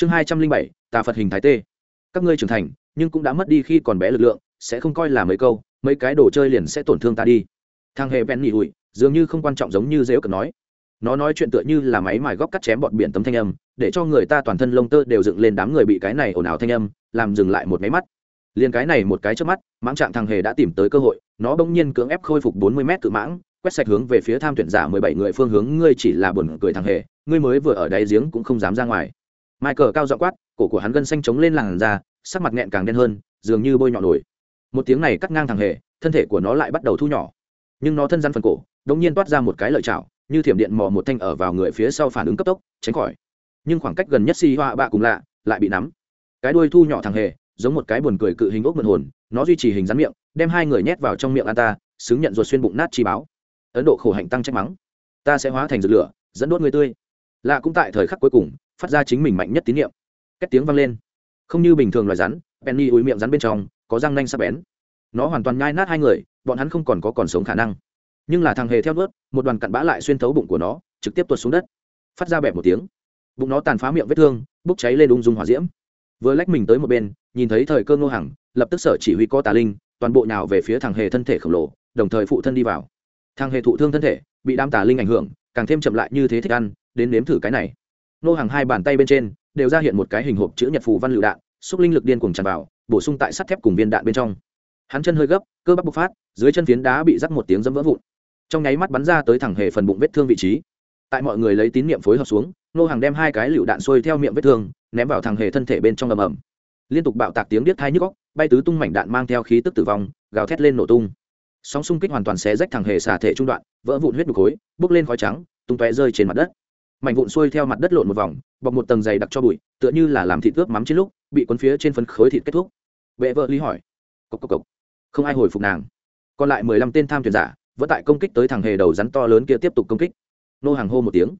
chương hai trăm linh bảy, tà phật hình thái tê. Các ngươi trưởng thành, nhưng cũng đã mất đi khi còn bé lực lượng, sẽ không coi là mấy câu, mấy cái đồ chơi liền sẽ tổn thương ta đi. Thằng hề bèn nhị hụi dường như không quan trọng giống như dễu cần nói. Nó nói chuyện tựa như là máy mài góc cắt chém bọn biển tấm thanh âm, để cho người ta toàn thân lông tơ đều dựng lên đám người bị cái này ồn ào thanh âm, làm dừng lại một máy mắt. Liền cái này một cái trước mắt, mãng trạng thằng hề đã tìm tới cơ hội, nó bỗng nhiên cưỡng ép khôi phục bốn mươi mét cự mãng, quét sạch hướng về phía tham tuyển giả mười bảy người phương hướng, ngươi chỉ là buồn cười thằng hề, ngươi mới vừa ở đáy giếng cũng không dám ra ngoài michael cao giọng quát, cổ của hắn gân xanh chống lên làn da, sắc mặt nghẹn càng đen hơn, dường như bôi nhọ nổi. Một tiếng này cắt ngang thằng hề, thân thể của nó lại bắt đầu thu nhỏ. Nhưng nó thân rắn phần cổ đột nhiên toát ra một cái lợi chảo, như thiểm điện mò một thanh ở vào người phía sau phản ứng cấp tốc, tránh khỏi. Nhưng khoảng cách gần nhất si hoa bạ cùng lạ, lại bị nắm. Cái đuôi thu nhỏ thằng hề, giống một cái buồn cười cự hình ốc mượn hồn, nó duy trì hình rắn miệng, đem hai người nhét vào trong miệng an ta xứng nhận ruột xuyên bụng nát chi báo. Ấn độ khổ hạnh tăng trách mắng. Ta sẽ hóa thành rực lửa, dẫn đốt người tươi. Lạ cũng tại thời khắc cuối cùng phát ra chính mình mạnh nhất tín nhiệm cách tiếng vang lên. Không như bình thường loài rắn, penny ủi miệng rắn bên trong, có răng nanh sắc bén. Nó hoàn toàn nhai nát hai người, bọn hắn không còn có còn sống khả năng. Nhưng là thằng hề theo vớt một đoàn cặn bã lại xuyên thấu bụng của nó, trực tiếp tuột xuống đất. Phát ra bẹp một tiếng. Bụng nó tàn phá miệng vết thương, bốc cháy lên ung dung hỏa diễm. Vừa lách mình tới một bên, nhìn thấy thời cơ ngô hằng, lập tức sở chỉ huy có tà linh, toàn bộ nào về phía thằng hề thân thể khổng lồ, đồng thời phụ thân đi vào. Thằng hề thụ thương thân thể, bị đam tà linh ảnh hưởng, càng thêm chậm lại như thế thích ăn, đến nếm thử cái này nô hàng hai bàn tay bên trên, đều ra hiện một cái hình hộp chữ nhật phù văn lựu đạn, xúc linh lực điên cuồng tràn vào, bổ sung tại sắt thép cùng viên đạn bên trong. Hắn chân hơi gấp, cơ bắp bộc phát, dưới chân phiến đá bị rắc một tiếng dẫm vỡ vụn. Trong nháy mắt bắn ra tới thẳng hề phần bụng vết thương vị trí. Tại mọi người lấy tín niệm phối hợp xuống, nô hàng đem hai cái lựu đạn xuôi theo miệng vết thương, ném vào thằng hề thân thể bên trong ầm ầm. Liên tục bạo tạc tiếng điếc thai nhức góc bay tứ tung mảnh đạn mang theo khí tức tử vong, gào thét lên nổ tung. Sóng xung kích hoàn toàn xé rách thằng hề xả thể trung đoạn, vỡ vụn huyết đục khối, bốc lên khói trắng, tung tóe rơi trên mặt đất mảnh vụn xuôi theo mặt đất lộn một vòng, bọc một tầng dày đặc cho bụi, tựa như là làm thịt ướp mắm trên lúc, bị cuốn phía trên phần khối thịt kết thúc. Vệ vợ lý hỏi. Cộc cộc cộc. Không ai hồi phục nàng. Còn lại mười lăm tên tham thuyền giả, vẫn tại công kích tới thằng hề đầu rắn to lớn kia tiếp tục công kích. Nô hàng hô một tiếng.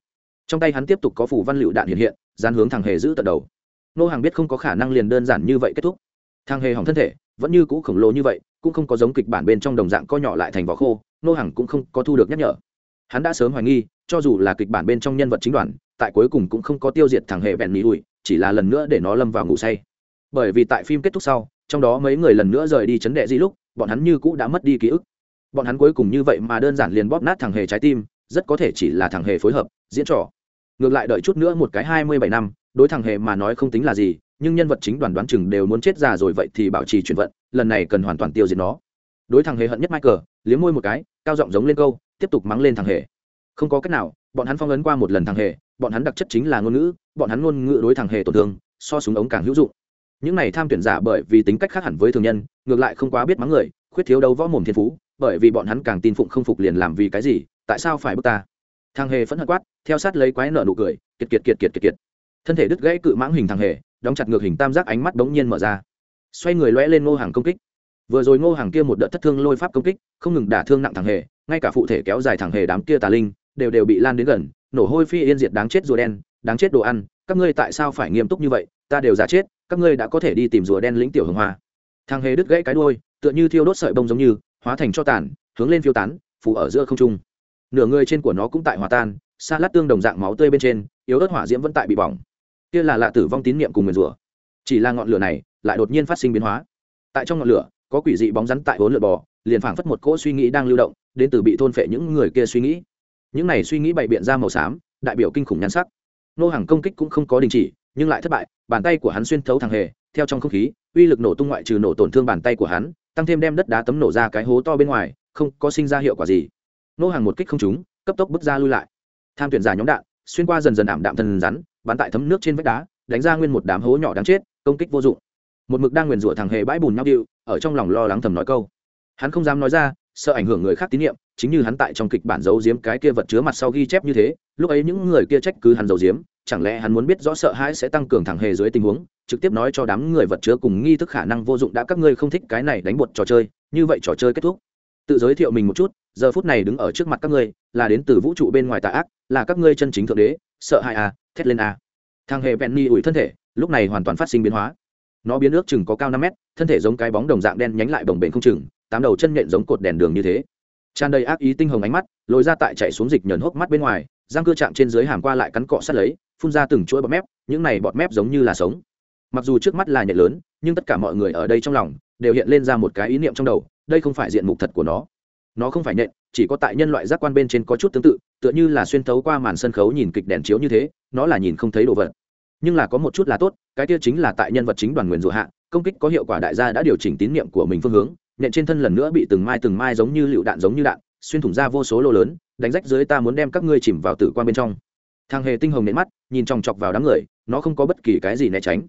Trong tay hắn tiếp tục có phủ văn lựu đạn hiện hiện, dán hướng thằng hề giữ tận đầu. Nô hàng biết không có khả năng liền đơn giản như vậy kết thúc. Thằng hề hỏng thân thể, vẫn như cũ khổng lồ như vậy, cũng không có giống kịch bản bên trong đồng dạng co nhỏ lại thành vỏ khô, nô hàng cũng không có thu được nhắc nhở. Hắn đã sớm hoài nghi cho dù là kịch bản bên trong nhân vật chính đoàn, tại cuối cùng cũng không có tiêu diệt thằng hề vẹn mỹ ủi chỉ là lần nữa để nó lâm vào ngủ say. Bởi vì tại phim kết thúc sau, trong đó mấy người lần nữa rời đi chấn đệ di lúc, bọn hắn như cũ đã mất đi ký ức. Bọn hắn cuối cùng như vậy mà đơn giản liền bóp nát thằng hề trái tim, rất có thể chỉ là thằng hề phối hợp, diễn trò. Ngược lại đợi chút nữa một cái hai mươi bảy năm, đối thằng hề mà nói không tính là gì, nhưng nhân vật chính đoàn đoán chừng đều muốn chết già rồi vậy thì bảo trì chuyển vận, lần này cần hoàn toàn tiêu diệt nó. Đối thằng hề hận nhất michael, liếm môi một cái, cao giọng giống lên câu, tiếp tục mắng lên thằng hề không có cách nào, bọn hắn phong ấn qua một lần thằng hề, bọn hắn đặc chất chính là ngôn ngữ, bọn hắn ngôn ngữ đối thằng hề tổn thương, so súng ống càng hữu dụng. Những này tham tuyển giả bởi vì tính cách khác hẳn với thường nhân, ngược lại không quá biết mắng người, khuyết thiếu đâu võ mồm thiên phú, bởi vì bọn hắn càng tin phụng không phục liền làm vì cái gì, tại sao phải bước ta? Thằng hề phẫn hận quát, theo sát lấy quái nợ nụ cười, kiệt kiệt kiệt kiệt kiệt kiệt. Thân thể đứt gãy cự mãng hình thằng hề, đóng chặt ngược hình tam giác ánh mắt bỗng nhiên mở ra. Xoay người lóe lên ngô hàng công kích. Vừa rồi ngô hàng kia một đợt thất thương lôi pháp công kích, không ngừng đả thương nặng thằng hề, ngay cả phụ thể kéo dài thằng hề đám kia tà linh đều đều bị lan đến gần nổ hôi phi yên diệt đáng chết rùa đen đáng chết đồ ăn các ngươi tại sao phải nghiêm túc như vậy ta đều giả chết các ngươi đã có thể đi tìm rùa đen lĩnh tiểu hồng hoa. Thằng hề đứt gãy cái đôi tựa như thiêu đốt sợi bông giống như hóa thành cho tàn hướng lên phiêu tán phủ ở giữa không trung. Nửa người trên của nó cũng tại hòa tan xa lát tương đồng dạng máu tươi bên trên yếu ớt hỏa diễm vẫn tại bị bỏng. Kia là lạ tử vong tín niệm cùng người rùa, chỉ là ngọn lửa này lại đột nhiên phát sinh biến hóa. Tại trong ngọn lửa có quỷ dị bóng rắn tại bốn lượt bò liền phảng phất một cỗ suy nghĩ đang lưu động đến từ bị thôn phệ những người kia suy nghĩ những này suy nghĩ bày biện ra màu xám, đại biểu kinh khủng nhan sắc. Nô hàng công kích cũng không có đình chỉ, nhưng lại thất bại, bàn tay của hắn xuyên thấu thằng hề, theo trong không khí, uy lực nổ tung ngoại trừ nổ tổn thương bàn tay của hắn, tăng thêm đem đất đá tấm nổ ra cái hố to bên ngoài, không có sinh ra hiệu quả gì. Nô hàng một kích không trúng, cấp tốc bước ra lui lại. Tham tuyển giả nhóm đạn, xuyên qua dần dần ảm đạm thần rắn, bắn tại thấm nước trên vách đá, đánh ra nguyên một đám hố nhỏ đáng chết, công kích vô dụng. Một mực đang nguyền rủa thằng hề bãi bùn nhau điệu, ở trong lòng lo lắng thầm nói câu. Hắn không dám nói ra sợ ảnh hưởng người khác tín nhiệm, chính như hắn tại trong kịch bản giấu giếm cái kia vật chứa mặt sau ghi chép như thế, lúc ấy những người kia trách cứ hắn giấu giếm, chẳng lẽ hắn muốn biết rõ sợ hãi sẽ tăng cường thằng hề dưới tình huống, trực tiếp nói cho đám người vật chứa cùng nghi thức khả năng vô dụng đã các ngươi không thích cái này đánh bột trò chơi, như vậy trò chơi kết thúc. Tự giới thiệu mình một chút, giờ phút này đứng ở trước mặt các ngươi, là đến từ vũ trụ bên ngoài tà ác, là các ngươi chân chính thượng đế, sợ hãi à thét lên à. Thằng hề penny ủi thân thể, lúc này hoàn toàn phát sinh biến hóa. Nó biến ước chừng có cao năm mét, thân thể giống cái bóng đồng dạng đen nhánh lại bồng bềnh không chừng tám đầu chân nhện giống cột đèn đường như thế. Tràn đầy ác ý tinh hồng ánh mắt, lồi ra tại chạy xuống dịch nhờn hốc mắt bên ngoài, răng cơ chạm trên dưới hàm qua lại cắn cọ sát lấy, phun ra từng chuỗi bọt mép, những này bọt mép giống như là sống. Mặc dù trước mắt là nhện lớn, nhưng tất cả mọi người ở đây trong lòng đều hiện lên ra một cái ý niệm trong đầu, đây không phải diện mục thật của nó. Nó không phải nhện, chỉ có tại nhân loại giác quan bên trên có chút tương tự, tựa như là xuyên thấu qua màn sân khấu nhìn kịch đèn chiếu như thế, nó là nhìn không thấy đồ vật. Nhưng là có một chút là tốt, cái kia chính là tại nhân vật chính đoàn nguyền Dù hạ, công kích có hiệu quả đại gia đã điều chỉnh tín nhiệm của mình phương hướng nhện trên thân lần nữa bị từng mai từng mai giống như lựu đạn giống như đạn, xuyên thủng ra vô số lô lớn, đánh rách dưới ta muốn đem các ngươi chìm vào tử quan bên trong. Thằng hề tinh hồng nện mắt, nhìn chòng chọc vào đám người, nó không có bất kỳ cái gì né tránh.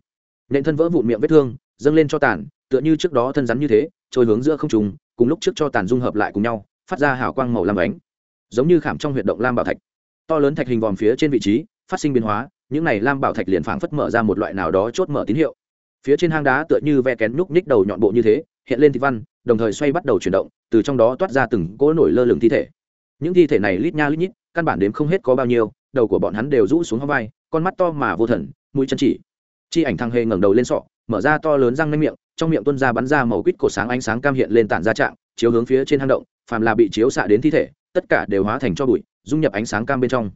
Nện thân vỡ vụn miệng vết thương, dâng lên cho tàn, tựa như trước đó thân rắn như thế, trôi hướng giữa không trùng cùng lúc trước cho tàn dung hợp lại cùng nhau, phát ra hào quang màu lam ánh. Giống như khảm trong huyệt động lam bảo thạch. To lớn thạch hình vòm phía trên vị trí, phát sinh biến hóa, những này lam bảo thạch liền phảng phất mở ra một loại nào đó chốt mở tín hiệu. Phía trên hang đá tựa như ve kén nhúc nhích đầu nhọn bộ như thế, hiện lên thị văn đồng thời xoay bắt đầu chuyển động, từ trong đó toát ra từng cỗ nổi lơ lửng thi thể. Những thi thể này lít nha lít nhít, căn bản đếm không hết có bao nhiêu, đầu của bọn hắn đều rũ xuống hông vai, con mắt to mà vô thần, mũi chân chỉ. Chi ảnh thằng hề ngẩng đầu lên sọ, mở ra to lớn răng nanh miệng, trong miệng tuân ra bắn ra màu quýt cổ sáng ánh sáng cam hiện lên tản ra trạng, chiếu hướng phía trên hang động, phàm là bị chiếu xạ đến thi thể, tất cả đều hóa thành cho bụi, dung nhập ánh sáng cam bên trong.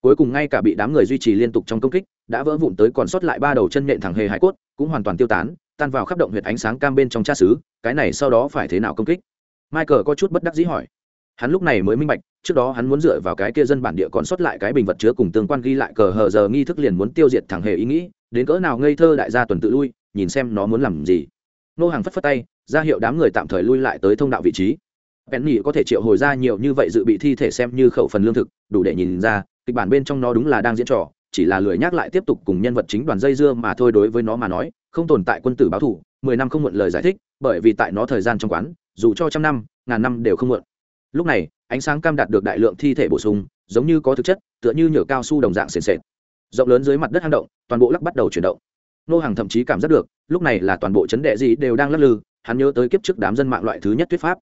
Cuối cùng ngay cả bị đám người duy trì liên tục trong công kích, đã vỡ vụn tới còn sót lại ba đầu chân nện thẳng hề hải cốt, cũng hoàn toàn tiêu tán tan vào khắp động huyệt ánh sáng cam bên trong cha xứ, cái này sau đó phải thế nào công kích? Michael có chút bất đắc dĩ hỏi. Hắn lúc này mới minh bạch, trước đó hắn muốn dựa vào cái kia dân bản địa còn sót lại cái bình vật chứa cùng tương quan ghi lại cờ hờ giờ nghi thức liền muốn tiêu diệt thẳng hề ý nghĩ, đến cỡ nào ngây thơ đại gia tuần tự lui, nhìn xem nó muốn làm gì. Nô hàng phất phất tay, ra hiệu đám người tạm thời lui lại tới thông đạo vị trí. Penny có thể triệu hồi ra nhiều như vậy dự bị thi thể xem như khẩu phần lương thực, đủ để nhìn ra, kịch bản bên trong nó đúng là đang diễn trò chỉ là lười nhắc lại tiếp tục cùng nhân vật chính đoàn dây dưa mà thôi đối với nó mà nói, không tồn tại quân tử báo thủ, mười năm không muộn lời giải thích, bởi vì tại nó thời gian trong quán, dù cho trăm năm, ngàn năm đều không muộn. Lúc này, ánh sáng cam đạt được đại lượng thi thể bổ sung, giống như có thực chất, tựa như nhựa cao su đồng dạng sền sệt. Rộng lớn dưới mặt đất hang động, toàn bộ lắc bắt đầu chuyển động. Nô hàng thậm chí cảm giác được, lúc này là toàn bộ chấn đệ gì đều đang lắc lư, hắn nhớ tới kiếp trước đám dân mạng loại thứ nhất thuyết pháp.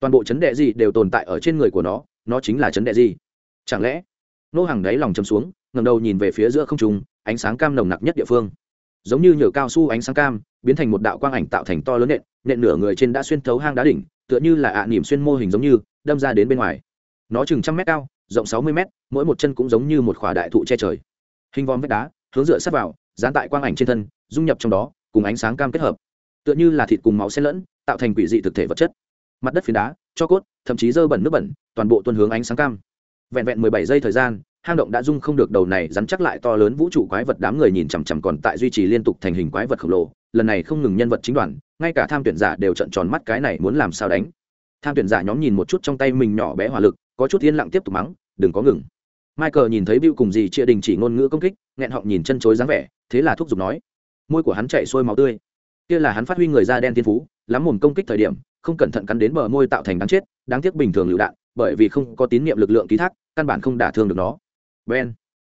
Toàn bộ chấn đệ gì đều tồn tại ở trên người của nó nó chính là chấn đệ gì. Chẳng lẽ, nô hàng đáy lòng chấm xuống ngầm đầu nhìn về phía giữa không trung, ánh sáng cam nồng nặc nhất địa phương. Giống như nhựa cao su ánh sáng cam, biến thành một đạo quang ảnh tạo thành to lớn nện nện nửa người trên đã xuyên thấu hang đá đỉnh, tựa như là ạ à nỉm xuyên mô hình giống như, đâm ra đến bên ngoài. Nó chừng trăm mét cao, rộng sáu mươi mét, mỗi một chân cũng giống như một khỏa đại thụ che trời. Hình vòm vách đá, hướng dựa sát vào, dán tại quang ảnh trên thân, dung nhập trong đó, cùng ánh sáng cam kết hợp. Tựa như là thịt cùng máu xen lẫn, tạo thành quỷ dị thực thể vật chất. Mặt đất phiến đá, cho cốt, thậm chí dơ bẩn nước bẩn, toàn bộ tuân hướng ánh sáng cam. Vẹn vẹn mười bảy giây thời gian hang động đã dung không được đầu này rắn chắc lại to lớn vũ trụ quái vật đám người nhìn chằm chằm còn tại duy trì liên tục thành hình quái vật khổng lồ, lần này không ngừng nhân vật chính đoàn, ngay cả tham tuyển giả đều trận tròn mắt cái này muốn làm sao đánh. Tham tuyển giả nhóm nhìn một chút trong tay mình nhỏ bé hỏa lực, có chút yên lặng tiếp tục mắng, đừng có ngừng. Michael nhìn thấy bưu cùng gì chia đình chỉ ngôn ngữ công kích, nghẹn họng nhìn chân chối dáng vẻ, thế là thúc giục nói, môi của hắn chạy sôi máu tươi. Kia là hắn phát huy người da đen tiên phú, lắm mồm công kích thời điểm, không cẩn thận cắn đến bờ môi tạo thành đáng chết, đáng tiếc bình thường lựu đạn, bởi vì không có tín nhiệm lực lượng ký thác, căn bản không đả thương được nó ben.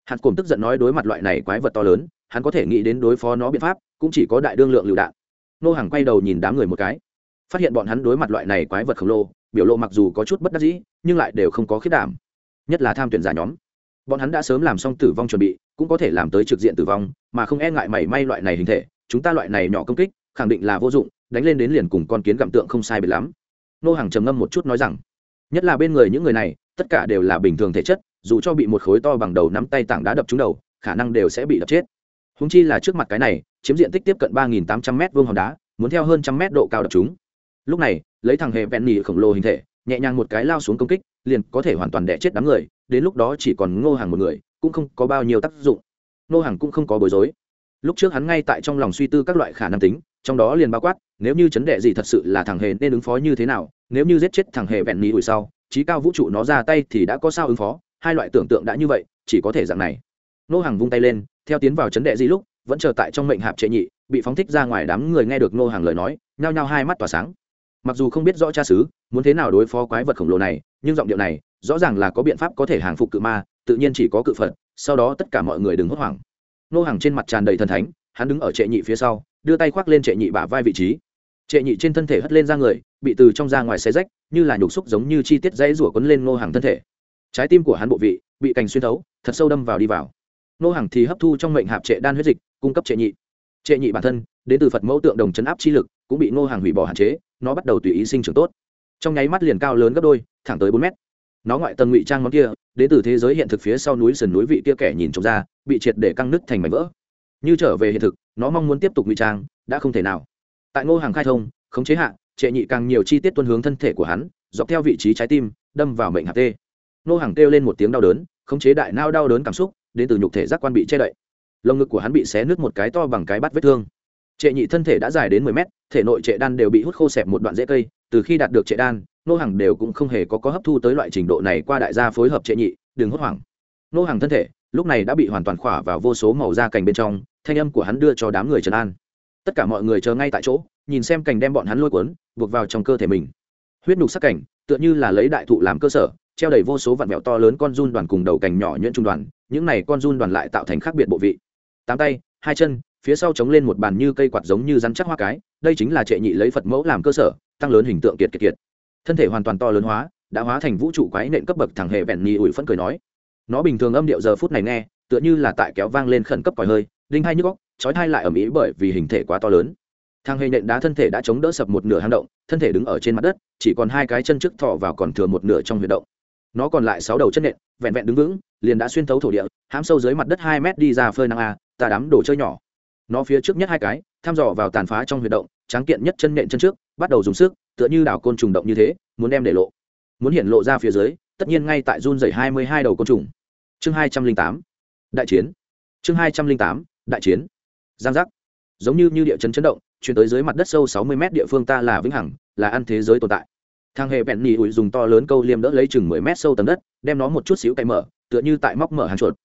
Hạt cổm tức giận nói đối mặt loại này quái vật to lớn, hắn có thể nghĩ đến đối phó nó biện pháp, cũng chỉ có đại đương lượng lựu đạn. Nô hàng quay đầu nhìn đám người một cái. Phát hiện bọn hắn đối mặt loại này quái vật khổng lồ, biểu lộ mặc dù có chút bất đắc dĩ, nhưng lại đều không có khiết đảm. Nhất là tham tuyển giả nhóm. Bọn hắn đã sớm làm xong tử vong chuẩn bị, cũng có thể làm tới trực diện tử vong, mà không e ngại mảy may loại này hình thể, chúng ta loại này nhỏ công kích, khẳng định là vô dụng, đánh lên đến liền cùng con kiến gặm tượng không sai biệt lắm. Nô hàng trầm ngâm một chút nói rằng, nhất là bên người những người này, tất cả đều là bình thường thể chất dù cho bị một khối to bằng đầu nắm tay tảng đá đập trúng đầu, khả năng đều sẽ bị đập chết. Húng chi là trước mặt cái này, chiếm diện tích tiếp cận ba nghìn tám trăm m vuông hòn đá, muốn theo hơn trăm mét độ cao đập chúng. Lúc này, lấy thằng hề vẹn nỉ khổng lồ hình thể, nhẹ nhàng một cái lao xuống công kích, liền có thể hoàn toàn đẻ chết đám người, đến lúc đó chỉ còn ngô hàng một người, cũng không có bao nhiêu tác dụng. Ngô hàng cũng không có bối rối. Lúc trước hắn ngay tại trong lòng suy tư các loại khả năng tính, trong đó liền bao quát, nếu như chấn đệ gì thật sự là thằng hề nên ứng phó như thế nào, nếu như giết chết thằng hề vẹn nỉ đuổi sau trí cao vũ trụ nó ra tay thì đã có sao ứng phó hai loại tưởng tượng đã như vậy, chỉ có thể dạng này. Nô hàng vung tay lên, theo tiến vào chấn đệ di lúc, vẫn chờ tại trong mệnh hạp trệ nhị, bị phóng thích ra ngoài đám người nghe được nô hàng lời nói, nhao nhao hai mắt tỏa sáng. Mặc dù không biết rõ cha xứ, muốn thế nào đối phó quái vật khổng lồ này, nhưng giọng điệu này, rõ ràng là có biện pháp có thể hàng phục cự ma, tự nhiên chỉ có cự phật, sau đó tất cả mọi người đừng hốt hoảng. Nô hàng trên mặt tràn đầy thần thánh, hắn đứng ở trệ nhị phía sau, đưa tay khoác lên trệ nhị bả vai vị trí. Trệ nhị trên thân thể hất lên ra người, bị từ trong ra ngoài xe rách, như là nhục xúc giống như chi tiết dãy rủa quấn lên nô hàng thân thể trái tim của hắn bộ vị bị cành xuyên thấu, thật sâu đâm vào đi vào. Nô hàng thì hấp thu trong mệnh hạp trệ đan huyết dịch, cung cấp trệ nhị. Trệ nhị bản thân, đến từ phật mẫu tượng đồng chấn áp chi lực, cũng bị nô hàng hủy bỏ hạn chế, nó bắt đầu tùy ý sinh trưởng tốt. Trong nháy mắt liền cao lớn gấp đôi, thẳng tới bốn mét. Nó ngoại tầng ngụy trang món kia, đến từ thế giới hiện thực phía sau núi sườn núi vị kia kẻ nhìn trông ra, bị triệt để căng nứt thành mảnh vỡ. Như trở về hiện thực, nó mong muốn tiếp tục ngụy trang, đã không thể nào. Tại ngô hàng khai thông, khống chế hạ, trệ nhị càng nhiều chi tiết tuân hướng thân thể của hắn, dọc theo vị trí trái tim, đâm vào mệnh hạt tê. Nô hàng kêu lên một tiếng đau đớn, khống chế đại nao đau đớn cảm xúc, đến từ nhục thể giác quan bị che đậy. Lồng ngực của hắn bị xé nứt một cái to bằng cái bắt vết thương. Trệ nhị thân thể đã dài đến mười mét, thể nội trệ đan đều bị hút khô xẹp một đoạn dễ cây, từ khi đạt được trệ đan, nô hàng đều cũng không hề có có hấp thu tới loại trình độ này qua đại gia phối hợp trệ nhị, đừng hốt hoảng. Nô hàng thân thể, lúc này đã bị hoàn toàn khỏa vào vô số màu da cành bên trong, thanh âm của hắn đưa cho đám người trần an. Tất cả mọi người chờ ngay tại chỗ, nhìn xem cành đem bọn hắn lôi cuốn, buộc vào trong cơ thể mình. Huyết nhục sắc cảnh tựa như là lấy đại thụ làm cơ sở treo đầy vô số vạn mẹo to lớn con run đoàn cùng đầu cành nhỏ nhuyễn trung đoàn, những này con run đoàn lại tạo thành khác biệt bộ vị. Tám tay, hai chân, phía sau chống lên một bàn như cây quạt giống như rắn chắc hoa cái, đây chính là trệ nhị lấy phật mẫu làm cơ sở, tăng lớn hình tượng kiệt kiệt kiệt. Thân thể hoàn toàn to lớn hóa, đã hóa thành vũ trụ quái nện cấp bậc thẳng hệ vẹn nhị ủi phẫn cười nói. Nó bình thường âm điệu giờ phút này nghe, tựa như là tại kéo vang lên khẩn cấp còi hơi, đinh hai nhức góc chói thai lại ở mỹ bởi vì hình thể quá to lớn. Thằng hề nện đá thân thể đã chống đỡ sập một nửa hang động, thân thể đứng ở trên mặt đất, chỉ còn hai cái chân trước thọ vào còn thừa một nửa trong huyệt động nó còn lại sáu đầu chân nện, vẹn vẹn đứng vững, liền đã xuyên thấu thổ địa, hãm sâu dưới mặt đất hai mét đi ra phơi năng a, ta đám đồ chơi nhỏ. Nó phía trước nhất hai cái thăm dò vào tàn phá trong huyệt động, tráng kiện nhất chân nện chân trước, bắt đầu dùng sức, tựa như đảo côn trùng động như thế, muốn đem để lộ. Muốn hiện lộ ra phía dưới, tất nhiên ngay tại run dày hai mươi hai đầu côn trùng. Chương hai trăm linh tám, đại chiến. Chương hai trăm linh tám, đại chiến. Giang giác. Giống như như địa chấn chấn động, chuyển tới dưới mặt đất sâu sáu mươi mét địa phương ta là vĩnh hằng, là ăn thế giới tồn tại thang hệ bẹn nhì ủi dùng to lớn câu liêm đỡ lấy chừng mười mét sâu tầng đất, đem nó một chút xíu cày mở, tựa như tại móc mở hàng chuột.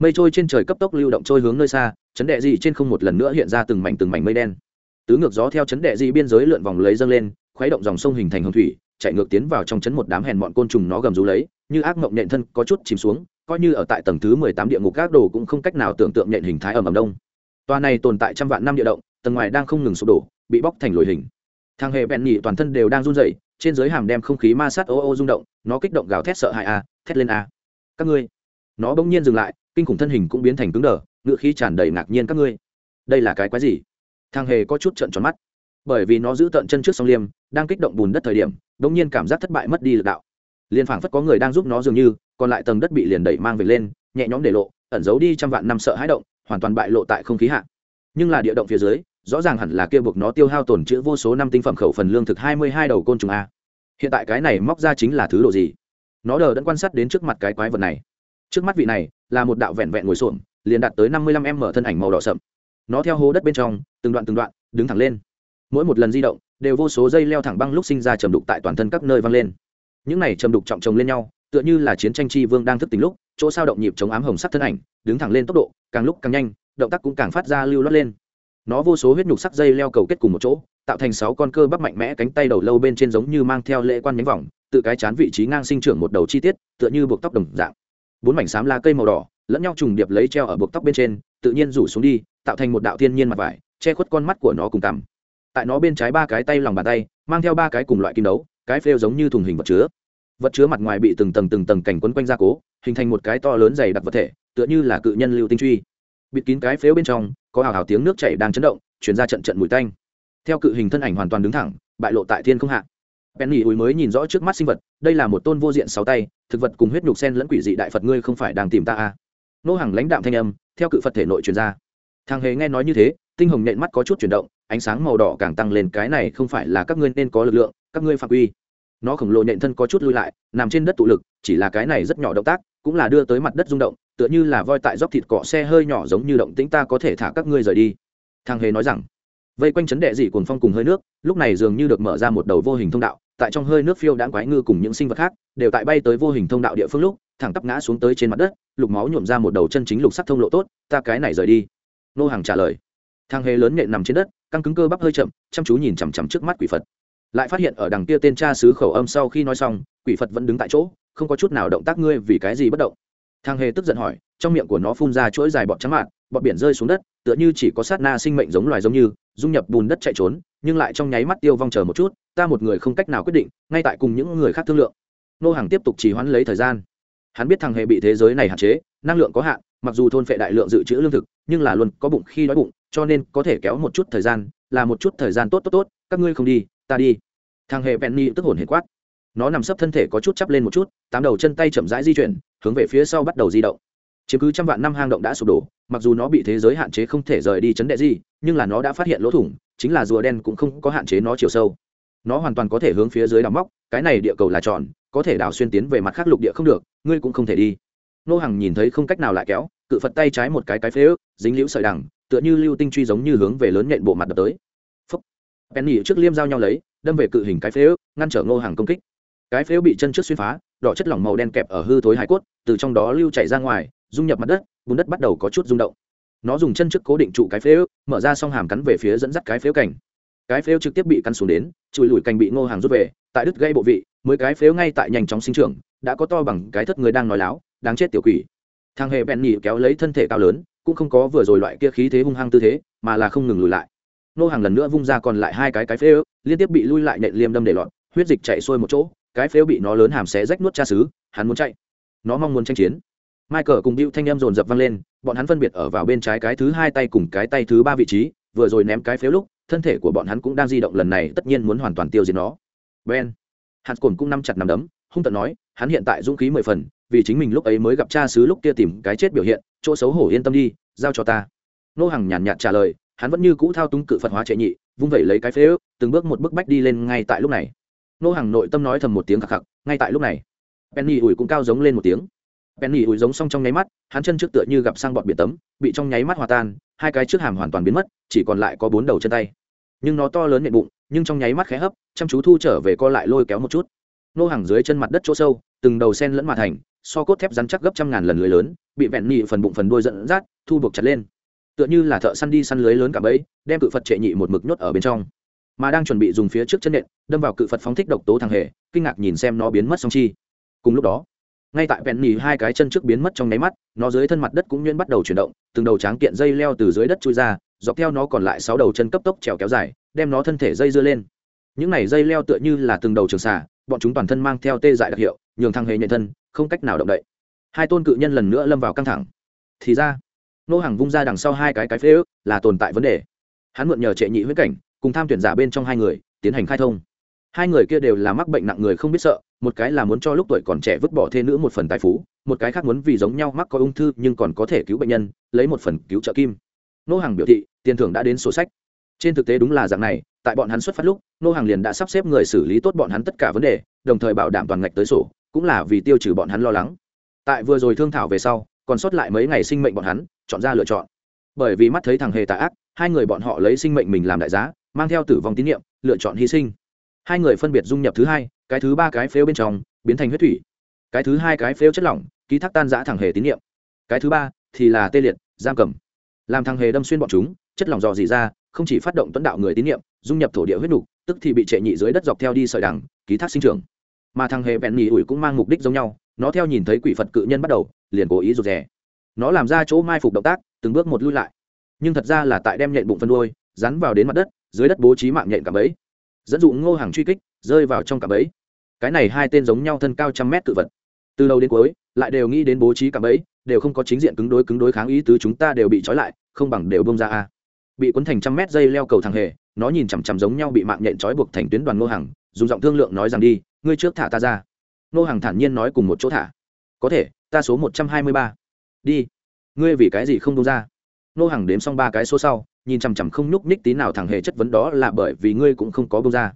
Mây trôi trên trời cấp tốc lưu động trôi hướng nơi xa, chấn đệ dị trên không một lần nữa hiện ra từng mảnh từng mảnh mây đen. Tứ ngược gió theo chấn đệ dị biên giới lượn vòng lấy dâng lên, khuấy động dòng sông hình thành hồng thủy, chạy ngược tiến vào trong chấn một đám hèn bọn côn trùng nó gầm rú lấy, như ác mộng nện thân có chút chìm xuống, coi như ở tại tầng thứ mười tám địa ngục các đồ cũng không cách nào tưởng tượng nện hình thái ở mầm đông. Toa này tồn tại trăm vạn năm địa động, tầng ngoài đang không ngừng sụp đổ, bị bóc thành lồi hình. Thang hề bẹn nhị toàn thân đều đang run rẩy trên giới hàm đem không khí ma sát ô ô rung động, nó kích động gào thét sợ hãi a, thét lên a. Các ngươi, nó bỗng nhiên dừng lại, kinh khủng thân hình cũng biến thành cứng đờ ngựa khí tràn đầy ngạc nhiên các ngươi. Đây là cái quái gì? Thang hề có chút trận tròn mắt. Bởi vì nó giữ tận chân trước song liêm, đang kích động bùn đất thời điểm, bỗng nhiên cảm giác thất bại mất đi lực đạo. Liền phảng phất có người đang giúp nó dường như, còn lại tầng đất bị liền đẩy mang về lên, nhẹ nhõm để lộ, ẩn giấu đi trăm vạn năm sợ hãi động, hoàn toàn bại lộ tại không khí hạ. Nhưng là địa động phía dưới, rõ ràng hẳn là kia buộc nó tiêu hao tổn chữ vô số năm tinh phẩm khẩu phần lương thực hai mươi hai đầu côn trùng a hiện tại cái này móc ra chính là thứ độ gì? Nó đờ đẫn quan sát đến trước mặt cái quái vật này. Trước mắt vị này là một đạo vẹn vẹn ngồi xổm, liền đạt tới năm mươi lăm m mở thân ảnh màu đỏ sậm. Nó theo hố đất bên trong, từng đoạn từng đoạn, đứng thẳng lên. Mỗi một lần di động, đều vô số dây leo thẳng băng lúc sinh ra trầm đục tại toàn thân các nơi văng lên. Những này trầm đục trọng chồng lên nhau, tựa như là chiến tranh chi vương đang thức tỉnh lúc, chỗ sao động nhịp chống ám hồng sắc thân ảnh, đứng thẳng lên tốc độ, càng lúc càng nhanh, động tác cũng càng phát ra lưu lót lên. Nó vô số huyết nhục sắc dây leo cầu kết cùng một chỗ tạo thành sáu con cơ bắp mạnh mẽ cánh tay đầu lâu bên trên giống như mang theo lễ quan nhánh vòng, tự cái chán vị trí ngang sinh trưởng một đầu chi tiết, tựa như buộc tóc đồng dạng. Bốn mảnh xám lá cây màu đỏ, lẫn nhau trùng điệp lấy treo ở buộc tóc bên trên, tự nhiên rủ xuống đi, tạo thành một đạo thiên nhiên mặt vải, che khuất con mắt của nó cùng cằm. Tại nó bên trái ba cái tay lòng bàn tay, mang theo ba cái cùng loại kim đấu, cái phêu giống như thùng hình vật chứa. Vật chứa mặt ngoài bị từng tầng từng tầng cảnh quấn quanh gia cố, hình thành một cái to lớn dày đặc vật thể, tựa như là cự nhân lưu tinh truy. Bịt kín cái phếu bên trong, có hào hào tiếng nước chảy đang chấn động chuyển ra trận trận mùi tanh theo cự hình thân ảnh hoàn toàn đứng thẳng, bại lộ tại thiên không hạ. Penny ùi mới nhìn rõ trước mắt sinh vật, đây là một tôn vô diện sáu tay, thực vật cùng huyết nhục sen lẫn quỷ dị đại phật ngươi không phải đang tìm ta à. nô hàng lãnh đạm thanh âm, theo cự phật thể nội truyền ra. Thằng hề nghe nói như thế, tinh hồng nện mắt có chút chuyển động, ánh sáng màu đỏ càng tăng lên, cái này không phải là các ngươi nên có lực lượng, các ngươi phạm quy. Nó khổng lồ nện thân có chút lui lại, nằm trên đất tụ lực, chỉ là cái này rất nhỏ động tác, cũng là đưa tới mặt đất rung động, tựa như là voi tại dốc thịt cọ xe hơi nhỏ giống như động tĩnh ta có thể thả các ngươi rời đi. Thằng hề nói rằng vây quanh chấn đệ dị cuồng phong cùng hơi nước, lúc này dường như được mở ra một đầu vô hình thông đạo, tại trong hơi nước phiêu đãng quái ngư cùng những sinh vật khác, đều tại bay tới vô hình thông đạo địa phương lúc, thẳng tắp ngã xuống tới trên mặt đất, lục máu nhuộm ra một đầu chân chính lục sắc thông lộ tốt, ta cái này rời đi. Nô hàng trả lời. Thang hề lớn nghệ nằm trên đất, căng cứng cơ bắp hơi chậm, chăm chú nhìn chằm chằm trước mắt quỷ phật. Lại phát hiện ở đằng kia tên cha sứ khẩu âm sau khi nói xong, quỷ phật vẫn đứng tại chỗ, không có chút nào động tác ngươi vì cái gì bất động. Thang hề tức giận hỏi, trong miệng của nó phun ra chuỗi dài bọt trắng mạn bọt biển rơi xuống đất tựa như chỉ có sát na sinh mệnh giống loài giống như, dung nhập bùn đất chạy trốn, nhưng lại trong nháy mắt tiêu vong chờ một chút, ta một người không cách nào quyết định, ngay tại cùng những người khác thương lượng. Nô hàng tiếp tục trì hoãn lấy thời gian. Hắn biết thằng hề bị thế giới này hạn chế, năng lượng có hạn, mặc dù thôn phệ đại lượng dự trữ lương thực, nhưng là luôn có bụng khi đói bụng, cho nên có thể kéo một chút thời gian, là một chút thời gian tốt tốt tốt, các ngươi không đi, ta đi. Thằng hề penny tức hồn hệ quát. Nó nằm sấp thân thể có chút chắp lên một chút, tám đầu chân tay chậm rãi di chuyển, hướng về phía sau bắt đầu di động chiếm cứ trăm vạn năm hang động đã sụp đổ, mặc dù nó bị thế giới hạn chế không thể rời đi chấn đệ gì, nhưng là nó đã phát hiện lỗ thủng, chính là rùa đen cũng không có hạn chế nó chiều sâu. Nó hoàn toàn có thể hướng phía dưới đào móc, cái này địa cầu là tròn, có thể đào xuyên tiến về mặt khác lục địa không được, ngươi cũng không thể đi. Nô hằng nhìn thấy không cách nào lại kéo, cự phật tay trái một cái cái phế ức dính liễu sợi đằng, tựa như lưu tinh truy giống như hướng về lớn nhện bộ mặt đập tới. Phấp penny trước liêm dao nhau lấy, đâm về cự hình cái phế ức ngăn trở ngô Hằng công kích. Cái phế bị chân trước xuyên phá, đỏ chất lỏng màu đen kẹp ở hư thối hải cốt, từ trong đó lưu chảy ra ngoài dung nhập mặt đất bùn đất bắt đầu có chút rung động. Nó dùng chân trước cố định trụ cái phế ước mở ra xong hàm cắn về phía dẫn dắt cái phế cảnh cái phế trực tiếp bị cắn xuống đến chùi lùi cành bị ngô hàng rút về tại đứt gây bộ vị mới cái phế ngay tại nhanh chóng sinh trưởng đã có to bằng cái thất người đang nói láo đáng chết tiểu quỷ. Thằng hề bèn nhỉ kéo lấy thân thể cao lớn cũng không có vừa rồi loại kia khí thế hung hăng tư thế mà là không ngừng lùi lại. Ngô hàng lần nữa vung ra còn lại hai cái cái phế ước, liên tiếp bị lui lại nện liêm đâm để lọt huyết dịch chạy xuôi một chỗ cái phế bị nó lớn hàm xé rách nuốt cha xứ hắn muốn chạy. Nó mong muốn tranh chiến michael cùng Bill thanh em dồn dập văng lên, bọn hắn phân biệt ở vào bên trái cái thứ hai tay cùng cái tay thứ ba vị trí, vừa rồi ném cái phế lúc, thân thể của bọn hắn cũng đang di động lần này, tất nhiên muốn hoàn toàn tiêu diệt nó. Ben. Hạt cồn cũng nắm chặt nắm đấm, hung tợn nói, hắn hiện tại dũng khí mười phần, vì chính mình lúc ấy mới gặp cha xứ lúc kia tìm cái chết biểu hiện, chỗ xấu hổ yên tâm đi, giao cho ta. Nô hằng nhàn nhạt trả lời, hắn vẫn như cũ thao túng cự phật hóa trệ nhị, vung vẩy lấy cái phế từng bước một bước bách đi lên ngay tại lúc này. Nô hằng nội tâm nói thầm một tiếng khạc khạc, ngay tại lúc này. Penny ủi cũng cao giống lên một tiếng penny ủi giống xong trong nháy mắt, hắn chân trước tựa như gặp sang bọt biển tấm, bị trong nháy mắt hòa tan, hai cái trước hàm hoàn toàn biến mất, chỉ còn lại có bốn đầu chân tay. Nhưng nó to lớn nện bụng, nhưng trong nháy mắt khẽ hấp, chăm chú thu trở về co lại lôi kéo một chút. Nô hàng dưới chân mặt đất chỗ sâu, từng đầu sen lẫn mà thành, so cốt thép rắn chắc gấp trăm ngàn lần lưới lớn, bị vẹn nhị phần bụng phần đuôi giận dắt, thu buộc chặt lên. Tựa như là thợ săn đi săn lưới lớn cả bẫy, đem cự phật trệ nhị một mực nhốt ở bên trong. Mà đang chuẩn bị dùng phía trước chân nện, đâm vào cự phật phóng thích độc tố thằng hề, kinh ngạc nhìn xem nó biến mất song chi. Cùng lúc đó ngay tại vẹn nỉ hai cái chân trước biến mất trong nháy mắt, nó dưới thân mặt đất cũng nhuyễn bắt đầu chuyển động, từng đầu tráng kiện dây leo từ dưới đất chui ra, dọc theo nó còn lại sáu đầu chân cấp tốc trèo kéo dài, đem nó thân thể dây dưa lên. Những này dây leo tựa như là từng đầu trường xà, bọn chúng toàn thân mang theo tê dại đặc hiệu, nhường thằng hề nhận thân, không cách nào động đậy. Hai tôn cự nhân lần nữa lâm vào căng thẳng. Thì ra, nô hàng vung ra đằng sau hai cái cái phế ước, là tồn tại vấn đề. Hắn mượn nhờ trệ nhị huyết cảnh, cùng tham tuyển giả bên trong hai người, tiến hành khai thông. Hai người kia đều là mắc bệnh nặng người không biết sợ một cái là muốn cho lúc tuổi còn trẻ vứt bỏ thê nữ một phần tài phú, một cái khác muốn vì giống nhau mắc có ung thư nhưng còn có thể cứu bệnh nhân, lấy một phần cứu trợ kim. Nô hàng biểu thị, tiền thưởng đã đến sổ sách. Trên thực tế đúng là dạng này, tại bọn hắn xuất phát lúc, nô hàng liền đã sắp xếp người xử lý tốt bọn hắn tất cả vấn đề, đồng thời bảo đảm toàn ngạch tới sổ, cũng là vì tiêu trừ bọn hắn lo lắng. Tại vừa rồi thương thảo về sau, còn sót lại mấy ngày sinh mệnh bọn hắn, chọn ra lựa chọn. Bởi vì mắt thấy thằng hề tà ác, hai người bọn họ lấy sinh mệnh mình làm đại giá, mang theo tử vong tín nhiệm, lựa chọn hy sinh. Hai người phân biệt dung nhập thứ hai cái thứ ba cái phếu bên trong, biến thành huyết thủy. Cái thứ hai cái phếu chất lỏng, ký thác tan giã thẳng hề tín nhiệm cái thứ ba thì là tê liệt, giam cầm. Làm thằng hề đâm xuyên bọn chúng, chất lỏng dò dỉ ra, không chỉ phát động tuấn đạo người tín nhiệm dung nhập thổ địa huyết nục, tức thì bị trệ nhị dưới đất dọc theo đi sợi đẳng ký thác sinh trưởng. Mà thằng hề bẹn nhị ủi cũng mang mục đích giống nhau, nó theo nhìn thấy quỷ phật cự nhân bắt đầu, liền cố ý rụt rè. Nó làm ra chỗ mai phục động tác, từng bước một lui lại. Nhưng thật ra là tại đem nhện bụng phân đôi rắn vào đến mặt đất, dưới đất bố trí mạng nhện cả bẫy. Dẫn dụ ngô hàng truy kích rơi vào trong cả bẫy. Cái này hai tên giống nhau thân cao trăm mét cự vật. Từ đầu đến cuối, lại đều nghĩ đến bố trí cả bẫy, đều không có chính diện cứng đối cứng đối kháng ý tứ chúng ta đều bị trói lại, không bằng đều bông ra a. Bị cuốn thành trăm mét dây leo cầu thằng hề, nó nhìn chằm chằm giống nhau bị mạng nhện trói buộc thành tuyến đoàn ngô hàng dùng giọng thương lượng nói rằng đi, ngươi trước thả ta ra. Ngô hàng thản nhiên nói cùng một chỗ thả. Có thể, ta số một trăm hai mươi ba. Đi. Ngươi vì cái gì không bông ra? Ngô hàng đếm xong ba cái số sau, nhìn chằm chằm không nhúc ních tí nào thằng hề chất vấn đó là bởi vì ngươi cũng không có bông ra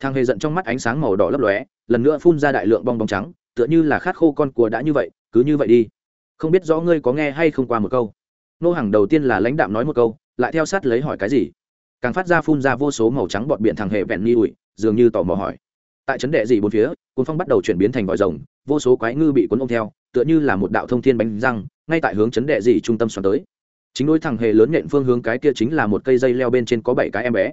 thằng hề giận trong mắt ánh sáng màu đỏ lấp lóe, lần nữa phun ra đại lượng bong bóng trắng, tựa như là khát khô con cua đã như vậy, cứ như vậy đi. Không biết rõ ngươi có nghe hay không qua một câu. Nô hàng đầu tiên là lãnh đạm nói một câu, lại theo sát lấy hỏi cái gì? Càng phát ra phun ra vô số màu trắng bọt biển thằng hề vẹn ni ủi, dường như tò mò hỏi. Tại trấn đệ gì bốn phía, cuốn phong bắt đầu chuyển biến thành vòi rồng, vô số quái ngư bị cuốn ôm theo, tựa như là một đạo thông thiên bánh răng, ngay tại hướng trấn đệ gì trung tâm xoắn tới. Chính đối thằng hề lớn nhện phương hướng cái kia chính là một cây dây leo bên trên có bảy cái em bé.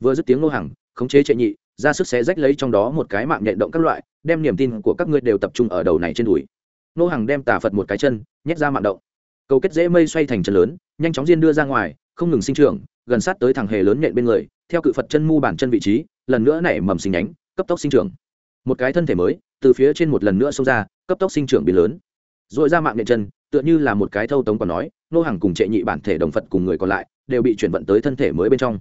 Vừa dứt tiếng nô hàng, khống chế chạy nhị ra sức xé rách lấy trong đó một cái mạng nhện động các loại, đem niềm tin của các ngươi đều tập trung ở đầu này trên đùi. Nô hàng đem tà phật một cái chân, nhét ra mạng động. Cầu kết dễ mây xoay thành chân lớn, nhanh chóng diên đưa ra ngoài, không ngừng sinh trưởng, gần sát tới thằng hề lớn nhện bên người, theo cự phật chân mu bản chân vị trí, lần nữa nảy mầm sinh nhánh, cấp tốc sinh trưởng. Một cái thân thể mới, từ phía trên một lần nữa xông ra, cấp tốc sinh trưởng biến lớn. Dội ra mạng nhện chân, tựa như là một cái thâu tống còn nói, nô hàng cùng trệ nhị bản thể đồng phật cùng người còn lại, đều bị chuyển vận tới thân thể mới bên trong.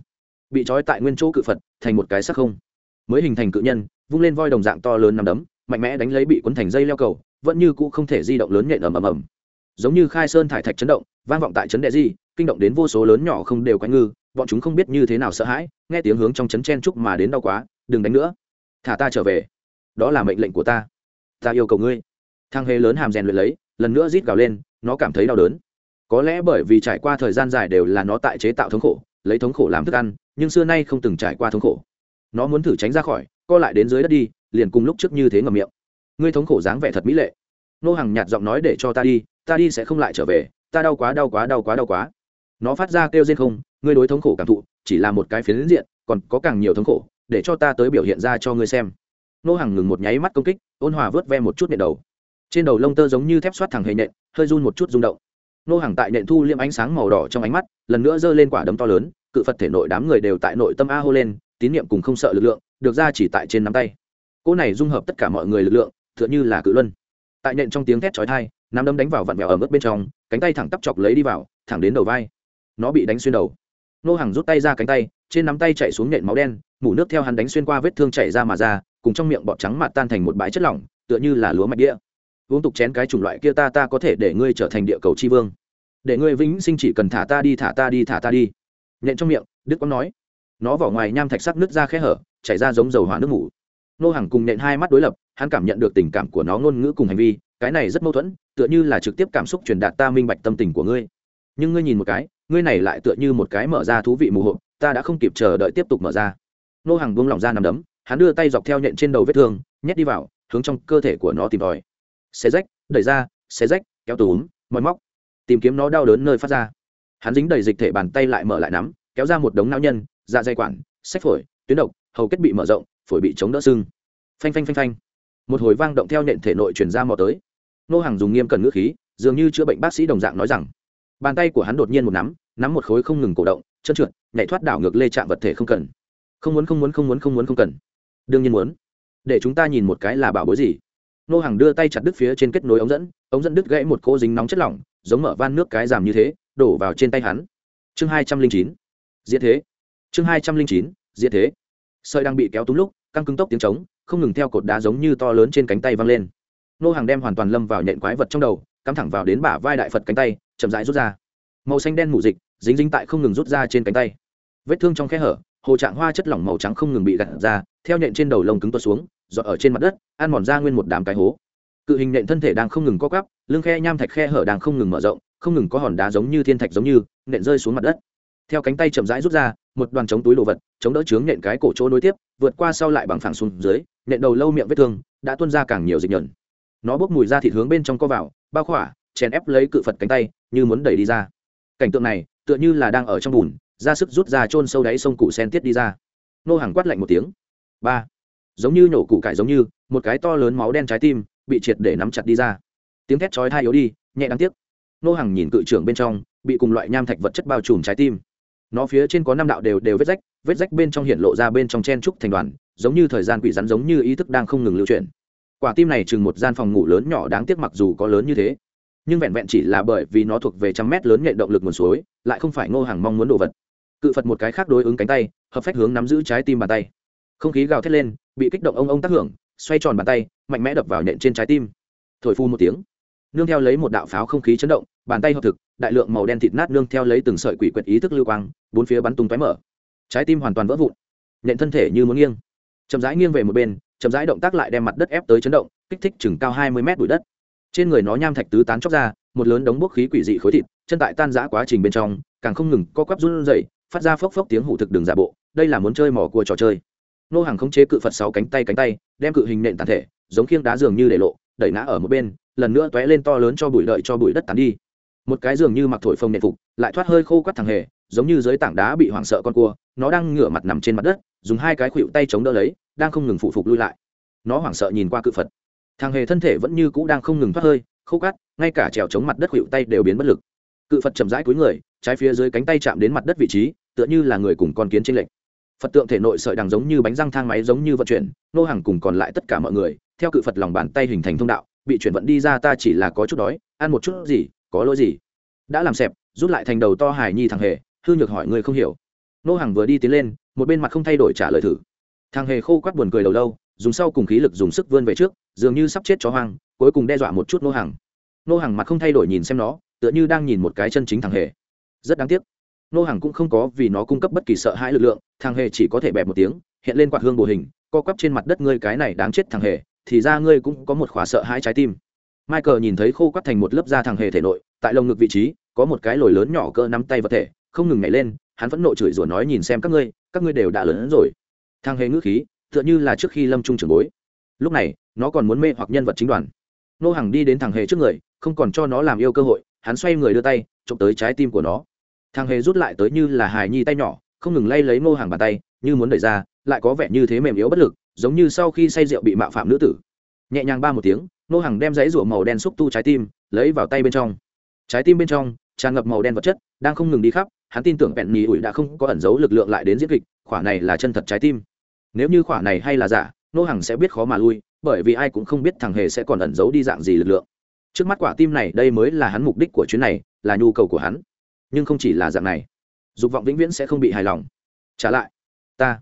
Bị trói tại nguyên chỗ cự phật, thành một cái sắc không mới hình thành cự nhân, vung lên voi đồng dạng to lớn nằm đấm, mạnh mẽ đánh lấy bị cuốn thành dây leo cầu, vẫn như cũ không thể di động lớn nhện ầm ầm ầm. Giống như khai sơn thải thạch chấn động, vang vọng tại chấn đệ di, kinh động đến vô số lớn nhỏ không đều quanh ngư, bọn chúng không biết như thế nào sợ hãi, nghe tiếng hướng trong chấn chen trúc mà đến đau quá, đừng đánh nữa. Thả ta trở về. Đó là mệnh lệnh của ta. Ta yêu cầu ngươi. Thang hề lớn hàm rèn luyện lấy, lần nữa rít gào lên, nó cảm thấy đau đớn. Có lẽ bởi vì trải qua thời gian dài đều là nó tại chế tạo thống khổ, lấy thống khổ làm thức ăn, nhưng xưa nay không từng trải qua thống khổ nó muốn thử tránh ra khỏi, co lại đến dưới đất đi, liền cùng lúc trước như thế ngầm miệng. Ngươi thống khổ dáng vẻ thật mỹ lệ. Nô hàng nhạt giọng nói để cho ta đi ta đi sẽ không lại trở về, ta đau quá đau quá đau quá đau quá. Nó phát ra kêu rên không, ngươi đối thống khổ cảm thụ, chỉ là một cái phiến diện, còn có càng nhiều thống khổ, để cho ta tới biểu hiện ra cho ngươi xem. Nô hàng ngừng một nháy mắt công kích, ôn hòa vớt ve một chút nhện đầu. Trên đầu lông tơ giống như thép xoát thẳng hệ nhện hơi run một chút rung động. Nô hàng tại nhện thu liêm ánh sáng màu đỏ trong ánh mắt, lần nữa giơ lên quả đấm to lớn, cự phật thể nội đám người đều tại nội tâm a hô lên tín niệm cùng không sợ lực lượng, được ra chỉ tại trên nắm tay. Cỗ này dung hợp tất cả mọi người lực lượng, tựa như là cự luân. Tại nện trong tiếng thét chói tai, nắm đấm đánh vào vặn vẹo ở mức bên trong, cánh tay thẳng tắp chọc lấy đi vào, thẳng đến đầu vai. Nó bị đánh xuyên đầu. Nô hàng rút tay ra cánh tay, trên nắm tay chạy xuống nện máu đen, mủ nước theo hắn đánh xuyên qua vết thương chảy ra mà ra, cùng trong miệng bọt trắng mặt tan thành một bãi chất lỏng, tựa như là lúa mạch đĩa. Uống tục chén cái chủng loại kia ta ta có thể để ngươi trở thành địa cầu tri vương. Để ngươi vĩnh sinh chỉ cần thả ta đi, thả ta đi, thả ta đi. Nhện trong miệng, đức quang nói nó vỏ ngoài nham thạch sắc nứt ra khe hở, chảy ra giống dầu hỏa nước mủ. Nô hàng cùng nện hai mắt đối lập, hắn cảm nhận được tình cảm của nó ngôn ngữ cùng hành vi, cái này rất mâu thuẫn, tựa như là trực tiếp cảm xúc truyền đạt ta minh bạch tâm tình của ngươi. Nhưng ngươi nhìn một cái, ngươi này lại tựa như một cái mở ra thú vị mù hộp ta đã không kịp chờ đợi tiếp tục mở ra. Nô hàng buông lỏng ra nằm đấm, hắn đưa tay dọc theo nhện trên đầu vết thương, nhét đi vào, hướng trong cơ thể của nó tìm tòi. Xé rách, đẩy ra, xé rách, kéo túm mọi móc. Tìm kiếm nó đau đớn nơi phát ra. Hắn dính đầy dịch thể bàn tay lại mở lại nắm, kéo ra một đống não nhân dạ dây quản, sách phổi, tuyến độc, hầu kết bị mở rộng, phổi bị chống đỡ sưng. Phanh phanh phanh phanh. Một hồi vang động theo nện thể nội truyền ra mò tới. Nô hàng dùng nghiêm cần ngữ khí, dường như chữa bệnh bác sĩ đồng dạng nói rằng, bàn tay của hắn đột nhiên một nắm nắm một khối không ngừng cổ động, chân trượt, nhảy thoát đảo ngược lê chạm vật thể không cần. Không muốn không muốn không muốn không muốn, không cần. Đương nhiên muốn. Để chúng ta nhìn một cái là bảo bối gì? Nô hàng đưa tay chặt đứt phía trên kết nối ống dẫn ống dẫn đứt gãy một cô dính nóng chất lỏng, giống mở van nước cái giảm như thế, đổ vào trên tay hắn. Chương hai trăm linh chín. Diễn thế chương hai trăm linh chín diễn thế. Sợi đang bị kéo túng lúc, căng cứng tốc tiếng trống, không ngừng theo cột đá giống như to lớn trên cánh tay văng lên. Nô hàng đem hoàn toàn lâm vào nhện quái vật trong đầu, cắm thẳng vào đến bả vai đại phật cánh tay, chậm rãi rút ra. Màu xanh đen mù dịch, dính dính tại không ngừng rút ra trên cánh tay. Vết thương trong khe hở, hồ trạng hoa chất lỏng màu trắng không ngừng bị gặt ra, theo nhện trên đầu lông cứng tuột xuống dọn ở trên mặt đất, ăn mòn ra nguyên một đám cái hố. Cự hình nện thân thể đang không ngừng co cắp lưng khe nham thạch khe hở đang không ngừng mở rộng, không ngừng có hòn đá giống như thiên thạch giống như nện rơi xuống mặt đất theo cánh tay chậm rãi rút ra, một đoàn chống túi đồ vật, chống đỡ chướng nện cái cổ chỗ nối tiếp, vượt qua sau lại bằng phẳng xuống dưới, nện đầu lâu miệng vết thương, đã tuôn ra càng nhiều dịch nhẩn. nó bốc mùi ra thịt hướng bên trong co vào, bao khỏa, chèn ép lấy cự phật cánh tay, như muốn đẩy đi ra. Cảnh tượng này, tựa như là đang ở trong bùn, ra sức rút ra chôn sâu đáy sông cụ sen tiết đi ra. Nô hàng quát lạnh một tiếng. Ba. Giống như nhổ củ cải giống như, một cái to lớn máu đen trái tim, bị triệt để nắm chặt đi ra. Tiếng thét chói thai yếu đi, nhẹ đáng tiếc. Nô hàng nhìn cự trưởng bên trong, bị cùng loại nham thạch vật chất bao trùm trái tim nó phía trên có năm đạo đều đều vết rách vết rách bên trong hiện lộ ra bên trong chen trúc thành đoàn, giống như thời gian quỷ rắn giống như ý thức đang không ngừng lưu chuyển. Quả tim này chừng một gian phòng ngủ lớn nhỏ đáng tiếc mặc dù có lớn như thế, nhưng vẹn vẹn chỉ là bởi vì nó thuộc về trăm mét lớn nhạy động lực nguồn suối, lại không phải ngô hàng mong muốn đồ vật. Cự phật một cái khác đối ứng cánh tay, hợp phách hướng nắm giữ trái tim bàn tay. Không khí gào thét lên, bị kích động ông ông tác hưởng, xoay tròn bàn tay, mạnh mẽ đập vào nhện trên trái tim. Thổi phu một tiếng nương theo lấy một đạo pháo không khí chấn động, bàn tay hợp thực, đại lượng màu đen thịt nát nương theo lấy từng sợi quỷ quyệt ý thức lưu quang, bốn phía bắn tung tóe mở. Trái tim hoàn toàn vỡ vụn nền thân thể như muốn nghiêng. Chậm rãi nghiêng về một bên, chậm rãi động tác lại đem mặt đất ép tới chấn động, kích thích chừng cao hai mươi mét bụi đất. Trên người nó nham thạch tứ tán chóc ra, một lớn đống bốc khí quỷ dị khối thịt, chân tại tan giã quá trình bên trong, càng không ngừng co quắp run rẩy, phát ra phốc phốc tiếng hủ thực đường giả bộ, đây là muốn chơi mỏ cua trò chơi. Nô hàng khống chế cự phật sáu cánh tay cánh tay, đem cự hình nện tàn thể, giống khiêng đá dường như để lộ, đẩy ngã ở một bên lần nữa t lên to lớn cho bụi đợi cho bụi đất tán đi. Một cái giường như mặc thổi phồng nện phục, lại thoát hơi khô quắt thằng hề, giống như dưới tảng đá bị hoảng sợ con cua, nó đang ngửa mặt nằm trên mặt đất, dùng hai cái khuỵu tay chống đỡ lấy, đang không ngừng phụ phục lui lại. Nó hoảng sợ nhìn qua cự phật. Thằng hề thân thể vẫn như cũ đang không ngừng thoát hơi, khô cắt ngay cả trèo chống mặt đất khuỵu tay đều biến bất lực. Cự phật chậm rãi cúi người, trái phía dưới cánh tay chạm đến mặt đất vị trí, tựa như là người cùng con kiến trên lệnh phật tượng thể nội sợi đằng giống như bánh răng thang máy giống như vận chuyển, nô hàng cùng còn lại tất cả mọi người, theo cự phật lòng bàn tay hình thành thông đạo bị chuyển vận đi ra ta chỉ là có chút đói, ăn một chút gì, có lỗi gì. Đã làm xẹp, rút lại thành đầu to hài nhi thằng hề, hư nhược hỏi người không hiểu. Nô hàng vừa đi tiến lên, một bên mặt không thay đổi trả lời thử. Thằng hề khô quát buồn cười đầu lâu, dùng sau cùng khí lực dùng sức vươn về trước, dường như sắp chết chó hoang, cuối cùng đe dọa một chút nô hàng nô hàng mặt không thay đổi nhìn xem nó, tựa như đang nhìn một cái chân chính thằng hề. Rất đáng tiếc. Nô hàng cũng không có vì nó cung cấp bất kỳ sợ hãi lực lượng, thằng hề chỉ có thể bẹp một tiếng, hiện lên quạt hương bồ hình, co quắp trên mặt đất ngươi cái này đáng chết thằng hề thì ra ngươi cũng có một khóa sợ hãi trái tim. Michael nhìn thấy khô quắt thành một lớp da thằng hề thể nội, tại lồng ngực vị trí, có một cái lồi lớn nhỏ cỡ nắm tay vật thể, không ngừng nhảy lên, hắn vẫn nộ chửi rủa nói nhìn xem các ngươi các ngươi đều đã lớn hơn rồi. Thằng hề ngữ khí, tựa như là trước khi lâm trung trưởng bối. Lúc này, nó còn muốn mê hoặc nhân vật chính đoàn. Nô Hằng đi đến thằng hề trước người, không còn cho nó làm yêu cơ hội, hắn xoay người đưa tay trộm tới trái tim của nó. Thằng hề rút lại tới như là hài nhi tay nhỏ, không ngừng lay lấy nô hàng bàn tay, như muốn đẩy ra, lại có vẻ như thế mềm yếu bất lực giống như sau khi say rượu bị mạo phạm nữ tử. Nhẹ nhàng ba một tiếng nô hàng đem giấy rủa màu đen xúc tu trái tim, lấy vào tay bên trong. Trái tim bên trong, tràn ngập màu đen vật chất, đang không ngừng đi khắp, hắn tin tưởng bẹn mì ủi đã không có ẩn giấu lực lượng lại đến diễn kịch, khỏa này là chân thật trái tim. Nếu như khỏa này hay là giả nô hàng sẽ biết khó mà lui, bởi vì ai cũng không biết thằng hề sẽ còn ẩn giấu đi dạng gì lực lượng. Trước mắt quả tim này, đây mới là hắn mục đích của chuyến này, là nhu cầu của hắn. Nhưng không chỉ là dạng này, dục vọng vĩnh viễn sẽ không bị hài lòng. Trả lại, ta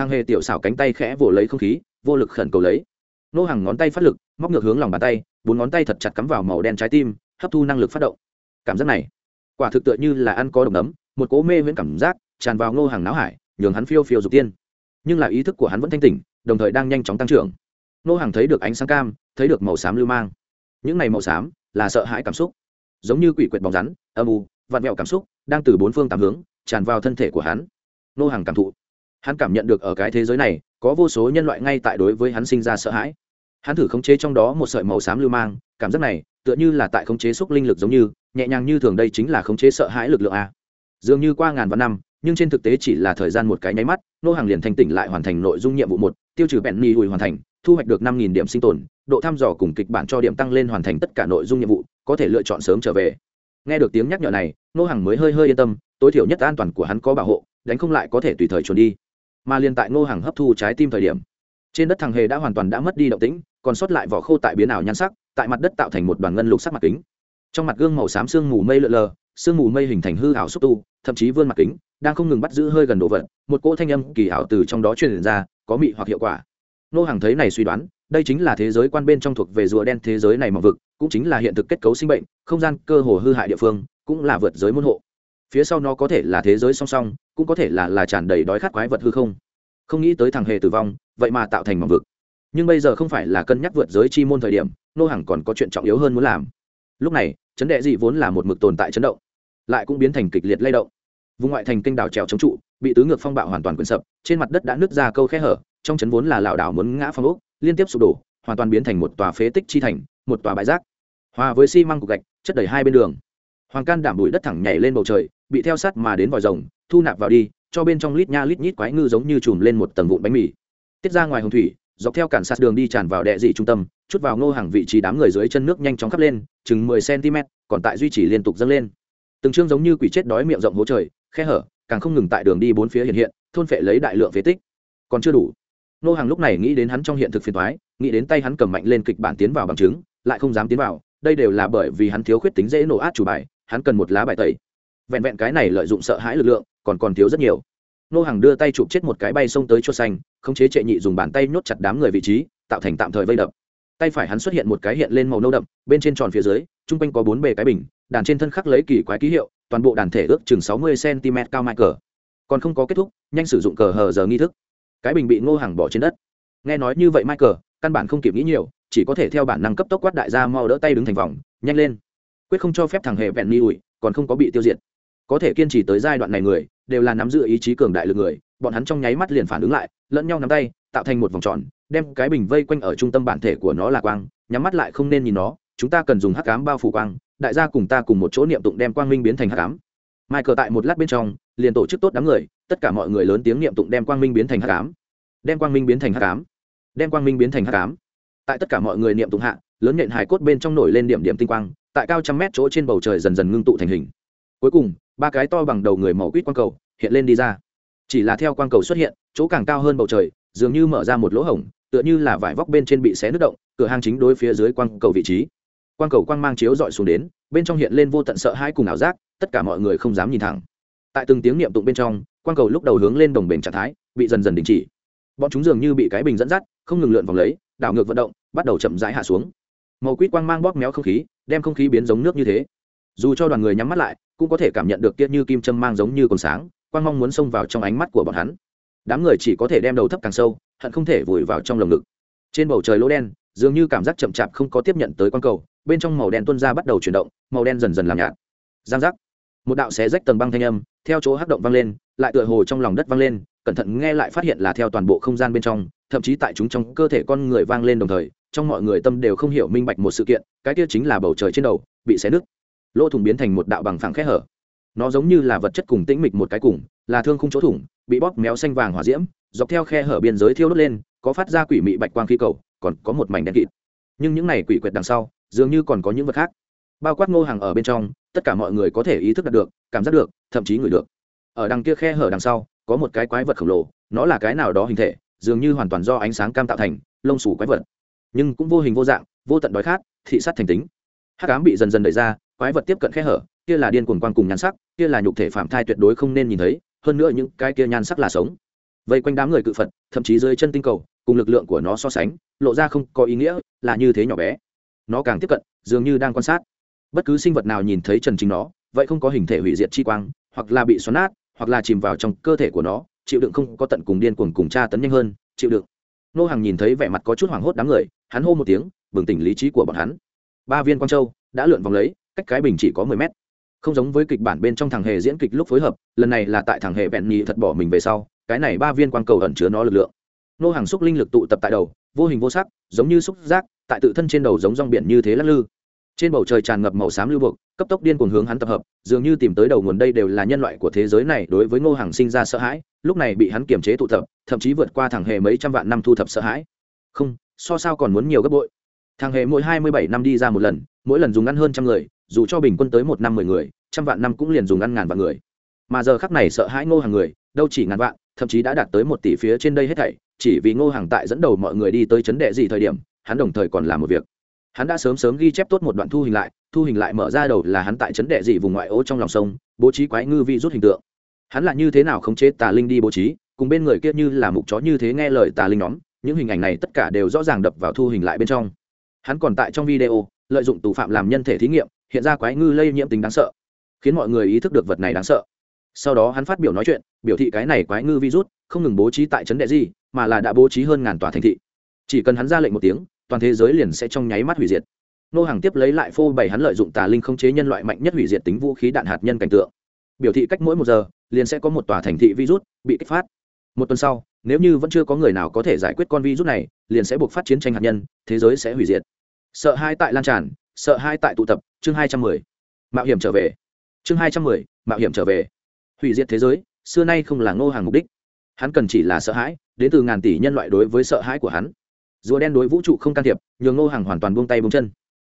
thang hề tiểu xảo cánh tay khẽ vồ lấy không khí, vô lực khẩn cầu lấy. Nô hàng ngón tay phát lực, móc ngược hướng lòng bàn tay, bốn ngón tay thật chặt cắm vào màu đen trái tim, hấp thu năng lực phát động. Cảm giác này, quả thực tựa như là ăn có độc nấm, một cố mê viễn cảm giác tràn vào ngô hàng náo hải, nhường hắn phiêu phiêu dục tiên. Nhưng là ý thức của hắn vẫn thanh tỉnh, đồng thời đang nhanh chóng tăng trưởng. Ngô hàng thấy được ánh sáng cam, thấy được màu xám lưu mang. Những này màu xám là sợ hãi cảm xúc. Giống như quỷ quyệt bóng rắn, âm u, vặn vẹo cảm xúc, đang từ bốn phương tám hướng, tràn vào thân thể của hắn. Ngô hàng cảm thụ hắn cảm nhận được ở cái thế giới này, có vô số nhân loại ngay tại đối với hắn sinh ra sợ hãi. Hắn thử khống chế trong đó một sợi màu xám lưu mang, cảm giác này, tựa như là tại khống chế xúc linh lực giống như, nhẹ nhàng như thường đây chính là khống chế sợ hãi lực lượng a. Dường như qua ngàn vạn năm, nhưng trên thực tế chỉ là thời gian một cái nháy mắt, nô hàng liền thành tỉnh lại hoàn thành nội dung nhiệm vụ một, tiêu trừ bẹn ni hùi hoàn thành, thu hoạch được năm nghìn điểm sinh tồn, độ thăm dò cùng kịch bản cho điểm tăng lên hoàn thành tất cả nội dung nhiệm vụ, có thể lựa chọn sớm trở về. Nghe được tiếng nhắc nhở này, nô hàng mới hơi hơi yên tâm, tối thiểu nhất an toàn của hắn có bảo hộ, đánh không lại có thể tùy thời trốn đi mà liền tại Ngô hàng hấp thu trái tim thời điểm. Trên đất thằng hề đã hoàn toàn đã mất đi động tĩnh, còn sót lại vỏ khô tại biến ảo nhan sắc, tại mặt đất tạo thành một đoàn ngân lục sắc mặt kính. Trong mặt gương màu xám sương mù mây lượn lờ, sương mù mây hình thành hư ảo xúc tu, thậm chí vươn mặt kính, đang không ngừng bắt giữ hơi gần đồ vật, một cỗ thanh âm kỳ ảo từ trong đó truyền ra, có mị hoặc hiệu quả. Nô hàng thấy này suy đoán, đây chính là thế giới quan bên trong thuộc về rùa đen thế giới này mà vực, cũng chính là hiện thực kết cấu sinh bệnh, không gian cơ hồ hư hại địa phương, cũng là vượt giới môn hộ phía sau nó có thể là thế giới song song, cũng có thể là là tràn đầy đói khát quái vật hư không. Không nghĩ tới thằng hề tử vong, vậy mà tạo thành mỏng vực. Nhưng bây giờ không phải là cân nhắc vượt giới chi môn thời điểm, nô hàng còn có chuyện trọng yếu hơn muốn làm. Lúc này, chấn đệ dị vốn là một mực tồn tại chấn động, lại cũng biến thành kịch liệt lay động. Vùng ngoại thành kênh đảo trèo chống trụ, bị tứ ngược phong bạo hoàn toàn quyển sập, trên mặt đất đã nứt ra câu khe hở, trong chấn vốn là lảo đảo muốn ngã phong ốc, liên tiếp sụp đổ, hoàn toàn biến thành một tòa phế tích chi thành, một tòa bãi rác. Hòa với xi măng cục gạch, chất đầy hai bên đường. Hoàng can đảm bụi đất thẳng nhảy lên bầu trời bị theo sát mà đến vòi rồng, thu nạp vào đi, cho bên trong lít nha lít nhít quái ngư giống như chùm lên một tầng vụn bánh mì. Tiết ra ngoài hồng thủy, dọc theo cản sát đường đi tràn vào đệ dị trung tâm, chút vào ngô hàng vị trí đám người dưới chân nước nhanh chóng khắp lên, chừng mười cm, còn tại duy trì liên tục dâng lên. Từng chương giống như quỷ chết đói miệng rộng hố trời, khe hở, càng không ngừng tại đường đi bốn phía hiện hiện, thôn phệ lấy đại lượng phế tích. Còn chưa đủ. Ngô hàng lúc này nghĩ đến hắn trong hiện thực phiền thoái nghĩ đến tay hắn cầm mạnh lên kịch bản tiến vào bằng chứng, lại không dám tiến vào, đây đều là bởi vì hắn thiếu khuyết tính dễ nổ át chủ bài, hắn cần một lá bài tẩy vẹn vẹn cái này lợi dụng sợ hãi lực lượng, còn còn thiếu rất nhiều. Nô hàng đưa tay chụp chết một cái bay xông tới chốt xanh không chế trệ nhị dùng bàn tay nhốt chặt đám người vị trí, tạo thành tạm thời vây đập. Tay phải hắn xuất hiện một cái hiện lên màu nâu đậm, bên trên tròn phía dưới chung quanh có bốn bề cái bình, đàn trên thân khắc lấy kỳ quái ký hiệu, toàn bộ đàn thể ước chừng sáu mươi cm cao mai cờ. Còn không có kết thúc, nhanh sử dụng cờ hờ giờ nghi thức. Cái bình bị ngô hàng bỏ trên đất. Nghe nói như vậy mai cờ căn bản không kịp nghĩ nhiều, chỉ có thể theo bản năng cấp tốc quát đại gia mau đỡ tay đứng thành vòng, nhanh lên. Quyết không cho phép thằng hề vẹn ni ủi, còn không có bị tiêu diệt có thể kiên trì tới giai đoạn này người, đều là nắm giữ ý chí cường đại lực người, bọn hắn trong nháy mắt liền phản ứng lại, lẫn nhau nắm tay, tạo thành một vòng tròn, đem cái bình vây quanh ở trung tâm bản thể của nó là quang, nhắm mắt lại không nên nhìn nó, chúng ta cần dùng hắc cám bao phủ quang, đại gia cùng ta cùng một chỗ niệm tụng đem quang minh biến thành hắc cám cờ tại một lát bên trong, liền tổ chức tốt đám người, tất cả mọi người lớn tiếng niệm tụng đem quang minh biến thành hắc cám đem quang minh biến thành hắc cám đem quang minh biến thành hắc cám tại tất cả mọi người niệm tụng hạ, lớn nhện hài cốt bên trong nổi lên điểm điểm tinh quang, tại cao trăm mét chỗ trên bầu trời dần dần ngưng tụ thành hình. Cuối cùng ba cái to bằng đầu người màu quýt quang cầu hiện lên đi ra. Chỉ là theo quang cầu xuất hiện, chỗ càng cao hơn bầu trời, dường như mở ra một lỗ hổng, tựa như là vải vóc bên trên bị xé nứt động, cửa hang chính đối phía dưới quang cầu vị trí. Quang cầu quang mang chiếu dọi xuống đến, bên trong hiện lên vô tận sợ hãi cùng ảo giác, tất cả mọi người không dám nhìn thẳng. Tại từng tiếng niệm tụng bên trong, quang cầu lúc đầu hướng lên đồng bền trạng thái, bị dần dần đình chỉ. Bọn chúng dường như bị cái bình dẫn dắt, không ngừng lượn vòng lấy, đảo ngược vận động, bắt đầu chậm rãi hạ xuống. Màu quýt quang mang bóp méo không khí, đem không khí biến giống nước như thế dù cho đoàn người nhắm mắt lại, cũng có thể cảm nhận được kia như kim châm mang giống như còn sáng, quang mong muốn xông vào trong ánh mắt của bọn hắn. Đám người chỉ có thể đem đầu thấp càng sâu, hận không thể vùi vào trong lồng ngực. Trên bầu trời lỗ đen, dường như cảm giác chậm chạp không có tiếp nhận tới quang cầu, bên trong màu đen tuân ra bắt đầu chuyển động, màu đen dần dần làm nhạt. Giang giác. Một đạo xé rách tầng băng thanh âm, theo chỗ hắc động vang lên, lại tựa hồ trong lòng đất vang lên, cẩn thận nghe lại phát hiện là theo toàn bộ không gian bên trong, thậm chí tại chúng trong cơ thể con người vang lên đồng thời, trong mọi người tâm đều không hiểu minh bạch một sự kiện, cái kia chính là bầu trời trên đầu, bị xé nứt lỗ thủng biến thành một đạo bằng phẳng khe hở. Nó giống như là vật chất cùng tĩnh mịch một cái cùng, là thương khung chỗ thủng, bị bóp méo xanh vàng hỏa diễm, dọc theo khe hở biên giới thiêu đốt lên, có phát ra quỷ mị bạch quang khí cầu, còn có một mảnh đen kịt. Nhưng những này quỷ quyệt đằng sau, dường như còn có những vật khác. Bao quát ngô hàng ở bên trong, tất cả mọi người có thể ý thức đạt được, cảm giác được, thậm chí ngửi được. Ở đằng kia khe hở đằng sau, có một cái quái vật khổng lồ, nó là cái nào đó hình thể, dường như hoàn toàn do ánh sáng cam tạo thành, lông sủ quái vật. Nhưng cũng vô hình vô dạng, vô tận đói khát, thị sát thành tính. Hát cám bị dần dần đẩy ra quái vật tiếp cận khe hở, kia là điên cuồng quang cùng nhan sắc, kia là nhục thể phạm thai tuyệt đối không nên nhìn thấy, hơn nữa những cái kia nhan sắc là sống. Vây quanh đám người cự phật, thậm chí dưới chân tinh cầu, cùng lực lượng của nó so sánh, lộ ra không có ý nghĩa, là như thế nhỏ bé. Nó càng tiếp cận, dường như đang quan sát. Bất cứ sinh vật nào nhìn thấy trần chính nó, vậy không có hình thể hủy diệt chi quang, hoặc là bị xoắn nát, hoặc là chìm vào trong cơ thể của nó, chịu đựng không có tận cùng điên cuồng cùng tra tấn nhanh hơn, chịu đựng. Nô hàng nhìn thấy vẻ mặt có chút hoảng hốt đám người, hắn hô một tiếng, bừng tỉnh lý trí của bọn hắn. Ba viên quang châu đã lượn vòng lấy cách cái bình chỉ có mười mét. Không giống với kịch bản bên trong thằng hề diễn kịch lúc phối hợp, lần này là tại thằng hề bẹn nhì thật bỏ mình về sau, cái này ba viên quang cầu ẩn chứa nó lực lượng. Nô hàng xúc linh lực tụ tập tại đầu, vô hình vô sắc, giống như xúc giác, tại tự thân trên đầu giống rong biển như thế lắc lư. Trên bầu trời tràn ngập màu xám lưu buộc, cấp tốc điên cuồng hướng hắn tập hợp, dường như tìm tới đầu nguồn đây đều là nhân loại của thế giới này đối với ngô hàng sinh ra sợ hãi, lúc này bị hắn kiềm chế tụ tập, thậm chí vượt qua thằng hề mấy trăm vạn năm thu thập sợ hãi. Không, so sao còn muốn nhiều gấp bội. Thằng hề mỗi hai mươi bảy năm đi ra một lần, mỗi lần dùng ăn hơn trăm người dù cho bình quân tới một năm mười người, trăm vạn năm cũng liền dùng ăn ngàn vạn người. Mà giờ khắc này sợ hãi ngô hàng người, đâu chỉ ngàn vạn, thậm chí đã đạt tới một tỷ phía trên đây hết thảy, chỉ vì ngô hàng tại dẫn đầu mọi người đi tới chấn đệ gì thời điểm, hắn đồng thời còn làm một việc. Hắn đã sớm sớm ghi chép tốt một đoạn thu hình lại, thu hình lại mở ra đầu là hắn tại chấn đệ dị vùng ngoại ô trong lòng sông, bố trí quái ngư vi rút hình tượng. Hắn là như thế nào khống chế tà linh đi bố trí, cùng bên người kia như là mục chó như thế nghe lời tà linh nhóm, những hình ảnh này tất cả đều rõ ràng đập vào thu hình lại bên trong. Hắn còn tại trong video, lợi dụng tù phạm làm nhân thể thí nghiệm hiện ra quái ngư lây nhiễm tính đáng sợ, khiến mọi người ý thức được vật này đáng sợ. Sau đó hắn phát biểu nói chuyện, biểu thị cái này quái ngư virus không ngừng bố trí tại trấn đệ gì mà là đã bố trí hơn ngàn tòa thành thị. Chỉ cần hắn ra lệnh một tiếng, toàn thế giới liền sẽ trong nháy mắt hủy diệt. Nô hàng tiếp lấy lại phô bày hắn lợi dụng tà linh không chế nhân loại mạnh nhất hủy diệt tính vũ khí đạn hạt nhân cảnh tượng. Biểu thị cách mỗi một giờ, liền sẽ có một tòa thành thị virus bị kích phát. Một tuần sau, nếu như vẫn chưa có người nào có thể giải quyết con virus này, liền sẽ buộc phát chiến tranh hạt nhân, thế giới sẽ hủy diệt. Sợ hai tại lan tràn sợ hai tại tụ tập, chương hai trăm mười. Mạo hiểm trở về. Chương hai trăm mười, mạo hiểm trở về. Hủy diệt thế giới, xưa nay không là ngô hàng mục đích. Hắn cần chỉ là sợ hãi, đến từ ngàn tỷ nhân loại đối với sợ hãi của hắn. Rùa đen đối vũ trụ không can thiệp, nhường ngô hàng hoàn toàn buông tay buông chân.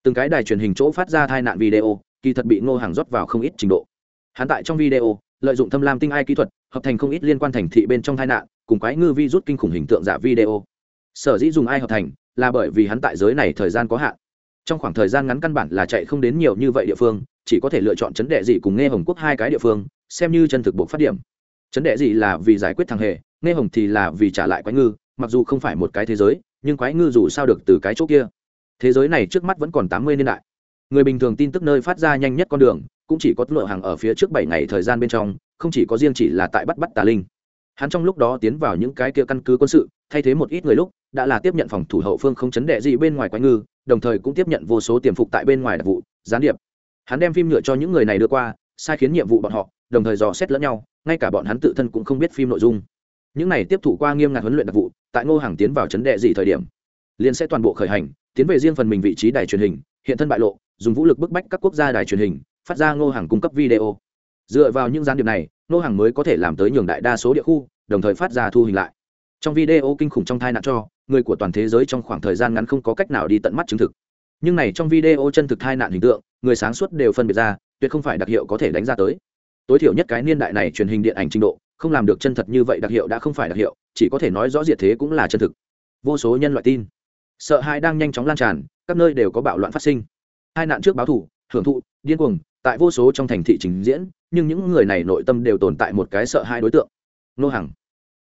Từng cái đài truyền hình chỗ phát ra tai nạn video, kỳ thật bị ngô hàng rót vào không ít trình độ. Hắn tại trong video, lợi dụng thâm lam tinh ai kỹ thuật, hợp thành không ít liên quan thành thị bên trong tai nạn, cùng quái ngư vi rút kinh khủng hình tượng giả video. Sở dĩ dùng ai hợp thành, là bởi vì hắn tại giới này thời gian có hạn trong khoảng thời gian ngắn căn bản là chạy không đến nhiều như vậy địa phương, chỉ có thể lựa chọn chấn đệ dị cùng nghe hồng quốc hai cái địa phương, xem như chân thực buộc phát điểm. Chấn đệ dị là vì giải quyết thằng hề, nghe hồng thì là vì trả lại quái ngư, mặc dù không phải một cái thế giới, nhưng quái ngư dù sao được từ cái chỗ kia. Thế giới này trước mắt vẫn còn tám mươi niên đại. Người bình thường tin tức nơi phát ra nhanh nhất con đường, cũng chỉ có lựa hàng ở phía trước bảy ngày thời gian bên trong, không chỉ có riêng chỉ là tại bắt bắt tà linh. Hắn trong lúc đó tiến vào những cái kia căn cứ quân sự, thay thế một ít người lúc, đã là tiếp nhận phòng thủ hậu phương không chấn đệ gì bên ngoài quái ngư đồng thời cũng tiếp nhận vô số tiềm phục tại bên ngoài đặc vụ, gián điệp. Hắn đem phim nhựa cho những người này đưa qua, sai khiến nhiệm vụ bọn họ, đồng thời dò xét lẫn nhau, ngay cả bọn hắn tự thân cũng không biết phim nội dung. Những này tiếp thủ qua nghiêm ngặt huấn luyện đặc vụ, tại ngô hàng tiến vào chấn đệ gì thời điểm, liền sẽ toàn bộ khởi hành, tiến về riêng phần mình vị trí đài truyền hình, hiện thân bại lộ, dùng vũ lực bức bách các quốc gia đài truyền hình, phát ra ngô hàng cung cấp video. Dựa vào những gián điệp này, ngô hàng mới có thể làm tới nhường đại đa số địa khu, đồng thời phát ra thu hình lại trong video kinh khủng trong thai nạn cho, người của toàn thế giới trong khoảng thời gian ngắn không có cách nào đi tận mắt chứng thực. Nhưng này trong video chân thực thai nạn hình tượng, người sáng suốt đều phân biệt ra, tuyệt không phải đặc hiệu có thể đánh ra tới. Tối thiểu nhất cái niên đại này truyền hình điện ảnh trình độ, không làm được chân thật như vậy đặc hiệu đã không phải đặc hiệu, chỉ có thể nói rõ diệt thế cũng là chân thực. Vô số nhân loại tin. Sợ hãi đang nhanh chóng lan tràn, các nơi đều có bạo loạn phát sinh. Hai nạn trước báo thủ, hưởng thụ, điên cuồng, tại vô số trong thành thị trình diễn, nhưng những người này nội tâm đều tồn tại một cái sợ hai đối tượng. Nô hàng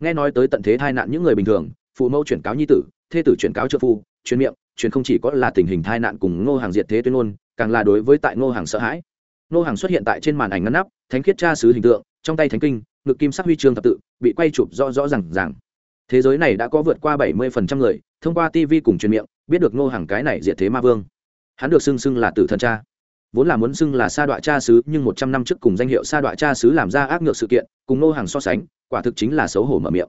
nghe nói tới tận thế tai nạn những người bình thường, phụ mẫu chuyển cáo nhi tử, thê tử chuyển cáo trợ phu, truyền miệng, truyền không chỉ có là tình hình tai nạn cùng ngô hàng diệt thế tuyên ngôn, càng là đối với tại ngô hàng sợ hãi. Ngô hàng xuất hiện tại trên màn ảnh ngăn nắp, thánh khiết cha sứ hình tượng, trong tay thánh kinh, ngực kim sắc huy chương thập tự, bị quay chụp rõ rõ rằng rằng thế giới này đã có vượt qua bảy mươi phần trăm người, thông qua tv cùng truyền miệng, biết được ngô hàng cái này diệt thế ma vương. Hắn được xưng xưng là tử thần cha. Vốn là muốn xưng là sa đọa cha sứ, nhưng một trăm năm trước cùng danh hiệu sa đọa cha sứ làm ra ác ngược sự kiện, cùng ngô hàng so sánh quả thực chính là xấu hổ mở miệng.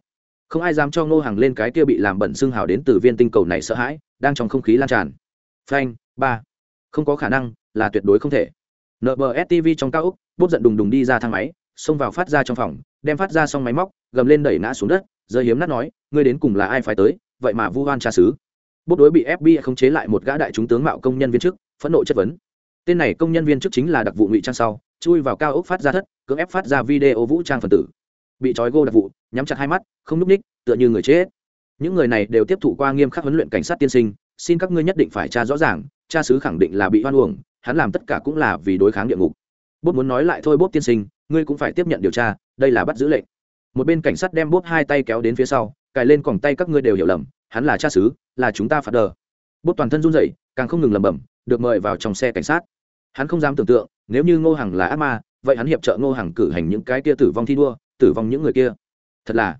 Không ai dám cho ngô hàng lên cái kia bị làm bẩn xương hào đến từ viên tinh cầu này sợ hãi, đang trong không khí lan tràn. Phanh, ba. Không có khả năng, là tuyệt đối không thể. Nbs trong cao úc bút giận đùng đùng đi ra thang máy, xông vào phát ra trong phòng, đem phát ra xong máy móc, gầm lên đẩy ngã xuống đất giờ hiếm nát nói, ngươi đến cùng là ai phải tới? Vậy mà vu oan tra xứ. Bút đối bị fbi khống chế lại một gã đại chúng tướng mạo công nhân viên chức, phẫn nộ chất vấn. Tên này công nhân viên chức chính là đặc vụ ngụy trang sau, chui vào cao ốc phát ra thất, cưỡng ép phát ra video vũ trang phần tử bị trói gô đặc vụ, nhắm chặt hai mắt, không núp ních, tựa như người chết. Những người này đều tiếp thụ qua nghiêm khắc huấn luyện cảnh sát tiên sinh, xin các ngươi nhất định phải tra rõ ràng, cha sứ khẳng định là bị hoan uổng, hắn làm tất cả cũng là vì đối kháng địa ngục. Bốp muốn nói lại thôi bốp tiên sinh, ngươi cũng phải tiếp nhận điều tra, đây là bắt giữ lệnh. Một bên cảnh sát đem bốp hai tay kéo đến phía sau, cài lên còng tay các ngươi đều hiểu lầm, hắn là cha sứ là chúng ta phạt đờ. Bốp toàn thân run rẩy, càng không ngừng lẩm bẩm, được mời vào trong xe cảnh sát. Hắn không dám tưởng tượng, nếu như ngô hằng là ác ma, vậy hắn hiệp trợ ngô hằng cử hành những cái kia tử vong thi đua tử vong những người kia. Thật là,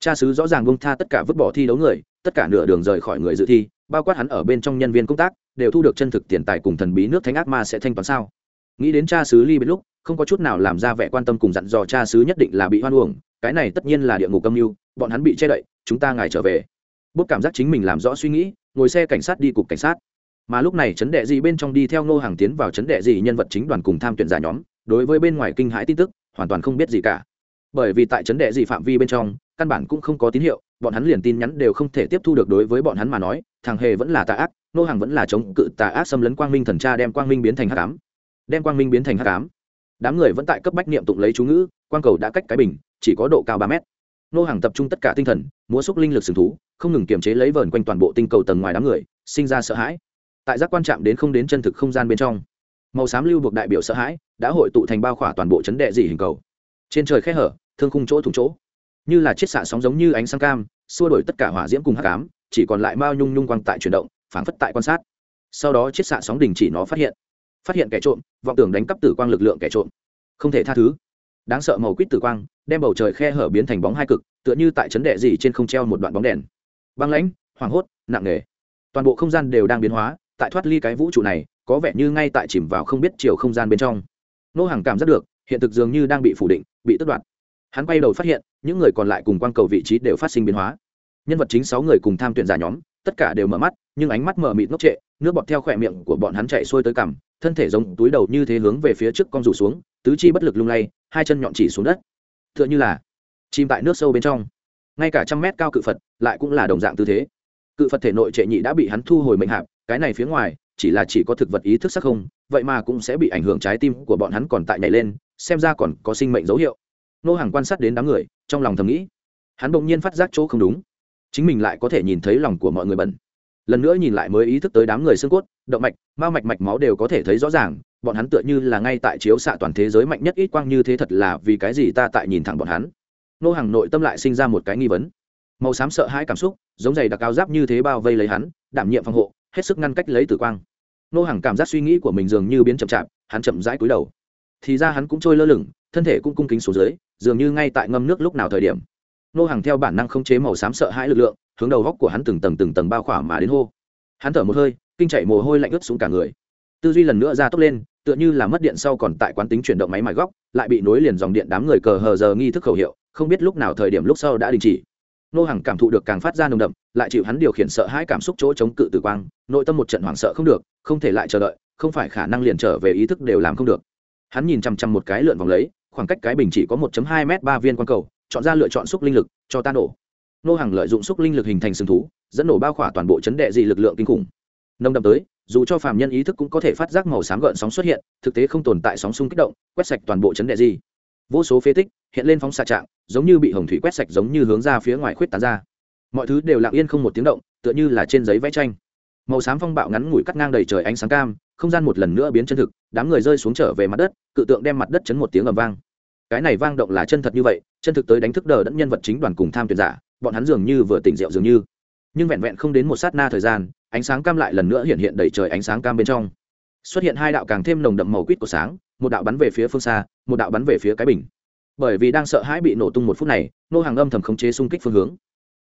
cha sứ rõ ràng bông tha tất cả vứt bỏ thi đấu người, tất cả nửa đường rời khỏi người dự thi, bao quát hắn ở bên trong nhân viên công tác, đều thu được chân thực tiền tài cùng thần bí nước thánh ác ma sẽ thanh toán sao. Nghĩ đến cha sứ ly bên lúc, không có chút nào làm ra vẻ quan tâm cùng dặn dò cha sứ nhất định là bị hoan uổng, cái này tất nhiên là địa ngục âm mưu, bọn hắn bị che đậy, chúng ta ngài trở về. Bút cảm giác chính mình làm rõ suy nghĩ, ngồi xe cảnh sát đi cục cảnh sát. Mà lúc này chấn đệ gì bên trong đi theo ngô hàng tiến vào chấn đệ gì nhân vật chính đoàn cùng tham tuyển giả nhóm, đối với bên ngoài kinh hãi tin tức, hoàn toàn không biết gì cả bởi vì tại chấn đệ gì phạm vi bên trong, căn bản cũng không có tín hiệu, bọn hắn liền tin nhắn đều không thể tiếp thu được đối với bọn hắn mà nói, thằng hề vẫn là tà ác, nô hàng vẫn là chống cự tà ác xâm lấn quang minh thần cha đem quang minh biến thành hát cám đem quang minh biến thành hát cám đám người vẫn tại cấp bách niệm tụng lấy chú ngữ, quang cầu đã cách cái bình, chỉ có độ cao ba mét. Nô hàng tập trung tất cả tinh thần, múa xúc linh lực sừng thú, không ngừng kiềm chế lấy vờn quanh toàn bộ tinh cầu tầng ngoài đám người, sinh ra sợ hãi. Tại giác quan trạm đến không đến chân thực không gian bên trong, màu xám lưu buộc đại biểu sợ hãi đã hội tụ thành bao khỏa toàn bộ chấn đệ dị hình cầu trên trời khe hở, thương khung chỗ thủng chỗ. Như là chiết xạ sóng giống như ánh sáng cam, xua đổi tất cả hỏa diễm cùng hắc ám, chỉ còn lại mao nhung nhung quang tại chuyển động, phảng phất tại quan sát. Sau đó chiết xạ sóng đình chỉ nó phát hiện. Phát hiện kẻ trộm, vọng tưởng đánh cắp tử quang lực lượng kẻ trộm. Không thể tha thứ. Đáng sợ màu quýt tử quang, đem bầu trời khe hở biến thành bóng hai cực, tựa như tại chấn đệ gì trên không treo một đoạn bóng đèn. Băng lãnh, hoảng hốt, nặng nề. Toàn bộ không gian đều đang biến hóa, tại thoát ly cái vũ trụ này, có vẻ như ngay tại chìm vào không biết chiều không gian bên trong. Nô hàng cảm giác được, hiện thực dường như đang bị phủ định bị tước đoạt. Hắn quay đầu phát hiện, những người còn lại cùng quang cầu vị trí đều phát sinh biến hóa. Nhân vật chính sáu người cùng tham tuyển giả nhóm, tất cả đều mở mắt, nhưng ánh mắt mở mịt ngốc trệ, nước bọt theo khỏe miệng của bọn hắn chạy xuôi tới cằm, thân thể giống túi đầu như thế hướng về phía trước con rủ xuống, tứ chi bất lực lung lay, hai chân nhọn chỉ xuống đất. T h ư ợ n h ư là chìm tại nước sâu bên trong. Ngay cả trăm mét cao cự phật lại cũng là đồng dạng tư thế. Cự phật thể nội trệ nhị đã bị hắn thu hồi mệnh hạp, cái này phía ngoài chỉ là chỉ có thực vật ý thức sắc không, vậy mà cũng sẽ bị ảnh hưởng trái tim của bọn hắn còn tại nhảy lên xem ra còn có sinh mệnh dấu hiệu. Nô hàng quan sát đến đám người, trong lòng thầm nghĩ. Hắn bỗng nhiên phát giác chỗ không đúng. Chính mình lại có thể nhìn thấy lòng của mọi người bẩn. Lần nữa nhìn lại mới ý thức tới đám người xương cốt, động mạch, mao mạch mạch máu đều có thể thấy rõ ràng, bọn hắn tựa như là ngay tại chiếu xạ toàn thế giới mạnh nhất ít quang như thế thật là vì cái gì ta tại nhìn thẳng bọn hắn. Nô hàng nội tâm lại sinh ra một cái nghi vấn. Màu xám sợ hãi cảm xúc, giống giày đặc cao giáp như thế bao vây lấy hắn, đảm nhiệm phòng hộ, hết sức ngăn cách lấy tử quang. Nô hàng cảm giác suy nghĩ của mình dường như biến chậm chạp, hắn chậm rãi cúi đầu thì ra hắn cũng trôi lơ lửng, thân thể cũng cung kính xuống dưới, dường như ngay tại ngâm nước lúc nào thời điểm. Nô hàng theo bản năng không chế màu xám sợ hãi lực lượng, hướng đầu góc của hắn từng tầng từng tầng bao khỏa mà đến hô. Hắn thở một hơi, kinh chạy mồ hôi lạnh ướt xuống cả người. Tư duy lần nữa ra tốc lên, tựa như là mất điện sau còn tại quán tính chuyển động máy mài góc, lại bị nối liền dòng điện đám người cờ hờ giờ nghi thức khẩu hiệu, không biết lúc nào thời điểm lúc sau đã đình chỉ. Nô hàng cảm thụ được càng phát ra nồng đậm, lại chịu hắn điều khiển sợ hãi cảm xúc chỗ chống cự tử quang, nội tâm một trận hoảng sợ không được, không thể lại chờ đợi, không phải khả năng liền trở về ý thức đều làm không được hắn nhìn chằm chằm một cái lượn vòng lấy, khoảng cách cái bình chỉ có 1 hai m ba viên quang cầu, chọn ra lựa chọn xúc linh lực, cho ta nổ. Nô hàng lợi dụng xúc linh lực hình thành sừng thú, dẫn nổ bao khỏa toàn bộ chấn đệ dị lực lượng kinh khủng. Nông đậm tới, dù cho phàm nhân ý thức cũng có thể phát giác màu xám gợn sóng xuất hiện, thực tế không tồn tại sóng xung kích động, quét sạch toàn bộ chấn đệ dị. Vô số phế tích hiện lên phóng xạ trạng, giống như bị hồng thủy quét sạch giống như hướng ra phía ngoài khuyết tán ra. Mọi thứ đều lặng yên không một tiếng động, tựa như là trên giấy vẽ tranh màu xám phong bạo ngắn ngủi cắt ngang đầy trời ánh sáng cam, không gian một lần nữa biến chân thực, đám người rơi xuống trở về mặt đất, cự tượng đem mặt đất chấn một tiếng ầm vang. Cái này vang động là chân thật như vậy, chân thực tới đánh thức đờ đẫn nhân vật chính đoàn cùng tham tuyển giả, bọn hắn dường như vừa tỉnh rượu dường như. Nhưng vẹn vẹn không đến một sát na thời gian, ánh sáng cam lại lần nữa hiện hiện đầy trời ánh sáng cam bên trong. Xuất hiện hai đạo càng thêm nồng đậm màu quýt của sáng, một đạo bắn về phía phương xa, một đạo bắn về phía cái bình. Bởi vì đang sợ hãi bị nổ tung một phút này, nô hàng âm thầm khống chế xung kích phương hướng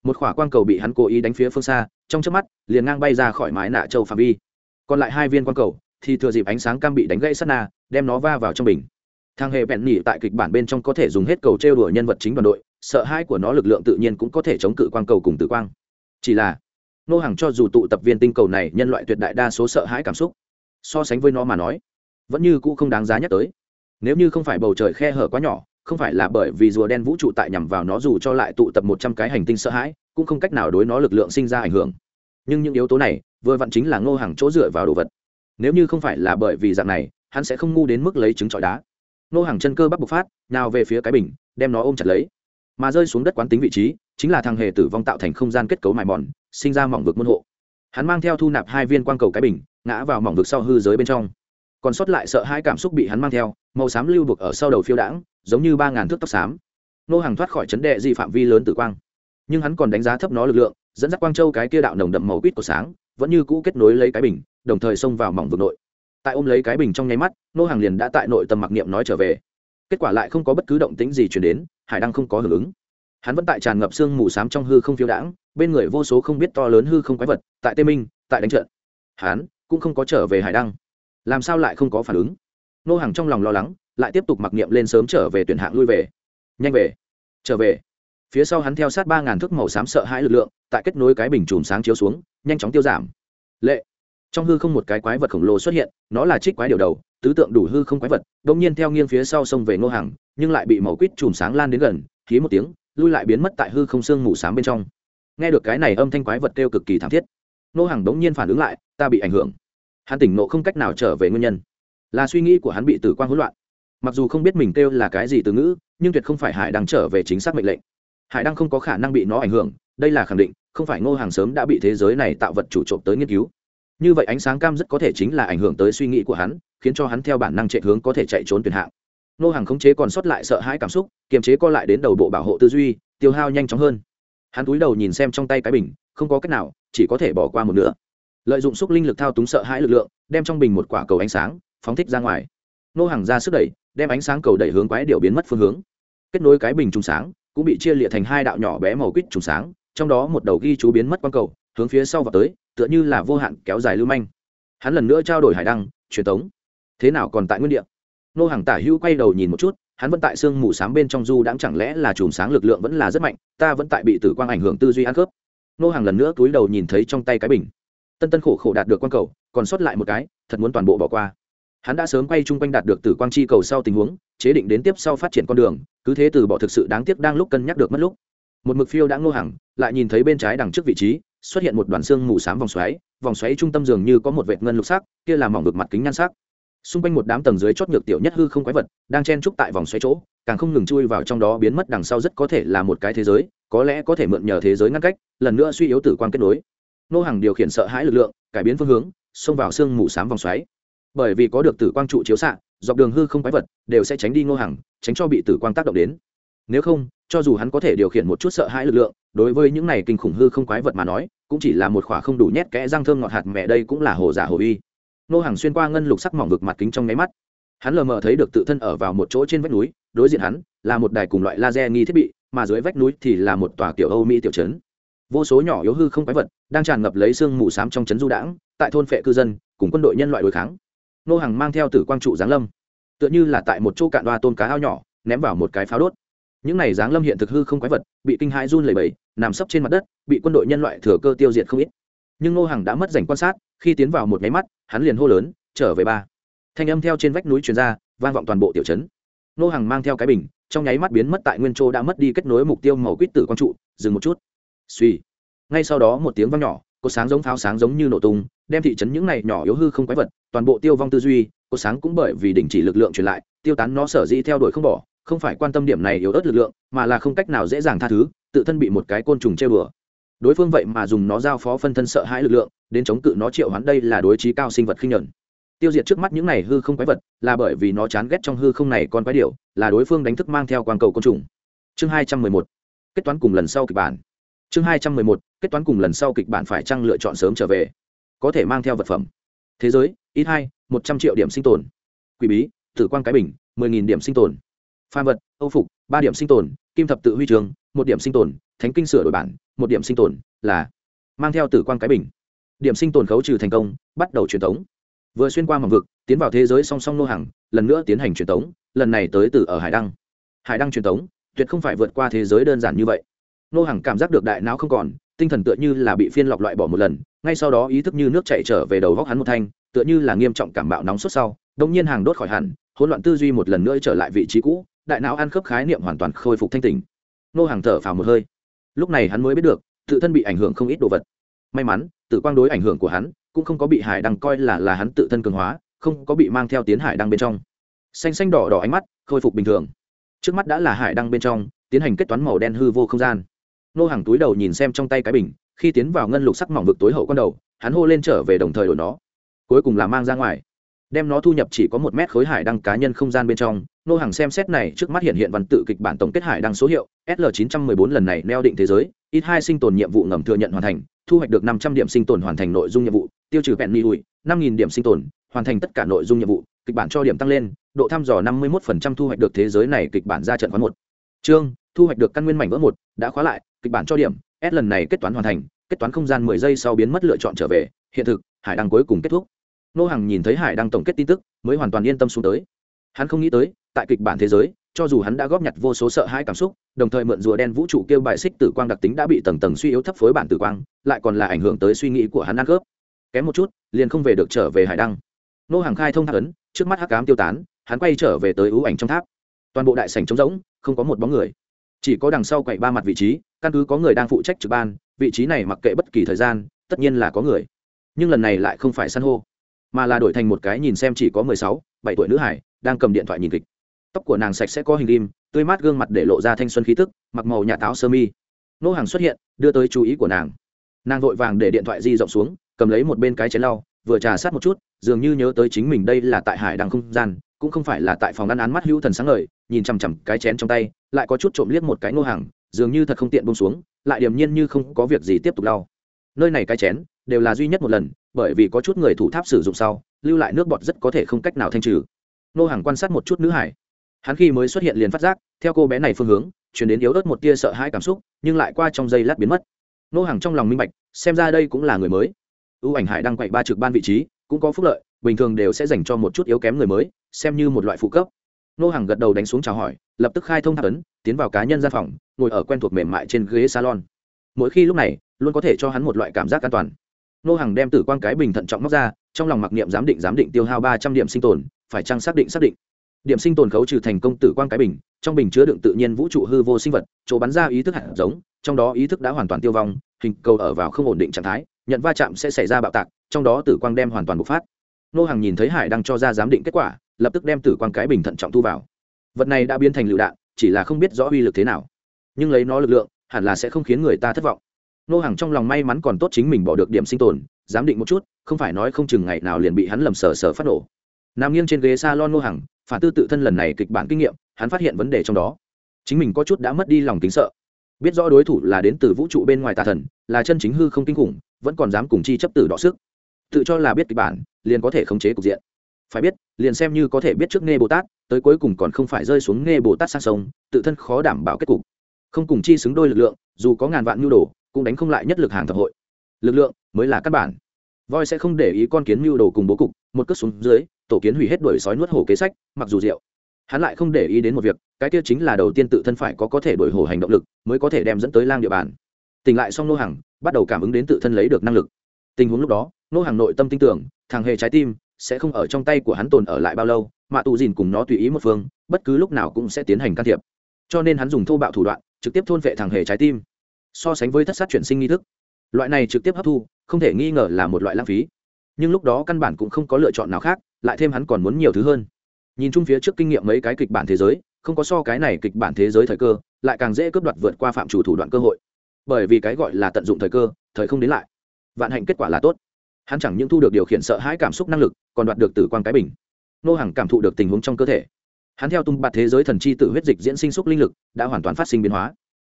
một khỏa quang cầu bị hắn cố ý đánh phía phương xa, trong chớp mắt, liền ngang bay ra khỏi mái nạ châu phạm vi. Còn lại hai viên quang cầu thì thừa dịp ánh sáng cam bị đánh gãy sát na, đem nó va vào trong bình. Thang hệ bẹn nhỉ tại kịch bản bên trong có thể dùng hết cầu trêu đùa nhân vật chính đoàn đội, sợ hãi của nó lực lượng tự nhiên cũng có thể chống cự quang cầu cùng tử quang. Chỉ là, nô hàng cho dù tụ tập viên tinh cầu này nhân loại tuyệt đại đa số sợ hãi cảm xúc. So sánh với nó mà nói, vẫn như cũ không đáng giá nhắc tới. Nếu như không phải bầu trời khe hở quá nhỏ không phải là bởi vì rùa đen vũ trụ tại nhằm vào nó dù cho lại tụ tập một trăm cái hành tinh sợ hãi, cũng không cách nào đối nó lực lượng sinh ra ảnh hưởng. Nhưng những yếu tố này, vừa vặn chính là ngô hàng chỗ dựa vào đồ vật. Nếu như không phải là bởi vì dạng này, hắn sẽ không ngu đến mức lấy trứng trọi đá. Ngô hàng chân cơ bắc bộc phát, nào về phía cái bình, đem nó ôm chặt lấy. Mà rơi xuống đất quán tính vị trí, chính là thằng hề tử vong tạo thành không gian kết cấu mài mòn, sinh ra mỏng vực môn hộ. Hắn mang theo thu nạp hai viên quang cầu cái bình, ngã vào mỏng vực sau hư giới bên trong còn sót lại sợ hai cảm xúc bị hắn mang theo, màu xám lưu buộc ở sau đầu phiêu đãng, giống như ba ngàn thước tóc xám. Nô hàng thoát khỏi chấn đệ di phạm vi lớn tử quang. Nhưng hắn còn đánh giá thấp nó lực lượng, dẫn dắt quang châu cái kia đạo nồng đậm màu quýt của sáng, vẫn như cũ kết nối lấy cái bình, đồng thời xông vào mỏng vực nội. Tại ôm lấy cái bình trong nháy mắt, nô hàng liền đã tại nội tâm mặc niệm nói trở về. Kết quả lại không có bất cứ động tĩnh gì chuyển đến, hải đăng không có hưởng ứng. Hắn vẫn tại tràn ngập sương mù xám trong hư không phiêu đãng, bên người vô số không biết to lớn hư không quái vật, tại tây minh, tại đánh trận. Hắn cũng không có trở về hải đăng làm sao lại không có phản ứng? Nô hàng trong lòng lo lắng, lại tiếp tục mặc niệm lên sớm trở về tuyển hạng lui về. Nhanh về. Trở về. Phía sau hắn theo sát ba ngàn thước màu xám sợ hãi lực lượng, tại kết nối cái bình chùm sáng chiếu xuống, nhanh chóng tiêu giảm. Lệ. Trong hư không một cái quái vật khổng lồ xuất hiện, nó là trích quái điều đầu, tứ tượng đủ hư không quái vật đ ỗ n g nhiên theo nghiêng phía sau sông về ngô hàng nhưng lại bị màu quýt chùm sáng lan đến gần khí một tiếng, lui lại biến mất tại hư không xương mù s bên trong. Nghe được cái này âm thanh quái vật kêu cực kỳ thảm thiết. Ngô hàng đ ỗ n g nhiên phản ứng lại, ta bị ảnh hưởng hắn tỉnh nộ không cách nào trở về nguyên nhân. Là suy nghĩ của hắn bị tử quang hỗn loạn. Mặc dù không biết mình kêu là cái gì từ ngữ, nhưng tuyệt không phải hải đang trở về chính xác mệnh lệnh. Hải đăng không có khả năng bị nó ảnh hưởng, đây là khẳng định, không phải ngô hàng sớm đã bị thế giới này tạo vật chủ trộm tới nghiên cứu. Như vậy ánh sáng cam rất có thể chính là ảnh hưởng tới suy nghĩ của hắn, khiến cho hắn theo bản năng chạy hướng có thể chạy trốn tuyệt hạng. Ngô hàng khống chế còn sót lại sợ hãi cảm xúc, kiềm chế co lại đến đầu bộ bảo hộ tư duy, tiêu hao nhanh chóng hơn. Hắn túi đầu nhìn xem trong tay cái bình, không có cách nào, chỉ có thể bỏ qua một nửa lợi dụng xúc linh lực thao túng sợ hãi lực lượng, đem trong bình một quả cầu ánh sáng phóng thích ra ngoài. Nô hàng ra sức đẩy, đem ánh sáng cầu đẩy hướng quái điệu biến mất phương hướng. Kết nối cái bình trùng sáng, cũng bị chia liệt thành hai đạo nhỏ bé màu quýt trùng sáng, trong đó một đầu ghi chú biến mất quang cầu, hướng phía sau và tới, tựa như là vô hạn kéo dài lưu manh. Hắn lần nữa trao đổi hải đăng, truyền tống. Thế nào còn tại nguyên địa? Nô hàng tả hữu quay đầu nhìn một chút, hắn vẫn tại sương mù sáng bên trong du đãng chẳng lẽ là chùm sáng lực lượng vẫn là rất mạnh, ta vẫn tại bị tử quang ảnh hưởng tư duy ăn khớp. Nô hàng lần nữa túi đầu nhìn thấy trong tay cái bình tân tân khổ khổ đạt được quan cầu, còn sót lại một cái, thật muốn toàn bộ bỏ qua. Hắn đã sớm quay chung quanh đạt được tử quang chi cầu sau tình huống, chế định đến tiếp sau phát triển con đường, cứ thế từ bỏ thực sự đáng tiếc đang lúc cân nhắc được mất lúc. Một mực phiêu đã ngô hàng lại nhìn thấy bên trái đằng trước vị trí, xuất hiện một đoàn xương mù xám vòng xoáy vòng xoáy trung tâm dường như có một vệt ngân lục sắc, kia là mỏng ngực mặt kính nhan sắc. Xung quanh một đám tầng dưới chót nhược tiểu nhất hư không quái vật, đang chen trúc tại vòng xoáy chỗ, càng không ngừng chui vào trong đó biến mất đằng sau rất có thể là một cái thế giới, có lẽ có thể mượn nhờ thế giới ngăn cách, lần nữa suy yếu tử quan kết nối nô hàng điều khiển sợ hãi lực lượng, cải biến phương hướng, xông vào xương mù sám vòng xoáy. Bởi vì có được tử quang trụ chiếu xạ, dọc đường hư không quái vật đều sẽ tránh đi ngô hàng tránh cho bị tử quang tác động đến. Nếu không, cho dù hắn có thể điều khiển một chút sợ hãi lực lượng, đối với những này kinh khủng hư không quái vật mà nói, cũng chỉ là một khỏa không đủ nhét kẽ răng thơm ngọt hạt mẹ đây cũng là hồ giả hồ uy. Ngô hàng xuyên qua ngân lục sắc mỏng vực mặt kính trong nháy mắt. Hắn lờ mờ thấy được tự thân ở vào một chỗ trên vách núi, đối diện hắn là một đài cùng loại laser nghi thiết bị, mà dưới vách núi thì là một tòa kiểu âu mỹ tiểu trấn vô số nhỏ yếu hư không quái vật đang tràn ngập lấy sương mù s á m trong trấn du đãng, tại thôn phệ cư dân, cùng quân đội nhân loại đối kháng. Nô hàng mang theo tử quang trụ giáng lâm. Tựa như là tại một chỗ cạn đoa tôm cá ao nhỏ, ném vào một cái pháo đốt. Những này giáng lâm hiện thực hư không quái vật bị kinh hãi run lẩy bẩy, nằm sấp trên mặt đất, bị quân đội nhân loại thừa cơ tiêu diệt không ít. Nhưng nô hàng đã mất dành quan sát, khi tiến vào một máy mắt, hắn liền hô lớn, trở về ba. Thanh âm theo trên vách núi truyền ra, vang vọng toàn bộ tiểu trấn. Nô hàng mang theo cái bình, trong nháy mắt biến mất tại nguyên châu đã mất đi kết nối mục tiêu màu quýt tử quang trụ, dừng một chút suy. Ngay sau đó một tiếng vang nhỏ, có sáng giống pháo sáng giống như nổ tung, đem thị trấn những này nhỏ yếu hư không quái vật, toàn bộ tiêu vong tư duy, có sáng cũng bởi vì đình chỉ lực lượng truyền lại, tiêu tán nó sở dĩ theo đuổi không bỏ, không phải quan tâm điểm này yếu ớt lực lượng, mà là không cách nào dễ dàng tha thứ, tự thân bị một cái côn trùng chơi bừa đối phương vậy mà dùng nó giao phó phân thân sợ hãi lực lượng, đến chống cự nó triệu hoán đây là đối trí cao sinh vật khinh nhuận. Tiêu diệt trước mắt những này hư không quái vật là bởi vì nó chán ghét trong hư không này con quái điệu là đối phương đánh thức mang theo quang cầu côn trùng. Chương hai trăm mười một, kết toán cùng lần sau kịch bản chương hai trăm mười một, kết toán cùng lần sau kịch bản phải chăng lựa chọn sớm trở về? Có thể mang theo vật phẩm. Thế giới, ít hai, một trăm triệu điểm sinh tồn. Quỷ bí, tử quan cái bình, mười nghìn điểm sinh tồn. Pha vật, âu phục, ba điểm sinh tồn. Kim thập tự huy trường, một điểm sinh tồn. Thánh kinh sửa đổi bản, một điểm sinh tồn. Là, mang theo tử quan cái bình. Điểm sinh tồn khấu trừ thành công, bắt đầu truyền thống. Vừa xuyên qua mầm vực, tiến vào thế giới song song nô hàng, lần nữa tiến hành truyền thống, lần này tới từ ở hải đăng. Hải đăng truyền thống, tuyệt không phải vượt qua thế giới đơn giản như vậy nô hàng cảm giác được đại não không còn, tinh thần tựa như là bị phiên lọc loại bỏ một lần, ngay sau đó ý thức như nước chạy trở về đầu góc hắn một thanh, tựa như là nghiêm trọng cảm bạo nóng suốt sau đông nhiên hàng đốt khỏi hẳn, hỗn loạn tư duy một lần nữa trở lại vị trí cũ, đại não ăn khớp khái niệm hoàn toàn khôi phục thanh tỉnh. Nô hàng thở phào một hơi. Lúc này hắn mới biết được, tự thân bị ảnh hưởng không ít đồ vật. May mắn tự quang đối ảnh hưởng của hắn, cũng không có bị hải đăng coi là là hắn tự thân cường hóa, không có bị mang theo tiến hải đăng bên trong. Xanh xanh đỏ đỏ ánh mắt, khôi phục bình thường. Trước mắt đã là hải đăng bên trong, tiến hành kết toán màu đen hư vô không gian nô hàng túi đầu nhìn xem trong tay cái bình, khi tiến vào ngân lục sắc mỏng vực tối hậu con đầu, hắn hô lên trở về đồng thời đổi nó. Cuối cùng là mang ra ngoài. Đem nó thu nhập chỉ có một mét khối hải đăng cá nhân không gian bên trong, nô hàng xem xét này, trước mắt hiện hiện văn tự kịch bản tổng kết hải đăng số hiệu sl 914 lần này neo định thế giới, ít hai sinh tồn nhiệm vụ ngầm thừa nhận hoàn thành, thu hoạch được 500 điểm sinh tồn hoàn thành nội dung nhiệm vụ, tiêu trừ vẹn mi hụi 5.000 điểm sinh tồn, hoàn thành tất cả nội dung nhiệm vụ, kịch bản cho điểm tăng lên, độ thăm dò 51% thu hoạch được thế giới này kịch bản ra trận khoán một. Chương, thu hoạch được căn nguyên mảnh vỡ một, đã khóa lại kịch bản cho điểm, s lần này kết toán hoàn thành, kết toán không gian 10 giây sau biến mất lựa chọn trở về, hiện thực, hải đăng cuối cùng kết thúc. Nô hàng nhìn thấy hải đăng tổng kết tin tức, mới hoàn toàn yên tâm xuống tới. Hắn không nghĩ tới, tại kịch bản thế giới, cho dù hắn đã góp nhặt vô số sợ hãi cảm xúc, đồng thời mượn rùa đen vũ trụ kêu bài xích tử quang đặc tính đã bị tầng tầng suy yếu thấp phối bản tử quang, lại còn là ảnh hưởng tới suy nghĩ của hắn ăn khớp. Kém một chút, liền không về được trở về hải đăng. Nô hàng khai thông thác ấn, trước mắt hắc cám tiêu tán, hắn quay trở về tới ưu ảnh trong tháp. Toàn bộ đại sảnh trống rỗng, không có một bóng người. Chỉ có đằng sau quậy ba mặt vị trí căn cứ có người đang phụ trách trực ban, vị trí này mặc kệ bất kỳ thời gian, tất nhiên là có người. Nhưng lần này lại không phải san hô, mà là đổi thành một cái nhìn xem chỉ có mười sáu, bảy tuổi nữ hải, đang cầm điện thoại nhìn kịch. Tóc của nàng sạch sẽ có hình lim tươi mát gương mặt để lộ ra thanh xuân khí tức, mặc màu nhà táo sơ mi. Nô hàng xuất hiện, đưa tới chú ý của nàng. Nàng vội vàng để điện thoại di rộng xuống, cầm lấy một bên cái chén lau, vừa trà sát một chút, dường như nhớ tới chính mình đây là tại hải đăng không gian, cũng không phải là tại phòng ăn án mắt hữu thần sáng ngời, nhìn chằm chằm cái chén trong tay, lại có chút trộm liếc một cái nô hàng dường như thật không tiện bông xuống, lại điềm nhiên như không có việc gì tiếp tục lau. Nơi này cái chén, đều là duy nhất một lần, bởi vì có chút người thủ tháp sử dụng sau, lưu lại nước bọt rất có thể không cách nào thanh trừ. Nô hàng quan sát một chút nữ hải. Hắn khi mới xuất hiện liền phát giác, theo cô bé này phương hướng, chuyển đến yếu ớt một tia sợ hãi cảm xúc, nhưng lại qua trong giây lát biến mất. Nô hàng trong lòng minh bạch, xem ra đây cũng là người mới. Ưu ảnh hải đang quậy ba trực ban vị trí, cũng có phúc lợi, bình thường đều sẽ dành cho một chút yếu kém người mới, xem như một loại phụ cấp. Nô hàng gật đầu đánh xuống chào hỏi, lập tức khai thông tháp ấn tiến vào cá nhân gian phòng, ngồi ở quen thuộc mềm mại trên ghế salon. Mỗi khi lúc này, luôn có thể cho hắn một loại cảm giác an toàn. Nô hàng đem tử quang cái bình thận trọng móc ra, trong lòng mặc niệm giám định giám định tiêu hao ba trăm điểm sinh tồn, phải chăng xác định xác định. Điểm sinh tồn khấu trừ thành công tử quang cái bình, trong bình chứa đựng tự nhiên vũ trụ hư vô sinh vật, chỗ bắn ra ý thức hạt giống, trong đó ý thức đã hoàn toàn tiêu vong, hình cầu ở vào không ổn định trạng thái, nhận va chạm sẽ xảy ra bạo tạc, trong đó tử quang đem hoàn toàn bộc phát. Nô hàng nhìn thấy hải đang cho ra giám định kết quả, lập tức đem tử quang cái bình thận trọng thu vào. Vật này đã biến thành lựu đạn chỉ là không biết rõ uy lực thế nào. Nhưng lấy nó lực lượng, hẳn là sẽ không khiến người ta thất vọng. Nô hàng trong lòng may mắn còn tốt chính mình bỏ được điểm sinh tồn, giám định một chút, không phải nói không chừng ngày nào liền bị hắn lầm sờ sờ phát nổ. Nằm nghiêng trên ghế s a lon nô hàng phản tư tự thân lần này kịch bản kinh nghiệm, hắn phát hiện vấn đề trong đó. Chính mình có chút đã mất đi lòng kính sợ. Biết rõ đối thủ là đến từ vũ trụ bên ngoài tà thần, là chân chính hư không kinh khủng, vẫn còn dám cùng chi chấp tử đọ sức. Tự cho là biết kịch bản, liền có thể khống chế cục diện phải biết, liền xem như có thể biết trước nghe bồ tát, tới cuối cùng còn không phải rơi xuống nghe bồ tát sang sông, tự thân khó đảm bảo kết cục. Không cùng chi xứng đôi lực lượng, dù có ngàn vạn nhu đồ, cũng đánh không lại nhất lực hàng thập hội. Lực lượng mới là căn bản. Voi sẽ không để ý con kiến mưu đồ cùng bố cục, một cất xuống dưới, tổ kiến hủy hết đuổi sói nuốt hổ kế sách, mặc dù rượu. Hắn lại không để ý đến một việc, cái kia chính là đầu tiên tự thân phải có có thể đổi hổ hành động lực, mới có thể đem dẫn tới lang địa bàn. Tỉnh lại xong nô hàng bắt đầu cảm ứng đến tự thân lấy được năng lực. Tình huống lúc đó, nô hàng nội tâm tin tưởng, thằng hề trái tim sẽ không ở trong tay của hắn tồn ở lại bao lâu, mà tù dìn cùng nó tùy ý một phương, bất cứ lúc nào cũng sẽ tiến hành can thiệp. Cho nên hắn dùng thô bạo thủ đoạn, trực tiếp thôn vệ thằng hề trái tim. So sánh với thất sát chuyển sinh nghi thức, loại này trực tiếp hấp thu, không thể nghi ngờ là một loại lãng phí. Nhưng lúc đó căn bản cũng không có lựa chọn nào khác, lại thêm hắn còn muốn nhiều thứ hơn. Nhìn chung phía trước kinh nghiệm mấy cái kịch bản thế giới, không có so cái này kịch bản thế giới thời cơ, lại càng dễ cướp đoạt vượt qua phạm chủ thủ đoạn cơ hội. Bởi vì cái gọi là tận dụng thời cơ, thời không đến lại. Vạn hạnh kết quả là tốt hắn chẳng những thu được điều khiển sợ hãi cảm xúc năng lực, còn đoạt được tử quan cái bình. Nô hàng cảm thụ được tình huống trong cơ thể. Hắn theo tung bạt thế giới thần chi tự huyết dịch diễn sinh xúc linh lực, đã hoàn toàn phát sinh biến hóa.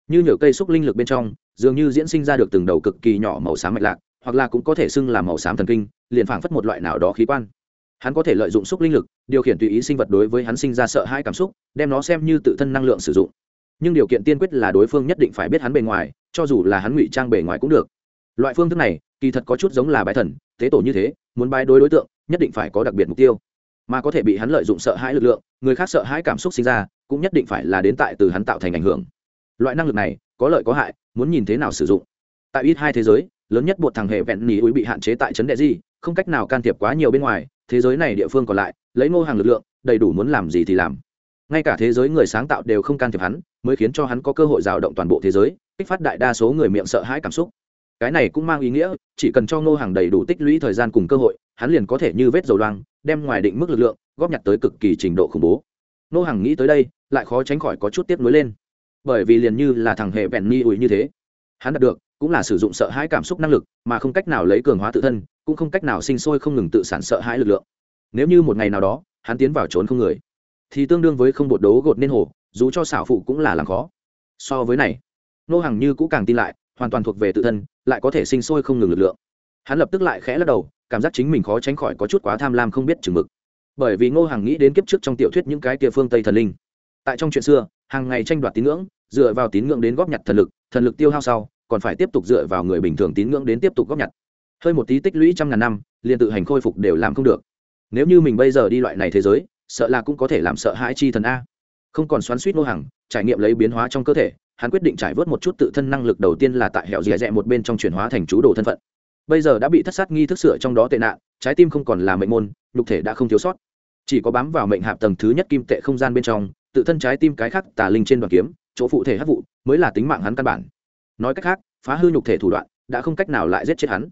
Như nhựa cây xúc linh lực bên trong, dường như diễn sinh ra được từng đầu cực kỳ nhỏ màu xám mạch lạc, hoặc là cũng có thể xưng là màu xám thần kinh, liền phảng phất một loại nào đó khí quan. Hắn có thể lợi dụng xúc linh lực, điều khiển tùy ý sinh vật đối với hắn sinh ra sợ hãi cảm xúc, đem nó xem như tự thân năng lượng sử dụng. Nhưng điều kiện tiên quyết là đối phương nhất định phải biết hắn bề ngoài, cho dù là hắn ngụy trang bề ngoài cũng được. Loại phương thức này kỳ thật có chút giống là bái thần, tế tổ như thế, muốn bài đối đối tượng, nhất định phải có đặc biệt mục tiêu. Mà có thể bị hắn lợi dụng sợ hãi lực lượng, người khác sợ hãi cảm xúc sinh ra, cũng nhất định phải là đến tại từ hắn tạo thành ảnh hưởng. Loại năng lực này, có lợi có hại, muốn nhìn thế nào sử dụng. Tại ít hai thế giới, lớn nhất bột thằng hệ vẹn nỉ úi bị hạn chế tại trấn đệ di không cách nào can thiệp quá nhiều bên ngoài, thế giới này địa phương còn lại, lấy ngô hàng lực lượng, đầy đủ muốn làm gì thì làm. Ngay cả thế giới người sáng tạo đều không can thiệp hắn, mới khiến cho hắn có cơ hội rào động toàn bộ thế giới, kích phát đại đa số người miệng sợ hãi cảm xúc cái này cũng mang ý nghĩa, chỉ cần cho ngô hàng đầy đủ tích lũy thời gian cùng cơ hội, hắn liền có thể như vết dầu loang, đem ngoài định mức lực lượng, góp nhặt tới cực kỳ trình độ khủng bố. Ngô hàng nghĩ tới đây, lại khó tránh khỏi có chút tiếp nối lên. Bởi vì liền như là thằng hệ vẹn ni ủi như thế, hắn đạt được, cũng là sử dụng sợ hãi cảm xúc năng lực, mà không cách nào lấy cường hóa tự thân, cũng không cách nào sinh sôi không ngừng tự sản sợ hãi lực lượng. Nếu như một ngày nào đó, hắn tiến vào trốn không người, thì tương đương với không bột đấu gột nên hồ, dù cho xảo phụ cũng là làm khó. So với này nô hàng như cũng càng tin lại, hoàn toàn thuộc về tự thân lại có thể sinh sôi không ngừng lực lượng. Hắn lập tức lại khẽ lắc đầu, cảm giác chính mình khó tránh khỏi có chút quá tham lam không biết chừng mực. Bởi vì ngô hàng nghĩ đến kiếp trước trong tiểu thuyết những cái kia phương tây thần linh. Tại trong chuyện xưa, hàng ngày tranh đoạt tín ngưỡng, dựa vào tín ngưỡng đến góp nhặt thần lực thần lực tiêu hao sau, còn phải tiếp tục dựa vào người bình thường tín ngưỡng đến tiếp tục góp nhặt. Hơi một tí tích lũy trăm ngàn năm, liền tự hành khôi phục đều làm không được. Nếu như mình bây giờ đi loại này thế giới, sợ là cũng có thể làm sợ hãi chi thần a. Không còn xoắn suýt Ngô hàng trải nghiệm lấy biến hóa trong cơ thể hắn quyết định trải vớt một chút tự thân năng lực đầu tiên là tại hẻo dẻ dẹ một bên trong chuyển hóa thành chú đồ thân phận. Bây giờ đã bị thất sát nghi thức sửa trong đó tệ nạn, trái tim không còn là mệnh môn, nhục thể đã không thiếu sót. Chỉ có bám vào mệnh hạp tầng thứ nhất kim tệ không gian bên trong, tự thân trái tim cái khác tà linh trên đoàn kiếm, chỗ phụ thể hấp vụ, mới là tính mạng hắn căn bản. Nói cách khác, phá hư nhục thể thủ đoạn, đã không cách nào lại giết chết hắn.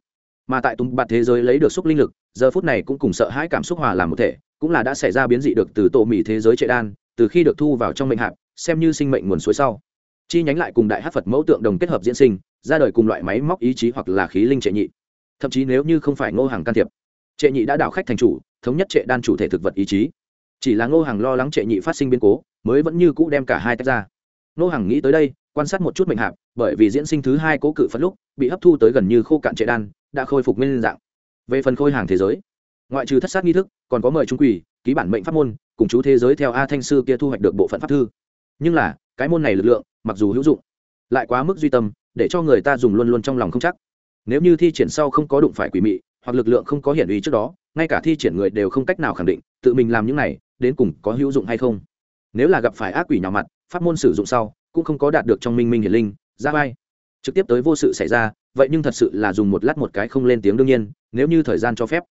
Mà tại tùng bạt thế giới lấy được xúc linh lực, giờ phút này cũng cùng sợ hãi cảm xúc hòa làm một thể, cũng là đã xảy ra biến dị được từ tổ mỹ thế giới trệ đan, từ khi được thu vào trong mệnh hạp, xem như sinh mệnh nguồn suối sau chi nhánh lại cùng đại hát phật mẫu tượng đồng kết hợp diễn sinh, ra đời cùng loại máy móc ý chí hoặc là khí linh trệ nhị. Thậm chí nếu như không phải ngô hàng can thiệp, trệ nhị đã đảo khách thành chủ, thống nhất trệ đan chủ thể thực vật ý chí. Chỉ là ngô hàng lo lắng trệ nhị phát sinh biến cố, mới vẫn như cũ đem cả hai tách ra. Ngô hàng nghĩ tới đây, quan sát một chút mệnh hạp, bởi vì diễn sinh thứ hai cố cự phật lúc, bị hấp thu tới gần như khô cạn trệ đan, đã khôi phục nguyên dạng. Về phần khôi hàng thế giới, ngoại trừ thất sát nghi thức, còn có mời trung quỷ, ký bản mệnh pháp môn, cùng chú thế giới theo a thanh sư kia thu hoạch được bộ phận pháp thư. Nhưng là, cái môn này lực lượng mặc dù hữu dụng, lại quá mức duy tâm, để cho người ta dùng luôn luôn trong lòng không chắc. Nếu như thi triển sau không có đụng phải quỷ mị, hoặc lực lượng không có hiển ý trước đó, ngay cả thi triển người đều không cách nào khẳng định, tự mình làm những này, đến cùng có hữu dụng hay không? Nếu là gặp phải ác quỷ nhỏ mặt, pháp môn sử dụng sau, cũng không có đạt được trong minh minh hiển linh, ra vai. Trực tiếp tới vô sự xảy ra, vậy nhưng thật sự là dùng một lát một cái không lên tiếng đương nhiên, nếu như thời gian cho phép.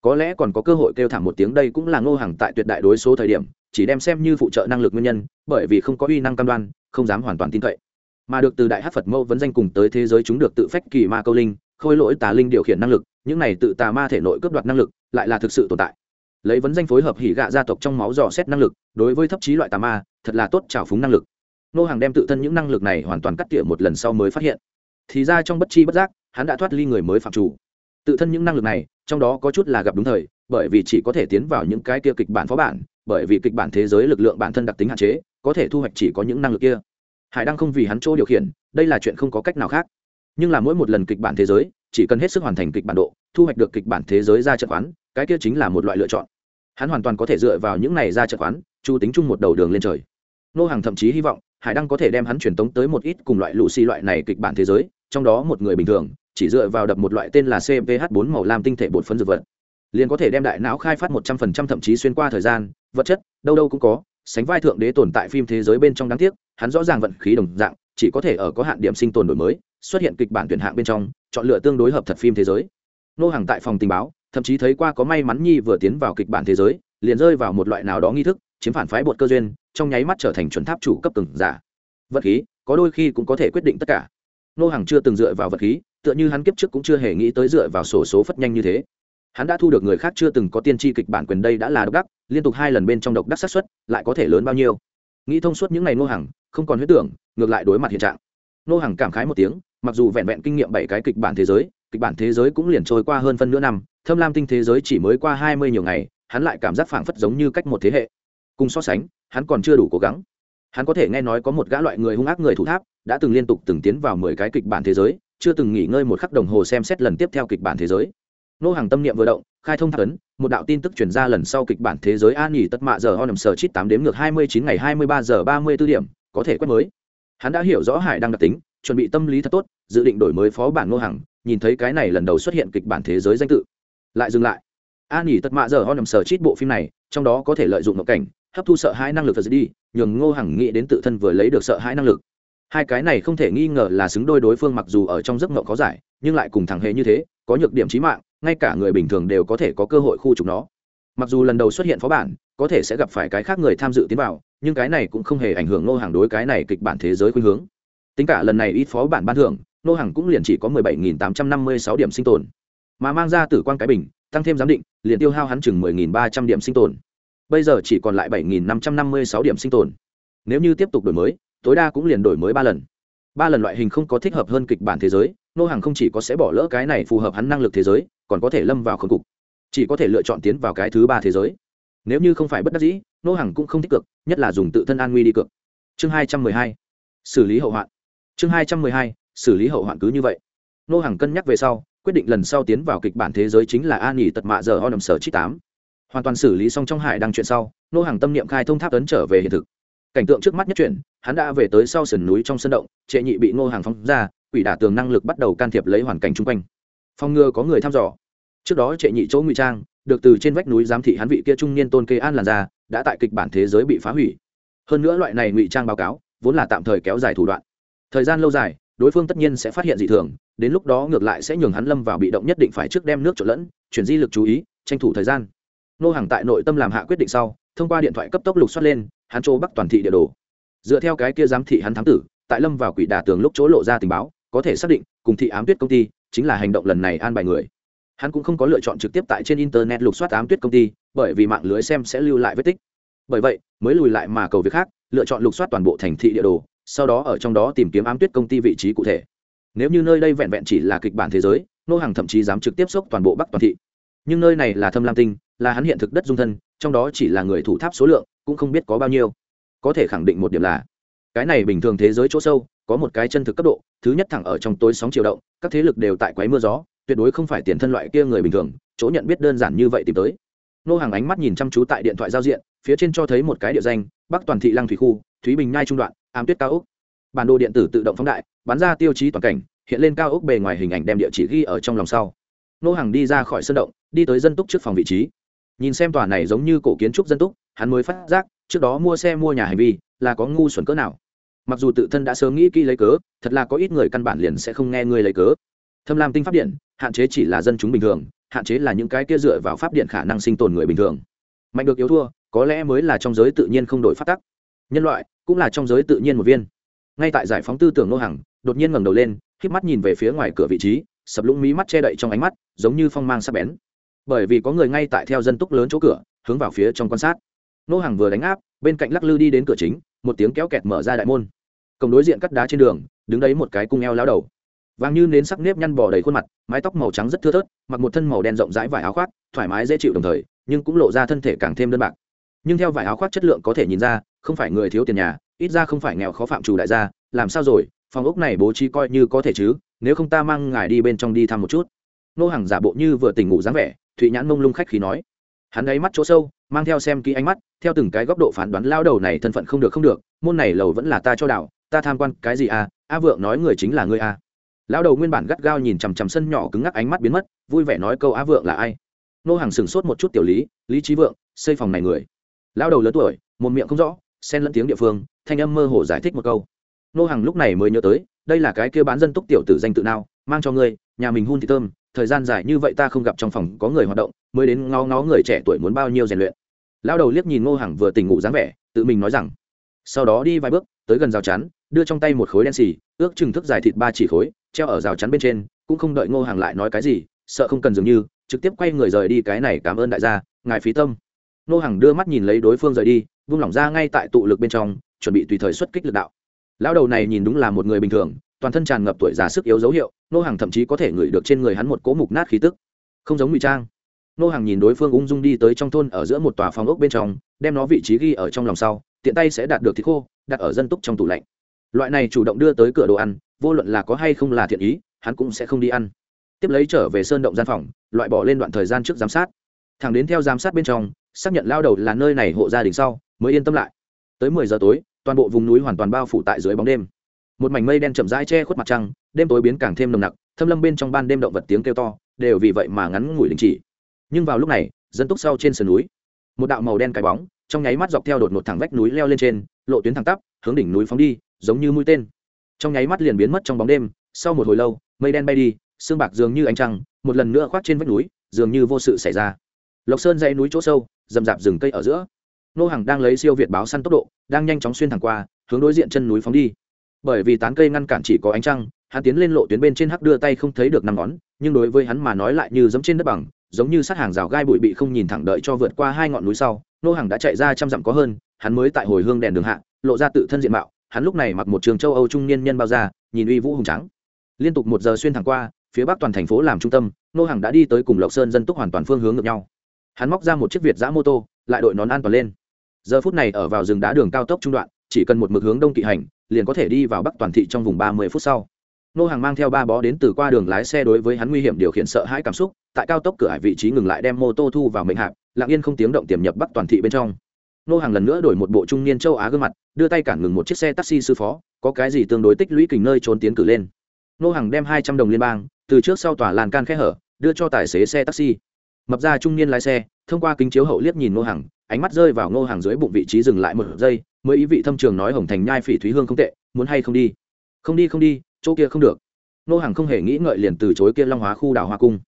Có lẽ còn có cơ hội kêu thảm một tiếng đây cũng là ngô hàng tại tuyệt đại đối số thời điểm, chỉ đem xem như phụ trợ năng lực nguyên nhân, bởi vì không có uy năng cam đoan không dám hoàn toàn tin cậy. Mà được từ đại hát phật mâu vấn danh cùng tới thế giới chúng được tự phách kỳ ma câu linh, khôi lỗi tà linh điều khiển năng lực, những này tự tà ma thể nội cướp đoạt năng lực, lại là thực sự tồn tại. Lấy vấn danh phối hợp hỉ gạ gia tộc trong máu dò xét năng lực, đối với thấp trí loại tà ma, thật là tốt trào phúng năng lực. Nô hàng đem tự thân những năng lực này hoàn toàn cắt tỉa một lần sau mới phát hiện. Thì ra trong bất chi bất giác, hắn đã thoát ly người mới phạm chủ. Tự thân những năng lực này, trong đó có chút là gặp đúng thời bởi vì chỉ có thể tiến vào những cái kia kịch bản phó bản, bởi vì kịch bản thế giới lực lượng bản thân đặc tính hạn chế, có thể thu hoạch chỉ có những năng lực kia. Hải đăng không vì hắn chỗ điều khiển, đây là chuyện không có cách nào khác. Nhưng là mỗi một lần kịch bản thế giới, chỉ cần hết sức hoàn thành kịch bản độ, thu hoạch được kịch bản thế giới ra trận khoán cái kia chính là một loại lựa chọn. Hắn hoàn toàn có thể dựa vào những này ra trận khoán chu tính chung một đầu đường lên trời. Nô hàng thậm chí hy vọng hải đăng có thể đem hắn truyền tống tới một ít cùng loại lũ xi loại này kịch bản thế giới, trong đó một người bình thường, chỉ dựa vào đập một loại tên là cvh 4 màu lam tinh thể bột phấn dược vật liền có thể đem đại não khai phát một trăm phần trăm thậm chí xuyên qua thời gian, vật chất, đâu đâu cũng có, sánh vai thượng đế tồn tại phim thế giới bên trong đáng tiếc, hắn rõ ràng vận khí đồng dạng, chỉ có thể ở có hạn điểm sinh tồn đổi mới, xuất hiện kịch bản tuyển hạng bên trong, chọn lựa tương đối hợp thật phim thế giới. Nô hàng tại phòng tình báo, thậm chí thấy qua có may mắn nhi vừa tiến vào kịch bản thế giới, liền rơi vào một loại nào đó nghi thức, chiếm phản phái bột cơ duyên, trong nháy mắt trở thành chuẩn tháp chủ cấp từng giả. Vật khí, có đôi khi cũng có thể quyết định tất cả. Nô hàng chưa từng dựa vào vật khí, tựa như hắn kiếp trước cũng chưa hề nghĩ tới dựa vào sổ số phất nhanh như thế hắn đã thu được người khác chưa từng có tiên tri kịch bản quyền đây đã là độc đắc, liên tục hai lần bên trong độc đắc sát xuất lại có thể lớn bao nhiêu? Nghĩ thông suốt những ngày nô hàng không còn huyết tưởng, ngược lại đối mặt hiện trạng. Nô hàng cảm khái một tiếng, mặc dù vẹn vẹn kinh nghiệm bảy cái kịch bản thế giới, kịch bản thế giới cũng liền trôi qua hơn phân nửa năm, thâm lam tinh thế giới chỉ mới qua hai mươi nhiều ngày, hắn lại cảm giác phảng phất giống như cách một thế hệ. Cùng so sánh, hắn còn chưa đủ cố gắng. Hắn có thể nghe nói có một gã loại người hung ác người thủ tháp, đã từng liên tục từng tiến vào mười cái kịch bản thế giới, chưa từng nghỉ ngơi một khắc đồng hồ xem xét lần tiếp theo kịch bản thế giới nô hàng tâm niệm vừa động, khai thông thác ấn, một đạo tin tức chuyển ra lần sau kịch bản thế giới an nghỉ tất mạ giờ ho nằm sờ chít tám đếm ngược hai mươi chín ngày hai mươi ba giờ ba mươi b ố điểm, có thể quét mới. Hắn đã hiểu rõ hải đang đặc tính, chuẩn bị tâm lý thật tốt, dự định đổi mới phó bản nô hàng, nhìn thấy cái này lần đầu xuất hiện kịch bản thế giới danh tự. Lại dừng lại. An nghỉ tất mạ giờ ho nằm sờ chít bộ phim này, trong đó có thể lợi dụng ngộ cảnh, hấp thu sợ hãi năng lực thật đi, nhường ngô hằng nghĩ đến tự thân vừa lấy được sợ hãi năng lực hai cái này không thể nghi ngờ là xứng đôi đối phương mặc dù ở trong giấc mộng khó giải, nhưng lại cùng thằng hề như thế, có nhược điểm trí mạng, ngay cả người bình thường đều có thể có cơ hội khu trục nó. Mặc dù lần đầu xuất hiện phó bản, có thể sẽ gặp phải cái khác người tham dự tiến vào, nhưng cái này cũng không hề ảnh hưởng nô hàng đối cái này kịch bản thế giới khuynh hướng. Tính cả lần này ít phó bản ban thưởng nô hàng cũng liền chỉ có mười bảy nghìn tám trăm năm mươi sáu điểm sinh tồn. Mà mang ra tử quan cái bình, tăng thêm giám định, liền tiêu hao hắn chừng mười nghìn ba trăm điểm sinh tồn. Bây giờ chỉ còn lại bảy nghìn năm trăm năm mươi sáu điểm sinh tồn. Nếu như tiếp tục đổi mới tối đa cũng liền đổi mới ba lần. Ba lần loại hình không có thích hợp hơn kịch bản thế giới, nô hàng không chỉ có sẽ bỏ lỡ cái này phù hợp hắn năng lực thế giới, còn có thể lâm vào khẩn cục. Chỉ có thể lựa chọn tiến vào cái thứ ba thế giới. Nếu như không phải bất đắc dĩ, nô hàng cũng không tích cực nhất là dùng tự thân an nguy đi cực chương hai trăm mười hai. Xử lý hậu hoạn. Chương hai trăm mười hai. Xử lý hậu hoạn cứ như vậy. Nô hàng cân nhắc về sau, quyết định lần sau tiến vào kịch bản thế giới chính là an nghỉ tật mạ giờ o nầm sở chít tám. Hoàn toàn xử lý xong trong hải đăng chuyện sau, nô hàng tâm niệm khai thông tháp ấn trở về hiện thực cảnh tượng trước mắt nhất chuyển, hắn đã về tới sau sườn núi trong sân động, trệ nhị bị ngô hàng phóng ra, quỷ đả tường năng lực bắt đầu can thiệp lấy hoàn cảnh chung quanh. Phòng ngừa có người thăm dò. Trước đó trệ nhị chỗ ngụy trang, được từ trên vách núi giám thị hắn vị kia trung niên tôn kê an làn ra đã tại kịch bản thế giới bị phá hủy. Hơn nữa loại này ngụy trang báo cáo, vốn là tạm thời kéo dài thủ đoạn. Thời gian lâu dài, đối phương tất nhiên sẽ phát hiện dị thường, đến lúc đó ngược lại sẽ nhường hắn lâm vào bị động nhất định phải trước đem nước trộn lẫn, chuyển di lực chú ý, tranh thủ thời gian. Nô hàng tại nội tâm làm hạ quyết định sau, thông qua điện thoại cấp tốc lục xoát lên hắn chỗ bắc toàn thị địa đồ. Dựa theo cái kia giám thị hắn thám tử, tại lâm vào quỷ đà tường lúc chỗ lộ ra tình báo, có thể xác định, cùng thị ám tuyết công ty chính là hành động lần này an bài người. Hắn cũng không có lựa chọn trực tiếp tại trên internet lục soát ám tuyết công ty, bởi vì mạng lưới xem sẽ lưu lại vết tích. Bởi vậy, mới lùi lại mà cầu việc khác, lựa chọn lục soát toàn bộ thành thị địa đồ, sau đó ở trong đó tìm kiếm ám tuyết công ty vị trí cụ thể. Nếu như nơi đây vẹn vẹn chỉ là kịch bản thế giới, nô hàng thậm chí dám trực tiếp xốc toàn bộ bắc toàn thị. Nhưng nơi này là thâm lam tinh, là hắn hiện thực đất dung thân, trong đó chỉ là người thủ tháp số lượng cũng không biết có bao nhiêu. Có thể khẳng định một điểm là, cái này bình thường thế giới chỗ sâu, có một cái chân thực cấp độ, thứ nhất thẳng ở trong tối sóng chiều động, các thế lực đều tại quái mưa gió, tuyệt đối không phải tiền thân loại kia người bình thường, chỗ nhận biết đơn giản như vậy tìm tới. Nô hàng ánh mắt nhìn chăm chú tại điện thoại giao diện, phía trên cho thấy một cái địa danh, bắc toàn thị lăng thủy khu, thúy bình nhai trung đoạn, ám tuyết cao úc. Bản đồ điện tử tự động phóng đại, bắn ra tiêu chí toàn cảnh, hiện lên cao ốc bề ngoài hình ảnh đem địa chỉ ghi ở trong lòng sau. Nô hàng đi ra khỏi sân động, đi tới dân túc trước phòng vị trí. Nhìn xem tòa này giống như cổ kiến trúc dân túc hắn mới phát giác, trước đó mua xe mua nhà hành vi là có ngu xuẩn cỡ nào. Mặc dù tự thân đã sớm nghĩ kỹ lấy cớ, thật là có ít người căn bản liền sẽ không nghe ngươi lấy cớ. Thâm lam tinh pháp điện, hạn chế chỉ là dân chúng bình thường, hạn chế là những cái kia dựa vào pháp điện khả năng sinh tồn người bình thường. Mạnh được yếu thua, có lẽ mới là trong giới tự nhiên không đổi phát tắc. Nhân loại cũng là trong giới tự nhiên một viên. Ngay tại giải phóng tư tưởng nô hàng đột nhiên ngẩng đầu lên k mắt nhìn về phía ngoài cửa vị trí, sập lũng mí mắt che đậy trong ánh mắt, giống như phong mang sắp bén. Bởi vì có người ngay tại theo dân túc lớn chỗ cửa, hướng vào phía trong quan sát nô hàng vừa đánh áp, bên cạnh lắc lư đi đến cửa chính, một tiếng kéo kẹt mở ra đại môn. Cổng đối diện cắt đá trên đường, đứng đấy một cái cung eo lao đầu. Vàng như nến sắc nếp nhăn bò đầy khuôn mặt, mái tóc màu trắng rất thưa thớt, mặc một thân màu đen rộng rãi vải áo khoác, thoải mái dễ chịu đồng thời, nhưng cũng lộ ra thân thể càng thêm đơn bạc. Nhưng theo vải áo khoác chất lượng có thể nhìn ra, không phải người thiếu tiền nhà, ít ra không phải nghèo khó phạm chủ đại gia, làm sao rồi, phòng ốc này bố trí coi như có thể chứ, nếu không ta mang ngài đi bên trong đi thăm một chút. Nô hàng giả bộ như vừa tỉnh ngủ dáng vẻ, thụy nhãn mông lung khách khí nói hắn ấy mắt chỗ sâu, mang theo xem kỹ ánh mắt, theo từng cái góc độ phán đoán lao đầu này thân phận không được không được, môn này lầu vẫn là ta cho đạo ta tham quan cái gì à? A vượng nói người chính là ngươi à? Lao đầu nguyên bản gắt gao nhìn chằm chằm sân nhỏ cứng ngắc ánh mắt biến mất, vui vẻ nói câu a vượng là ai? Nô hàng sừng sốt một chút tiểu lý lý trí vượng, xây phòng này người. Lao đầu lớn tuổi, một miệng không rõ, xen lẫn tiếng địa phương, thanh âm mơ hồ giải thích một câu. Nô hàng lúc này mới nhớ tới, đây là cái kia bán dân túc tiểu tử danh tự nào, mang cho ngươi, nhà mình hun thì thơm, thời gian dài như vậy ta không gặp trong phòng có người hoạt động mới đến ngó ngó người trẻ tuổi muốn bao nhiêu rèn luyện. Lao đầu liếc nhìn ngô hằng vừa tỉnh ngủ dáng vẻ, tự mình nói rằng, sau đó đi vài bước, tới gần rào chắn, đưa trong tay một khối đen xì, ước chừng thức dài thịt ba chỉ khối, treo ở rào chắn bên trên, cũng không đợi ngô hằng lại nói cái gì, sợ không cần dường như, trực tiếp quay người rời đi cái này cảm ơn đại gia, ngài phí tâm. Ngô hằng đưa mắt nhìn lấy đối phương rời đi, vung lỏng ra ngay tại tụ lực bên trong, chuẩn bị tùy thời xuất kích lực đạo. Lão đầu này nhìn đúng là một người bình thường, toàn thân tràn ngập tuổi già sức yếu dấu hiệu nô hàng thậm chí có thể ngửi được trên người hắn một cỗ mục nát khí tức. Không giống ngụy trang nô hàng nhìn đối phương ung dung đi tới trong thôn ở giữa một tòa phòng ốc bên trong, đem nó vị trí ghi ở trong lòng sau, tiện tay sẽ đạt được thịt khô, đặt ở dân túc trong tủ lạnh. Loại này chủ động đưa tới cửa đồ ăn, vô luận là có hay không là thiện ý, hắn cũng sẽ không đi ăn. Tiếp lấy trở về sơn động gian phòng, loại bỏ lên đoạn thời gian trước giám sát. Thẳng đến theo giám sát bên trong, xác nhận lao đầu là nơi này hộ gia đình sau, mới yên tâm lại. Tới mười giờ tối, toàn bộ vùng núi hoàn toàn bao phủ tại dưới bóng đêm. Một mảnh mây đen chậm rãi che khuất mặt trăng, đêm tối biến càng thêm nồng nặc, thâm lâm bên trong ban đêm động vật tiếng kêu to, đều vì vậy mà ngắn ngủi đình chỉ nhưng vào lúc này, dân túc sau trên sườn núi, một đạo màu đen cái bóng, trong nháy mắt dọc theo đột một thẳng vách núi leo lên trên, lộ tuyến thẳng tắp, hướng đỉnh núi phóng đi, giống như mũi tên. Trong nháy mắt liền biến mất trong bóng đêm, sau một hồi lâu, mây đen bay đi, xương bạc dường như ánh trăng, một lần nữa khoác trên vách núi, dường như vô sự xảy ra. Lộc sơn dãy núi chỗ sâu, rậm rạp rừng cây ở giữa. Nô hàng đang lấy siêu việt báo săn tốc độ, đang nhanh chóng xuyên thẳng qua, hướng đối diện chân núi phóng đi. Bởi vì tán cây ngăn cản chỉ có ánh trăng, hắn tiến lên lộ tuyến bên trên hắc đưa tay không thấy được năm ngón, nhưng đối với hắn mà nói lại như giống trên đất bằng giống như sát hàng rào gai bụi bị không nhìn thẳng đợi cho vượt qua hai ngọn núi sau, nô hàng đã chạy ra trăm dặm có hơn, hắn mới tại hồi hương đèn đường hạ, lộ ra tự thân diện mạo, hắn lúc này mặc một trường châu âu trung niên nhân bao da, nhìn uy vũ hùng trắng liên tục một giờ xuyên thẳng qua, phía bắc toàn thành phố làm trung tâm, nô hàng đã đi tới cùng lộc sơn dân túc hoàn toàn phương hướng ngược nhau. Hắn móc ra một chiếc việt giã mô tô, lại đội nón an toàn lên. Giờ phút này ở vào rừng đá đường cao tốc trung đoạn, chỉ cần một mực hướng đông kỵ hành, liền có thể đi vào bắc toàn thị trong vùng ba mươi phút sau nô hàng mang theo ba bó đến từ qua đường lái xe đối với hắn nguy hiểm điều khiển sợ hãi cảm xúc, tại cao tốc cửa hải vị trí ngừng lại đem mô tô thu vào mệnh hạp, lặng yên không tiếng động tiềm nhập bắc toàn thị bên trong. Nô hàng lần nữa đổi một bộ trung niên châu á gương mặt, đưa tay cản ngừng một chiếc xe taxi sư phó, có cái gì tương đối tích lũy kình nơi trốn tiến cử lên. Nô hàng đem hai trăm đồng liên bang, từ trước sau tòa làn can khe hở, đưa cho tài xế xe taxi. Mập ra trung niên lái xe, thông qua kính chiếu hậu liếc nhìn nô hàng, ánh mắt rơi vào nô hàng dưới bụng vị trí dừng lại một giây, mới ý vị thâm trường nói hồng thành nhai phỉ thúy hương không tệ, muốn hay không đi? Không đi không đi chỗ kia không được. Nô hàng không hề nghĩ ngợi liền từ chối kia long hóa khu đào hoa cung.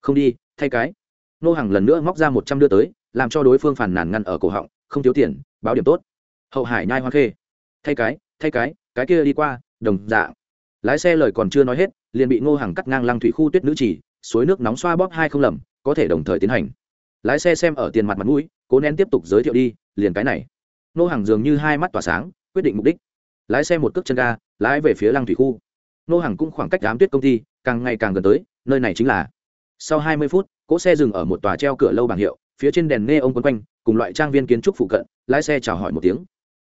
Không đi, thay cái. Nô hàng lần nữa móc ra một trăm đưa tới, làm cho đối phương phản nàn ngăn ở cổ họng, không thiếu tiền, báo điểm tốt. Hậu hải nhai hoa khê. Thay cái thay cái cái kia đi qua, đồng dạ. Lái xe lời còn chưa nói hết, liền bị ngô hàng cắt ngang lăng thủy khu tuyết nữ chỉ, suối nước nóng xoa bóp hai không lầm, có thể đồng thời tiến hành. Lái xe xem ở tiền mặt mặt mũi, cố nén tiếp tục giới thiệu đi, liền cái này. Ngô hàng dường như hai mắt tỏa sáng, quyết định mục đích. Lái xe một cước chân ga, lái về phía lăng thủy khu. Nô hàng cũng khoảng cách đám tuyết công ty càng ngày càng gần tới, nơi này chính là. Sau hai mươi phút, cỗ xe dừng ở một tòa treo cửa lâu bảng hiệu, phía trên đèn nghe ông quấn quanh, cùng loại trang viên kiến trúc phụ cận, lái xe chào hỏi một tiếng.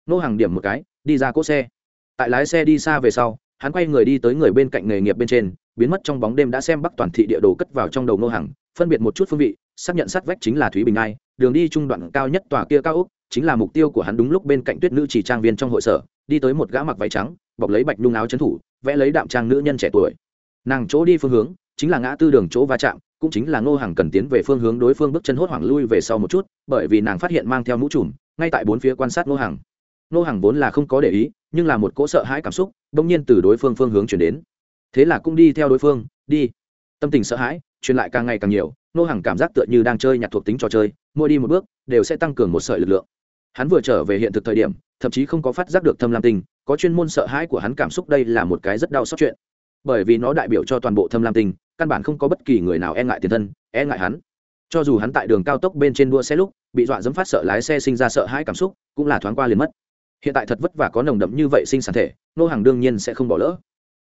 Nô hàng điểm một cái, đi ra cỗ xe. Tại lái xe đi xa về sau, hắn quay người đi tới người bên cạnh nghề nghiệp bên trên, biến mất trong bóng đêm đã xem bắc toàn thị địa đồ cất vào trong đầu nô hàng phân biệt một chút phương vị, xác nhận sát vách chính là thúy bình ai, đường đi trung đoạn cao nhất tòa kia cao úc chính là mục tiêu của hắn đúng lúc bên cạnh tuyết nữ chỉ trang viên trong hội sở, đi tới một gã mặc váy trắng, bọc lấy bạch nhung áo trấn thủ vẽ lấy đạm trang nữ nhân trẻ tuổi. Nàng chỗ đi phương hướng chính là ngã tư đường chỗ va chạm, cũng chính là ngô hàng cần tiến về phương hướng đối phương bước chân hốt hoảng lui về sau một chút, bởi vì nàng phát hiện mang theo mũ trùm, ngay tại bốn phía quan sát ngô hàng ngô hàng vốn là không có để ý, nhưng là một cỗ sợ hãi cảm xúc đông nhiên từ đối phương phương hướng chuyển đến. Thế là cũng đi theo đối phương, đi. Tâm tình sợ hãi truyền lại càng ngày càng nhiều, ngô hàng cảm giác tựa như đang chơi nhặt thuộc tính trò chơi, mỗi đi một bước đều sẽ tăng cường một sợi lực lượng. Hắn vừa trở về hiện thực thời điểm, thậm chí không có phát giác được thâm lam tình có chuyên môn sợ hãi của hắn cảm xúc đây là một cái rất đau xót chuyện. Bởi vì nó đại biểu cho toàn bộ thâm lam tình căn bản không có bất kỳ người nào e ngại tiền thân e ngại hắn. Cho dù hắn tại đường cao tốc bên trên đua xe lúc, bị dọa dẫm phát sợ lái xe sinh ra sợ hãi cảm xúc, cũng là thoáng qua liền mất. Hiện tại thật vất vả có nồng đậm như vậy sinh sản thể nô hàng đương nhiên sẽ không bỏ lỡ.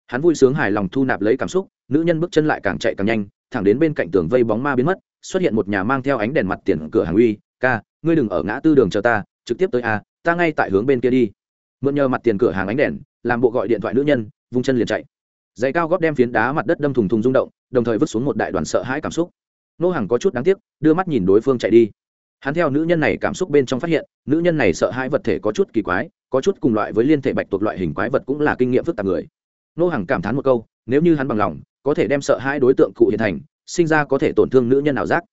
Hắn vui sướng hài lòng thu nạp lấy cảm xúc, nữ nhân bước chân lại càng chạy càng nhanh, thẳng đến bên cạnh tường vây bóng ma biến mất, xuất hiện một nhà mang theo ánh đèn mặt tiền cửa hàng uy, ca, ngươi đừng ở ngã tư đường chờ ta, trực tiếp tới a, ta ngay tại hướng bên kia đi mượn nhờ mặt tiền cửa hàng ánh đèn, làm bộ gọi điện thoại nữ nhân, vung chân liền chạy. Giày cao góp đem phiến đá mặt đất đâm thùng thùng rung động, đồng thời vứt xuống một đại đoàn sợ hãi cảm xúc. Nô hàng có chút đáng tiếc, đưa mắt nhìn đối phương chạy đi. Hắn theo nữ nhân này cảm xúc bên trong phát hiện, nữ nhân này sợ hãi vật thể có chút kỳ quái, có chút cùng loại với liên thể bạch thuộc loại hình quái vật cũng là kinh nghiệm phức tạp người. Nô hàng cảm thán một câu, nếu như hắn bằng lòng, có thể đem sợ hãi đối tượng cụ hiện thành, sinh ra có thể tổn thương nữ nhân nào giác.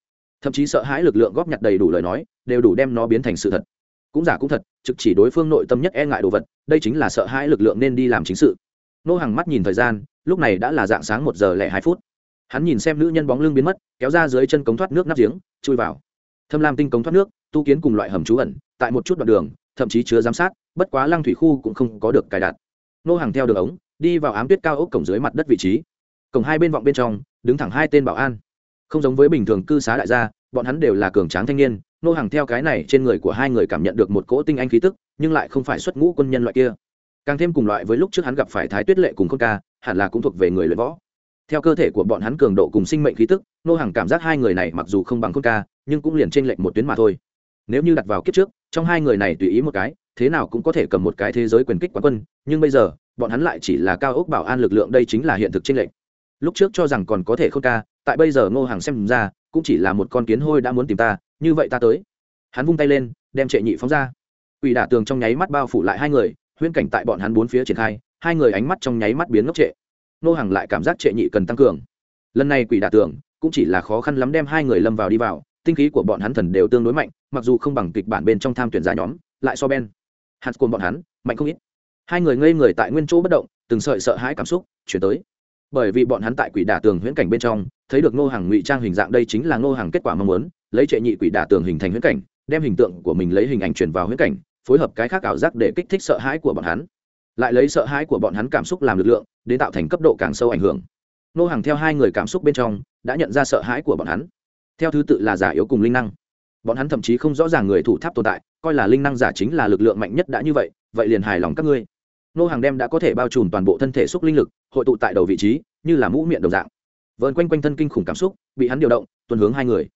Thậm chí sợ hãi lực lượng góp nhặt đầy đủ lời nói, đều đủ đem nó biến thành sự thật cũng giả cũng thật, trực chỉ đối phương nội tâm nhất e ngại đồ vật, đây chính là sợ hãi lực lượng nên đi làm chính sự. Nô hàng mắt nhìn thời gian, lúc này đã là dạng sáng một giờ lẻ hai phút. Hắn nhìn xem nữ nhân bóng lưng biến mất, kéo ra dưới chân cống thoát nước nắp giếng, chui vào. Thâm lam tinh cống thoát nước, tu kiến cùng loại hầm trú ẩn, tại một chút đoạn đường, thậm chí chứa giám sát, bất quá lăng thủy khu cũng không có được cài đặt. Nô hàng theo đường ống, đi vào ám tuyết cao ốc cổng dưới mặt đất vị trí. Cổng hai bên vọng bên trong, đứng thẳng hai tên bảo an. Không giống với bình thường cư xá đại gia, bọn hắn đều là cường tráng thanh niên nô hàng theo cái này trên người của hai người cảm nhận được một cỗ tinh anh khí tức, nhưng lại không phải xuất ngũ quân nhân loại kia. Càng thêm cùng loại với lúc trước hắn gặp phải thái tuyết lệ cùng khôn ca, hẳn là cũng thuộc về người luyện võ. Theo cơ thể của bọn hắn cường độ cùng sinh mệnh khí tức, nô hàng cảm giác hai người này mặc dù không bằng khôn ca, nhưng cũng liền t r ê n lệch một tuyến mà thôi. Nếu như đặt vào kiếp trước, trong hai người này tùy ý một cái, thế nào cũng có thể cầm một cái thế giới quyền kích quán quân, nhưng bây giờ, bọn hắn lại chỉ là cao ốc bảo an lực lượng đây chính là hiện thực t r ê n lệch. Lúc trước cho rằng còn có thể khôn ca, tại bây giờ ngô hàng xem ra, cũng chỉ là một con kiến hôi đã muốn tìm ta như vậy ta tới. Hắn vung tay lên, đem trệ nhị phóng ra. Quỷ đả tường trong nháy mắt bao phủ lại hai người, huyễn cảnh tại bọn hắn bốn phía triển khai, hai người ánh mắt trong nháy mắt biến ngốc trệ. Nô hàng lại cảm giác trệ nhị cần tăng cường. Lần này quỷ đả tường cũng chỉ là khó khăn lắm đem hai người lâm vào đi vào, tinh khí của bọn hắn thần đều tương đối mạnh, mặc dù không bằng kịch bản bên trong tham tuyển giả nhóm, lại so ben hạt cồn bọn hắn, mạnh không ít. Hai người ngây người tại nguyên chỗ bất động, từng sợi sợ hãi cảm xúc chuyển tới. Bởi vì bọn hắn tại quỷ đả tường huyễn cảnh bên trong, thấy được ngô hàng ngụy trang hình dạng đây chính là ngô hàng kết quả mong muốn lấy trệ nhị quỷ đả tường hình thành huyễn cảnh, đem hình tượng của mình lấy hình ảnh truyền vào huyễn cảnh, phối hợp cái khác ảo giác để kích thích sợ hãi của bọn hắn. Lại lấy sợ hãi của bọn hắn cảm xúc làm lực lượng, để tạo thành cấp độ càng sâu ảnh hưởng. Nô hàng theo hai người cảm xúc bên trong, đã nhận ra sợ hãi của bọn hắn. Theo thứ tự là giả yếu cùng linh năng. Bọn hắn thậm chí không rõ ràng người thủ tháp tồn tại, coi là linh năng giả chính là lực lượng mạnh nhất đã như vậy vậy liền hài lòng các ngươi. Nô hàng đem đã có thể bao trùm toàn bộ thân thể xúc linh lực, hội tụ tại đầu vị trí, như là mũ miệng đồng dạng. Vợn quanh quanh thân kinh khủng cảm xúc, bị hắn điều động, tuần hướng hai người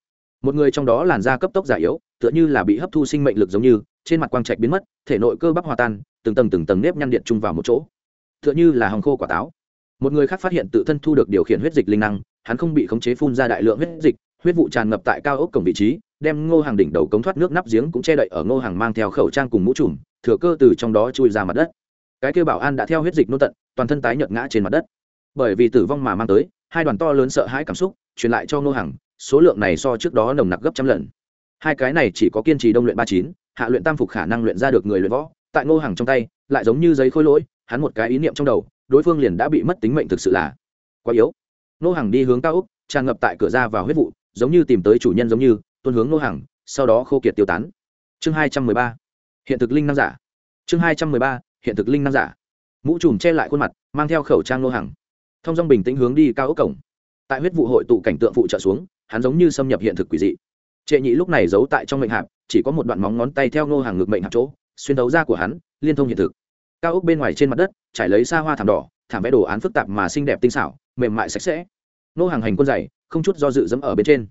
một người trong đó làn da cấp tốc già yếu, tựa như là bị hấp thu sinh mệnh lực giống như, trên mặt quang trạch biến mất, thể nội cơ bắp hòa tan, từng tầng từng tầng nếp nhăn điện chung vào một chỗ. Tựa như là hồng khô quả táo. Một người khác phát hiện tự thân thu được điều khiển huyết dịch linh năng, hắn không bị khống chế phun ra đại lượng huyết dịch, huyết vụ tràn ngập tại cao ốc cổng vị trí, đem ngô hàng đỉnh đầu cống thoát nước nắp giếng cũng che đậy ở ngô hàng mang theo khẩu trang cùng mũ trùm, thừa cơ từ trong đó chui ra mặt đất. Cái kêu bảo an đã theo huyết dịch nôn tận, toàn thân tái nhợt ngã trên mặt đất. Bởi vì tử vong mà mang tới, hai đoàn to lớn sợ hãi cảm xúc truyền lại cho ngô hàng số lượng này so trước đó nồng nặc gấp trăm lần. Hai cái này chỉ có kiên trì đông luyện ba chín, hạ luyện tam phục khả năng luyện ra được người luyện võ, tại ngô hàng trong tay, lại giống như giấy khôi lỗi, hắn một cái ý niệm trong đầu, đối phương liền đã bị mất tính mệnh thực sự là quá yếu. Ngô hàng đi hướng cao úc tràn ngập tại cửa ra vào huyết vụ, giống như tìm tới chủ nhân giống như, tuân hướng ngô hàng sau đó khô kiệt tiêu tán. Chương hai trăm mười ba, hiện thực linh năng giả. Chương hai trăm mười ba, hiện thực linh năng giả. Mũ trùm che lại khuôn mặt, mang theo khẩu trang ngô hàng thông dong bình tĩnh hướng đi cao ốc cổng. Tại huyết vụ hội tụ cảnh tượng phụ trợ xuống hắn giống như xâm nhập hiện thực quỷ dị. Trệ nhị lúc này giấu tại trong mệnh hạp, chỉ có một đoạn móng ngón tay theo ngô hàng ngực mệnh hạp chỗ, xuyên đấu ra của hắn, liên thông hiện thực. Cao ốc bên ngoài trên mặt đất, trải lấy xa hoa thảm đỏ, thảm vẽ đồ án phức tạp mà xinh đẹp tinh xảo, mềm mại sạch sẽ. Nô hàng hành quân dày, không chút do dự dẫm ở bên trên.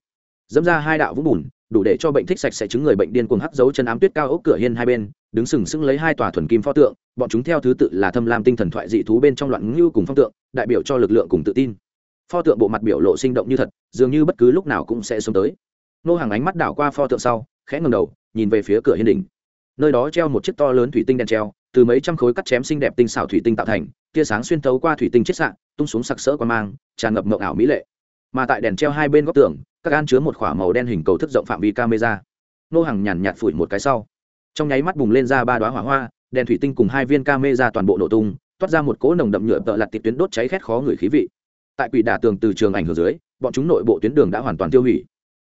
Dẫm ra hai đạo vũng bùn, đủ để cho bệnh thích sạch sẽ chứng người bệnh điên cuồng hắc dấu chân ám tuyết cao ốc cửa hiên hai bên, đứng sừng sững lấy hai tòa thuần kim pho tượng, bọn chúng theo thứ tự là thâm lam tinh thần thoại dị thú bên trong loạn ngưu cùng phong tượng, đại biểu cho lực lượng cùng tự tin pho tượng bộ mặt biểu lộ sinh động như thật, dường như bất cứ lúc nào cũng sẽ xuống tới. Nô hàng ánh mắt đảo qua pho tượng sau, khẽ ngầm đầu, nhìn về phía cửa hiên đỉnh. Nơi đó treo một chiếc to lớn thủy tinh đèn treo, từ mấy trăm khối cắt chém xinh đẹp tinh xảo thủy tinh tạo thành, tia sáng xuyên thấu qua thủy tinh chiết xạ, tung xuống sặc sỡ qua mang, tràn ngập mộng ảo mỹ lệ. Mà tại đèn treo hai bên góc tường, các an chứa một k h ỏ a màu đen hình cầu thức rộng phạm vi camera. Nô hàng nhàn nhạt phủi một cái sau. Trong nháy mắt bùng lên ra ba đoá hỏa hoa, đèn thủy tinh cùng hai viên camera toàn bộ nổ tung, toát ra một cỗ nồng đậm nhựa tợ lặt tiệp tuyến đốt cháy khét khó người khí vị tại quỷ đả tường từ trường ảnh hưởng dưới, bọn chúng nội bộ tuyến đường đã hoàn toàn tiêu hủy.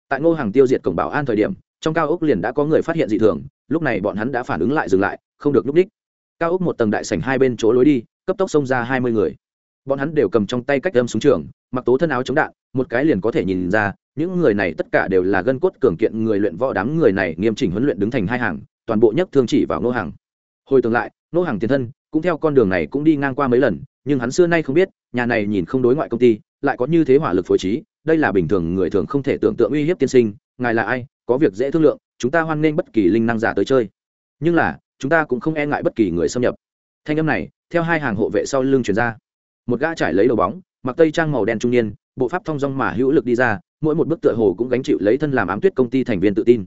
Tại ngô hàng tiêu diệt cổng bảo an thời điểm, trong cao ốc liền đã có người phát hiện dị thường, lúc này bọn hắn đã phản ứng lại dừng lại, không được lúc đích. Cao ốc một tầng đại sảnh hai bên chỗ lối đi, cấp tốc xông ra hai mươi người. Bọn hắn đều cầm trong tay cách âm súng trường, mặc tố thân áo chống đạn, một cái liền có thể nhìn ra, những người này tất cả đều là gân cốt cường kiện người luyện võ đám người này nghiêm chỉnh huấn luyện đứng thành hai hàng, toàn bộ nhất thương chỉ vào nô hàng hồi tương lại nô hàng tiền thân, cũng theo con đường này cũng đi ngang qua mấy lần, nhưng hắn xưa nay không biết nhà này nhìn không đối ngoại công ty, lại có như thế hỏa lực phối trí, đây là bình thường người thường không thể tưởng tượng uy hiếp tiên sinh, ngài là ai, có việc dễ thương lượng, chúng ta hoan nghênh bất kỳ linh năng giả tới chơi. Nhưng là, chúng ta cũng không e ngại bất kỳ người xâm nhập. Thanh âm này, theo hai hàng hộ vệ sau lưng chuyển ra. Một gã trải lấy đầu bóng, mặc tây trang màu đen trung niên, bộ pháp thong dong mà hữu lực đi ra, mỗi một bức tựa hồ cũng gánh chịu lấy thân làm ám tuyết công ty thành viên tự tin.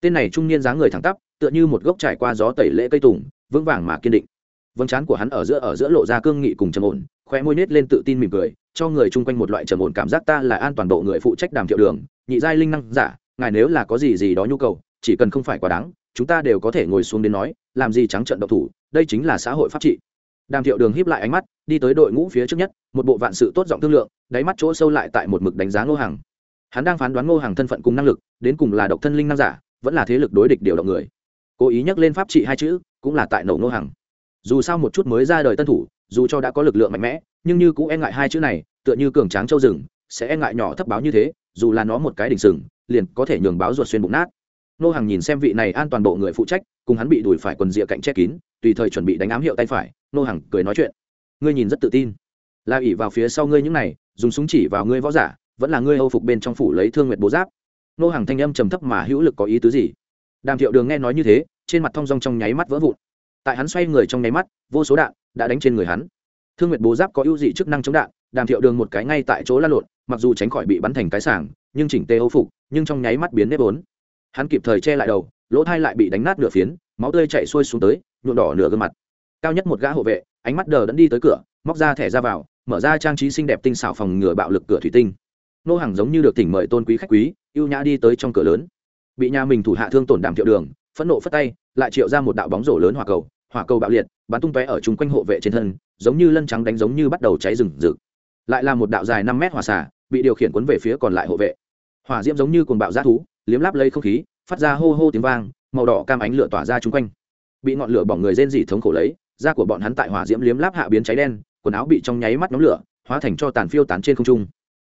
Tên này trung niên dáng người thẳng tắp, tựa như một gốc trải qua gió tẩy lễ cây tùng, vững vàng mà kiên định. Vâng chán của hắn ở giữa ở giữa lộ ra cương nghị cùng trầm ổn khoe môi nết lên tự tin mỉm cười, cho người chung quanh một loại trầm ổn cảm giác ta là an toàn bộ người phụ trách đàm thiệu đường, nhị giai linh năng giả, ngài nếu là có gì gì đó nhu cầu, chỉ cần không phải quá đáng, chúng ta đều có thể ngồi xuống đến nói, làm gì trắng trận độc thủ, đây chính là xã hội pháp trị. Đàm thiệu đường híp lại ánh mắt, đi tới đội ngũ phía trước nhất, một bộ vạn sự tốt giọng thương lượng, đáy mắt chỗ sâu lại tại một mực đánh giá ngô hàng hắn đang phán đoán ngô hàng thân phận cùng năng lực, đến cùng là độc thân linh năng giả, vẫn là thế lực đối địch điều động người. Cố ý nhắc lên pháp trị hai chữ, cũng là tại nổ ngô hàng dù sao một chút mới ra đời tân thủ dù cho đã có lực lượng mạnh mẽ, nhưng như cũng e ngại hai chữ này, tựa như cường tráng châu rừng, sẽ e ngại nhỏ thấp báo như thế, dù là nó một cái đỉnh sừng, liền có thể nhường báo ruột xuyên bụng nát. Nô hàng nhìn xem vị này an toàn bộ người phụ trách, cùng hắn bị đuổi phải quần rìa cạnh che kín, tùy thời chuẩn bị đánh ám hiệu tay phải, nô hàng cười nói chuyện. Ngươi nhìn rất tự tin. Là ỉ vào phía sau ngươi những này, dùng súng chỉ vào ngươi võ giả, vẫn là ngươi âu phục bên trong phủ lấy thương nguyệt bố giáp. Nô hàng thanh âm trầm thấp mà hữu lực có ý tứ gì? Đàm thiệu đường nghe nói như thế, trên mặt thong dong trong nháy mắt vỡ vụn. Tại hắn xoay người trong nháy mắt, vô số đạn đã đánh trên người hắn. Thương nguyệt bố giáp có ưu dị chức năng chống đạn, đàm thiệu đường một cái ngay tại chỗ lăn lộn, mặc dù tránh khỏi bị bắn thành cái sảng, nhưng chỉnh tê hô phục, nhưng trong nháy mắt biến nếp ốn hắn kịp thời che lại đầu, lỗ thai lại bị đánh nát nửa phiến, máu tươi chạy xuôi xuống tới, nhuộm đỏ nửa gương mặt. Cao nhất một gã hộ vệ, ánh mắt đờ đẫn đi tới cửa, móc ra thẻ ra vào, mở ra trang trí xinh đẹp tinh xảo phòng ngừa bạo lực cửa thủy tinh. Nô hàng giống như được tỉnh mời tôn quý khách quý, ưu nhã đi tới trong cửa lớn. Bị nhà mình thủ hạ thương tổn đàm thiệu đường, phẫn nộ phất tay, lại triệu ra một đạo bóng rổ lớn hỏa cầu hỏa cầu bạo liệt, bắn tung tóe ở chung quanh hộ vệ trên thân, giống như lân trắng đánh giống như bắt đầu cháy rừng rực. Lại là một đạo dài năm mét hỏa xả bị điều khiển cuốn về phía còn lại hộ vệ. Hỏa diễm giống như cuồng bạo g thú, liếm láp lấy không khí, phát ra hô hô tiếng vang, màu đỏ cam ánh lửa tỏa ra chung quanh. Bị ngọn lửa bỏng người rên rỉ thống khổ lấy, da của bọn hắn tại hỏa diễm liếm láp hạ biến cháy đen, quần áo bị trong nháy mắt nhóm lửa, hóa thành cho tàn phiêu tán trên không trung.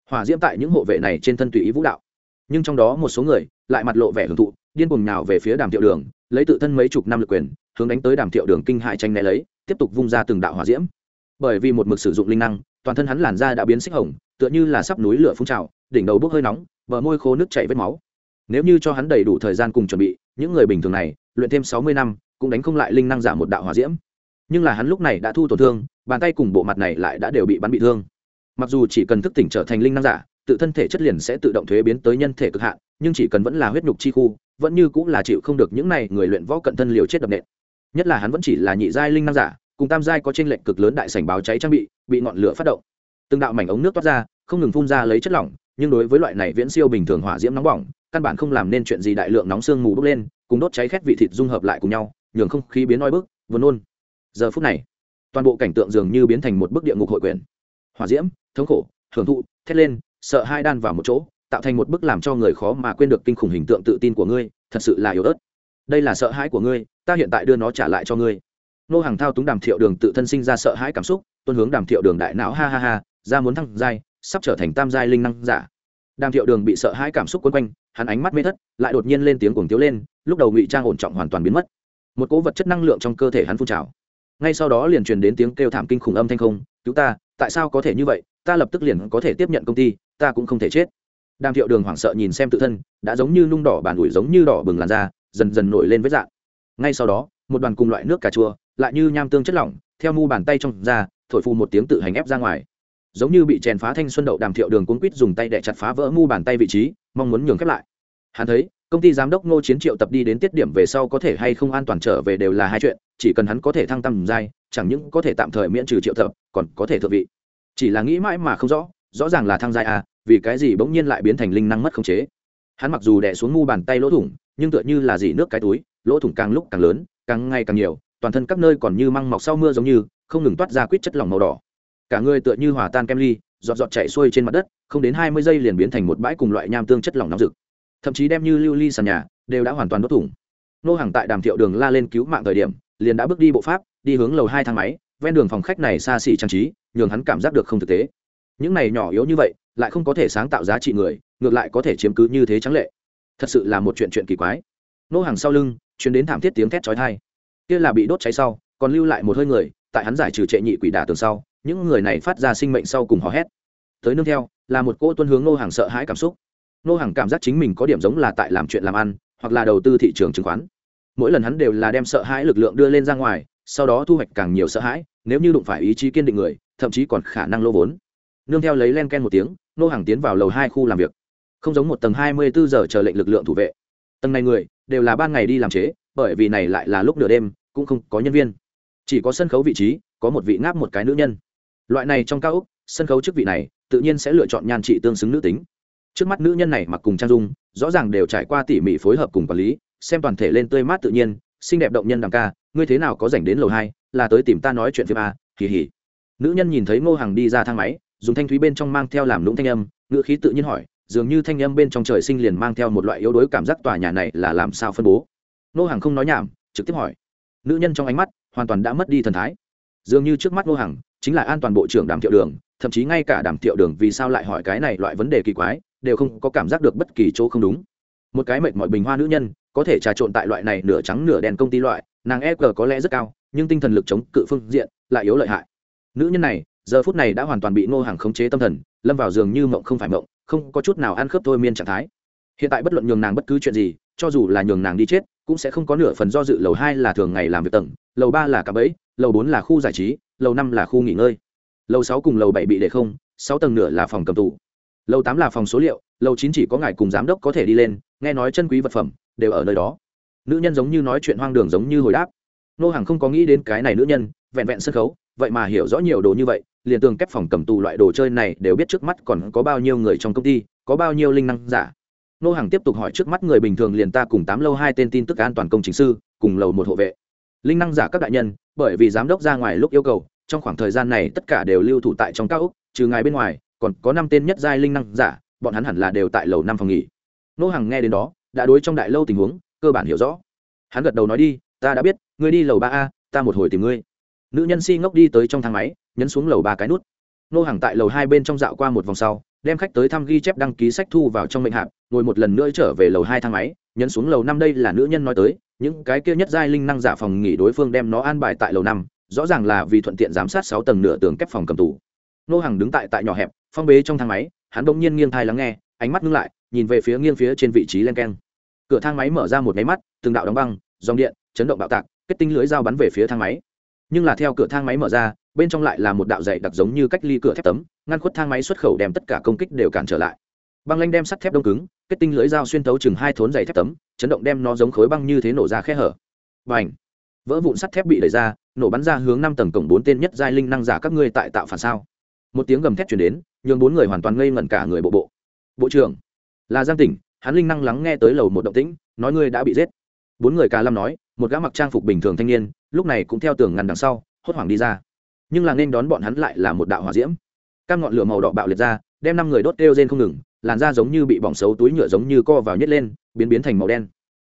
Hỏa diễm tại những hộ vệ này trên thân tùy ý vũ đạo. Nhưng trong đó một số người, lại mặt lộ vẻ hưởng thụ, điên cuồng nào về phía đàm thiệu đường, lấy tự thân mấy chục năm lực quyền hướng đánh tới đàm thiệu đường kinh hại tranh né lấy, tiếp tục vung ra từng đạo hỏa diễm. Bởi vì một mực sử dụng linh năng, toàn thân hắn làn da đã biến xích hồng, tựa như là sắp núi lửa phun trào, đỉnh đầu bốc hơi nóng, bờ môi khô nước chảy vết máu. Nếu như cho hắn đầy đủ thời gian cùng chuẩn bị, những người bình thường này, luyện thêm sáu mươi năm, cũng đánh không lại linh năng giả một đạo hỏa diễm. Nhưng là hắn lúc này đã thu tổn thương, bàn tay cùng bộ mặt này lại đã đều bị bắn bị thương. Mặc dù chỉ cần thức tỉnh trở thành linh năng giả, tự thân thể chất liền sẽ tự động thuế biến tới nhân thể cực hạn, nhưng chỉ cần vẫn là huyết nhục chi khu, vẫn như cũng là chịu không được những này người luyện võ cận thân liều chết đập nện nhất là hắn vẫn chỉ là nhị giai linh năng giả, cùng tam giai có tranh lệnh cực lớn đại sảnh báo cháy trang bị bị ngọn lửa phát động. Từng đạo mảnh ống nước toát ra, không ngừng phun ra lấy chất lỏng, nhưng đối với loại này viễn siêu bình thường hỏa diễm nóng bỏng, căn bản không làm nên chuyện gì đại lượng nóng xương mù bốc lên, cùng đốt cháy khét vị thịt dung hợp lại cùng nhau, nhường không khí biến oi bức vừa nôn. Giờ phút này, toàn bộ cảnh tượng dường như biến thành một bức địa ngục hội quyển. Hỏa diễm, thống khổ, hưởng thụ, thét lên, sợ hai đan vào một chỗ, tạo thành một bức làm cho người khó mà quên được kinh khủng hình tượng tự tin của ngươi, thật sự là yếu ớt. Đây là sợ hãi của ngươi ta hiện tại đưa nó trả lại cho ngươi. Nô hàng thao túng đàm thiệu đường tự thân sinh ra sợ hãi cảm xúc, tuân hướng đàm thiệu đường đại não, ha ha ha, ra muốn thăng giai, sắp trở thành tam giai linh năng giả. Đàm thiệu đường bị sợ hãi cảm xúc quấn quanh, hắn ánh mắt mê thất, lại đột nhiên lên tiếng cuồng tiếu lên, lúc đầu ngụy trang ổn trọng hoàn toàn biến mất. Một cỗ vật chất năng lượng trong cơ thể hắn phun trào. Ngay sau đó liền truyền đến tiếng kêu thảm kinh khủng âm thanh không, cứu ta, tại sao có thể như vậy? Ta lập tức liền có thể tiếp nhận công ty, ta cũng không thể chết. Đàm thiệu đường hoảng sợ nhìn xem tự thân, đã giống như nung đỏ bàn ủi giống như đỏ bừng làn da, dần dần nổi lên vết dạng ngay sau đó, một đoàn cùng loại nước cà chua, lại như nham tương chất lỏng, theo mu bàn tay trong da thổi phù một tiếng tự hành ép ra ngoài. Giống như bị chèn phá thanh xuân đậu đàm thiệu đường cuốn quýt dùng tay để chặt phá vỡ mu bàn tay vị trí, mong muốn nhường khép lại. Hắn thấy, công ty giám đốc ngô chiến triệu tập đi đến tiết điểm về sau có thể hay không an toàn trở về đều là hai chuyện, chỉ cần hắn có thể thăng tầm giai, chẳng những có thể tạm thời miễn trừ triệu tập, còn có thể thượng vị. Chỉ là nghĩ mãi mà không rõ rõ ràng là thăng giai à vì cái gì bỗng nhiên lại biến thành linh năng mất khống chế. Hắn mặc dù đẻ xuống mu bàn tay lỗ thủng, nhưng tựa như là dỉ nước cái túi lỗ thủng càng lúc càng lớn, càng ngày càng nhiều, toàn thân các nơi còn như măng mọc sau mưa giống như, không ngừng toát ra quýt chất lỏng màu đỏ. Cả người tựa như hòa tan kem ly, giọt giọt chạy xuôi trên mặt đất, không đến hai mươi giây liền biến thành một bãi cùng loại nham tương chất lỏng nóng rực. Thậm chí đem như lưu ly sàn nhà, đều đã hoàn toàn đốt thủng. Nô hàng tại đàm thiệu đường la lên cứu mạng thời điểm, liền đã bước đi bộ pháp, đi hướng lầu hai thang máy, ven đường phòng khách này xa xỉ trang trí, nhường hắn cảm giác được không thực tế. Những này nhỏ yếu như vậy, lại không có thể sáng tạo giá trị người, ngược lại có thể chiếm cứ như thế trắng lệ. Thật sự là một chuyện chuyện kỳ quái. Nô hàng sau lưng chuyến đến thảm thiết tiếng thét chói tai. Kia là bị đốt cháy sau, còn lưu lại một hơi người, tại hắn giải trừ trệ nhị quỷ đả tường sau, những người này phát ra sinh mệnh sau cùng hò hét. Tới nương theo, là một cô tuân hướng nô hàng sợ hãi cảm xúc. Nô hàng cảm giác chính mình có điểm giống là tại làm chuyện làm ăn, hoặc là đầu tư thị trường chứng khoán. Mỗi lần hắn đều là đem sợ hãi lực lượng đưa lên ra ngoài, sau đó thu hoạch càng nhiều sợ hãi, nếu như đụng phải ý chí kiên định người, thậm chí còn khả năng lô vốn. Nương theo lấy len ken một tiếng nô hàng tiến vào lầu hai khu làm việc. Không giống một tầng hai mươi bốn giờ chờ lệnh lực lượng thủ vệ. Tầng này người đều là ban ngày đi làm chế, bởi vì này lại là lúc nửa đêm, cũng không có nhân viên. Chỉ có sân khấu vị trí, có một vị ngáp một cái nữ nhân. Loại này trong cao úc, sân khấu chức vị này, tự nhiên sẽ lựa chọn nhan trị tương xứng nữ tính. Trước mắt nữ nhân này mặc cùng trang dung, rõ ràng đều trải qua tỉ mỉ phối hợp cùng quản lý, xem toàn thể lên tươi mát tự nhiên, xinh đẹp động nhân đằng ca, ngươi thế nào có dành đến lầu hai, là tới tìm ta nói chuyện phim a à, kỳ hỉ nữ nhân nhìn thấy ngô hằng đi ra thang máy, dùng thanh thúy bên trong mang theo làm lũng thanh âm ngựa khí tự nhiên hỏi dường như thanh âm bên trong trời sinh liền mang theo một loại yếu đuối cảm giác tòa nhà này là làm sao phân bố. Nô hằng không nói nhảm, trực tiếp hỏi. Nữ nhân trong ánh mắt hoàn toàn đã mất đi thần thái. Dường như trước mắt nô hằng chính là an toàn bộ trưởng đàm thiệu đường, thậm chí ngay cả đàm thiệu đường vì sao lại hỏi cái này loại vấn đề kỳ quái, đều không có cảm giác được bất kỳ chỗ không đúng. Một cái mệt mỏi bình hoa nữ nhân, có thể trà trộn tại loại này nửa trắng nửa đen công ty loại, nàng e g có lẽ rất cao, nhưng tinh thần lực chống cự phương diện lại yếu lợi hại. Nữ nhân này giờ phút này đã hoàn toàn bị ngô hàng khống chế tâm thần, lâm vào giường như mộng không phải mộng, không có chút nào ăn khớp thôi miên trạng thái. Hiện tại bất luận nhường nàng bất cứ chuyện gì, cho dù là nhường nàng đi chết, cũng sẽ không có nửa phần do dự, lầu hai là thường ngày làm việc tầng, lầu ba là cả bẫy, lầu bốn là khu giải trí, lầu năm là khu nghỉ ngơi. Lầu sáu cùng lầu bảy bị để không, sáu tầng nửa là phòng cầm tù. Lầu tám là phòng số liệu, lầu chín chỉ có ngài cùng giám đốc có thể đi lên, nghe nói chân quý vật phẩm đều ở nơi đó. Nữ nhân giống như nói chuyện hoang đường giống như hồi đáp. Nô hàng không có nghĩ đến cái này nữ nhân, vẹn vẹn sân khấu, vậy mà hiểu rõ nhiều đồ như vậy liền tường kép phòng cầm tù loại đồ chơi này đều biết trước mắt còn có bao nhiêu người trong công ty, có bao nhiêu linh năng giả. Nô hàng tiếp tục hỏi trước mắt người bình thường liền ta cùng tám lâu hai tên tin tức an toàn công chính sư, cùng lầu một hộ vệ. Linh năng giả các đại nhân, bởi vì giám đốc ra ngoài lúc yêu cầu, trong khoảng thời gian này tất cả đều lưu thủ tại trong các úc trừ ngài bên ngoài, còn có năm tên nhất giai linh năng giả, bọn hắn hẳn là đều tại lầu năm phòng nghỉ. Nô hàng nghe đến đó, đã đối trong đại lâu tình huống, cơ bản hiểu rõ. Hắn gật đầu nói đi, ta đã biết, ngươi đi lầu ba a, ta một hồi tìm ngươi nữ nhân si ngốc đi tới trong thang máy, nhấn xuống lầu ba cái nút. Nô hàng tại lầu hai bên trong dạo qua một vòng sau, đem khách tới thăm ghi chép đăng ký sách thu vào trong mệnh hạp, ngồi một lần nữa trở về lầu hai thang máy, nhấn xuống lầu năm đây là nữ nhân nói tới, những cái kia nhất giai linh năng giả phòng nghỉ đối phương đem nó an bài tại lầu năm, rõ ràng là vì thuận tiện giám sát sáu tầng nửa tường kép phòng cầm tù nô hàng đứng tại tại nhỏ hẹp, phong bế trong thang máy, hắn bỗng nhiên nghiêng thai lắng nghe, ánh mắt ngưng lại, nhìn về phía nghiêng phía trên vị trí len keng. Cửa thang máy mở ra một máy mắt, từng đạo đóng băng, dòng điện, chấn động bạo tạc, kết tinh lưới dao bắn về phía thang máy nhưng là theo cửa thang máy mở ra, bên trong lại là một đạo dày đặc giống như cách ly cửa thép tấm, ngăn khuất thang máy xuất khẩu đem tất cả công kích đều cản trở lại. Băng lanh đem sắt thép đông cứng, kết tinh lưới dao xuyên tấu chừng hai thốn dày thép tấm, chấn động đem nó giống khối băng như thế nổ ra khe hở. Và ảnh vỡ vụn sắt thép bị đẩy ra, nổ bắn ra hướng năm tầng cổng bốn tên nhất giai linh năng giả các ngươi tại tạo phản sao. Một tiếng gầm thét chuyển đến, nhường bốn người hoàn toàn ngây ngẩn cả người bộ bộ. Bộ trưởng! Là giang tỉnh, hắn linh năng lắng nghe tới lầu một động tĩnh, nói ngươi đã bị giết. Bốn người cà lam nói, một gã mặc trang phục bình thường thanh niên lúc này cũng theo tường ngăn đằng sau, hốt hoảng đi ra. Nhưng là nên đón bọn hắn lại là một đạo hỏa diễm. Cam ngọn lửa màu đỏ bạo liệt ra, đem năm người đốt đeo rên không ngừng, làn da giống như bị bỏng xấu, túi nhựa giống như co vào nhét lên, biến biến thành màu đen.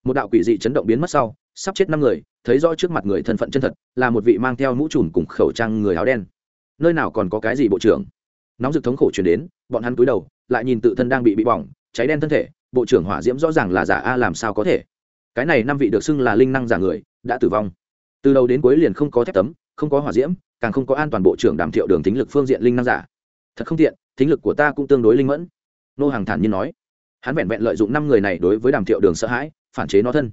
Một đạo quỷ dị chấn động biến mất sau, sắp chết năm người, thấy rõ trước mặt người thân phận chân thật, là một vị mang theo mũ trùm cùng khẩu trang người áo đen. Nơi nào còn có cái gì bộ trưởng? Nóng rực thống khổ chuyển đến, bọn hắn cúi đầu, lại nhìn tự thân đang bị bị bỏng, cháy đen thân thể, bộ trưởng hỏa diễm rõ ràng là giả a làm sao có thể? Cái này năm vị được xưng là linh năng giả người, đã tử vong từ đầu đến cuối liền không có thép tấm, không có hỏa diễm, càng không có an toàn bộ trưởng đảm thiệu đường thính lực phương diện linh năng giả. Thật không tiện, thính lực của ta cũng tương đối linh mẫn. Nô hàng thản nhiên nói. Hắn vẹn vẹn lợi dụng năm người này đối với đàm thiệu đường sợ hãi, phản chế nó thân.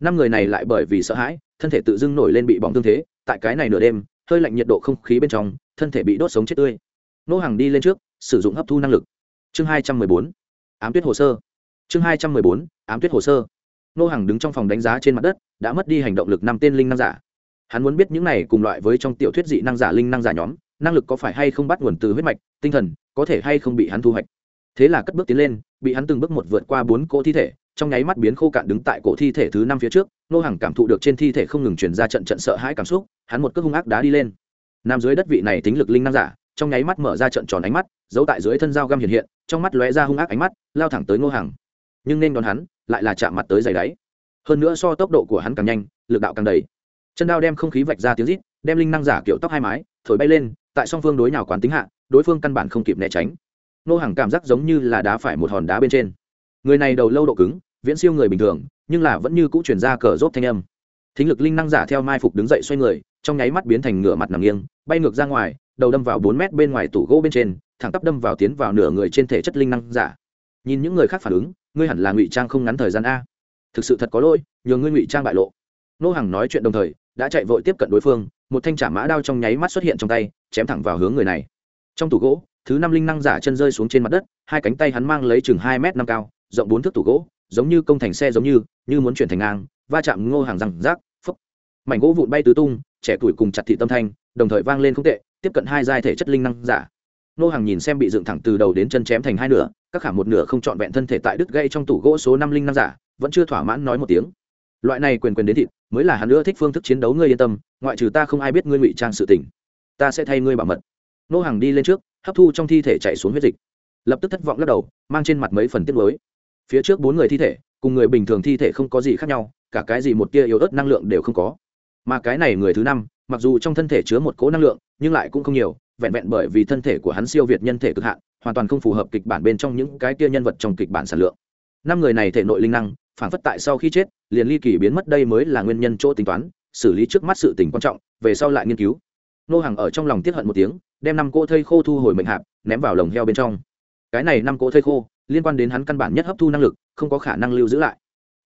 Năm người này lại bởi vì sợ hãi, thân thể tự dưng nổi lên bị bỏng tương thế, tại cái này nửa đêm, hơi lạnh nhiệt độ không khí bên trong, thân thể bị đốt sống chết tươi. Nô hàng đi lên trước, sử dụng hấp thu năng lực. Chương hai trăm mười bốn. Ám tuyết hồ sơ. Chương hai trăm mười bốn. Ám tuyết hồ sơ. Nô hàng đứng trong phòng đánh giá trên mặt đất, đã mất đi hành động lực năm tên linh năng giả hắn muốn biết những này cùng loại với trong tiểu thuyết dị năng giả linh năng giả nhóm, năng lực có phải hay không bắt nguồn từ huyết mạch, tinh thần, có thể hay không bị hắn thu hoạch. Thế là cất bước tiến lên, bị hắn từng bước một vượt qua bốn cỗ thi thể, trong nháy mắt biến khô cạn đứng tại cổ thi thể thứ năm phía trước, nô hàng cảm thụ được trên thi thể không ngừng chuyển ra trận trận sợ hãi cảm xúc, hắn một cước hung ác đá đi lên. Nằm dưới đất vị này tính lực linh năng giả, trong nháy mắt mở ra trận tròn ánh mắt, giấu tại dưới thân dao găm hiện hiện, trong mắt lóe ra hung ác ánh mắt, lao thẳng tới nô hàng. Nhưng nên đón hắn, lại là chạm mặt tới giày đáy. Hơn nữa so tốc độ của hắn càng nhanh, lực đạo càng đầy chân đao đem không khí vạch ra tiếng rít, đem linh năng giả kiểu tóc hai mái, thổi bay lên, tại song phương đối nào quán tính hạ, đối phương căn bản không kịp né tránh. Nô hàng cảm giác giống như là đá phải một hòn đá bên trên. Người này đầu lâu độ cứng, viễn siêu người bình thường, nhưng là vẫn như cũ chuyển ra cờ rốt thanh âm. Thính lực linh năng giả theo mai phục đứng dậy xoay người, trong nháy mắt biến thành ngửa mặt nằm nghiêng, bay ngược ra ngoài, đầu đâm vào bốn mét bên ngoài tủ gỗ bên trên, thẳng tắp đâm vào tiến vào nửa người trên thể chất linh năng giả. Nhìn những người khác phản ứng, ngươi hẳn là ngụy trang không ngắn thời gian a. Thực sự thật có lỗi, nhờ ngươi ngụy trang bại lộ. Nô hàng nói chuyện đồng thời đã chạy vội tiếp cận đối phương, một thanh trả mã đao trong nháy mắt xuất hiện trong tay, chém thẳng vào hướng người này. Trong tủ gỗ, thứ năm linh năng giả chân rơi xuống trên mặt đất, hai cánh tay hắn mang lấy chừng hai m năm cao, rộng bốn thước tủ gỗ, giống như công thành xe giống như như muốn chuyển thành ngang, va chạm ngô hàng răng rác phấp mảnh gỗ vụn bay tứ tung, trẻ tuổi cùng chặt thị tâm thanh, đồng thời vang lên không tệ, tiếp cận hai giai thể chất linh năng giả. Ngô hàng nhìn xem bị dựng thẳng từ đầu đến chân chém thành hai nửa, các khả một nửa không trọn vẹn thân thể tại đứt gây trong tủ gỗ số năm linh năng giả, vẫn chưa thỏa mãn nói một tiếng. Loại này quyền quyền đến thịt mới là hắn ưa thích phương thức chiến đấu ngươi yên tâm, ngoại trừ ta không ai biết ngươi ngụy trang sự tình. Ta sẽ thay ngươi bảo mật. Nô hàng đi lên trước, hấp thu trong thi thể chạy xuống huyết dịch. Lập tức thất vọng lắc đầu, mang trên mặt mấy phần tiết mới phía trước bốn người thi thể, cùng người bình thường thi thể không có gì khác nhau, cả cái gì một tia yếu ớt năng lượng đều không có. Mà cái này người thứ năm, mặc dù trong thân thể chứa một cố năng lượng, nhưng lại cũng không nhiều, vẹn vẹn bởi vì thân thể của hắn siêu việt nhân thể cực hạn, hoàn toàn không phù hợp kịch bản bên trong những cái tia nhân vật trong kịch bản sản lượng. Năm người này thể nội linh năng phản phất tại sau khi chết, liền ly kỳ biến mất đây mới là nguyên nhân chỗ tính toán, xử lý trước mắt sự tình quan trọng, về sau lại nghiên cứu. Nô hàng ở trong lòng tiết hận một tiếng, đem năm cỗ thây khô thu hồi mệnh hạp, ném vào lồng heo bên trong. Cái này năm cỗ thây khô, liên quan đến hắn căn bản nhất hấp thu năng lực, không có khả năng lưu giữ lại.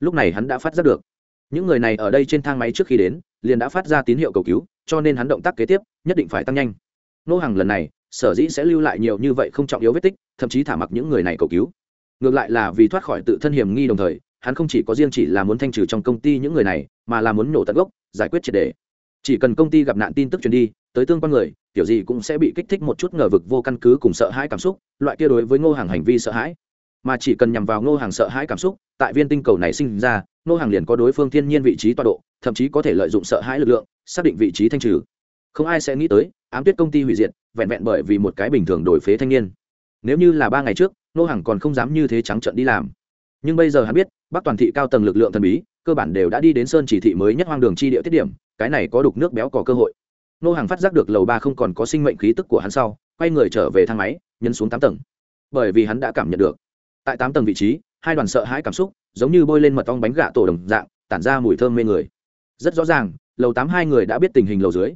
Lúc này hắn đã phát giác được. Những người này ở đây trên thang máy trước khi đến, liền đã phát ra tín hiệu cầu cứu, cho nên hắn động tác kế tiếp, nhất định phải tăng nhanh. Nô hàng lần này, sở dĩ sẽ lưu lại nhiều như vậy không trọng yếu vết tích, thậm chí thả mặc những người này cầu cứu. Ngược lại là vì thoát khỏi tự thân hiểm nghi đồng thời hắn không chỉ có riêng chỉ là muốn thanh trừ trong công ty những người này, mà là muốn nổ tận gốc, giải quyết triệt đề. Chỉ cần công ty gặp nạn tin tức truyền đi, tới tương quan người, kiểu gì cũng sẽ bị kích thích một chút ngờ vực vô căn cứ cùng sợ hãi cảm xúc, loại kia đối với ngô hàng hành vi sợ hãi. Mà chỉ cần nhằm vào ngô hàng sợ hãi cảm xúc, tại viên tinh cầu này sinh ra, ngô hàng liền có đối phương thiên nhiên vị trí tọa độ, thậm chí có thể lợi dụng sợ hãi lực lượng, xác định vị trí thanh trừ. Không ai sẽ nghĩ tới, ám tuyết công ty hủy diệt, vẹn vẹn bởi vì một cái bình thường đổi phế thanh niên. Nếu như là ba ngày trước, ngô hàng còn không dám như thế trắng trợn đi làm nhưng bây giờ hắn biết, bắc toàn thị cao tầng lực lượng thần bí, cơ bản đều đã đi đến sơn chỉ thị mới nhất hoang đường chi địa tiết điểm, cái này có đục nước béo có cơ hội. Nô hàng phát giác được lầu ba không còn có sinh mệnh khí tức của hắn sau, quay người trở về thang máy, nhấn xuống tám tầng. Bởi vì hắn đã cảm nhận được, tại tám tầng vị trí, hai đoàn sợ hãi cảm xúc, giống như bôi lên mật ong bánh gà tổ đồng dạng, tản ra mùi thơm mê người. Rất rõ ràng, lầu tám hai người đã biết tình hình lầu dưới.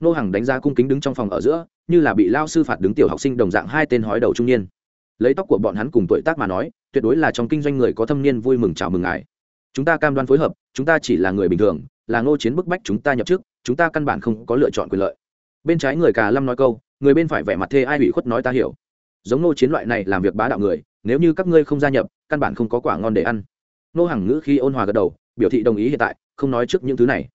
Nô hàng đánh giá cung kính đứng trong phòng ở giữa, như là bị lao sư phạt đứng tiểu học sinh đồng dạng hai tên hói đầu trung niên lấy tóc của bọn hắn cùng tuổi tác mà nói, tuyệt đối là trong kinh doanh người có thâm niên vui mừng chào mừng ngài. Chúng ta cam đoan phối hợp, chúng ta chỉ là người bình thường, là ngô chiến bức bách chúng ta nhập trước chúng ta căn bản không có lựa chọn quyền lợi. Bên trái người cà lâm nói câu, người bên phải vẻ mặt thê ai ủy khuất nói ta hiểu. Giống ngô chiến loại này làm việc bá đạo người, nếu như các ngươi không gia nhập, căn bản không có quả ngon để ăn. Nô hàng ngữ khi ôn hòa gật đầu, biểu thị đồng ý hiện tại, không nói trước những thứ này.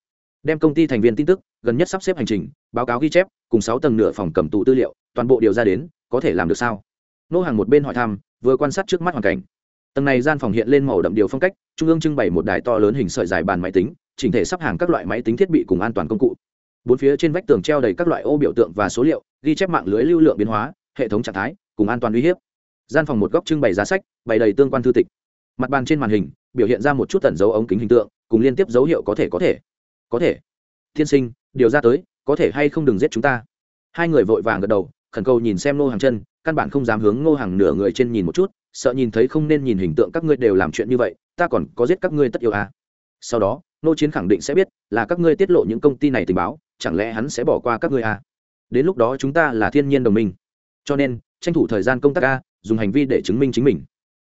Đem công ty thành viên tin tức, gần nhất sắp xếp hành trình, báo cáo ghi chép, cùng sáu tầng nửa phòng cầm tụ tư liệu, toàn bộ điều ra đến, có thể làm được sao? Nô hàng một bên hỏi thăm, vừa quan sát trước mắt hoàn cảnh. Tầng này gian phòng hiện lên màu đậm điều phong cách, trung ương trưng bày một đài to lớn hình sợi dài bàn máy tính, chỉnh thể sắp hàng các loại máy tính thiết bị cùng an toàn công cụ. Bốn phía trên vách tường treo đầy các loại ô biểu tượng và số liệu, ghi chép mạng lưới lưu lượng biến hóa, hệ thống trạng thái, cùng an toàn uy hiếp. Gian phòng một góc trưng bày giá sách, bày đầy tương quan thư tịch. Mặt bàn trên màn hình, biểu hiện ra một chút tẩn dấu ống kính hình tượng, cùng liên tiếp dấu hiệu có thể có thể. Có thể. Thiên sinh, điều ra tới, có thể hay không đừng giết chúng ta? Hai người vội vàng gật đầu, khẩn cầu nhìn xem nô hàng chân căn bản không dám hướng ngô hàng nửa người trên nhìn một chút, sợ nhìn thấy không nên nhìn hình tượng các ngươi đều làm chuyện như vậy, ta còn có giết các ngươi tất yêu à. sau đó nô chiến khẳng định sẽ biết là các ngươi tiết lộ những công ty này tình báo, chẳng lẽ hắn sẽ bỏ qua các ngươi à. đến lúc đó chúng ta là thiên nhiên đồng minh cho nên, tranh thủ thời gian công tác a, dùng hành vi để chứng minh chính mình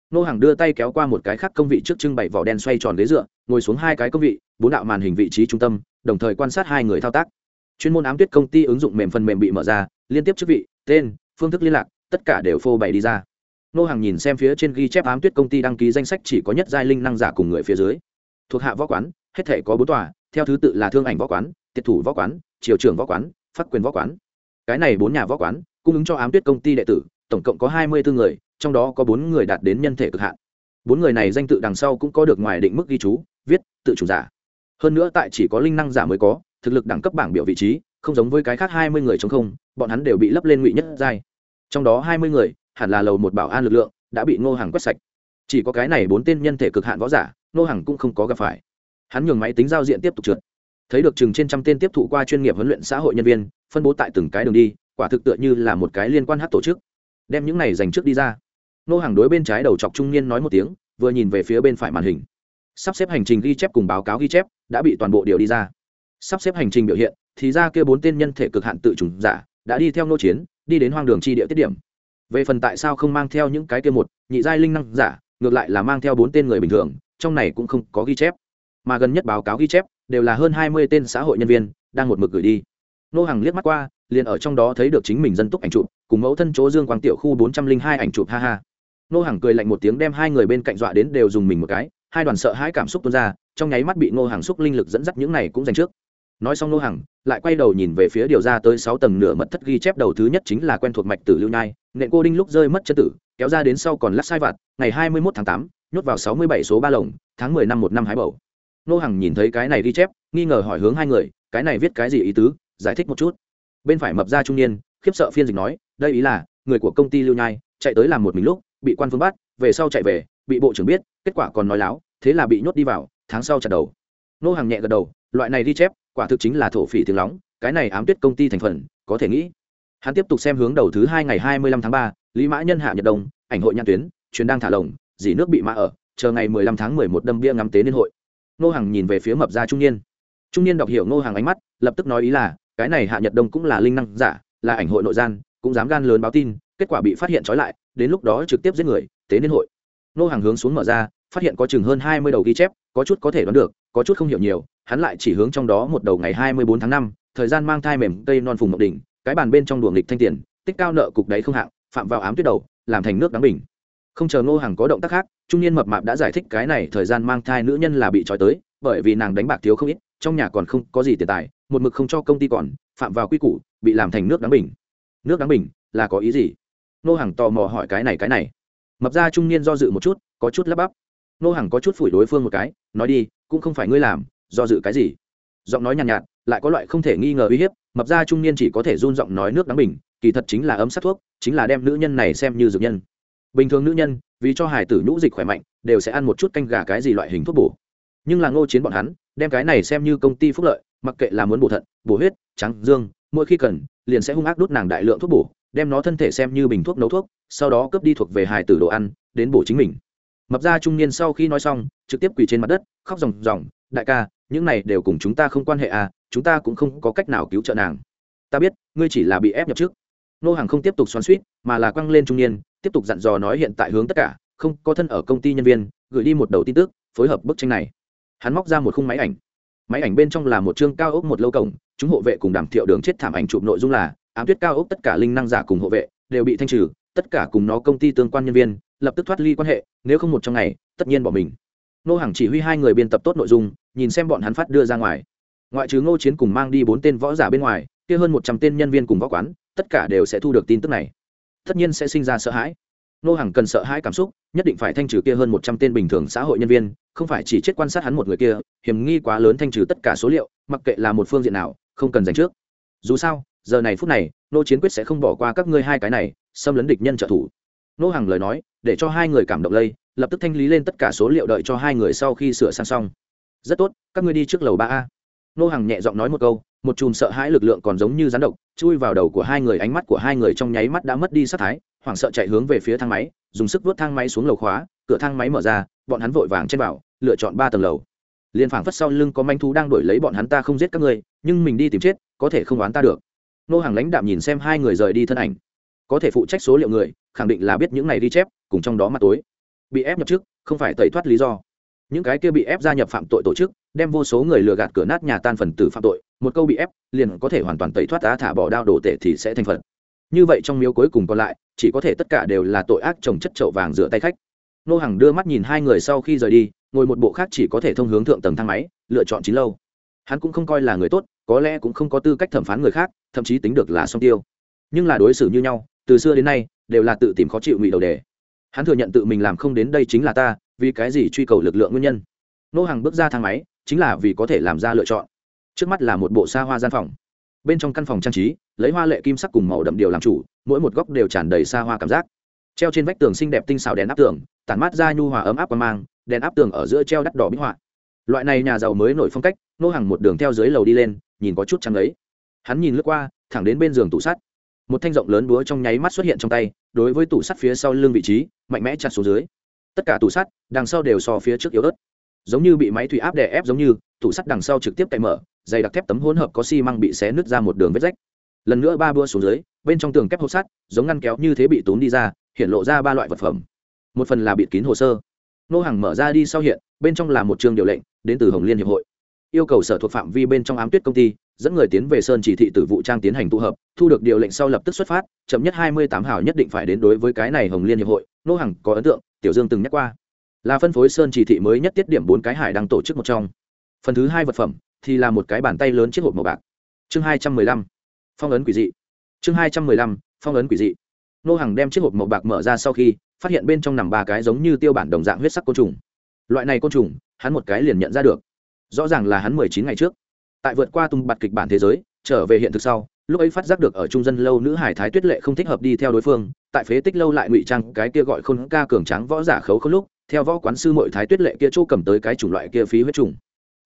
nô hàng đưa tay kéo qua một cái khác công vị trước trưng bày vỏ đen xoay tròn ghế dựa, ngồi xuống hai cái công vị, bốn đạo màn hình vị trí trung tâm, đồng thời quan sát hai người thao tác chuyên môn ám tuyết công ty ứng dụng mềm phần mềm bị mở ra, liên tiếp chức vị, tên, phương thức liên lạc tất cả đều phô bày đi ra. Nô hàng nhìn xem phía trên ghi chép ám tuyết công ty đăng ký danh sách chỉ có nhất giai linh năng giả cùng người phía dưới. Thuộc hạ võ quán, hết thể có bốn tòa, theo thứ tự là thương ảnh võ quán, tiệt thủ võ quán, triều trưởng võ quán phát quyền võ quán. Cái này bốn nhà võ quán, cung ứng cho ám tuyết công ty đệ tử, tổng cộng có hai mươi bốn người, trong đó có bốn người đạt đến nhân thể cực hạn. Bốn người này danh tự đằng sau cũng có được ngoài định mức ghi chú, viết, tự chủ giả. Hơn nữa tại chỉ có linh năng giả mới có, thực lực đẳng cấp bảng biểu vị trí, không giống với cái khác hai mươi người chống không, bọn hắn đều bị lấp lên ngụy nhất giai trong đó hai mươi người, hẳn là lầu một bảo an lực lượng, đã bị ngô hàng quét sạch. Chỉ có cái này bốn tên nhân thể cực hạn võ giả, ngô hàng cũng không có gặp phải. Hắn nhường máy tính giao diện tiếp tục trượt. Thấy được chừng trên trăm tên tiếp thụ qua chuyên nghiệp huấn luyện xã hội nhân viên, phân bố tại từng cái đường đi, quả thực tựa như là một cái liên quan hát tổ chức. Đem những này dành trước đi ra. Nô hàng đối bên trái đầu chọc trung niên nói một tiếng, vừa nhìn về phía bên phải màn hình. Sắp xếp hành trình ghi chép cùng báo cáo ghi chép, đã bị toàn bộ điều đi ra. Sắp xếp hành trình biểu hiện, thì ra kia bốn tên nhân thể cực hạn tự chủng giả, đã đi theo nô chiến đi đến hoang đường chi địa tiết điểm. Về phần tại sao không mang theo những cái kia một, nhị giai linh năng giả, ngược lại là mang theo bốn tên người bình thường, trong này cũng không có ghi chép. Mà gần nhất báo cáo ghi chép, đều là hơn hai mươi tên xã hội nhân viên, đang một mực gửi đi. Nô hàng liếc mắt qua, liền ở trong đó thấy được chính mình dân túc ảnh chụp, cùng mẫu thân chỗ dương quang tiểu khu bốn trăm linh hai ảnh chụp, ha ha. Nô hàng cười lạnh một tiếng đem hai người bên cạnh dọa đến đều dùng mình một cái, hai đoàn sợ hãi cảm xúc tuôn ra, trong nháy mắt bị nô hàng xúc linh lực dẫn dắt những này cũng dành trước nói xong nô hằng, lại quay đầu nhìn về phía điều ra tới sáu tầng nửa mật thất ghi chép đầu thứ nhất chính là quen thuộc mạch tử lưu nhai, nện cô đinh lúc rơi mất chân tử, kéo ra đến sau còn lắc sai vặt, ngày hai mươi mốt tháng tám, nhốt vào sáu mươi bảy số ba lồng, tháng mười năm một năm hái bầu. Nô hằng nhìn thấy cái này ghi chép, nghi ngờ hỏi hướng hai người, cái này viết cái gì ý tứ, giải thích một chút. Bên phải mập ra trung niên, khiếp sợ phiên dịch nói, đây ý là, người của công ty lưu nhai, chạy tới làm một mình lúc, bị quan phương bắt, về sau chạy về, bị bộ trưởng biết, kết quả còn nói láo, thế là bị nhốt đi vào, tháng sau chặt đầu. Nô hàng nhẹ gật đầu, loại này ghi chép quả thực chính là thổ phỉ tiếng lóng, cái này ám tuyết công ty thành phần, có thể nghĩ. Hắn tiếp tục xem hướng đầu thứ hai ngày hai mươi lăm tháng ba, lý mã nhân hạ nhật đông, ảnh hội nhãn tuyến chuyến đang thả lồng dỉ nước bị mã ở, chờ ngày mười lăm tháng mười một đâm bia ngắm tế liên hội. Nô hàng nhìn về phía mập gia trung niên. Trung niên đọc hiểu nô hàng ánh mắt, lập tức nói ý là, cái này hạ nhật đông cũng là linh năng giả, là ảnh hội nội gian, cũng dám gan lớn báo tin, kết quả bị phát hiện trói lại, đến lúc đó trực tiếp giết người, tế niên hội. Nô hàng hướng xuống mở ra, phát hiện có chừng hơn hai mươi đầu ghi chép, có chút có thể đoán được, có chút không hiểu nhiều hắn lại chỉ hướng trong đó một đầu ngày hai mươi bốn tháng năm, thời gian mang thai mềm cây non phùng mộng đỉnh, cái bàn bên trong đường nghịch thanh tiền, tích cao nợ cục đáy không hạng, phạm vào ám tuyết đầu, làm thành nước đáng bình. Không chờ ngô hàng có động tác khác, trung niên mập mạp đã giải thích cái này thời gian mang thai nữ nhân là bị trói tới, bởi vì nàng đánh bạc thiếu không ít, trong nhà còn không có gì tiền tài, một mực không cho công ty còn, phạm vào quy củ, bị làm thành nước đáng bình. Nước đáng bình, là có ý gì? Ngô hàng tò mò hỏi cái này cái này. Mập ra trung niên do dự một chút, có chút lắp bắp. Ngô hàng có chút phủi đối phương một cái, nói đi, cũng không phải ngươi làm do dự cái gì? Giọng nói nhàn nhạt, nhạt lại có loại không thể nghi ngờ uy hiếp mập ra trung niên chỉ có thể run giọng nói nước đáng bình kỳ thật chính là ấm sát thuốc chính là đem nữ nhân này xem như dược nhân. Bình thường nữ nhân vì cho hải tử nhũ dịch khỏe mạnh đều sẽ ăn một chút canh gà cái gì loại hình thuốc bổ. Nhưng là ngô chiến bọn hắn đem cái này xem như công ty phúc lợi mặc kệ là muốn bổ thận bổ huyết trắng dương mỗi khi cần liền sẽ hung ác đốt nàng đại lượng thuốc bổ đem nó thân thể xem như bình thuốc nấu thuốc sau đó cướp đi thuộc về hài tử đồ ăn đến bổ chính mình. Mập ra trung niên sau khi nói xong trực tiếp quỳ trên mặt đất khóc ròng ròng đại ca những này đều cùng chúng ta không quan hệ à chúng ta cũng không có cách nào cứu trợ nàng. Ta biết, ngươi chỉ là bị ép nhập trước nô hàng không tiếp tục xoắn suýt, mà là quăng lên trung niên, tiếp tục dặn dò nói hiện tại hướng tất cả, không có thân ở công ty nhân viên, gửi đi một đầu tin tức, phối hợp bức tranh này. Hắn móc ra một khung máy ảnh. Máy ảnh bên trong là một chương cao ốc một lâu cổng, chúng hộ vệ cùng đảm thiệu đường chết thảm ảnh chụp nội dung là, ám tuyết cao ốc tất cả linh năng giả cùng hộ vệ đều bị thanh trừ, tất cả cùng nó công ty tương quan nhân viên, lập tức thoát ly quan hệ, nếu không một trong ngày tất nhiên bỏ mình. Nô hàng chỉ huy hai người biên tập tốt nội dung nhìn xem bọn hắn phát đưa ra ngoài. Ngoại trừ ngô chiến cùng mang đi bốn tên võ giả bên ngoài, kia hơn một trăm tên nhân viên cùng võ quán, tất cả đều sẽ thu được tin tức này. Tất nhiên sẽ sinh ra sợ hãi. Nô hàng cần sợ hãi cảm xúc, nhất định phải thanh trừ kia hơn một trăm tên bình thường xã hội nhân viên, không phải chỉ chết quan sát hắn một người kia, hiểm nghi quá lớn thanh trừ tất cả số liệu, mặc kệ là một phương diện nào, không cần dành trước. Dù sao, giờ này phút này nô chiến quyết sẽ không bỏ qua các ngươi hai cái này, xâm lấn địch nhân trợ thủ. Nô hàng lời nói, để cho hai người cảm động lây, lập tức thanh lý lên tất cả số liệu đợi cho hai người sau khi sửa sang xong rất tốt, các ngươi đi trước lầu ba a. Nô hàng nhẹ giọng nói một câu, một chùm sợ hãi lực lượng còn giống như rắn độc, chui vào đầu của hai người, ánh mắt của hai người trong nháy mắt đã mất đi sắc thái, hoảng sợ chạy hướng về phía thang máy, dùng sức vớt thang máy xuống lầu khóa, cửa thang máy mở ra, bọn hắn vội vàng trên bảo lựa chọn ba tầng lầu. Liền phảng phất sau lưng có manh thú đang đuổi lấy bọn hắn, ta không giết các ngươi, nhưng mình đi tìm chết, có thể không oán ta được. Nô hàng lãnh đạm nhìn xem hai người rời đi thân ảnh. Có thể phụ trách số liệu người, khẳng định là biết những này ghi chép, cùng trong đó mặt tối. Bị ép nhập trước không phải tẩy thoát lý do những cái kia bị ép gia nhập phạm tội tổ chức, đem vô số người lừa gạt cửa nát nhà tan phần tử phạm tội, một câu bị ép, liền có thể hoàn toàn tẩy thoát á thả bỏ đao đồ tệ thì sẽ thành phần. Như vậy trong miếu cuối cùng còn lại, chỉ có thể tất cả đều là tội ác trồng chất chậu vàng rửa tay khách. Nô hàng đưa mắt nhìn hai người sau khi rời đi, ngồi một bộ khác chỉ có thể thông hướng thượng tầng thang máy, lựa chọn chín lâu. Hắn cũng không coi là người tốt, có lẽ cũng không có tư cách thẩm phán người khác, thậm chí tính được là song tiêu. Nhưng là đối xử như nhau, từ xưa đến nay, đều là tự tìm khó chịu ngụy đầu đề. Hắn thừa nhận tự mình làm không đến đây chính là ta vì cái gì truy cầu lực lượng nguyên nhân? Nô hàng bước ra thang máy, chính là vì có thể làm ra lựa chọn. Trước mắt là một bộ xa hoa gian phòng. Bên trong căn phòng trang trí, lấy hoa lệ kim sắc cùng màu đậm điều làm chủ, mỗi một góc đều tràn đầy xa hoa cảm giác. Treo trên vách tường xinh đẹp tinh xảo đèn áp tường, tản mát ra nhu hòa ấm áp và mang, đèn áp tường ở giữa treo đắt đỏ bích họa. Loại này nhà giàu mới nổi phong cách, nô hàng một đường theo dưới lầu đi lên, nhìn có chút trắng ấy hắn nhìn lướt qua, thẳng đến bên giường tủ sắt. Một thanh rộng lớn búa trong nháy mắt xuất hiện trong tay, đối với tủ sắt phía sau lưng vị trí, mạnh mẽ chặt xuống dưới tất cả tủ sắt, đằng sau đều so phía trước yếu ớt. Giống như bị máy thủy áp đè ép giống như, tủ sắt đằng sau trực tiếp cậy mở, dày đặc thép tấm hỗn hợp có xi măng bị xé nứt ra một đường vết rách. Lần nữa ba bua xuống dưới, bên trong tường kép hộp sắt, giống ngăn kéo như thế bị tốn đi ra, hiện lộ ra ba loại vật phẩm. Một phần là bịt kín hồ sơ. Nô hàng mở ra đi sau hiện, bên trong là một trường điều lệnh, đến từ hồng liên hiệp hội. Yêu cầu sở thuộc phạm vi bên trong ám tuyết công ty, dẫn người tiến về sơn chỉ thị từ vụ trang tiến hành tụ hợp, thu được điều lệnh sau lập tức xuất phát, chậm nhất hai mươi tám hào nhất định phải đến đối với cái này hồng liên hiệp hội. Nô hàng có ấn tượng tiểu dương từng nhắc qua. Là phân phối sơn chỉ thị mới nhất tiết điểm bốn cái hải đang tổ chức một trong. Phần thứ hai vật phẩm thì là một cái bàn tay lớn chiếc hộp màu bạc. Chương hai trăm mười lăm. Phong ấn quỷ dị. Chương hai trăm mười lăm. Phong ấn quỷ dị. Nô hàng đem chiếc hộp màu bạc mở ra sau khi phát hiện bên trong nằm ba cái giống như tiêu bản đồng dạng huyết sắc côn trùng. Loại này côn trùng, hắn một cái liền nhận ra được. Rõ ràng là hắn mười chín ngày trước. Tại vượt qua tung bạt kịch bản thế giới, trở về hiện thực sau lúc ấy phát giác được ở trung dân lâu nữ hải thái tuyết lệ không thích hợp đi theo đối phương, tại phế tích lâu lại ngụy trang cái kia gọi khôn ca cường tráng võ giả khấu không lúc, theo võ quán sư mội thái tuyết lệ kia chỗ cầm tới cái chủng loại kia phí huyết trùng.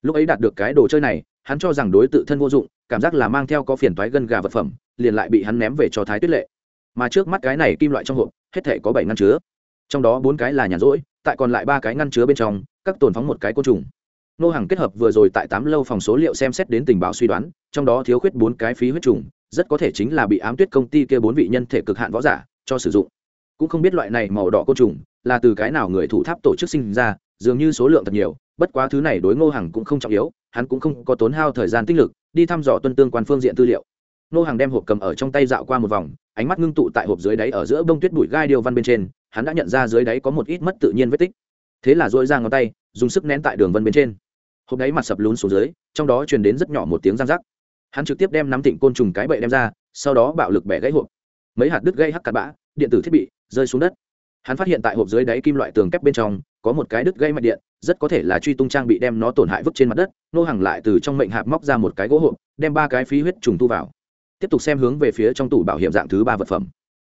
Lúc ấy đạt được cái đồ chơi này, hắn cho rằng đối tự thân vô dụng, cảm giác là mang theo có phiền toái gân gà vật phẩm, liền lại bị hắn ném về cho thái tuyết lệ. Mà trước mắt cái này kim loại trong hộp, hết thể có bảy ngăn chứa. Trong đó bốn cái là nhàn rỗi, tại còn lại ba cái ngăn chứa bên trong, các tồn phóng một cái côn trùng nô hàng kết hợp vừa rồi tại tám lâu phòng số liệu xem xét đến tình báo suy đoán, trong đó thiếu khuyết bốn cái phí huyết trùng, rất có thể chính là bị ám tuyết công ty kia bốn vị nhân thể cực hạn võ giả cho sử dụng. Cũng không biết loại này màu đỏ côn trùng là từ cái nào người thủ tháp tổ chức sinh ra, dường như số lượng thật nhiều, bất quá thứ này đối ngô hằng cũng không trọng yếu, hắn cũng không có tốn hao thời gian tích lực đi thăm dò tuân tương quan phương diện tư liệu. Ngô hằng đem hộp cầm ở trong tay dạo qua một vòng, ánh mắt ngưng tụ tại hộp dưới đáy ở giữa bông tuyết bụi gai điều văn bên trên, hắn đã nhận ra dưới đáy có một ít mất tự nhiên vết tích. Thế là dội ra ngón tay, dùng sức nén tại đường vân bên trên hộp đáy mặt sập lún xuống dưới, trong đó truyền đến rất nhỏ một tiếng răng rắc. Hắn trực tiếp đem nắm tịnh côn trùng cái bậy đem ra, sau đó bạo lực bẻ gãy hộp. Mấy hạt đứt gây hắc cặn bã, điện tử thiết bị, rơi xuống đất. Hắn phát hiện tại hộp dưới đáy kim loại tường kép bên trong, có một cái đứt gây mạch điện, rất có thể là truy tung trang bị đem nó tổn hại vứt trên mặt đất, nô hàng lại từ trong mệnh hạp móc ra một cái gỗ hộp, đem ba cái phí huyết trùng thu vào. Tiếp tục xem hướng về phía trong tủ bảo hiểm dạng thứ ba vật phẩm.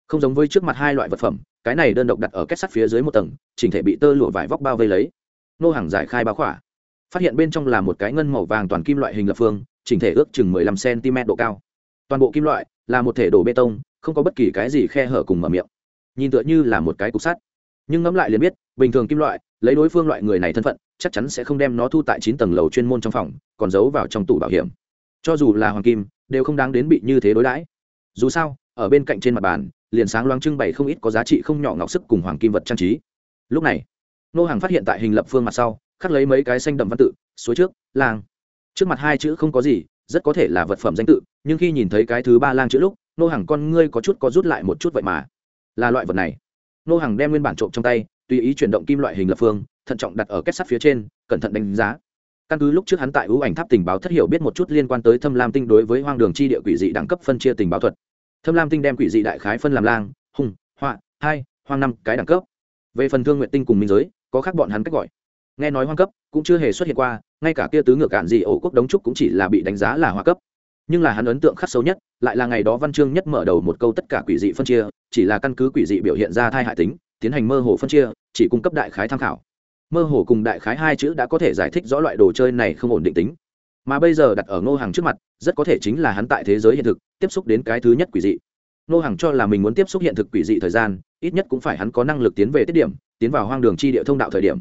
Không giống với trước mặt hai loại vật phẩm, cái này đơn độc đặt ở kết sắt phía dưới một tầng, chỉnh thể bị tơ lụa vải vóc bao vây lấy. Nô hàng giải khai báo khỏa phát hiện bên trong là một cái ngân màu vàng toàn kim loại hình lập phương, chỉnh thể ước chừng 15 cm độ cao. Toàn bộ kim loại là một thể đổ bê tông, không có bất kỳ cái gì khe hở cùng mở miệng. Nhìn tựa như là một cái cục sắt. Nhưng ngẫm lại liền biết, bình thường kim loại, lấy đối phương loại người này thân phận, chắc chắn sẽ không đem nó thu tại chín tầng lầu chuyên môn trong phòng, còn giấu vào trong tủ bảo hiểm. Cho dù là hoàng kim, đều không đáng đến bị như thế đối đãi. Dù sao, ở bên cạnh trên mặt bàn, liền sáng loáng trưng bày không ít có giá trị không nhỏ ngọc sức cùng hoàng kim vật trang trí. Lúc này, nô hàng phát hiện tại hình lập phương mặt sau khắc lấy mấy cái xanh đậm văn tự, suối trước, lang. Trước mặt hai chữ không có gì, rất có thể là vật phẩm danh tự, nhưng khi nhìn thấy cái thứ ba lang chữ lúc, nô hàng con ngươi có chút có rút lại một chút vậy mà. Là loại vật này. Nô hàng đem nguyên bản trộm trong tay, tùy ý chuyển động kim loại hình lập phương, thận trọng đặt ở kết sắt phía trên, cẩn thận đánh giá. Căn cứ lúc trước hắn tại ưu ảnh tháp tình báo thất hiểu biết một chút liên quan tới thâm lam tinh đối với hoang đường chi địa quỷ dị đẳng cấp phân chia tình báo thuật. Thâm lam tinh đem quỷ dị đại khái phân làm lang, hùng, họa, hai, hoang năm cái đẳng cấp. Về phần thương nguyện tinh cùng minh giới, có khác bọn hắn cách gọi nghe nói hoang cấp cũng chưa hề xuất hiện qua, ngay cả kia tứ ngược cạn gì ổ quốc đống trúc cũng chỉ là bị đánh giá là hoa cấp. Nhưng là hắn ấn tượng khắc sâu nhất, lại là ngày đó văn chương nhất mở đầu một câu tất cả quỷ dị phân chia, chỉ là căn cứ quỷ dị biểu hiện ra thai hại tính, tiến hành mơ hồ phân chia, chỉ cung cấp đại khái tham khảo. Mơ hồ cùng đại khái hai chữ đã có thể giải thích rõ loại đồ chơi này không ổn định tính. Mà bây giờ đặt ở ngô hàng trước mặt, rất có thể chính là hắn tại thế giới hiện thực, tiếp xúc đến cái thứ nhất quỷ dị. Ngô hàng cho là mình muốn tiếp xúc hiện thực quỷ dị thời gian, ít nhất cũng phải hắn có năng lực tiến về tiết điểm, tiến vào hoang đường chi địa thông đạo thời điểm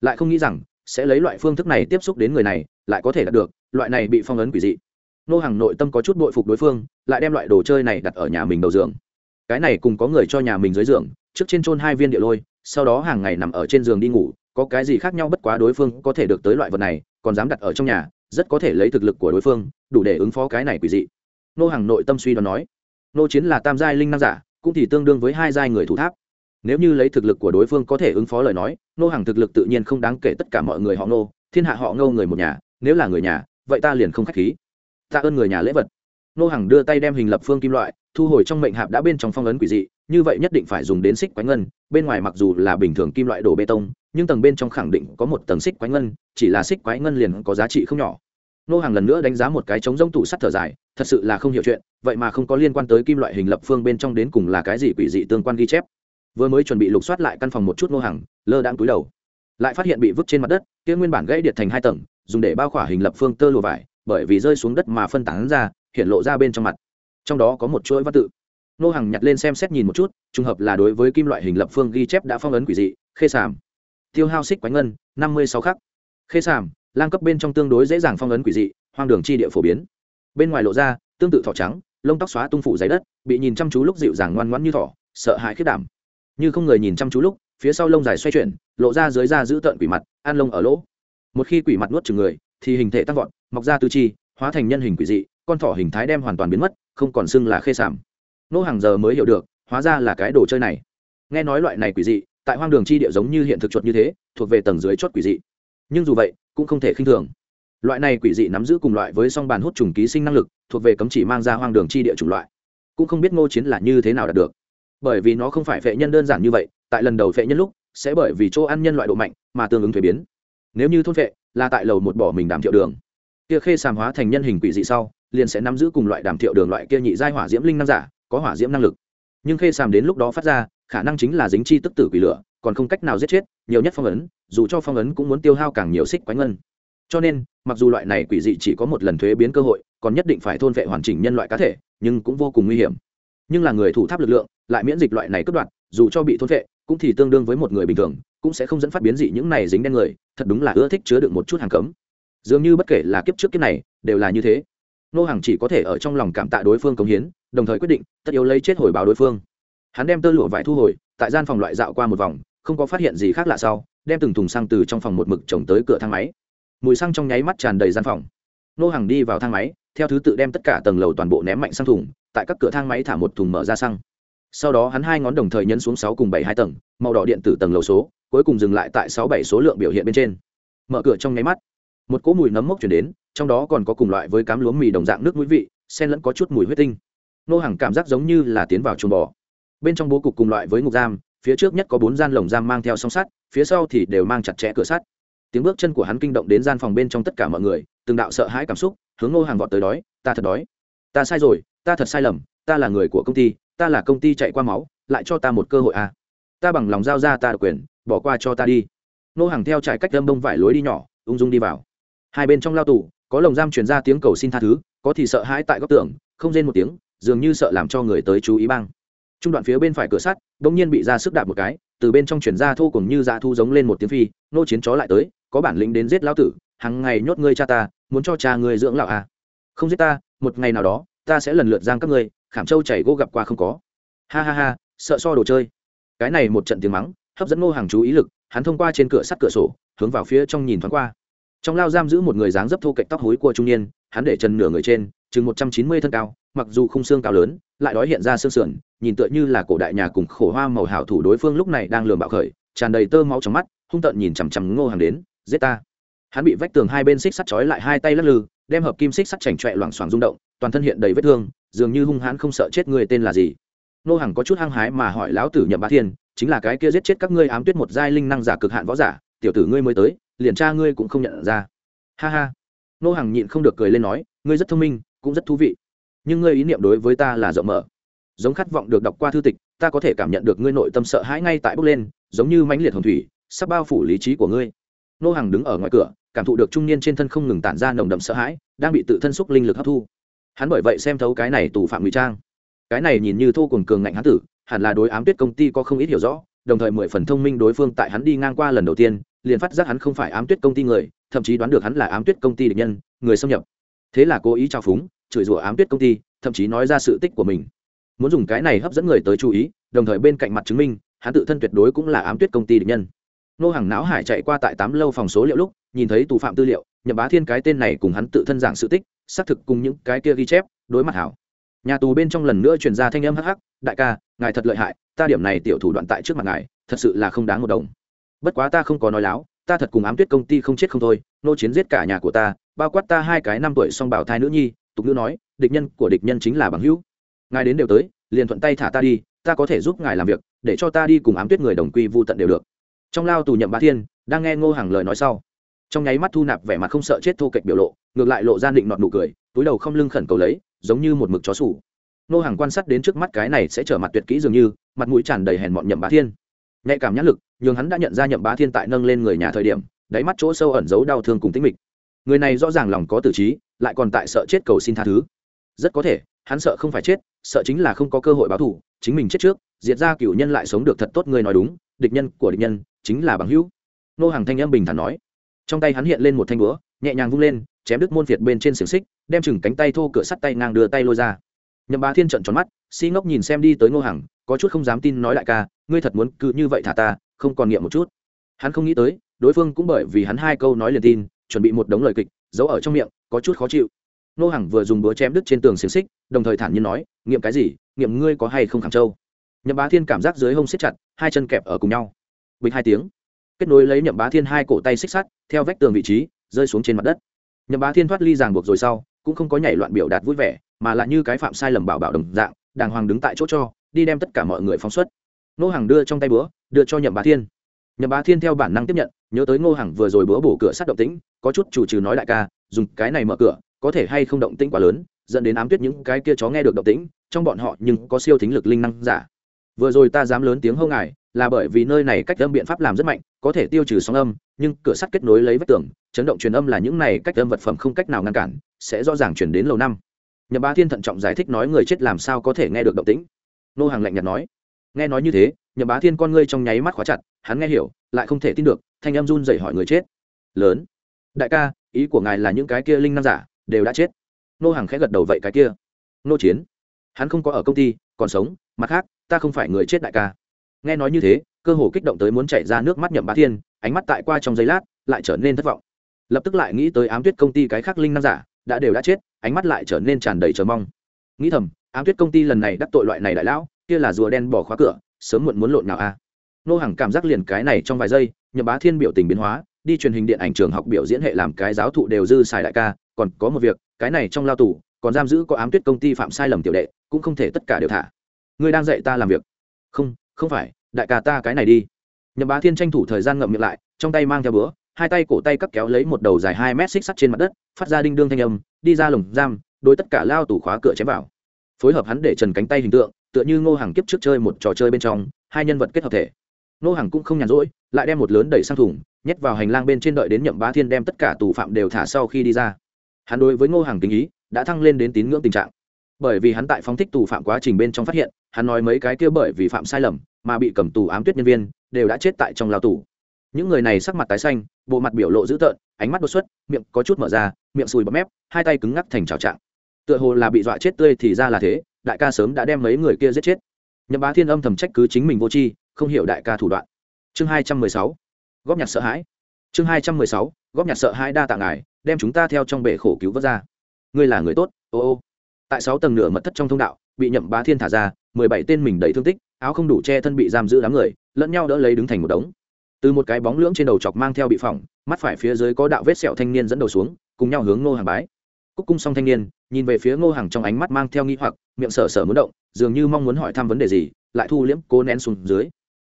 lại không nghĩ rằng sẽ lấy loại phương thức này tiếp xúc đến người này, lại có thể đạt được, loại này bị phong ấn quỷ dị. Nô hàng nội tâm có chút bội phục đối phương, lại đem loại đồ chơi này đặt ở nhà mình đầu giường. Cái này cùng có người cho nhà mình dưới giường, trước trên trôn hai viên địa lôi, sau đó hàng ngày nằm ở trên giường đi ngủ, có cái gì khác nhau bất quá đối phương có thể được tới loại vật này, còn dám đặt ở trong nhà, rất có thể lấy thực lực của đối phương, đủ để ứng phó cái này quỷ dị. Nô hàng nội tâm suy đoán nói, nô chiến là tam giai linh năng giả, cũng thì tương đương với hai giai người thủ tháp nếu như lấy thực lực của đối phương có thể ứng phó lời nói nô hàng thực lực tự nhiên không đáng kể tất cả mọi người họ nô thiên hạ họ ngâu người một nhà, nếu là người nhà, vậy ta liền không k h á c h khí. Tạ ơn người nhà lễ vật. Nô hàng đưa tay đem hình lập phương kim loại, thu hồi trong mệnh hạp đã bên trong phong ấn quỷ dị, như vậy nhất định phải dùng đến xích quánh ngân. Bên ngoài mặc dù là bình thường kim loại đổ bê tông, nhưng tầng bên trong khẳng định có một tầng xích quánh ngân, chỉ là xích quái ngân liền có giá trị không nhỏ. Nô hàng lần nữa đánh giá một cái trống rông tủ sắt thở dài, thật sự là không hiểu chuyện, vậy mà không có liên quan tới kim loại hình lập phương bên trong đến cùng là cái gì quỷ dị tương quan ghi chép vừa mới chuẩn bị lục soát lại căn phòng một chút nô hàng, lơ đang túi đầu. Lại phát hiện bị vứt trên mặt đất, kia nguyên bản gãy điện thành hai tầng, dùng để bao khỏa hình lập phương tơ lụa vải, bởi vì rơi xuống đất mà phân tán ra, hiện lộ ra bên trong mặt. Trong đó có một chuỗi văn tự. Nô hàng nhặt lên xem xét nhìn một chút, trùng hợp là đối với kim loại hình lập phương ghi chép đã phong ấn quỷ dị, khê sàm. Tiêu hao xích quánh ngân, năm mươi sáu khắc. Khê sàm, lang cấp bên trong tương đối dễ dàng phong ấn quỷ dị, hoang đường chi địa phổ biến. Bên ngoài lộ ra, tương tự thỏ trắng, lông tóc xóa tung phủ giấy đất, bị nhìn chăm chú lúc dịu dàng ngoan ngoãn như thỏ, sợ hãi khiết đảm như không người nhìn chăm chú lúc, phía sau lông dài xoay chuyển, lộ ra dưới da giữ tợn quỷ mặt an lông ở lỗ. Một khi quỷ mặt nuốt chừng người, thì hình thể tăng vọt, mọc ra tư chi, hóa thành nhân hình quỷ dị, con thỏ hình thái đem hoàn toàn biến mất, không còn xưng là khê sảm. Nô hàng giờ mới hiểu được, hóa ra là cái đồ chơi này. Nghe nói loại này quỷ dị, tại hoang đường chi địa giống như hiện thực chuột như thế, thuộc về tầng dưới chót quỷ dị. Nhưng dù vậy, cũng không thể khinh thường. Loại này quỷ dị nắm giữ cùng loại với song bàn hút trùng ký sinh năng lực, thuộc về cấm chỉ mang ra hoang đường chi địa chủng loại. Cũng không biết ngô chiến là như thế nào đạt được bởi vì nó không phải phệ nhân đơn giản như vậy, tại lần đầu phệ nhân lúc, sẽ bởi vì chỗ ăn nhân loại độ mạnh mà tương ứng thuế biến. Nếu như thôn phệ là tại lầu một bỏ mình đàm thiệu đường, kia khê sàm hóa thành nhân hình quỷ dị sau, liền sẽ nắm giữ cùng loại đàm thiệu đường loại kia nhị giai hỏa diễm linh năng giả, có hỏa diễm năng lực. Nhưng khê sàm đến lúc đó phát ra, khả năng chính là dính chi tức tử quỷ lửa, còn không cách nào giết chết, nhiều nhất phong ấn, dù cho phong ấn cũng muốn tiêu hao càng nhiều xích quánh ngân. Cho nên, mặc dù loại này quỷ dị chỉ có một lần thuế biến cơ hội, còn nhất định phải thôn vệ hoàn chỉnh nhân loại cá thể, nhưng cũng vô cùng nguy hiểm nhưng là người thủ tháp lực lượng lại miễn dịch loại này cướp đoạt, dù cho bị thôn vệ cũng thì tương đương với một người bình thường, cũng sẽ không dẫn phát biến dị những này dính đen người, thật đúng là ưa thích chứa được một chút hàng cấm. Dường như bất kể là kiếp trước kiếp này, đều là như thế. Nô hàng chỉ có thể ở trong lòng cảm tạ đối phương cống hiến, đồng thời quyết định, tất yếu lấy chết hồi báo đối phương. Hắn đem tơ lụa vải thu hồi, tại gian phòng loại dạo qua một vòng, không có phát hiện gì khác lạ sau, đem từng thùng xăng từ trong phòng một mực trồng tới cửa thang máy. Mùi xăng trong nháy mắt tràn đầy gian phòng. Nô hàng đi vào thang máy, theo thứ tự đem tất cả tầng lầu toàn bộ ném mạnh sang thùng tại các cửa thang máy thả một thùng mở ra xăng. Sau đó hắn hai ngón đồng thời nhấn xuống sáu cùng bảy hai tầng, màu đỏ điện tử tầng lầu số, cuối cùng dừng lại tại sáu bảy số lượng biểu hiện bên trên. Mở cửa trong nháy mắt, một cỗ mùi nấm mốc chuyển đến, trong đó còn có cùng loại với cám lúa mì đồng dạng nước mũi vị sen lẫn có chút mùi huyết tinh. Nô hàng cảm giác giống như là tiến vào chuồng bò. Bên trong bố cục cùng loại với ngục giam, phía trước nhất có bốn gian lồng giam mang theo song sắt, phía sau thì đều mang chặt chẽ cửa sắt. Tiếng bước chân của hắn kinh động đến gian phòng bên trong tất cả mọi người, từng đạo sợ hãi cảm xúc, hướng nô hàng vọt tới đói, ta thật đói. Ta sai rồi ta thật sai lầm, ta là người của công ty, ta là công ty chạy qua máu, lại cho ta một cơ hội à. ta bằng lòng giao ra ta độc quyền, bỏ qua cho ta đi. Nô hàng theo trải cách đâm đông vải lối đi nhỏ, ung dung đi vào. Hai bên trong lao tù, có lồng giam chuyển ra tiếng cầu xin tha thứ, có thì sợ hãi tại góc tường, không rên một tiếng, dường như sợ làm cho người tới chú ý băng. Trung đoạn phía bên phải cửa sắt, bỗng nhiên bị ra sức đạp một cái, từ bên trong chuyển ra thô cùng như dạ thu giống lên một tiếng phi, nô chiến chó lại tới, có bản lĩnh đến giết lão tử hàng ngày nhốt ngươi cha ta, muốn cho cha ngươi dưỡng lão à. Không giết ta, một ngày nào đó ta sẽ lần lượt giang các ngươi, khảm châu chảy gỗ gặp qua không có. Ha ha ha, sợ so đồ chơi. Cái này một trận tiếng mắng, hấp dẫn ngô hàng chú ý lực, hắn thông qua trên cửa sắt cửa sổ, hướng vào phía trong nhìn thoáng qua. Trong lao giam giữ một người dáng dấp thô cạnh tóc hối của trung niên, hắn để chân nửa người trên, chừng một trăm chín mươi thân cao, mặc dù không xương cao lớn, lại đói hiện ra xương sườn, nhìn tựa như là cổ đại nhà cùng khổ hoa màu hảo thủ đối phương lúc này đang lường bạo khởi, tràn đầy tơ máu trong mắt, hung tợn nhìn chằm chằm ngô hàng đến, giết ta. Hắn bị vách tường hai bên xích sắt trói lại hai tay lắc lư đem hợp kim xích sắt chảnh chọe loảng xoảng rung động, toàn thân hiện đầy vết thương, dường như hung hãn không sợ chết người tên là gì. Nô hàng có chút hăng hái mà hỏi lão tử nhậm bá thiên, chính là cái kia giết chết các ngươi ám tuyết một giai linh năng giả cực hạn võ giả, tiểu tử ngươi mới tới, liền cha ngươi cũng không nhận ra. Ha ha. Nô hàng nhịn không được cười lên nói, ngươi rất thông minh, cũng rất thú vị. Nhưng ngươi ý niệm đối với ta là rộng mở. Giống khát vọng được đọc qua thư tịch, ta có thể cảm nhận được ngươi nội tâm sợ hãi ngay tại bốc lên, giống như mãnh liệt hồng thủy, sắp bao phủ lý trí của ngươi nô hàng đứng ở ngoài cửa, cảm thụ được trung niên trên thân không ngừng tản ra nồng đậm sợ hãi, đang bị tự thân xúc linh lực hấp thu. Hắn bởi vậy xem thấu cái này tù phạm ngụy trang. Cái này nhìn như thô cùng cường ngạnh hắn tử, hẳn là đối ám tuyết công ty có không ít hiểu rõ, đồng thời mười phần thông minh đối phương tại hắn đi ngang qua lần đầu tiên, liền phát giác hắn không phải ám tuyết công ty người, thậm chí đoán được hắn là ám tuyết công ty địch nhân, người xâm nhập. Thế là cố ý trao phúng, chửi rủa ám tuyết công ty, thậm chí nói ra sự tích của mình. Muốn dùng cái này hấp dẫn người tới chú ý, đồng thời bên cạnh mặt chứng minh, hắn tự thân tuyệt đối cũng là ám tuyết công ty địch nhân nô hàng não hải chạy qua tại tám lâu phòng số liệu lúc, nhìn thấy tù phạm tư liệu, nhậm bá thiên cái tên này cùng hắn tự thân giảng sự tích, xác thực cùng những cái kia ghi chép, đối mặt hảo. Nhà tù bên trong lần nữa truyền ra thanh âm hắc hắc, đại ca, ngài thật lợi hại, ta điểm này tiểu thủ đoạn tại trước mặt ngài, thật sự là không đáng một đồng. Bất quá ta không có nói láo, ta thật cùng ám tuyết công ty không chết không thôi, nô chiến giết cả nhà của ta, bao quát ta hai cái năm tuổi song bảo thai nữ nhi. Tục nữ nói, địch nhân của địch nhân chính là bằng hữu. Ngài đến đều tới, liền thuận tay thả ta đi, ta có thể giúp ngài làm việc, để cho ta đi cùng ám tuyết người đồng quy vô tận đều được trong lao tù nhậm bá thiên, đang nghe ngô hàng lời nói sau, trong nháy mắt thu nạp vẻ mặt không sợ chết thô kệch biểu lộ, ngược lại lộ ra định nọt nụ cười, túi đầu không lưng khẩn cầu lấy, giống như một mực chó sủ. Ngô hàng quan sát đến trước mắt cái này sẽ trở mặt tuyệt kỹ dường như, mặt mũi tràn đầy hèn mọn nhậm bá thiên. Nhạy cảm nhãn lực, nhường hắn đã nhận ra nhậm bá thiên tại nâng lên người nhà thời điểm, đáy mắt chỗ sâu ẩn giấu đau thương cùng tính mịch. Người này rõ ràng lòng có tử trí, lại còn tại sợ chết cầu xin tha thứ. Rất có thể, hắn sợ không phải chết, sợ chính là không có cơ hội báo thù, chính mình chết trước, diệt ra cựu nhân lại sống được thật tốt, người nói đúng, địch nhân của địch nhân chính là bằng hữu. Nô hàng thanh âm bình thản nói. Trong tay hắn hiện lên một thanh búa, nhẹ nhàng vung lên, chém đứt môn phiệt bên trên xiềng xích, đem chừng cánh tay thô cửa sắt tay ngang đưa tay lôi ra. Nhậm bá thiên trận tròn mắt, si ngốc nhìn xem đi tới ngô hằng, có chút không dám tin nói đại ca, ngươi thật muốn cứ như vậy thả ta, không còn nghiệm một chút. Hắn không nghĩ tới, đối phương cũng bởi vì hắn hai câu nói liền tin, chuẩn bị một đống lời kịch, giấu ở trong miệng, có chút khó chịu. Ngô hằng vừa dùng búa chém đứt trên tường xiềng xích, đồng thời thản nhiên nói, nghiệm cái gì? Nghiệm ngươi có hay không khảm trâu nhậm bá thiên cảm giác dưới hông xích chặt, hai chân kẹp ở cùng nhau bịch hai tiếng. Kết nối lấy nhậm bá thiên hai cổ tay xích sắt, theo vách tường vị trí, rơi xuống trên mặt đất. Nhậm bá thiên thoát ly ràng buộc rồi sau, cũng không có nhảy loạn biểu đạt vui vẻ, mà lại như cái phạm sai lầm bảo bảo đồng dạng, đàng hoàng đứng tại chỗ cho, đi đem tất cả mọi người phóng xuất. Nô hàng đưa trong tay búa, đưa cho nhậm bá thiên. Nhậm bá thiên theo bản năng tiếp nhận, nhớ tới ngô hàng vừa rồi búa bổ cửa sát động tĩnh, có chút chủ trừ nói đại ca, dùng cái này mở cửa, có thể hay không động tĩnh quá lớn, dẫn đến ám tuyết những cái kia chó nghe được động tĩnh, trong bọn họ nhưng có siêu thính lực linh năng giả. Vừa rồi ta dám lớn tiếng hô ngài là bởi vì nơi này cách âm biện pháp làm rất mạnh, có thể tiêu trừ sóng âm, nhưng cửa sắt kết nối lấy vách tường, chấn động truyền âm là những này cách âm vật phẩm không cách nào ngăn cản, sẽ rõ ràng chuyển đến lầu năm. Nhậm bá thiên thận trọng giải thích nói người chết làm sao có thể nghe được động tĩnh. Nô hàng lạnh nhạt nói. Nghe nói như thế, nhậm bá thiên con ngươi trong nháy mắt khóa chặt, hắn nghe hiểu, lại không thể tin được, thanh âm run dậy hỏi người chết. Lớn. Đại ca, ý của ngài là những cái kia linh năng giả, đều đã chết. Nô hàng khẽ gật đầu vậy cái kia. Nô chiến. Hắn không có ở công ty, còn sống, mặt khác, ta không phải người chết đại ca nghe nói như thế, cơ hồ kích động tới muốn chạy ra nước mắt nhậm bá thiên, ánh mắt tại qua trong giây lát, lại trở nên thất vọng. Lập tức lại nghĩ tới ám tuyết công ty cái khác linh năng giả, đã đều đã chết, ánh mắt lại trở nên tràn đầy chờ mong. Nghĩ thầm, ám tuyết công ty lần này đắc tội loại này đại lão, kia là rùa đen bỏ khóa cửa, sớm muộn muốn lộn nào a. Nô hàng cảm giác liền cái này trong vài giây, nhậm bá thiên biểu tình biến hóa, đi truyền hình điện ảnh trường học biểu diễn hệ làm cái giáo thụ đều dư xài đại ca, còn có một việc, cái này trong lao tù, còn giam giữ có ám tuyết công ty phạm sai lầm tiểu đệ, cũng không thể tất cả đều thả. Ngươi đang dạy ta làm việc. Không không phải, đại ca ta cái này đi. Nhậm bá thiên tranh thủ thời gian ngậm miệng lại, trong tay mang theo bữa, hai tay cổ tay cắt kéo lấy một đầu dài hai mét xích sắt trên mặt đất, phát ra đinh đương thanh âm, đi ra lồng giam, đối tất cả lao tủ khóa cửa chém vào. Phối hợp hắn để trần cánh tay hình tượng, tựa như ngô hàng kiếp trước chơi một trò chơi bên trong, hai nhân vật kết hợp thể. Ngô hàng cũng không nhàn rỗi, lại đem một lớn đẩy sang thùng, nhét vào hành lang bên trên đợi đến nhậm bá thiên đem tất cả tù phạm đều thả sau khi đi ra. Hắn đối với ngô hàng tình ý, đã thăng lên đến tín ngưỡng tình trạng. Bởi vì hắn tại phóng thích tù phạm quá trình bên trong phát hiện, hắn nói mấy cái kia bởi vì phạm sai lầm mà bị cầm tù ám tuyết nhân viên, đều đã chết tại trong lao tù. Những người này sắc mặt tái xanh, bộ mặt biểu lộ dữ tợn, ánh mắt đột xuất, miệng có chút mở ra, miệng sùi bọt mép, hai tay cứng ngắc thành trào trạng. Tựa hồ là bị dọa chết tươi thì ra là thế, đại ca sớm đã đem mấy người kia giết chết. Nhậm bá thiên âm thầm trách cứ chính mình vô tri, không hiểu đại ca thủ đoạn. Chương hai trăm mười sáu, góp nhặt sợ hãi. Chương hai trăm mười sáu, góp nhặt sợ hãi đa tạ ngài, đem chúng ta theo trong bể khổ cứu vớt ra. Ngươi là người tốt, ô ô. Tại sáu tầng nửa mật thất trong thông đạo, bị nhậm bá thiên thả ra, mười bảy tên mình đầy thương tích áo không đủ che thân bị giam giữ đám người, lẫn nhau đỡ lấy đứng thành một đống. Từ một cái bóng lưỡng trên đầu chọc mang theo bị phỏng, mắt phải phía dưới có đạo vết sẹo thanh niên dẫn đầu xuống, cùng nhau hướng ngô hàng bái. Cúc cung xong thanh niên, nhìn về phía ngô hàng trong ánh mắt mang theo nghi hoặc, miệng sở sở muốn động, dường như mong muốn hỏi thăm vấn đề gì, lại thu liễm, cố nén xuống dưới.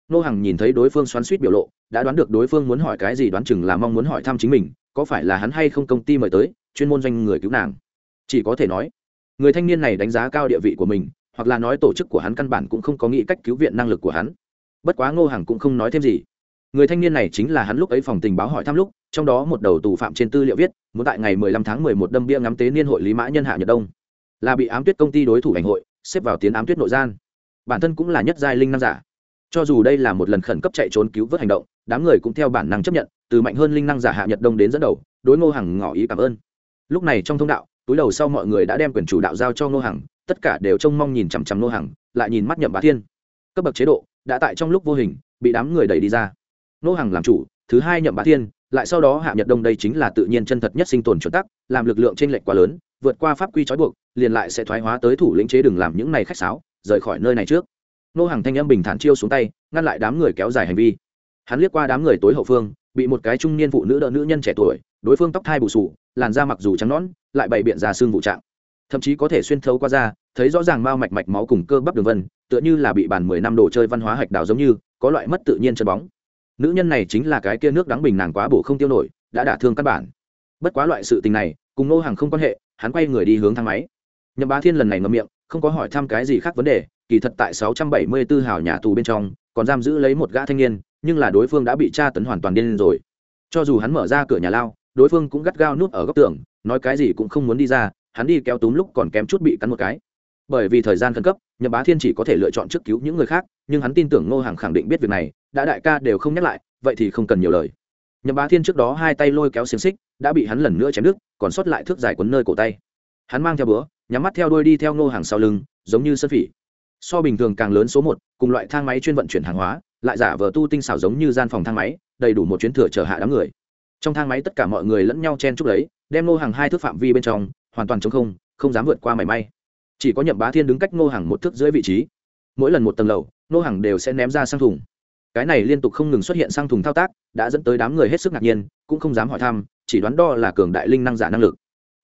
Ngô hàng nhìn thấy đối phương xoắn suýt biểu lộ, đã đoán được đối phương muốn hỏi cái gì đoán chừng là mong muốn hỏi thăm chính mình, có phải là hắn hay không công ty mời tới, chuyên môn doanh người cứu nàng. Chỉ có thể nói, người thanh niên này đánh giá cao địa vị của mình hoặc là nói tổ chức của hắn căn bản cũng không có nghĩ cách cứu viện năng lực của hắn. Bất quá ngô Hằng cũng không nói thêm gì. Người thanh niên này chính là hắn lúc ấy phòng tình báo hỏi thăm lúc, trong đó một đầu tù phạm trên tư liệu viết, muốn tại ngày 15 tháng 11 đâm bia ngắm tế niên hội lý mã nhân hạ nhật đông. Là bị ám tuyết công ty đối thủ ảnh hội, xếp vào tiến ám tuyết nội gian. Bản thân cũng là nhất giai linh năng giả. Cho dù đây là một lần khẩn cấp chạy trốn cứu vớt hành động, đám người cũng theo bản năng chấp nhận, từ mạnh hơn linh năng giả hạ nhật đông đến dẫn đầu, đối ngô hằng ngỏ ý cảm ơn. Lúc này trong thông đạo, túi đầu sau mọi người đã đem quyền chủ đạo giao cho ngô hằng tất cả đều trông mong nhìn chằm chằm nô hằng, lại nhìn mắt nhậm bá thiên. Cấp bậc chế độ, đã tại trong lúc vô hình, bị đám người đẩy đi ra. Nô hằng làm chủ, thứ hai nhậm bá thiên, lại sau đó hạ nhật đông đây chính là tự nhiên chân thật nhất sinh tồn chuẩn tắc, làm lực lượng trên lệch quá lớn, vượt qua pháp quy trói buộc, liền lại sẽ thoái hóa tới thủ lĩnh chế đừng làm những này khách sáo, rời khỏi nơi này trước. Nô hàng thanh âm bình thản chiêu xuống tay, ngăn lại đám người kéo dài hành vi. Hắn liếc qua đám người tối hậu phương, bị một cái trung niên phụ nữ đỡ nữ nhân trẻ tuổi, đối phương tóc thai bù sù, làn da mặc dù trắng nõn, lại bày biện ra xương vụ trạng. Thậm chí có thể xuyên thấu qua da thấy rõ ràng mao mạch mạch máu cùng cơ bắp đường vân, tựa như là bị bàn mười năm đồ chơi văn hóa hạch đào giống như, có loại mất tự nhiên chân bóng. Nữ nhân này chính là cái kia nước đắng bình nàng quá bổ không tiêu nổi, đã đả thương căn bản. Bất quá loại sự tình này, cùng nô hàng không quan hệ, hắn quay người đi hướng thang máy. Nhậm bá thiên lần này ngậm miệng, không có hỏi thăm cái gì khác vấn đề, kỳ thật tại 674 hào nhà tù bên trong, còn giam giữ lấy một gã thanh niên, nhưng là đối phương đã bị tra tấn hoàn toàn điên rồi. Cho dù hắn mở ra cửa nhà lao, đối phương cũng gắt gao núp ở góc tường, nói cái gì cũng không muốn đi ra, hắn đi kéo túm lúc còn kém chút bị cắn một cái bởi vì thời gian khẩn cấp, nhậm bá thiên chỉ có thể lựa chọn trước cứu những người khác, nhưng hắn tin tưởng ngô hàng khẳng định biết việc này, đã đại ca đều không nhắc lại, vậy thì không cần nhiều lời. Nhậm bá thiên trước đó hai tay lôi kéo xiềng xích, đã bị hắn lần nữa chém đứt, còn sót lại thước dài quấn nơi cổ tay. Hắn mang theo bữa nhắm mắt theo đuôi đi theo ngô hàng sau lưng, giống như sân phỉ. So bình thường càng lớn số một, cùng loại thang máy chuyên vận chuyển hàng hóa, lại giả vờ tu tinh xảo giống như gian phòng thang máy, đầy đủ một chuyến thừa chở hạ đám người. Trong thang máy tất cả mọi người lẫn nhau chen chúc lấy, đem ngô hàng hai thước phạm vi bên trong, hoàn toàn chống không không dám vượt qua mảy may chỉ có nhậm bá thiên đứng cách ngô hàng một thước dưới vị trí. Mỗi lần một tầng lầu, ngô hàng đều sẽ ném ra sang thùng. Cái này liên tục không ngừng xuất hiện sang thùng thao tác, đã dẫn tới đám người hết sức ngạc nhiên, cũng không dám hỏi thăm, chỉ đoán đo là cường đại linh năng giả năng lực.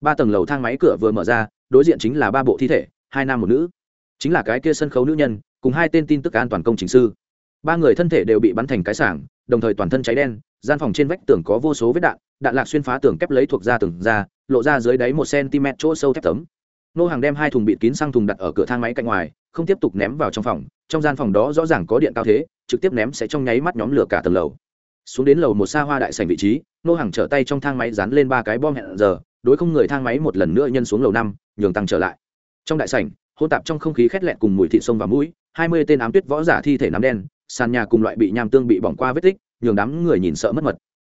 Ba tầng lầu thang máy cửa vừa mở ra, đối diện chính là ba bộ thi thể, hai nam một nữ. Chính là cái kia sân khấu nữ nhân, cùng hai tên tin tức an toàn công trình sư. Ba người thân thể đều bị bắn thành cái sảng, đồng thời toàn thân cháy đen, gian phòng trên vách tường có vô số vết đạn đạn lạc xuyên phá tường kép lấy thuộc ra tường ra, lộ ra dưới đáy một cm chỗ sâu thép tấm nô hàng đem hai thùng bịt kín sang thùng đặt ở cửa thang máy cạnh ngoài, không tiếp tục ném vào trong phòng, trong gian phòng đó rõ ràng có điện cao thế, trực tiếp ném sẽ trong nháy mắt nhóm lửa cả tầng lầu. Xuống đến lầu một xa hoa đại sành vị trí, nô hàng trở tay trong thang máy dán lên ba cái bom hẹn giờ, đối không người thang máy một lần nữa nhân xuống lầu năm, nhường tăng trở lại. Trong đại sảnh hôn tạp trong không khí khét lẹn cùng mùi thị sông và mũi, hai mươi tên ám tuyết võ giả thi thể nắm đen, sàn nhà cùng loại bị nham tương bị bỏng qua vết tích, nhường đám người nhìn sợ mất mật.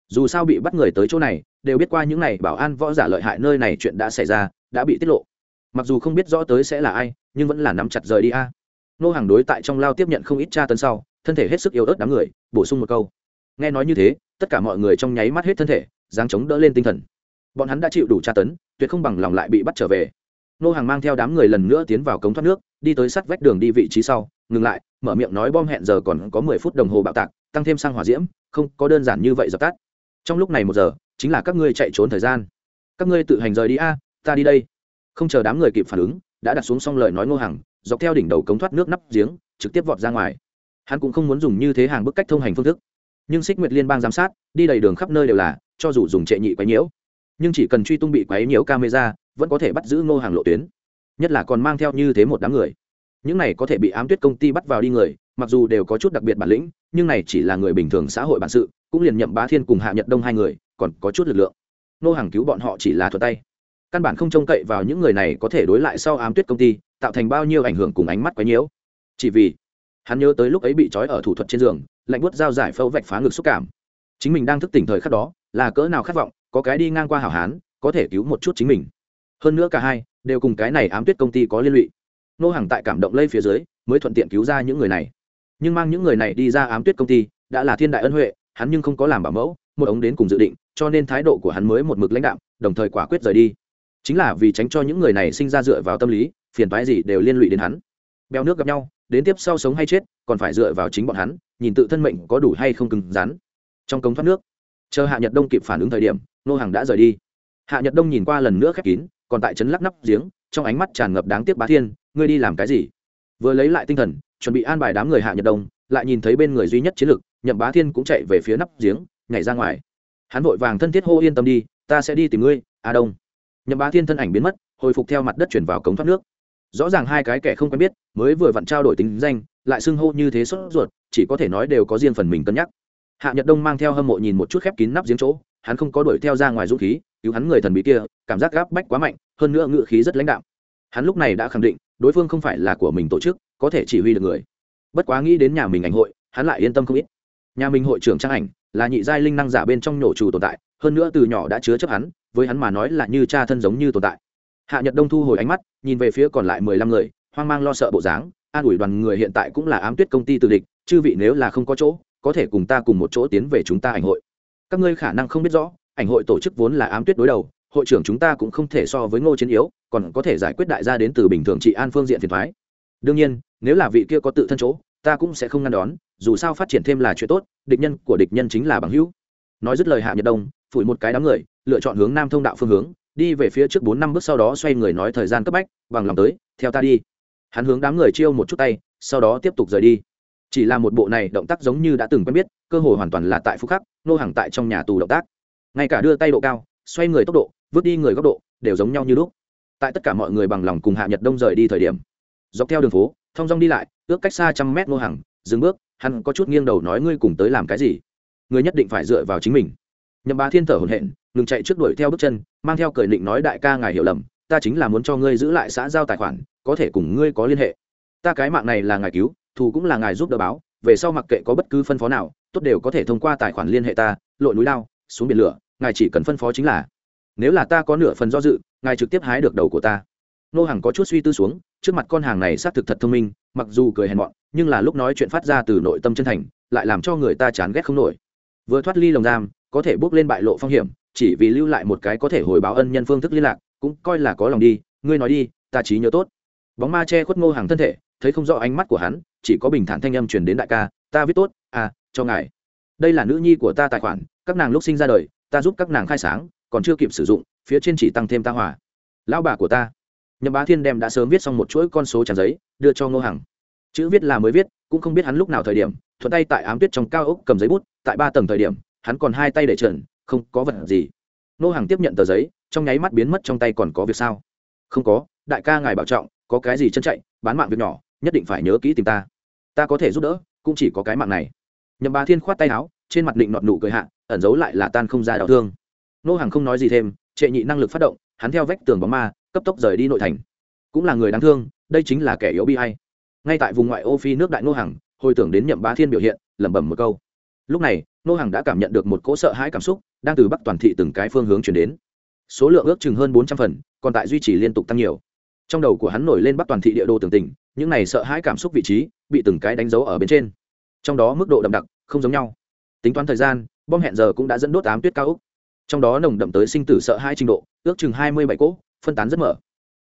Dù sao bị bắt người tới chỗ này, đều biết qua những này bảo an võ giả lợi hại nơi này chuyện đã xảy ra, đã bị tiết lộ mặc dù không biết rõ tới sẽ là ai, nhưng vẫn là nắm chặt rời đi a. Nô hàng đối tại trong lao tiếp nhận không ít tra tấn sau, thân thể hết sức yếu ớt đám người, bổ sung một câu. Nghe nói như thế, tất cả mọi người trong nháy mắt hết thân thể, dáng chống đỡ lên tinh thần. Bọn hắn đã chịu đủ tra tấn, tuyệt không bằng lòng lại bị bắt trở về. Nô hàng mang theo đám người lần nữa tiến vào cống thoát nước, đi tới sát vách đường đi vị trí sau, ngừng lại, mở miệng nói bom hẹn giờ còn có mười phút đồng hồ bạo tạc, tăng thêm sang hỏa diễm, không có đơn giản như vậy dập tắt. Trong lúc này một giờ, chính là các ngươi chạy trốn thời gian. Các ngươi tự hành rời đi a, ta đi đây không chờ đám người kịp phản ứng, đã đặt xuống xong lời nói ngô hàng dọc theo đỉnh đầu cống thoát nước nắp giếng, trực tiếp vọt ra ngoài. Hắn cũng không muốn dùng như thế hàng bức cách thông hành phương thức. Nhưng xích nguyệt liên bang giám sát, đi đầy đường khắp nơi đều là, cho dù dùng trệ nhị quấy nhiễu, nhưng chỉ cần truy tung bị quấy nhiễu camera, vẫn có thể bắt giữ ngô hàng lộ tuyến. Nhất là còn mang theo như thế một đám người. Những này có thể bị ám tuyết công ty bắt vào đi người, mặc dù đều có chút đặc biệt bản lĩnh, nhưng này chỉ là người bình thường xã hội bản sự, cũng liền nhậm bá thiên cùng hạ nhật đông hai người, còn có chút lực lượng. Nô hàng cứu bọn họ chỉ là thuật tay căn bản không trông cậy vào những người này có thể đối lại sau ám tuyết công ty, tạo thành bao nhiêu ảnh hưởng cùng ánh mắt quấy nhiễu. Chỉ vì, hắn nhớ tới lúc ấy bị trói ở thủ thuật trên giường, lạnh buốt dao giải phẫu vạch phá ngực xúc cảm. Chính mình đang thức tỉnh thời khắc đó, là cỡ nào khát vọng, có cái đi ngang qua hảo hán, có thể cứu một chút chính mình. Hơn nữa cả hai, đều cùng cái này ám tuyết công ty có liên lụy. Nô hàng tại cảm động lây phía dưới, mới thuận tiện cứu ra những người này. Nhưng mang những người này đi ra ám tuyết công ty, đã là thiên đại ân huệ, hắn nhưng không có làm bảo mẫu, một ống đến cùng dự định, cho nên thái độ của hắn mới một mực lãnh đạo đồng thời quả quyết rời đi chính là vì tránh cho những người này sinh ra dựa vào tâm lý, phiền toái gì đều liên lụy đến hắn. Béo nước gặp nhau, đến tiếp sau sống hay chết, còn phải dựa vào chính bọn hắn, nhìn tự thân mệnh có đủ hay không cứng rắn. Trong cống thoát nước, chờ hạ nhật đông kịp phản ứng thời điểm, nô hàng đã rời đi. Hạ nhật đông nhìn qua lần nữa khép kín, còn tại trấn lắc nắp giếng, trong ánh mắt tràn ngập đáng tiếc bá thiên, ngươi đi làm cái gì? Vừa lấy lại tinh thần, chuẩn bị an bài đám người hạ nhật đông, lại nhìn thấy bên người duy nhất chiến lực, nhậm bá thiên cũng chạy về phía nắp giếng, nhảy ra ngoài. Hắn vội vàng thân thiết hô, yên tâm đi, ta sẽ đi tìm ngươi, a đông nhậm bá thiên thân ảnh biến mất, hồi phục theo mặt đất chuyển vào cống thoát nước. Rõ ràng hai cái kẻ không quen biết, mới vừa vặn trao đổi tính danh, lại xưng hô như thế sốt ruột, chỉ có thể nói đều có riêng phần mình cân nhắc. Hạ nhật đông mang theo hâm mộ nhìn một chút khép kín nắp giếng chỗ, hắn không có đuổi theo ra ngoài dũng khí, cứu hắn người thần bí kia, cảm giác gáp bách quá mạnh, hơn nữa ngự khí rất lãnh đạo hắn lúc này đã khẳng định, đối phương không phải là của mình tổ chức, có thể chỉ huy được người. Bất quá nghĩ đến nhà mình ảnh hội, hắn lại yên tâm không ít. Nhà mình hội trưởng trang ảnh, là nhị giai linh năng giả bên trong nhổ trù tồn tại hơn nữa từ nhỏ đã chứa chấp hắn, với hắn mà nói là như cha thân giống như tồn tại. Hạ nhật đông thu hồi ánh mắt, nhìn về phía còn lại mười lăm người, hoang mang lo sợ bộ dáng, an ủi đoàn người hiện tại cũng là ám tuyết công ty từ địch, chư vị nếu là không có chỗ, có thể cùng ta cùng một chỗ tiến về chúng ta ảnh hội. Các ngươi khả năng không biết rõ, ảnh hội tổ chức vốn là ám tuyết đối đầu, hội trưởng chúng ta cũng không thể so với ngô chiến yếu, còn có thể giải quyết đại gia đến từ bình thường trị an phương diện phiền thoái đương nhiên, nếu là vị kia có tự thân chỗ, ta cũng sẽ không ngăn đón, dù sao phát triển thêm là chuyện tốt, địch nhân của địch nhân chính là bằng hữu. Nói dứt lời hạ nhật đông phủi một cái đám người, lựa chọn hướng nam thông đạo phương hướng, đi về phía trước bốn năm bước sau đó xoay người nói thời gian cấp bách, bằng lòng tới, theo ta đi. Hắn hướng đám người chiêu một chút tay, sau đó tiếp tục rời đi. Chỉ là một bộ này động tác giống như đã từng quen biết, cơ hội hoàn toàn là tại phúc khắc, nô hàng tại trong nhà tù động tác. Ngay cả đưa tay độ cao, xoay người tốc độ, vứt đi người góc độ, đều giống nhau như lúc. Tại tất cả mọi người bằng lòng cùng hạ nhật đông rời đi thời điểm, dọc theo đường phố thong dong đi lại, ước cách xa trăm mét nô hàng, dừng bước, hắn có chút nghiêng đầu nói ngươi cùng tới làm cái gì? Ngươi nhất định phải dựa vào chính mình nhậm bá thiên thở hổn hển, ngừng chạy trước đuổi theo bước chân, mang theo cởi định nói, đại ca ngài hiểu lầm, ta chính là muốn cho ngươi giữ lại xã giao tài khoản, có thể cùng ngươi có liên hệ. Ta cái mạng này là ngài cứu, thù cũng là ngài giúp đỡ báo, về sau mặc kệ có bất cứ phân phó nào, tốt đều có thể thông qua tài khoản liên hệ ta, lội núi lao, xuống biển lửa, ngài chỉ cần phân phó chính là. Nếu là ta có nửa phần do dự, ngài trực tiếp hái được đầu của ta. Nô hàng có chút suy tư xuống, trước mặt con hàng này xác thực thật thông minh, mặc dù cười hèn mọn, nhưng là lúc nói chuyện phát ra từ nội tâm chân thành, lại làm cho người ta chán ghét không nổi. Vừa thoát ly lồng giam có thể bước lên bại lộ phong hiểm, chỉ vì lưu lại một cái có thể hồi báo ân nhân phương thức liên lạc, cũng coi là có lòng đi, ngươi nói đi, ta trí nhớ tốt. Bóng ma che khuất ngô hàng thân thể, thấy không rõ ánh mắt của hắn, chỉ có bình thản thanh âm truyền đến đại ca, ta viết tốt à cho ngài. Đây là nữ nhi của ta tài khoản, các nàng lúc sinh ra đời, ta giúp các nàng khai sáng, còn chưa kịp sử dụng, phía trên chỉ tăng thêm ta hòa. Lão bà của ta. Nhậm bá thiên đem đã sớm viết xong một chuỗi con số tràn giấy, đưa cho ngô hằng chữ viết là mới viết, cũng không biết hắn lúc nào thời điểm, thuận tay tại ám tuyết trong cao ốc cầm giấy bút, tại ba tầng thời điểm hắn còn hai tay để trần, không có vật gì. Nô hàng tiếp nhận tờ giấy, trong nháy mắt biến mất trong tay còn có việc sao? Không có, đại ca ngài bảo trọng, có cái gì chân chạy, bán mạng việc nhỏ, nhất định phải nhớ kỹ tìm ta. Ta có thể giúp đỡ, cũng chỉ có cái mạng này. Nhậm bá thiên khoát tay áo, trên mặt định nọt nụ cười hạ, ẩn giấu lại là tan không ra đau thương. Nô hàng không nói gì thêm, trệ nhị năng lực phát động, hắn theo vách tường bóng ma, cấp tốc rời đi nội thành. Cũng là người đáng thương, đây chính là kẻ yếu bi hay ngay tại vùng ngoại ô phi nước đại nô hàng hồi tưởng đến nhậm bá thiên biểu hiện, lẩm bẩm một câu. Lúc này nô hàng đã cảm nhận được một cỗ sợ hãi cảm xúc đang từ bắc toàn thị từng cái phương hướng chuyển đến. Số lượng ước chừng hơn bốn trăm phần, còn tại duy trì liên tục tăng nhiều. Trong đầu của hắn nổi lên bắc toàn thị địa đồ tường tình, những này sợ hãi cảm xúc vị trí bị từng cái đánh dấu ở bên trên. Trong đó mức độ đậm đặc không giống nhau. Tính toán thời gian, bom hẹn giờ cũng đã dẫn đốt ám tuyết cao úc trong đó nồng đậm tới sinh tử sợ hãi trình độ, ước chừng hai mươi bảy cỗ, phân tán rất mở.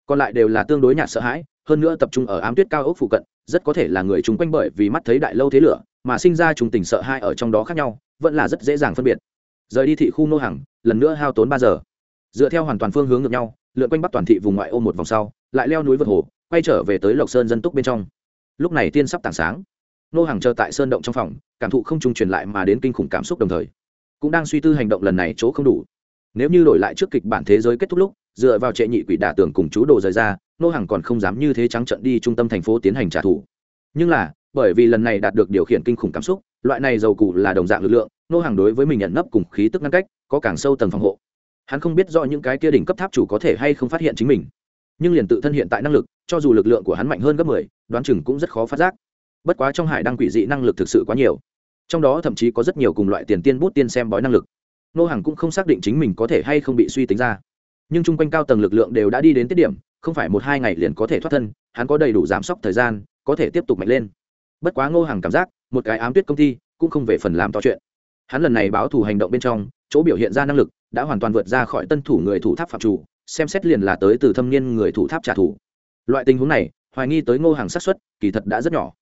Còn lại đều là tương đối nhạt sợ hãi, hơn nữa tập trung ở ám tuyết cao ốc phụ cận, rất có thể là người chúng quanh bởi vì mắt thấy đại lâu thế lửa, mà sinh ra trùng tình sợ hãi ở trong đó khác nhau vẫn là rất dễ dàng phân biệt. Rời đi thị khu nô hàng lần nữa hao tốn ba giờ. Dựa theo hoàn toàn phương hướng ngược nhau, lượn quanh bắc toàn thị vùng ngoại ô một vòng sau, lại leo núi vượt hồ, quay trở về tới lộc sơn dân túc bên trong. Lúc này tiên sắp tảng sáng. Nô hàng chờ tại sơn động trong phòng, cảm thụ không trung truyền lại mà đến kinh khủng cảm xúc đồng thời, cũng đang suy tư hành động lần này chỗ không đủ. Nếu như đổi lại trước kịch bản thế giới kết thúc lúc, dựa vào trệ nhị quỷ đả tưởng cùng chú đồ rời ra, nô hàng còn không dám như thế trắng trận đi trung tâm thành phố tiến hành trả thù. Nhưng là, bởi vì lần này đạt được điều khiển kinh khủng cảm xúc loại này dầu cụ là đồng dạng lực lượng, nô hàng đối với mình nhận nấp cùng khí tức ngăn cách, có càng sâu tầng phòng hộ. Hắn không biết rõ những cái kia đỉnh cấp tháp chủ có thể hay không phát hiện chính mình. Nhưng liền tự thân hiện tại năng lực, cho dù lực lượng của hắn mạnh hơn gấp mười, đoán chừng cũng rất khó phát giác. Bất quá trong hải đang quỷ dị năng lực thực sự quá nhiều. Trong đó thậm chí có rất nhiều cùng loại tiền tiên bút tiên xem bói năng lực. Nô hàng cũng không xác định chính mình có thể hay không bị suy tính ra. Nhưng chung quanh cao tầng lực lượng đều đã đi đến tiết điểm, không phải một hai ngày liền có thể thoát thân, hắn có đầy đủ giám sóc thời gian, có thể tiếp tục mạnh lên bất quá ngô hàng cảm giác, một cái ám tuyết công ty cũng không về phần làm to chuyện. Hắn lần này báo thủ hành động bên trong, chỗ biểu hiện ra năng lực đã hoàn toàn vượt ra khỏi tân thủ người thủ tháp phạm chủ, xem xét liền là tới từ thâm niên người thủ tháp trả thù. Loại tình huống này, hoài nghi tới ngô hàng xác suất, kỳ thật đã rất nhỏ.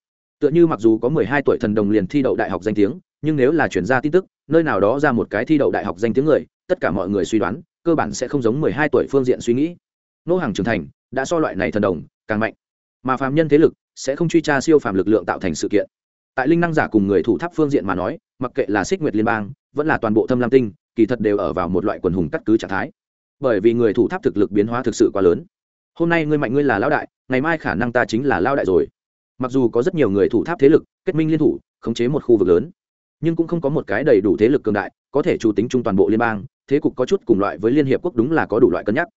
Tựa như mặc dù có mười hai tuổi thần đồng liền thi đậu đại học danh tiếng, nhưng nếu là chuyển ra tin tức, nơi nào đó ra một cái thi đậu đại học danh tiếng người, tất cả mọi người suy đoán, cơ bản sẽ không giống mười hai tuổi phương diện suy nghĩ. Ngô hàng trưởng thành, đã so loại này thần đồng càng mạnh. Mà phàm nhân thế lực sẽ không truy tra siêu phàm lực lượng tạo thành sự kiện. Tại linh năng giả cùng người thủ tháp phương diện mà nói, mặc kệ là xích nguyệt liên bang, vẫn là toàn bộ thâm lam tinh, kỳ thật đều ở vào một loại quần hùng cắt cứ trạng thái. Bởi vì người thủ tháp thực lực biến hóa thực sự quá lớn. Hôm nay ngươi mạnh ngươi là lao đại, ngày mai khả năng ta chính là lao đại rồi. Mặc dù có rất nhiều người thủ tháp thế lực, kết minh liên thủ, khống chế một khu vực lớn, nhưng cũng không có một cái đầy đủ thế lực cường đại, có thể chủ tính chung toàn bộ liên bang, thế cục có chút cùng loại với liên hiệp quốc đúng là có đủ loại cân nhắc.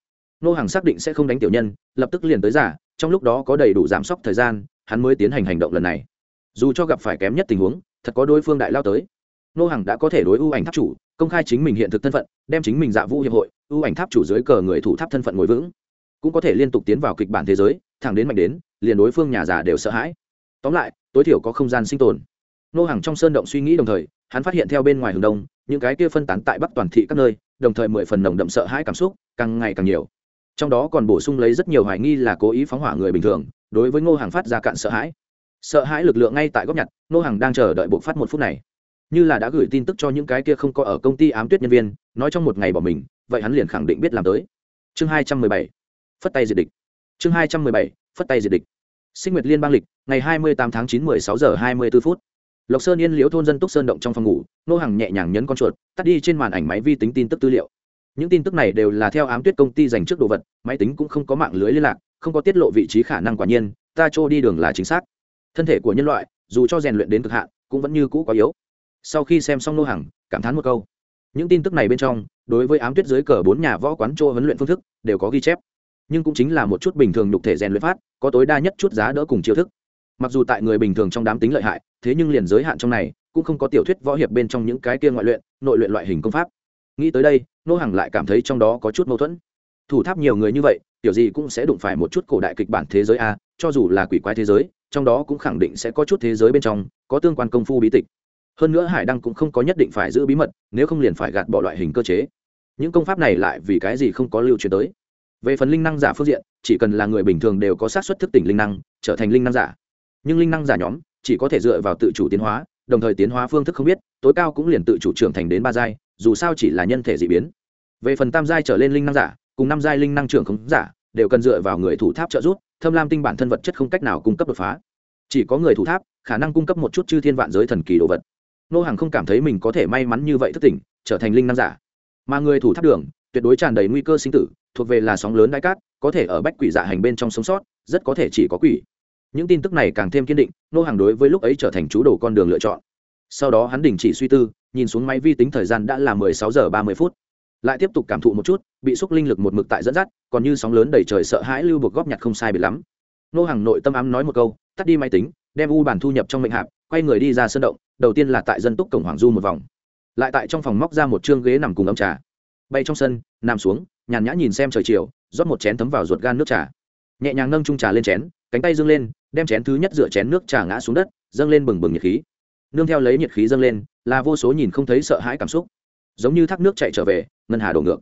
Nô hàng xác định sẽ không đánh tiểu nhân, lập tức liền tới giả trong lúc đó có đầy đủ giám sóc thời gian, hắn mới tiến hành hành động lần này. Dù cho gặp phải kém nhất tình huống, thật có đối phương đại lao tới. Nô Hằng đã có thể đối ưu ảnh tháp chủ công khai chính mình hiện thực thân phận, đem chính mình dạ vũ hiệp hội ưu ảnh tháp chủ dưới cờ người thủ tháp thân phận ngồi vững. Cũng có thể liên tục tiến vào kịch bản thế giới, thẳng đến mạnh đến, liền đối phương nhà già đều sợ hãi. Tóm lại, tối thiểu có không gian sinh tồn. Nô hàng trong sơn động suy nghĩ đồng thời, hắn phát hiện theo bên ngoài hướng đông, những cái kia phân tán tại bắc toàn thị các nơi, đồng thời mười phần nồng đậm sợ hãi cảm xúc càng ngày càng nhiều trong đó còn bổ sung lấy rất nhiều hoài nghi là cố ý phóng hỏa người bình thường, đối với ngô hàng phát ra cạn sợ hãi. Sợ hãi lực lượng ngay tại góc nhặt, ngô hàng đang chờ đợi buộc phát một phút này. Như là đã gửi tin tức cho những cái kia không có ở công ty ám tuyết nhân viên, nói trong một ngày bỏ mình, vậy hắn liền khẳng định biết làm tới. Chương hai trăm mười bảy, phất tay diệt địch. Chương hai trăm mười bảy, phất tay diệt địch. Sinh nguyệt liên bang lịch, ngày hai mươi tám tháng chín mười sáu giờ hai mươi b ố phút. Lộc sơn yên liễu thôn dân túc sơn động trong phòng ngủ nô hàng nhẹ nhàng nhấn con chuột, tắt đi trên màn ảnh máy vi tính tin tức tư liệu những tin tức này đều là theo ám tuyết công ty dành trước đồ vật, máy tính cũng không có mạng lưới liên lạc, không có tiết lộ vị trí khả năng quả nhiên, ta trô đi đường là chính xác. Thân thể của nhân loại, dù cho rèn luyện đến cực hạn, cũng vẫn như cũ quá yếu. Sau khi xem xong nô hàng cảm thán một câu. Những tin tức này bên trong, đối với ám tuyết dưới cờ bốn nhà võ quán trô huấn luyện phương thức, đều có ghi chép. Nhưng cũng chính là một chút bình thường nhục thể rèn luyện phát, có tối đa nhất chút giá đỡ cùng chiêu thức. Mặc dù tại người bình thường trong đám tính lợi hại, thế nhưng liền giới hạn trong này, cũng không có tiểu thuyết võ hiệp bên trong những cái kia ngoại luyện, nội luyện loại hình công pháp. Nghĩ tới đây nô hàng lại cảm thấy trong đó có chút mâu thuẫn. Thủ tháp nhiều người như vậy, kiểu gì cũng sẽ đụng phải một chút cổ đại kịch bản thế giới a, cho dù là quỷ quái thế giới, trong đó cũng khẳng định sẽ có chút thế giới bên trong, có tương quan công phu bí tịch. Hơn nữa hải đăng cũng không có nhất định phải giữ bí mật, nếu không liền phải gạt bỏ loại hình cơ chế. Những công pháp này lại vì cái gì không có lưu truyền tới? Về phần linh năng giả phương diện, chỉ cần là người bình thường đều có sát xuất thức tỉnh linh năng, trở thành linh năng giả. Nhưng linh năng giả nhóm, chỉ có thể dựa vào tự chủ tiến hóa, đồng thời tiến hóa phương thức không biết, tối cao cũng liền tự chủ trưởng thành đến ba giai dù sao chỉ là nhân thể dị biến. Về phần tam giai trở lên linh năng giả, cùng năm giai linh năng trưởng không giả, đều cần dựa vào người thủ tháp trợ giúp, thâm lam tinh bản thân vật chất không cách nào cung cấp đột phá. Chỉ có người thủ tháp, khả năng cung cấp một chút chư thiên vạn giới thần kỳ đồ vật. Nô hàng không cảm thấy mình có thể may mắn như vậy thức tỉnh, trở thành linh năng giả. Mà người thủ tháp đường, tuyệt đối tràn đầy nguy cơ sinh tử, thuộc về là sóng lớn đại cát, có thể ở bách quỷ dạ hành bên trong sống sót, rất có thể chỉ có quỷ. Những tin tức này càng thêm kiên định, nô hàng đối với lúc ấy trở thành chú đồ con đường lựa chọn sau đó hắn đình chỉ suy tư, nhìn xuống máy vi tính thời gian đã là mười sáu giờ ba mươi phút. Lại tiếp tục cảm thụ một chút, bị xúc linh lực một mực tại dẫn dắt, còn như sóng lớn đầy trời sợ hãi lưu buộc góp nhặt không sai biệt lắm. Nô hàng nội tâm ám nói một câu, tắt đi máy tính, đem u bản thu nhập trong mệnh hạp, quay người đi ra sân động, đầu tiên là tại dân túc cổng hoàng du một vòng. Lại tại trong phòng móc ra một chương ghế nằm cùng ấm trà. Bay trong sân, nằm xuống, nhàn nhã nhìn xem trời chiều, rót một chén thấm vào ruột gan nước trà. Nhẹ nhàng nâng trung trà lên chén, cánh tay dâng lên, đem chén thứ nhất dựa chén nước trà ngã xuống đất, dâng lên bừng bừng nhiệt khí nương theo lấy nhiệt khí dâng lên, là vô số nhìn không thấy sợ hãi cảm xúc. Giống như thác nước chạy trở về, ngân hà đổ ngược.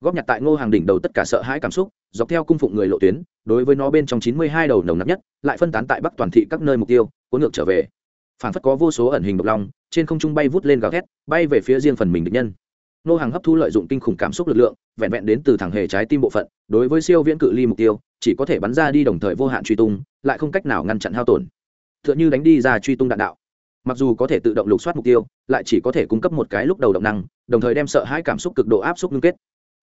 Góp nhặt tại ngô hàng đỉnh đầu tất cả sợ hãi cảm xúc, dọc theo cung phụng người lộ tuyến, đối với nó bên trong chín mươi hai đầu nồng nặc nhất, lại phân tán tại bắc toàn thị các nơi mục tiêu, cuốn ngược trở về. Phản phất có vô số ẩn hình độc long, trên không trung bay vút lên gào thét, bay về phía riêng phần mình địch nhân. Ngô hàng hấp thu lợi dụng kinh khủng cảm xúc lực lượng, vẹn vẹn đến từ thẳng hề trái tim bộ phận, đối với siêu viễn cự ly mục tiêu, chỉ có thể bắn ra đi đồng thời vô hạn truy tung, lại không cách nào ngăn chặn hao tổn. T h ư ợ n h ư đánh đi ra truy tung đạn đạo mặc dù có thể tự động lục soát mục tiêu, lại chỉ có thể cung cấp một cái lúc đầu động năng, đồng thời đem sợ hãi cảm xúc cực độ áp xúc ngưng kết.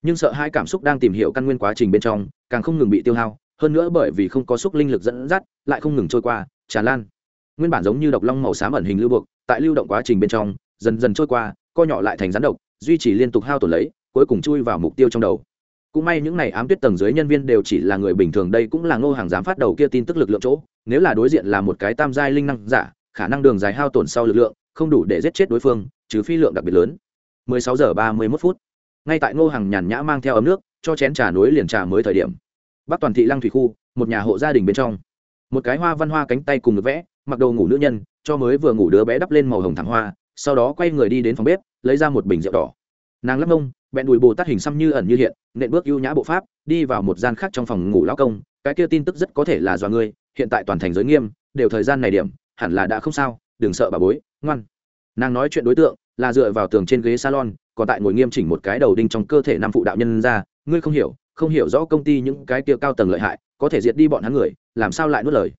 Nhưng sợ hãi cảm xúc đang tìm hiểu căn nguyên quá trình bên trong, càng không ngừng bị tiêu hao, hơn nữa bởi vì không có xúc linh lực dẫn dắt, lại không ngừng trôi qua, tràn lan. Nguyên bản giống như độc long màu xám ẩn hình lưu buộc, tại lưu động quá trình bên trong, dần dần trôi qua, co nhỏ lại thành rắn độc, duy trì liên tục hao tổn lấy, cuối cùng chui vào mục tiêu trong đầu. Cũng may những n à y ám tuyết tầng dưới nhân viên đều chỉ là người bình thường, đây cũng là ngô hàng dám phát đầu kia tin tức lực lượng chỗ, nếu là đối diện là một cái tam giai linh năng giả khả năng đường dài hao tổn sau lực lượng, không đủ để giết chết đối phương, trừ phi lượng đặc biệt lớn. 16 giờ 31 phút. Ngay tại ngô hàng nhàn nhã mang theo ấm nước, cho chén trà núi liền trà mới thời điểm. Bắc toàn thị lăng thủy khu, một nhà hộ gia đình bên trong. Một cái hoa văn hoa cánh tay cùng được vẽ, mặc đồ ngủ nữ nhân, cho mới vừa ngủ đứa bé đắp lên màu hồng thẳng hoa, sau đó quay người đi đến phòng bếp, lấy ra một bình rượu đỏ. Nàng lắp mông, bẹn đùi bồ tát hình xăm như ẩn như hiện, nện bước ưu nhã bộ pháp, đi vào một gian khác trong phòng ngủ lão công, cái kia tin tức rất có thể là do ngươi, hiện tại toàn thành giới nghiêm, đều thời gian này điểm hẳn là đã không sao, đừng sợ bà bối, ngoan. Nàng nói chuyện đối tượng là dựa vào tường trên ghế salon, còn tại ngồi nghiêm chỉnh một cái đầu đinh trong cơ thể nam phụ đạo nhân ra, ngươi không hiểu không hiểu rõ công ty những cái kia cao tầng lợi hại, có thể diệt đi bọn hắn người, làm sao lại nuốt lời?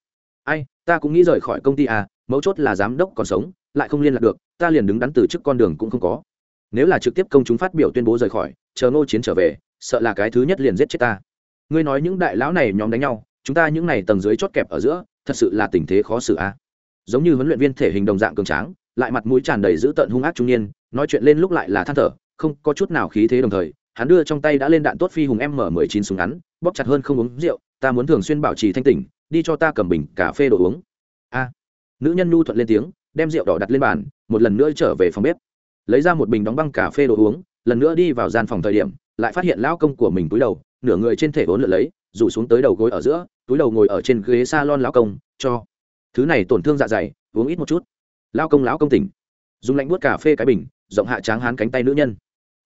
Ai, ta cũng nghĩ rời khỏi công ty à mấu chốt là giám đốc còn sống, lại không liên lạc được, ta liền đứng đắn từ trước con đường cũng không có. Nếu là trực tiếp công chúng phát biểu tuyên bố rời khỏi, chờ ngô chiến trở về, sợ là cái thứ nhất liền giết chết ta. Ngươi nói những đại lão này nhóm đánh nhau, chúng ta những này tầng dưới chót kẹp ở giữa, thật sự là tình thế khó xử à? Giống như huấn luyện viên thể hình đồng dạng cường tráng, lại mặt mũi tràn đầy dữ tợn hung ác trung niên, nói chuyện lên lúc lại là than thở, không có chút nào khí thế đồng thời, hắn đưa trong tay đã lên đạn tốt phi hùng m mười chín súng ngắn, bóp chặt hơn không uống rượu, ta muốn thường xuyên bảo trì thanh tỉnh, đi cho ta cầm bình cà phê đồ uống. A. Nữ nhân nhu thuận lên tiếng, đem rượu đỏ đặt lên bàn, một lần nữa trở về phòng bếp. Lấy ra một bình đóng băng cà phê đồ uống, lần nữa đi vào gian phòng thời điểm, lại phát hiện lão công của mình túi đầu, nửa người trên thể vốn lượn lấy, rủ xuống tới đầu gối ở giữa, túi đầu ngồi ở trên ghế s a lon lão công, cho thứ này tổn thương dạ dày, uống ít một chút. Lao công lão công tỉnh. Dùng lạnh buốt cà phê cái bình rộng hạ tráng hán cánh tay nữ nhân.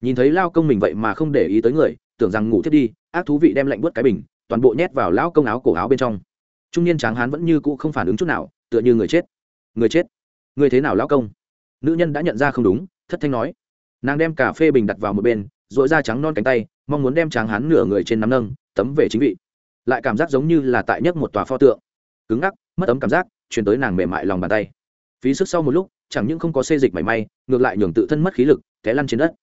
Nhìn thấy lao công mình vậy mà không để ý tới người, tưởng rằng ngủ thiết đi, ác thú vị đem lạnh buốt cái bình, toàn bộ nhét vào lão công áo cổ áo bên trong. Trung niên tráng hán vẫn như cũ không phản ứng chút nào, tựa như người chết. Người chết? Người thế nào lão công? Nữ nhân đã nhận ra không đúng, thất thanh nói. Nàng đem cà phê bình đặt vào một bên dội da trắng non cánh tay, mong muốn đem tráng hán nửa người trên nắm nâng, tấm về chính vị. Lại cảm giác giống như là tại nhấc một tòa pho tượng. Cứng ngắc, mất ấm cảm giác chuyển tới nàng mềm mại lòng bàn tay. Phí sức sau một lúc, chẳng những không có xê dịch mảy may, ngược lại nhường tự thân mất khí lực, té lăn trên đất.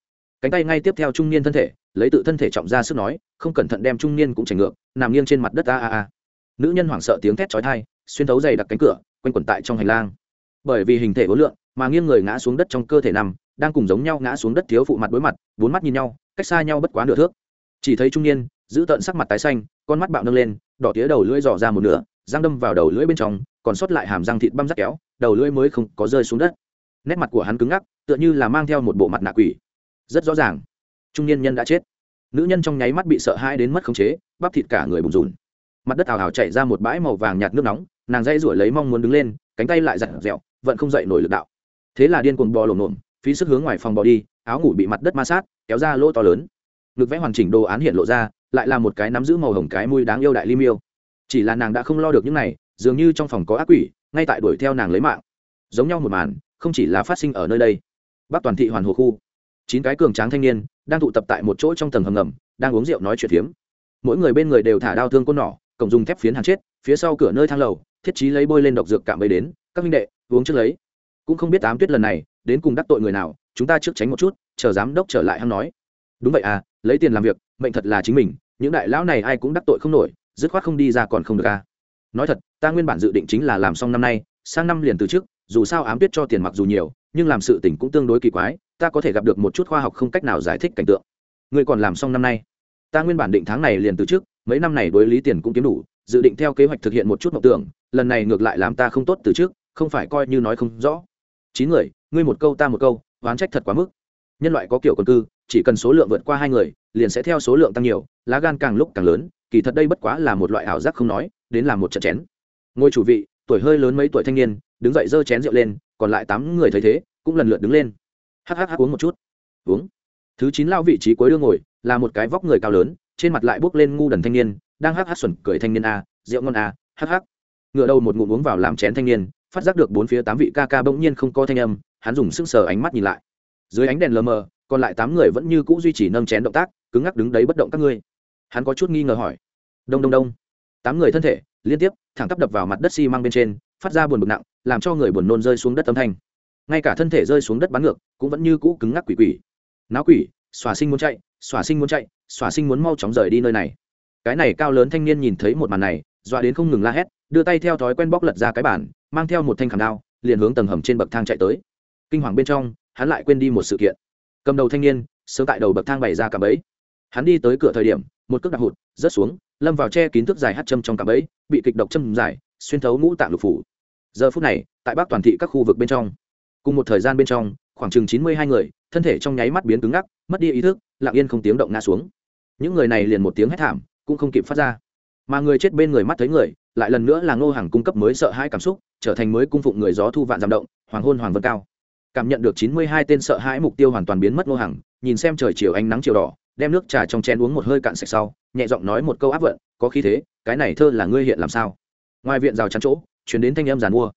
Cánh tay ngay tiếp theo trung niên thân thể, lấy tự thân thể trọng ra sức nói, không cẩn thận đem trung niên cũng chảy ngược, nằm nghiêng trên mặt đất a a a. Nữ nhân hoảng sợ tiếng thét chói thai xuyên thấu dày đặc cánh cửa, quanh quẩn tại trong hành lang. Bởi vì hình thể ối lượng, mà nghiêng người ngã xuống đất trong cơ thể nằm, đang cùng giống nhau ngã xuống đất thiếu phụ mặt đối mặt, bốn mắt nhìn nhau, cách xa nhau bất quá nửa thước. Chỉ thấy trung niên, giữ tận sắc mặt tái xanh, con mắt bạo nâng lên, đỏ tía đầu lưỡi dò ra một nửa răng đâm vào đầu lưỡi bên trong, còn sót lại hàm răng thịt băm rắc kéo, đầu lưỡi mới không có rơi xuống đất. Nét mặt của hắn cứng ngắc, tựa như là mang theo một bộ mặt nạ quỷ. Rất rõ ràng, trung niên nhân đã chết. Nữ nhân trong nháy mắt bị sợ hãi đến mất khống chế, bắp thịt cả người bùn rùn. Mặt đất ảo ảo chảy ra một bãi màu vàng nhạt nước nóng, nàng dây rủi lấy mong muốn đứng lên, cánh tay lại giặt dẹo, vẫn không dậy nổi lực đạo. Thế là điên cuồng bò lổm lổm, phí sức hướng ngoài phòng bò đi, áo ngủ bị mặt đất ma sát, kéo ra lỗ to lớn. Ngực vẽ hoàn chỉnh đồ án hiện lộ ra, lại là một cái nắm giữ màu hồng cái mùi đáng yêu đại ly miêu chỉ là nàng đã không lo được những này, dường như trong phòng có ác quỷ, ngay tại đuổi theo nàng lấy mạng. Giống nhau một màn, không chỉ là phát sinh ở nơi đây. Bắc toàn thị hoàn hồ khu. Chín cái cường tráng thanh niên, đang tụ tập tại một chỗ trong tầng hầm ngầm, đang uống rượu nói chuyện phiếm. Mỗi người bên người đều thả đao thương côn nỏ cổng dùng thép phiến hàn chết, phía sau cửa nơi thang lầu, thiết trí lấy bôi lên độc dược cạm bẫy đến, các minh đệ, uống trước lấy. Cũng không biết tám tuyết lần này, đến cùng đắc tội người nào, chúng ta trước tránh một chút, chờ giám đốc trở lại hăng nói. Đúng vậy à lấy tiền làm việc, mệnh thật là chính mình, những đại lão này ai cũng đắc tội không nổi dứt khoát không đi ra còn không được à. Nói thật, ta nguyên bản dự định chính là làm xong năm nay, sang năm liền từ trước, dù sao ám tuyết cho tiền mặc dù nhiều, nhưng làm sự tỉnh cũng tương đối kỳ quái, ta có thể gặp được một chút khoa học không cách nào giải thích cảnh tượng. Ngươi còn làm xong năm nay? Ta nguyên bản định tháng này liền từ trước, mấy năm này đối lý tiền cũng kiếm đủ, dự định theo kế hoạch thực hiện một chút mộng tưởng, lần này ngược lại làm ta không tốt từ trước, không phải coi như nói không rõ. Chín người, ngươi một câu ta một câu, oán trách thật quá mức. Nhân loại có kiểu quân cư, chỉ cần số lượng vượt qua hai người, liền sẽ theo số lượng tăng nhiều, lá gan càng lúc càng lớn kỳ thật đây bất quá là một loại ảo giác không nói, đến làm một trận chén. Ngôi chủ vị, tuổi hơi lớn mấy tuổi thanh niên, đứng dậy giơ chén rượu lên, còn lại tám người thấy thế, cũng lần lượt đứng lên. Hắc hắc uống một chút. Uống. Thứ chín lao vị trí cuối đưa ngồi, là một cái vóc người cao lớn, trên mặt lại bước lên ngu đần thanh niên, đang hắc hắc xuẩn cười thanh niên a, rượu ngon a, hắc hắc. Ngựa đầu một ngụm uống vào làm chén thanh niên, phát giác được bốn phía tám vị ca ca bỗng nhiên không có thanh âm, hắn dùng sức sờ ánh mắt nhìn lại. Dưới ánh đèn lờ mờ, còn lại tám người vẫn như cũ duy trì nâng chén động tác, cứng ngắc đứng đấy bất động các ngươi. Hắn có chút nghi ngờ hỏi đông đông đông. Tám người thân thể liên tiếp thẳng tắp đập vào mặt đất xi bên trên, phát ra buồn bực nặng, làm cho người buồn nôn rơi xuống đất âm thanh. Ngay cả thân thể rơi xuống đất bắn ngược, cũng vẫn như cũ cứng ngắc quỷ quỷ. Náo quỷ, xòa sinh muốn chạy, xòa sinh muốn chạy, xòa sinh muốn mau chóng rời đi nơi này. Cái này cao lớn thanh niên nhìn thấy một màn này, dọa đến không ngừng la hét, đưa tay theo thói quen bóc lật ra cái bản mang theo một thanh khảm đao, liền hướng tầng hầm trên bậc thang chạy tới. Kinh hoàng bên trong, hắn lại quên đi một sự kiện. Cầm đầu thanh niên, sớm tại đầu bậc thang bày ra cả bẫy. Hắn đi tới cửa thời điểm, một cước đạp hụt rớt xuống, lâm vào che kín thước dài hát châm trong cạm ấy bị kịch độc châm dài xuyên thấu ngũ tạng lục phủ. Giờ phút này, tại bắc toàn thị các khu vực bên trong, cùng một thời gian bên trong, khoảng chừng chín mươi hai người, thân thể trong nháy mắt biến cứng ngắc, mất đi ý thức, lặng yên không tiếng động ngã xuống. Những người này liền một tiếng hét thảm, cũng không kịp phát ra. Mà người chết bên người mắt thấy người, lại lần nữa là ngô hàng cung cấp mới sợ hai cảm xúc, trở thành mới cung phụng người gió thu vạn giảm động, hoàng hôn hoàng vân cao. Cảm nhận được chín mươi hai tên sợ hãi mục tiêu hoàn toàn biến mất ngô hàng nhìn xem trời chiều ánh nắng chiều đỏ, đem nước trà trong chén uống một hơi cạn sạch sau nhẹ giọng nói một câu áp vận, có khí thế, cái này thơ là ngươi hiện làm sao? Ngoài viện rào chắn chỗ chuyển đến thanh em giàn mua.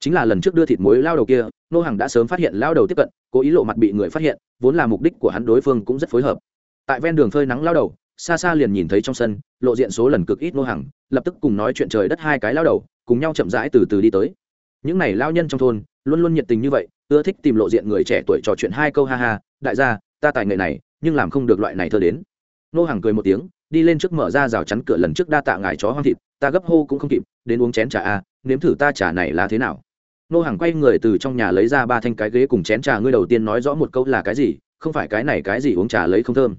Chính là lần trước đưa thịt muối lao đầu kia, nô hàng đã sớm phát hiện lao đầu tiếp cận, cố ý lộ mặt bị người phát hiện, vốn là mục đích của hắn đối phương cũng rất phối hợp. Tại ven đường phơi nắng lao đầu, xa xa liền nhìn thấy trong sân, lộ diện số lần cực ít nô hàng lập tức cùng nói chuyện trời đất hai cái lao đầu, cùng nhau chậm rãi từ từ đi tới. Những này lao nhân trong thôn, luôn luôn nhiệt tình như vậy, ưa thích tìm lộ diện người trẻ tuổi trò chuyện hai câu ha ha, đại gia, ta tài nghệ này, nhưng làm không được loại này thơ đến nô hàng cười một tiếng, đi lên trước mở ra rào chắn cửa lần trước đa tạ ngài chó hoang thịt, ta gấp hô cũng không kịp, đến uống chén trà a, nếm thử ta trà này là thế nào. Nô hàng quay người từ trong nhà lấy ra ba thanh cái ghế cùng chén trà, ngươi đầu tiên nói rõ một câu là cái gì, không phải cái này cái gì uống trà lấy không thơm.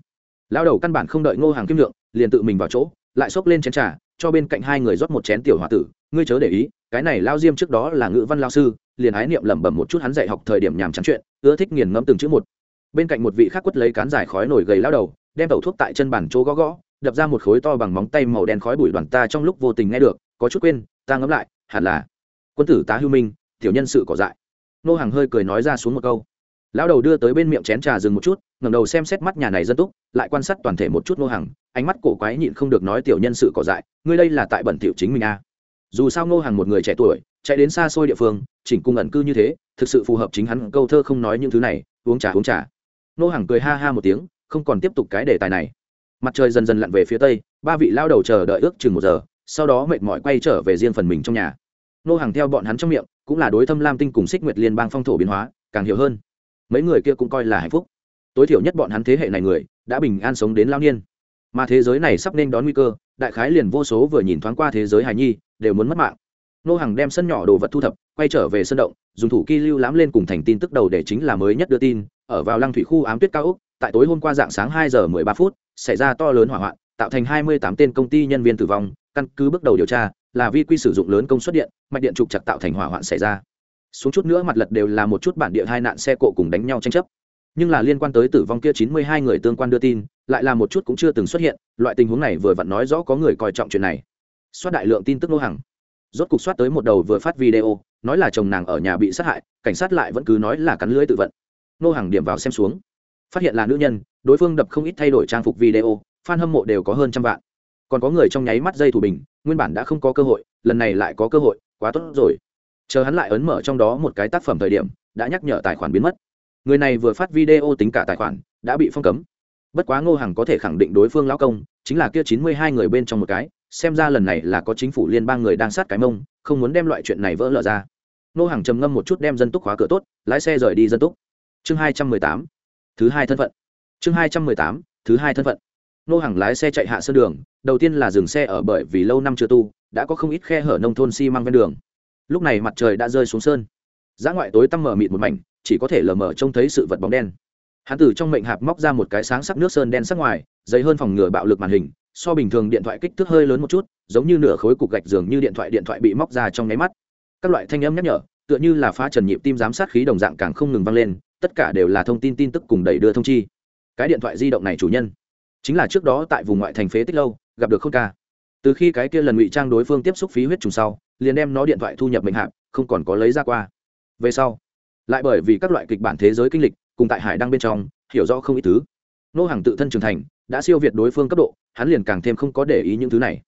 Lao đầu căn bản không đợi ngô hàng kim lượng, liền tự mình vào chỗ, lại xốc lên chén trà, cho bên cạnh hai người rót một chén tiểu h tử. Ngươi chớ để ý, cái này lao diêm trước đó là ngữ văn lao sư, liền ái niệm lẩm bẩm một chút hắn dạy học thời điểm nhàm chán chuyện, ưa thích nghiền ngẫm từng chữ một. Bên cạnh một vị khác quất lấy cán dài khói nổi gầy lao đầu đem tẩu thuốc tại chân bàn chỗ gõ gõ, đập ra một khối to bằng móng tay màu đen khói bụi đoàn ta trong lúc vô tình nghe được, có chút quên, ta ngẫm lại, hẳn là quân tử tá hưu minh, tiểu nhân sự cỏ dại. Nô hàng hơi cười nói ra xuống một câu. Lão đầu đưa tới bên miệng chén trà dừng một chút, ngẩng đầu xem xét mắt nhà này dân túc, lại quan sát toàn thể một chút nô hàng ánh mắt cổ quái nhịn không được nói tiểu nhân sự cỏ dại, ngươi đây là tại bẩn tiểu chính mình a à. dù sao nô hàng một người trẻ tuổi, chạy đến xa xôi địa phương, chỉnh cung ẩn cư như thế, thực sự phù hợp chính hắn câu thơ không nói những thứ này, uống trà uống trà. Nô hàng cười ha ha một tiếng không còn tiếp tục cái đề tài này. Mặt trời dần dần lặn về phía tây, ba vị lao đầu chờ đợi ước chừng một giờ, sau đó mệt mỏi quay trở về riêng phần mình trong nhà. Nô hàng theo bọn hắn trong miệng, cũng là đối thâm lam tinh cùng xích nguyệt liên bang phong thổ biến hóa, càng hiểu hơn. Mấy người kia cũng coi là hạnh phúc. Tối thiểu nhất bọn hắn thế hệ này người, đã bình an sống đến lao niên. Mà thế giới này sắp nên đón nguy cơ, đại khái liền vô số vừa nhìn thoáng qua thế giới hài nhi, đều muốn mất mạng. Nô hàng đem sân nhỏ đồ vật thu thập, quay trở về sân động, dùng thủ kỳ lưu lãm lên cùng thành tin tức đầu để chính là mới nhất đưa tin, ở vào lăng thủy khu ám tuyết cao úc tại tối hôm qua dạng sáng hai giờ mười ba phút, xảy ra to lớn hỏa hoạn, tạo thành hai mươi tám tên công ty nhân viên tử vong. Căn cứ bước đầu điều tra, là vi quy sử dụng lớn công suất điện, mạch điện trục chặt tạo thành hỏa hoạn xảy ra. Xuống chút nữa mặt lật đều là một chút bản địa hai nạn xe cộ cùng đánh nhau tranh chấp. Nhưng là liên quan tới tử vong kia chín mươi hai người tương quan đưa tin, lại là một chút cũng chưa từng xuất hiện, loại tình huống này vừa vặn nói rõ có người coi trọng chuyện này. Soát đại lượng tin tức nô hàng. Rốt cục soát tới một đầu vừa phát video, nói là chồng nàng ở nhà bị sát hại, cảnh sát lại vẫn cứ nói là cắn lưới tự vận. Nô hàng điểm vào xem xuống phát hiện là nữ nhân, đối phương đập không ít thay đổi trang phục video, fan hâm mộ đều có hơn trăm vạn. Còn có người trong nháy mắt dây thủ bình, nguyên bản đã không có cơ hội, lần này lại có cơ hội, quá tốt rồi. Chờ hắn lại ấn mở trong đó một cái tác phẩm thời điểm, đã nhắc nhở tài khoản biến mất. Người này vừa phát video tính cả tài khoản, đã bị phong cấm. Bất quá ngô hằng có thể khẳng định đối phương lão công, chính là kia chín mươi hai người bên trong một cái, xem ra lần này là có chính phủ liên bang người đang sát cái mông, không muốn đem loại chuyện này vỡ lở ra. Ngô hằng trầm ngâm một chút đem dân túc khóa cửa tốt, lái xe rời đi dân túc. Chương hai trăm mười tám thứ hai thân phận. Chương hai trăm mười tám, thứ hai thân phận. Nô hàng lái xe chạy hạ sơn đường, đầu tiên là dừng xe ở bởi vì lâu năm chưa tu, đã có không ít khe hở nông thôn xi、si、măng ven đường. Lúc này mặt trời đã rơi xuống sơn. Giá ngoại tối tăm mở mịt một mảnh, chỉ có thể lờ mờ trông thấy sự vật bóng đen. Hãn tử trong mệnh hạp móc ra một cái sáng sắc nước sơn đen sắc ngoài, dày hơn phòng ngừa bạo lực màn hình, so bình thường điện thoại kích thước hơi lớn một chút, giống như nửa khối cục gạch dường như điện thoại điện thoại bị móc ra trong nháy mắt. Các loại thanh âm nhắc nhở, tựa như là phá trần nhịp tim giám sát khí đồng dạng càng không ngừng vang lên tất cả đều là thông tin tin tức cùng đẩy đưa thông chi. Cái điện thoại di động này chủ nhân, chính là trước đó tại vùng ngoại thành phế tích lâu, gặp được khôn ca. Từ khi cái kia lần ngụy trang đối phương tiếp xúc phí huyết trùng sau, liền đem nó điện thoại thu nhập mệnh hạng, không còn có lấy ra qua. Về sau, lại bởi vì các loại kịch bản thế giới kinh lịch, cùng tại hải đăng bên trong, hiểu rõ không ít thứ. Nô hàng tự thân trưởng thành, đã siêu việt đối phương cấp độ, hắn liền càng thêm không có để ý những thứ này.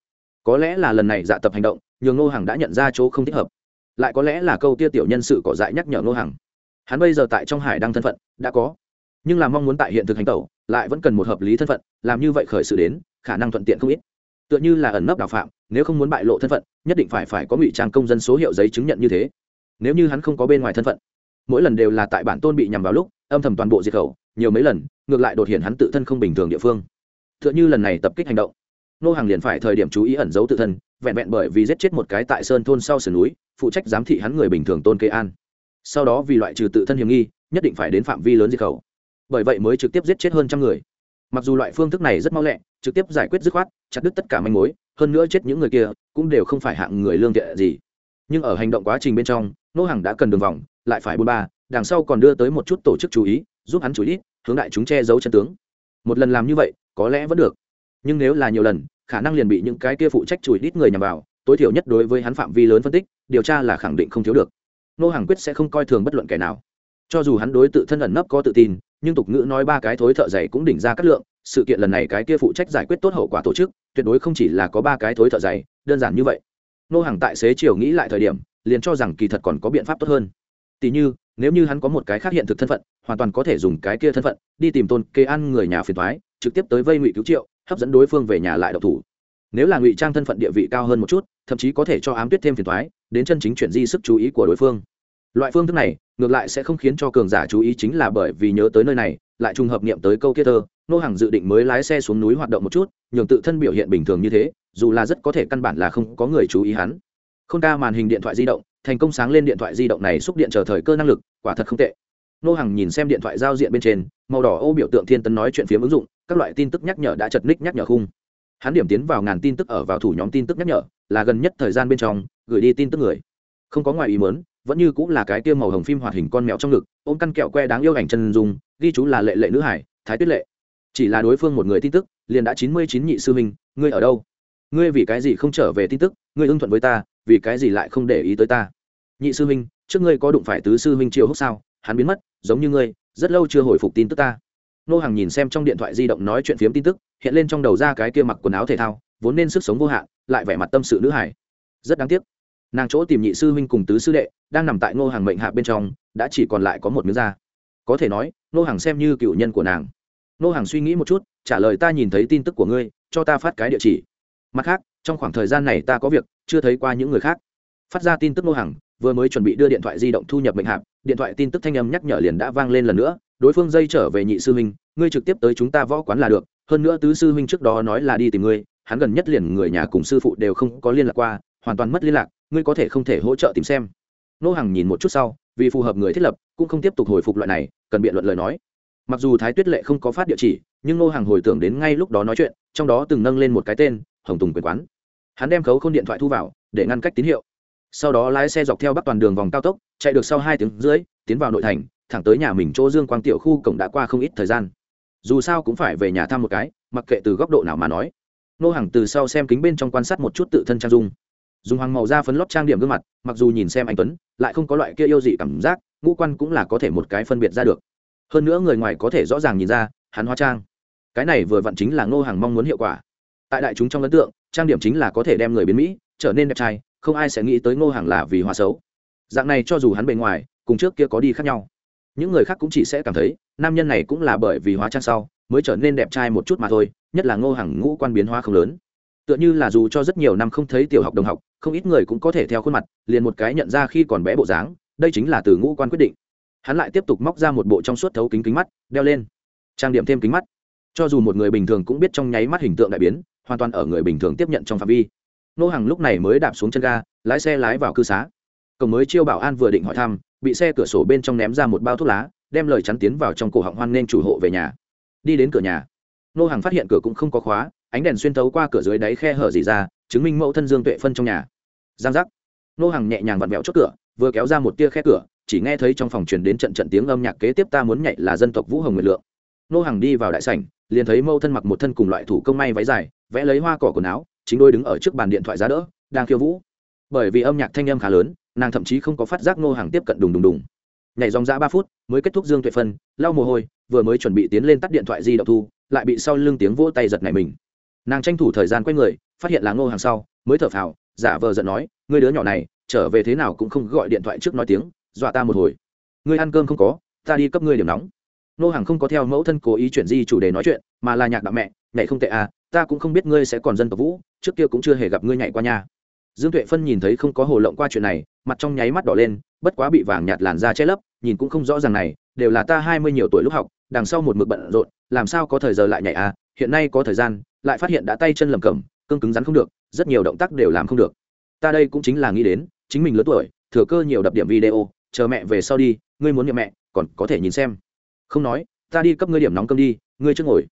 Có lẽ là lần này dạ tập hành động, nhường nô hàng đã nhận ra chỗ không thích hợp. Lại có lẽ là câu tia tiểu nhân sự cỏ dại nhắc nhở nô hàng hắn bây giờ tại trong hải đăng thân phận, đã có. Nhưng là mong muốn tại hiện thực hành tẩu, lại vẫn cần một hợp lý thân phận, làm như vậy khởi sự đến, khả năng thuận tiện không ít. Tựa như là ẩn nấp đào phạm, nếu không muốn bại lộ thân phận, nhất định phải phải có ngụy trang công dân số hiệu giấy chứng nhận như thế. Nếu như hắn không có bên ngoài thân phận, mỗi lần đều là tại bản tôn bị nhằm vào lúc, âm thầm toàn bộ diệt khẩu, nhiều mấy lần, ngược lại đột hiện hắn tự thân không bình thường địa phương. Tựa như lần này tập kích hành động, nô hàng liền phải thời điểm chú ý ẩn giấu tự thân, vẹn vẹn bởi vì giết chết một cái tại sơn thôn sau sườn núi, phụ trách giám thị hắn người bình thường tôn kê an sau đó vì loại trừ tự thân hiểm nghi, nhất định phải đến phạm vi lớn diệt khẩu. Bởi vậy mới trực tiếp giết chết hơn trăm người. Mặc dù loại phương thức này rất mau lẹ, trực tiếp giải quyết dứt khoát, chặt đứt tất cả manh mối, hơn nữa chết những người kia cũng đều không phải hạng người lương thiện gì. Nhưng ở hành động quá trình bên trong, nô hàng đã cần đường vòng, lại phải bôn ba, đằng sau còn đưa tới một chút tổ chức chú ý, giúp hắn chú ý, hướng đại chúng che giấu chân tướng. Một lần làm như vậy, có lẽ vẫn được. Nhưng nếu là nhiều lần, khả năng liền bị những cái kia phụ trách chùi đít người nhằm vào, tối thiểu nhất đối với hắn phạm vi lớn phân tích, điều tra là khẳng định không thiếu được nô hàng quyết sẽ không coi thường bất luận kẻ nào. Cho dù hắn đối tự thân ẩn nấp có tự tin, nhưng tục ngữ nói ba cái thối thợ dày cũng đỉnh ra cắt lượng, sự kiện lần này cái kia phụ trách giải quyết tốt hậu quả tổ chức, tuyệt đối không chỉ là có ba cái thối thợ dày, đơn giản như vậy. Nô hàng tại xế chiều nghĩ lại thời điểm, liền cho rằng kỳ thật còn có biện pháp tốt hơn. Tỉ như, nếu như hắn có một cái khác hiện thực thân phận, hoàn toàn có thể dùng cái kia thân phận, đi tìm tôn kê ăn người nhà phiền thoái trực tiếp tới vây ngụy cứu triệu, hấp dẫn đối phương về nhà lại độc thủ nếu là ngụy trang thân phận địa vị cao hơn một chút, thậm chí có thể cho ám tuyết thêm phiền thoái đến chân chính chuyển di sức chú ý của đối phương. Loại phương thức này, ngược lại sẽ không khiến cho cường giả chú ý chính là bởi vì nhớ tới nơi này, lại trùng hợp niệm tới câu kia thơ, nô hàng dự định mới lái xe xuống núi hoạt động một chút, nhường tự thân biểu hiện bình thường như thế, dù là rất có thể căn bản là không có người chú ý hắn. Không ca màn hình điện thoại di động, thành công sáng lên điện thoại di động này xúc điện chờ thời cơ năng lực, quả thật không tệ. Nô hàng nhìn xem điện thoại giao diện bên trên, màu đỏ ô biểu tượng thiên tấn nói chuyện phiếm ứng dụng, các loại tin tức nhắc nhở đã chật ních nhắc nhở khung hắn điểm tiến vào ngàn tin tức ở vào thủ nhóm tin tức nhắc nhở, là gần nhất thời gian bên trong, gửi đi tin tức người. Không có ngoài ý mớn vẫn như cũng là cái tiêu màu hồng phim hoạt hình con mèo trong ngực, ôm căn kẹo que đáng yêu ảnh chân dung, ghi chú là lệ lệ nữ hải, thái tuyết lệ. Chỉ là đối phương một người tin tức, liền đã chín mươi chín nhị sư huynh, ngươi ở đâu? Ngươi vì cái gì không trở về tin tức, ngươi ưng thuận với ta, vì cái gì lại không để ý tới ta? Nhị sư huynh, trước ngươi có đụng phải tứ sư huynh triều húc sao? Hắn biến mất, giống như ngươi, rất lâu chưa hồi phục tin tức ta nô hàng nhìn xem trong điện thoại di động nói chuyện phiếm tin tức, hiện lên trong đầu ra cái kia mặc quần áo thể thao, vốn nên sức sống vô hạn, lại vẻ mặt tâm sự nữ hải rất đáng tiếc. Nàng chỗ tìm nhị sư huynh cùng tứ sư đệ, đang nằm tại ngô hàng mệnh hạ bên trong, đã chỉ còn lại có một miếng da. Có thể nói, ngô hàng xem như cựu nhân của nàng. Ngô hàng suy nghĩ một chút, trả lời ta nhìn thấy tin tức của ngươi, cho ta phát cái địa chỉ. Mặt khác, trong khoảng thời gian này ta có việc, chưa thấy qua những người khác. Phát ra tin tức ngô hàng vừa mới chuẩn bị đưa điện thoại di động thu nhập mệnh hạp điện thoại tin tức thanh âm nhắc nhở liền đã vang lên lần nữa đối phương dây trở về nhị sư huynh, ngươi trực tiếp tới chúng ta võ quán là được, hơn nữa tứ sư huynh trước đó nói là đi tìm ngươi, hắn gần nhất liền người nhà cùng sư phụ đều không có liên lạc qua, hoàn toàn mất liên lạc, ngươi có thể không thể hỗ trợ tìm xem. Nô hàng nhìn một chút sau, vì phù hợp người thiết lập, cũng không tiếp tục hồi phục loại này, cần biện luận lời nói. Mặc dù thái tuyết lệ không có phát địa chỉ, nhưng nô hàng hồi tưởng đến ngay lúc đó nói chuyện, trong đó từng nâng lên một cái tên, hồng tùng quyền quán. Hắn đem khấu k h ô n điện thoại thu vào, để ngăn cách tín hiệu. Sau đó lái xe dọc theo bắc toàn đường vòng cao tốc, chạy được sau hai tiếng rưỡi, tiến vào nội thành thẳng tới nhà mình chỗ dương quang tiểu khu cổng đã qua không ít thời gian. Dù sao cũng phải về nhà thăm một cái, mặc kệ từ góc độ nào mà nói. Nô hàng từ sau xem kính bên trong quan sát một chút tự thân trang dung. Dùng hoàng màu da phấn lót trang điểm gương mặt, mặc dù nhìn xem anh tuấn, lại không có loại kia yêu dị cảm giác, ngũ quan cũng là có thể một cái phân biệt ra được. Hơn nữa người ngoài có thể rõ ràng nhìn ra, hắn hóa trang. Cái này vừa vặn chính là ngô hàng mong muốn hiệu quả. Tại đại chúng trong ấn tượng, trang điểm chính là có thể đem người biến mỹ, trở nên đẹp trai, không ai sẽ nghĩ tới ngô hàng là vì hoa xấu. Dạng này cho dù hắn bề ngoài, cùng trước kia có đi khác nhau những người khác cũng chỉ sẽ cảm thấy, nam nhân này cũng là bởi vì hóa trang sau, mới trở nên đẹp trai một chút mà thôi, nhất là ngô hàng ngũ quan biến hóa không lớn. Tựa như là dù cho rất nhiều năm không thấy tiểu học đồng học, không ít người cũng có thể theo khuôn mặt, liền một cái nhận ra khi còn bé bộ dáng, đây chính là từ ngũ quan quyết định. Hắn lại tiếp tục móc ra một bộ trong suốt thấu kính kính mắt, đeo lên. Trang điểm thêm kính mắt. Cho dù một người bình thường cũng biết trong nháy mắt hình tượng đại biến, hoàn toàn ở người bình thường tiếp nhận trong phạm vi. Nô hàng lúc này mới đạp xuống chân ga, lái xe lái vào cư xá. Cổng mới chiêu bảo an vừa định hỏi thăm bị xe cửa sổ bên trong ném ra một bao thuốc lá, đem lời chắn tiến vào trong cổ họng hoan nên chủ hộ về nhà. Đi đến cửa nhà, nô hàng phát hiện cửa cũng không có khóa, ánh đèn xuyên thấu qua cửa dưới đáy khe hở dì ra, chứng minh mẫu thân dương tuệ phân trong nhà. Giang giác. Nô hàng nhẹ nhàng vặn vẹo chốt cửa, vừa kéo ra một tia khe cửa, chỉ nghe thấy trong phòng truyền đến trận trận tiếng âm nhạc kế tiếp ta muốn nhảy là dân tộc vũ hồng nguyệt lượng. Nô hàng đi vào đại sảnh, liền thấy mẫu thân mặc một thân cùng loại thủ công may váy dài, vẽ lấy hoa cỏ quần áo, chính đôi đứng ở trước bàn điện thoại giá đỡ, đang khiêu vũ. Bởi vì âm nhạc thanh âm khá lớn nàng thậm chí không có phát giác nô hàng tiếp cận đùng đùng đùng. Nhảy dòng ra ba phút, mới kết thúc dương tuệ phân, lau mồ hôi, vừa mới chuẩn bị tiến lên tắt điện thoại di động thu, lại bị sau lưng tiếng vỗ tay giật này mình. Nàng tranh thủ thời gian quay người, phát hiện là ngô hàng sau, mới thở phào, giả vờ giận nói người đứa nhỏ này, trở về thế nào cũng không gọi điện thoại trước nói tiếng, dọa ta một hồi. Ngươi ăn cơm không có, ta đi cấp ngươi điểm nóng. Nô hàng không có theo mẫu thân cố ý chuyển di chủ đề nói chuyện, mà là nhạc đạo mẹ, nhảy không tệ à ta cũng không biết ngươi sẽ còn dân tộc vũ, trước kia cũng chưa hề gặp ngươi nhảy qua nhà dương tuệ phân nhìn thấy không có hồ lộng qua chuyện này mặt trong nháy mắt đỏ lên, bất quá bị vàng nhạt làn da che lấp, nhìn cũng không rõ ràng này, đều là ta hai mươi nhiều tuổi lúc học, đằng sau một mực bận rộn, làm sao có thời giờ lại nhảy à hiện nay có thời gian, lại phát hiện đã tay chân lầm cầm cương cứng rắn không được, rất nhiều động tác đều làm không được. Ta đây cũng chính là nghĩ đến, chính mình lớn tuổi, thừa cơ nhiều đập điểm video, chờ mẹ về sau đi, ngươi muốn nhậm mẹ, còn có thể nhìn xem. Không nói, ta đi cấp ngươi điểm nóng cơm đi, ngươi trước ngồi.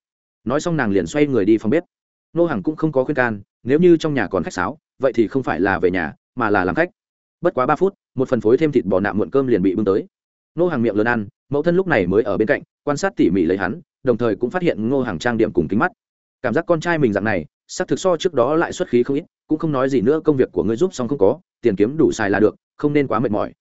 Nói xong nàng liền xoay người đi phòng bếp. Nô hàng cũng không có khuyên can, nếu như trong nhà còn khách sáo, vậy thì không phải là về nhà, mà là làm khách bất quá ba phút, một phần phối thêm thịt bò nạm muộn cơm liền bị bưng tới. Nô hàng miệng lớn ăn, mẫu thân lúc này mới ở bên cạnh, quan sát tỉ mỉ lấy hắn, đồng thời cũng phát hiện ngô hàng trang điểm cùng kính mắt. Cảm giác con trai mình dạng này sắc thực so trước đó lại xuất khí không ít, cũng không nói gì nữa, công việc của ngươi giúp xong không có, tiền kiếm đủ xài là được, không nên quá mệt mỏi.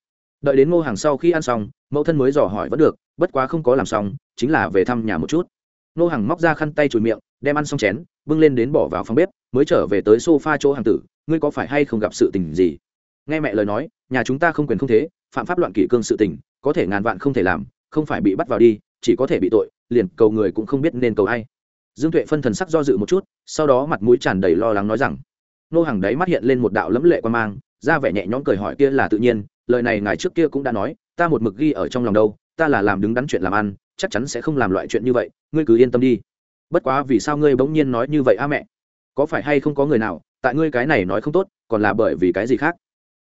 Đợi đến ngô hàng sau khi ăn xong, mẫu thân mới dò hỏi vẫn được, bất quá không có làm xong, chính là về thăm nhà một chút. Ngô hàng móc ra khăn tay chùi miệng, đem ăn xong chén, bưng lên đến bỏ vào phòng bếp, mới trở về tới sofa chỗ hàng tử, ngươi có phải hay không gặp sự tình gì? Nghe mẹ lời nói, nhà chúng ta không quyền không thế, phạm pháp loạn kỷ cương sự tình, có thể ngàn vạn không thể làm, không phải bị bắt vào đi, chỉ có thể bị tội, liền cầu người cũng không biết nên cầu ai. Dương tuệ phân thần sắc do dự một chút, sau đó mặt mũi tràn đầy lo lắng nói rằng, nô hàng đấy mắt hiện lên một đạo lẫm lệ quan mang, ra vẻ nhẹ nhõm cười hỏi kia là tự nhiên, lời này ngài trước kia cũng đã nói, ta một mực ghi ở trong lòng đâu, ta là làm đứng đắn chuyện làm ăn, chắc chắn sẽ không làm loại chuyện như vậy, ngươi cứ yên tâm đi. Bất quá vì sao ngươi bỗng nhiên nói như vậy a mẹ? Có phải hay không có người nào, tại ngươi cái này nói không tốt, còn là bởi vì cái gì khác?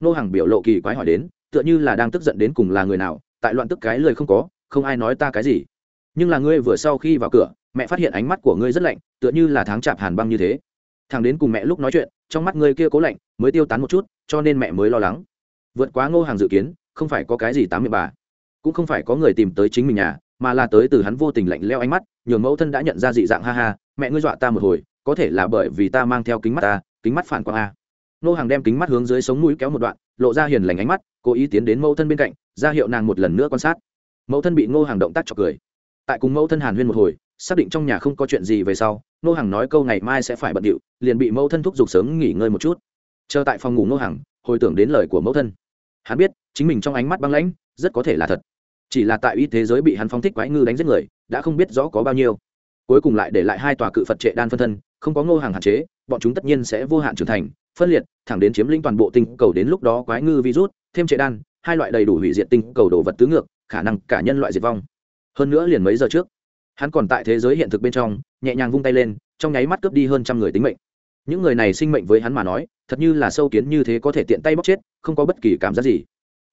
Nô hàng biểu lộ kỳ quái hỏi đến, tựa như là đang tức giận đến cùng là người nào, tại loạn tức cái lời không có, không ai nói ta cái gì. Nhưng là ngươi vừa sau khi vào cửa, mẹ phát hiện ánh mắt của ngươi rất lạnh, tựa như là tháng chạp hàn băng như thế. Thằng đến cùng mẹ lúc nói chuyện, trong mắt ngươi kia cố lạnh, mới tiêu tán một chút, cho nên mẹ mới lo lắng. Vượt quá ngô hàng dự kiến, không phải có cái gì tám mươi bà, cũng không phải có người tìm tới chính mình nhà, mà là tới từ hắn vô tình lạnh leo ánh mắt, nhường mẫu thân đã nhận ra dị dạng ha ha, mẹ ngươi dọa ta một hồi, có thể là bởi vì ta mang theo kính mắt ta, kính mắt phản quang a nô hàng đem kính mắt hướng dưới sống mũi kéo một đoạn, lộ ra hiền lành ánh mắt, cố ý tiến đến mẫu thân bên cạnh, ra hiệu nàng một lần nữa quan sát. Mẫu thân bị ngô hàng động tác chọc cười. Tại cùng mẫu thân hàn huyên một hồi, xác định trong nhà không có chuyện gì về sau ngô hàng nói câu ngày mai sẽ phải bận điệu, liền bị mẫu thân thúc giục sớm nghỉ ngơi một chút. Chờ tại phòng ngủ ngô hàng, hồi tưởng đến lời của mẫu thân. Hắn biết, chính mình trong ánh mắt băng lãnh, rất có thể là thật. Chỉ là tại y thế giới bị hắn phóng thích quái ngư đánh giết người, đã không biết rõ có bao nhiêu. Cuối cùng lại để lại hai tòa cự phật trệ đan phân thân, không có ngô hàng hạn chế, bọn chúng tất nhiên sẽ vô hạn trưởng thành phân liệt, thẳng đến chiếm lĩnh toàn bộ tinh cầu đến lúc đó quái ngư, virus, thêm trệ đan, hai loại đầy đủ hủy diệt tinh cầu đồ vật tứ ngược, khả năng cả nhân loại diệt vong. Hơn nữa liền mấy giờ trước, hắn còn tại thế giới hiện thực bên trong, nhẹ nhàng vung tay lên, trong nháy mắt cướp đi hơn trăm người tính mệnh. Những người này sinh mệnh với hắn mà nói, thật như là sâu kiến như thế có thể tiện tay bóc chết, không có bất kỳ cảm giác gì.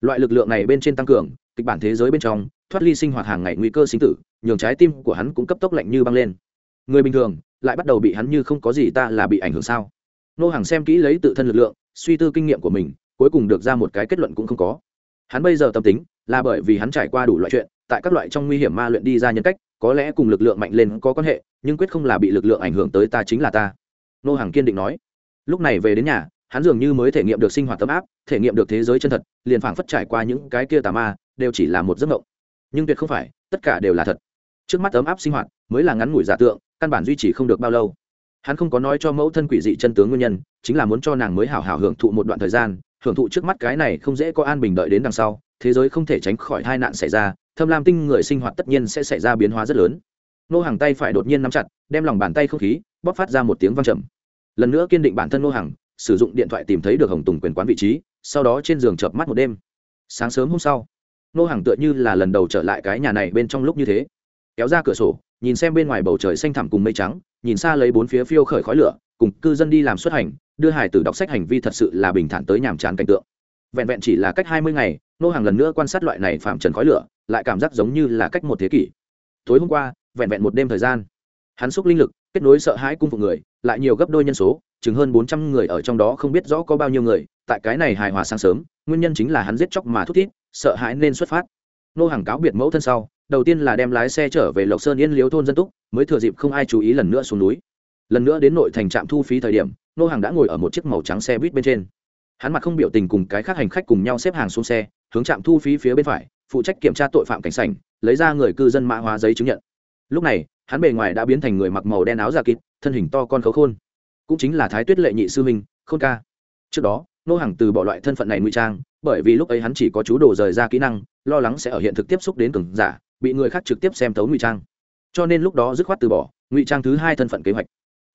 Loại lực lượng này bên trên tăng cường, kịch bản thế giới bên trong, thoát ly sinh hoạt hàng ngày nguy cơ sinh tử, nhường trái tim của hắn cũng cấp tốc lạnh như băng lên. Người bình thường, lại bắt đầu bị hắn như không có gì ta là bị ảnh hưởng sao? Nô hàng xem kỹ lấy tự thân lực lượng, suy tư kinh nghiệm của mình, cuối cùng được ra một cái kết luận cũng không có. Hắn bây giờ tâm tính là bởi vì hắn trải qua đủ loại chuyện, tại các loại trong nguy hiểm ma luyện đi ra nhân cách, có lẽ cùng lực lượng mạnh lên có quan hệ, nhưng quyết không là bị lực lượng ảnh hưởng tới ta chính là ta. Nô hàng kiên định nói. Lúc này về đến nhà, hắn dường như mới thể nghiệm được sinh hoạt tâm áp, thể nghiệm được thế giới chân thật, liền phảng phất trải qua những cái kia tà ma, đều chỉ là một giấc mộng. Nhưng tuyệt không phải, tất cả đều là thật. Trước mắt ấm áp sinh hoạt mới là ngắn ngủi giả tượng, căn bản duy trì không được bao lâu hắn không có nói cho mẫu thân quỷ dị chân tướng nguyên nhân, chính là muốn cho nàng mới hào hào hưởng thụ một đoạn thời gian, hưởng thụ trước mắt cái này không dễ có an bình đợi đến đằng sau, thế giới không thể tránh khỏi hai nạn xảy ra, thâm lam tinh người sinh hoạt tất nhiên sẽ xảy ra biến hóa rất lớn. Nô hàng tay phải đột nhiên nắm chặt, đem lòng bàn tay không khí, bóp phát ra một tiếng vang trầm. Lần nữa kiên định bản thân nô hàng sử dụng điện thoại tìm thấy được hồng tùng quyền quán vị trí, sau đó trên giường chợp mắt một đêm. Sáng sớm hôm sau, nô hàng tựa như là lần đầu trở lại cái nhà này bên trong lúc như thế. Kéo ra cửa sổ, nhìn xem bên ngoài bầu trời xanh thẳm cùng mây trắng nhìn xa lấy bốn phía phiêu khởi khói lửa, cùng cư dân đi làm xuất hành, đưa hải tử đọc sách hành vi thật sự là bình thản tới nhàm chán cảnh tượng. Vẹn vẹn chỉ là cách hai mươi ngày, nô hàng lần nữa quan sát loại này phạm trần khói lửa, lại cảm giác giống như là cách một thế kỷ. Tối hôm qua, vẹn vẹn một đêm thời gian, hắn xúc linh lực, kết nối sợ hãi cung phục người, lại nhiều gấp đôi nhân số, chừng hơn bốn trăm người ở trong đó không biết rõ có bao nhiêu người, tại cái này hài hòa sáng sớm, nguyên nhân chính là hắn giết chóc mà thúc thiết sợ hãi nên xuất phát. Nô hàng cáo biệt mẫu thân sau đầu tiên là đem lái xe trở về lộc sơn yên liếu thôn dân túc, mới thừa dịp không ai chú ý lần nữa xuống núi. Lần nữa đến nội thành trạm thu phí thời điểm, nô hàng đã ngồi ở một chiếc màu trắng xe buýt bên trên. Hắn mặt không biểu tình cùng cái khác hành khách cùng nhau xếp hàng xuống xe, hướng trạm thu phí phía bên phải, phụ trách kiểm tra tội phạm cảnh sảnh, lấy ra người cư dân mã hóa giấy chứng nhận. Lúc này, hắn bề ngoài đã biến thành người mặc màu đen áo da kịp thân hình to con khấu khôn. Cũng chính là thái tuyết lệ nhị sư minh, khôn ca. Trước đó, nô hàng từ bỏ loại thân phận này ngụy trang, bởi vì lúc ấy hắn chỉ có chú đồ rời ra kỹ năng, lo lắng sẽ ở hiện thực tiếp xúc đến cường giả bị người khác trực tiếp xem tấu ngụy trang. Cho nên lúc đó dứt khoát từ bỏ, ngụy trang thứ hai thân phận kế hoạch.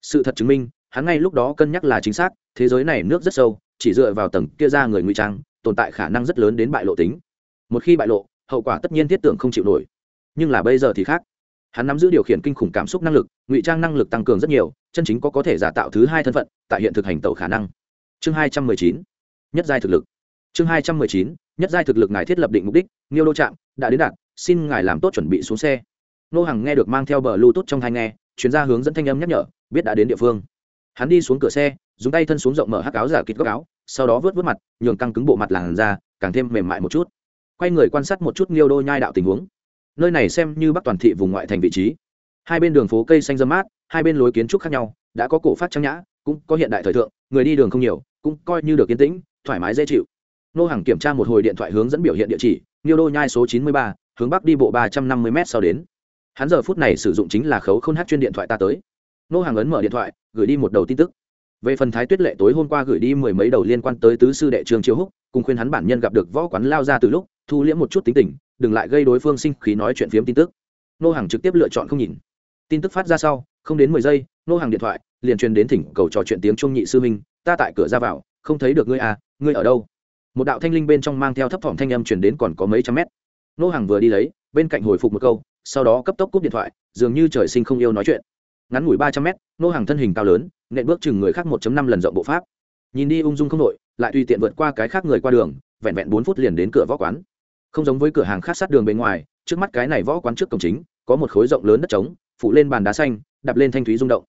Sự thật chứng minh, hắn ngay lúc đó cân nhắc là chính xác, thế giới này nước rất sâu, chỉ dựa vào tầng kia ra người ngụy trang, tồn tại khả năng rất lớn đến bại lộ tính. Một khi bại lộ, hậu quả tất nhiên thiết tưởng không chịu nổi. Nhưng là bây giờ thì khác. Hắn nắm giữ điều khiển kinh khủng cảm xúc năng lực, ngụy trang năng lực tăng cường rất nhiều, chân chính có có thể giả tạo thứ hai thân phận, tại hiện thực hành tẩu khả năng. Chương hai trăm mười chín, nhất giai thực lực. Chương hai trăm mười chín, nhất giai thực lực ngài thiết lập định mục đích, nghiêu đô trạm, đã đến đạt xin ngài làm tốt chuẩn bị xuống xe. Nô hằng nghe được mang theo bờ lưu tốt trong thai nghe chuyên gia hướng dẫn thanh âm nhắc nhở, biết đã đến địa phương. Hắn đi xuống cửa xe, dùng tay thân xuống rộng mở hắc áo giả kịt góc áo, sau đó vớt vớt mặt, nhường căng cứng bộ mặt làn ra càng thêm mềm mại một chút. Quay người quan sát một chút nghiêu đô nhai đạo tình huống. Nơi này xem như bắc toàn thị vùng ngoại thành vị trí. Hai bên đường phố cây xanh dâm mát, hai bên lối kiến trúc khác nhau, đã có cổ phát trang nhã, cũng có hiện đại thời thượng, người đi đường không nhiều, cũng coi như được yên tĩnh, thoải mái dễ chịu. Nô hàng kiểm tra một hồi điện thoại hướng dẫn biểu hiện địa chỉ, nghiêu đô nhai số chín mươi ba hướng bắc đi bộ ba trăm năm mươi m sau đến. Hắn giờ phút này sử dụng chính là khấu không hát chuyên điện thoại ta tới. Nô hàng ấn mở điện thoại, gửi đi một đầu tin tức. Về phần thái tuyết lệ tối hôm qua gửi đi mười mấy đầu liên quan tới tứ sư đệ trường chiếu húc, cùng khuyên hắn bản nhân gặp được võ quán lao ra từ lúc, thu liễm một chút tính tình, đừng lại gây đối phương sinh khí nói chuyện phiếm tin tức. Nô hàng trực tiếp lựa chọn không nhìn. Tin tức phát ra sau, không đến mười giây, nô hàng điện thoại, liền truyền đến thỉnh cầu trò chuyện tiếng trung nhị sư minh, ta tại cửa ra vào, không thấy được ngươi à ngươi ở đâu? Một đạo thanh linh bên trong mang theo thấp thỏm thanh âm truyền đến còn có mấy trăm mét nô hàng vừa đi lấy, bên cạnh hồi phục một câu, sau đó cấp tốc cúp điện thoại, dường như trời sinh không yêu nói chuyện. Ngắn ngủi ba trăm mét, nô hàng thân hình cao lớn, nện bước chừng người khác một năm lần rộng bộ pháp. Nhìn đi ung dung không nội lại tùy tiện vượt qua cái khác người qua đường, vẹn vẹn bốn phút liền đến cửa võ quán. Không giống với cửa hàng khác sát đường bên ngoài, trước mắt cái này võ quán trước cổng chính, có một khối rộng lớn đất trống, phủ lên bàn đá xanh, đập lên thanh thúy rung động.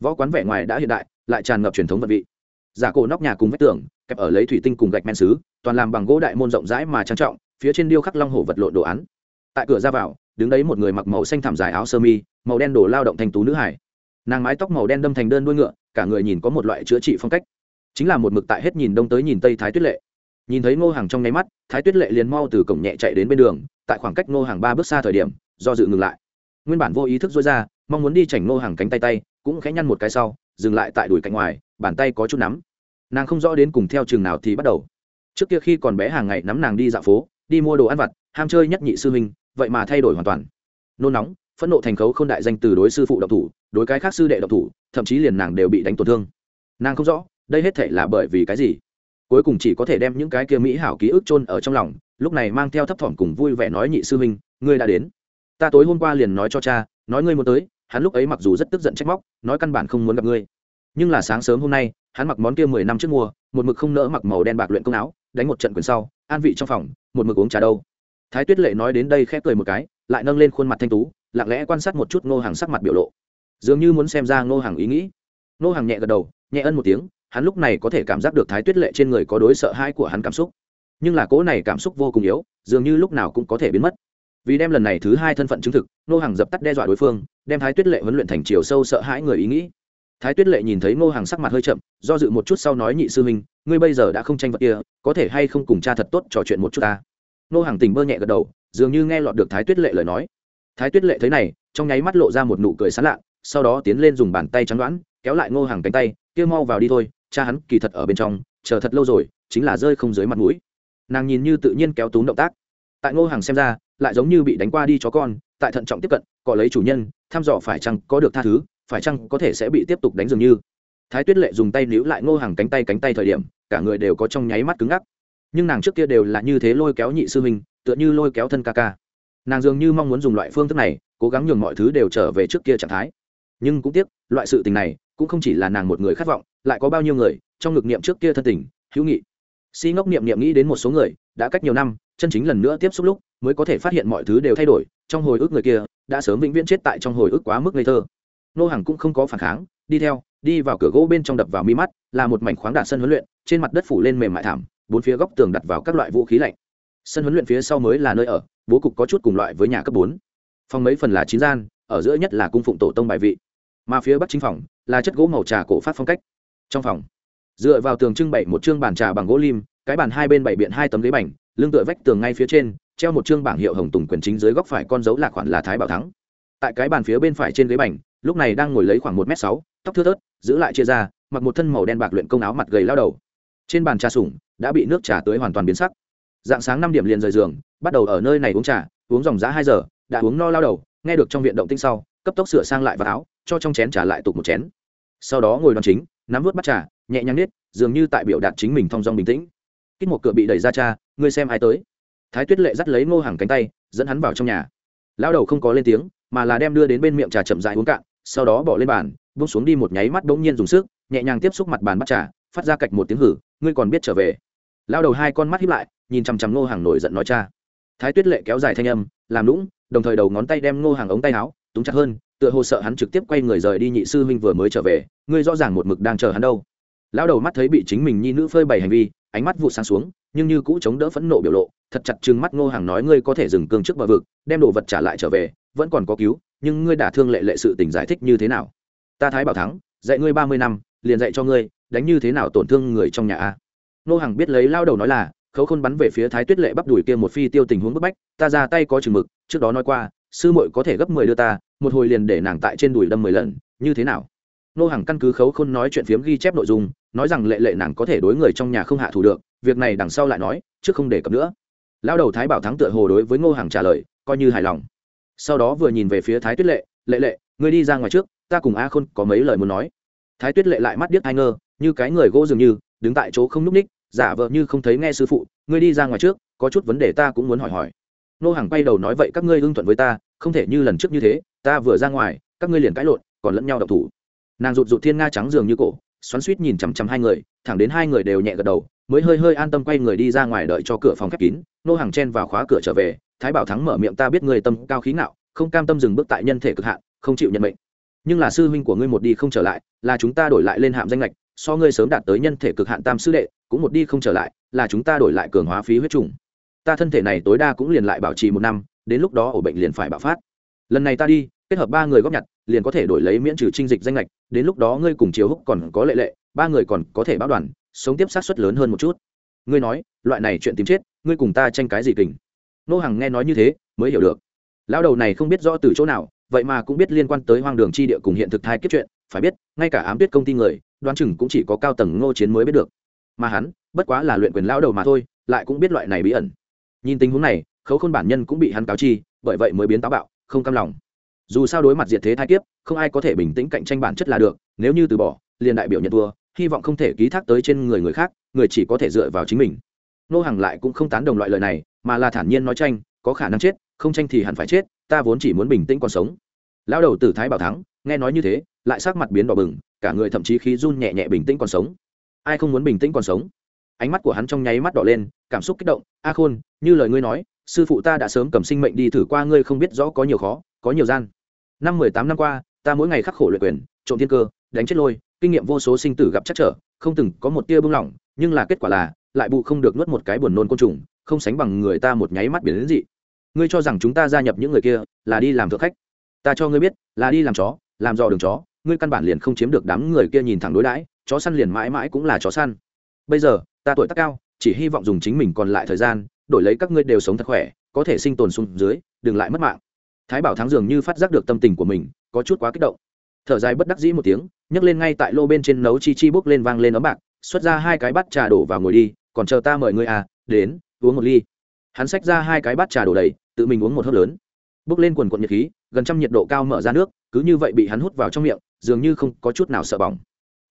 Võ quán vẻ ngoài đã hiện đại, lại tràn ngập truyền thống vật vị. Giả cổ nóc nhà cùng vách tường, kẹp ở lấy thủy tinh cùng gạch men xứ, toàn làm bằng gỗ đại môn rộng rãi mà trang trọng phía trên điêu khắc long hổ vật lộn đồ án. Tại cửa ra vào, đứng đấy một người mặc màu xanh thảm dài áo sơ mi, màu đen đồ lao động thành tú nữ hải. Nàng mái tóc màu đen đâm thành đơn đuôi ngựa, cả người nhìn có một loại chữa trị phong cách. Chính là một mực tại hết nhìn đông tới nhìn tây thái tuyết lệ. Nhìn thấy ngô hàng trong nháy mắt, thái tuyết lệ liền mau từ cổng nhẹ chạy đến bên đường, tại khoảng cách ngô hàng ba bước xa thời điểm, do dự ngừng lại. Nguyên bản vô ý thức dối ra, mong muốn đi chảnh ngô hàng cánh tay tay, cũng khẽ nhăn một cái sau, dừng lại tại đùi cạnh ngoài, bàn tay có chút nắm. Nàng không rõ đến cùng theo trường nào thì bắt đầu. Trước kia khi còn bé hàng ngày nắm nàng đi dạo phố đi mua đồ ăn vặt, ham chơi nhất nhị sư huynh, vậy mà thay đổi hoàn toàn. Nôn nóng, phẫn nộ thành khấu không đại danh từ đối sư phụ độc thủ, đối cái khác sư đệ độc thủ, thậm chí liền nàng đều bị đánh tổn thương. Nàng không rõ, đây hết thể là bởi vì cái gì. Cuối cùng chỉ có thể đem những cái kia mỹ hảo ký ức chôn ở trong lòng, lúc này mang theo thấp thỏm cùng vui vẻ nói nhị sư huynh, ngươi đã đến. Ta tối hôm qua liền nói cho cha, nói ngươi muốn tới, hắn lúc ấy mặc dù rất tức giận trách móc, nói căn bản không muốn gặp ngươi. Nhưng là sáng sớm hôm nay, hắn mặc món kia mười năm trước mua, một mực không nỡ mặc màu đen bạc luyện công áo, đánh một trận quyền sau, an vị trong phòng một mực uống trà đâu. Thái tuyết lệ nói đến đây khẽ cười một cái, lại nâng lên khuôn mặt thanh tú, lặng lẽ quan sát một chút ngô hàng sắc mặt biểu lộ. Dường như muốn xem ra ngô hàng ý nghĩ. Ngô hàng nhẹ gật đầu, nhẹ ân một tiếng, hắn lúc này có thể cảm giác được thái tuyết lệ trên người có đối sợ hãi của hắn cảm xúc. Nhưng là cỗ này cảm xúc vô cùng yếu, dường như lúc nào cũng có thể biến mất. Vì đem lần này thứ hai thân phận chứng thực, ngô hàng dập tắt đe dọa đối phương, đem thái tuyết lệ huấn luyện thành chiều sâu sợ hãi người ý nghĩ thái tuyết lệ nhìn thấy ngô hàng sắc mặt hơi chậm, do dự một chút sau nói, nhị sư huynh, ngươi bây giờ đã không tranh vật kia, có thể hay không cùng cha thật tốt trò chuyện một chút ta? Ngô hàng tình bơ nhẹ gật đầu, dường như nghe lọt được thái tuyết lệ lời nói. Thái tuyết lệ thấy này, trong nháy mắt lộ ra một nụ cười sán lạ, sau đó tiến lên dùng bàn tay trắng đoán, kéo lại ngô hàng cánh tay, kia mau vào đi thôi, cha hắn kỳ thật ở bên trong, chờ thật lâu rồi, chính là rơi không dưới mặt mũi. Nàng nhìn như tự nhiên kéo túm động tác. Tại ngô hàng xem ra, lại giống như bị đánh qua đi chó con, tại thận trọng tiếp cận, cọ lấy chủ nhân, thăm dò phải chăng có được tha thứ phải chăng có thể sẽ bị tiếp tục đánh dường như? Thái tuyết lệ dùng tay níu lại ngô hàng cánh tay cánh tay thời điểm, cả người đều có trong nháy mắt cứng ngắc. Nhưng nàng trước kia đều là như thế lôi kéo nhị sư huynh, tựa như lôi kéo thân ca ca. Nàng dường như mong muốn dùng loại phương thức này, cố gắng nhường mọi thứ đều trở về trước kia trạng thái. Nhưng cũng tiếc, loại sự tình này, cũng không chỉ là nàng một người khát vọng, lại có bao nhiêu người, trong ngực niệm trước kia thân tình, hữu nghị. Si ngốc niệm niệm nghĩ đến một số người, đã cách nhiều năm, chân chính lần nữa tiếp xúc lúc, mới có thể phát hiện mọi thứ đều thay đổi, trong hồi ức người kia, đã sớm vĩnh viễn chết tại trong hồi ức quá mức ngây thơ nô hàng cũng không có phản kháng, đi theo, đi vào cửa gỗ bên trong đập vào mi mắt, là một mảnh khoáng đạn sân huấn luyện, trên mặt đất phủ lên mềm mại thảm, bốn phía góc tường đặt vào các loại vũ khí lạnh. Sân huấn luyện phía sau mới là nơi ở, bố cục có chút cùng loại với nhà cấp bốn. Phòng mấy phần là chín gian, ở giữa nhất là cung phụng tổ tông bài vị. Mà phía bắc chính phòng, là chất gỗ màu trà cổ phát phong cách. Trong phòng, dựa vào tường trưng bày một chương bàn trà bằng gỗ lim, cái bàn hai bên bảy biện hai tấm ghế bành, lưng tựa vách tường ngay phía trên, treo một chương bảng hiệu hồng tùng quyền chính dưới góc phải con dấu là khoản là thái bảo thắng. Tại cái bàn phía bên phải trên ghế bành lúc này đang ngồi lấy khoảng một m sáu, tóc thưa thớt, giữ lại chia ra mặc một thân màu đen bạc luyện công áo mặt gầy lao đầu. Trên bàn trà sủng, đã bị nước trà tưới hoàn toàn biến sắc. Dạng sáng năm điểm liền rời giường, bắt đầu ở nơi này uống trà, uống dòng giá hai giờ, đã uống no lao đầu, nghe được trong viện động tinh sau, cấp tốc sửa sang lại vào áo, cho trong chén trà lại tục một chén. Sau đó ngồi đòn chính, nắm vớt bắt trà, nhẹ nhàng nết, dường như tại biểu đạt chính mình thong dong bình tĩnh. Kích một cửa bị đẩy ra cha, ngươi xem ai tới. Thái tuyết lệ dắt lấy ngô hàng cánh tay, dẫn hắn vào trong nhà. Lao đầu không có lên tiếng, mà là đem đưa đến bên miệng trà chậm dại uống cạn sau đó bỏ lên bàn bông xuống đi một nháy mắt bỗng nhiên dùng sức, nhẹ nhàng tiếp xúc mặt bàn bắt trà, phát ra cạch một tiếng hử, ngươi còn biết trở về? Lao đầu hai con mắt hiếp lại, nhìn chằm chằm ngô hàng nổi giận nói, cha. Thái tuyết lệ kéo dài thanh âm, làm lũng đồng thời đầu ngón tay đem ngô hàng ống tay áo, túng chặt hơn, tựa hồ sợ hắn trực tiếp quay người rời đi nhị sư huynh vừa mới trở về, ngươi rõ ràng một mực đang chờ hắn đâu. Lao đầu mắt thấy bị chính mình nhi nữ phơi bày hành vi, ánh mắt vụ sáng xuống, nhưng như cũ chống đỡ phẫn nộ biểu lộ, thật chặt chừng mắt ngô hàng nói, ngươi có thể dừng cương trước bờ vực, đem đồ vật trả lại trở về, vẫn còn có cứu nhưng ngươi đả thương lệ lệ sự tình giải thích như thế nào? Ta thái bảo thắng, dạy ngươi ba mươi năm, liền dạy cho ngươi, đánh như thế nào tổn thương người trong nhà a? Ngô hàng biết lấy lao đầu nói là, khấu khôn bắn về phía thái tuyết lệ bắp đùi kia một phi tiêu tình huống bức bách, ta ra tay có chừng mực, trước đó nói qua, sư muội có thể gấp mười đưa ta, một hồi liền để nàng tại trên đùi đâm mười lần, như thế nào? Nô hàng căn cứ khấu khôn nói chuyện phiếm ghi chép nội dung, nói rằng lệ lệ nàng có thể đối người trong nhà không hạ thủ được, việc này đằng sau lại nói, trước không đề cập nữa. Lao đầu thái bảo thắng tựa hồ đối với ngô hàng trả lời, coi như hài lòng sau đó vừa nhìn về phía thái tuyết lệ lệ lệ, ngươi đi ra ngoài trước, ta cùng a khôn có mấy lời muốn nói. Thái tuyết lệ lại mắt điếc hai ngơ, như cái người gỗ dường như, đứng tại chỗ không n ú c ních, giả vợ như không thấy nghe sư phụ, ngươi đi ra ngoài trước, có chút vấn đề ta cũng muốn hỏi hỏi. Nô hàng bay đầu nói, vậy các ngươi hưng thuận với ta, không thể như lần trước như thế, ta vừa ra ngoài, các ngươi liền cãi lộn, còn lẫn nhau độc thủ. Nàng rụt rụt thiên nga trắng dường như cổ xoắn suýt nhìn chằm chằm hai người, thẳng đến hai người đều nhẹ gật đầu, mới hơi hơi an tâm quay người đi ra ngoài đợi cho cửa phòng khép kín, nô hàng chen vào khóa cửa trở về, thái bảo thắng mở miệng, ta biết người tâm cao khí ngạo, không cam tâm dừng bước tại nhân thể cực hạn, không chịu nhận mệnh. Nhưng là sư huynh của ngươi một đi không trở lại, là chúng ta đổi lại lên hạm danh lệch, so ngươi sớm đạt tới nhân thể cực hạn tam sư đệ, cũng một đi không trở lại, là chúng ta đổi lại cường hóa phí huyết trùng. Ta thân thể này tối đa cũng liền lại bảo trì một năm, đến lúc đó ổ bệnh liền phải bạo phát. Lần này ta đi kết hợp ba người góp nhặt, liền có thể đổi lấy miễn trừ trinh dịch danh lệch đến lúc đó ngươi cùng chiếu húc còn có lệ lệ, ba người còn có thể báo đoàn, sống tiếp sát suất lớn hơn một chút. Ngươi nói, loại này chuyện tìm chết, ngươi cùng ta tranh cái gì kình? Nô hằng nghe nói như thế, mới hiểu được. Lão đầu này không biết rõ từ chỗ nào, vậy mà cũng biết liên quan tới hoang đường chi địa cùng hiện thực thai kết chuyện, phải biết, ngay cả ám tuyết công ty người, đoán chừng cũng chỉ có cao tầng ngô chiến mới biết được. Mà hắn, bất quá là luyện quyền lão đầu mà thôi, lại cũng biết loại này bí ẩn. Nhìn tình huống này, khấu khôn bản nhân cũng bị hắn cáo chi, bởi vậy mới biến táo bạo, không cam lòng dù sao đối mặt diệt thế thai kiếp, không ai có thể bình tĩnh cạnh tranh bản chất là được, nếu như từ bỏ, liền đại biểu nhận thua, hy vọng không thể ký thác tới trên người người khác, người chỉ có thể dựa vào chính mình. Nô hàng lại cũng không tán đồng loại lời này, mà là thản nhiên nói tranh, có khả năng chết, không tranh thì hẳn phải chết, ta vốn chỉ muốn bình tĩnh còn sống. Lao đầu tử thái bảo thắng, nghe nói như thế, lại sắc mặt biến đỏ bừng, cả người thậm chí khí run nhẹ nhẹ bình tĩnh còn sống. Ai không muốn bình tĩnh còn sống? Ánh mắt của hắn trong nháy mắt đỏ lên, cảm xúc kích động, a khôn, như lời ngươi nói, sư phụ ta đã sớm cầm sinh mệnh đi thử qua ngươi không biết rõ có nhiều khó, có nhiều gian năm mười tám năm qua, ta mỗi ngày khắc khổ luyện quyền, trộm thiên cơ, đánh chết lôi, kinh nghiệm vô số sinh tử gặp chắc trở, không từng có một tia bưng lỏng, nhưng là kết quả là, lại bụ không được nuốt một cái buồn nôn côn trùng, không sánh bằng người ta một nháy mắt biển đến dị. Ngươi cho rằng chúng ta gia nhập những người kia, là đi làm thượng khách. Ta cho ngươi biết, là đi làm chó, làm dò đường chó, ngươi căn bản liền không chiếm được đám người kia nhìn thẳng đối đãi, chó săn liền mãi mãi cũng là chó săn. Bây giờ, ta tuổi tác cao, chỉ hy vọng dùng chính mình còn lại thời gian, đổi lấy các ngươi đều sống thật khỏe, có thể sinh tồn xuống dưới, đừng lại mất mạng thái bảo thắng dường như phát giác được tâm tình của mình, có chút quá kích động. Thở dài bất đắc dĩ một tiếng, nhấc lên ngay tại lô bên trên nấu chi chi bốc lên vang lên ấm bạc, xuất ra hai cái bát trà đổ vào ngồi đi, còn chờ ta mời ngươi à đến, uống một ly. Hắn xách ra hai cái bát trà đổ đầy, tự mình uống một hớp lớn. Bốc lên quần quận nhiệt khí, gần trăm nhiệt độ cao mở ra nước, cứ như vậy bị hắn hút vào trong miệng, dường như không có chút nào sợ bỏng.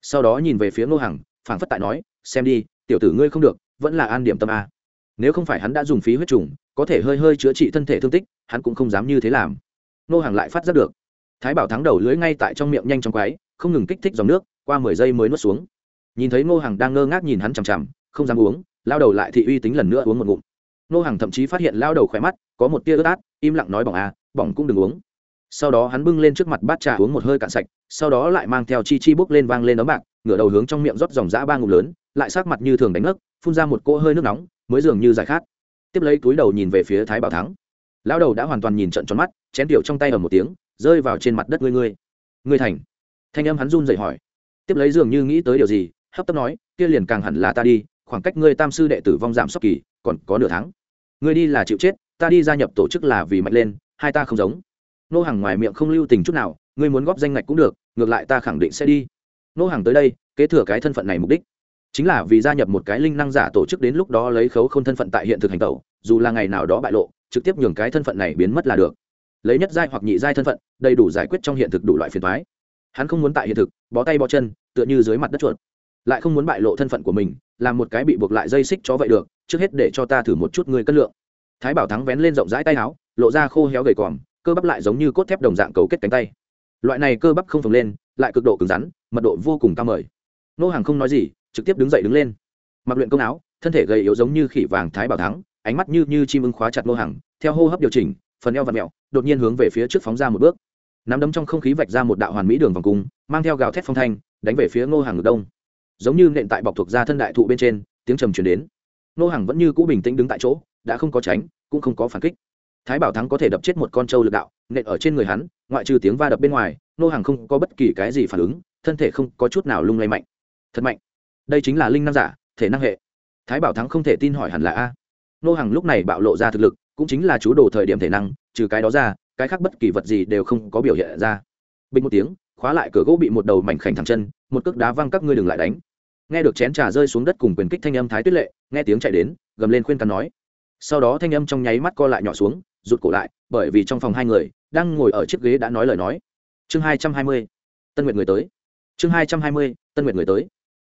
Sau đó nhìn về phía ngô hằng, phảng phất tại nói, xem đi, tiểu tử ngươi không được, vẫn là an điểm tâm a nếu không phải hắn đã dùng phí huyết trùng, có thể hơi hơi chữa trị thân thể thương tích, hắn cũng không dám như thế làm. Nô hàng lại phát giác được. Thái bảo thắng đầu lưới ngay tại trong miệng nhanh trong quái, không ngừng kích thích dòng nước, qua mười giây mới nuốt xuống. Nhìn thấy ngô hàng đang ngơ ngác nhìn hắn chằm chằm, không dám uống, lao đầu lại thị uy tính lần nữa uống một ngụm. Ngô hàng thậm chí phát hiện lao đầu khỏe mắt, có một tia ướt át, im lặng nói bỏng à bỏng cũng đừng uống. Sau đó hắn bưng lên trước mặt bát trà uống một hơi cạn sạch, sau đó lại mang theo chi chi bốc lên vang lên ấm bạc, ngửa đầu hướng trong miệng rót dòng dã ba ngụm lớn, lại sát mặt như thường đánh ngất, phun ra một cỗ hơi nước nóng mới dường như giải khát. Tiếp lấy túi đầu nhìn về phía thái bảo thắng. Lão đầu đã hoàn toàn nhìn trận tròn mắt, chén điệu trong tay ở một tiếng, rơi vào trên mặt đất ngươi ngươi. Ngươi thành. Thanh âm hắn run dậy hỏi. Tiếp lấy dường như nghĩ tới điều gì, hấp tấp nói, kia liền càng hẳn là ta đi, khoảng cách ngươi tam sư đệ tử vong giảm sốc kỳ, còn có nửa tháng. Ngươi đi là chịu chết, ta đi gia nhập tổ chức là vì mạnh lên, hai ta không giống. Nô hàng ngoài miệng không lưu tình chút nào, ngươi muốn góp danh ngạch cũng được, ngược lại ta khẳng định sẽ đi. Nô hàng tới đây, kế thừa cái thân phận này mục đích chính là vì gia nhập một cái linh năng giả tổ chức đến lúc đó lấy khấu không thân phận tại hiện thực hành tẩu, dù là ngày nào đó bại lộ, trực tiếp nhường cái thân phận này biến mất là được. Lấy nhất giai hoặc nhị giai thân phận, đầy đủ giải quyết trong hiện thực đủ loại phiền thoái hắn không muốn tại hiện thực, bó tay bó chân, tựa như dưới mặt đất chuột. Lại không muốn bại lộ thân phận của mình, làm một cái bị buộc lại dây xích cho vậy được, trước hết để cho ta thử một chút người cân lượng. Thái bảo thắng vén lên rộng rãi tay áo, lộ ra khô héo gầy còm, cơ bắp lại giống như cốt thép đồng dạng cấu kết cánh tay. Loại này cơ bắp không phồng lên, lại cực độ cứng rắn, mật độ vô cùng cao mời. Nô hàng không nói gì trực tiếp đứng dậy đứng lên. Mặc luyện công áo thân thể gầy yếu giống như khỉ vàng thái bảo thắng ánh mắt như như chim ưng khóa chặt Ngô Hằng, theo hô hấp điều chỉnh phần eo và mẹo đột nhiên hướng về phía trước phóng ra một bước. Nắm đấm trong không khí vạch ra một đạo hoàn mỹ đường vòng cung mang theo gào thét phong thanh đánh về phía ngô hàng ngược đông. Giống như nện tại bọc thuộc ra thân đại thụ bên trên tiếng trầm chuyển đến. Ngô hàng vẫn như cũ bình tĩnh đứng tại chỗ đã không có tránh cũng không có phản kích. Thái bảo thắng có thể đập chết một con trâu lực đạo nện ở trên người hắn ngoại trừ tiếng va đập bên ngoài ngô hàng không có bất kỳ cái gì phản ứng thân thể không có chút nào lung lay mạnh. Thật mạnh đây chính là linh năng giả, thể năng hệ. Thái bảo thắng không thể tin hỏi hẳn là a. Ngô hàng lúc này bạo lộ ra thực lực, cũng chính là chú đồ thời điểm thể năng, trừ cái đó ra, cái khác bất kỳ vật gì đều không có biểu hiện ra. Bình một tiếng, khóa lại cửa gỗ bị một đầu mảnh khảnh thẳng chân, một cước đá văng các ngươi đừng lại đánh. Nghe được chén trà rơi xuống đất cùng quyền kích thanh âm thái tuyết lệ, nghe tiếng chạy đến, gầm lên khuyên cắn nói. Sau đó thanh âm trong nháy mắt co lại nhỏ xuống, rụt cổ lại, bởi vì trong phòng hai người, đang ngồi ở chiếc ghế đã nói lời nói. Chương hai trăm hai mươi, tân nguyệt người tới. Chương hai trăm hai mươi, tân nguyệt người tới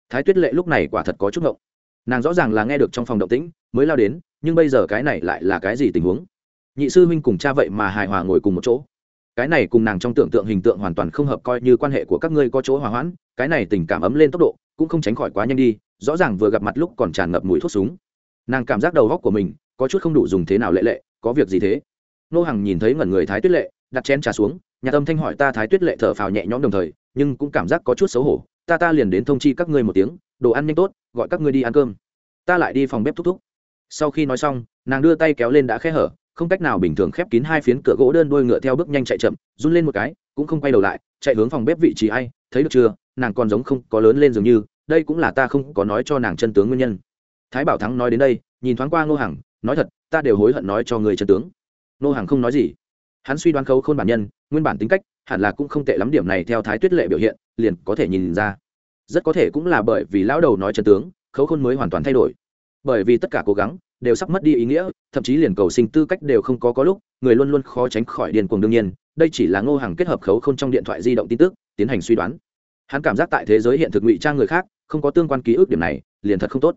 thái tuyết lệ lúc này quả thật có chút ngộng. Nàng rõ ràng là nghe được trong phòng động tĩnh, mới lao đến, nhưng bây giờ cái này lại là cái gì tình huống? Nhị sư huynh cùng cha vậy mà hài hòa ngồi cùng một chỗ. Cái này cùng nàng trong tưởng tượng hình tượng hoàn toàn không hợp coi như quan hệ của các ngươi có chỗ hòa hoãn, cái này tình cảm ấm lên tốc độ, cũng không tránh khỏi quá nhanh đi, rõ ràng vừa gặp mặt lúc còn tràn ngập mùi thuốc súng. Nàng cảm giác đầu góc của mình có chút không đủ dùng thế nào lệ lệ, có việc gì thế? Nô hằng nhìn thấy ngẩn người thái tuyết lệ, đặt chén trà xuống, nhà tâm thanh hỏi ta thái tuyết lệ thở phào nhẹ nhõm đồng thời, nhưng cũng cảm giác có chút xấu hổ ta ta liền đến thông chi các ngươi một tiếng, đồ ăn nhanh tốt, gọi các ngươi đi ăn cơm. Ta lại đi phòng bếp thúc thúc. Sau khi nói xong, nàng đưa tay kéo lên đã khẽ hở, không cách nào bình thường khép kín hai phiến cửa gỗ đơn đôi ngựa theo bước nhanh chạy chậm, run lên một cái, cũng không quay đầu lại, chạy hướng phòng bếp vị trí ai, thấy được chưa, nàng còn giống không có lớn lên dường như, đây cũng là ta không có nói cho nàng chân tướng nguyên nhân. Thái bảo thắng nói đến đây, nhìn thoáng qua ngô hằng, nói thật, ta đều hối hận nói cho người chân tướng. Ngô hằng không nói gì. Hắn suy đoán khấu khôn bản nhân, nguyên bản tính cách hẳn là cũng không tệ lắm điểm này theo thái tuyết lệ biểu hiện, liền có thể nhìn ra. Rất có thể cũng là bởi vì lão đầu nói chân tướng, khấu khôn mới hoàn toàn thay đổi. Bởi vì tất cả cố gắng đều sắp mất đi ý nghĩa, thậm chí liền cầu sinh tư cách đều không có có lúc, người luôn luôn khó tránh khỏi điên cuồng đương nhiên, đây chỉ là ngô hàng kết hợp khấu không trong điện thoại di động tin tức, tiến hành suy đoán. Hắn cảm giác tại thế giới hiện thực ngụy trang người khác, không có tương quan ký ức điểm này, liền thật không tốt.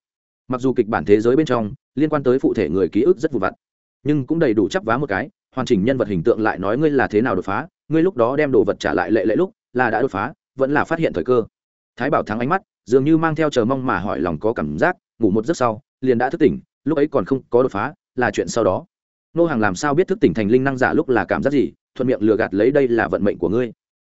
Mặc dù kịch bản thế giới bên trong liên quan tới phụ thể người ký ức rất vụ vặt, nhưng cũng đầy đủ chấp vá một cái hoàn chỉnh nhân vật hình tượng lại nói ngươi là thế nào đột phá, ngươi lúc đó đem đồ vật trả lại lệ lệ lúc là đã đột phá, vẫn là phát hiện thời cơ. Thái bảo thắng ánh mắt, dường như mang theo chờ mong mà hỏi lòng có cảm giác, ngủ một giấc sau, liền đã thức tỉnh, lúc ấy còn không có đột phá, là chuyện sau đó. Nô hàng làm sao biết thức tỉnh thành linh năng giả lúc là cảm giác gì, thuận miệng lừa gạt lấy đây là vận mệnh của ngươi.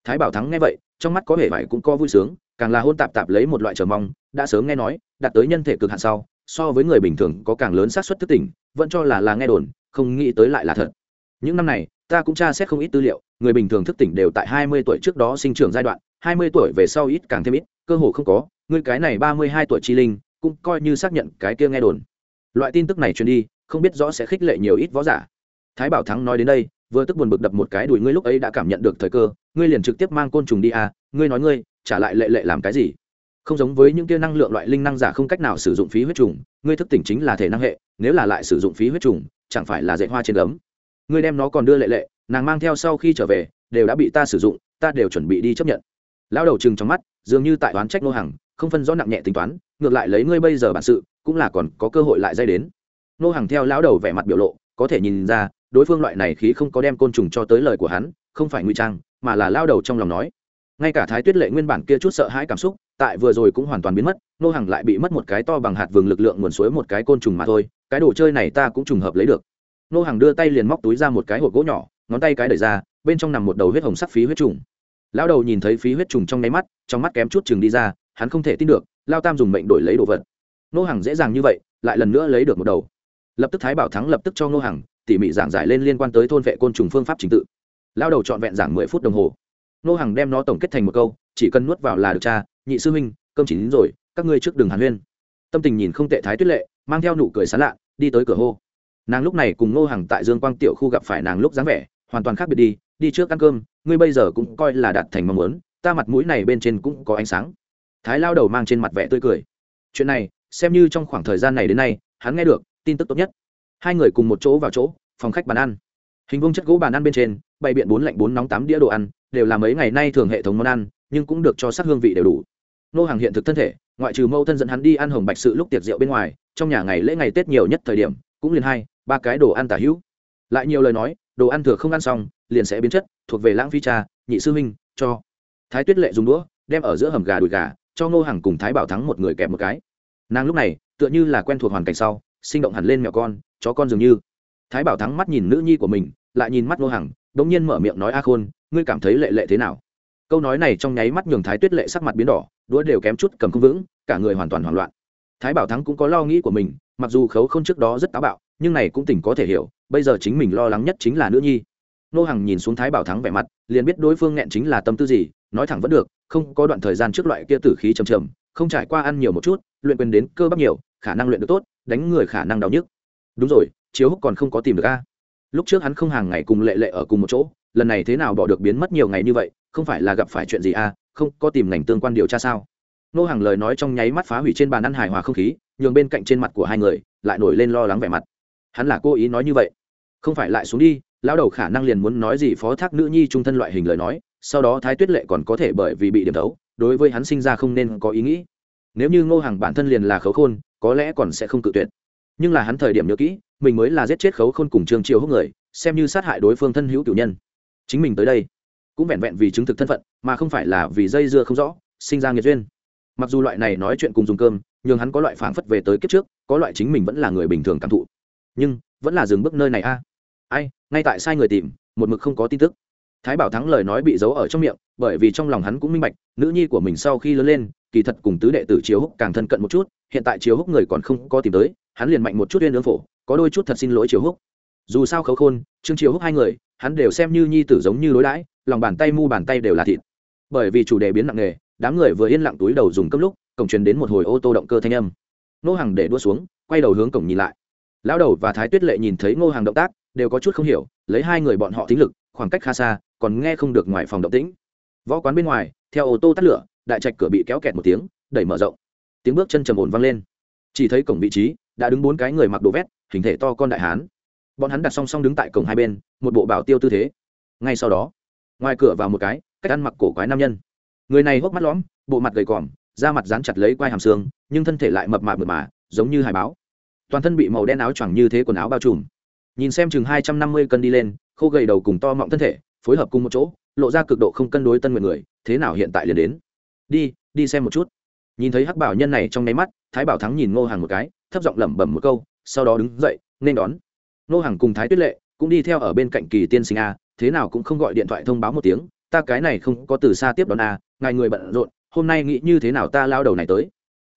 Thái bảo thắng nghe vậy, trong mắt có vẻ vải cũng có vui sướng, càng là hôn tạp tạp lấy một loại chờ mong, đã sớm nghe nói, đạt tới nhân thể cực hạn sau, so với người bình thường có càng lớn xác suất thức tỉnh, vẫn cho là là nghe đồn, không nghĩ tới lại là thật những năm này, ta cũng tra xét không ít tư liệu, người bình thường thức tỉnh đều tại hai mươi tuổi trước đó sinh trưởng giai đoạn, hai mươi tuổi về sau ít càng thêm ít, cơ hồ không có, Người cái này ba mươi hai tuổi chi linh, cũng coi như xác nhận cái kia nghe đồn. Loại tin tức này truyền đi, không biết rõ sẽ khích lệ nhiều ít võ giả. Thái bảo thắng nói đến đây, vừa tức buồn bực đập một cái đùi ngươi lúc ấy đã cảm nhận được thời cơ, ngươi liền trực tiếp mang côn trùng đi à ngươi nói ngươi, trả lại lệ lệ làm cái gì? Không giống với những kia năng lượng loại linh năng giả không cách nào sử dụng phí huyết trùng, ngươi thức tỉnh chính là thể năng hệ, nếu là lại sử dụng phí huyết trùng, chẳng phải là dạy hoa trên gấm ngươi đem nó còn đưa lệ lệ, nàng mang theo sau khi trở về, đều đã bị ta sử dụng, ta đều chuẩn bị đi chấp nhận. Lão đầu chừng trong mắt, dường như tại oán trách nô hàng không phân rõ nặng nhẹ tính toán, ngược lại lấy ngươi bây giờ bản sự, cũng là còn có cơ hội lại dây đến. Nô hàng theo lão đầu vẻ mặt biểu lộ, có thể nhìn ra, đối phương loại này khí không có đem côn trùng cho tới lời của hắn, không phải nguy trang, mà là lao đầu trong lòng nói. Ngay cả thái tuyết lệ nguyên bản kia chút sợ hãi cảm xúc, tại vừa rồi cũng hoàn toàn biến mất nô hàng lại bị mất một cái to bằng hạt vừng lực lượng nguồn suối một cái côn trùng mà thôi, cái đồ chơi này ta cũng trùng hợp lấy được nô hàng đưa tay liền móc túi ra một cái hộp gỗ nhỏ, ngón tay cái đẩy ra, bên trong nằm một đầu huyết hồng sắc phí huyết trùng. Lão đầu nhìn thấy phí huyết trùng trong nháy mắt, trong mắt kém chút chừng đi ra, hắn không thể tin được, lao tam dùng mệnh đổi lấy đồ vật. Nô hàng dễ dàng như vậy, lại lần nữa lấy được một đầu. Lập tức thái bảo thắng lập tức cho nô hàng tỉ mỉ giảng giải lên liên quan tới thôn vệ côn trùng phương pháp trình tự. Lao đầu trọn vẹn giảng mười phút đồng hồ. Nô hàng đem nó tổng kết thành một câu, chỉ cần nuốt vào là được cha, nhị sư huynh, cơm chỉ đến rồi, các ngươi trước đường hàn huyên. Tâm tình nhìn không tệ thái tuyết lệ, mang theo nụ cười sán lạ, đi tới cửa hô nàng lúc này cùng Ngô Hằng tại dương quang tiểu khu gặp phải nàng lúc dáng vẻ, hoàn toàn khác biệt đi đi trước ăn cơm, ngươi bây giờ cũng coi là đạt thành mong muốn, ta mặt mũi này bên trên cũng có ánh sáng. Thái lao đầu mang trên mặt vẻ tươi cười. Chuyện này, xem như trong khoảng thời gian này đến nay, hắn nghe được, tin tức tốt nhất. Hai người cùng một chỗ vào chỗ, phòng khách bàn ăn. Hình vuông chất gỗ bàn ăn bên trên, bày biện bốn lạnh bốn nóng tám đĩa đồ ăn, đều là mấy ngày nay thường hệ thống món ăn, nhưng cũng được cho sắc hương vị đều đủ. Nô hàng hiện thực thân thể, ngoại trừ mâu thân dẫn hắn đi ăn hồng bạch sự lúc tiệc rượu bên ngoài, trong nhà ngày lễ ngày tết nhiều nhất thời điểm, cũng liền hai ba cái đồ ăn tả hữu. Lại nhiều lời nói đồ ăn thừa không ăn xong liền sẽ biến chất thuộc về lãng phí trà, nhị sư minh cho. Thái tuyết lệ dùng đũa đem ở giữa hầm gà đùi gà cho ngô hàng cùng thái bảo thắng một người kẹp một cái. Nàng lúc này tựa như là quen thuộc hoàn cảnh sau sinh động hẳn lên mẹo con chó con dường như. Thái bảo thắng mắt nhìn nữ nhi của mình lại nhìn mắt ngô hàng đ ỗ n g nhiên mở miệng nói a khôn ngươi cảm thấy lệ lệ thế nào? Câu nói này trong nháy mắt nhường thái tuyết lệ sắc mặt biến đỏ đũa đều kém chút cầm không vững cả người hoàn toàn hoảng loạn. Thái bảo thắng cũng có lo nghĩ của mình mặc dù khấu không trước đó rất táo bạo nhưng này cũng tỉnh có thể hiểu, bây giờ chính mình lo lắng nhất chính là nữ nhi. Nô Hằng nhìn xuống thái bảo thắng vẻ mặt, liền biết đối phương nghẹn chính là tâm tư gì, nói thẳng vẫn được, không có đoạn thời gian trước loại kia tử khí trầm trầm, không trải qua ăn nhiều một chút, luyện quyền đến cơ bắp nhiều, khả năng luyện được tốt, đánh người khả năng đau nhức. Đúng rồi, chiếu húc còn không có tìm được a. Lúc trước hắn không hàng ngày cùng lệ lệ ở cùng một chỗ, lần này thế nào bỏ được biến mất nhiều ngày như vậy, không phải là gặp phải chuyện gì a, không, có tìm ngành tương quan điều tra sao? Nô hàng lời nói trong nháy mắt phá hủy trên bàn ăn hài hòa không khí, nhường bên cạnh trên mặt của hai người, lại nổi lên lo lắng vẻ mặt hắn là cố ý nói như vậy. Không phải lại xuống đi, lão đầu khả năng liền muốn nói gì phó thác nữ nhi trung thân loại hình lời nói, sau đó thái tuyết lệ còn có thể bởi vì bị điểm thấu, đối với hắn sinh ra không nên có ý nghĩ. Nếu như ngô hàng bản thân liền là khấu khôn, có lẽ còn sẽ không cự tuyệt. Nhưng là hắn thời điểm nhớ kỹ, mình mới là giết chết khấu khôn cùng trương triều hốc người, xem như sát hại đối phương thân hữu cử nhân. Chính mình tới đây, cũng vẹn vẹn vì chứng thực thân phận, mà không phải là vì dây dưa không rõ, sinh ra nghiệt duyên. Mặc dù loại này nói chuyện cùng dùng cơm, nhưng hắn có loại phảng phất về tới kiếp trước, có loại chính mình vẫn là người bình thường cảm thụ nhưng vẫn là dừng bước nơi này a. Ai, ngay tại sai người tìm, một mực không có tin tức. Thái bảo thắng lời nói bị giấu ở trong miệng, bởi vì trong lòng hắn cũng minh bạch, nữ nhi của mình sau khi lớn lên, kỳ thật cùng tứ đệ tử chiếu húc càng thân cận một chút, hiện tại chiếu húc người còn không có tìm tới, hắn liền mạnh một chút uyên ương phổ, có đôi chút thật xin lỗi chiếu húc. Dù sao khấu khôn, trương chiếu húc hai người, hắn đều xem như nhi tử giống như đối đãi, lòng bàn tay mu bàn tay đều là thịt. Bởi vì chủ đề biến nặng nề, đám người vừa yên lặng túi đầu dùng cấp lúc, cổng truyền đến một hồi ô tô động cơ thanh âm. Nô hàng để đua xuống, quay đầu hướng cổng nhìn lại lão đầu và thái tuyết lệ nhìn thấy ngô hàng động tác, đều có chút không hiểu, lấy hai người bọn họ tính lực, khoảng cách khá xa, còn nghe không được ngoài phòng động tĩnh. Võ quán bên ngoài, theo ô tô tắt lửa, đại trạch cửa bị kéo kẹt một tiếng, đẩy mở rộng. Tiếng bước chân trầm ổn vang lên. Chỉ thấy cổng vị trí, đã đứng bốn cái người mặc đồ vét, hình thể to con đại hán. Bọn hắn đặt song song đứng tại cổng hai bên, một bộ bảo tiêu tư thế. Ngay sau đó, ngoài cửa vào một cái, cách ăn mặc cổ quái nam nhân. Người này hốc mắt lõm, bộ mặt gầy còm, da mặt dán chặt lấy quai hàm xương, nhưng thân thể lại mập mạp mượt mà, giống như hải báo toàn thân bị màu đen áo choàng như thế quần áo bao trùm. Nhìn xem chừng hai trăm năm mươi cân đi lên, khô gầy đầu cùng to mọng thân thể, phối hợp cùng một chỗ, lộ ra cực độ không cân đối tân nguyện người, thế nào hiện tại liền đến. Đi đi xem một chút. Nhìn thấy hắc bảo nhân này trong nháy mắt, thái bảo thắng nhìn ngô hàng một cái, thấp giọng lẩm bẩm một câu, sau đó đứng dậy, nên đón. Ngô hàng cùng thái tuyết lệ cũng đi theo ở bên cạnh kỳ tiên sinh a, thế nào cũng không gọi điện thoại thông báo một tiếng, ta cái này không có từ xa tiếp đón a, ngài người bận rộn, hôm nay nghĩ như thế nào ta lao đầu này tới?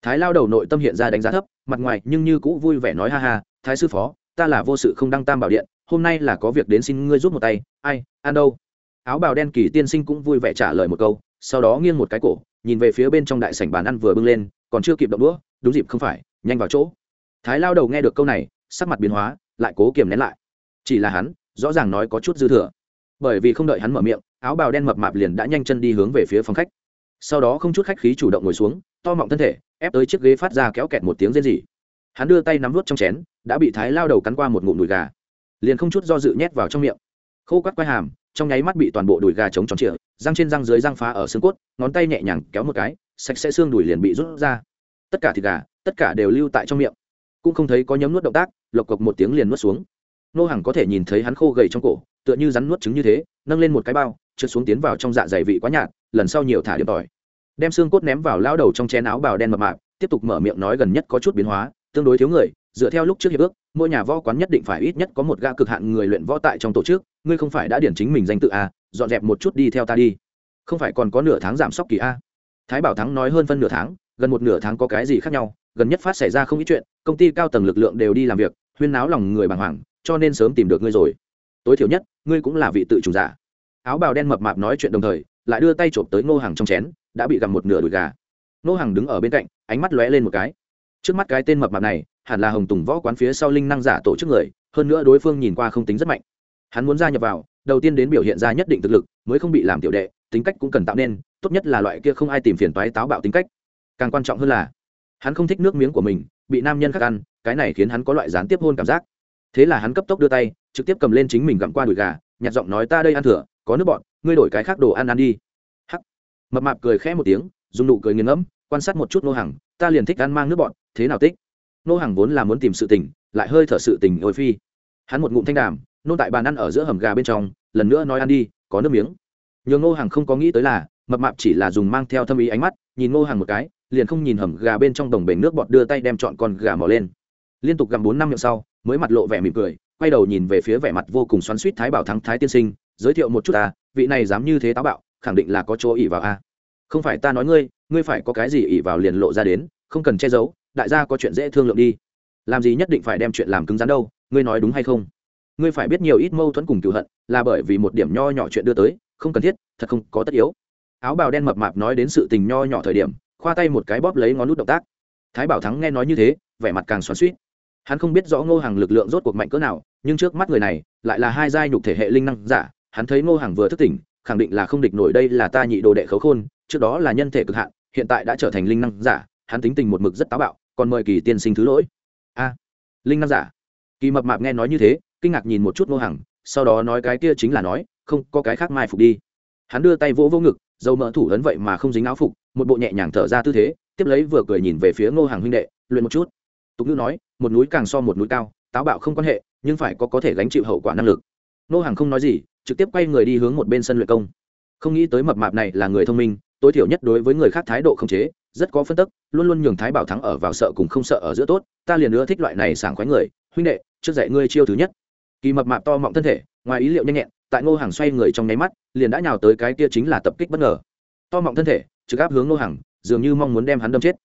Thái lao đầu nội tâm hiện ra đánh giá thấp, mặt ngoài nhưng như cũ vui vẻ nói ha ha, thái sư phó, ta là vô sự không đăng tam bảo điện, hôm nay là có việc đến xin ngươi giúp một tay. Ai, ăn đâu? Áo bào đen kỳ tiên sinh cũng vui vẻ trả lời một câu, sau đó nghiêng một cái cổ, nhìn về phía bên trong đại sảnh bàn ăn vừa bưng lên, còn chưa kịp động đũa, đúng dịp không phải, nhanh vào chỗ. Thái lao đầu nghe được câu này, sắc mặt biến hóa, lại cố kiềm nén lại. Chỉ là hắn, rõ ràng nói có chút dư thừa. Bởi vì không đợi hắn mở miệng, áo bào đen mập mạp liền đã nhanh chân đi hướng về phía phòng khách. Sau đó không chút khách khí chủ động ngồi xuống to mọng thân thể, ép tới chiếc ghế phát ra kéo kẹt một tiếng rên rỉ. Hắn đưa tay nắm vút trong chén, đã bị thái lao đầu cắn qua một ngụm đùi gà. Liền không chút do dự nhét vào trong miệng. Khô quắt quai hàm, trong nháy mắt bị toàn bộ đùi gà trống tròn trịa, răng trên răng dưới răng phá ở xương cốt, ngón tay nhẹ nhàng kéo một cái, sạch sẽ xương đùi liền bị rút ra. Tất cả thịt gà, tất cả đều lưu tại trong miệng. Cũng không thấy có nhấm nuốt động tác, lộc cộc một tiếng liền nuốt xuống. Nô hàng có thể nhìn thấy hắn khô gầy trong cổ, tựa như rắn nuốt trứng như thế, nâng lên một cái bao, trượt xuống tiến vào trong dạ dày vị quá nhạt, lần sau nhiều thả điểm tỏi đem xương cốt ném vào lao đầu trong chén áo bào đen mập mạp tiếp tục mở miệng nói gần nhất có chút biến hóa tương đối thiếu người dựa theo lúc trước hiệp ước mỗi nhà võ quán nhất định phải ít nhất có một gã cực hạn người luyện võ tại trong tổ chức ngươi không phải đã điển chính mình danh tự à, dọn dẹp một chút đi theo ta đi. Không phải còn có nửa tháng giảm sốc kỳ a. Thái bảo thắng nói hơn phân nửa tháng gần một nửa tháng có cái gì khác nhau gần nhất phát xảy ra không ít chuyện công ty cao tầng lực lượng đều đi làm việc huyên náo lòng người bàng hoàng cho nên sớm tìm được ngươi rồi. Tối thiểu nhất ngươi cũng là vị tự chủ giả áo bào đen mập mạp nói chuyện đồng thời, lại đưa tay trộm tới ngô hàng trong chén, đã bị gặm một nửa đùi gà. Ngô hàng đứng ở bên cạnh, ánh mắt lóe lên một cái. Trước mắt cái tên mập mạp này, hẳn là hồng tùng võ quán phía sau linh năng giả tổ chức người, hơn nữa đối phương nhìn qua không tính rất mạnh. Hắn muốn gia nhập vào, đầu tiên đến biểu hiện ra nhất định thực lực, mới không bị làm tiểu đệ, tính cách cũng cần tạo nên, tốt nhất là loại kia không ai tìm phiền toái táo bạo tính cách. Càng quan trọng hơn là, hắn không thích nước miếng của mình, bị nam nhân khác ăn, cái này khiến hắn có loại gián tiếp hôn cảm giác. Thế là hắn cấp tốc đưa tay, trực tiếp cầm lên chính mình gặm qua đùi gà, nhặt giọng nói, ta đây ăn thừa có nước bọn, ngươi đổi cái khác đồ ăn ăn đi. Hắc. Mập mạp cười khẽ một tiếng, dùng nụ cười nghiền ngẫm, quan sát một chút nô hàng ta liền thích ăn mang nước bọn, thế nào tích? Nô hàng vốn là muốn tìm sự tình, lại hơi thở sự tình ôi phi. Hắn một ngụm thanh đàm, nôn tại bàn ăn ở giữa hầm gà bên trong, lần nữa nói ăn đi, có nước miếng. Nhường nô hàng không có nghĩ tới là, mập mạp chỉ là dùng mang theo thâm ý ánh mắt, nhìn nô hàng một cái, liền không nhìn hầm gà bên trong đồng bể nước bọt đưa tay đem chọn con gà mò lên. Liên tục gặm bốn năm miệng sau, mới mặt lộ vẻ mỉm cười, quay đầu nhìn về phía vẻ mặt vô cùng xoắn suýt thái bảo thắng thái tiên sinh giới thiệu một chút ta, vị này dám như thế táo bạo, khẳng định là có chỗ ỉ vào a. Không phải ta nói ngươi ngươi phải có cái gì ỉ vào liền lộ ra đến, không cần che giấu, đại gia có chuyện dễ thương lượng đi. Làm gì nhất định phải đem chuyện làm cứng rắn đâu, ngươi nói đúng hay không? Ngươi phải biết nhiều ít mâu thuẫn cùng cựu hận, là bởi vì một điểm nho nhỏ chuyện đưa tới, không cần thiết, thật không có tất yếu. Áo bào đen mập mạp nói đến sự tình nho nhỏ thời điểm, khoa tay một cái bóp lấy ngón nút động tác. Thái bảo thắng nghe nói như thế, vẻ mặt càng xoắn suýt hắn không biết rõ ngô hàng lực lượng rốt cuộc mạnh cỡ nào, nhưng trước mắt người này, lại là hai giai nhục thể hệ linh năng giả hắn thấy ngô hàng vừa thức tỉnh, khẳng định là không địch nổi đây là ta nhị đồ đệ khấu khôn, trước đó là nhân thể cực hạn, hiện tại đã trở thành linh năng giả, hắn tính tình một mực rất táo bạo, còn mời kỳ tiên sinh thứ lỗi. A, linh năng giả. Kỳ mập mạp nghe nói như thế, kinh ngạc nhìn một chút ngô hàng sau đó nói cái kia chính là nói, không, có cái khác mai phục đi. Hắn đưa tay vỗ vỗ ngực, dầu mỡ thủ lớn vậy mà không dính áo phục, một bộ nhẹ nhàng thở ra tư thế, tiếp lấy vừa cười nhìn về phía ngô hàng huynh đệ, luyện một chút. Tục ngữ nói, một núi càng so một núi cao, táo bạo không quan hệ, nhưng phải có có thể gánh chịu hậu quả năng lực. Ngô hàng không nói gì trực tiếp quay người đi hướng một bên sân luyện công. Không nghĩ tới mập mạp này là người thông minh, tối thiểu nhất đối với người khác thái độ không chế, rất có phân tức, luôn luôn nhường thái bảo thắng ở vào sợ cùng không sợ ở giữa tốt, ta liền nữa thích loại này sảng khoái người. Huynh đệ, trước dạy ngươi chiêu thứ nhất. Kỳ mập mạp to mọng thân thể, ngoài ý liệu nhanh nhẹn, tại ngô hàng xoay người trong nháy mắt, liền đã nhào tới cái kia chính là tập kích bất ngờ. To mọng thân thể, trực áp hướng ngô hàng dường như mong muốn đem hắn đâm chết.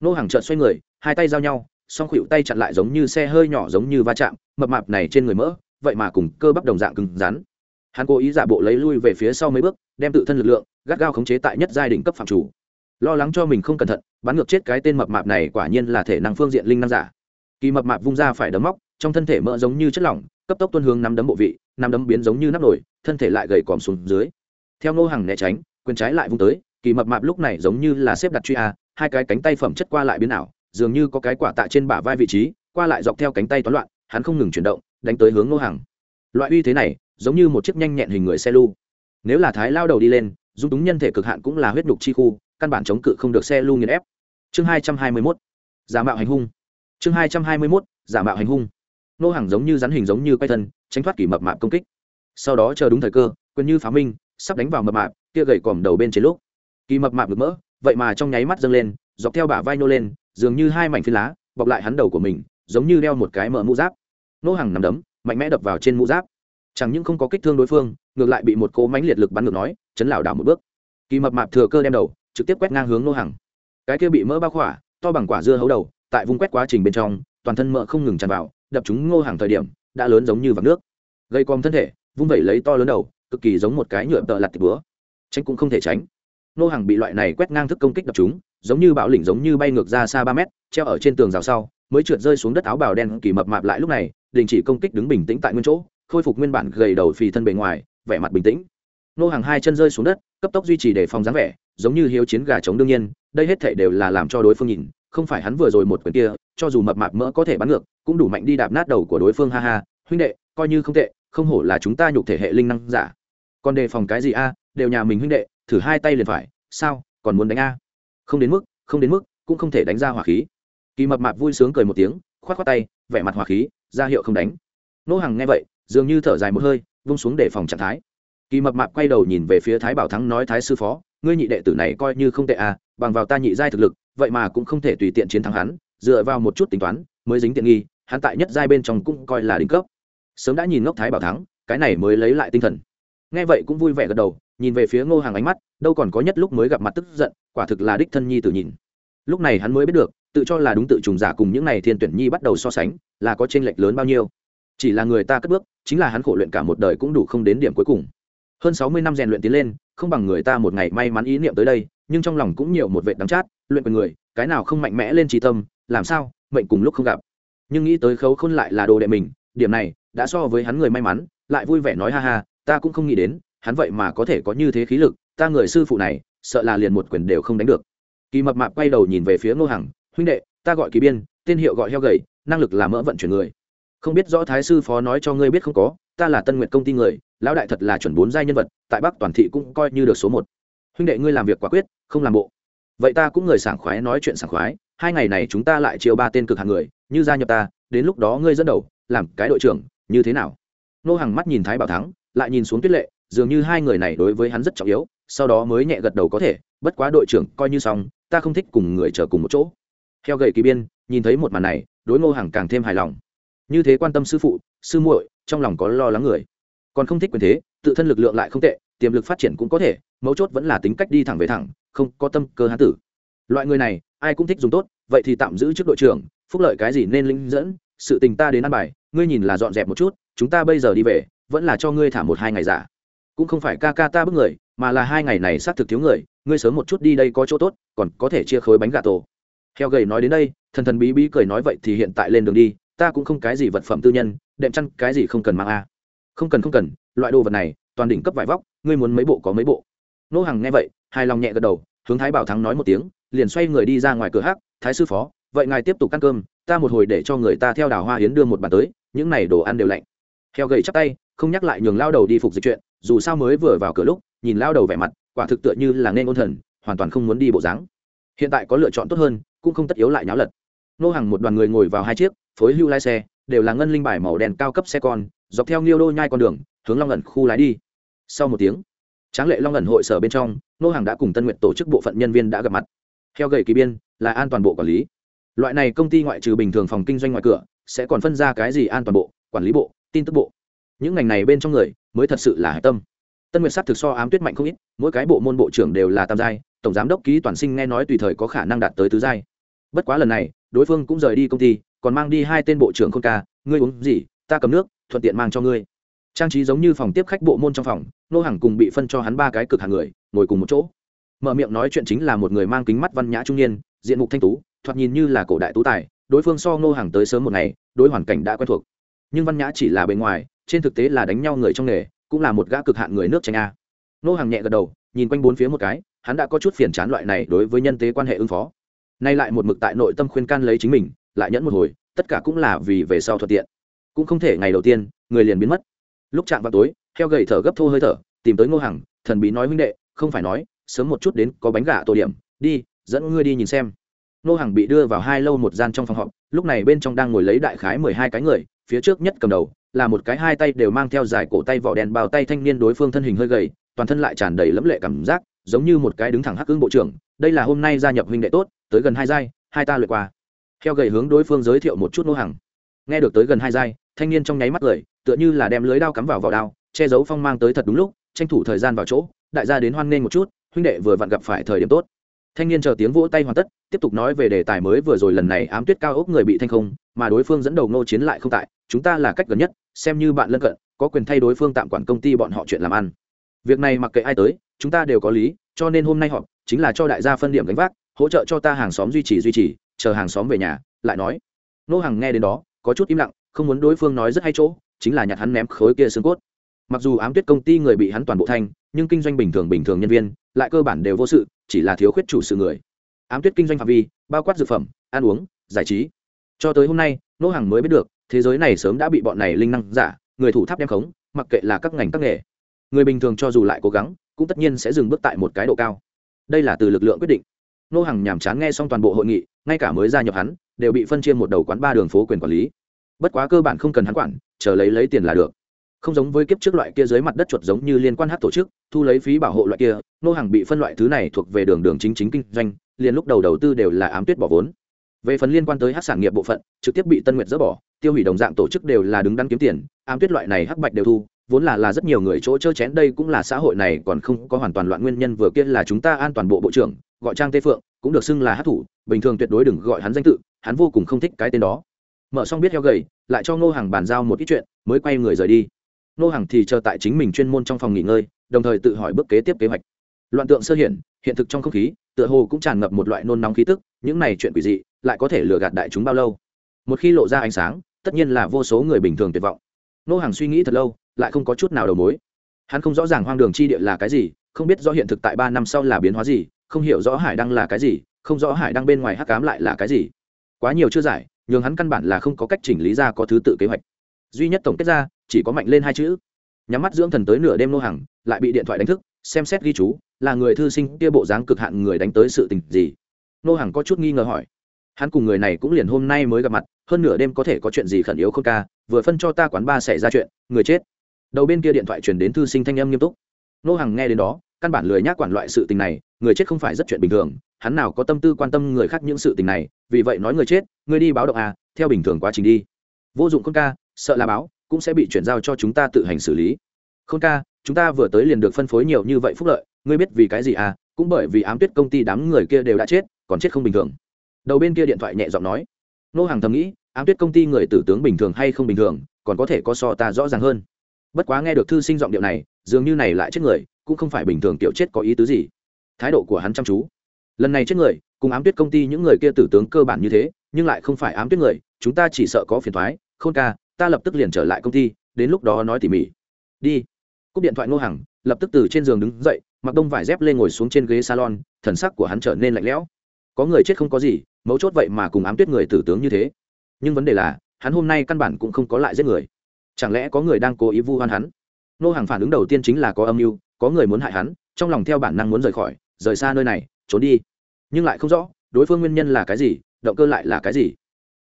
Ngô hàng trợn xoay người, hai tay giao nhau, song khuỵu tay chặn lại giống như xe hơi nhỏ giống như va chạm, mập mạp này trên người mỡ, vậy mà cùng cơ bắp đồng dạng cứng rắn hắn cố ý giả bộ lấy lui về phía sau mấy bước, đem tự thân lực lượng, gắt gao khống chế tại nhất giai đỉnh cấp phạm chủ. Lo lắng cho mình không cẩn thận, bắn ngược chết cái tên mập mạp này quả nhiên là thể năng phương diện linh năng giả. Kỳ mập mạp vung ra phải đấm móc, trong thân thể mỡ giống như chất lỏng, cấp tốc tuân hướng nắm đấm bộ vị, nắm đấm biến giống như nắp nổi thân thể lại gầy còm xuống dưới. Theo ngô hàng né tránh, quyền trái lại vung tới, kỳ mập mạp lúc này giống như là xếp đặt truy a, hai cái cánh tay phẩm chất qua lại biến ảo, dường như có cái quả tạ trên bả vai vị trí, qua lại dọc theo cánh tay toán loạn, hắn không ngừng chuyển động, đánh tới hướng ngô hàng loại uy thế này giống như một chiếc nhanh nhẹn hình người xe lu. Nếu là thái lao đầu đi lên, dung túng nhân thể cực hạn cũng là huyết nhục chi khu, căn bản chống cự không được xe lu nghiền ép. Chương hai trăm hai mươi mốt, giả mạo hành hung. Chương hai trăm hai mươi mốt, giả mạo hành hung. Nô hàng giống như rắn hình giống như quay thân, tránh thoát kỷ mập mạp công kích. Sau đó chờ đúng thời cơ quyền như phá minh, sắp đánh vào mập mạp, kia gậy còm đầu bên trên lúc. Kỳ mập mạp được mỡ, vậy mà trong nháy mắt dâng lên, dọc theo bả vai nô lên, dường như hai mảnh phi lá, bọc lại hắn đầu của mình, giống như đeo một cái mở mũ giáp. Nô hàng nằm đấm, mạnh mẽ đập vào trên mũ giáp chẳng những không có kích thương đối phương, ngược lại bị một cỗ mánh liệt lực bắn ngược nói, chấn lảo đảo một bước. Kỳ mập mạp thừa cơ đem đầu, trực tiếp quét ngang hướng nô hàng cái kia bị mỡ bao khỏa, to bằng quả dưa hấu đầu, tại vùng quét quá trình bên trong, toàn thân mỡ không ngừng tràn vào, đập chúng ngô hàng thời điểm, đã lớn giống như vạc nước. Gây com thân thể, vung vẩy lấy to lớn đầu, cực kỳ giống một cái nhựa tợ lặt thịt búa. Tránh cũng không thể tránh. Ngô hàng bị loại này quét ngang thức công kích đập chúng giống như bạo lỉnh giống như bay ngược ra xa ba mét, treo ở trên tường rào sau, mới trượt rơi xuống đất áo bào đen kỳ mập mạp lại lúc này, đình chỉ công kích đứng bình tĩnh tại nguyên chỗ khôi phục nguyên bản gầy đầu phì thân bề ngoài, vẻ mặt bình tĩnh. Nô hàng hai chân rơi xuống đất, cấp tốc duy trì để phòng dáng vẻ, giống như hiếu chiến gà trống đương nhiên, đây hết thể đều là làm cho đối phương nhìn, không phải hắn vừa rồi một quyền kia, cho dù mập mạp mỡ có thể bắn ngược, cũng đủ mạnh đi đạp nát đầu của đối phương, ha ha. Huynh đệ, coi như không tệ, không hổ là chúng ta nhục thể hệ linh năng giả. Còn đề phòng cái gì a? Đều nhà mình huynh đệ, thử hai tay liền phải. Sao? Còn muốn đánh a? Không đến mức, không đến mức, cũng không thể đánh ra hỏa khí. Kỳ mập mạp vui sướng cười một tiếng, khoát t tay, vẻ mặt hỏa khí, ra hiệu không đánh. Nô hàng nghe vậy dường như thở dài một hơi, vung xuống để phòng trạng thái. Kỳ mập mạp quay đầu nhìn về phía thái bảo thắng nói, thái sư phó, ngươi nhị đệ tử này coi như không tệ à bằng vào ta nhị giai thực lực, vậy mà cũng không thể tùy tiện chiến thắng hắn, dựa vào một chút tính toán, mới dính tiện nghi, hắn tại nhất giai bên trong cũng coi là đỉnh cấp. Sớm đã nhìn ngốc thái bảo thắng, cái này mới lấy lại tinh thần. Nghe vậy cũng vui vẻ gật đầu, nhìn về phía ngô hàng ánh mắt, đâu còn có nhất lúc mới gặp mặt tức giận, quả thực là đích thân nhi tự nhìn. Lúc này hắn mới biết được, tự cho là đúng tự trùng giả cùng những n à y thiên tuyển nhi bắt đầu so sánh, là có t r ê n lệch lớn bao nhiêu chỉ là người ta cất bước, chính là hắn khổ luyện cả một đời cũng đủ không đến điểm cuối cùng. Hơn sáu mươi năm rèn luyện tiến lên, không bằng người ta một ngày may mắn ý niệm tới đây, nhưng trong lòng cũng nhiều một vệ đắng chát, luyện quyền người, cái nào không mạnh mẽ lên trí tâm, làm sao, mệnh cùng lúc không gặp. Nhưng nghĩ tới khấu khôn lại là đồ đệ mình, điểm này, đã so với hắn người may mắn, lại vui vẻ nói ha ha, ta cũng không nghĩ đến, hắn vậy mà có thể có như thế khí lực, ta người sư phụ này, sợ là liền một quyền đều không đánh được. Kỳ mập mạp quay đầu nhìn về phía ngô hằng, huynh đệ, ta gọi kỳ biên, tên hiệu gọi heo gầy, năng lực là mỡ vận chuyển người không biết rõ thái sư phó nói cho ngươi biết không có, ta là tân nguyện công ty người, lão đại thật là chuẩn bốn giai nhân vật, tại bắc toàn thị cũng coi như được số một. Huynh đệ ngươi làm việc quả quyết, không làm bộ. Vậy ta cũng người sảng khoái nói chuyện sảng khoái, hai ngày này chúng ta lại chiêu ba tên cực hạng người, như gia nhập ta, đến lúc đó ngươi dẫn đầu, làm cái đội trưởng, như thế nào? Nô hàng mắt nhìn thái bảo thắng, lại nhìn xuống tuyết lệ, dường như hai người này đối với hắn rất trọng yếu, sau đó mới nhẹ gật đầu có thể, bất quá đội trưởng coi như xong, ta không thích cùng người chờ cùng một chỗ. Theo gậy kỳ biên, nhìn thấy một màn này, đối ngô hàng càng thêm hài lòng như thế quan tâm sư phụ, sư muội, trong lòng có lo lắng người. Còn không thích quyền thế, tự thân lực lượng lại không tệ, tiềm lực phát triển cũng có thể, mấu chốt vẫn là tính cách đi thẳng về thẳng, không có tâm cơ hán tử. Loại người này, ai cũng thích dùng tốt, vậy thì tạm giữ trước đội trưởng, phúc lợi cái gì nên linh dẫn, sự tình ta đến ăn bài, ngươi nhìn là dọn dẹp một chút, chúng ta bây giờ đi về, vẫn là cho ngươi thả một hai ngày giả. Cũng không phải ca ca ta bức người, mà là hai ngày này xác thực thiếu người, ngươi sớm một chút đi đây có chỗ tốt, còn có thể chia khối bánh gà tổ. Heo gầy nói đến đây, thần thần bí bí cười nói vậy thì hiện tại lên đường đi ta cũng không cái gì vật phẩm tư nhân, đệm chăn cái gì không cần mang a. Không cần không cần, loại đồ vật này, toàn đỉnh cấp vải vóc, ngươi muốn mấy bộ có mấy bộ. Nô hàng nghe vậy, hài lòng nhẹ gật đầu, hướng thái bảo thắng nói một tiếng, liền xoay người đi ra ngoài cửa hát thái sư phó, vậy ngài tiếp tục ăn cơm, ta một hồi để cho người ta theo đào hoa hiến đưa một bàn tới, những này đồ ăn đều lạnh. Heo gầy chắp tay, không nhắc lại nhường lao đầu đi phục dịch chuyện, dù sao mới vừa vào cửa lúc, nhìn lao đầu vẻ mặt, quả thực tựa như là nên ôn thần, hoàn toàn không muốn đi bộ dáng. Hiện tại có lựa chọn tốt hơn, cũng không tất yếu lại nháo lật. Nô hàng một đoàn người ngồi vào hai chiếc phối hưu lái xe, đều là ngân linh bài màu đen cao cấp xe con, dọc theo nghiêu đô nhai con đường, hướng long ẩn khu lái đi. Sau một tiếng, tráng lệ long ẩn hội sở bên trong, nô hàng đã cùng tân nguyện tổ chức bộ phận nhân viên đã gặp mặt. Theo gậy kỳ biên, là an toàn bộ quản lý. Loại này công ty ngoại trừ bình thường phòng kinh doanh ngoài cửa, sẽ còn phân ra cái gì an toàn bộ, quản lý bộ, tin tức bộ. Những ngành này bên trong người, mới thật sự là hải tâm. Tân nguyệt s á t thực so ám tuyết mạnh không ít, mỗi cái bộ môn bộ trưởng đều là tam giai, tổng giám đốc ký toàn sinh nghe nói tùy thời có khả năng đạt tới tứ giai. Bất quá lần này, đối phương cũng rời đi công ty còn mang đi hai tên bộ trưởng khôn ca, ngươi uống gì, ta cầm nước, thuận tiện mang cho ngươi. Trang trí giống như phòng tiếp khách bộ môn trong phòng, nô hàng cùng bị phân cho hắn ba cái cực hàng người, ngồi cùng một chỗ. Mở miệng nói chuyện chính là một người mang kính mắt văn nhã trung niên, diện mục thanh tú, thoạt nhìn như là cổ đại tú tài, đối phương so nô hàng tới sớm một ngày, đối hoàn cảnh đã quen thuộc. Nhưng văn nhã chỉ là bề ngoài, trên thực tế là đánh nhau người trong nghề, cũng là một gã cực hạn người nước tranh a. Nô hàng nhẹ gật đầu, nhìn quanh bốn phía một cái, hắn đã có chút phiền chán loại này đối với nhân tế quan hệ ứng phó. Nay lại một mực tại nội tâm khuyên can lấy chính mình lại nhẫn một hồi, tất cả cũng là vì về sau thuận tiện. Cũng không thể ngày đầu tiên, người liền biến mất. Lúc chạm vào tối, heo gầy thở gấp thô hơi thở, tìm tới ngô hằng, thần bí nói huynh đệ, không phải nói, sớm một chút đến có bánh gà tổ điểm, đi, dẫn ngươi đi nhìn xem. Ngô hằng bị đưa vào hai lâu một gian trong phòng họp, lúc này bên trong đang ngồi lấy đại khái mười hai cái người, phía trước nhất cầm đầu, là một cái hai tay đều mang theo dài cổ tay vỏ đèn bao tay thanh niên đối phương thân hình hơi gầy, toàn thân lại tràn đầy lẫm lệ cảm giác, giống như một cái đứng thẳng hắc ứng bộ trưởng, đây là hôm nay gia nhập huynh đệ tốt, tới gần hai giai, hai ta lượt qua heo gầy hướng đối phương giới thiệu một chút nô hàng. Nghe được tới gần hai giai, thanh niên trong nháy mắt cười, tựa như là đem lưới đao cắm vào vào đao, che giấu phong mang tới thật đúng lúc, tranh thủ thời gian vào chỗ, đại gia đến hoan nghênh một chút, huynh đệ vừa vặn gặp phải thời điểm tốt. Thanh niên chờ tiếng vỗ tay hoàn tất, tiếp tục nói về đề tài mới vừa rồi lần này ám tuyết cao ốc người bị thanh không, mà đối phương dẫn đầu nô chiến lại không tại, chúng ta là cách gần nhất, xem như bạn lân cận, có quyền thay đối phương tạm quản công ty bọn họ chuyện làm ăn. Việc này mặc kệ ai tới, chúng ta đều có lý, cho nên hôm nay họp, chính là cho đại gia phân điểm gánh vác, hỗ trợ cho ta hàng xóm duy trì duy trì chờ hàng xóm về nhà, lại nói, nô hàng nghe đến đó, có chút im lặng, không muốn đối phương nói rất hay chỗ, chính là nhặt hắn ném khối kia xương cốt. Mặc dù ám tuyết công ty người bị hắn toàn bộ thanh nhưng kinh doanh bình thường bình thường nhân viên, lại cơ bản đều vô sự, chỉ là thiếu khuyết chủ sự người. Ám tuyết kinh doanh phạm vi, bao quát dược phẩm, ăn uống, giải trí. Cho tới hôm nay, nô hàng mới biết được, thế giới này sớm đã bị bọn này linh năng giả, người thủ tháp đem khống, mặc kệ là các ngành các nghề. Người bình thường cho dù lại cố gắng, cũng tất nhiên sẽ dừng bước tại một cái độ cao. Đây là từ lực lượng quyết định nô hàng nhàm chán nghe xong toàn bộ hội nghị, ngay cả mới gia nhập hắn, đều bị phân chia một đầu quán ba đường phố quyền quản lý. Bất quá cơ bản không cần hắn quản, chờ lấy lấy tiền là được. Không giống với kiếp trước loại kia dưới mặt đất chuột giống như liên quan hát tổ chức, thu lấy phí bảo hộ loại kia, nô hàng bị phân loại thứ này thuộc về đường đường chính chính kinh doanh, liền lúc đầu đầu tư đều là ám tuyết bỏ vốn. Về phần liên quan tới hát sản nghiệp bộ phận, trực tiếp bị tân nguyệt dỡ bỏ, tiêu hủy đồng dạng tổ chức đều là đứng đắn kiếm tiền, ám tuyết loại này hắc bạch đều thu, vốn là là rất nhiều người chỗ chơ chén, đây cũng là xã hội này còn không có hoàn toàn loạn nguyên nhân, vừa kia là chúng ta an toàn bộ bộ trưởng gọi trang tê phượng, cũng được xưng là hát thủ, bình thường tuyệt đối đừng gọi hắn danh tự, hắn vô cùng không thích cái tên đó. Mở xong biết heo gầy, lại cho ngô hàng bàn giao một ít chuyện, mới quay người rời đi. Ngô hàng thì chờ tại chính mình chuyên môn trong phòng nghỉ ngơi, đồng thời tự hỏi bước kế tiếp kế hoạch. Loạn tượng sơ hiện hiện thực trong không khí, tựa hồ cũng tràn ngập một loại nôn nóng khí tức, những này chuyện quỷ dị, lại có thể lừa gạt đại chúng bao lâu? Một khi lộ ra ánh sáng, tất nhiên là vô số người bình thường tuyệt vọng. Nô hàng suy nghĩ thật lâu, lại không có chút nào đầu mối. Hắn không rõ ràng hoang đường chi địa là cái gì, không biết rõ hiện thực tại ba năm sau là biến hóa gì không hiểu rõ hải đăng là cái gì, không rõ hải đăng bên ngoài hắc cám lại là cái gì. Quá nhiều chưa giải, nhường hắn căn bản là không có cách chỉnh lý ra có thứ tự kế hoạch. Duy nhất tổng kết ra, chỉ có mạnh lên hai chữ. Nhắm mắt dưỡng thần tới nửa đêm nô hàng lại bị điện thoại đánh thức, xem xét ghi chú, là người thư sinh kia bộ dáng cực hạn người đánh tới sự tình gì. Nô hàng có chút nghi ngờ hỏi. Hắn cùng người này cũng liền hôm nay mới gặp mặt, hơn nửa đêm có thể có chuyện gì khẩn yếu không ca, vừa phân cho ta quán ba xảy ra chuyện, người chết. Đầu bên kia điện thoại truyền đến thư sinh thanh âm nghiêm túc. Nô hàng nghe đến đó căn bản lười nhác quản loại sự tình này, người chết không phải rất chuyện bình thường, hắn nào có tâm tư quan tâm người khác những sự tình này, vì vậy nói người chết, người đi báo động à theo bình thường quá trình đi. Vô dụng khôn ca, sợ là báo, cũng sẽ bị chuyển giao cho chúng ta tự hành xử lý. Khôn ca, chúng ta vừa tới liền được phân phối nhiều như vậy phúc lợi, ngươi biết vì cái gì à cũng bởi vì ám tuyết công ty đám người kia đều đã chết, còn chết không bình thường. Đầu bên kia điện thoại nhẹ giọng nói. Nô hàng thầm nghĩ, ám tuyết công ty người tử tướng bình thường hay không bình thường, còn có thể có so ta rõ ràng hơn. Bất quá nghe được thư sinh giọng điệu này, dường như này lại chết người cũng không phải bình thường tiểu chết có ý tứ gì. Thái độ của hắn chăm chú. Lần này chết người, cùng ám tuyết công ty những người kia tử tướng cơ bản như thế, nhưng lại không phải ám tuyết người, chúng ta chỉ sợ có phiền thoái. Khôn ca, ta lập tức liền trở lại công ty, đến lúc đó nói tỉ mỉ. Đi. Cúp điện thoại ngô hằng, lập tức từ trên giường đứng dậy, mặc đông vải dép lên ngồi xuống trên ghế salon, thần sắc của hắn trở nên lạnh lẽo. Có người chết không có gì, mấu chốt vậy mà cùng ám tuyết người tử tướng như thế. Nhưng vấn đề là, hắn hôm nay căn bản cũng không có lại giết người. Chẳng lẽ có người đang cố ý vu hoan hắn? Nô hàng phản ứng đầu tiên chính là có âm mưu có người muốn hại hắn, trong lòng theo bản năng muốn rời khỏi, rời xa nơi này, trốn đi. Nhưng lại không rõ, đối phương nguyên nhân là cái gì, động cơ lại là cái gì.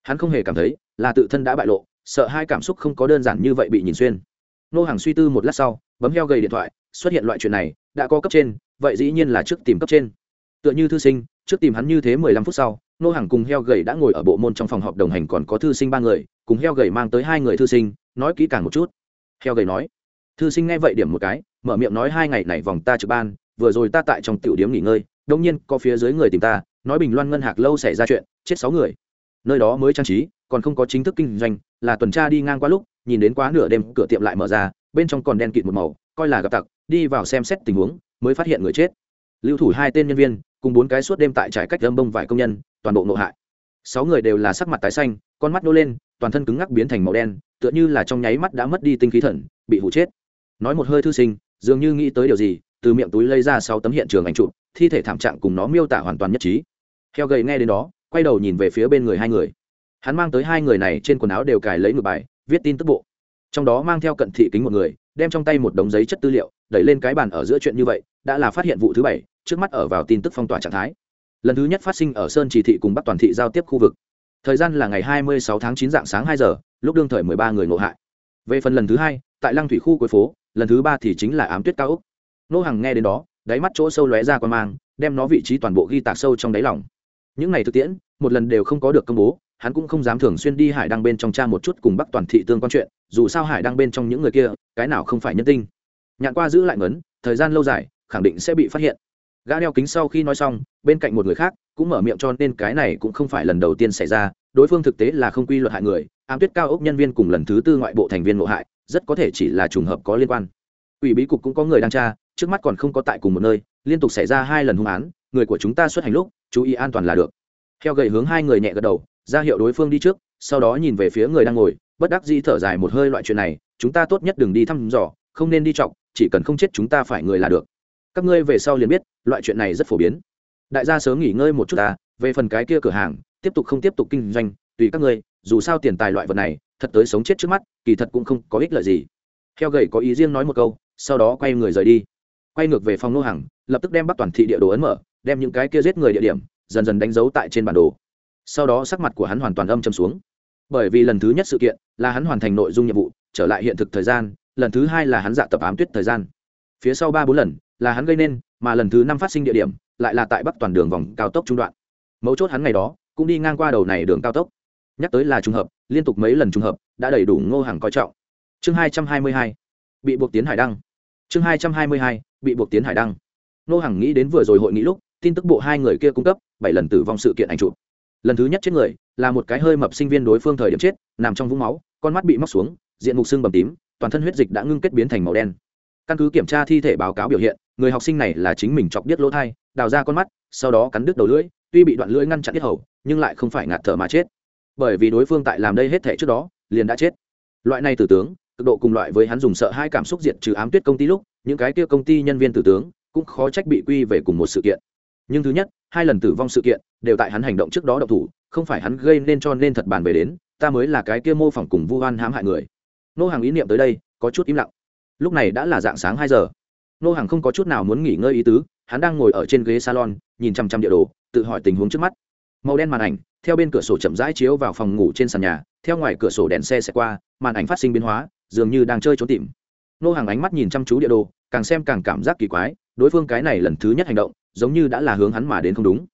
Hắn không hề cảm thấy là tự thân đã bại lộ, sợ hai cảm xúc không có đơn giản như vậy bị nhìn xuyên. Nô hàng suy tư một lát sau, bấm heo gầy điện thoại, xuất hiện loại chuyện này, đã có cấp trên, vậy dĩ nhiên là trước tìm cấp trên. Tựa như thư sinh, trước tìm hắn như thế mười lăm phút sau, nô hàng cùng heo gầy đã ngồi ở bộ môn trong phòng họp đồng hành còn có thư sinh ba người, cùng heo gầy mang tới hai người thư sinh, nói kỹ càng một chút. Heo gầy nói, thư sinh nghe vậy điểm một cái mở miệng nói hai ngày này vòng ta trực ban, vừa rồi ta tại trong tiểu điếm nghỉ ngơi, đông nhiên có phía dưới người tìm ta, nói bình loan ngân hạc lâu xảy ra chuyện, chết sáu người. Nơi đó mới trang trí, còn không có chính thức kinh doanh, là tuần tra đi ngang qua lúc, nhìn đến quá nửa đêm, cửa tiệm lại mở ra, bên trong còn đen kịt một màu, coi là gặp tặc, đi vào xem xét tình huống, mới phát hiện người chết. Lưu thủ hai tên nhân viên, cùng bốn cái suốt đêm tại trải cách lâm bông vài công nhân, toàn bộ nội hại. Sáu người đều là sắc mặt tái xanh, con mắt nô lên, toàn thân cứng ngắc biến thành màu đen, tựa như là trong nháy mắt đã mất đi tinh khí thần, bị hụ chết. Nói một hơi thư sinh dường như nghĩ tới điều gì, từ miệng túi lấy ra sáu tấm hiện trường ảnh chụp, thi thể thảm trạng cùng nó miêu tả hoàn toàn nhất trí. Heo gầy nghe đến đó, quay đầu nhìn về phía bên người hai người. Hắn mang tới hai người này trên quần áo đều cài lấy ngược bài, viết tin tức bộ. Trong đó mang theo cận thị kính một người, đem trong tay một đống giấy chất tư liệu, đẩy lên cái bàn ở giữa chuyện như vậy, đã là phát hiện vụ thứ bảy, trước mắt ở vào tin tức phong tỏa trạng thái. Lần thứ nhất phát sinh ở sơn chỉ thị cùng bắc toàn thị giao tiếp khu vực. Thời gian là ngày 26 tháng 9 dạng sáng 2 giờ, lúc đương thời 13 người ngộ hại. Về phần lần thứ hai, tại lăng thủy khu cuối phố lần thứ ba thì chính là ám tuyết cao úc. Nô hàng nghe đến đó, đáy mắt chỗ sâu lóe ra quan mang, đem nó vị trí toàn bộ ghi tạc sâu trong đáy lòng. Những ngày thực tiễn, một lần đều không có được công bố, hắn cũng không dám thường xuyên đi hải đăng bên trong cha một chút cùng bắc toàn thị tương quan chuyện, dù sao hải đăng bên trong những người kia, cái nào không phải nhân tinh. Nhạn qua giữ lại ngấn, thời gian lâu dài, khẳng định sẽ bị phát hiện. Gã đeo kính sau khi nói xong, bên cạnh một người khác, cũng mở miệng cho nên cái này cũng không phải lần đầu tiên xảy ra, đối phương thực tế là không quy luật hại người, ám tuyết cao ốc nhân viên cùng lần thứ tư ngoại bộ thành viên ngộ hại rất có thể chỉ là trùng hợp có liên quan. Ủy bí cục cũng có người đang tra, trước mắt còn không có tại cùng một nơi, liên tục xảy ra hai lần hung án, người của chúng ta xuất hành lúc, chú ý an toàn là được. Theo gầy hướng hai người nhẹ gật đầu, ra hiệu đối phương đi trước, sau đó nhìn về phía người đang ngồi, bất đắc dĩ thở dài một hơi loại chuyện này, chúng ta tốt nhất đừng đi thăm dò, không nên đi chọc, chỉ cần không chết chúng ta phải người là được. Các ngươi về sau liền biết, loại chuyện này rất phổ biến. Đại gia sớm nghỉ ngơi một chút ta, về phần cái kia cửa hàng, tiếp tục không tiếp tục kinh doanh, tùy các ngươi dù sao tiền tài loại vật này, thật tới sống chết trước mắt, kỳ thật cũng không có ích lợi gì. Theo gầy có ý riêng nói một câu, sau đó quay người rời đi. Quay ngược về phòng nô hàng lập tức đem bắt toàn thị địa đồ ấn mở, đem những cái kia giết người địa điểm, dần dần đánh dấu tại trên bản đồ. Sau đó sắc mặt của hắn hoàn toàn âm châm xuống. Bởi vì lần thứ nhất sự kiện là hắn hoàn thành nội dung nhiệm vụ, trở lại hiện thực thời gian, lần thứ hai là hắn dạ tập ám tuyết thời gian. Phía sau ba bốn lần là hắn gây nên, mà lần thứ năm phát sinh địa điểm lại là tại bắc toàn đường vòng cao tốc trung đoạn. Mấu chốt hắn ngày đó, cũng đi ngang qua đầu này đường cao tốc nhắc tới là trùng hợp, liên tục mấy lần trùng hợp, đã đầy đủ ngô hàng coi trọng. Chương hai trăm hai mươi hai, bị buộc tiến hải đăng. Chương hai trăm hai mươi hai, bị buộc tiến hải đăng. Ngô hàng nghĩ đến vừa rồi hội nghị lúc, tin tức bộ hai người kia cung cấp, bảy lần tử vong sự kiện ảnh chụp. Lần thứ nhất chết người, là một cái hơi mập sinh viên đối phương thời điểm chết, nằm trong vũng máu, con mắt bị móc xuống, diện mục xương bầm tím, toàn thân huyết dịch đã ngưng kết biến thành màu đen. Căn cứ kiểm tra thi thể báo cáo biểu hiện, người học sinh này là chính mình chọc điếc lỗ thai, đào ra con mắt, sau đó cắn đứt đầu lưỡi, tuy bị đoạn lưỡi ngăn chặn tiết hầu, nhưng lại không phải ngạt thở mà chết bởi vì đối phương tại làm đây hết thể trước đó, liền đã chết. Loại này tử tướng, cực độ cùng loại với hắn dùng sợ hai cảm xúc diệt trừ ám tuyết công ty lúc, những cái kia công ty nhân viên tử tướng cũng khó trách bị quy về cùng một sự kiện. Nhưng thứ nhất, hai lần tử vong sự kiện đều tại hắn hành động trước đó độc thủ, không phải hắn gây nên cho nên thật bàn về đến, ta mới là cái kia mô phỏng cùng vu oan hãm hại người. Nô hàng ý niệm tới đây, có chút im lặng. Lúc này đã là dạng sáng hai giờ. Nô hàng không có chút nào muốn nghỉ ngơi ý tứ, hắn đang ngồi ở trên ghế salon, nhìn chăm chăm địa đồ, tự hỏi tình huống trước mắt. Màu đen màn ảnh theo bên cửa sổ chậm rãi chiếu vào phòng ngủ trên sàn nhà, theo ngoài cửa sổ đèn xe sẽ qua, màn ảnh phát sinh biến hóa, dường như đang chơi trốn tìm. Nô hàng ánh mắt nhìn chăm chú địa đồ, càng xem càng cảm giác kỳ quái, đối phương cái này lần thứ nhất hành động, giống như đã là hướng hắn mà đến không đúng.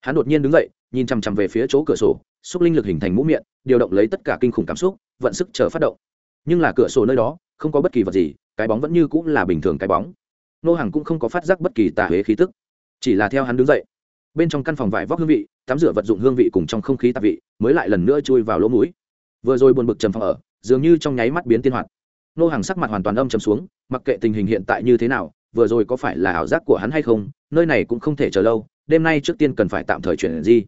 Hắn đột nhiên đứng dậy, nhìn chằm chằm về phía chỗ cửa sổ, xúc linh lực hình thành mũ miệng, điều động lấy tất cả kinh khủng cảm xúc, vận sức chờ phát động. Nhưng là cửa sổ nơi đó, không có bất kỳ vật gì, cái bóng vẫn như cũng là bình thường cái bóng. Nô hàng cũng không có phát giác bất kỳ tà huế khí tức. Chỉ là theo hắn đứng dậy bên trong căn phòng vải vóc hương vị, tắm rửa vật dụng hương vị cùng trong không khí tạp vị, mới lại lần nữa chui vào lỗ mũi. Vừa rồi buồn bực trầm phòng ở, dường như trong nháy mắt biến tiên hoạt. Nô hàng sắc mặt hoàn toàn âm trầm xuống, mặc kệ tình hình hiện tại như thế nào, vừa rồi có phải là ảo giác của hắn hay không, nơi này cũng không thể chờ lâu, đêm nay trước tiên cần phải tạm thời chuyển gì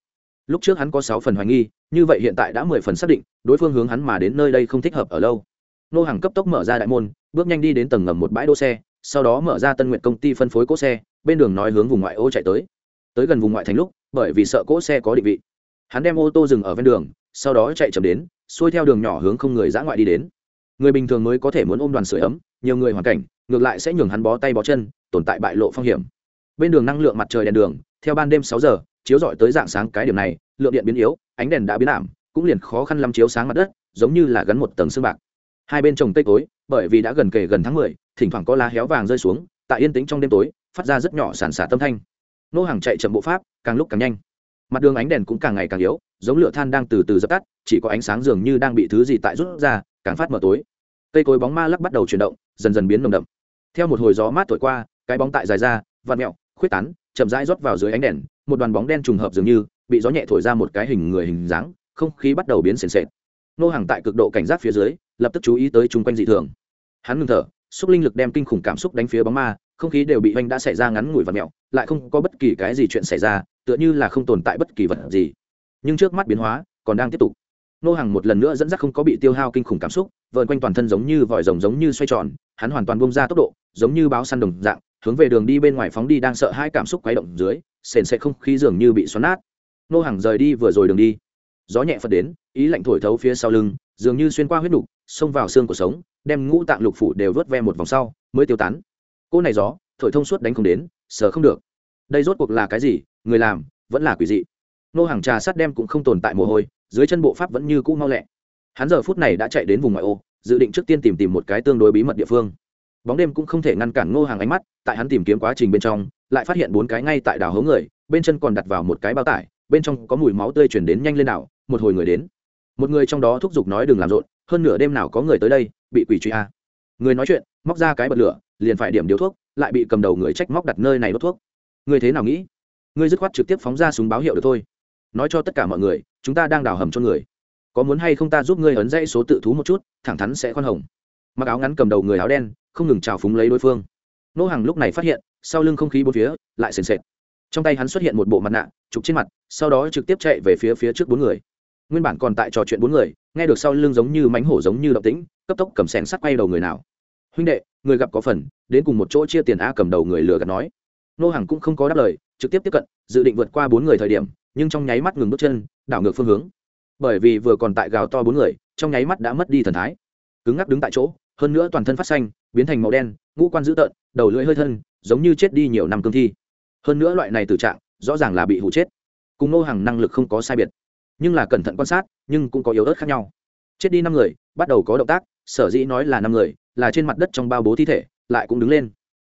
lúc trước hắn có sáu phần hoài nghi, như vậy hiện tại đã mười phần xác định, đối phương hướng hắn mà đến nơi đây không thích hợp ở lâu. Nô hàng cấp tốc mở ra đại môn, bước nhanh đi đến tầng ngầm một bãi đỗ xe, sau đó mở ra tân nguyện công ty phân phối cỗ xe, bên đường nói hướng vùng ngoại ô chạy tới tới gần vùng ngoại thành lúc bởi vì sợ cỗ xe có định vị. Hắn đem ô tô dừng ở ven đường sau đó chạy chậm đến xuôi theo đường nhỏ hướng không người dã ngoại đi đến. Người bình thường mới có thể muốn ôm đoàn sửa ấm nhiều người hoàn cảnh ngược lại sẽ nhường hắn bó tay bó chân tồn tại bại lộ phong hiểm. Bên đường năng lượng mặt trời đèn đường theo ban đêm sáu giờ chiếu rọi tới dạng sáng cái điểm này lượng điện biến yếu ánh đèn đã biến ảm cũng liền khó khăn lắm chiếu sáng mặt đất giống như là gắn một tầng xương bạc. Hai bên trồng cây tối, bởi vì đã gần kề gần tháng mười thỉnh thoảng có lá héo vàng rơi xuống tại yên tĩnh trong đêm tối phát ra rất nhỏ sản xả tâm thanh nô hàng chạy chậm bộ pháp, càng lúc càng nhanh. Mặt đường ánh đèn cũng càng ngày càng yếu, giống lửa than đang từ từ dập tắt, chỉ có ánh sáng dường như đang bị thứ gì tại rút ra, càng phát mở tối. Cây cối bóng ma lắc bắt đầu chuyển động, dần dần biến nồng đậm. Theo một hồi gió mát thổi qua, cái bóng tại dài ra vạt mẹo khuyết tán, chậm rãi rót vào dưới ánh đèn, một đoàn bóng đen trùng hợp dường như, bị gió nhẹ thổi ra một cái hình người hình dáng, không khí bắt đầu biến sền sệt. Nô hàng tại cực độ cảnh giác phía dưới, lập tức chú ý tới chung quanh dị thường. Hắn ngừng thở, xúc linh lực đem kinh khủng cảm xúc đánh phía bóng ma, không khí đều bị oanh đã xảy ra ngắn ngủi và mẹo lại không có bất kỳ cái gì chuyện xảy ra, tựa như là không tồn tại bất kỳ vật gì. Nhưng trước mắt biến hóa còn đang tiếp tục. Nô hàng một lần nữa dẫn dắt không có bị tiêu hao kinh khủng cảm xúc vợn quanh toàn thân giống như vòi rồng giống như xoay tròn, hắn hoàn toàn bông ra tốc độ, giống như báo săn đồng dạng, hướng về đường đi bên ngoài phóng đi đang sợ hai cảm xúc quấy động dưới, sền sẽ không khí dường như bị xoắn nát. Nô hàng rời đi vừa rồi đường đi. Gió nhẹ phật đến, ý lạnh thổi thấu phía sau lưng, dường như xuyên qua huyết nục, xông vào xương của sống, đem ngũ tạng lục phủ đều vớt ve một vòng sau, mới tiêu tán. Cô này gió, thổi thông suốt đánh không đến sờ không được. Đây rốt cuộc là cái gì? Người làm, vẫn là quỷ dị. Nô hàng trà sát đem cũng không tồn tại mồ hôi, dưới chân bộ pháp vẫn như cũ mau lẹ. Hắn giờ phút này đã chạy đến vùng ngoại ô, dự định trước tiên tìm tìm một cái tương đối bí mật địa phương. Bóng đêm cũng không thể ngăn cản ngô hàng ánh mắt, tại hắn tìm kiếm quá trình bên trong, lại phát hiện bốn cái ngay tại đảo hố người, bên chân còn đặt vào một cái bao tải, bên trong có mùi máu tươi chuyển đến nhanh lên đảo, một hồi người đến. Một người trong đó thúc giục nói đừng làm rộn, hơn nửa đêm nào có người tới đây, bị quỷ truy a. Người nói chuyện, móc ra cái bật lửa, liền phải điểm điếu thuốc lại bị cầm đầu người trách móc đặt nơi này đốt thuốc. Người thế nào nghĩ? Ngươi dứt khoát trực tiếp phóng ra súng báo hiệu được thôi. Nói cho tất cả mọi người, chúng ta đang đào hầm cho người. Có muốn hay không ta giúp ngươi ấn dãy số tự thú một chút, thẳng thắn sẽ khoan hồng. Mặc áo ngắn cầm đầu người áo đen, không ngừng trào phúng lấy đối phương. Nô hàng lúc này phát hiện, sau lưng không khí bốn phía lại sền sệt. Trong tay hắn xuất hiện một bộ mặt nạ trục trên mặt, sau đó trực tiếp chạy về phía phía trước bốn người. Nguyên bản còn tại trò chuyện bốn người, nghe được sau lưng giống như mánh hổ giống như động tĩnh, cấp tốc cầm sèn sắt quay đầu người nào. Huynh đệ người gặp có phần, đến cùng một chỗ chia tiền a cầm đầu người lừa gạt nói. Nô hàng cũng không có đáp lời, trực tiếp tiếp cận, dự định vượt qua bốn người thời điểm, nhưng trong nháy mắt ngừng bước chân, đảo ngược phương hướng. Bởi vì vừa còn tại gào to bốn người, trong nháy mắt đã mất đi thần thái. Cứng ngắc đứng tại chỗ, hơn nữa toàn thân phát xanh, biến thành màu đen, ngũ quan dữ tợn, đầu lưỡi hơi thân, giống như chết đi nhiều năm cương thi. Hơn nữa loại này tử trạng, rõ ràng là bị hụ chết. Cùng nô hàng năng lực không có sai biệt, nhưng là cẩn thận quan sát, nhưng cũng có yếu ớt khác nhau. Chết đi năm người, bắt đầu có động tác, sở dĩ nói là năm người là trên mặt đất trong bao bố thi thể, lại cũng đứng lên.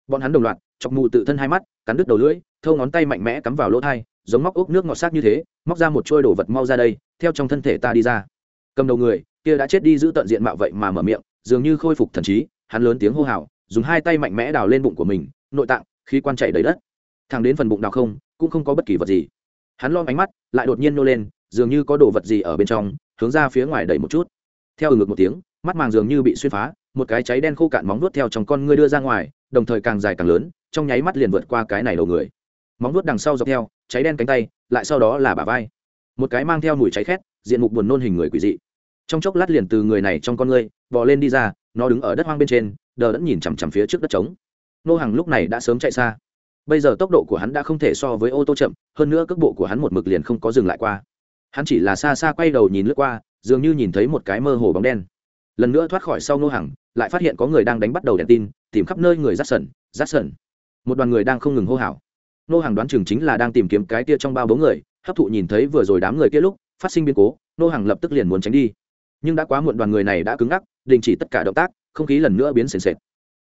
Bọn hắn đồng loạt, chọc mù tự thân hai mắt, cắn đứt đầu lưỡi, thâu ngón tay mạnh mẽ cắm vào lỗ thai, giống móc ốc nước ngọt sát như thế, móc ra một trôi đồ vật mau ra đây, theo trong thân thể ta đi ra. Cầm đầu người, kia đã chết đi giữ tận diện mạo vậy mà mở miệng, dường như khôi phục thần trí, hắn lớn tiếng hô hào, dùng hai tay mạnh mẽ đào lên bụng của mình, nội tạng, khí quan chạy đầy đất. Thẳng đến phần bụng đào không, cũng không có bất kỳ vật gì. Hắn lom ánh mắt, lại đột nhiên nô lên, dường như có đồ vật gì ở bên trong, hướng ra phía ngoài đẩy một chút. Theo ừ ngực một tiếng, mắt màng dường như bị xuyên phá một cái cháy đen khô cạn móng vuốt theo trong con ngươi đưa ra ngoài, đồng thời càng dài càng lớn, trong nháy mắt liền vượt qua cái này đầu người. Móng vuốt đằng sau dọc theo, cháy đen cánh tay, lại sau đó là bả vai. Một cái mang theo mùi cháy khét, diện mục buồn nôn hình người quỷ dị. Trong chốc lát liền từ người này trong con ngươi, bò lên đi ra, nó đứng ở đất hoang bên trên, đờ đẫn nhìn chằm chằm phía trước đất trống. Nô hàng lúc này đã sớm chạy xa. Bây giờ tốc độ của hắn đã không thể so với ô tô chậm, hơn nữa cước bộ của hắn một mực liền không có dừng lại qua. Hắn chỉ là xa xa quay đầu nhìn lướt qua, dường như nhìn thấy một cái mơ hồ bóng đen lần nữa thoát khỏi sau nô hàng, lại phát hiện có người đang đánh bắt đầu đèn tin, tìm khắp nơi người rát sần rát sần. Một đoàn người đang không ngừng hô hào. Nô hàng đoán chừng chính là đang tìm kiếm cái kia trong bao bố người, hấp thụ nhìn thấy vừa rồi đám người kia lúc, phát sinh biến cố, nô hàng lập tức liền muốn tránh đi. Nhưng đã quá muộn đoàn người này đã cứng ngắc, đình chỉ tất cả động tác, không khí lần nữa biến sền sệt.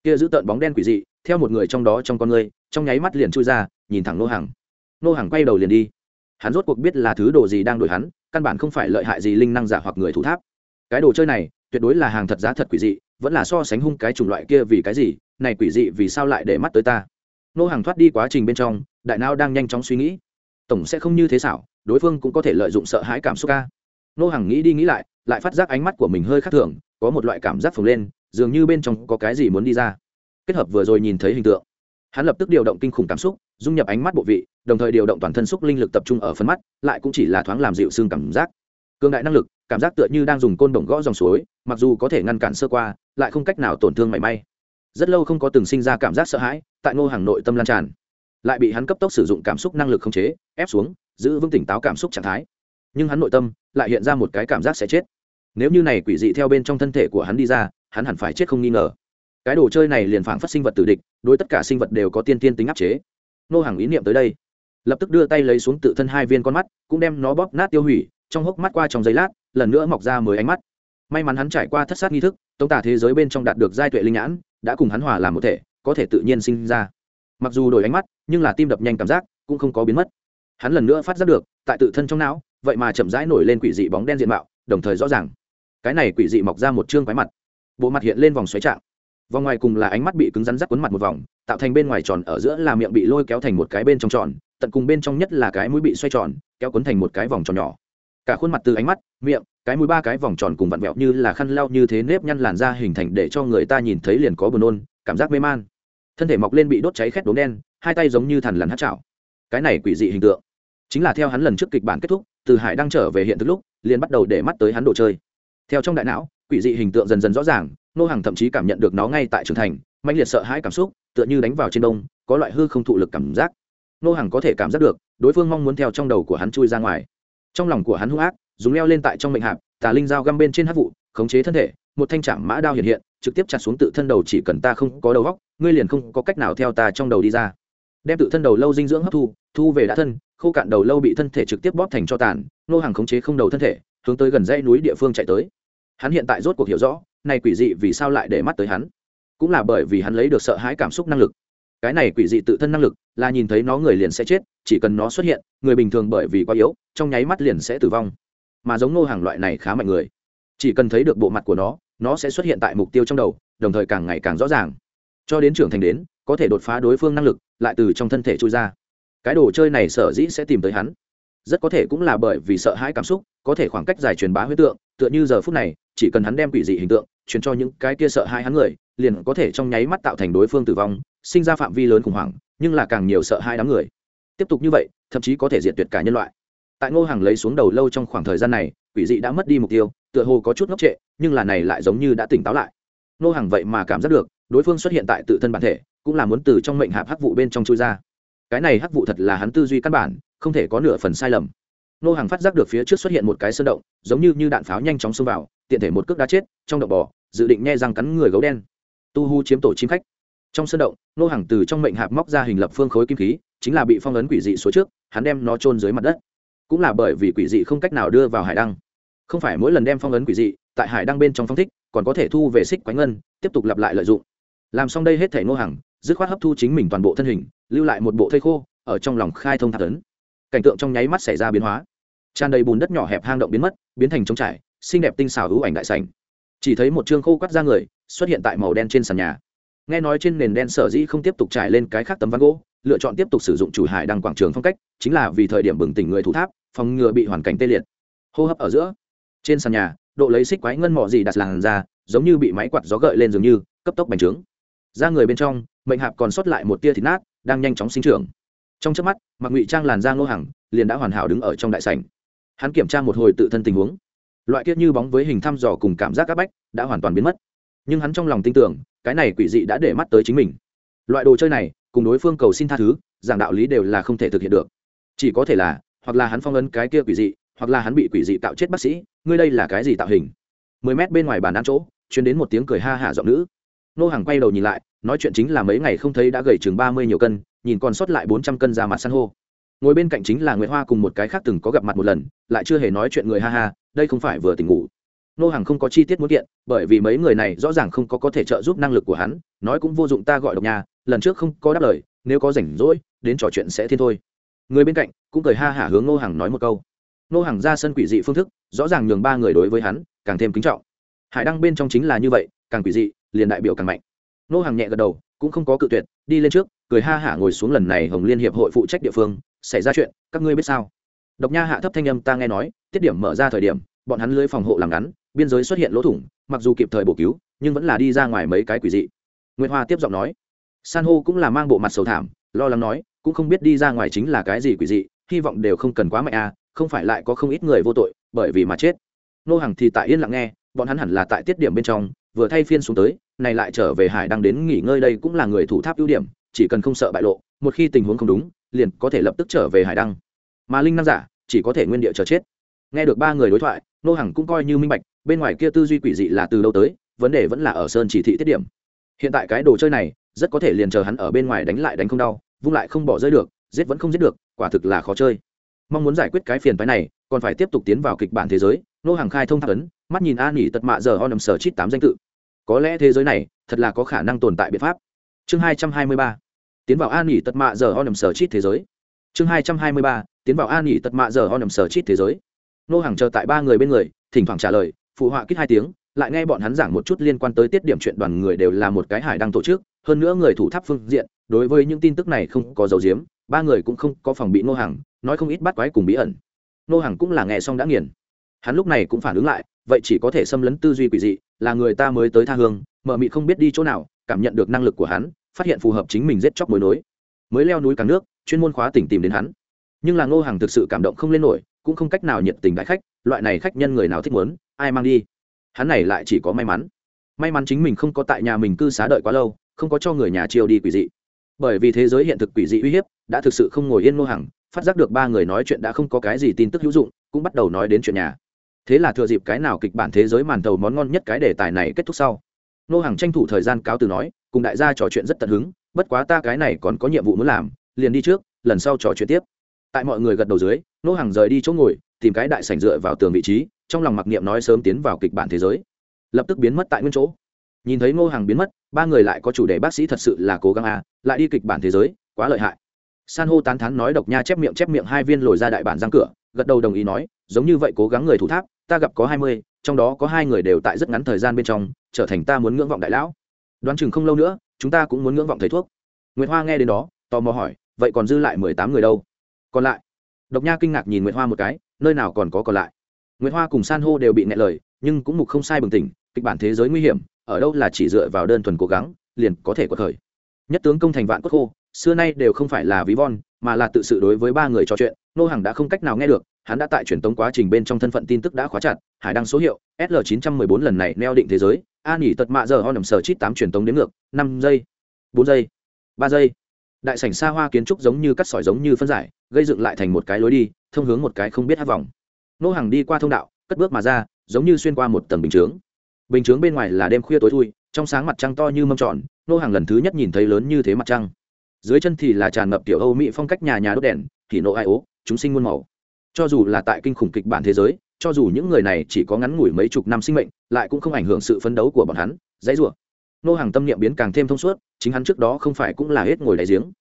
Kia giữ tợn bóng đen quỷ dị, theo một người trong đó trong con người, trong nháy mắt liền chui ra, nhìn thẳng nô hàng. Nô hàng quay đầu liền đi. Hắn rốt cuộc biết là thứ đồ gì đang đổi hắn, căn bản không phải lợi hại gì linh năng giả hoặc người thủ tháp. Cái đồ chơi này tuyệt đối là hàng thật giá thật quỷ dị, vẫn là so sánh hung cái chủng loại kia vì cái gì, này quỷ dị vì sao lại để mắt tới ta? Nô hàng thoát đi quá trình bên trong, đại não đang nhanh chóng suy nghĩ. Tổng sẽ không như thế xảo, đối phương cũng có thể lợi dụng sợ hãi cảm xúc ca nô hàng nghĩ đi nghĩ lại lại phát giác ánh mắt của mình hơi khác thường, có một loại cảm giác phồng lên, dường như bên trong có cái gì muốn đi ra. Kết hợp vừa rồi nhìn thấy hình tượng, hắn lập tức điều động kinh khủng cảm xúc, dung nhập ánh mắt bộ vị, đồng thời điều động toàn thân xúc linh lực tập trung ở phần mắt, lại cũng chỉ là thoáng làm dịu xương cảm giác. Cương đại năng lực cảm giác tựa như đang dùng côn đồng gõ dòng suối, mặc dù có thể ngăn cản sơ qua, lại không cách nào tổn thương mảy may. Rất lâu không có từng sinh ra cảm giác sợ hãi, tại ngô hàng nội tâm lan tràn. Lại bị hắn cấp tốc sử dụng cảm xúc năng lực khống chế, ép xuống, giữ vững tỉnh táo cảm xúc trạng thái. Nhưng hắn nội tâm lại hiện ra một cái cảm giác sẽ chết. Nếu như này quỷ dị theo bên trong thân thể của hắn đi ra, hắn hẳn phải chết không nghi ngờ. Cái đồ chơi này liền phảng phát sinh vật tử địch, đối tất cả sinh vật đều có tiên tiên tính áp chế. Nô hàng ý niệm tới đây, lập tức đưa tay lấy xuống tự thân hai viên con mắt, cũng đem nó bóp nát tiêu hủy, trong hốc mắt qua trong giây lát lần nữa mọc ra mới ánh mắt. May mắn hắn trải qua thất sát nghi thức tông tả thế giới bên trong đạt được giai tuệ linh nhãn, đã cùng hắn hòa làm một thể, có thể tự nhiên sinh ra. Mặc dù đổi ánh mắt, nhưng là tim đập nhanh cảm giác cũng không có biến mất. Hắn lần nữa phát giác được, tại tự thân trong não, vậy mà chậm rãi nổi lên quỷ dị bóng đen diện mạo, đồng thời rõ ràng, cái này quỷ dị mọc ra một chương quái mặt. Bộ mặt hiện lên vòng xoáy trạng. Vòng ngoài cùng là ánh mắt bị cứng rắn rắc cuốn mặt một vòng, tạo thành bên ngoài tròn ở giữa là miệng bị lôi kéo thành một cái bên trong tròn, tận cùng bên trong nhất là cái mũi bị xoay tròn, kéo cuốn thành một cái vòng tròn nhỏ. Cả khuôn mặt từ ánh mắt miệng, cái mũi ba cái vòng tròn cùng vặn vẹo như là khăn lau như thế nếp nhăn làn da hình thành để cho người ta nhìn thấy liền có buồn nôn, cảm giác mê man. Thân thể mọc lên bị đốt cháy khét đốm đen, hai tay giống như thằn lằn hát chảo. Cái này quỷ dị hình tượng. Chính là theo hắn lần trước kịch bản kết thúc, từ hải đang trở về hiện thực lúc, liền bắt đầu để mắt tới hắn đồ chơi. Theo trong đại não, quỷ dị hình tượng dần dần rõ ràng, nô hàng thậm chí cảm nhận được nó ngay tại trưởng thành mạnh liệt sợ hãi cảm xúc, tựa như đánh vào trên đông có loại hư không thụ lực cảm giác. Nô hàng có thể cảm giác được, đối phương mong muốn theo trong đầu của hắn chui ra ngoài. Trong lòng của hắn hung ác dùng leo lên tại trong mệnh hạp, tà linh dao găm bên trên hát vụ, khống chế thân thể, một thanh trạm mã đao hiện hiện, trực tiếp chặt xuống tự thân đầu chỉ cần ta không có đầu góc ngươi liền không có cách nào theo ta trong đầu đi ra. Đem tự thân đầu lâu dinh dưỡng hấp thu thu về đã thân, khô cạn đầu lâu bị thân thể trực tiếp bóp thành cho tàn, nô hàng khống chế không đầu thân thể, hướng tới gần dãy núi địa phương chạy tới. Hắn hiện tại rốt cuộc hiểu rõ, này quỷ dị vì sao lại để mắt tới hắn. Cũng là bởi vì hắn lấy được sợ hãi cảm xúc năng lực. Cái này quỷ dị tự thân năng lực, là nhìn thấy nó người liền sẽ chết, chỉ cần nó xuất hiện, người bình thường bởi vì quá yếu, trong nháy mắt liền sẽ tử vong mà giống nô hàng loại này khá mạnh người. Chỉ cần thấy được bộ mặt của nó nó sẽ xuất hiện tại mục tiêu trong đầu, đồng thời càng ngày càng rõ ràng. Cho đến trưởng thành đến, có thể đột phá đối phương năng lực, lại từ trong thân thể trôi ra. Cái đồ chơi này sở dĩ sẽ tìm tới hắn, rất có thể cũng là bởi vì sợ hãi cảm xúc, có thể khoảng cách giải truyền bá huyết tượng, tựa như giờ phút này, chỉ cần hắn đem quỷ dị hình tượng truyền cho những cái kia sợ hãi hắn người, liền có thể trong nháy mắt tạo thành đối phương tử vong, sinh ra phạm vi lớn khủng hoảng, nhưng là càng nhiều sợ hãi đám người. Tiếp tục như vậy, thậm chí có thể diệt tuyệt cả nhân loại tại ngô hàng lấy xuống đầu lâu trong khoảng thời gian này, quỷ dị đã mất đi mục tiêu, tựa hồ có chút ngốc trệ, nhưng là này lại giống như đã tỉnh táo lại. Ngô hàng vậy mà cảm giác được, đối phương xuất hiện tại tự thân bản thể, cũng là muốn từ trong mệnh hạp hắc vụ bên trong chui ra. Cái này hắc vụ thật là hắn tư duy căn bản, không thể có nửa phần sai lầm. Ngô hàng phát giác được phía trước xuất hiện một cái sơn động, giống như như đạn pháo nhanh chóng xông vào, tiện thể một cước đá chết, trong động bò, dự định nghe răng cắn người gấu đen. Tu hu chiếm tổ chim khách. Trong sơn động nô hàng từ trong mệnh hạp móc ra hình lập phương khối kim khí, chính là bị phong ấn quỷ dị số trước, hắn đem nó trôn dưới mặt đất cũng là bởi vì quỷ dị không cách nào đưa vào hải đăng. Không phải mỗi lần đem phong ấn quỷ dị tại hải đăng bên trong phong thích, còn có thể thu về xích quánh ngân, tiếp tục lặp lại lợi dụng. Làm xong đây hết thể nô hàng, dứt khoát hấp thu chính mình toàn bộ thân hình, lưu lại một bộ thây khô, ở trong lòng khai thông thạc tấn cảnh tượng trong nháy mắt xảy ra biến hóa. Tràn đầy bùn đất nhỏ hẹp hang động biến mất, biến thành trống trải, xinh đẹp tinh xảo hữu ảnh đại sành chỉ thấy một chương khô quắt ra người xuất hiện tại màu đen trên sàn nhà. Nghe nói trên nền đen sở dĩ không tiếp tục trải lên cái khác tấm ván gỗ, lựa chọn tiếp tục sử dụng chủ hải đăng quảng trường phong cách, chính là vì thời điểm bừng tỉnh người thủ tháp phòng ngừa bị hoàn cảnh tê liệt. Hô hấp ở giữa, trên sàn nhà, độ lấy xích quái ngân mỏ gì đặt làn ra giống như bị máy quạt gió gợi lên dường như, cấp tốc bành trướng. Ra người bên trong, mệnh hạp còn sót lại một tia thịt nát, đang nhanh chóng sinh trưởng. Trong chớp mắt mặc ngụy trang làn da ngô hằng liền đã hoàn hảo đứng ở trong đại sảnh. Hắn kiểm tra một hồi tự thân tình huống. Loại kiết như bóng với hình thăm dò cùng cảm giác áp bách, đã hoàn toàn biến mất. Nhưng hắn trong lòng tin tưởng, cái này quỷ dị đã để mắt tới chính mình. Loại đồ chơi này, cùng đối phương cầu xin tha thứ, giảng đạo lý đều là không thể thực hiện được. Chỉ có thể là hoặc là hắn phong ấn cái kia quỷ dị, hoặc là hắn bị quỷ dị tạo chết bác sĩ, ngươi đây là cái gì tạo hình? Mười mét bên ngoài bàn ăn chỗ chuyến đến một tiếng cười ha hả giọng nữ. Nô hàng quay đầu nhìn lại, nói chuyện chính là mấy ngày không thấy đã gầy chừng ba mươi nhiều cân, nhìn còn sót lại bốn trăm cân ra mặt san hô. Ngồi bên cạnh chính là nguyễn hoa cùng một cái khác từng có gặp mặt một lần, lại chưa hề nói chuyện người ha ha, đây không phải vừa tỉnh ngủ. Nô hàng không có chi tiết muốn kiện, bởi vì mấy người này rõ ràng không có có thể trợ giúp năng lực của hắn, nói cũng vô dụng ta gọi độc nhà, lần trước không có đáp lời, nếu có rảnh rỗi, đến trò chuyện sẽ thiên thôi người bên cạnh cũng cười ha hả hướng Ngô Hằng nói một câu. Ngô Hằng ra sân quỷ dị phương thức, rõ ràng nhường ba người đối với hắn càng thêm kính trọng. Hải đăng bên trong chính là như vậy, càng quỷ dị, liền đại biểu càng mạnh. Ngô Hằng nhẹ gật đầu, cũng không có cự tuyệt, đi lên trước, cười ha hả ngồi xuống lần này hồng liên hiệp hội phụ trách địa phương, xảy ra chuyện, các ngươi biết sao? Độc nha hạ thấp thanh âm ta nghe nói, tiết điểm mở ra thời điểm, bọn hắn lưới phòng hộ làm ngắn, biên giới xuất hiện lỗ thủng, mặc dù kịp thời bổ cứu, nhưng vẫn là đi ra ngoài mấy cái quỷ dị. Nguyễn hoa tiếp giọng nói. San hô cũng là mang bộ mặt sầu thảm, lo lắng nói cũng không biết đi ra ngoài chính là cái gì quỷ dị, hy vọng đều không cần quá mạnh à không phải lại có không ít người vô tội, bởi vì mà chết. Nô hàng thì tại yên lặng nghe, bọn hắn hẳn là tại tiết điểm bên trong, vừa thay phiên xuống tới, này lại trở về hải đang đến nghỉ ngơi đây cũng là người thủ tháp ưu điểm, chỉ cần không sợ bại lộ, một khi tình huống không đúng, liền có thể lập tức trở về hải đăng. Mà linh năng giả, chỉ có thể nguyên địa chờ chết. Nghe được ba người đối thoại, nô hằng cũng coi như minh bạch, bên ngoài kia tư duy quỷ dị là từ đâu tới, vấn đề vẫn là ở sơn chỉ thị tiết điểm. Hiện tại cái đồ chơi này, rất có thể liền chờ hắn ở bên ngoài đánh lại đánh không đau vung lại không bỏ rơi được, giết vẫn không giết được, quả thực là khó chơi. Mong muốn giải quyết cái phiền phái này, còn phải tiếp tục tiến vào kịch bản thế giới, nô hàng khai thông thác ấn, mắt nhìn an nghỉ tật mạ giờ ho sờ sở chít tám danh tự. Có lẽ thế giới này, thật là có khả năng tồn tại biện pháp. Chương hai trăm hai mươi ba. Tiến vào an nghỉ tật mạ giờ ho sờ sở chít thế giới. Chương hai trăm hai mươi ba. Tiến vào an nghỉ tật mạ giờ ho sờ sở chít thế giới. Nô hàng chờ tại ba người bên người, thỉnh thoảng trả lời, phụ họa kích hai tiếng lại nghe bọn hắn giảng một chút liên quan tới tiết điểm chuyện đoàn người đều là một cái hải đăng tổ chức, hơn nữa người thủ tháp phương diện, đối với những tin tức này không có dấu diếm ba người cũng không có phòng bị nô hàng nói không ít bắt quái cùng bí ẩn. Nô hàng cũng là nghe xong đã nghiền. Hắn lúc này cũng phản ứng lại, vậy chỉ có thể xâm lấn tư duy quỷ dị, là người ta mới tới tha hương mợ mị không biết đi chỗ nào, cảm nhận được năng lực của hắn, phát hiện phù hợp chính mình giết chóc mối nối. Mới leo núi càng nước, chuyên môn khóa tỉnh tìm đến hắn. Nhưng là ngô hàng thực sự cảm động không lên nổi, cũng không cách nào nhiệt tình đại khách, loại này khách nhân người nào thích muốn, ai mang đi? Hắn này lại chỉ có may mắn. May mắn chính mình không có tại nhà mình cư xá đợi quá lâu, không có cho người nhà chiêu đi quỷ dị. Bởi vì thế giới hiện thực quỷ dị uy hiếp, đã thực sự không ngồi yên ngô hàng phát giác được ba người nói chuyện đã không có cái gì tin tức hữu dụng, cũng bắt đầu nói đến chuyện nhà. Thế là thừa dịp cái nào kịch bản thế giới màn tàu món ngon nhất cái đề tài này kết thúc sau nô hàng tranh thủ thời gian cáo từ nói, cùng đại gia trò chuyện rất tận hứng, bất quá ta cái này còn có nhiệm vụ muốn làm, liền đi trước, lần sau trò chuyện tiếp. Tại mọi người gật đầu dưới nô hàng rời đi chỗ ngồi, tìm cái đại sảnh dựa vào tường vị trí trong lòng mặc niệm nói sớm tiến vào kịch bản thế giới. Lập tức biến mất tại nguyên chỗ. Nhìn thấy ngô hàng biến mất, ba người lại có chủ đề bác sĩ thật sự là cố gắng à lại đi kịch bản thế giới, quá lợi hại. San hô tán thán nói độc nha chép miệng chép miệng hai viên lồi ra đại bản răng cửa, gật đầu đồng ý nói, giống như vậy cố gắng người thủ tháp, ta gặp có hai mươi, trong đó có hai người đều tại rất ngắn thời gian bên trong, trở thành ta muốn ngưỡng vọng đại lão. Đoán chừng không lâu nữa, chúng ta cũng muốn ngưỡng vọng thầy thuốc. Nguyễn hoa nghe đến đó, tò mò hỏi, vậy còn dư lại mười tám người đâu? Còn lại. Độc nha kinh ngạc nhìn nguyễn hoa một cái, nơi nào còn có còn lại? Nguyễn hoa cùng san hô đều bị nghẹn lời, nhưng cũng mục không sai bừng tỉnh, kịch bản thế giới nguy hiểm, ở đâu là chỉ dựa vào đơn thuần cố gắng, liền có thể có thời nhất tướng công thành vạn cốt khô, xưa nay đều không phải là ví von, mà là tự sự đối với ba người trò chuyện, nô hàng đã không cách nào nghe được, hắn đã tại truyền tống quá trình bên trong thân phận tin tức đã khóa chặt, hải đăng số hiệu sl 914 lần này neo định thế giới, a nghỉ tật mạ giờ ho nằm sở chít tám truyền tống đến ngược, năm giây, bốn giây, ba giây. Đại sảnh xa hoa kiến trúc giống như cắt sỏi giống như phân giải, gây dựng lại thành một cái lối đi, thông hướng một cái không biết hát vòng nô hàng đi qua thông đạo, cất bước mà ra, giống như xuyên qua một tầng bình chướng. Bình chướng bên ngoài là đêm khuya tối thui, trong sáng mặt trăng to như mâm tròn, nô hàng lần thứ nhất nhìn thấy lớn như thế mặt trăng. Dưới chân thì là tràn ngập tiểu âu mỹ phong cách nhà nhà đốt đèn, thì nộ ai ố, chúng sinh muôn màu. Cho dù là tại kinh khủng kịch bản thế giới, cho dù những người này chỉ có ngắn ngủi mấy chục năm sinh mệnh, lại cũng không ảnh hưởng sự phấn đấu của bọn hắn, dãy rủa. Nô hàng tâm niệm biến càng thêm thông suốt, chính hắn trước đó không phải cũng là hết ngồi đáy giếng.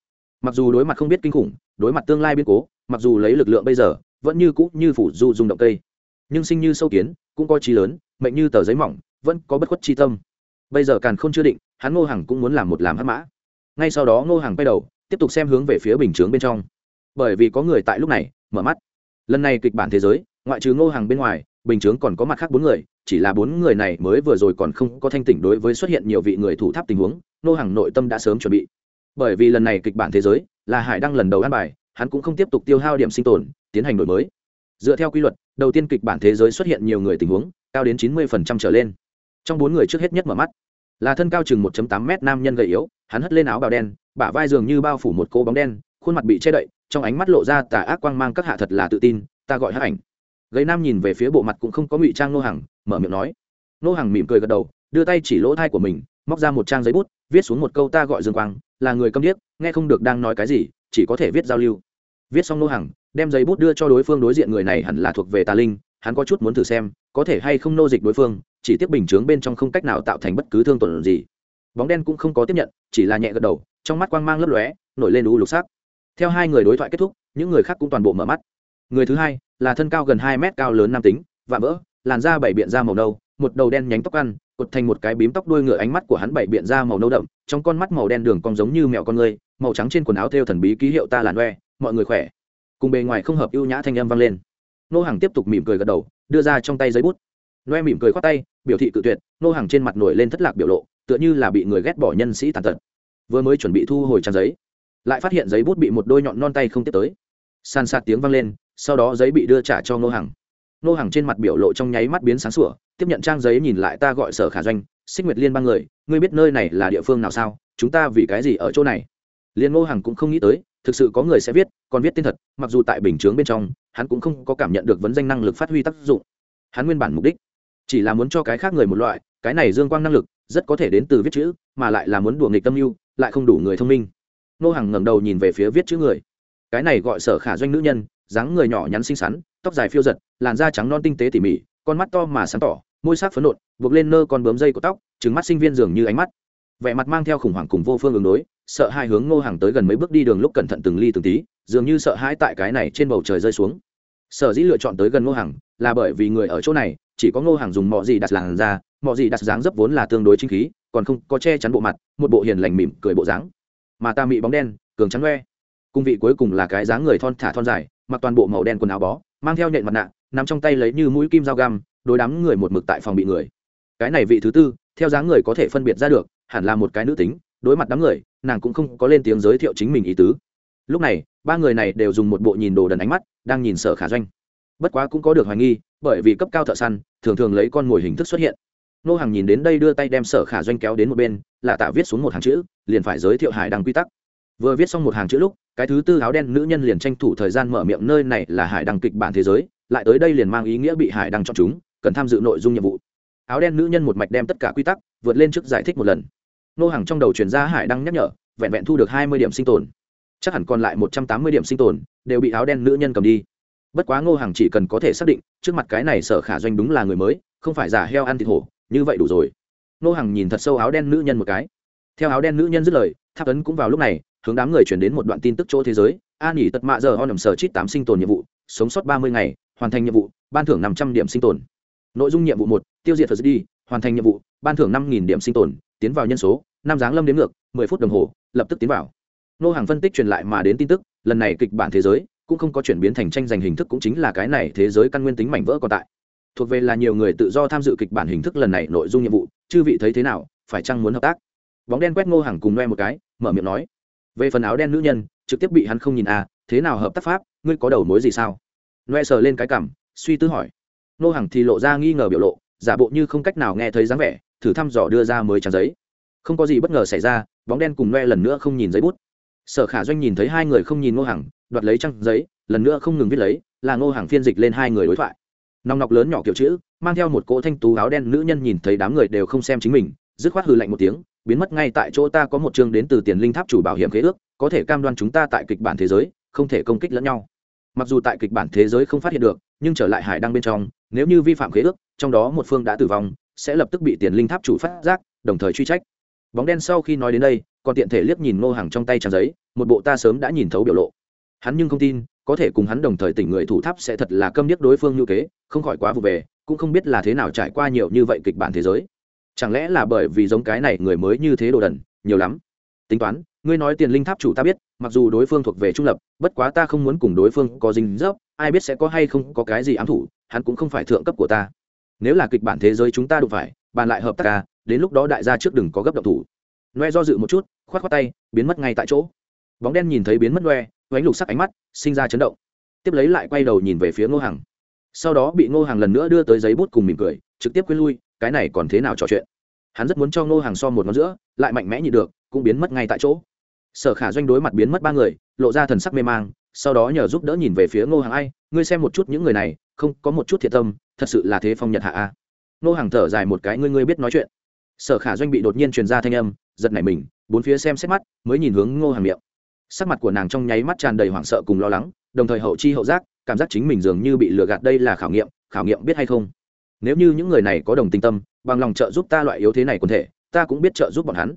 Mặc dù đối mặt không biết kinh khủng, đối mặt tương lai biến cố, mặc dù lấy lực lượng bây giờ vẫn như cũ như phủ du rung động cây. Nhưng sinh như sâu kiến, cũng có trí lớn, mệnh như tờ giấy mỏng, vẫn có bất khuất chi tâm. Bây giờ càng không chưa định, hắn ngô hằng cũng muốn làm một làm hát mã. Ngay sau đó ngô hằng quay đầu, tiếp tục xem hướng về phía bình chướng bên trong. Bởi vì có người tại lúc này, mở mắt. Lần này kịch bản thế giới, ngoại trừ ngô hàng bên ngoài, bình chướng còn có mặt khác bốn người, chỉ là bốn người này mới vừa rồi còn không có thanh tỉnh đối với xuất hiện nhiều vị người thủ tháp tình huống, ngô hàng nội tâm đã sớm chuẩn bị. Bởi vì lần này kịch bản thế giới là hải đăng lần đầu ăn bài hắn cũng không tiếp tục tiêu hao điểm sinh tồn, tiến hành đổi mới. Dựa theo quy luật, đầu tiên kịch bản thế giới xuất hiện nhiều người tình huống, cao đến chín mươi trở lên. Trong bốn người trước hết nhất mở mắt, là thân cao chừng 1 tám m nam nhân gầy yếu, hắn hất lên áo bào đen, bả vai dường như bao phủ một cô bóng đen, khuôn mặt bị che đậy, trong ánh mắt lộ ra tà ác quang mang các hạ thật là tự tin, ta gọi hát ảnh. Gầy nam nhìn về phía bộ mặt cũng không có ngụy trang nô hàng mở miệng nói. Nô hàng mỉm cười gật đầu, đưa tay chỉ lỗ thai của mình, móc ra một trang giấy bút, viết xuống một câu ta gọi dương quang, là người câm điếc, nghe không được đang nói cái gì, chỉ có thể viết giao lưu viết xong nô hàng, đem giấy bút đưa cho đối phương đối diện người này hẳn là thuộc về tà linh, hắn có chút muốn thử xem, có thể hay không nô dịch đối phương, chỉ tiếc bình chướng bên trong không cách nào tạo thành bất cứ thương tổn gì. Bóng đen cũng không có tiếp nhận, chỉ là nhẹ gật đầu, trong mắt quang mang lấp lóe, nổi lên u lục sắc. Theo hai người đối thoại kết thúc, những người khác cũng toàn bộ mở mắt. Người thứ hai, là thân cao gần hai mét cao lớn nam tính và vỡ, làn da bảy biện da màu nâu, một đầu đen nhánh tóc ăn, cột thành một cái bím tóc đuôi ngựa ánh mắt của hắn bảy biện da màu nâu đậm, trong con mắt màu đen đường cong giống như mèo con người, màu trắng trên quần áo thêu thần bí ký hiệu ta làn oe mọi người khỏe. Cùng bề ngoài không hợp ưu nhã thanh âm vang lên. Nô hàng tiếp tục mỉm cười gật đầu, đưa ra trong tay giấy bút. Noe mỉm cười khoát tay, biểu thị cự tuyệt, nô hàng trên mặt nổi lên thất lạc biểu lộ, tựa như là bị người ghét bỏ nhân sĩ tàn tật. Vừa mới chuẩn bị thu hồi trang giấy, lại phát hiện giấy bút bị một đôi nhọn non tay không tiếp tới. San sạt tiếng vang lên, sau đó giấy bị đưa trả cho nô hàng nô hàng trên mặt biểu lộ trong nháy mắt biến sáng sủa, tiếp nhận trang giấy nhìn lại ta gọi sở khả doanh, xích nguyệt liên bang người, ngươi biết nơi này là địa phương nào sao? Chúng ta vì cái gì ở chỗ này? Liên nô hàng cũng không nghĩ tới thực sự có người sẽ viết, còn viết tên thật, mặc dù tại bình chướng bên trong, hắn cũng không có cảm nhận được vấn danh năng lực phát huy tác dụng. Hắn nguyên bản mục đích chỉ là muốn cho cái khác người một loại, cái này dương quang năng lực rất có thể đến từ viết chữ, mà lại là muốn đùa nghịch tâm mưu, lại không đủ người thông minh. Nô hàng ngẩng đầu nhìn về phía viết chữ người. Cái này gọi sở khả doanh nữ nhân, dáng người nhỏ nhắn xinh xắn, tóc dài phiêu giật, làn da trắng non tinh tế tỉ mỉ, con mắt to mà sáng tỏ, môi sắc phấn nộn, buộc lên nơ con bướm dây của tóc trứng mắt sinh viên dường như ánh mắt. Vẻ mặt mang theo khủng hoảng cùng vô phương ứng đối sợ hai hướng ngô hàng tới gần mấy bước đi đường lúc cẩn thận từng ly từng tí, dường như sợ hãi tại cái này trên bầu trời rơi xuống. Sở dĩ lựa chọn tới gần ngô hàng là bởi vì người ở chỗ này, chỉ có ngô hàng dùng mọi gì đặt làn ra mọi gì đặt dáng dấp vốn là tương đối chính khí, còn không có che chắn bộ mặt, một bộ hiền lành mỉm cười bộ dáng. Mà ta mị bóng đen, cường trắng loe. Cung vị cuối cùng là cái dáng người thon thả thon dài, mặc toàn bộ màu đen quần áo bó, mang theo nhện mặt nạ nằm trong tay lấy như mũi kim dao găm, đối đám người một mực tại phòng bị người. Cái này vị thứ tư, theo dáng người có thể phân biệt ra được, hẳn là một cái nữ tính đối mặt đám người, nàng cũng không có lên tiếng giới thiệu chính mình ý tứ. Lúc này, ba người này đều dùng một bộ nhìn đồ đần ánh mắt, đang nhìn sở khả doanh. Bất quá cũng có được hoài nghi, bởi vì cấp cao thợ săn, thường thường lấy con mồi hình thức xuất hiện. Nô hàng nhìn đến đây đưa tay đem sở khả doanh kéo đến một bên, là tạ viết xuống một hàng chữ, liền phải giới thiệu hải đăng quy tắc. Vừa viết xong một hàng chữ lúc, cái thứ tư áo đen nữ nhân liền tranh thủ thời gian mở miệng nơi này là hải đăng kịch bản thế giới, lại tới đây liền mang ý nghĩa bị hải đăng chọn chúng, cần tham dự nội dung nhiệm vụ. Áo đen nữ nhân một mạch đem tất cả quy tắc vượt lên trước giải thích một lần nô hàng trong đầu chuyển ra hải đăng nhắc nhở, vẹn vẹn thu được hai mươi điểm sinh tồn. Chắc hẳn còn lại một trăm tám mươi điểm sinh tồn, đều bị áo đen nữ nhân cầm đi. Bất quá ngô hàng chỉ cần có thể xác định, trước mặt cái này sở khả doanh đúng là người mới, không phải giả heo ăn thịt hổ, như vậy đủ rồi. Ngô hàng nhìn thật sâu áo đen nữ nhân một cái. Theo áo đen nữ nhân dứt lời, tháp ấn cũng vào lúc này, hướng đám người chuyển đến một đoạn tin tức chỗ thế giới. An nghỉ tật mạ giờ ho nằm sở chít tám sinh tồn nhiệm vụ, sống sót ba mươi ngày, hoàn thành nhiệm vụ, ban thưởng năm trăm điểm sinh tồn. Nội dung nhiệm vụ một, tiêu diệt phật đi hoàn thành nhiệm vụ, ban thưởng năm nghìn điểm sinh tồn, tiến vào nhân số. Nam giáng lâm đến ngược, mười phút đồng hồ, lập tức tiến vào. Nô hàng phân tích truyền lại mà đến tin tức, lần này kịch bản thế giới cũng không có chuyển biến thành tranh giành hình thức cũng chính là cái này thế giới căn nguyên tính mảnh vỡ còn tại. Thuộc về là nhiều người tự do tham dự kịch bản hình thức lần này nội dung nhiệm vụ, chư vị thấy thế nào, phải chăng muốn hợp tác? Bóng đen quét ngô hàng cùng noe một cái, mở miệng nói. Về phần áo đen nữ nhân, trực tiếp bị hắn không nhìn à thế nào hợp tác pháp, ngươi có đầu mối gì sao? Noe sờ lên cái cảm suy tư hỏi. Ngô hàng thì lộ ra nghi ngờ biểu lộ, giả bộ như không cách nào nghe thấy dáng vẻ, thử thăm dò đưa ra mới trang giấy không có gì bất ngờ xảy ra, bóng đen cùng loe lần nữa không nhìn giấy bút. Sở khả doanh nhìn thấy hai người không nhìn ngô hàng đoạt lấy trăng giấy, lần nữa không ngừng viết lấy, là ngô hàng phiên dịch lên hai người đối thoại. Nòng nọc lớn nhỏ kiểu chữ, mang theo một cỗ thanh tú áo đen nữ nhân nhìn thấy đám người đều không xem chính mình, dứt khoát hừ lạnh một tiếng, biến mất ngay tại chỗ ta có một chương đến từ tiền linh tháp chủ bảo hiểm khế ước, có thể cam đoan chúng ta tại kịch bản thế giới, không thể công kích lẫn nhau. Mặc dù tại kịch bản thế giới không phát hiện được, nhưng trở lại hải đăng bên trong, nếu như vi phạm khế ước, trong đó một phương đã tử vong, sẽ lập tức bị tiền linh tháp chủ phát giác, đồng thời truy trách bóng đen sau khi nói đến đây, còn tiện thể liếc nhìn ngô hàng trong tay trang giấy, một bộ ta sớm đã nhìn thấu biểu lộ. Hắn nhưng không tin, có thể cùng hắn đồng thời tỉnh người thủ tháp sẽ thật là câm điếc đối phương như kế không khỏi quá vụ về, cũng không biết là thế nào trải qua nhiều như vậy kịch bản thế giới. Chẳng lẽ là bởi vì giống cái này người mới như thế đồ đần, nhiều lắm? Tính toán, ngươi nói tiền linh tháp chủ ta biết, mặc dù đối phương thuộc về trung lập, bất quá ta không muốn cùng đối phương có dinh dấp, ai biết sẽ có hay không có cái gì ám thủ, hắn cũng không phải thượng cấp của ta. Nếu là kịch bản thế giới chúng ta đụng phải, bàn lại hợp tác ca đến lúc đó đại gia trước đừng có gấp động thủ. Noe do dự một chút k h o á t k h o á tay, biến mất ngay tại chỗ. Bóng đen nhìn thấy biến mất noe oánh lục sắc ánh mắt sinh ra chấn động. Tiếp lấy lại quay đầu nhìn về phía ngô hằng. Sau đó bị ngô hàng lần nữa đưa tới giấy bút cùng mỉm cười, trực tiếp quên lui, cái này còn thế nào trò chuyện? Hắn rất muốn cho ngô hàng so một ngón giữa, lại mạnh mẽ nhị được, cũng biến mất ngay tại chỗ. Sở khả doanh đối mặt biến mất ba người, lộ ra thần sắc mê mang, sau đó nhờ giúp đỡ nhìn về phía ngô hàng ai, ngươi xem một chút những người này, không có một chút thiệt tâm, thật sự là thế phong nhật hạ a. Ngô hàng thở dài một cái, ngươi ngươi biết nói chuyện sở khả doanh bị đột nhiên truyền ra thanh âm, giật nảy mình, bốn phía xem xét mắt, mới nhìn hướng ngô hàng miệng. Sắc mặt của nàng trong nháy mắt tràn đầy hoảng sợ cùng lo lắng, đồng thời hậu chi hậu giác, cảm giác chính mình dường như bị lừa gạt đây là khảo nghiệm khảo nghiệm biết hay không? Nếu như những người này có đồng tình tâm, bằng lòng trợ giúp ta loại yếu thế này quần thể, ta cũng biết trợ giúp bọn hắn.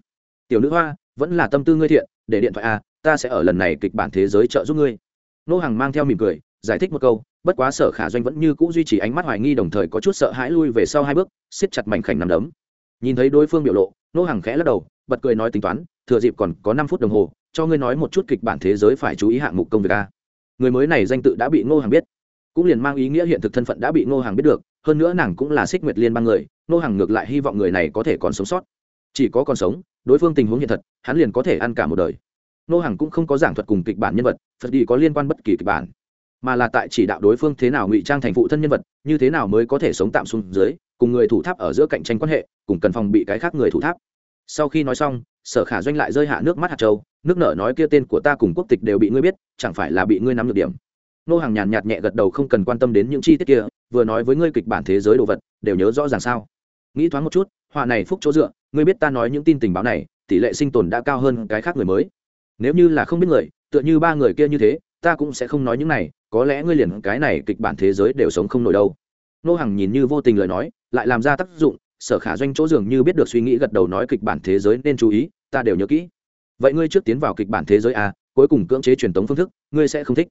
Tiểu nữ hoa, vẫn là tâm tư ngươi thiện, để điện thoại a ta sẽ ở lần này kịch bản thế giới trợ giúp ngươi. Nô hàng mang theo mỉm cười, giải thích một câu, bất quá sở khả doanh vẫn như cũ duy trì ánh mắt hoài nghi đồng thời có chút sợ hãi lui về sau hai bước, siết chặt mảnh khảnh nằm đấm nhìn thấy đối phương biểu lộ nô hàng khẽ lắc đầu, bật cười nói tính toán, thừa dịp còn có năm phút đồng hồ, cho ngươi nói một chút kịch bản thế giới phải chú ý hạng mục công việc a. Người mới này danh tự đã bị ngô hàng biết, cũng liền mang ý nghĩa hiện thực thân phận đã bị ngô hàng biết được, hơn nữa nàng cũng là xích nguyệt liên bang người, ngô hàng ngược lại hy vọng người này có thể còn sống sót. Chỉ có còn sống, đối phương tình huống hiện thật, hắn liền có thể ăn cả một đời. Nô hàng cũng không có giảng thuật cùng kịch bản nhân vật phật đi có liên quan bất kỳ kịch bản mà là tại chỉ đạo đối phương thế nào ngụy trang thành phụ thân nhân vật, như thế nào mới có thể sống tạm xuống dưới, cùng người thủ tháp ở giữa cạnh tranh quan hệ, cùng cần phòng bị cái khác người thủ tháp. Sau khi nói xong, sở khả doanh lại rơi hạ nước mắt hạt châu, nước nở nói kia tên của ta cùng quốc tịch đều bị ngươi biết, chẳng phải là bị ngươi nắm được điểm. Nô hàng nhàn nhạt nhẹ gật đầu không cần quan tâm đến những chi tiết kia, vừa nói với ngươi kịch bản thế giới đồ vật, đều nhớ rõ ràng sao? Nghĩ thoáng một chút, họa này phúc chỗ dựa, ngươi biết ta nói những tin tình báo này, tỷ lệ sinh tồn đã cao hơn cái khác người mới. Nếu như là không biết người, tựa như ba người kia như thế ta cũng sẽ không nói những này, có lẽ ngươi liền cái này kịch bản thế giới đều sống không nổi đâu. Nô hằng nhìn như vô tình lời nói, lại làm ra tác dụng, sở khả doanh chỗ dường như biết được suy nghĩ gật đầu nói kịch bản thế giới nên chú ý, ta đều nhớ kỹ. Vậy ngươi trước tiến vào kịch bản thế giới à cuối cùng cưỡng chế truyền tống phương thức, ngươi sẽ không thích.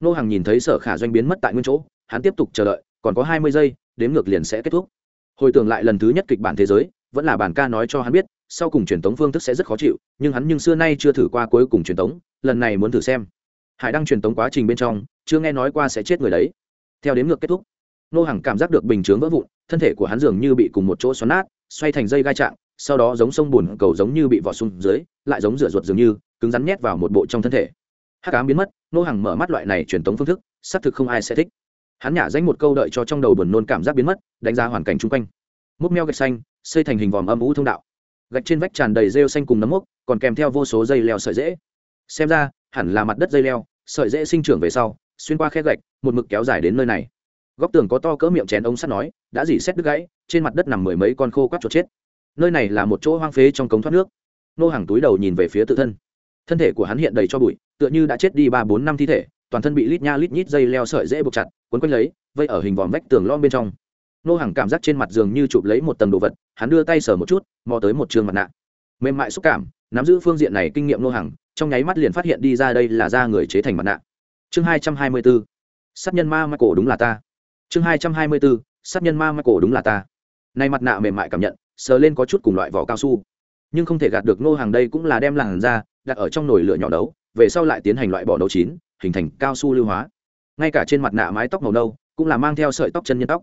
Nô hằng nhìn thấy sở khả doanh biến mất tại nguyên chỗ, hắn tiếp tục chờ đợi, còn có hai mươi giây, đếm ngược liền sẽ kết thúc. Hồi tưởng lại lần thứ nhất kịch bản thế giới, vẫn là bản ca nói cho hắn biết, sau cùng truyền tống phương thức sẽ rất khó chịu, nhưng hắn nhưng xưa nay chưa thử qua cuối cùng truyền tống, lần này muốn thử xem hải đăng truyền tống quá trình bên trong, chưa nghe nói qua sẽ chết người đấy. Theo đến ngược kết thúc, nô hàng cảm giác được bình chướng vỡ vụn, thân thể của hắn dường như bị cùng một chỗ xoắn nát, xoay thành dây gai trạng, sau đó giống sông bùn cầu giống như bị vọt xuống dưới, lại giống rửa ruột dường như, cứng rắn nhét vào một bộ trong thân thể. Hát cám biến mất, nô hàng mở mắt loại này truyền tống phương thức, xác thực không ai sẽ thích. Hắn nhả danh một câu đợi cho trong đầu buồn nôn cảm giác biến mất, đánh giá hoàn cảnh chung quanh. Múc meo gạch xanh, xây thành hình vòm âm ú thông đạo. Gạch trên vách tràn đầy rêu xanh cùng nấm mốc, còn kèm theo vô số dây leo sợi dễ xem ra, hẳn là mặt đất dây leo, sợi dễ sinh trưởng về sau, xuyên qua khe gạch, một mực kéo dài đến nơi này. Góc tường có to cỡ miệng chén ống sắt nói, đã dỉ xét đứt gãy, trên mặt đất nằm mười mấy con khô quắt chuột chết. Nơi này là một chỗ hoang phế trong cống thoát nước. Nô hàng túi đầu nhìn về phía tự thân. Thân thể của hắn hiện đầy cho bụi, tựa như đã chết đi ba bốn năm thi thể, toàn thân bị lít nha lít nhít dây leo sợi dễ buộc chặt, quấn quanh lấy, vây ở hình vòm vách tường lon bên trong. Nô hàng cảm giác trên mặt giường như chụp lấy một tầng đồ vật, hắn đưa tay sờ một chút, mò tới một trường mặt nạ. Mềm mại xúc cảm, nắm giữ phương diện này kinh nghiệm nô hàng trong nháy mắt liền phát hiện đi ra đây là da người chế thành mặt nạ. Chương hai trăm hai mươi bốn, sát nhân ma ma cổ đúng là ta. Chương hai trăm hai mươi bốn, sát nhân ma ma cổ đúng là ta. Nay mặt nạ mềm mại cảm nhận, sờ lên có chút cùng loại vỏ cao su. Nhưng không thể gạt được nô hàng đây cũng là đem làn ra đặt ở trong nồi lửa nhỏ đấu về sau lại tiến hành loại bỏ nấu chín, hình thành cao su lưu hóa. Ngay cả trên mặt nạ mái tóc màu nâu cũng là mang theo sợi tóc chân nhân tóc.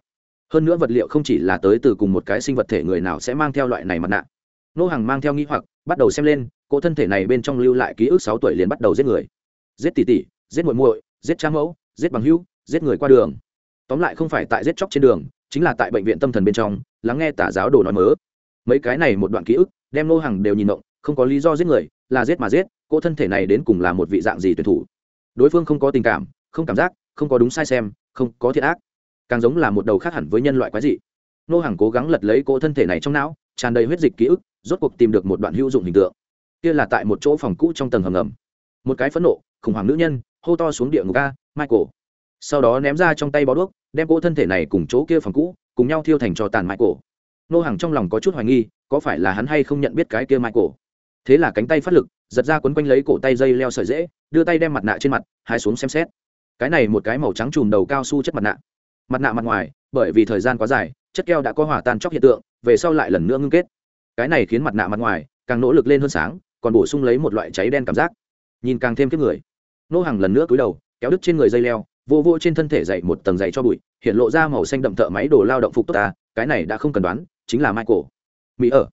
Hơn nữa vật liệu không chỉ là tới từ cùng một cái sinh vật thể người nào sẽ mang theo loại này mặt nạ. Nô hàng mang theo nghĩ hoặc, bắt đầu xem lên cô thân thể này bên trong lưu lại ký ức sáu tuổi liền bắt đầu giết người. Giết tỷ tỷ, giết muội muội, giết cha mẫu, giết bằng hữu, giết người qua đường. Tóm lại không phải tại giết chóc trên đường, chính là tại bệnh viện tâm thần bên trong, lắng nghe tả giáo đồ nói mớ. Mấy cái này một đoạn ký ức, đem nô hàng đều nhìn động, không có lý do giết người, là giết mà giết, cô thân thể này đến cùng là một vị dạng gì tuyển thủ. Đối phương không có tình cảm, không cảm giác, không có đúng sai xem, không có thiệt ác. Càng giống là một đầu khác hẳn với nhân loại quái dị. Nô hàng cố gắng lật lấy cô thân thể này trong não, tràn đầy huyết dịch ký ức, rốt cuộc tìm được một đoạn hữu dụng hình tượng kia là tại một chỗ phòng cũ trong tầng hầm ngầm. Một cái phẫn nộ, khủng hoảng nữ nhân, hô to xuống địa ngục a, michael. Sau đó ném ra trong tay bó đuốc, đem cỗ thân thể này cùng chỗ kia phòng cũ, cùng nhau thiêu thành cho tàn michael. Nô hàng trong lòng có chút hoài nghi, có phải là hắn hay không nhận biết cái kia michael? Thế là cánh tay phát lực, giật ra quấn quanh lấy cổ tay dây leo sợi dễ đưa tay đem mặt nạ trên mặt, hai xuống xem xét. Cái này một cái màu trắng chùm đầu cao su chất mặt nạ. Mặt nạ mặt ngoài, bởi vì thời gian quá dài, chất keo đã có hỏa tan chóc hiện tượng, về sau lại lần nữa ngưng kết. Cái này khiến mặt nạ mặt ngoài càng nỗ lực lên hơn sáng còn bổ sung lấy một loại cháy đen cảm giác. Nhìn càng thêm kiếp người. Nô hàng lần nữa cúi đầu, kéo đứt trên người dây leo, vô vô trên thân thể dậy một tầng dày cho bụi, hiện lộ ra màu xanh đậm thợ máy đồ lao động phục tốt ta, cái này đã không cần đoán, chính là michael. Mỹ ở.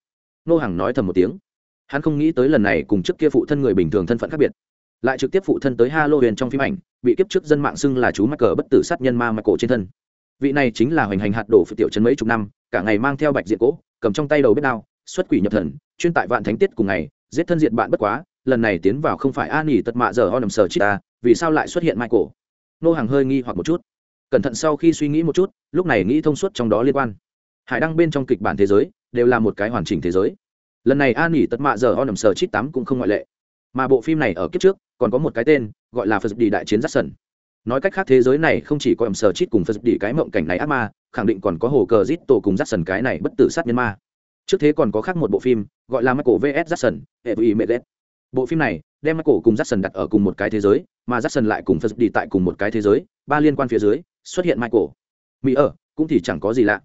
Nô hàng nói thầm một tiếng. Hắn không nghĩ tới lần này cùng trước kia phụ thân người bình thường thân phận khác biệt. Lại trực tiếp phụ thân tới halloween trong phim ảnh, bị kiếp trước dân mạng xưng là chú mắc bất tử sát nhân ma michael trên thân. Vị này chính là hoành hành hạt đổ phụ tiểu trấn mấy chục năm, cả ngày mang theo bạch diện cỗ, cầm trong tay đầu bếp đao, xuất quỷ nhập thần, chuyên tại vạn thánh tiết cùng ngày giết thân diện bạn bất quá, lần này tiến vào không phải an nghỉ tật mạ giờ ho nằm sờ chít ta, vì sao lại xuất hiện michael? Nô hàng hơi nghi hoặc một chút. Cẩn thận sau khi suy nghĩ một chút, lúc này nghĩ thông suốt trong đó liên quan. Hải đăng bên trong kịch bản thế giới, đều là một cái hoàn chỉnh thế giới. Lần này an nghỉ tật mạ giờ ho nằm sờ chít tám cũng không ngoại lệ. Mà bộ phim này ở kiếp trước, còn có một cái tên, gọi là phật đi đại chiến giắt sần. Nói cách khác thế giới này không chỉ có ẩm sờ chít cùng phật đi cái mộng cảnh này ác ma, khẳng định còn có hồ cờ giết tổ cùng giắt sần cái này bất tử sát nhân ma trước thế còn có khác một bộ phim, gọi là michael vs. Jackson, hệ vị mệt bộ phim này đem michael cùng jackson đặt ở cùng một cái thế giới, mà jackson lại cùng phật đi tại cùng một cái thế giới, ba liên quan phía dưới, xuất hiện michael. Mỹ ở, cũng thì chẳng có gì lạ.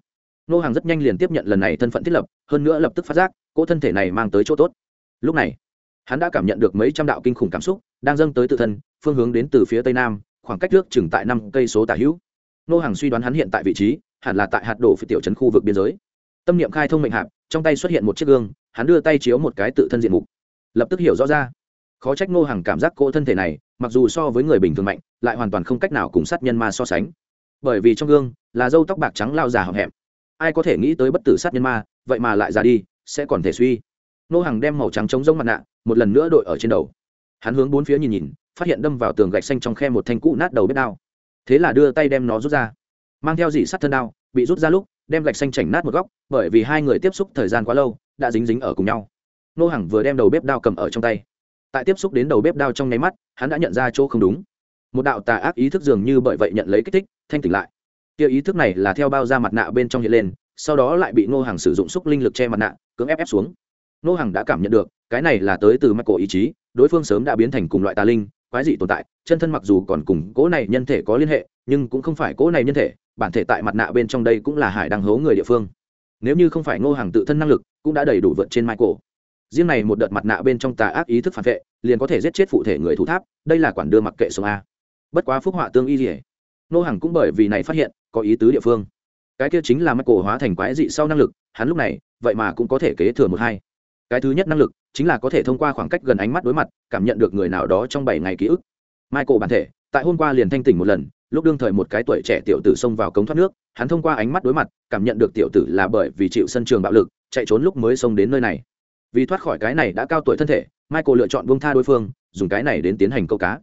Nô hàng rất nhanh liền tiếp nhận lần này thân phận thiết lập, hơn nữa lập tức phát giác, cỗ thân thể này mang tới chỗ tốt. Lúc này, hắn đã cảm nhận được mấy trăm đạo kinh khủng cảm xúc đang dâng tới tự thân, phương hướng đến từ phía tây nam, khoảng cách nước chừng tại năm cây số tả hữu. Nô hàng suy đoán hắn hiện tại vị trí, hẳn là tại hạt đổ phi tiểu trấn khu vực biên giới. Tâm niệm khai thông mệnh hạp trong tay xuất hiện một chiếc gương, hắn đưa tay chiếu một cái tự thân diện mục. Lập tức hiểu rõ ra. Khó trách nô hàng cảm giác cỗ thân thể này, mặc dù so với người bình thường mạnh, lại hoàn toàn không cách nào cùng sát nhân ma so sánh. Bởi vì trong gương là dâu tóc bạc trắng lao già hậm hẹm. Ai có thể nghĩ tới bất tử sát nhân ma, vậy mà lại già đi, sẽ còn thể suy. Nô hàng đem màu trắng chống rông mặt nạ, một lần nữa đội ở trên đầu. Hắn hướng bốn phía nhìn nhìn, phát hiện đâm vào tường gạch xanh trong khe một thanh cũ nát đầu bếp đao. Thế là đưa tay đem nó rút ra. Mang theo dị sắt thân đao, bị rút ra lúc đem gạch xanh chảnh nát một góc, bởi vì hai người tiếp xúc thời gian quá lâu, đã dính dính ở cùng nhau. Nô Hằng vừa đem đầu bếp đao cầm ở trong tay. Tại tiếp xúc đến đầu bếp đao trong nháy mắt, hắn đã nhận ra chỗ không đúng. Một đạo tà ác ý thức dường như bởi vậy nhận lấy kích thích, thanh tỉnh lại. Kia ý thức này là theo bao da mặt nạ bên trong hiện lên, sau đó lại bị nô hàng sử dụng xúc linh lực che mặt nạ, cưỡng ép ép xuống. Nô hàng đã cảm nhận được, cái này là tới từ mắt cổ ý chí, đối phương sớm đã biến thành cùng loại tà linh, quái dị tồn tại, chân thân mặc dù còn cùng cỗ này nhân thể có liên hệ, nhưng cũng không phải cỗ này nhân thể bản thể tại mặt nạ bên trong đây cũng là hải đăng hố người địa phương. Nếu như không phải ngô hàng tự thân năng lực, cũng đã đầy đủ vượt trên michael. Riêng này một đợt mặt nạ bên trong tà ác ý thức phản vệ, liền có thể giết chết phụ thể người thủ tháp, đây là quản đưa mặc kệ sông a. Bất quá phúc họa tương y dỉa ngô hàng cũng bởi vì này phát hiện, có ý tứ địa phương. Cái kia chính là michael hóa thành quái dị sau năng lực, hắn lúc này, vậy mà cũng có thể kế thừa một hai. Cái thứ nhất năng lực, chính là có thể thông qua khoảng cách gần ánh mắt đối mặt, cảm nhận được người nào đó trong bảy ngày ký ức. Michael bản thể, tại hôm qua liền thanh tỉnh một lần lúc đương thời một cái tuổi trẻ tiểu tử xông vào cống thoát nước hắn thông qua ánh mắt đối mặt cảm nhận được tiểu tử là bởi vì chịu sân trường bạo lực chạy trốn lúc mới xông đến nơi này. Vì thoát khỏi cái này đã cao tuổi thân thể michael lựa chọn bông tha đối phương dùng cái này đến tiến hành câu cá.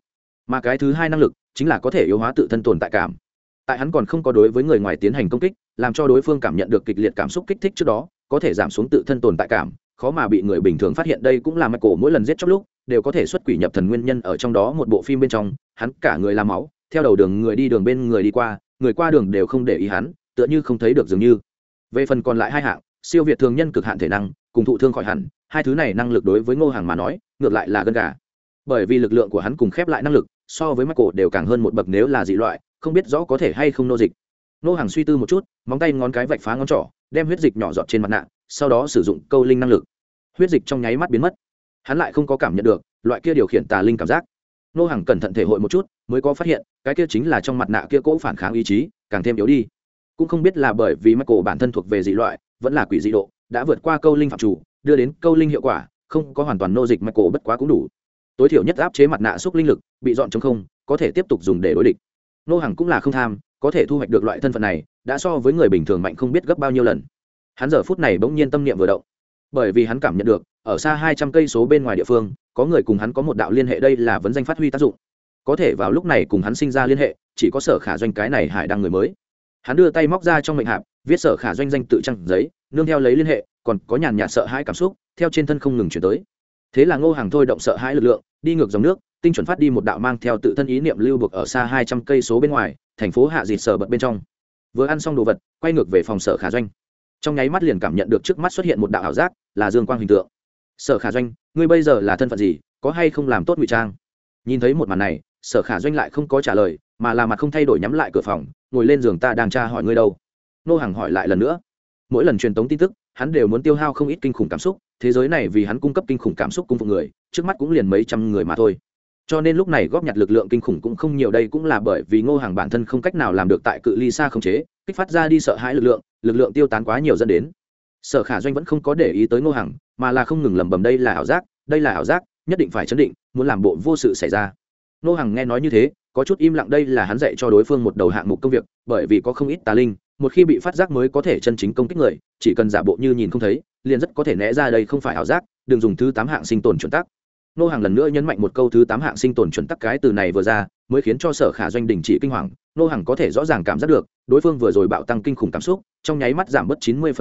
Mà cái thứ hai năng lực chính là có thể yếu hóa tự thân tồn tại cảm. Tại hắn còn không có đối với người ngoài tiến hành công kích làm cho đối phương cảm nhận được kịch liệt cảm xúc kích thích trước đó có thể giảm xuống tự thân tồn tại cảm khó mà bị người bình thường phát hiện đây cũng là Michael mỗi lần giết chóc lúc đều có thể xuất quỷ nhập thần nguyên nhân ở trong đó một bộ phim bên trong, hắn cả người làm máu, theo đầu đường người đi đường bên người đi qua, người qua đường đều không để ý hắn, tựa như không thấy được dường như. Về phần còn lại hai hạng, siêu việt thường nhân cực hạn thể năng, cùng thụ thương khỏi hẳn, hai thứ này năng lực đối với Ngô Hàng mà nói, ngược lại là gân gà. Bởi vì lực lượng của hắn cùng khép lại năng lực, so với mắt cổ đều càng hơn một bậc nếu là dị loại, không biết rõ có thể hay không nô dịch. Ngô Hàng suy tư một chút, móng tay ngón cái vạch phá ngón trỏ, đem huyết dịch nhỏ giọt trên mặt nạ, sau đó sử dụng câu linh năng lực huyết dịch trong nháy mắt biến mất hắn lại không có cảm nhận được loại kia điều khiển tà linh cảm giác nô hàng cẩn thận thể hội một chút, mới có phát hiện, cái kia chính là trong mặt nạ kia cỗ phản kháng ý chí, càng thêm yếu đi. Cũng không biết là bởi vì michael bản thân thuộc về dị loại, vẫn là quỷ dị độ, đã vượt qua câu linh phạm chủ, đưa đến câu linh hiệu quả, không có hoàn toàn nô dịch michael bất quá cũng đủ. Tối thiểu nhất áp chế mặt nạ xúc linh lực, bị dọn chống không, có thể tiếp tục dùng để đối địch. Nô hàng cũng là không tham, có thể thu hoạch được loại thân phận này, đã so với người bình thường mạnh không biết gấp bao nhiêu lần. Hắn giờ phút này bỗng nhiên tâm niệm vừa động bởi vì hắn cảm nhận được, ở xa hai trăm cây số bên ngoài địa phương, có người cùng hắn có một đạo liên hệ đây là vấn danh phát huy tác dụng. Có thể vào lúc này cùng hắn sinh ra liên hệ, chỉ có sở khả doanh cái này hải đăng người mới. Hắn đưa tay móc ra trong mệnh hạp, viết sở khả doanh danh tự trăng giấy, nương theo lấy liên hệ, còn có nhàn nhạt sợ hãi cảm xúc, theo trên thân không ngừng chuyển tới. Thế là ngô hàng thôi động sợ hãi lực lượng, đi ngược dòng nước, tinh chuẩn phát đi một đạo mang theo tự thân ý niệm lưu buộc ở xa hai trăm cây số bên ngoài, thành phố hạ dịt sở bật bên trong. Vừa ăn xong đồ vật, quay ngược về phòng sở khả doanh trong nháy mắt liền cảm nhận được trước mắt xuất hiện một đạo ảo giác, là dương quang hình tượng. Sở khả doanh, ngươi bây giờ là thân phận gì, có hay không làm tốt ngụy trang? Nhìn thấy một màn này, sở khả doanh lại không có trả lời, mà là mặt không thay đổi nhắm lại cửa phòng, ngồi lên giường ta đang tra hỏi ngươi đâu. Nô hàng hỏi lại lần nữa. Mỗi lần truyền tống tin tức, hắn đều muốn tiêu hao không ít kinh khủng cảm xúc, thế giới này vì hắn cung cấp kinh khủng cảm xúc cung phục người, trước mắt cũng liền mấy trăm người mà thôi. Cho nên lúc này góp nhặt lực lượng kinh khủng cũng không nhiều, đây cũng là bởi vì ngô hàng bản thân không cách nào làm được tại cự ly xa không chế kích phát ra đi sợ hãi lực lượng lực lượng tiêu tán quá nhiều dẫn đến. Sở khả doanh vẫn không có để ý tới ngô Hằng, mà là không ngừng lẩm bẩm đây là ảo giác đây là ảo giác nhất định phải chấn định muốn làm bộ vô sự xảy ra. Ngô Hằng nghe nói như thế có chút im lặng đây là hắn dạy cho đối phương một đầu hạng mục công việc bởi vì có không ít tà linh một khi bị phát giác mới có thể chân chính công kích người chỉ cần giả bộ như nhìn không thấy liền rất có thể né ra đây không phải ảo giác đừng dùng thứ tám hạng sinh tồn chuẩn tắc nô hàng lần nữa nhấn mạnh một câu thứ tám hạng sinh tồn chuẩn tắc cái từ này vừa ra, mới khiến cho sở khả doanh đình chỉ kinh hoàng. Nô hàng có thể rõ ràng cảm giác được, đối phương vừa rồi bạo tăng kinh khủng cảm xúc, trong nháy mắt giảm bớt chín mươi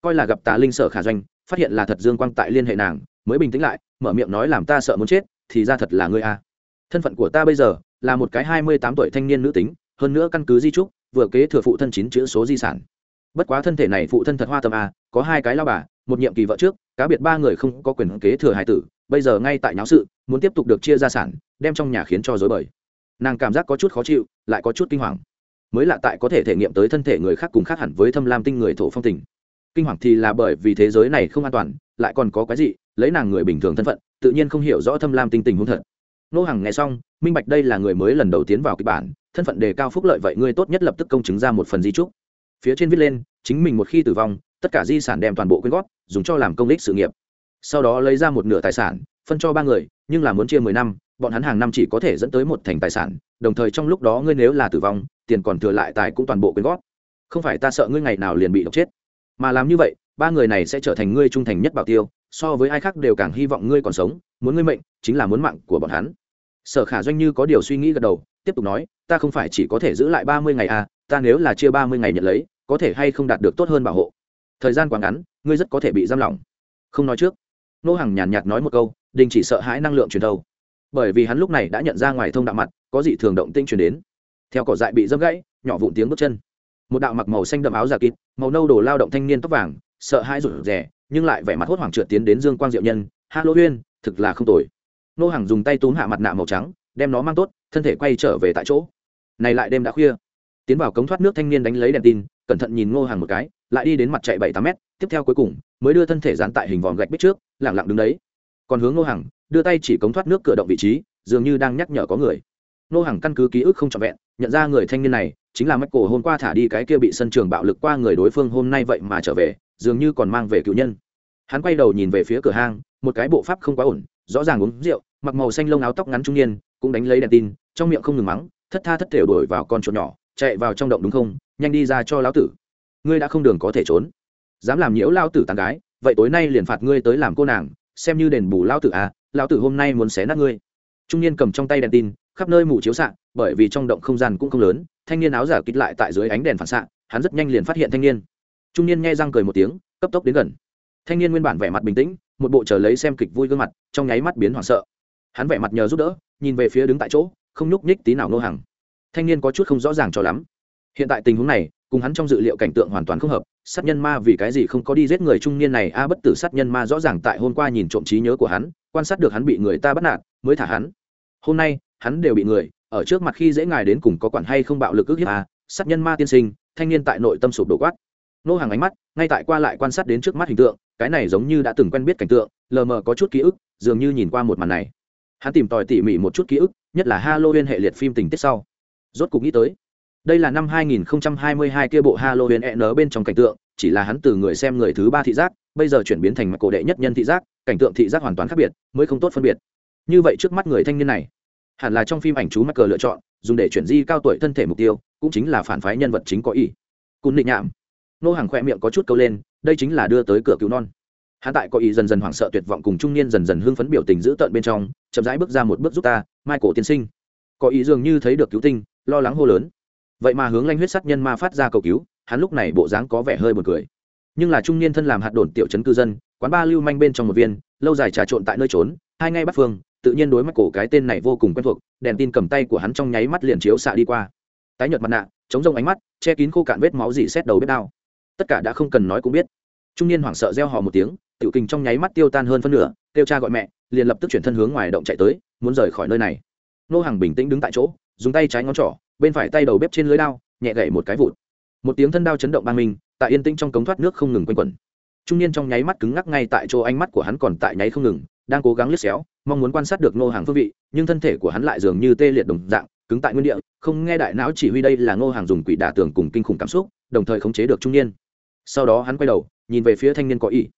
coi là gặp tà linh sở khả doanh, phát hiện là thật dương quang tại liên hệ nàng, mới bình tĩnh lại, mở miệng nói làm ta sợ muốn chết, thì ra thật là ngươi a. Thân phận của ta bây giờ, là một cái hai mươi tám tuổi thanh niên nữ tính, hơn nữa căn cứ di trúc, vừa kế thừa phụ thân chín chữ số di sản. Bất quá thân thể này phụ thân thật hoa tâm a, có hai cái lao bà, một nhiệm kỳ vợ trước, cá biệt ba người không có quyền kế thừa hải tử bây giờ ngay tại nháo sự, muốn tiếp tục được chia gia sản, đem trong nhà khiến cho dối bời. Nàng cảm giác có chút khó chịu, lại có chút kinh hoàng. Mới lạ tại có thể thể nghiệm tới thân thể người khác cùng khác hẳn với thâm lam tinh người thổ phong tình. Kinh hoàng thì là bởi vì thế giới này không an toàn, lại còn có cái gì lấy nàng người bình thường thân phận, tự nhiên không hiểu rõ thâm lam tinh tình hung thật. Nô hằng nghe xong, minh bạch đây là người mới lần đầu tiến vào kịch bản, thân phận đề cao phúc lợi vậy ngươi tốt nhất lập tức công chứng ra một phần di trúc. Phía trên viết lên, chính mình một khi tử vong, tất cả di sản đem toàn bộ quyên góp, dùng cho làm công đích sự nghiệp sau đó lấy ra một nửa tài sản, phân cho ba người, nhưng là muốn chia mười năm, bọn hắn hàng năm chỉ có thể dẫn tới một thành tài sản, đồng thời trong lúc đó ngươi nếu là tử vong, tiền còn thừa lại tài cũng toàn bộ quyên góp. Không phải ta sợ ngươi ngày nào liền bị độc chết. Mà làm như vậy, ba người này sẽ trở thành ngươi trung thành nhất bảo tiêu, so với ai khác đều càng hy vọng ngươi còn sống, muốn ngươi mệnh, chính là muốn mạng của bọn hắn. Sở khả doanh như có điều suy nghĩ gật đầu, tiếp tục nói, ta không phải chỉ có thể giữ lại ba mươi ngày à ta nếu là chia ba mươi ngày nhận lấy, có thể hay không đạt được tốt hơn bảo hộ. Thời gian quá ngắn, ngươi rất có thể bị giam lỏng. Không nói trước nô hàng nhàn nhạt nói một câu, đình chỉ sợ hãi năng lượng truyền thâu. Bởi vì hắn lúc này đã nhận ra ngoài thông đạo mặt, có dị thường động tinh truyền đến. Theo cỏ dại bị dâm gãy, nhỏ vụn tiếng bước chân. Một đạo mặc màu xanh đậm áo giả kịp màu nâu đổ lao động thanh niên tóc vàng, sợ hãi rụt rè, nhưng lại vẻ mặt hốt hoảng trượt tiến đến dương quang diệu nhân halloween thực là không tồi. Nô hàng dùng tay túm hạ mặt nạ màu trắng, đem nó mang tốt, thân thể quay trở về tại chỗ. Này lại đêm đã khuya. Tiến vào cống thoát nước thanh niên đánh lấy đèn tin, cẩn thận nhìn ngô hàng một cái, lại đi đến mặt chạy bảy tám mét, tiếp theo cuối cùng, mới đưa thân thể dán tại hình vòm gạch bích trước lẳng lặng đứng đấy. Còn hướng ngô hàng đưa tay chỉ cống thoát nước cửa động vị trí, dường như đang nhắc nhở có người. Ngô hàng căn cứ ký ức không trọn vẹn, nhận ra người thanh niên này chính là cổ hôm qua thả đi cái kia bị sân trường bạo lực qua người đối phương hôm nay vậy mà trở về, dường như còn mang về cựu nhân. Hắn quay đầu nhìn về phía cửa hang, một cái bộ pháp không quá ổn, rõ ràng uống rượu, mặc màu xanh lông áo tóc ngắn trung niên, cũng đánh lấy đèn tin, trong miệng không ngừng mắng, thất tha thất thểu đổi vào con chuột nhỏ, chạy vào trong động đúng không? Nhanh đi ra cho lão tử. Ngươi đã không đường có thể trốn. Dám làm nhiễu lao tử tàn gái vậy tối nay liền phạt ngươi tới làm cô nàng, xem như đền bù lao tử à lao tử hôm nay muốn xé nát ngươi. Trung niên cầm trong tay đèn tin, khắp nơi mù chiếu xạ, bởi vì trong động không gian cũng không lớn, thanh niên áo giả kít lại tại dưới ánh đèn phản xạ, hắn rất nhanh liền phát hiện thanh niên. Trung niên nghe răng cười một tiếng, cấp tốc đến gần. Thanh niên nguyên bản vẻ mặt bình tĩnh, một bộ chờ lấy xem kịch vui gương mặt, trong nháy mắt biến hoảng sợ. Hắn vẻ mặt nhờ giúp đỡ, nhìn về phía đứng tại chỗ, không nhúc nhích tí nào nô hàng thanh niên có chút không rõ ràng cho lắm. Hiện tại tình huống này, cùng hắn trong dự liệu cảnh tượng hoàn toàn không hợp sát nhân ma vì cái gì không có đi giết người trung niên này? A, bất tử sát nhân ma rõ ràng tại hôm qua nhìn trộm trí nhớ của hắn, quan sát được hắn bị người ta bắt nạt, mới thả hắn. Hôm nay, hắn đều bị người, ở trước mặt khi dễ ngài đến cùng có quản hay không bạo lực ước hiếp a, sát nhân ma tiên sinh, thanh niên tại nội tâm sụp đổ quát. Nô hàng ánh mắt, ngay tại qua lại quan sát đến trước mắt hình tượng, cái này giống như đã từng quen biết cảnh tượng, lờ mờ có chút ký ức, dường như nhìn qua một màn này. Hắn tìm tòi tỉ mỉ một chút ký ức, nhất là halloween hệ liệt phim tình tiết sau. Rốt cục nghĩ tới đây là năm 2022 kia bộ halloween n bên trong cảnh tượng, chỉ là hắn từ người xem người thứ ba thị giác, bây giờ chuyển biến thành mặt cổ đệ nhất nhân thị giác, cảnh tượng thị giác hoàn toàn khác biệt, mới không tốt phân biệt. Như vậy trước mắt người thanh niên này, hẳn là trong phim ảnh chú mắt cờ lựa chọn, dùng để chuyển di cao tuổi thân thể mục tiêu, cũng chính là phản phái nhân vật chính có ý. Cún định nhạm. Nô hàng khoe miệng có chút câu lên, đây chính là đưa tới cửa cứu non. Hắn tại có ý dần dần hoảng sợ tuyệt vọng cùng trung niên dần dần hưng phấn biểu tình giữ tợn bên trong, chậm rãi bước ra một bước giúp ta, michael tiên sinh. Có ý dường như thấy được cứu tinh, lo lắng hô lớn vậy mà hướng lanh huyết sát nhân ma phát ra cầu cứu, hắn lúc này bộ dáng có vẻ hơi buồn cười. Nhưng là trung niên thân làm hạt đồn tiểu trấn cư dân, quán ba lưu manh bên trong một viên, lâu dài trà trộn tại nơi trốn, hai ngay bắt phương, tự nhiên đối mắt cổ cái tên này vô cùng quen thuộc, đèn tin cầm tay của hắn trong nháy mắt liền chiếu xạ đi qua. Tái nhợt mặt nạ, chống rông ánh mắt, che kín khô cạn vết máu dị xét đầu bếp đao. Tất cả đã không cần nói cũng biết. Trung niên hoảng sợ reo hò một tiếng, tiểu kình trong nháy mắt tiêu tan hơn phân nửa, kêu cha gọi mẹ, liền lập tức chuyển thân hướng ngoài động chạy tới, muốn rời khỏi nơi này. Nô hàng bình tĩnh đứng tại chỗ, dùng tay trái ngón trỏ bên phải tay đầu bếp trên lưới đao, nhẹ gậy một cái vụt. Một tiếng thân đao chấn động ban mình tại yên tĩnh trong cống thoát nước không ngừng quanh quẩn. Trung niên trong nháy mắt cứng ngắc ngay tại chỗ ánh mắt của hắn còn tại nháy không ngừng, đang cố gắng liếc xéo, mong muốn quan sát được ngô hàng phương vị, nhưng thân thể của hắn lại dường như tê liệt đồng dạng, cứng tại nguyên địa, không nghe đại não chỉ huy đây là ngô hàng dùng quỷ đả tường cùng kinh khủng cảm xúc, đồng thời khống chế được trung niên. Sau đó hắn quay đầu, nhìn về phía thanh niên có ý.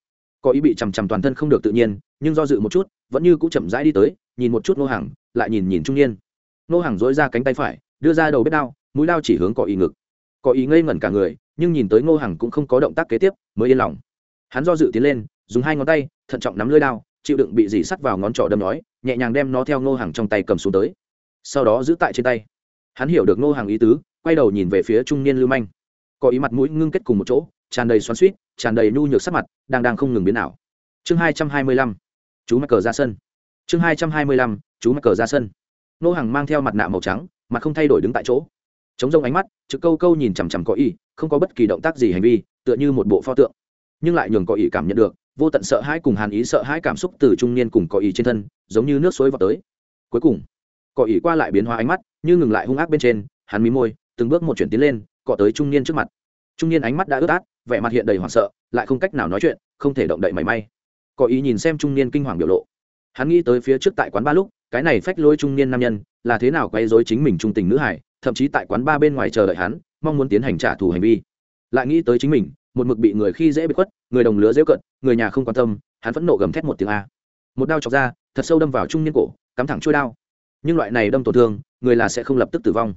Có ý bị chằm chằm toàn thân không được tự nhiên, nhưng do dự một chút, vẫn như cũng chậm rãi đi tới, nhìn một chút ngô hàng, lại nhìn nhìn trung niên. Ngô hàng dối ra cánh tay phải đưa ra đầu bếp đao, mũi đao chỉ hướng có ý ngực. Có ý ngây ngẩn cả người, nhưng nhìn tới ngô Hằng cũng không có động tác kế tiếp, mới yên lòng. Hắn do dự tiến lên, dùng hai ngón tay, thận trọng nắm lưỡi đao, chịu đựng bị dỉ sắt vào ngón trỏ đâm nói, nhẹ nhàng đem nó theo ngô hàng trong tay cầm xuống tới. Sau đó giữ tại trên tay. Hắn hiểu được ngô hàng ý tứ, quay đầu nhìn về phía trung niên lưu manh. Có ý mặt mũi ngưng kết cùng một chỗ, tràn đầy xoắn suýt tràn đầy nhu nhược sắc mặt, đang đang không ngừng biến ảo. Chương hai trăm hai mươi lăm, chú mắc cờ ra sân. Chương hai trăm hai mươi lăm, chú mắc cờ ra sân. Ngô hàng mang theo mặt nạ màu trắng mặt không thay đổi đứng tại chỗ. Chống rông ánh mắt, trực câu câu nhìn chằm chằm có ý không có bất kỳ động tác gì hành vi, tựa như một bộ pho tượng. Nhưng lại nhường có ý cảm nhận được, vô tận sợ hãi cùng hàn ý sợ hãi cảm xúc từ trung niên cùng có ý trên thân, giống như nước suối vào tới. Cuối cùng, có ý qua lại biến hóa ánh mắt, như ngừng lại hung ác bên trên, hắn mí môi, từng bước một chuyển tiến lên, cọ tới trung niên trước mặt. Trung niên ánh mắt đã ướt át, vẻ mặt hiện đầy hoảng sợ, lại không cách nào nói chuyện, không thể động đậy mảy may. Có ý nhìn xem trung niên kinh hoàng biểu lộ. Hắn nghĩ tới phía trước tại quán ba lúc, cái này phách lôi trung niên nam nhân là thế nào quay dối chính mình trung tình nữ hải, thậm chí tại quán ba bên ngoài chờ đợi hắn, mong muốn tiến hành trả thù hành vi. Lại nghĩ tới chính mình, một mực bị người khi dễ bị khuất, người đồng lứa dễ cận, người nhà không quan tâm, hắn phẫn nộ gầm thét một tiếng a. Một đao chọc ra, thật sâu đâm vào trung niên cổ, cắm thẳng trôi đao. Nhưng loại này đâm tổn thương, người là sẽ không lập tức tử vong.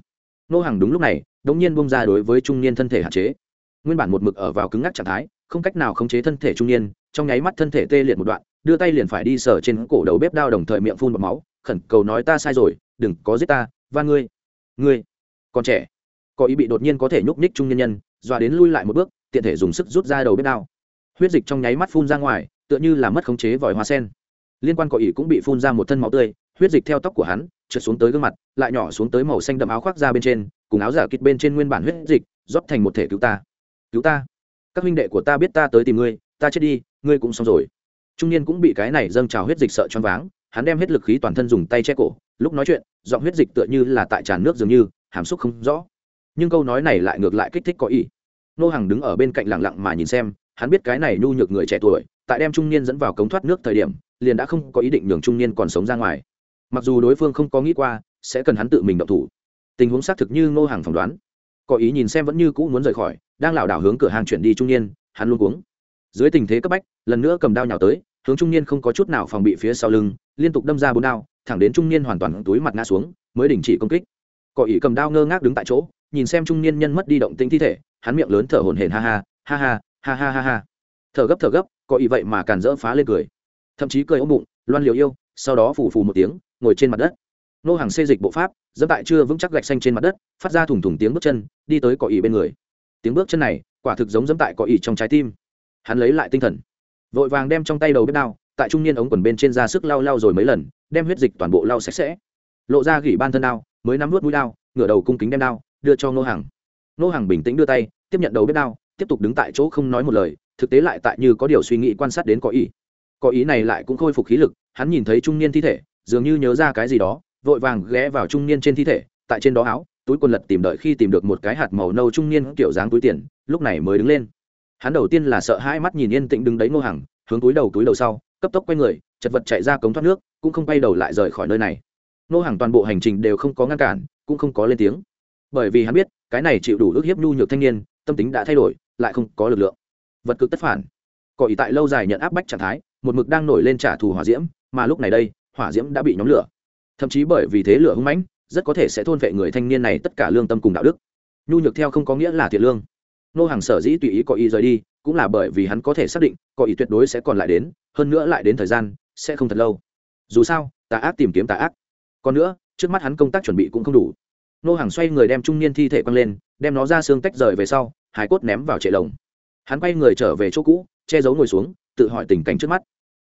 Nô hàng đúng lúc này, đống nhiên bông ra đối với trung niên thân thể hạn chế. Nguyên bản một mực ở vào cứng ngắc trạng thái, không cách nào khống chế thân thể trung niên, trong nháy mắt thân thể tê liệt một đoạn, đưa tay liền phải đi sờ trên cổ đầu bếp đao đồng thời miệng phun bọt máu khẩn cầu nói ta sai rồi, đừng có giết ta, và ngươi ngươi, còn trẻ. Có ý bị đột nhiên có thể nhúc nhích trung nhân nhân, dọa đến lui lại một bước, tiện thể dùng sức rút ra đầu bếp đao. Huyết dịch trong nháy mắt phun ra ngoài, tựa như là mất khống chế vòi hoa sen. Liên quan có ý cũng bị phun ra một thân máu tươi, huyết dịch theo tóc của hắn, trượt xuống tới gương mặt, lại nhỏ xuống tới màu xanh đậm áo khoác ra bên trên, cùng áo giả kít bên trên nguyên bản huyết dịch, rót thành một thể cứu ta. Cứu ta? Các huynh đệ của ta biết ta tới tìm ngươi, ta chết đi, ngươi cũng xong rồi. Trung niên cũng bị cái này dâng trào huyết dịch sợ choáng váng hắn đem hết lực khí toàn thân dùng tay che cổ, lúc nói chuyện, giọng huyết dịch tựa như là tại tràn nước dường như, hàm xúc không rõ. Nhưng câu nói này lại ngược lại kích thích có ý. Nô hàng đứng ở bên cạnh lặng lặng mà nhìn xem, hắn biết cái này nhu nhược người trẻ tuổi, tại đem trung niên dẫn vào cống thoát nước thời điểm, liền đã không có ý định nhường trung niên còn sống ra ngoài. Mặc dù đối phương không có nghĩ qua, sẽ cần hắn tự mình động thủ. Tình huống xác thực như ngô hàng phỏng đoán. Có ý nhìn xem vẫn như cũ muốn rời khỏi, đang lảo đảo hướng cửa hàng chuyển đi trung niên, hắn luôn cuống. Dưới tình thế cấp bách, lần nữa cầm đao nhào tới, hướng trung niên không có chút nào phòng bị phía sau lưng liên tục đâm ra bốn đao, thẳng đến trung niên hoàn toàn túi mặt ngã xuống, mới đình chỉ công kích. Có ỉ cầm đao ngơ ngác đứng tại chỗ, nhìn xem trung niên nhân mất đi động tĩnh thi thể, hắn miệng lớn thở hổn hển ha ha ha ha ha ha ha ha. Thở gấp thở gấp có ỉ vậy mà càn rỡ phá lên cười. Thậm chí cười ôm bụng, loan liều yêu, sau đó phủ phù một tiếng, ngồi trên mặt đất. Nô hàng xê dịch bộ pháp dẫm tại chưa vững chắc gạch xanh trên mặt đất, phát ra thủng thủng tiếng bước chân, đi tới cỏ ỉ bên người. Tiếng bước chân này, quả thực giống dẫm tại cỏ ỉ trong trái tim. Hắn lấy lại tinh thần, vội vàng đem trong tay đầu bếp đao tại trung niên ống quần bên trên ra sức lau lau rồi mấy lần, đem huyết dịch toàn bộ lau sạch sẽ. Lộ ra gỉ ban thân đao, mới nắm nuốt mũi đao, ngửa đầu cung kính đem đao, đưa cho nô hàng nô hàng bình tĩnh đưa tay, tiếp nhận đầu bếp đao, tiếp tục đứng tại chỗ không nói một lời, thực tế lại tại như có điều suy nghĩ quan sát đến có ý. Có ý này lại cũng khôi phục khí lực, hắn nhìn thấy trung niên thi thể, dường như nhớ ra cái gì đó, vội vàng ghé vào trung niên trên thi thể, tại trên đó áo, túi quần lật tìm đợi khi tìm được một cái hạt màu nâu trung niên kiểu dáng túi tiền, lúc này mới đứng lên. Hắn đầu tiên là sợ hai mắt nhìn yên tĩnh đứng đấy ngô hàng hướng túi đầu túi đầu sau cấp tốc quay người, chật vật chạy ra cống thoát nước, cũng không quay đầu lại rời khỏi nơi này. Nô hàng toàn bộ hành trình đều không có ngăn cản, cũng không có lên tiếng. Bởi vì hắn biết, cái này chịu đủ ước hiếp nhu nhược thanh niên, tâm tính đã thay đổi, lại không có lực lượng. Vật cực tất phản. Cỏ ý tại lâu dài nhận áp bách trạng thái, một mực đang nổi lên trả thù hỏa diễm, mà lúc này đây, hỏa diễm đã bị nhóm lửa. Thậm chí bởi vì thế lửa hung mãnh, rất có thể sẽ thôn vệ người thanh niên này tất cả lương tâm cùng đạo đức. Nhu nhược theo không có nghĩa là thiệt lương. Nô hàng sở dĩ tùy ý có ý rời đi cũng là bởi vì hắn có thể xác định, có ý tuyệt đối sẽ còn lại đến, hơn nữa lại đến thời gian, sẽ không thật lâu. Dù sao, tà ác tìm kiếm tà ác. Còn nữa, trước mắt hắn công tác chuẩn bị cũng không đủ. Nô hàng xoay người đem trung niên thi thể quăng lên, đem nó ra xương tách rời về sau, hải cốt ném vào trệ lồng. Hắn quay người trở về chỗ cũ, che giấu ngồi xuống, tự hỏi tình cảnh trước mắt.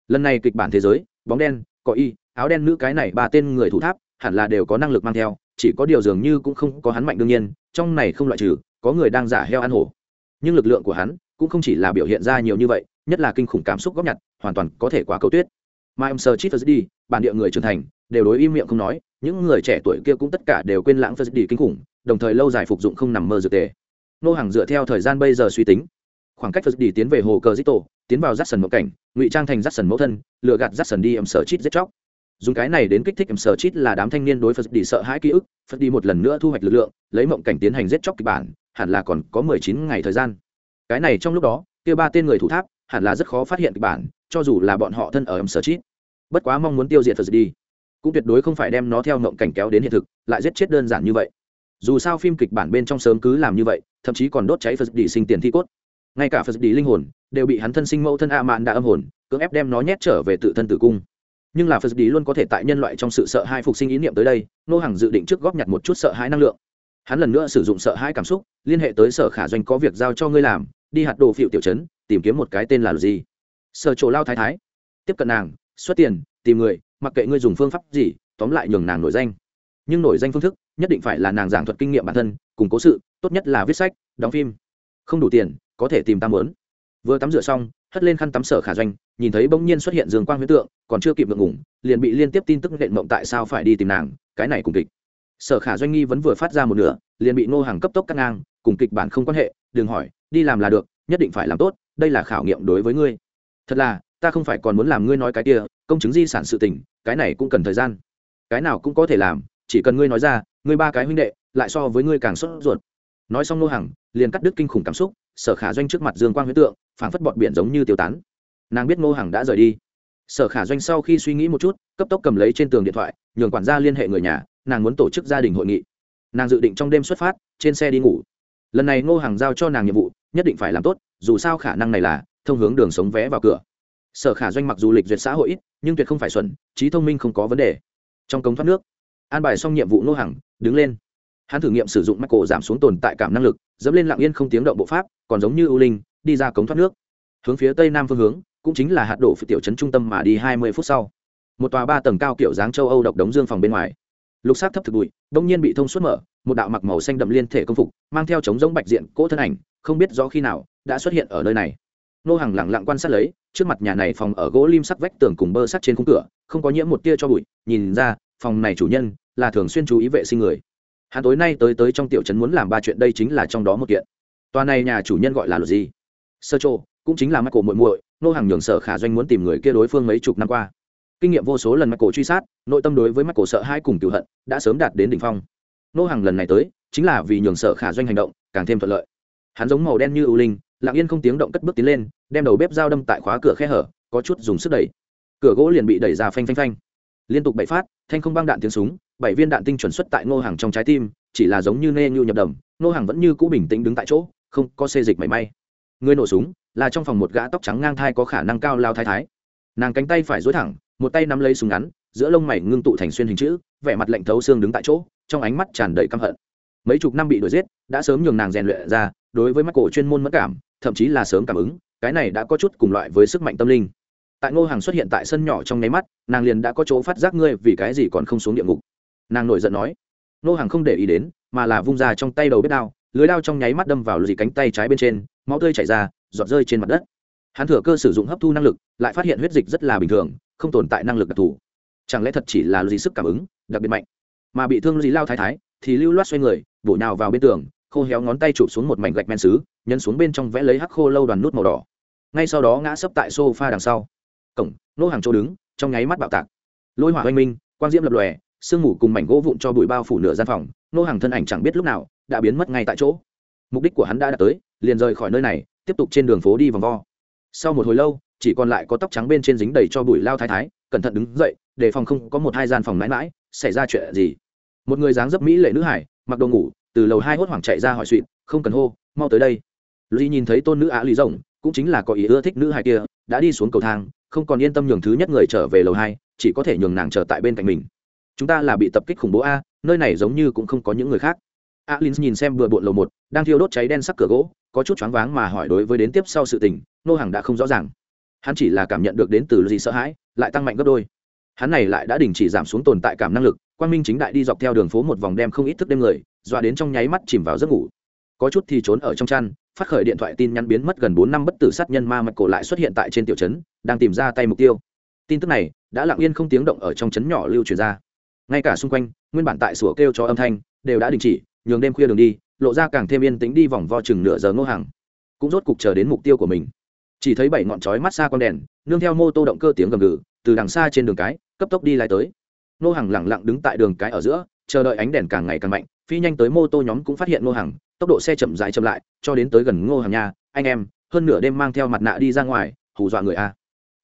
Lần này kịch bản thế giới, bóng đen, có y, áo đen nữ cái này ba tên người thủ tháp, hẳn là đều có năng lực mang theo, chỉ có điều dường như cũng không có hắn mạnh đương nhiên, trong này không loại trừ, có người đang giả heo ăn hổ. Nhưng lực lượng của hắn cũng không chỉ là biểu hiện ra nhiều như vậy, nhất là kinh khủng cảm xúc góp nhặt, hoàn toàn có thể quá cầu tuyết. Mà em sơ chít đi bản địa người trưởng thành, đều đối im miệng không nói, những người trẻ tuổi kia cũng tất cả đều quên lãng phật đi kinh khủng, đồng thời lâu dài phục dụng không nằm mơ dược tề. Nô hàng dựa theo thời gian bây giờ suy tính, khoảng cách phật đi tiến về hồ cờ tiến vào Jackson sần cảnh, ngụy trang thành Jackson sần mẫu thân lựa gạt Jackson sần đi em sở chít giết chóc. Dùng cái này đến kích thích em sở chít là đám thanh niên đối phật đi sợ hãi ký ức phật đi một lần nữa thu hoạch lực lượng, lấy mộng cảnh tiến hành giết chóc kịch bản, hẳn là còn có mười chín ngày thời gian cái này trong lúc đó, kia ba tên người thủ tháp, hẳn là rất khó phát hiện kịch bản, cho dù là bọn họ thân ở em sở chít. Bất quá mong muốn tiêu diệt phật đi cũng tuyệt đối không phải đem nó theo mộng cảnh kéo đến hiện thực, lại giết chết đơn giản như vậy. Dù sao phim kịch bản bên trong sớm cứ làm như vậy, thậm chí còn đốt cháy phật đi sinh tiền thi cốt. Ngay cả phật đi linh hồn, đều bị hắn thân sinh mẫu thân a mạn đã âm hồn, cưỡng ép đem nó nhét trở về tự thân tử cung. Nhưng là phật đi luôn có thể tại nhân loại trong sự sợ hãi phục sinh ý niệm tới đây nô hàng dự định trước góp nhặt một chút sợ hãi năng lượng. Hắn lần nữa sử dụng sợ hãi cảm xúc, liên hệ tới sở khả doanh có việc giao cho ngươi làm đi hạt đồ phiệu tiểu chấn tìm kiếm một cái tên là gì? Sở chỗ lao thái thái. Tiếp cận nàng, xuất tiền, tìm người, mặc kệ ngươi dùng phương pháp gì, tóm lại nhường nàng nổi danh. Nhưng nổi danh phương thức, nhất định phải là nàng giảng thuật kinh nghiệm bản thân, cùng cố sự, tốt nhất là viết sách, đóng phim. Không đủ tiền, có thể tìm tam lớn vừa tắm rửa xong, hất lên khăn tắm sở khả doanh, nhìn thấy bỗng nhiên xuất hiện dương quang huyễn tượng, còn chưa kịp ngượng ngủng liền bị liên tiếp tin tức nện mộng tại sao phải đi tìm nàng, cái này cùng kịch. Sở khả doanh nghi vẫn vừa phát ra một nửa, liền bị ngô hàng cấp tốc cắt ngang, cùng kịch bản không quan hệ đừng hỏi đi làm là được nhất định phải làm tốt đây là khảo nghiệm đối với ngươi. Thật là ta không phải còn muốn làm ngươi nói cái kia công chứng di sản sự tình cái này cũng cần thời gian. Cái nào cũng có thể làm chỉ cần ngươi nói ra ngươi ba cái huynh đệ lại so với ngươi càng sốt ruột. Nói xong nô Hằng, liền cắt đứt kinh khủng cảm xúc sở khả doanh trước mặt dương quang huyết tượng phảng phất bọt biển giống như tiêu tán. Nàng biết ngô hằng đã rời đi. Sở khả doanh sau khi suy nghĩ một chút cấp tốc cầm lấy trên tường điện thoại nhường quản gia liên hệ người nhà nàng muốn tổ chức gia đình hội nghị. Nàng dự định trong đêm xuất phát trên xe đi ngủ lần này ngô Hằng giao cho nàng nhiệm vụ, nhất định phải làm tốt, dù sao khả năng này là thông hướng đường sống vé vào cửa. Sở khả doanh mặc dù lịch duyệt xã hội ít, nhưng tuyệt không phải xuẩn, trí thông minh không có vấn đề. Trong cống thoát nước, an bài xong nhiệm vụ ngô Hằng, đứng lên. Hắn thử nghiệm sử dụng mắt cổ giảm xuống tồn tại cảm năng lực, dẫm lên lặng yên không tiếng động bộ pháp, còn giống như ưu linh, đi ra cống thoát nước. Hướng phía tây nam phương hướng, cũng chính là hạt đổ phi tiểu trấn trung tâm mà đi hai mươi phút sau. Một tòa ba tầng cao kiểu dáng châu âu độc đống dương phòng bên ngoài lục sắc thấp thực bụi, đông nhiên bị thông suốt mở, một đạo mặc màu xanh đậm liên thể công phục, mang theo chống giống bạch diện cỗ thân ảnh, không biết rõ khi nào đã xuất hiện ở nơi này. Nô hàng lẳng lặng quan sát lấy, trước mặt nhà này phòng ở gỗ lim sắc vách tường cùng bơ sắt trên khung cửa, không có nhiễm một tia cho bụi, nhìn ra, phòng này chủ nhân là thường xuyên chú ý vệ sinh người. Hắn tối nay tới tới trong tiểu trấn muốn làm ba chuyện đây chính là trong đó một kiện. Tòa này nhà chủ nhân gọi là luật gì sơ chô cũng chính là mắt cổ muội muội, nô hàng nhường sở khả doanh muốn tìm người kia đối phương mấy chục năm qua kinh nghiệm vô số lần mắt cổ truy sát, nội tâm đối với mắt cổ sợ hai cùng cựu hận đã sớm đạt đến đỉnh phong. Nô hàng lần này tới, chính là vì nhường sở khả doanh hành động càng thêm thuận lợi. Hắn giống màu đen như ưu linh, lặng yên không tiếng động cất bước tiến lên, đem đầu bếp dao đâm tại khóa cửa khe hở, có chút dùng sức đẩy. Cửa gỗ liền bị đẩy ra phanh phanh phanh. Liên tục bảy phát, thanh không băng đạn tiếng súng, bảy viên đạn tinh chuẩn xuất tại ngô hàng trong trái tim, chỉ là giống như nê nhu nhập đầm ngô hàng vẫn như cũ bình tĩnh đứng tại chỗ, không có xê dịch mảy may. Người nổ súng là trong phòng một gã tóc trắng ngang thai có khả năng cao lao thái thái. Nàng cánh tay phải dối thẳng một tay nắm lấy súng ngắn, giữa lông mày ngưng tụ thành xuyên hình chữ, vẻ mặt lạnh thấu xương đứng tại chỗ, trong ánh mắt tràn đầy căm hận. Mấy chục năm bị đuổi giết, đã sớm nhường nàng rèn luyện ra, đối với mắt cổ chuyên môn mất cảm, thậm chí là sớm cảm ứng, cái này đã có chút cùng loại với sức mạnh tâm linh. Tại ngô hàng xuất hiện tại sân nhỏ trong nháy mắt, nàng liền đã có chỗ phát giác ngươi vì cái gì còn không xuống địa ngục. Nàng nổi giận nói, ngô hàng không để ý đến, mà là vung ra trong tay đầu bếp đao, lưới đao trong nháy mắt đâm vào lì cánh tay trái bên trên, máu tươi chảy ra, giọt rơi trên mặt đất. Hắn thừa cơ sử dụng hấp thu năng lực, lại phát hiện huyết dịch rất là bình thường không tồn tại năng lực đặc thù. Chẳng lẽ thật chỉ là gì sức cảm ứng, đặc biệt mạnh? Mà bị thương gì lao thái thái, thì lưu loát xoay người, bổ nhào vào bên tường, khô héo ngón tay chụp xuống một mảnh gạch men xứ, nhấn xuống bên trong vẽ lấy hắc khô lâu đoàn nút màu đỏ. Ngay sau đó ngã sấp tại sofa đằng sau. Cổng, nô hàng chỗ đứng, trong nháy mắt bạo tạc. Lôi hỏa oanh minh, quang diễm lập lòe, sương mù cùng mảnh gỗ vụn cho bụi bao phủ nửa gian phòng, nô hàng thân ảnh chẳng biết lúc nào đã biến mất ngay tại chỗ. Mục đích của hắn đã đạt tới, liền rời khỏi nơi này, tiếp tục trên đường phố đi vòng vo. Sau một hồi lâu chỉ còn lại có tóc trắng bên trên dính đầy cho bụi lao thái thái, cẩn thận đứng dậy để phòng không có một hai gian phòng mãi mãi, xảy ra chuyện gì. Một người dáng dấp mỹ lệ nữ hải, mặc đồ ngủ, từ lầu hai hốt hoảng chạy ra hỏi suỵ không cần hô, mau tới đây. Luy nhìn thấy tôn nữ á lì rồng cũng chính là có ý ưa thích nữ hải kia, đã đi xuống cầu thang, không còn yên tâm nhường thứ nhất người trở về lầu hai, chỉ có thể nhường nàng chờ tại bên cạnh mình. Chúng ta là bị tập kích khủng bố a, nơi này giống như cũng không có những người khác. Alin nhìn xem bừa bộn lầu một, đang thiêu đốt cháy đen sắc cửa gỗ, có chút choáng váng mà hỏi đối với đến tiếp sau sự tình, nô hàng đã không rõ ràng hắn chỉ là cảm nhận được đến từ gì sợ hãi, lại tăng mạnh gấp đôi. Hắn này lại đã đình chỉ giảm xuống tồn tại cảm năng lực, quang minh chính đại đi dọc theo đường phố một vòng đem không ít thức đêm người, dọa đến trong nháy mắt chìm vào giấc ngủ. Có chút thì trốn ở trong chăn, phát khởi điện thoại tin nhắn biến mất gần bốn năm bất tử sát nhân ma mạch cổ lại xuất hiện tại trên tiểu trấn, đang tìm ra tay mục tiêu. Tin tức này đã lặng yên không tiếng động ở trong trấn nhỏ lưu truyền ra. Ngay cả xung quanh, nguyên bản tại sủa kêu cho âm thanh, đều đã đình chỉ, nhường đêm khuya đường đi, lộ ra càng thêm yên tĩnh đi vòng vo chừng nửa giờ ngô hàng. Cũng rốt cục chờ đến mục tiêu của mình chỉ thấy bảy ngọn chói mắt xa con đèn, nương theo mô tô động cơ tiếng gầm gừ, từ đằng xa trên đường cái, cấp tốc đi lại tới. Nô hàng lẳng lặng đứng tại đường cái ở giữa, chờ đợi ánh đèn càng ngày càng mạnh, phi nhanh tới mô tô nhóm cũng phát hiện nô hàng tốc độ xe chậm dài chậm lại, cho đến tới gần ngô hàng nhà, anh em, hơn nửa đêm mang theo mặt nạ đi ra ngoài, hù dọa người a.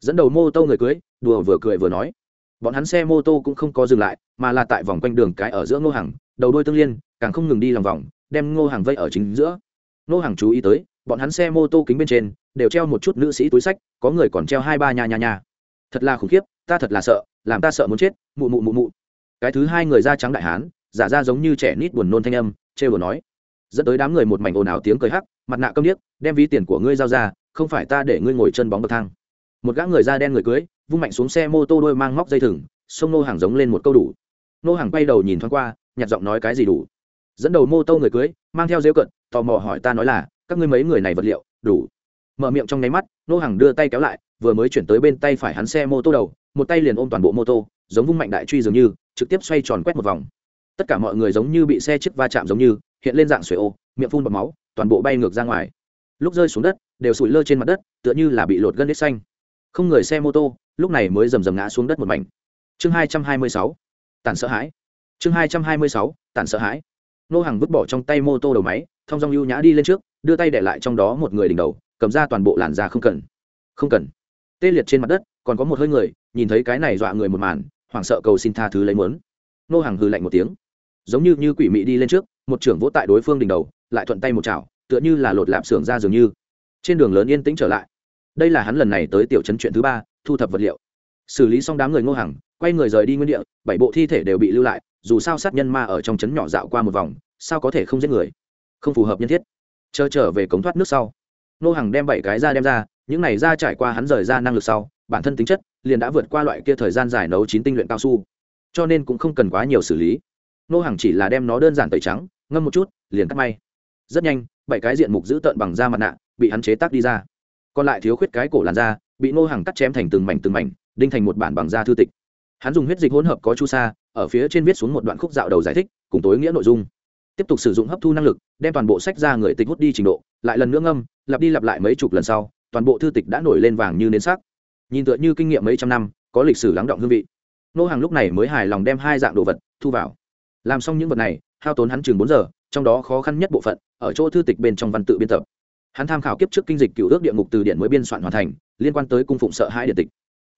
Dẫn đầu mô tô người cưới, đùa vừa cười vừa nói. Bọn hắn xe mô tô cũng không có dừng lại, mà là tại vòng quanh đường cái ở giữa ngô hàng đầu đôi tương liên, càng không ngừng đi lòng vòng, đem ngô hàng vây ở chính giữa. Ngô hàng chú ý tới, bọn hắn xe mô tô kính bên trên đều treo một chút nữ sĩ túi sách, có người còn treo hai ba nhà nhà nhà thật là khủng khiếp, ta thật là sợ, làm ta sợ muốn chết, mụ mụ mụ mụ. Cái thứ hai người da trắng đại hán, giả ra giống như trẻ nít buồn nôn thanh âm chê bừa nói. Dẫn tới đám người một mảnh ồn ào tiếng cười hắc, mặt nạ câm điếc, đem ví tiền của ngươi giao ra, không phải ta để ngươi ngồi chân bóng bậc thang. Một gã người da đen người cưới, vung mạnh xuống xe mô tô đôi mang móc dây thừng xông nô hàng giống lên một câu đủ. Nô hàng quay đầu nhìn thoáng qua nhặt giọng nói cái gì đủ. Dẫn đầu mô tô người cưới, mang theo rêu cận, tò mò hỏi ta nói là, các ngươi mấy người này vật liệu, đủ mở miệng trong nháy mắt, nô hàng đưa tay kéo lại, vừa mới chuyển tới bên tay phải hắn xe mô tô đầu, một tay liền ôm toàn bộ mô tô, giống vung mạnh đại truy dường như, trực tiếp xoay tròn quét một vòng. Tất cả mọi người giống như bị xe chiếc va chạm giống như, hiện lên dạng sủi ô, miệng phun bọt máu, toàn bộ bay ngược ra ngoài. Lúc rơi xuống đất, đều sủi lơ trên mặt đất, tựa như là bị lột gân đít xanh. Không người xe mô tô, lúc này mới rầm rầm ngã xuống đất một mảnh. Chương hai trăm hai mươi sáu, tàn sợ hãi. Chương hai trăm hai mươi sáu, tàn sợ hãi. Nô hàng vứt bỏ trong tay mô tô đầu máy, thong dong ưu nhã đi lên trước, đưa tay để lại trong đó một người đỉnh đầu cầm ra toàn bộ làn da không cần. Không cần. Tê liệt trên mặt đất, còn có một hơi người, nhìn thấy cái này dọa người một màn, hoảng sợ cầu xin tha thứ lấy mớn nô hàng hư lạnh một tiếng. Giống như như quỷ mị đi lên trước, một trưởng vỗ tại đối phương đỉnh đầu, lại thuận tay một chảo, tựa như là lột lạp xưởng ra dường như. Trên đường lớn yên tĩnh trở lại. Đây là hắn lần này tới tiểu trấn chuyện thứ ba, thu thập vật liệu. Xử lý xong đám người ngô hàng quay người rời đi nguyên địa, bảy bộ thi thể đều bị lưu lại, dù sao sát nhân ma ở trong trấn nhỏ dạo qua một vòng, sao có thể không giết người? Không phù hợp nhân thiết. Chờ trở về cống thoát nước sau Nô hàng đem bảy cái da đem ra, những này da trải qua hắn rời ra năng lực sau, bản thân tính chất liền đã vượt qua loại kia thời gian giải nấu chín tinh luyện cao su. Cho nên cũng không cần quá nhiều xử lý. Nô hàng chỉ là đem nó đơn giản tẩy trắng, ngâm một chút, liền cắt may. Rất nhanh, bảy cái diện mục giữ tợn bằng da mặt nạ bị hắn chế tác đi ra. Còn lại thiếu khuyết cái cổ làn da bị Nô hàng cắt chém thành từng mảnh từng mảnh, đinh thành một bản bằng da thư tịch. Hắn dùng huyết dịch hỗn hợp có chu sa, ở phía trên viết xuống một đoạn khúc dạo đầu giải thích, cùng tối nghĩa nội dung. Tiếp tục sử dụng hấp thu năng lực, đem toàn bộ sách ra người tịch hút đi trình độ, lại lần nữa ngâm lặp đi lặp lại mấy chục lần sau, toàn bộ thư tịch đã nổi lên vàng như nến sắc. Nhìn tựa như kinh nghiệm mấy trăm năm, có lịch sử lắng động hương vị. Nô hàng lúc này mới hài lòng đem hai dạng đồ vật thu vào. Làm xong những vật này, hao tốn hắn chừng bốn giờ, trong đó khó khăn nhất bộ phận, ở chỗ thư tịch bên trong văn tự biên tập. Hắn tham khảo kiếp trước kinh dịch cựu ước địa ngục từ điện mới biên soạn hoàn thành, liên quan tới cung phụng sợ hai điện tịch.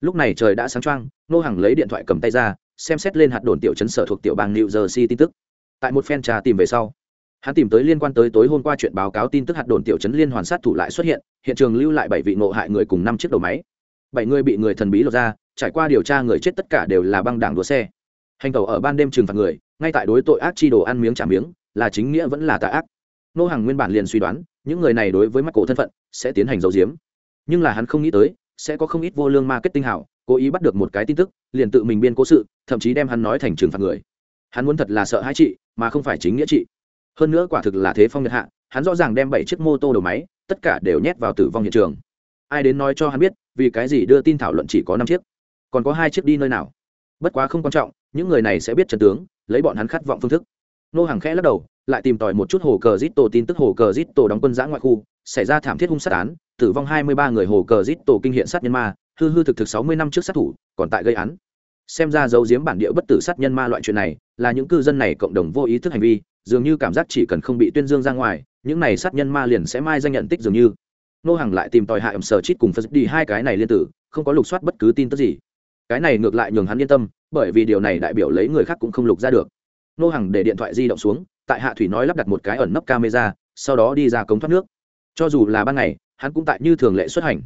Lúc này trời đã sáng trăng nô hàng lấy điện thoại cầm tay ra, xem xét lên hạt đồn tiểu chấn sở thuộc tiểu bang new jersey tin tức. Tại một phen trà tìm về sau hắn tìm tới liên quan tới tối hôm qua chuyện báo cáo tin tức hạt đồn tiểu chấn liên hoàn sát thủ lại xuất hiện hiện trường lưu lại bảy vị nộ hại người cùng năm chiếc đầu máy. Bảy người bị người thần bí lột ra, trải qua điều tra người chết tất cả đều là băng đảng đua xe. Hành tàu ở ban đêm trừng phạt người, ngay tại đối tội ác chi đồ ăn miếng trả miếng, là chính nghĩa vẫn là tà ác. Nô hàng nguyên bản liền suy đoán, những người này đối với mắt cổ thân phận, sẽ tiến hành giấu giếm. nhưng là hắn không nghĩ tới, sẽ có không ít vô lương marketing hảo, cố ý bắt được một cái tin tức, liền tự mình biên cố sự, thậm chí đem hắn nói thành trừng phạt người. Hắn muốn thật là sợ hãi chị, mà không phải chính nghĩa chị hơn nữa quả thực là thế phong nhật hạ, hắn rõ ràng đem bảy chiếc mô tô đầu máy, tất cả đều nhét vào tử vong hiện trường. Ai đến nói cho hắn biết, vì cái gì đưa tin thảo luận chỉ có năm chiếc, còn có hai chiếc đi nơi nào? Bất quá không quan trọng, những người này sẽ biết trần tướng, lấy bọn hắn khát vọng phương thức. Nô hàng khẽ lắc đầu, lại tìm tòi một chút hồ cờ zit tổ tin tức. Hồ cờ zit tổ đóng quân giã ngoại khu, xảy ra thảm thiết hung sát án, tử vong hai mươi ba người. Hồ cờ zit tổ kinh hiện sát nhân ma, hư hư thực thực sáu mươi năm trước sát thủ, còn tại gây án. Xem ra dấu giếm bản địa bất tử sát nhân ma loại chuyện này, là những cư dân này cộng đồng vô ý thức hành vi dường như cảm giác chỉ cần không bị tuyên dương ra ngoài, những này sát nhân ma liền sẽ mai danh nhận tích dường như. Nô hàng lại tìm tòi hạ ẩm sở chít cùng phật đi hai cái này liên tử, không có lục soát bất cứ tin tức gì. Cái này ngược lại nhường hắn yên tâm, bởi vì điều này đại biểu lấy người khác cũng không lục ra được. Nô hàng để điện thoại di động xuống, tại hạ thủy nói lắp đặt một cái ẩn nấp camera, sau đó đi ra cống thoát nước. Cho dù là ban ngày, hắn cũng tại như thường lệ xuất hành.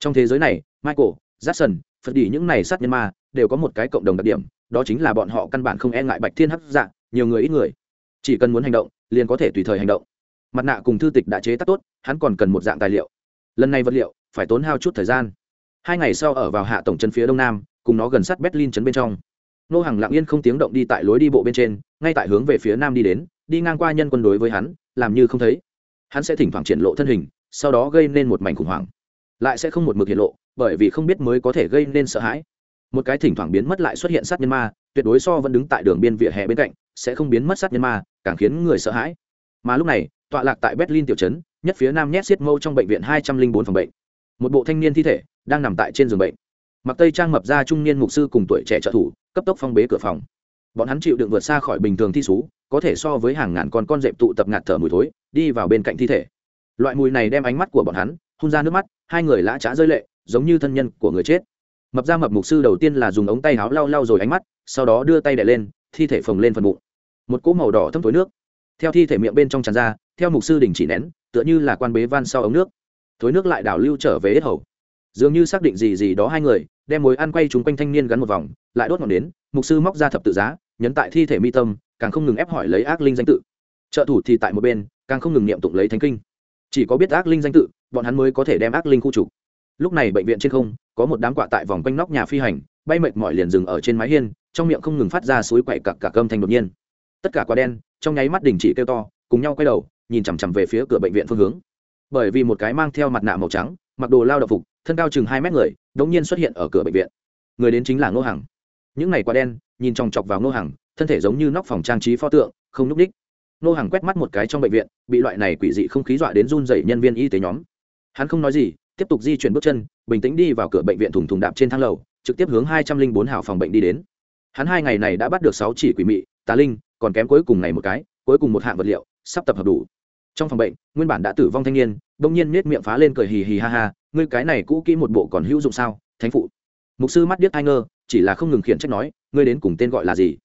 Trong thế giới này, michael, jackson, phật đi những này sát nhân ma, đều có một cái cộng đồng đặc điểm, đó chính là bọn họ căn bản không e ngại bạch thiên hấp dạng nhiều người ít người chỉ cần muốn hành động, liền có thể tùy thời hành động. Mặt nạ cùng thư tịch đã chế tác tốt, hắn còn cần một dạng tài liệu. Lần này vật liệu, phải tốn hao chút thời gian. Hai ngày sau ở vào hạ tổng chân phía đông nam, cùng nó gần sát berlin chấn bên trong. Nô hàng lặng yên không tiếng động đi tại lối đi bộ bên trên, ngay tại hướng về phía nam đi đến, đi ngang qua nhân quân đối với hắn, làm như không thấy. Hắn sẽ thỉnh thoảng triển lộ thân hình, sau đó gây nên một mảnh khủng hoảng. Lại sẽ không một mực hiện lộ, bởi vì không biết mới có thể gây nên sợ hãi. Một cái thỉnh thoảng biến mất lại xuất hiện sát nhân ma, tuyệt đối so vẫn đứng tại đường biên vỉa hè bên cạnh sẽ không biến mất sát nhân ma, càng khiến người sợ hãi. Mà lúc này, tọa lạc tại berlin tiểu trấn, nhất phía nam nhét xiết mâu trong bệnh viện hai trăm linh bốn phòng bệnh. Một bộ thanh niên thi thể đang nằm tại trên giường bệnh. Mặc tây trang mập ra trung niên mục sư cùng tuổi trẻ trợ thủ, cấp tốc phong bế cửa phòng. Bọn hắn chịu đựng vượt xa khỏi bình thường thi sú có thể so với hàng ngàn con con dẹp tụ tập ngạt thở mùi thối, đi vào bên cạnh thi thể. Loại mùi này đem ánh mắt của bọn hắn hun ra nước mắt, hai người lã trá rơi lệ, giống như thân nhân của người chết. Mập ra mập mục sư đầu tiên là dùng ống tay áo lau lau rồi ánh mắt, sau đó đưa tay đẻ lên, thi thể phồng lên phần bụng một cỗ màu đỏ thâm thối nước. Theo thi thể miệng bên trong tràn ra, theo mục sư đình chỉ nén, tựa như là quan bế van sau ống nước. Thối nước lại đảo lưu trở về hết hầu. Dường như xác định gì gì đó hai người, đem mối ăn quay chúng quanh thanh niên gắn một vòng, lại đốt ngọn đến, mục sư móc ra thập tự giá, nhấn tại thi thể mi tâm, càng không ngừng ép hỏi lấy ác linh danh tự. Trợ thủ thì tại một bên, càng không ngừng niệm tụng lấy thánh kinh. Chỉ có biết ác linh danh tự, bọn hắn mới có thể đem ác linh khu trục. Lúc này bệnh viện trên không, có một đám quạ tại vòng quanh nóc nhà phi hành, bay mệt mỏi liền dừng ở trên mái hiên, trong miệng không ngừng phát ra suối quậy cặc cả cơm thanh đột nhiên tất cả quá đen, trong nháy mắt đình chỉ kêu to, cùng nhau quay đầu, nhìn chằm chằm về phía cửa bệnh viện phương hướng. Bởi vì một cái mang theo mặt nạ màu trắng, mặc đồ lao động phục, thân cao chừng hai mét người, đống nhiên xuất hiện ở cửa bệnh viện. Người đến chính là ngô hằng. Những ngày quá đen, nhìn chòng chọc vào ngô hằng, thân thể giống như nóc phòng trang trí pho tượng, không núp đích. Ngô hằng quét mắt một cái trong bệnh viện, bị loại này quỷ dị không khí dọa đến run dậy nhân viên y tế nhóm. Hắn không nói gì, tiếp tục di chuyển bước chân, bình tĩnh đi vào cửa bệnh viện thùng thùng đạp trên thang lầu, trực tiếp hướng hai trăm linh bốn hào phòng bệnh đi đến. Hắn hai ngày này đã bắt được sáu chỉ quỷ mị, tà linh còn kém cuối cùng ngày một cái, cuối cùng một hạng vật liệu, sắp tập hợp đủ. Trong phòng bệnh, nguyên bản đã tử vong thanh niên bỗng nhiên nết miệng phá lên cười hì hì ha ha, ngươi cái này cũ kỹ một bộ còn hữu dụng sao, thánh phụ. Mục sư mắt điếc ai ngơ, chỉ là không ngừng khiển trách nói, ngươi đến cùng tên gọi là gì?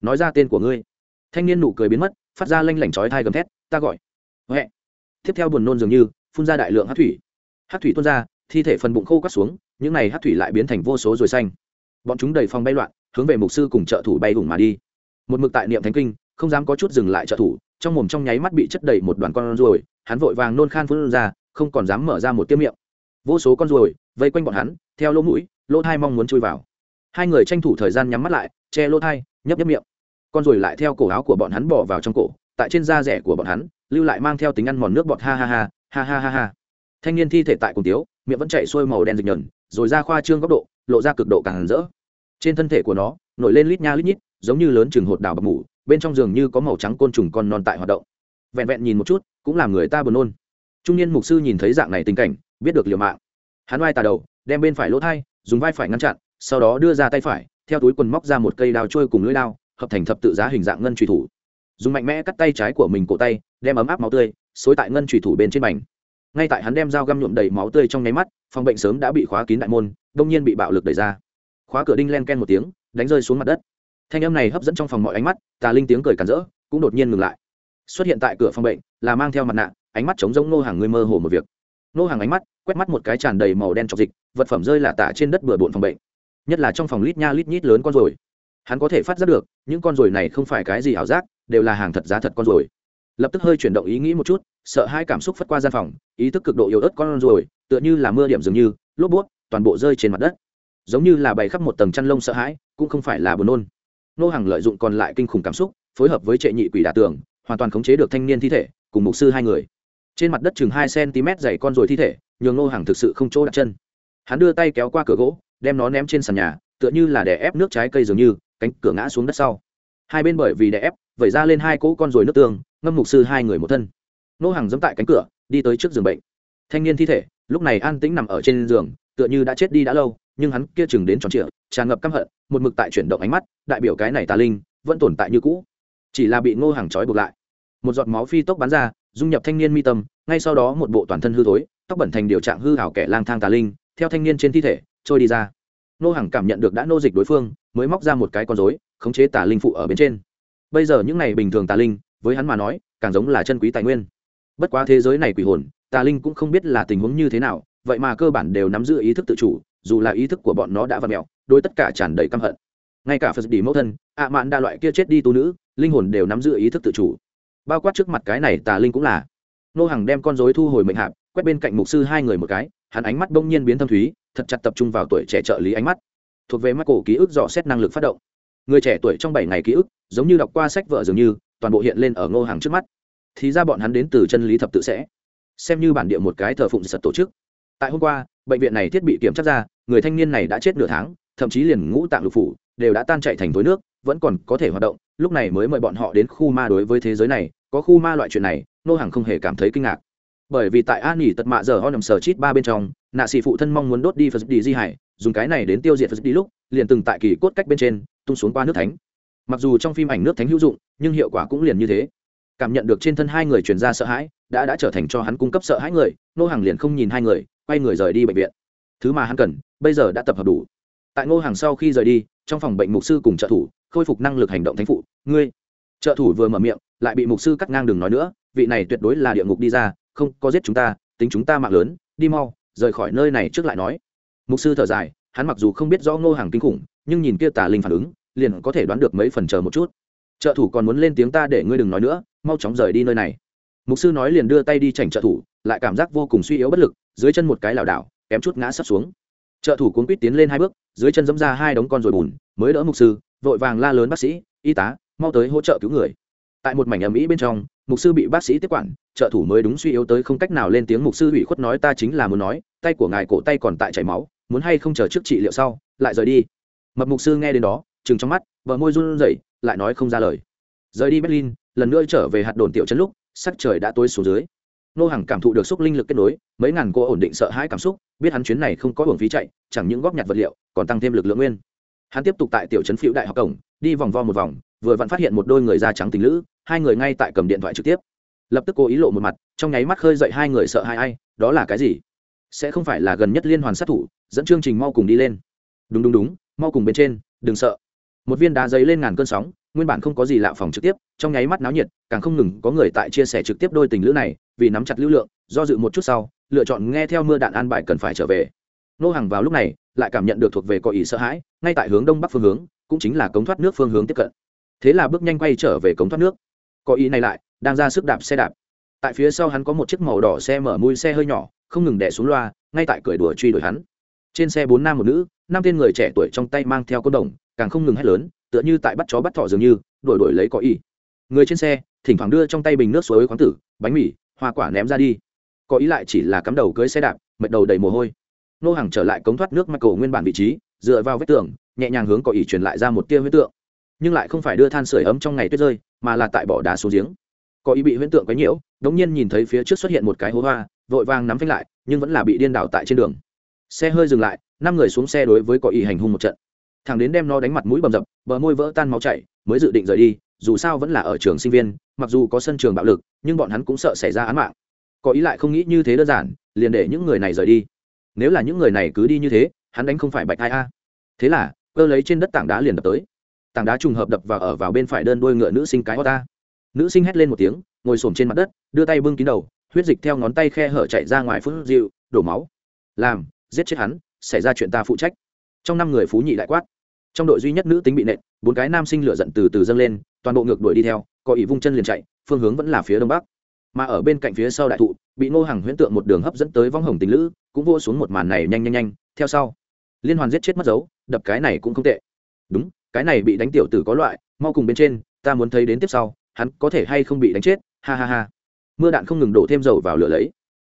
Nói ra tên của ngươi. Thanh niên nụ cười biến mất, phát ra lanh lảnh chói thai gầm thét, ta gọi. Huệ. Tiếp theo buồn nôn dường như, phun ra đại lượng hát thủy. Hát thủy tuôn ra, thi thể phần bụng khô quắt xuống, những này hát thủy lại biến thành vô số rồi xanh. Bọn chúng đầy phòng bay loạn, hướng về mục sư cùng trợ thủ bay vùng mà đi một mực tại niệm thánh kinh, không dám có chút dừng lại trợ thủ, trong mồm trong nháy mắt bị chất đầy một đoàn con ruồi, hắn vội vàng nôn khan phun ra, không còn dám mở ra một tiết miệng. Vô số con ruồi vây quanh bọn hắn, theo lỗ mũi, lỗ thai mong muốn chui vào. Hai người tranh thủ thời gian nhắm mắt lại, che lỗ thai, nhấp nhấp miệng. Con ruồi lại theo cổ áo của bọn hắn bỏ vào trong cổ, tại trên da rẻ của bọn hắn, lưu lại mang theo tính ăn mòn nước bọt, ha ha ha ha ha ha ha. Thanh niên thi thể tại cùng tiếu, miệng vẫn chạy xuôi màu đen dịch nhờn, rồi ra khoa trương góc độ, lộ ra cực độ càng rỡ. Trên thân thể của nó, nổi lên lít nha lít nhít giống như lớn chừng hột đào bập mủ, bên trong giường như có màu trắng côn trùng con non tại hoạt động. Vẹn vẹn nhìn một chút, cũng làm người ta buồn nôn. Trung niên mục sư nhìn thấy dạng này tình cảnh, biết được liều mạng. Hắn oai tà đầu, đem bên phải lỗ thai, dùng vai phải ngăn chặn, sau đó đưa ra tay phải, theo túi quần móc ra một cây đao trôi cùng lưỡi đao, hợp thành thập tự giá hình dạng ngân trùy thủ. Dùng mạnh mẽ cắt tay trái của mình cổ tay, đem ấm áp máu tươi, xối tại ngân trùy thủ bên trên mảnh. Ngay tại hắn đem dao găm nhuộm đầy máu tươi trong nháy mắt, phòng bệnh sớm đã bị khóa kín đại môn, đông nhiên bị bạo lực đẩy ra. Khóa cửa đinh len ken một tiếng, đánh rơi xuống mặt đất thanh âm này hấp dẫn trong phòng mọi ánh mắt, tà linh tiếng cười cản rỡ, cũng đột nhiên ngừng lại. Xuất hiện tại cửa phòng bệnh, là mang theo mặt nạ, ánh mắt chống giống nô hàng người mơ hồ một việc. Nô hàng ánh mắt quét mắt một cái tràn đầy màu đen trọc dịch, vật phẩm rơi là tả trên đất bừa bộn phòng bệnh. Nhất là trong phòng lít nha lít nhít lớn con rồi hắn có thể phát giác được, những con rồi này không phải cái gì ảo giác, đều là hàng thật giá thật con rồi lập tức hơi chuyển động ý nghĩ một chút, sợ hai cảm xúc phất qua gian phòng, ý thức cực độ yếu ớt con rồi tựa như là mưa điểm dường như, lốp bút, toàn bộ rơi trên mặt đất. Giống như là bày khắp một tầng chăn lông sợ hãi, cũng không phải là buồn nôn nô hàng lợi dụng còn lại kinh khủng cảm xúc, phối hợp với trệ nhị quỷ đả tường, hoàn toàn khống chế được thanh niên thi thể, cùng mục sư hai người. Trên mặt đất chừng hai cm dày con rồi thi thể, nhường nô hàng thực sự không chỗ đặt chân. Hắn đưa tay kéo qua cửa gỗ, đem nó ném trên sàn nhà, tựa như là đè ép nước trái cây dường như, cánh cửa ngã xuống đất sau. Hai bên bởi vì đè ép, vẩy ra lên hai cỗ con rồi nước tương ngâm mục sư hai người một thân. Nô hàng dẫm tại cánh cửa, đi tới trước giường bệnh. Thanh niên thi thể, lúc này an tĩnh nằm ở trên giường, tựa như đã chết đi đã lâu, nhưng hắn kia chừng đến tròn trịa tràn ngập căm hận, một mực tại chuyển động ánh mắt, đại biểu cái này tà linh vẫn tồn tại như cũ. Chỉ là bị ngô hàng trói buộc lại. Một giọt máu phi tốc bắn ra, dung nhập thanh niên mi tâm, ngay sau đó một bộ toàn thân hư thối, tóc bẩn thành điều trạng hư hảo kẻ lang thang tà linh, theo thanh niên trên thi thể, trôi đi ra. Ngô hàng cảm nhận được đã nô dịch đối phương, mới móc ra một cái con dối khống chế tà linh phụ ở bên trên. Bây giờ những này bình thường tà linh, với hắn mà nói, càng giống là chân quý tài nguyên. Bất quá thế giới này quỷ hồn, tà linh cũng không biết là tình huống như thế nào, vậy mà cơ bản đều nắm giữ ý thức tự chủ, dù là ý thức của bọn nó đã vặt mẹo đối tất cả tràn đầy căm hận. Ngay cả phật đi mẫu thân ạ mạn đa loại kia chết đi tu nữ, linh hồn đều nắm giữ ý thức tự chủ. Bao quát trước mặt cái này tà linh cũng là. Nô hàng đem con dối thu hồi mệnh hạp, quét bên cạnh mục sư hai người một cái, hắn ánh mắt bỗng nhiên biến thâm thúy, thật chặt tập trung vào tuổi trẻ trợ lý ánh mắt. Thuộc về mắt cổ ký ức dò xét năng lực phát động. Người trẻ tuổi trong bảy ngày ký ức, giống như đọc qua sách vợ dường như, toàn bộ hiện lên ở ngô hàng trước mắt. Thì ra bọn hắn đến từ chân lý thập tự sẽ. Xem như bản địa một cái thờ phụng sật tổ chức. Tại hôm qua, bệnh viện này thiết bị kiểm tra ra, người thanh niên này đã chết nửa tháng thậm chí liền ngũ tạng lục phủ đều đã tan chạy thành thối nước, vẫn còn có thể hoạt động. Lúc này mới mời bọn họ đến khu ma đối với thế giới này, có khu ma loại chuyện này, nô hàng không hề cảm thấy kinh ngạc. Bởi vì tại an nghỉ tật mạ giờ ho nằm sờ chít ba bên trong, nạ sĩ phụ thân mong muốn đốt đi phật đi di hải, dùng cái này đến tiêu diệt phật đi lúc, liền từng tại kỳ cốt cách bên trên, tung xuống qua nước thánh. Mặc dù trong phim ảnh nước thánh hữu dụng, nhưng hiệu quả cũng liền như thế. Cảm nhận được trên thân hai người truyền ra sợ hãi, đã đã trở thành cho hắn cung cấp sợ hãi người, nô hàng liền không nhìn hai người, quay người rời đi bệnh viện. Thứ mà hắn cần, bây giờ đã tập hợp đủ tại ngô hàng sau khi rời đi, trong phòng bệnh mục sư cùng trợ thủ khôi phục năng lực hành động thánh phụ. Ngươi, trợ thủ vừa mở miệng, lại bị mục sư cắt ngang đừng nói nữa, vị này tuyệt đối là địa ngục đi ra, không có giết chúng ta, tính chúng ta mạng lớn, đi mau, rời khỏi nơi này trước lại nói. Mục sư thở dài, hắn mặc dù không biết rõ ngô hàng kinh khủng, nhưng nhìn kia tà linh phản ứng, liền có thể đoán được mấy phần chờ một chút. Trợ thủ còn muốn lên tiếng ta để ngươi đừng nói nữa, mau chóng rời đi nơi này. Mục sư nói liền đưa tay đi chảnh trợ thủ, lại cảm giác vô cùng suy yếu bất lực, dưới chân một cái lảo đảo, kém chút ngã sắp xuống trợ thủ cuốn quýt tiến lên hai bước, dưới chân dẫm ra hai đống con rồi bùn, mới đỡ mục sư, vội vàng la lớn bác sĩ, y tá, mau tới hỗ trợ cứu người. Tại một mảnh ầm ĩ bên trong, mục sư bị bác sĩ tiếp quản, trợ thủ mới đúng suy yếu tới không cách nào lên tiếng mục sư ủy khuất nói, ta chính là muốn nói, tay của ngài cổ tay còn tại chảy máu, muốn hay không chờ trước trị liệu sau, lại rời đi. Mập mục sư nghe đến đó chừng trong mắt vợ môi run rẩy, lại nói không ra lời. Rời đi berlin, lần nữa trở về hạt đồn tiểu chân lúc, sắc trời đã tối xuống dưới nô hàng cảm thụ được xúc linh lực kết nối, mấy ngàn cô ổn định sợ hãi cảm xúc, biết hắn chuyến này không có hưởng phí chạy, chẳng những góp nhặt vật liệu, còn tăng thêm lực lượng nguyên. Hắn tiếp tục tại tiểu trấn phiệu đại học cổng, đi vòng vo một vòng, vừa vặn phát hiện một đôi người da trắng tình lữ, hai người ngay tại cầm điện thoại trực tiếp. Lập tức cố ý lộ một mặt, trong nháy mắt khơi dậy hai người sợ hai ai, đó là cái gì? Sẽ không phải là gần nhất liên hoàn sát thủ, dẫn chương trình mau cùng đi lên. Đúng đúng đúng, mau cùng bên trên, đừng sợ. Một viên đá giấy lên ngàn cơn sóng nguyên bản không có gì lạ phòng trực tiếp, trong nháy mắt náo nhiệt, càng không ngừng có người tại chia sẻ trực tiếp đôi tình lữ này, vì nắm chặt lưu lượng, do dự một chút sau, lựa chọn nghe theo mưa đạn an bài cần phải trở về. Nô hàng vào lúc này, lại cảm nhận được thuộc về có ý sợ hãi, ngay tại hướng đông bắc phương hướng, cũng chính là cống thoát nước phương hướng tiếp cận. Thế là bước nhanh quay trở về cống thoát nước. Có ý này lại, đang ra sức đạp xe đạp. Tại phía sau hắn có một chiếc màu đỏ xe mở mui xe hơi nhỏ, không ngừng đẻ xuống loa, ngay tại cười đùa truy đuổi hắn. Trên xe bốn nam một nữ, năm tên người trẻ tuổi trong tay mang theo côn đồng, càng không ngừng hét lớn tựa như tại bắt chó bắt thỏ dường như, đổi đổi lấy có ý. Người trên xe, thỉnh thoảng đưa trong tay bình nước suối khoáng tử, bánh mì, hoa quả ném ra đi. Có ý lại chỉ là cắm đầu cưới xe đạp, mệt đầu đầy mồ hôi. Nô hàng trở lại cống thoát nước michael nguyên bản vị trí, dựa vào vết tường, nhẹ nhàng hướng có ý truyền lại ra một tia huyết tượng. Nhưng lại không phải đưa than sửa ấm trong ngày tuyết rơi, mà là tại bỏ đá xuống giếng. Có ý bị huyễn tượng quấy nhiễu, đống nhiên nhìn thấy phía trước xuất hiện một cái hố hoa, vội vàng nắm phanh lại, nhưng vẫn là bị điên đảo tại trên đường. Xe hơi dừng lại, năm người xuống xe đối với có ý hành hung một trận thằng đến đem nó đánh mặt mũi bầm dập, bờ môi vỡ tan máu chảy, mới dự định rời đi, dù sao vẫn là ở trường sinh viên, mặc dù có sân trường bạo lực, nhưng bọn hắn cũng sợ xảy ra án mạng. Có ý lại không nghĩ như thế đơn giản, liền để những người này rời đi. Nếu là những người này cứ đi như thế, hắn đánh không phải bạch ai a. Thế là, cơ lấy trên đất tảng đá liền đập tới. Tảng đá trùng hợp đập vào ở vào bên phải đơn đuôi ngựa nữ sinh cái ho ta. Nữ sinh hét lên một tiếng, ngồi xổm trên mặt đất, đưa tay bưng kín đầu, huyết dịch theo ngón tay khe hở chạy ra ngoài phút dịu, đổ máu. Làm, giết chết hắn, xảy ra chuyện ta phụ trách. Trong năm người phú nhị đại quát trong đội duy nhất nữ tính bị nện, bốn cái nam sinh lửa giận từ từ dâng lên, toàn bộ ngược đuổi đi theo, có ý vung chân liền chạy, phương hướng vẫn là phía đông bắc. Mà ở bên cạnh phía sau đại thụ, bị ngô hàng huyễn tượng một đường hấp dẫn tới vong hồng tình lữ, cũng vô xuống một màn này nhanh nhanh nhanh, theo sau. Liên hoàn giết chết mất dấu, đập cái này cũng không tệ. Đúng, cái này bị đánh tiểu tử có loại, mau cùng bên trên, ta muốn thấy đến tiếp sau, hắn có thể hay không bị đánh chết, ha ha ha. Mưa đạn không ngừng đổ thêm dầu vào lửa lấy.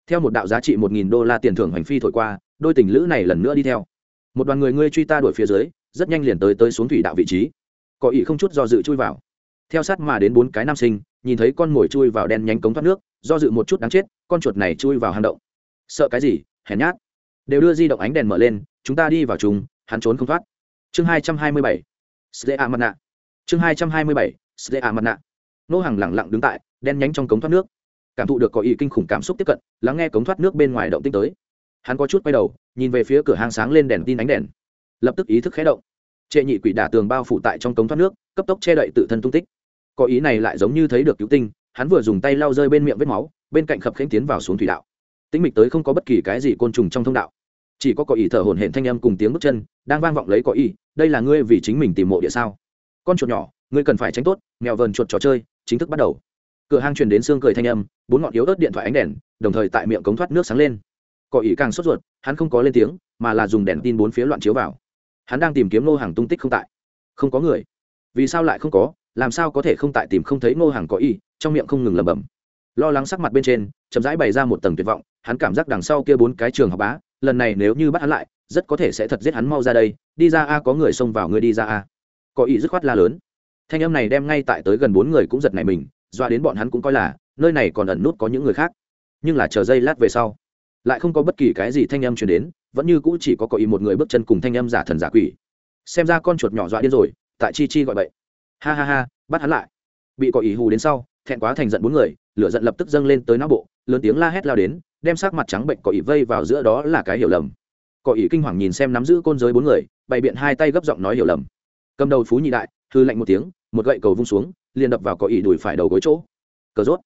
Theo một đạo giá trị một nghìn đô la tiền thưởng hành phi thổi qua, đôi tình lữ này lần nữa đi theo. Một đoàn người ngươi truy ta đuổi phía dưới rất nhanh liền tới tới xuống thủy đạo vị trí. Có ý không chút do dự chui vào. Theo sát mà đến bốn cái nam sinh, nhìn thấy con mồi chui vào đen nhánh cống thoát nước, do dự một chút đáng chết, con chuột này chui vào hang động. Sợ cái gì, hèn nhát. Đều đưa di động ánh đèn mở lên, chúng ta đi vào chúng hắn trốn không thoát. Chương hai trăm hai mươi bảy sdea mặt nạ. Chương hai trăm hai mươi bảy sdea mặt nạ. Nô hàng lẳng lặng đứng tại, đen nhánh trong cống thoát nước. Cảm thụ được có ý kinh khủng cảm xúc tiếp cận, lắng nghe cống thoát nước bên ngoài động tinh tới. Hắn có chút quay đầu, nhìn về phía cửa hàng sáng lên đèn tin ánh đèn lập tức ý thức khé động. Trệ nhị quỷ đả tường bao phủ tại trong cống thoát nước, cấp tốc che đậy tự thân tung tích. Có ý này lại giống như thấy được cứu tinh, hắn vừa dùng tay lau rơi bên miệng vết máu, bên cạnh khập khênh tiến vào xuống thủy đạo. Tĩnh mịch tới không có bất kỳ cái gì côn trùng trong thông đạo. Chỉ có có ý thở hổn hển thanh âm cùng tiếng bước chân, đang vang vọng lấy có ý, đây là ngươi vì chính mình tìm mộ địa sao? Con chuột nhỏ, ngươi cần phải tránh tốt, mèo vờn chuột trò chơi, chính thức bắt đầu. Cửa hang truyền đến xương cười thanh âm, bốn ngọn yếu ớt điện thoại ánh đèn, đồng thời tại miệng cống thoát nước sáng lên. Có ý càng sốt ruột, hắn không có lên tiếng, mà là dùng đèn tin bốn phía loạn chiếu vào hắn đang tìm kiếm ngô hàng tung tích không tại. Không có người. Vì sao lại không có? Làm sao có thể không tại tìm không thấy ngô hàng có ý? Trong miệng không ngừng lẩm bẩm. Lo lắng sắc mặt bên trên, chậm rãi bày ra một tầng tuyệt vọng, hắn cảm giác đằng sau kia bốn cái trường học bá, lần này nếu như bắt hắn lại, rất có thể sẽ thật giết hắn mau ra đây, đi ra a, có người xông vào người đi ra a. Có ý dứt khoát la lớn. Thanh âm này đem ngay tại tới gần bốn người cũng giật này mình doa đến bọn hắn cũng coi là, nơi này còn ẩn nút có những người khác. Nhưng là chờ giây lát về sau lại không có bất kỳ cái gì thanh âm truyền đến, vẫn như cũ chỉ có có ý một người bước chân cùng thanh âm giả thần giả quỷ. Xem ra con chuột nhỏ dọa điên rồi, tại chi chi gọi vậy ha ha ha, bắt hắn lại. Bị có ý hù đến sau, thẹn quá thành giận bốn người, lửa giận lập tức dâng lên tới não bộ, lớn tiếng la hét lao đến, đem sắc mặt trắng bệnh có ý vây vào giữa đó là cái hiểu lầm. Có ý kinh hoàng nhìn xem nắm giữ côn giới bốn người, bày biện hai tay gấp giọng nói hiểu lầm. Cầm đầu phú nhị đại hừ lạnh một tiếng, một gậy cầu vung xuống, liền đập vào có ý đùi phải đầu gối chỗ. Cờ rốt.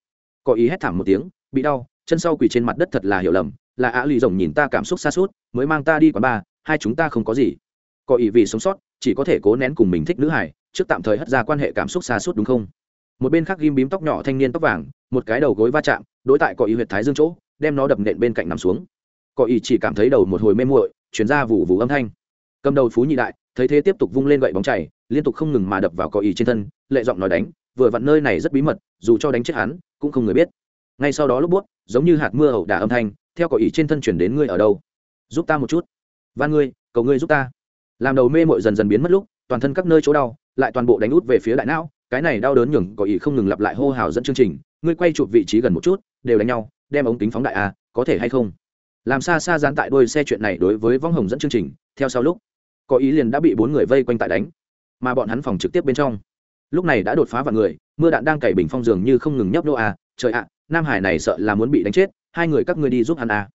Có ý hét thảm một tiếng, bị đau, chân sau quỳ trên mặt đất thật là hiểu lầm là ạ lì rồng nhìn ta cảm xúc xa suốt, mới mang ta đi quán ba hai chúng ta không có gì. Có ý vì sống sót, chỉ có thể cố nén cùng mình thích nữ hải trước tạm thời hất ra quan hệ cảm xúc xa suốt đúng không? Một bên khác ghim bím tóc nhỏ thanh niên tóc vàng, một cái đầu gối va chạm, đối tại có ý huyệt thái dương chỗ, đem nó đập nện bên cạnh nằm xuống. Có ý chỉ cảm thấy đầu một hồi mê muội chuyển ra vụ vụ âm thanh. Cầm đầu phú nhị đại, thấy thế tiếp tục vung lên gậy bóng chảy liên tục không ngừng mà đập vào có ý trên thân, lệ giọng nói đánh, vừa vặn nơi này rất bí mật, dù cho đánh chết hắn, cũng không người biết. Ngay sau đó lúc buốt, giống như hạt mưa ẩu đả âm thanh theo cỏ ý trên thân chuyển đến ngươi ở đâu? Giúp ta một chút. Van ngươi cầu ngươi giúp ta. Làm đầu mê mội dần dần biến mất lúc toàn thân các nơi chỗ đau lại toàn bộ đánh út về phía đại não cái này đau đớn nhường cỏ ý không ngừng lặp lại hô hào dẫn chương trình. Ngươi quay chụp vị trí gần một chút đều đánh nhau đem ống kính phóng đại a có thể hay không? Làm xa xa dán tại đôi xe chuyện này đối với vong hồng dẫn chương trình theo sau lúc có ý liền đã bị bốn người vây quanh tại đánh mà bọn hắn phòng trực tiếp bên trong. Lúc này đã đột phá vào người mưa đạn đang cày bình phong giường như không ngừng nhấp nô à, trời ạ nam hải này sợ là muốn bị đánh chết hai người các ngươi đi giúp hắn à.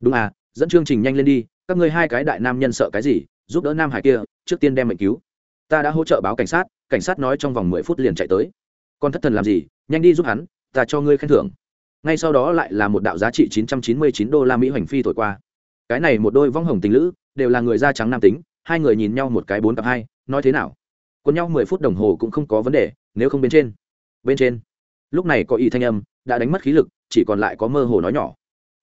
đúng à dẫn chương trình nhanh lên đi, các ngươi hai cái đại nam nhân sợ cái gì, giúp đỡ nam hải kia, trước tiên đem mệnh cứu. Ta đã hỗ trợ báo cảnh sát cảnh sát nói trong vòng mười phút liền chạy tới. Con thất thần làm gì, nhanh đi giúp hắn, ta cho ngươi khen thưởng. Ngay sau đó lại là một đạo giá trị chín trăm chín mươi chín đô la mỹ hoành phi thổi qua. Cái này một đôi vong hồng tình lữ, đều là người da trắng nam tính, hai người nhìn nhau một cái bốn cặp hai, nói thế nào? Quân nhau mười phút đồng hồ cũng không có vấn đề, nếu không bên trên. Bên trên. Lúc này có ý thanh âm, đã đánh mất khí lực chỉ còn lại có mơ hồ nói nhỏ.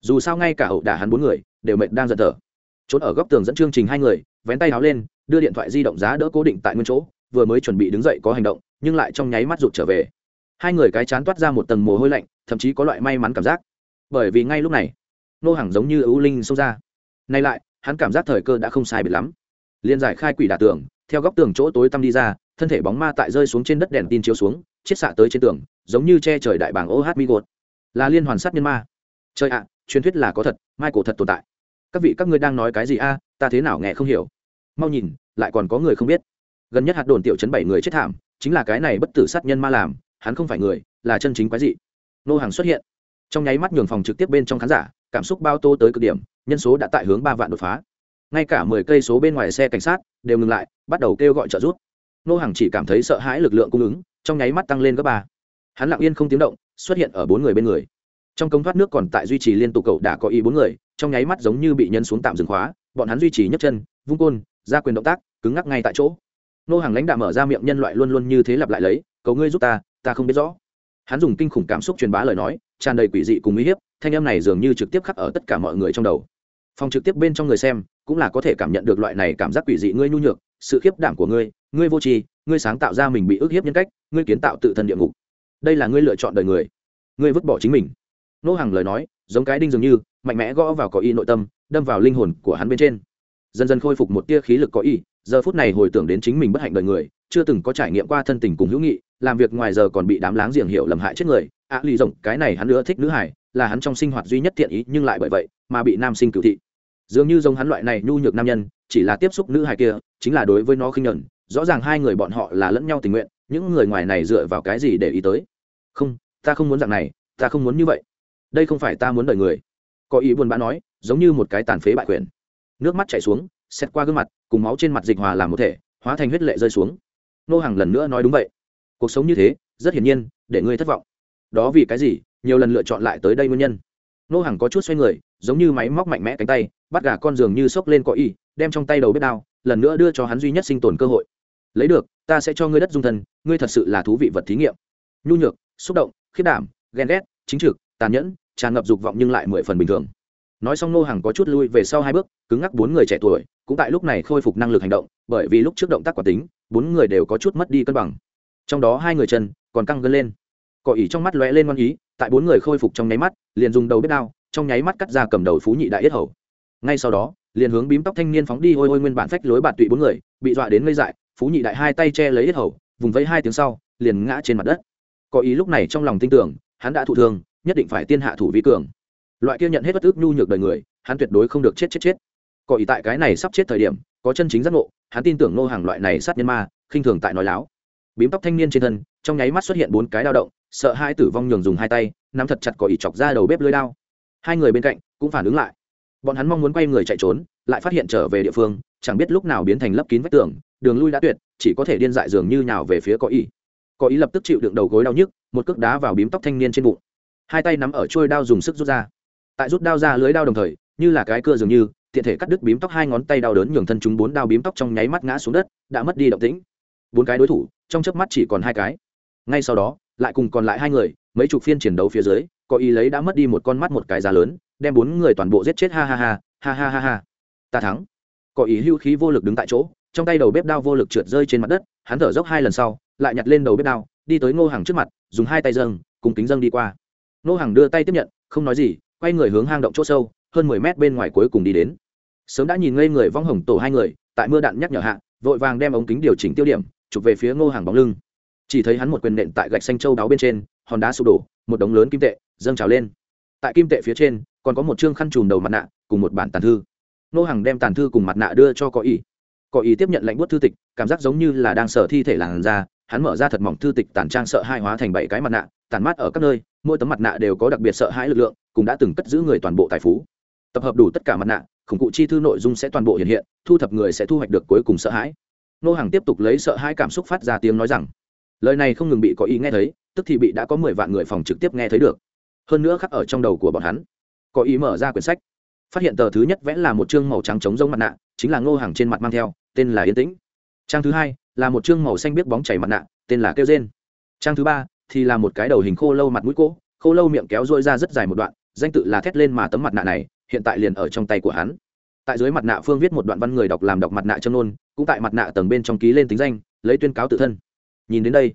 Dù sao ngay cả hậu đả hắn bốn người, đều mệt đang giật thở. Trốn ở góc tường dẫn chương trình hai người, vén tay áo lên, đưa điện thoại di động giá đỡ cố định tại nguyên chỗ, vừa mới chuẩn bị đứng dậy có hành động, nhưng lại trong nháy mắt rụt trở về. Hai người cái chán toát ra một tầng mồ hôi lạnh, thậm chí có loại may mắn cảm giác. Bởi vì ngay lúc này, nô hàng giống như ưu linh xông ra. Nay lại, hắn cảm giác thời cơ đã không sai biệt lắm. Liền giải khai quỷ đả tường, theo góc tường chỗ tối tăm đi ra, thân thể bóng ma tại rơi xuống trên đất đèn tin chiếu xuống, chiết xạ tới trên tường, giống như che trời đại bảng ô hát mi gột là liên hoàn sát nhân ma. Trời ạ, truyền thuyết là có thật, mai cổ thật tồn tại. Các vị, các ngươi đang nói cái gì a? Ta thế nào nghe không hiểu. Mau nhìn, lại còn có người không biết. Gần nhất hạt đồn tiểu chấn bảy người chết thảm, chính là cái này bất tử sát nhân ma làm, hắn không phải người, là chân chính quái dị. Nô hàng xuất hiện. Trong nháy mắt nhường phòng trực tiếp bên trong khán giả, cảm xúc bao tô tới cực điểm, nhân số đã tại hướng ba vạn đột phá. Ngay cả mười cây số bên ngoài xe cảnh sát, đều ngừng lại, bắt đầu kêu gọi trợ giúp. Nô hàng chỉ cảm thấy sợ hãi lực lượng cung ứng, trong nháy mắt tăng lên gấp ba. Hắn lặng yên không tiếng động xuất hiện ở bốn người bên người. Trong công thoát nước còn tại duy trì liên tục cậu đã có ý bốn người, trong nháy mắt giống như bị nhân xuống tạm dừng khóa, bọn hắn duy trì nhấc chân, vung côn, ra quyền động tác, cứng ngắc ngay tại chỗ. Nô hàng lãnh đạo mở ra miệng nhân loại luôn luôn như thế lặp lại lấy, cầu ngươi giúp ta ta không biết rõ. Hắn dùng kinh khủng cảm xúc truyền bá lời nói, tràn đầy quỷ dị cùng uy hiếp, thanh âm này dường như trực tiếp khắc ở tất cả mọi người trong đầu. Phòng trực tiếp bên trong người xem, cũng là có thể cảm nhận được loại này cảm giác quỷ dị ngươi nhu nhược, sự khiếp đảm của ngươi ngươi vô tri, ngươi sáng tạo ra mình bị ức hiếp nhân cách, ngươi kiến tạo tự thân địa ngục đây là ngươi lựa chọn đời người. Ngươi vứt bỏ chính mình. Nô hàng lời nói giống cái đinh dường như mạnh mẽ gõ vào có y nội tâm đâm vào linh hồn của hắn bên trên. Dần dần khôi phục một tia khí lực có y giờ phút này hồi tưởng đến chính mình bất hạnh đời người chưa từng có trải nghiệm qua thân tình cùng hữu nghị làm việc ngoài giờ còn bị đám láng giềng hiểu lầm hại chết người. Ạ à, lì rộng cái này hắn nữa thích nữ hải là hắn trong sinh hoạt duy nhất thiện ý nhưng lại bởi vậy mà bị nam sinh cựu thị. Dường như giống hắn loại này nhu nhược nam nhân chỉ là tiếp xúc nữ hải kia chính là đối với nó khinh nhẫn. rõ ràng hai người bọn họ là lẫn nhau tình nguyện những người ngoài này dựa vào cái gì để ý tới? Không, ta không muốn dạng này, ta không muốn như vậy. Đây không phải ta muốn đợi người. Có ý buồn bã nói, giống như một cái tàn phế bại quyền. Nước mắt chảy xuống, xét qua gương mặt, cùng máu trên mặt dịch hòa làm một thể, hóa thành huyết lệ rơi xuống. Nô hàng lần nữa nói đúng vậy. Cuộc sống như thế, rất hiển nhiên, để ngươi thất vọng. Đó vì cái gì? Nhiều lần lựa chọn lại tới đây nguyên nhân. Nô hàng có chút xoay người, giống như máy móc mạnh mẽ cánh tay, bắt gà con giường như xốc lên có y đem trong tay đầu bếp đao, lần nữa đưa cho hắn duy nhất sinh tồn cơ hội lấy được, ta sẽ cho ngươi đất dung thân, ngươi thật sự là thú vị vật thí nghiệm. Nhu nhược, xúc động khiết đảm, ghen ghét, chính trực, tàn nhẫn, tràn ngập dục vọng nhưng lại mười phần bình thường. Nói xong nô hàng có chút lui về sau hai bước, cứng ngắc bốn người trẻ tuổi, cũng tại lúc này khôi phục năng lực hành động, bởi vì lúc trước động tác quả tính, bốn người đều có chút mất đi cân bằng. Trong đó hai người chân còn căng gân lên. Cỏ ỉ trong mắt lóe lên ngon ý, tại bốn người khôi phục trong nháy mắt, liền dùng đầu bếp đao, trong nháy mắt cắt ra cầm đầu phú nhị đại yết hầu. Ngay sau đó liền hướng bím tóc thanh niên phóng đi, ôi ôi, nguyên bản phách lối bạt tụy bốn người, bị dọa đến ngây dại, phú nhị đại hai tay che lấy hết hầu, vùng vẫy hai tiếng sau, liền ngã trên mặt đất. Có ý lúc này trong lòng tin tưởng, hắn đã thụ thương, nhất định phải tiên hạ thủ vi cường. Loại kia nhận hết bất ước nhu nhược đời người, hắn tuyệt đối không được chết chết chết. Có ý tại cái này sắp chết thời điểm, có chân chính giác ngộ, hắn tin tưởng nô hàng loại này sát nhân ma, khinh thường tại nói láo. Bím tóc thanh niên trên thân, trong nháy mắt xuất hiện bốn cái đao động, sợ hai tử vong nhường dùng hai tay, nắm thật chặt có ý chọc ra đầu bếp lưới đao. Hai người bên cạnh cũng phản ứng lại bọn hắn mong muốn quay người chạy trốn, lại phát hiện trở về địa phương, chẳng biết lúc nào biến thành lấp kín vách tường, đường lui đã tuyệt, chỉ có thể điên dại dường như nhào về phía có ý có ý lập tức chịu đựng đầu gối đau nhức, một cước đá vào bím tóc thanh niên trên bụng. Hai tay nắm ở trôi đao dùng sức rút ra. Tại rút đao ra lưới đao đồng thời, như là cái cưa dường như, tiện thể cắt đứt bím tóc hai ngón tay đau đớn nhường thân chúng bốn đao bím tóc trong nháy mắt ngã xuống đất, đã mất đi động tĩnh. Bốn cái đối thủ, trong chớp mắt chỉ còn hai cái. Ngay sau đó, lại cùng còn lại hai người, mấy chục phiên chiến đấu phía dưới, có ý lấy đã mất đi một con mắt một cái giá lớn đem bốn người toàn bộ giết chết, ha ha ha ha ha ha ha. Ta thắng. Có ý hưu khí vô lực đứng tại chỗ, trong tay đầu bếp đao vô lực trượt rơi trên mặt đất, hắn thở dốc hai lần sau, lại nhặt lên đầu bếp đao, đi tới ngô hàng trước mặt, dùng hai tay dâng, cùng kính dâng đi qua. Ngô hàng đưa tay tiếp nhận, không nói gì, quay người hướng hang động chỗ sâu, hơn mười mét bên ngoài cuối cùng đi đến. Sớm đã nhìn ngây người vong hồng tổ hai người, tại mưa đạn nhắc nhở hạ, vội vàng đem ống kính điều chỉnh tiêu điểm, chụp về phía ngô hàng bóng lưng. Chỉ thấy hắn một quyền nện tại gạch xanh châu đáo bên trên, hòn đá sụp đổ, một đống lớn kim tệ, dâng trào lên. Tại kim tệ phía trên còn có một chương khăn trùm đầu mặt nạ, cùng một bản tàn thư. Ngô hàng đem tàn thư cùng mặt nạ đưa cho có ý có ý tiếp nhận lệnh bút thư tịch, cảm giác giống như là đang sở thi thể làn ra hắn mở ra thật mỏng thư tịch tàn trang sợ hai hóa thành bảy cái mặt nạ, tàn mát ở các nơi, mỗi tấm mặt nạ đều có đặc biệt sợ hãi lực lượng, cũng đã từng cất giữ người toàn bộ tài phú. Tập hợp đủ tất cả mặt nạ, khủng cụ chi thư nội dung sẽ toàn bộ hiện hiện, thu thập người sẽ thu hoạch được cuối cùng sợ hãi. Nô hàng tiếp tục lấy sợ hãi cảm xúc phát ra tiếng nói rằng, lời này không ngừng bị có ý nghe thấy, tức thì bị đã có mười vạn người phòng trực tiếp nghe thấy được. Hơn nữa khắc ở trong đầu của bọn hắn có ý mở ra quyển sách. Phát hiện tờ thứ nhất vẽ là một chương màu trắng trống rông mặt nạ, chính là ngô hàng trên mặt mang theo, tên là yên tĩnh. Trang thứ hai là một chương màu xanh biết bóng chảy mặt nạ, tên là kêu trên trang thứ ba thì là một cái đầu hình khô lâu mặt mũi cỗ khô lâu miệng kéo dôi ra rất dài một đoạn, danh tự là thét lên mà tấm mặt nạ này, hiện tại liền ở trong tay của hắn. Tại dưới mặt nạ phương viết một đoạn văn người đọc làm đọc mặt nạ châm nôn cũng tại mặt nạ tầng bên trong ký lên tính danh, lấy tuyên cáo tự thân. Nhìn đến đây,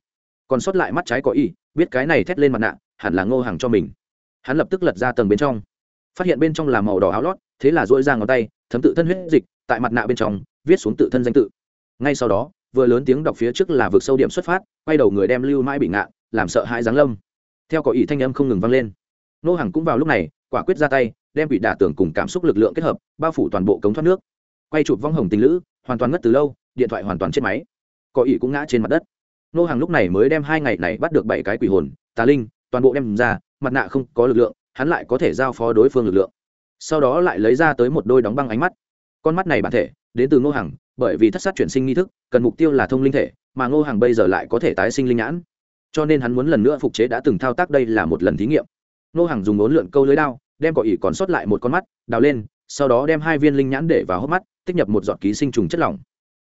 còn sót lại mắt trái có ý, biết cái này thét lên mặt nạ, hẳn là ngô hàng cho mình. Hắn lập tức lật ra tầng bên trong phát hiện bên trong là màu đỏ áo lót, thế là dỗi ra ngón tay, thấm tự thân huyết dịch, tại mặt nạ bên trong, viết xuống tự thân danh tự. Ngay sau đó, vừa lớn tiếng đọc phía trước là vực sâu điểm xuất phát, quay đầu người đem lưu mãi bị ngạ, làm sợ hãi giáng lâm. Theo có ý thanh âm không ngừng vang lên. Nô hàng cũng vào lúc này, quả quyết ra tay, đem bị đả tưởng cùng cảm xúc lực lượng kết hợp, bao phủ toàn bộ cống thoát nước. Quay chụp vong hồng tình lữ, hoàn toàn ngất từ lâu, điện thoại hoàn toàn chết máy. Có ý cũng ngã trên mặt đất. Nô hàng lúc này mới đem hai ngày này bắt được bảy cái quỷ hồn, tà linh, toàn bộ đem ra, mặt nạ không có lực lượng hắn lại có thể giao phó đối phương lực lượng. Sau đó lại lấy ra tới một đôi đóng băng ánh mắt. Con mắt này bản thể, đến từ ngô hằng, bởi vì thất sát chuyển sinh nghi thức, cần mục tiêu là thông linh thể, mà ngô hằng bây giờ lại có thể tái sinh linh nhãn. Cho nên hắn muốn lần nữa phục chế đã từng thao tác đây là một lần thí nghiệm. Ngô hằng dùng ốn lượn câu lưới đao, đem cỏ ỉ còn sót lại một con mắt, đào lên, sau đó đem hai viên linh nhãn để vào hốc mắt, tích nhập một giọt ký sinh trùng chất lỏng.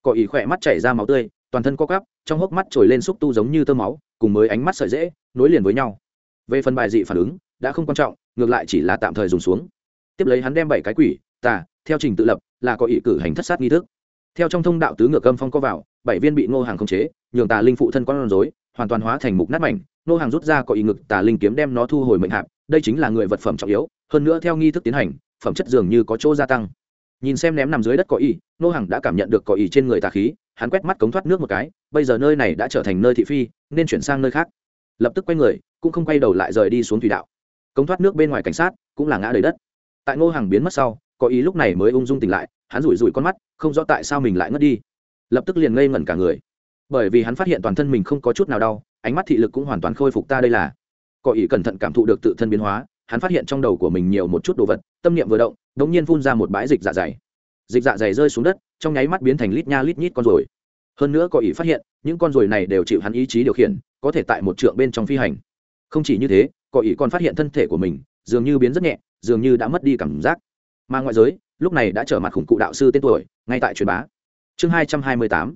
Cỏ ỉ khỏe mắt chảy ra máu tươi, toàn thân co cắp trong hốc mắt trồi lên xúc tu giống như tơ máu, cùng mới ánh mắt sợi dễ, nối liền với nhau. Về phần bài dị phản ứng đã không quan trọng, ngược lại chỉ là tạm thời dùng xuống. Tiếp lấy hắn đem bảy cái quỷ, tà, theo trình tự lập, là có ý cử hành thất sát nghi thức. Theo trong thông đạo tứ ngược âm phong có vào, bảy viên bị ngô hàng khống chế, nhường tà linh phụ thân con rối, hoàn toàn hóa thành mục nát mảnh. Ngô hàng rút ra có ý ngực, tà linh kiếm đem nó thu hồi mệnh hạp, đây chính là người vật phẩm trọng yếu, hơn nữa theo nghi thức tiến hành, phẩm chất dường như có chỗ gia tăng. Nhìn xem ném nằm dưới đất có ý, ngô hàng đã cảm nhận được có ý trên người tà khí, hắn quét mắt cống thoát nước một cái, bây giờ nơi này đã trở thành nơi thị phi, nên chuyển sang nơi khác. Lập tức quay người, cũng không quay đầu lại rời đi xuống thủy đạo cống thoát nước bên ngoài cảnh sát cũng là ngã đầy đất. Tại ngô hàng biến mất sau, có ý lúc này mới ung dung tỉnh lại, hắn rủi rủi con mắt, không rõ tại sao mình lại ngất đi. Lập tức liền ngây ngẩn cả người. Bởi vì hắn phát hiện toàn thân mình không có chút nào đau, ánh mắt thị lực cũng hoàn toàn khôi phục ta đây là. Có ý cẩn thận cảm thụ được tự thân biến hóa, hắn phát hiện trong đầu của mình nhiều một chút đồ vật, tâm niệm vừa động đ ỗ n g nhiên phun ra một bãi dịch dạ dày. Dịch dạ dày rơi xuống đất, trong nháy mắt biến thành lít nha lít nhít con ruồi. Hơn nữa có ý phát hiện, những con ruồi này đều chịu hắn ý chí điều khiển, có thể tại một trượng bên trong phi hành. Không chỉ như thế cô ý còn phát hiện thân thể của mình, dường như biến rất nhẹ, dường như đã mất đi cảm giác. Mà ngoại giới, lúc này đã trở mặt khủng cụ đạo sư tên tuổi, ngay tại truyền bá. Chương hai trăm hai mươi tám,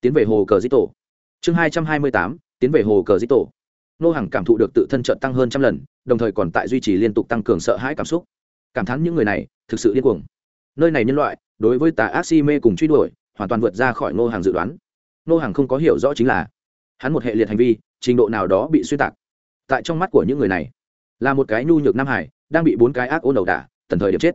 tiến về hồ cờ dĩ tổ. Chương hai trăm hai mươi tám, tiến về hồ cờ dĩ tổ. Nô hàng cảm thụ được tự thân chợt tăng hơn trăm lần, đồng thời còn tại duy trì liên tục tăng cường sợ hãi cảm xúc. Cảm thán những người này, thực sự điên cuồng. Nơi này nhân loại, đối với tà ác si mê cùng truy đuổi, hoàn toàn vượt ra khỏi nô hàng dự đoán. Nô hàng không có hiểu rõ chính là, hắn một hệ liệt hành vi, trình độ nào đó bị xuyên tạc tại trong mắt của những người này. Là một cái nhu nhược nam hải, đang bị bốn cái ác ôn đầu đả, tần thời điểm chết.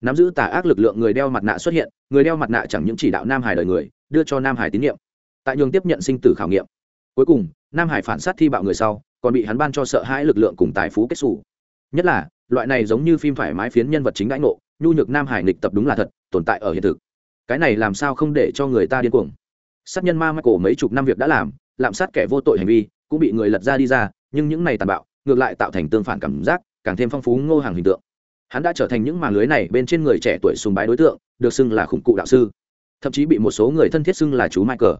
Nắm giữ tà ác lực lượng người đeo mặt nạ xuất hiện, người đeo mặt nạ chẳng những chỉ đạo nam hải đời người, đưa cho nam hải tín nhiệm. Tại nhường tiếp nhận sinh tử khảo nghiệm. Cuối cùng, nam hải phản sát thi bạo người sau, còn bị hắn ban cho sợ hãi lực lượng cùng tài phú kết xù. Nhất là, loại này giống như phim thoải mái phiến nhân vật chính đãi ngộ, nhu nhược nam hải nghịch tập đúng là thật, tồn tại ở hiện thực. Cái này làm sao không để cho người ta điên cuồng? Sát nhân ma mắc cổ mấy chục năm việc đã làm, lạm sát kẻ vô tội hành vi, cũng bị người lật ra đi ra nhưng những này tàn bạo ngược lại tạo thành tương phản cảm giác càng thêm phong phú ngô hàng hình tượng. Hắn đã trở thành những màng lưới này bên trên người trẻ tuổi sùng bái đối tượng, được xưng là khủng cụ đạo sư. Thậm chí bị một số người thân thiết xưng là chú michael.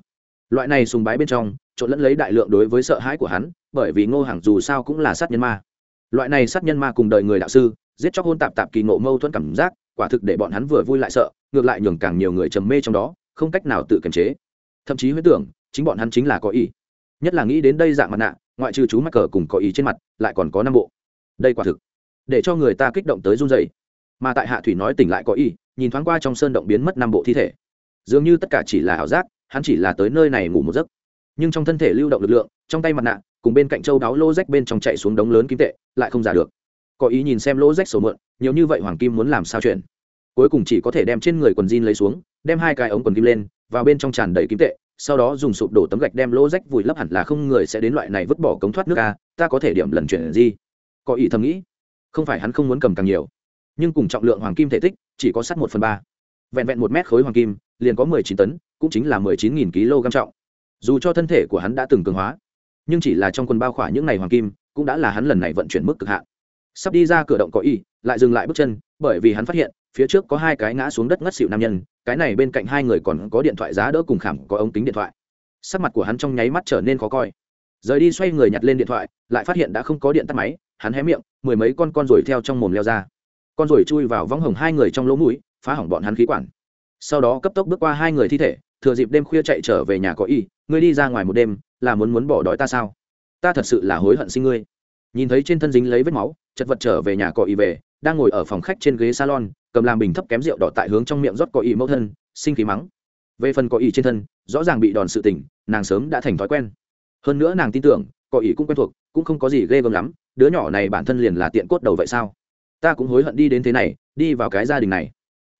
Loại này sùng bái bên trong, trộn lẫn lấy đại lượng đối với sợ hãi của hắn, bởi vì ngô hàng dù sao cũng là sát nhân ma. Loại này sát nhân ma cùng đời người đạo sư, giết chóc hôn tạp tạp kỳ ngộ mâu thuẫn cảm giác, quả thực để bọn hắn vừa vui lại sợ, ngược lại nhường càng nhiều người trầm mê trong đó, không cách nào tự kiềm chế. Thậm chí huyết tưởng, chính bọn hắn chính là có ý. Nhất là nghĩ đến đây dạng mặt nạ ngoại trừ chú mắc cờ cùng có ý trên mặt, lại còn có năm bộ. Đây quả thực, để cho người ta kích động tới run dày mà tại hạ thủy nói tỉnh lại có ý, nhìn thoáng qua trong sơn động biến mất năm bộ thi thể. Dường như tất cả chỉ là ảo giác, hắn chỉ là tới nơi này ngủ một giấc. Nhưng trong thân thể lưu động lực lượng, trong tay mặt nạ, cùng bên cạnh châu đáo lô rách bên trong chạy xuống đống lớn kim tệ, lại không giả được. Có ý nhìn xem lô rách sổ mượn, nhiều như vậy hoàng kim muốn làm sao chuyện? Cuối cùng chỉ có thể đem trên người quần jean lấy xuống, đem hai cái ống quần kim lên, vào bên trong tràn đầy kim tệ sau đó dùng sụp đổ tấm gạch đem lỗ rách vùi lấp hẳn là không người sẽ đến loại này vứt bỏ cống thoát nước a, ta có thể điểm lần chuyển gì? Có ý thầm nghĩ. Không phải hắn không muốn cầm càng nhiều, nhưng cùng trọng lượng hoàng kim thể tích, chỉ có sắt một phần ba. Vẹn vẹn một mét khối hoàng kim, liền có mười chín tấn, cũng chính là mười chín nghìn kg trọng. Dù cho thân thể của hắn đã từng cường hóa, nhưng chỉ là trong quần bao khỏa những ngày hoàng kim, cũng đã là hắn lần này vận chuyển mức cực hạn. Sắp đi ra cửa động có y lại dừng lại bước chân, bởi vì hắn phát hiện phía trước có hai cái ngã xuống đất ngất xịu nam nhân, cái này bên cạnh hai người còn có điện thoại giá đỡ cùng khảm có ống kính điện thoại. Sắc mặt của hắn trong nháy mắt trở nên khó coi. Rời đi xoay người nhặt lên điện thoại, lại phát hiện đã không có điện tắt máy, hắn hé miệng, mười mấy con con rồi theo trong mồm leo ra. Con rồi chui vào võng hồng hai người trong lỗ mũi, phá hỏng bọn hắn khí quản. Sau đó cấp tốc bước qua hai người thi thể, thừa dịp đêm khuya chạy trở về nhà có y, ngươi đi ra ngoài một đêm, là muốn muốn bỏ đói ta sao? Ta thật sự là hối hận sinh ngươi. Nhìn thấy trên thân dính lấy vết máu, chật vật trở về nhà có y về, đang ngồi ở phòng khách trên ghế salon cầm làm bình thấp kém rượu đỏ tại hướng trong miệng rót có y mẫu thân, sinh khí mắng. Về phần có y trên thân, rõ ràng bị đòn sự tỉnh nàng sớm đã thành thói quen. Hơn nữa nàng tin tưởng, có y cũng quen thuộc, cũng không có gì ghê gớm lắm, đứa nhỏ này bản thân liền là tiện cốt đầu vậy sao? Ta cũng hối hận đi đến thế này, đi vào cái gia đình này.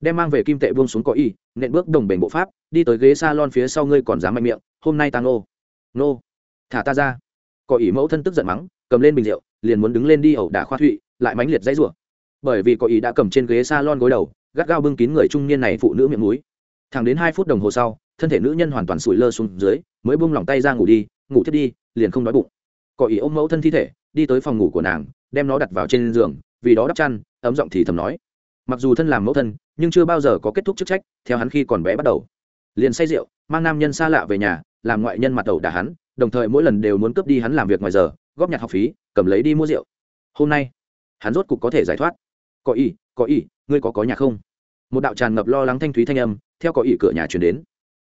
Đem mang về kim tệ buông xuống có y nện bước đồng bền bộ pháp, đi tới ghế s a lon phía sau ngươi còn dám mạnh miệng, hôm nay ta nô nô thả ta ra. Có ý mẫu thân tức giận mắng, cầm lên bình rượu, liền muốn đứng lên đi ẩu đả khoa thụy, lại mánh liệt dãy rủa bởi vì có ý đã cầm trên ghế s a lon gối đầu, gắt gao bưng kín người trung niên này phụ nữ miệng núi thẳng đến hai phút đồng hồ sau, thân thể nữ nhân hoàn toàn sủi lơ xuống dưới, mới bung lỏng tay ra ngủ đi, ngủ thiết đi, liền không đói bụng. Có ý ôm mẫu thân thi thể, đi tới phòng ngủ của nàng, đem nó đặt vào trên giường, vì đó đắp chăn, ấm giọng thì thầm nói. Mặc dù thân làm mẫu thân, nhưng chưa bao giờ có kết thúc chức trách, theo hắn khi còn bé bắt đầu. Liền say rượu, mang nam nhân xa lạ về nhà, làm ngoại nhân mặt đầu đả hắn, đồng thời mỗi lần đều muốn cướp đi hắn làm việc ngoài giờ, góp nhặt học phí, cầm lấy đi mua rượu. Hôm nay, hắn rốt cục có thể giải thoát có ý có ý, ngươi có có nhà không? Một đạo tràn ngập lo lắng thanh thúy thanh âm theo có ý cửa nhà chuyển đến.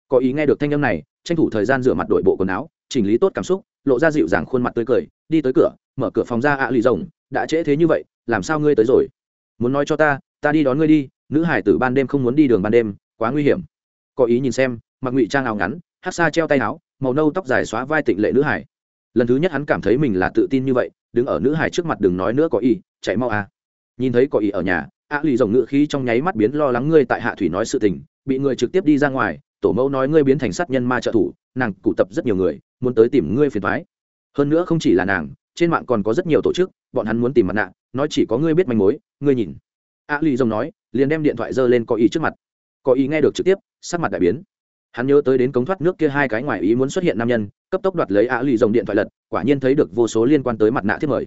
Có ý nghe được thanh âm này, tranh thủ thời gian rửa mặt đội bộ quần áo, chỉnh lý tốt cảm xúc, lộ ra dịu dàng khuôn mặt tươi cười, đi tới cửa, mở cửa phòng ra ạ lì rồng, đã trễ thế như vậy, làm sao ngươi tới rồi? Muốn nói cho ta ta đi đón ngươi đi, nữ hải tử ban đêm không muốn đi đường ban đêm, quá nguy hiểm. Có ý nhìn xem, mặc ngụy trang áo ngắn, hát xa treo tay áo, màu nâu tóc dài xóa vai tịnh lệ nữ hải. Lần thứ nhất hắn cảm thấy mình là tự tin như vậy, đứng ở nữ hải trước mặt đừng nói nữa có ý, chạy mau à nhìn thấy có ý ở nhà, ạ lì rồng ngự khí trong nháy mắt biến lo lắng ngươi tại hạ thủy nói sự tình, bị người trực tiếp đi ra ngoài, tổ mẫu nói ngươi biến thành sát nhân ma trợ thủ, nàng cụ tập rất nhiều người, muốn tới tìm ngươi phiền thoái hơn nữa không chỉ là nàng, trên mạng còn có rất nhiều tổ chức, bọn hắn muốn tìm mặt nạ, nói chỉ có ngươi biết manh mối, ngươi nhìn. A lì rồng nói, liền đem điện thoại giơ lên có ý trước mặt. Có ý nghe được trực tiếp, sắc mặt đại biến. Hắn nhớ tới đến cống thoát nước kia hai cái ngoài ý muốn xuất hiện nam nhân, cấp tốc đoạt lấy a lì rồng điện thoại lật, quả nhiên thấy được vô số liên quan tới mặt nạ thiết mời.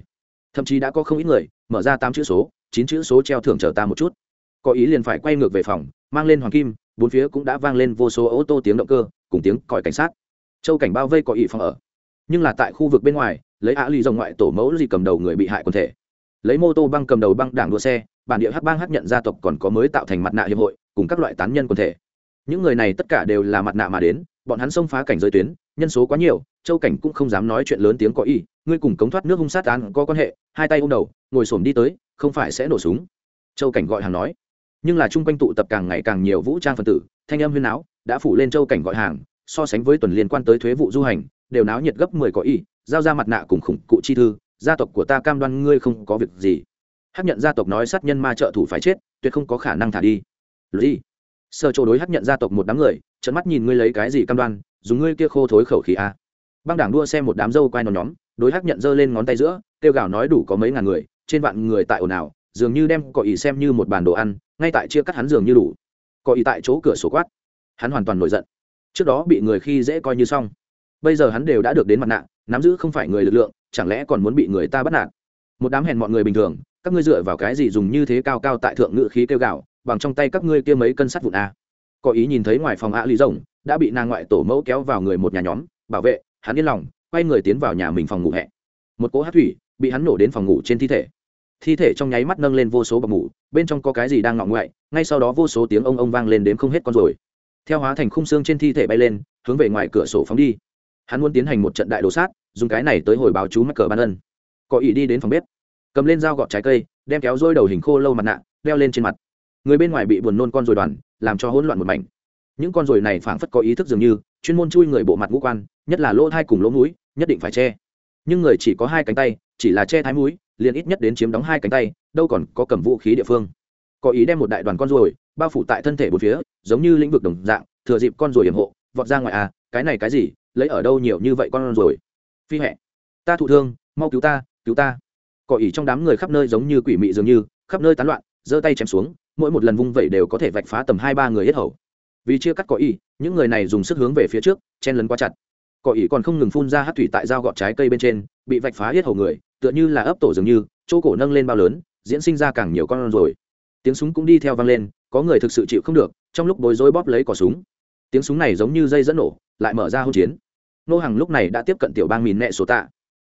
Thậm chí đã có không ít người, mở ra tám chữ số chín chữ số treo thưởng chờ ta một chút. Có ý liền phải quay ngược về phòng, mang lên hoàng kim, bốn phía cũng đã vang lên vô số ô tô tiếng động cơ, cùng tiếng còi cảnh sát. Châu cảnh bao vây có ý phòng ở. Nhưng là tại khu vực bên ngoài, lấy á lì dòng ngoại tổ mẫu gì cầm đầu người bị hại quần thể. Lấy mô tô băng cầm đầu băng đảng đua xe, bản địa hắc bang hắc nhận gia tộc còn có mới tạo thành mặt nạ hiệp hội, cùng các loại tán nhân quần thể. Những người này tất cả đều là mặt nạ mà đến, bọn hắn xông phá cảnh giới tuyến, nhân số quá nhiều, châu cảnh cũng không dám nói chuyện lớn tiếng có ý, ngươi cùng cống thoát nước hung sát án có quan hệ, hai tay ôm đầu, ngồi xổm đi tới không phải sẽ nổ súng. Châu cảnh gọi hàng nói. Nhưng là chung quanh tụ tập càng ngày càng nhiều vũ trang phân tử thanh âm huyên não, đã phủ lên châu cảnh gọi hàng so sánh với tuần liên quan tới thuế vụ du hành đều náo nhiệt gấp mười có ý giao ra mặt nạ cùng khủng cụ chi thư gia tộc của ta cam đoan ngươi không có việc gì. Hắc nhận gia tộc nói sát nhân ma trợ thủ phải chết tuyệt không có khả năng thả đi. Gì sơ chỗ đối hắc nhận gia tộc một đám người trận mắt nhìn ngươi lấy cái gì cam đoan dùng ngươi kia khô thối khẩu khí a. Băng đảng đua xem một đám dâu quai nón nhóm đối hắc nhận giơ lên ngón tay giữa tiêu gạo nói đủ có mấy ngàn người trên vạn người tại ồn ào, dường như đem cọ ý xem như một bàn đồ ăn, ngay tại chia cắt hắn dường như đủ. Có ý tại chỗ cửa sổ quát. Hắn hoàn toàn nổi giận. Trước đó bị người khi dễ coi như xong. Bây giờ hắn đều đã được đến mặt nạ, nắm giữ không phải người lực lượng, chẳng lẽ còn muốn bị người ta bắt nạt? Một đám hèn mọi người bình thường, các ngươi dựa vào cái gì dùng như thế cao cao tại thượng ngự khí kêu gạo bằng trong tay các ngươi kia mấy cân sắt vụn a? Có ý nhìn thấy ngoài phòng a lý rồng, đã bị nàng ngoại tổ mẫu kéo vào người một nhà nhóm, bảo vệ, hắn yên lòng, quay người tiến vào nhà mình phòng ngủ hẹ. Một cỗ hát thủy bị hắn nổ đến phòng ngủ trên thi thể thi thể trong nháy mắt nâng lên vô số bọc mủ, bên trong có cái gì đang ngọng ngoại, ngay sau đó vô số tiếng ông ông vang lên đếm không hết con rồi theo hóa thành khung xương trên thi thể bay lên, hướng về ngoài cửa sổ phóng đi. Hắn muốn tiến hành một trận đại đồ sát, dùng cái này tới hồi báo chú mắc cờ ban ân. Có ý đi đến phòng bếp, cầm lên dao gọt trái cây, đem kéo dôi đầu hình khô lâu mặt nạ, đeo lên trên mặt. Người bên ngoài bị buồn nôn con rồi đoàn, làm cho hỗn loạn một mảnh. Những con rồi này phảng phất có ý thức dường như, chuyên môn chui người bộ mặt ngũ quan, nhất là lỗ thai cùng lỗ mũi, nhất định phải che nhưng người chỉ có hai cánh tay, chỉ là che thái mũi, liền ít nhất đến chiếm đóng hai cánh tay, đâu còn có cầm vũ khí địa phương. Có ý đem một đại đoàn con ruồi bao phủ tại thân thể bốn phía, giống như lĩnh vực đồng dạng, thừa dịp con ruồi hiểm hộ, vọt ra ngoài à cái này cái gì, lấy ở đâu nhiều như vậy con ruồi? Phi hẹ, ta thụ thương, mau cứu ta cứu ta. Cỏ ỉ trong đám người khắp nơi giống như quỷ mị dường như, khắp nơi tán loạn, giơ tay chém xuống, mỗi một lần vung vẩy đều có thể vạch phá tầm hai ba người hết hầu. Vì chia cắt cỏ ỉ những người này dùng sức hướng về phía trước, chen lấn quá chặt cỏ ỉ còn không ngừng phun ra hát thủy tại dao gọt trái cây bên trên, bị vạch phá hết hầu người, tựa như là ấp tổ dường như, chỗ cổ nâng lên bao lớn, diễn sinh ra càng nhiều con rồi. Tiếng súng cũng đi theo vang lên, có người thực sự chịu không được, trong lúc bối rối bóp lấy cỏ súng. Tiếng súng này giống như dây dẫn nổ, lại mở ra hỗn chiến. Nô hàng lúc này đã tiếp cận tiểu bang mìn nẹ số tạ.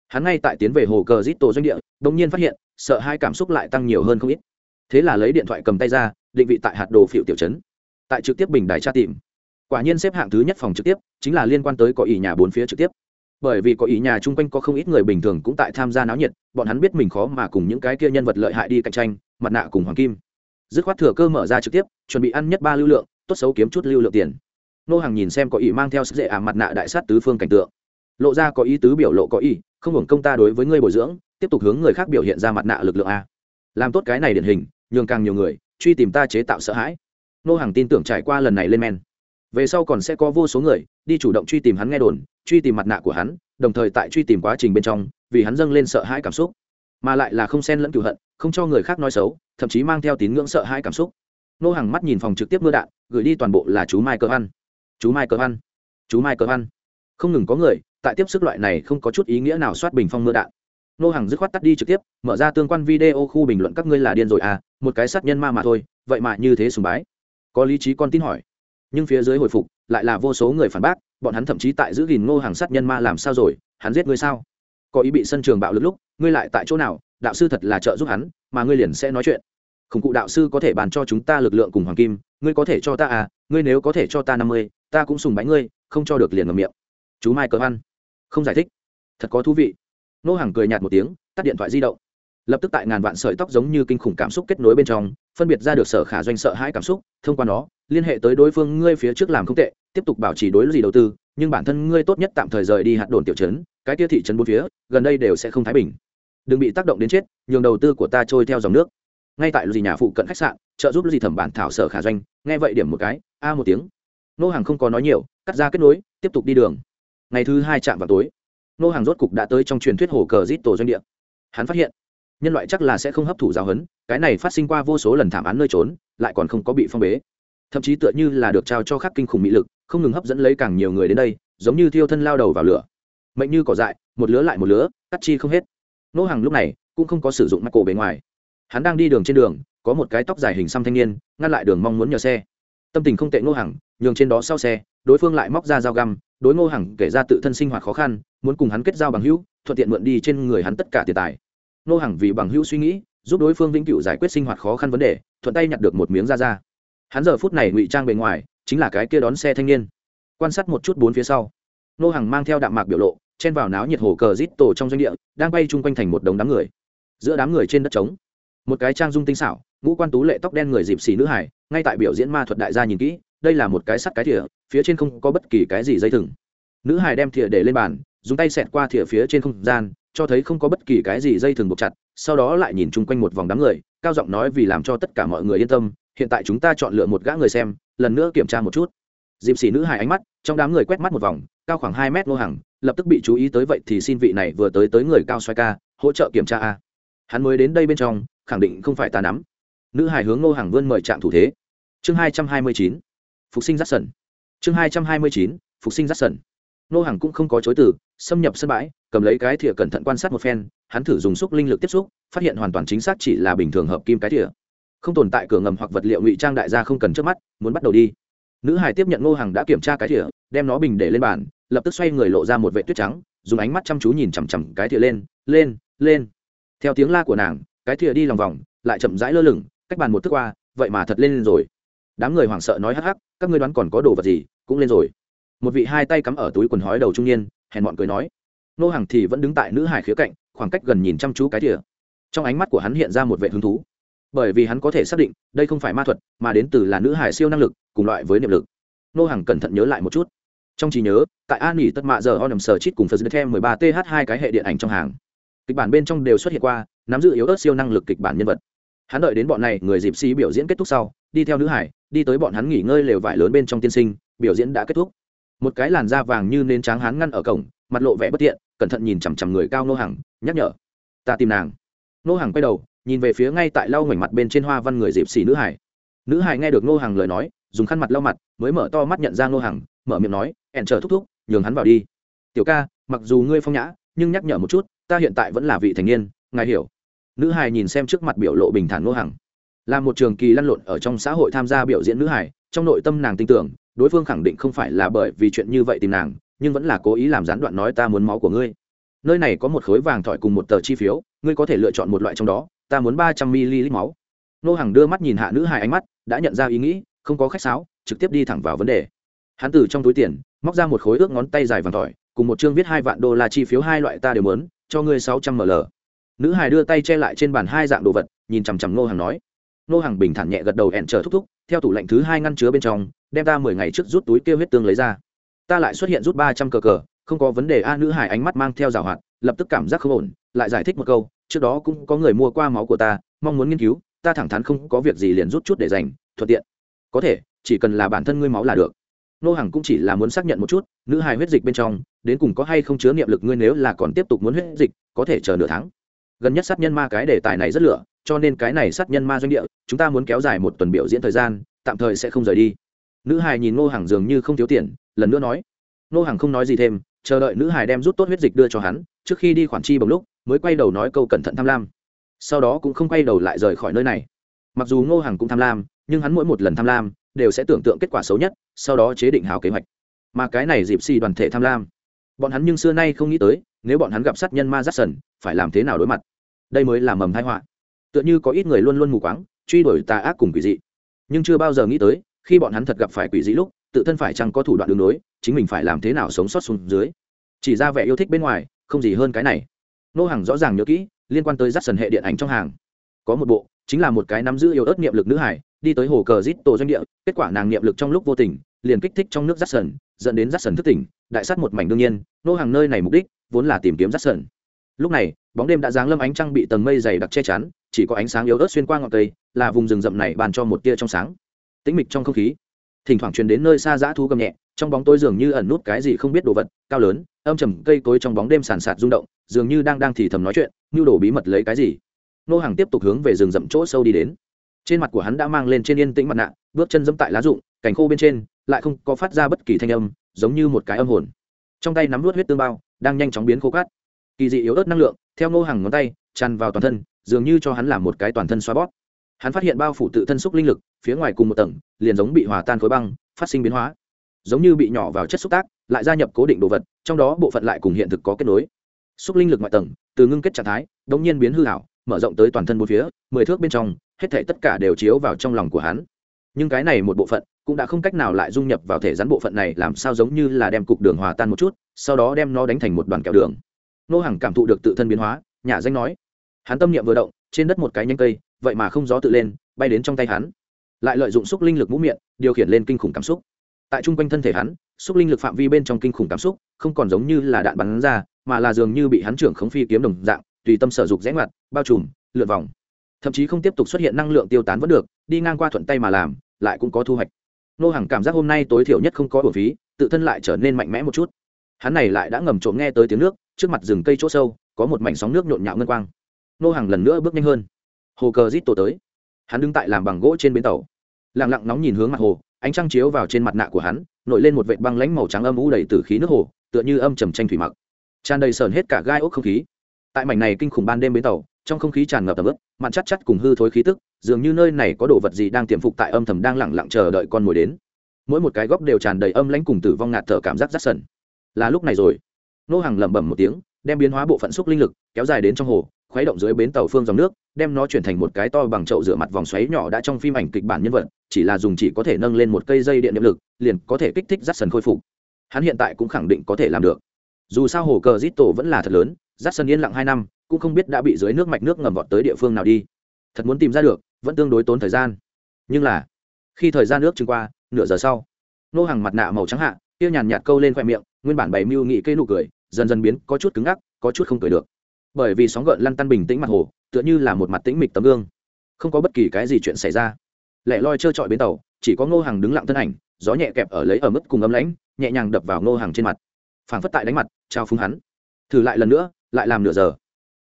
Hắn ngay tại tiến về hồ cờ zit tổ doanh địa, đột nhiên phát hiện, sợ hai cảm xúc lại tăng nhiều hơn không ít. Thế là lấy điện thoại cầm tay ra, định vị tại hạt đồ phiệu tiểu trấn. Tại trực tiếp bình đài tra tìm quả nhiên xếp hạng thứ nhất phòng trực tiếp, chính là liên quan tới có ý nhà bốn phía trực tiếp. Bởi vì có ý nhà chung quanh có không ít người bình thường cũng tại tham gia náo nhiệt, bọn hắn biết mình khó mà cùng những cái kia nhân vật lợi hại đi cạnh tranh, mặt nạ cùng hoàng kim. Dứt khoát thừa cơ mở ra trực tiếp, chuẩn bị ăn nhất ba lưu lượng, tốt xấu kiếm chút lưu lượng tiền. Nô hàng nhìn xem có ý mang theo sức dễ ảm mặt nạ đại sát tứ phương cảnh tượng. Lộ ra có ý tứ biểu lộ có ý, không hưởng công ta đối với ngươi bồi dưỡng, tiếp tục hướng người khác biểu hiện ra mặt nạ lực lượng a. Làm tốt cái này điển hình, nhường càng nhiều người, truy tìm ta chế tạo sợ hãi. Nô hàng tin tưởng trải qua lần này lên men về sau còn sẽ có vô số người đi chủ động truy tìm hắn nghe đồn, truy tìm mặt nạ của hắn, đồng thời tại truy tìm quá trình bên trong, vì hắn dâng lên sợ hãi cảm xúc. Mà lại là không xen lẫn cựu hận, không cho người khác nói xấu, thậm chí mang theo tín ngưỡng sợ hãi cảm xúc. Nô hàng mắt nhìn phòng trực tiếp mưa đạn, gửi đi toàn bộ là chú mai cơ ăn chú mai cơ ăn chú mai cơ ăn không ngừng có người, tại tiếp sức loại này không có chút ý nghĩa nào soát bình phong mưa đạn. Nô hàng dứt khoát tắt đi trực tiếp, mở ra tương quan video khu bình luận các ngươi là điên rồi à một cái sát nhân ma mà thôi, vậy mà như thế sùng bái. Có lý trí con tin hỏi nhưng phía dưới hồi phục, lại là vô số người phản bác, bọn hắn thậm chí tại giữ gìn ngô hàng sát nhân ma làm sao rồi, hắn giết ngươi sao? Có ý bị sân trường bạo lực lúc, ngươi lại tại chỗ nào? Đạo sư thật là trợ giúp hắn, mà ngươi liền sẽ nói chuyện. Khủng cụ đạo sư có thể bàn cho chúng ta lực lượng cùng hoàng kim, ngươi có thể cho ta à ngươi nếu có thể cho ta năm mươi, ta cũng sùng bánh ngươi, không cho được liền ngầm miệng. Chú mai cờ ăn không giải thích. Thật có thú vị. Nô hàng cười nhạt một tiếng, tắt điện thoại di động lập tức tại ngàn vạn sợi tóc giống như kinh khủng cảm xúc kết nối bên trong, phân biệt ra được sở khả doanh sợ hãi cảm xúc, thông qua nó, liên hệ tới đối phương ngươi phía trước làm không tệ, tiếp tục bảo trì đối gì đầu tư, nhưng bản thân ngươi tốt nhất tạm thời rời đi hạt đồn tiểu trấn, cái kia thị trấn bốn phía, gần đây đều sẽ không thái bình. Đừng bị tác động đến chết, nhường đầu tư của ta trôi theo dòng nước. Ngay tại gì nhà phụ cận khách sạn, trợ giúp gì thẩm bản thảo sở khả doanh, nghe vậy điểm một cái, a một tiếng. Nô hàng không có nói nhiều, cắt ra kết nối, tiếp tục đi đường. Ngày thứ hai chạm vào tối. Nô hàng rốt cục đã tới trong truyền thuyết hồ cờ rít tổ doanh địa. Hắn phát hiện nhân loại chắc là sẽ không hấp thụ giáo huấn, cái này phát sinh qua vô số lần thảm án nơi trốn, lại còn không có bị phong bế. Thậm chí tựa như là được trao cho khắc kinh khủng mỹ lực, không ngừng hấp dẫn lấy càng nhiều người đến đây, giống như thiêu thân lao đầu vào lửa. Mệnh như cỏ dại, một lứa lại một lứa, cắt chi không hết. Nô hàng lúc này cũng không có sử dụng mắt cổ bề ngoài. Hắn đang đi đường trên đường, có một cái tóc dài hình xăm thanh niên, ngăn lại đường mong muốn nhờ xe. Tâm tình không tệ ngô hằng, nhường trên đó sau xe, đối phương lại móc ra dao găm, đối ngô hằng kể ra tự thân sinh hoạt khó khăn, muốn cùng hắn kết giao bằng hữu, thuận tiện mượn đi trên người hắn tất cả tiền tài. Nô hằng vì bằng hữu suy nghĩ, giúp đối phương vĩnh cửu giải quyết sinh hoạt khó khăn vấn đề, thuận tay nhặt được một miếng da ra hắn giờ phút này ngụy trang bề ngoài, chính là cái kia đón xe thanh niên. Quan sát một chút bốn phía sau, Nô hằng mang theo đạm mạc biểu lộ, chen vào náo nhiệt hồ cờ rít tổ trong doanh địa, đang bay chung quanh thành một đống đám người. Giữa đám người trên đất trống, một cái trang dung tinh xảo, ngũ quan tú lệ tóc đen người dịp xì nữ hải, ngay tại biểu diễn ma thuật đại gia nhìn kỹ, đây là một cái sắt cái thìa, phía trên không có bất kỳ cái gì dây thừng. Nữ hải đem thìa để lên bàn, dùng tay xẹt qua thìa phía trên không gian cho thấy không có bất kỳ cái gì dây thường buộc chặt, sau đó lại nhìn chung quanh một vòng đám người, cao giọng nói vì làm cho tất cả mọi người yên tâm, hiện tại chúng ta chọn lựa một gã người xem, lần nữa kiểm tra một chút. Dịp xỉ nữ hài ánh mắt, trong đám người quét mắt một vòng, cao khoảng hai mét ngô hàng, lập tức bị chú ý tới vậy thì xin vị này vừa tới tới người cao xoay ca, hỗ trợ kiểm tra a. Hắn mới đến đây bên trong, khẳng định không phải ta nắm. Nữ hài hướng ngô hàng vươn mời trạm thủ thế. Chương hai trăm hai mươi chín, phục sinh rắt sần chương hai trăm hai mươi chín, phục sinh rắt sần ngô hàng cũng không có chối từ xâm nhập sân bãi, cầm lấy cái thìa cẩn thận quan sát một phen, hắn thử dùng xúc linh lực tiếp xúc, phát hiện hoàn toàn chính xác chỉ là bình thường hợp kim cái thìa. Không tồn tại cửa ngầm hoặc vật liệu ngụy trang đại gia không cần trước mắt, muốn bắt đầu đi. Nữ hải tiếp nhận ngô hàng đã kiểm tra cái thìa, đem nó bình để lên bàn, lập tức xoay người lộ ra một vệ tuyết trắng, dùng ánh mắt chăm chú nhìn chằm chằm cái thìa lên lên lên. Theo tiếng la của nàng, cái thìa đi lòng vòng, lại chậm rãi lơ lửng, cách bàn một thức qua, vậy mà thật lên rồi. Đám người hoảng sợ nói hắc hắc, các ngươi đoán còn có đồ vật gì, cũng lên rồi. Một vị hai tay cắm ở túi quần hói đầu trung niên hèn mọn cười nói. Nô hàng thì vẫn đứng tại nữ hải khía cạnh, khoảng cách gần nhìn chăm chú cái thìa. Trong ánh mắt của hắn hiện ra một vệ hứng thú. Bởi vì hắn có thể xác định, đây không phải ma thuật, mà đến từ là nữ hải siêu năng lực, cùng loại với niệm lực. Nô hàng cẩn thận nhớ lại một chút. Trong trí nhớ, tại an nghỉ tất mạ giờ o nằm sờ chít cùng phật thêm mười ba th hai cái hệ điện ảnh trong hàng. Kịch bản bên trong đều xuất hiện qua, nắm giữ yếu ớt siêu năng lực kịch bản nhân vật. Hắn đợi đến bọn này người dịp xí biểu diễn kết thúc sau, đi theo nữ hải đi tới bọn hắn nghỉ ngơi lều vải lớn bên trong tiên sinh, biểu diễn đã kết thúc một cái làn da vàng như nến tráng hán ngăn ở cổng, mặt lộ vẻ bất tiện, cẩn thận nhìn chằm chằm người cao nô hàng nhắc nhở. Ta tìm nàng. Nô hàng quay đầu, nhìn về phía ngay tại lau ngoảnh mặt bên trên hoa văn người dịp xỉ nữ hải. Nữ hải nghe được nô hàng lời nói, dùng khăn mặt lau mặt, mới mở to mắt nhận ra nô hàng mở miệng nói ẹn chờ thúc thúc, nhường hắn vào đi. Tiểu ca, mặc dù ngươi phong nhã, nhưng nhắc nhở một chút, ta hiện tại vẫn là vị thành niên, ngài hiểu. Nữ hải nhìn xem trước mặt biểu lộ bình thản nô hàng là một trường kỳ lăn lộn ở trong xã hội tham gia biểu diễn nữ hải trong nội tâm nàng tin tưởng, đối phương khẳng định không phải là bởi vì chuyện như vậy tìm nàng, nhưng vẫn là cố ý làm gián đoạn nói ta muốn máu của ngươi. Nơi này có một khối vàng thỏi cùng một tờ chi phiếu, ngươi có thể lựa chọn một loại trong đó, ta muốn ba trăm ml máu. Nô hàng đưa mắt nhìn hạ nữ hài ánh mắt, đã nhận ra ý nghĩ, không có khách sáo, trực tiếp đi thẳng vào vấn đề. Hắn từ trong túi tiền, móc ra một khối ước ngón tay dài vàng tỏi cùng một chương viết hai vạn đô la chi phiếu hai loại ta đều muốn, cho ngươi sáu trăm ml. Nữ hài đưa tay che lại trên bàn hai dạng đồ vật, nhìn chằm chằm nô hàng nói nô hàng bình thản nhẹ gật đầu ẹn chờ thúc thúc, theo tủ lạnh thứ hai ngăn chứa bên trong, đem ta mười ngày trước rút túi kêu huyết tương lấy ra. Ta lại xuất hiện rút ba trăm cờ cờ, không có vấn đề, a nữ hải ánh mắt mang theo rào hoạt, lập tức cảm giác không ổn, lại giải thích một câu, trước đó cũng có người mua qua máu của ta, mong muốn nghiên cứu, ta thẳng thắn không có việc gì liền rút chút để dành, thuận tiện. Có thể, chỉ cần là bản thân ngươi máu là được. Nô hàng cũng chỉ là muốn xác nhận một chút, nữ hài huyết dịch bên trong, đến cùng có hay không chứa niệm lực ngươi nếu là còn tiếp tục muốn huyết dịch, có thể chờ nửa tháng. Gần nhất sát nhân ma cái đề tài này rất lửa cho nên cái này sát nhân ma doanh địa, chúng ta muốn kéo dài một tuần biểu diễn thời gian, tạm thời sẽ không rời đi. Nữ hài nhìn ngô hàng dường như không thiếu tiền, lần nữa nói. Ngô hàng không nói gì thêm, chờ đợi nữ hài đem rút tốt huyết dịch đưa cho hắn, trước khi đi khoản chi bằng lúc, mới quay đầu nói câu cẩn thận tham lam. Sau đó cũng không quay đầu lại rời khỏi nơi này. Mặc dù ngô hàng cũng tham lam, nhưng hắn mỗi một lần tham lam, đều sẽ tưởng tượng kết quả xấu nhất, sau đó chế định hào kế hoạch. Mà cái này dịp xì đoàn thể tham lam, bọn hắn nhưng xưa nay không nghĩ tới, nếu bọn hắn gặp sát nhân ma rát sần, phải làm thế nào đối mặt? Đây mới là mầm thái họa tựa như có ít người luôn luôn mù quáng, truy đuổi tà ác cùng quỷ dị. Nhưng chưa bao giờ nghĩ tới, khi bọn hắn thật gặp phải quỷ dị lúc, tự thân phải chăng có thủ đoạn đường đối chính mình phải làm thế nào sống sót xuống dưới. Chỉ ra vẻ yêu thích bên ngoài, không gì hơn cái này. Nô hàng rõ ràng nhớ kỹ, liên quan tới rắt sần hệ điện ảnh trong hàng. Có một bộ, chính là một cái nắm giữ yêu ớt niệm lực nữ hải, đi tới hồ cờ rít tổ doanh địa, kết quả nàng niệm lực trong lúc vô tình, liền kích thích trong nước rắt sần dẫn đến rắt sần thức tỉnh, đại sát một mảnh đương nhiên, nô hàng nơi này mục đích, vốn là tìm kiếm rắt sần lúc này, bóng đêm đã giáng lâm ánh trăng bị tầng mây dày đặc che chắn chỉ có ánh sáng yếu ớt xuyên qua ngọn cây, là vùng rừng rậm này bàn cho một tia trong sáng. Tĩnh mịch trong không khí, thỉnh thoảng truyền đến nơi xa dã thu gầm nhẹ, trong bóng tối dường như ẩn nút cái gì không biết đồ vật, cao lớn, âm trầm, cây cối trong bóng đêm sàn sạt rung động, dường như đang đang thì thầm nói chuyện như đổ bí mật lấy cái gì. Nô hàng tiếp tục hướng về rừng rậm chỗ sâu đi đến. Trên mặt của hắn đã mang lên trên yên tĩnh mặt nạ, bước chân dẫm tại lá rụng, cành khô bên trên, lại không có phát ra bất kỳ thanh âm, giống như một cái âm hồn. Trong tay nắm vút huyết tương bao, đang nhanh chóng biến khô cát. Kỳ dị yếu ớt năng lượng, theo nô hàng ngón tay tràn vào toàn thân, dường như cho hắn làm một cái toàn thân xoa bóp. Hắn phát hiện bao phủ tự thân xúc linh lực, phía ngoài cùng một tầng, liền giống bị hòa tan khối băng, phát sinh biến hóa. Giống như bị nhỏ vào chất xúc tác, lại gia nhập cố định đồ vật, trong đó bộ phận lại cùng hiện thực có kết nối. Xúc linh lực ngoại tầng, từ ngưng kết trạng thái đ ỗ n g nhiên biến hư hảo, mở rộng tới toàn thân bốn phía, mười thước bên trong, hết thể tất cả đều chiếu vào trong lòng của hắn. Nhưng cái này một bộ phận, cũng đã không cách nào lại dung nhập vào thể rắn bộ phận này, làm sao giống như là đem cục đường hòa tan một chút, sau đó đem nó đánh thành một đoàn kẹo đường. Nô Hằng cảm thụ được tự thân biến hóa, nhà danh nói hắn tâm niệm vừa động, trên đất một cái nhanh cây, vậy mà không gió tự lên, bay đến trong tay hắn. Lại lợi dụng xúc linh lực mũ miệng, điều khiển lên kinh khủng cảm xúc. Tại chung quanh thân thể hắn, xúc linh lực phạm vi bên trong kinh khủng cảm xúc, không còn giống như là đạn bắn ra, mà là dường như bị hắn trưởng khống phi kiếm đồng dạng, tùy tâm sở dục rẽ ngoặt, bao trùm lượt vòng. Thậm chí không tiếp tục xuất hiện năng lượng tiêu tán vẫn được, đi ngang qua thuận tay mà làm, lại cũng có thu hoạch. Nô hàng cảm giác hôm nay tối thiểu nhất không có bổ phí, tự thân lại trở nên mạnh mẽ một chút. Hắn này lại đã ngầm trộm nghe tới tiếng nước, trước mặt rừng cây chỗ sâu, có một mảnh sóng nước nhộn nhạo ngân quang nô hàng lần nữa bước nhanh hơn. Hồ cờ rít tổ tới. Hắn đứng tại làm bằng gỗ trên bến tàu. Lặng lặng nóng nhìn hướng mặt hồ, ánh trăng chiếu vào trên mặt nạ của hắn, nổi lên một vệt băng lãnh màu trắng âm u đầy từ khí nước hồ, tựa như âm trầm tranh thủy mặc. Tràn đầy sờn hết cả gai ốc không khí. Tại mảnh này kinh khủng ban đêm bến tàu, trong không khí tràn ngập tầm ướp mặn chắc chắc cùng hư thối khí tức, dường như nơi này có đồ vật gì đang tiềm phục tại âm thầm đang lẳng lặng chờ đợi con mồi đến. Mỗi một cái góc đều tràn đầy âm lãnh cùng tử vong ngạt thở cảm giác rắt sần. Là lúc này rồi. Nô hàng lẩm bẩm một tiếng, đem biến hóa bộ phận xúc linh lực kéo dài đến trong hồ khuấy động dưới bến tàu phương dòng nước, đem nó chuyển thành một cái to bằng chậu rửa mặt vòng xoáy nhỏ đã trong phim ảnh kịch bản nhân vật, chỉ là dùng chỉ có thể nâng lên một cây dây điện niệm lực, liền có thể kích thích rắt sần khôi phục. Hắn hiện tại cũng khẳng định có thể làm được. Dù sao hồ cờ rít tổ vẫn là thật lớn, rắt sần yên lặng hai năm, cũng không biết đã bị dưới nước mạch nước ngầm vọt tới địa phương nào đi. Thật muốn tìm ra được, vẫn tương đối tốn thời gian. Nhưng là, khi thời gian nước trừng qua, nửa giờ sau, nô hàng mặt nạ màu trắng hạ, kia nhàn nhạt câu lên khoe miệng, nguyên bản bày mưu nghị cây nụ cười, dần dần biến có chút cứng ngắc, có chút không cười được bởi vì sóng gợn lăn tăn bình tĩnh mặt hồ, tựa như là một mặt tĩnh mịch tấm gương. Không có bất kỳ cái gì chuyện xảy ra. Lẻ loi trơ trọi bến tàu, chỉ có ngô hàng đứng lặng thân ảnh, gió nhẹ kẹp ở lấy ở mức cùng ấm lãnh, nhẹ nhàng đập vào ngô hàng trên mặt. Phảng phất tại đánh mặt, trao phúng hắn. Thử lại lần nữa, lại làm nửa giờ.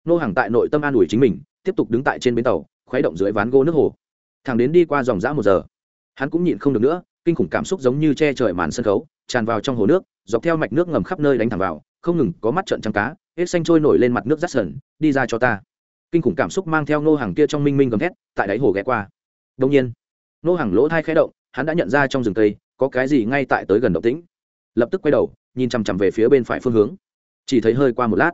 Ngô hàng tại nội tâm an ủi chính mình, tiếp tục đứng tại trên bến tàu, khuấy động dưới ván gỗ nước hồ. Thằng đến đi qua dòng dã một giờ, hắn cũng nhịn không được nữa, kinh khủng cảm xúc giống như che trời màn sân khấu, tràn vào trong hồ nước, dọc theo mạch nước ngầm khắp nơi đánh thẳng vào, không ngừng có mắt trận trắng cá hết xanh trôi nổi lên mặt nước rắt sần, đi ra cho ta. Kinh khủng cảm xúc mang theo nô hàng kia trong minh minh gầm thét, tại đáy hồ ghé qua. Đông nhiên nô hàng lỗ thai khẽ động, hắn đã nhận ra trong rừng cây có cái gì ngay tại tới gần động tĩnh. Lập tức quay đầu, nhìn chằm chằm về phía bên phải phương hướng. Chỉ thấy hơi qua một lát,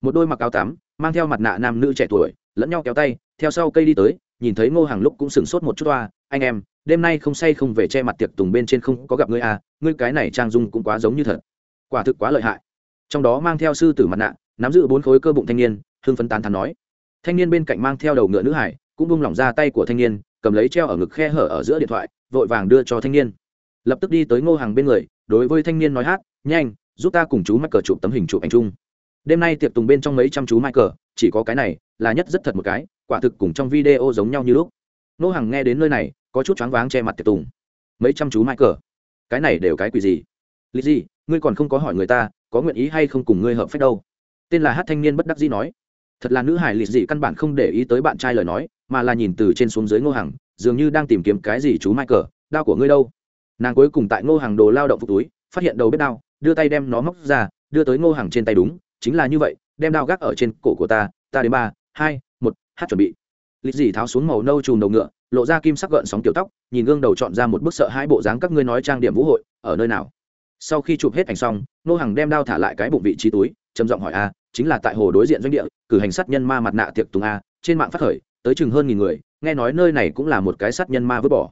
một đôi mặc áo tắm, mang theo mặt nạ nam nữ trẻ tuổi, lẫn nhau kéo tay, theo sau cây đi tới, nhìn thấy ngô hàng lúc cũng sửng sốt một chút toa, anh em, đêm nay không say không về che mặt tiệc tùng bên trên không có gặp ngươi à ngươi cái này trang dung cũng quá giống như thật. Quả thực quá lợi hại. Trong đó mang theo sư tử mặt nạ nắm giữ bốn khối cơ bụng thanh niên, hưng phấn tán thắn nói. Thanh niên bên cạnh mang theo đầu ngựa nữ hải, cũng bung lỏng ra tay của thanh niên, cầm lấy treo ở ngực khe hở ở giữa điện thoại, vội vàng đưa cho thanh niên. Lập tức đi tới ngô hàng bên người, đối với thanh niên nói hát, nhanh, giúp ta cùng chú mắc cờ chụp tấm hình chụp ảnh chung. Đêm nay tiệc tùng bên trong mấy trăm chú mai cờ chỉ có cái này là nhất rất thật một cái, quả thực cùng trong video giống nhau như lúc. Ngô hàng nghe đến nơi này, có chút choáng váng che mặt tiệc tùng. Mấy trăm chú mai cờ cái này đều cái quỷ gì? Lý gì, ngươi còn không có hỏi người ta, có nguyện ý hay không cùng ngươi hợp phép đâu? Tên là hát thanh niên bất đắc dĩ nói, thật là nữ hải lịch dị căn bản không để ý tới bạn trai lời nói, mà là nhìn từ trên xuống dưới ngô hàng dường như đang tìm kiếm cái gì chú mai cờ đao của ngươi đâu? Nàng cuối cùng tại ngô hàng đồ lao động phục túi, phát hiện đầu bếp đao, đưa tay đem nó móc ra, đưa tới ngô hàng trên tay đúng, chính là như vậy, đem đao gác ở trên cổ của ta ta đến ba, hai, một, hát chuẩn bị. Lịch dị tháo xuống màu nâu chùm đầu ngựa, lộ ra kim sắc gợn sóng kiểu tóc, nhìn gương đầu chọn ra một bức sợ hai bộ dáng các ngươi nói trang điểm vũ hội, ở nơi nào? Sau khi chụp hết ảnh xong nô hàng đem đao thả lại cái bụng vị trí túi trầm giọng hỏi a, chính là tại hồ đối diện doanh địa, cử hành sát nhân ma mặt nạ tiệc tùng a, trên mạng phát khởi, tới chừng hơn nghìn người, nghe nói nơi này cũng là một cái sát nhân ma vứt bỏ.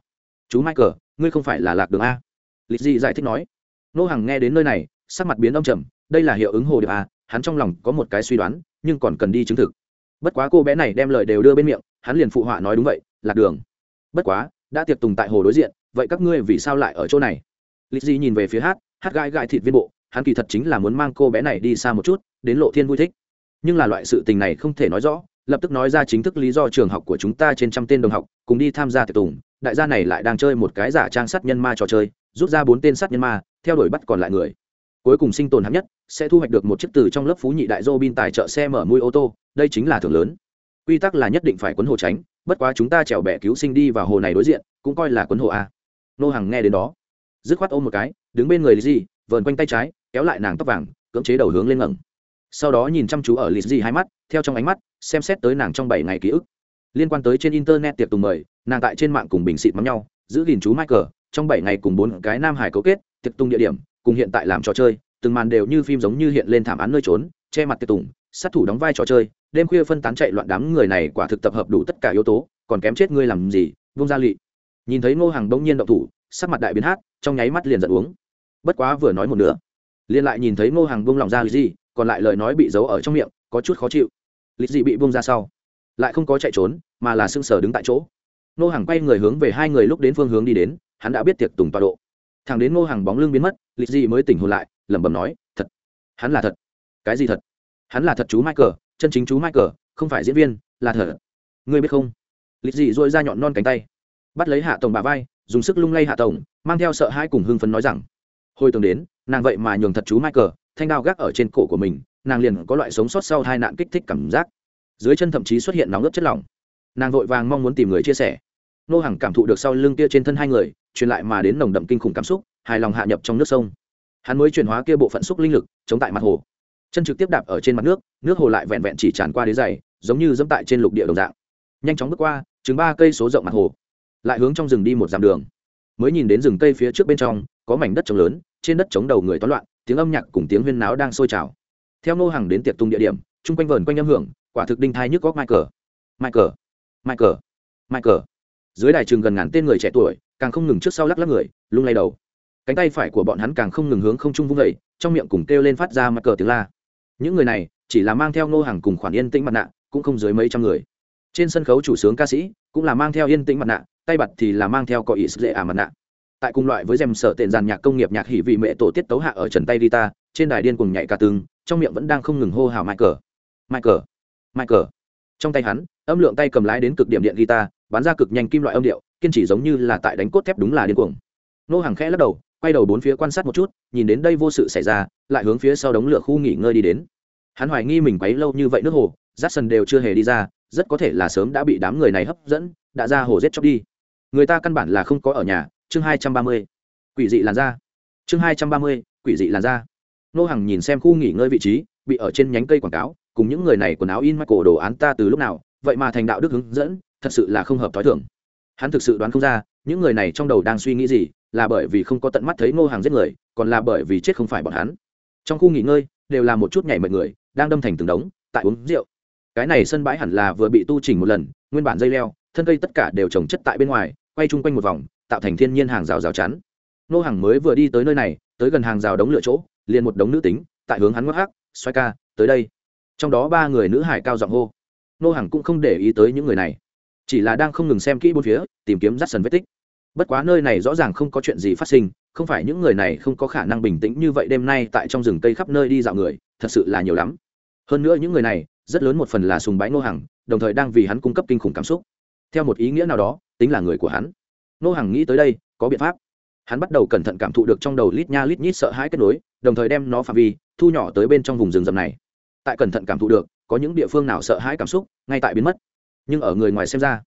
Chú michael, ngươi không phải là lạc đường a? Lịch dị giải thích nói. Nô hàng nghe đến nơi này, sắc mặt biến đông trầm, đây là hiệu ứng hồ điệp a, hắn trong lòng có một cái suy đoán, nhưng còn cần đi chứng thực. Bất quá cô bé này đem lời đều đưa bên miệng, hắn liền phụ họa nói đúng vậy, lạc đường. Bất quá, đã tiệc tùng tại hồ đối diện, vậy các ngươi vì sao lại ở chỗ này? Lịch di nhìn về phía hát hát gai gai thịt viên bộ hắn kỳ thật chính là muốn mang cô bé này đi xa một chút đến lộ thiên vui thích. Nhưng là loại sự tình này không thể nói rõ lập tức nói ra chính thức lý do trường học của chúng ta trên trăm tên đồng học cùng đi tham gia tiệc tùng. Đại gia này lại đang chơi một cái giả trang sát nhân ma trò chơi rút ra bốn tên sát nhân ma theo đuổi bắt còn lại người. Cuối cùng sinh tồn hạng nhất sẽ thu hoạch được một chiếc từ trong lớp phú nhị đại dô bin tài trợ xe mở mui ô tô đây chính là thưởng lớn. Quy tắc là nhất định phải quấn hồ tránh bất quá chúng ta trèo bẻ cứu sinh đi vào hồ này đối diện cũng coi là quấn hồ a. Nô hằng nghe đến đó dứt khoát ôm một cái đứng bên người gì, vờn quanh tay trái kéo lại nàng tóc vàng, cưỡng chế đầu hướng lên ngẩng. Sau đó nhìn chăm chú ở lì di hai mắt, theo trong ánh mắt, xem xét tới nàng trong bảy ngày ký ức. Liên quan tới trên internet tiệc tùng mời, nàng tại trên mạng cùng bình xịt mắm nhau, giữ gìn chú michael, trong bảy ngày cùng bốn cái nam hải cấu kết, tiệc tùng địa điểm, cùng hiện tại làm trò chơi, từng màn đều như phim giống như hiện lên thảm án nơi trốn, che mặt tiệc tùng, sát thủ đóng vai trò chơi, đêm khuya phân tán chạy loạn đám người này quả thực tập hợp đủ tất cả yếu tố, còn kém chết ngươi làm gì, vung ra lị. Nhìn thấy ngô hàng bỗng nhiên động thủ, sắc mặt đại biến hát trong nháy mắt liền giận uống. Bất quá vừa nói một nửa liên lại nhìn thấy ngô hàng buông lỏng ra lì gì còn lại lời nói bị giấu ở trong miệng, có chút khó chịu. Lì gì bị buông ra sau, lại không có chạy trốn, mà là sưng sờ đứng tại chỗ. Ngô hàng quay người hướng về hai người lúc đến phương hướng đi đến, hắn đã biết tiệc tùng tọa độ. Thằng đến ngô hàng bóng lưng biến mất lì gì mới tỉnh hồn lại, lẩm bẩm nói, thật, hắn là thật. Cái gì thật? Hắn là thật chú michael chân chính chú michael không phải diễn viên, là thật. Ngươi biết không? Lịch dị dội ra nhọn non cánh tay, bắt lấy hạ tổng bà vai, dùng sức lung lay hạ tổng, mang theo sợ hãi cùng hưng phấn nói rằng hồi tưởng đến, nàng vậy mà nhường thật chú michael, thanh đao gác ở trên cổ của mình, nàng liền có loại sống sót sau hai nạn kích thích cảm giác. Dưới chân thậm chí xuất hiện nóng ướt chất lỏng. Nàng vội vàng mong muốn tìm người chia sẻ. Nô hàng cảm thụ được sau lưng kia trên thân hai người, truyền lại mà đến nồng đậm kinh khủng cảm xúc, hài lòng hạ nhập trong nước sông. Hắn mới chuyển hóa kia bộ phận xúc linh lực, chống tại mặt hồ. Chân trực tiếp đạp ở trên mặt nước nước hồ lại vẹn vẹn chỉ tràn qua đế dày giống như dẫm tại trên lục địa đồng dạng. Nhanh chóng bước qua, chừng ba cây số rộng mặt hồ. Lại hướng trong rừng đi một dặm đường. Mới nhìn đến rừng cây phía trước bên trong có mảnh đất trống lớn, trên đất chống đầu người toán loạn, tiếng âm nhạc cùng tiếng huyên náo đang sôi trào. Theo nô hàng đến tiệc tung địa điểm, chung quanh vờn quanh âm hưởng, quả thực đinh thai nhức góc michael. Michael. Michael. Michael. Dưới đài trường gần ngàn tên người trẻ tuổi, càng không ngừng trước sau lắc lắc người, lung lay đầu. Cánh tay phải của bọn hắn càng không ngừng hướng không trung vung vẩy trong miệng cùng kêu lên phát ra mặt cờ tiếng la. Những người này, chỉ là mang theo nô hàng cùng khoản yên tĩnh mặt nạ, cũng không dưới mấy trăm người. Trên sân khấu chủ sướng ca sĩ, cũng là mang theo yên tĩnh mặt nạ, tay bật thì là mang theo cọ ý sức dễ ả mặt nạ tại cùng loại với dèm sở tiện giàn nhạc công nghiệp nhạc hỉ vị mẹ tổ tiết tấu hạ ở trần tay guitar, trên đài điên cùng nhảy cả tương trong miệng vẫn đang không ngừng hô hào michael. Michael. Michael. Trong tay hắn, âm lượng tay cầm lái đến cực điểm điện guitar bán ra cực nhanh kim loại âm điệu, kiên trì giống như là tại đánh cốt thép đúng là điên cuồng. Nô hàng khẽ lắc đầu, quay đầu bốn phía quan sát một chút, nhìn đến đây vô sự xảy ra, lại hướng phía sau đống lửa khu nghỉ ngơi đi đến. Hắn hoài nghi mình quấy lâu như vậy nước hồ, rát sần đều chưa hề đi ra, rất có thể là sớm đã bị đám người này hấp dẫn, đã ra hồ rét chóc đi. Người ta căn bản là không có ở nhà chương hai trăm ba mươi, quỷ dị làn da. Chương hai trăm ba mươi, quỷ dị làn da. Nô hàng nhìn xem khu nghỉ ngơi vị trí, bị ở trên nhánh cây quảng cáo, cùng những người này quần áo in michael cổ đồ án ta từ lúc nào, vậy mà thành đạo đức hướng dẫn, thật sự là không hợp t h ó i thưởng hắn thực sự đoán không ra, những người này trong đầu đang suy nghĩ gì, là bởi vì không có tận mắt thấy ngô hàng giết người, còn là bởi vì chết không phải bọn hắn. Trong khu nghỉ ngơi, đều là một chút nhảy mệt người, đang đâm thành từng đống, tại uống rượu. Cái này sân bãi hẳn là vừa bị tu chỉnh một lần, nguyên bản dây leo, thân cây tất cả đều trồng chất tại bên ngoài, quay chung quanh một vòng tạo thành thiên nhiên hàng rào rào chắn. Nô hàng mới vừa đi tới nơi này, tới gần hàng rào đống lửa chỗ, liền một đống nữ tính, tại hướng hắn ngắc hắc xoay ca, tới đây. Trong đó ba người nữ hải cao giọng hô. Nô hàng cũng không để ý tới những người này, chỉ là đang không ngừng xem kỹ bốn phía, tìm kiếm rắt sần vết tích. Bất quá nơi này rõ ràng không có chuyện gì phát sinh, không phải những người này không có khả năng bình tĩnh như vậy đêm nay tại trong rừng cây khắp nơi đi dạo người, thật sự là nhiều lắm. Hơn nữa những người này, rất lớn một phần là sùng bái nô hàng đồng thời đang vì hắn cung cấp kinh khủng cảm xúc. Theo một ý nghĩa nào đó, tính là người của hắn nô hàng nghĩ tới đây, có biện pháp. Hắn bắt đầu cẩn thận cảm thụ được trong đầu lít nha lít nhít sợ hãi kết nối, đồng thời đem nó phạm vi, thu nhỏ tới bên trong vùng rừng rậm này. Tại cẩn thận cảm thụ được, có những địa phương nào sợ hãi cảm xúc, ngay tại biến mất. Nhưng ở người ngoài xem ra,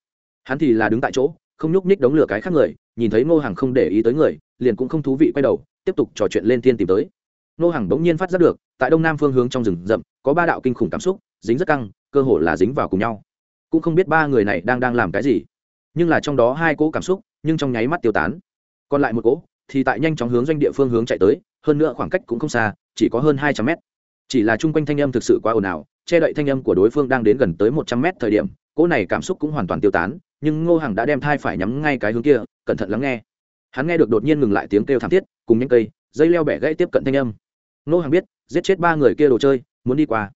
hắn thì là đứng tại chỗ, không nhúc nhích đống lửa cái khác người, nhìn thấy ngô hàng không để ý tới người, liền cũng không thú vị quay đầu, tiếp tục trò chuyện lên thiên tìm tới. Ngô hàng bỗng nhiên phát giác được, tại đông nam phương hướng trong rừng rậm, có ba đạo kinh khủng cảm xúc, dính rất căng, cơ hồ là dính vào cùng nhau. Cũng không biết ba người này đang đang làm cái gì nhưng là trong đó hai cỗ cảm xúc, nhưng trong nháy mắt tiêu tán. Còn lại một cỗ thì tại nhanh chóng hướng doanh địa phương hướng chạy tới, hơn nữa khoảng cách cũng không xa, chỉ có hơn hai trăm mét. Chỉ là chung quanh thanh âm thực sự quá ồn ào, che đậy thanh âm của đối phương đang đến gần tới một trăm mét thời điểm, cỗ này cảm xúc cũng hoàn toàn tiêu tán, nhưng ngô hằng đã đem thai phải nhắm ngay cái hướng kia, cẩn thận lắng nghe. Hắn nghe được đột nhiên ngừng lại tiếng kêu thảm thiết, cùng những cây, dây leo bẻ gãy tiếp cận thanh âm. Ngô hằng biết, giết chết ba người kia đồ chơi, muốn đi qua.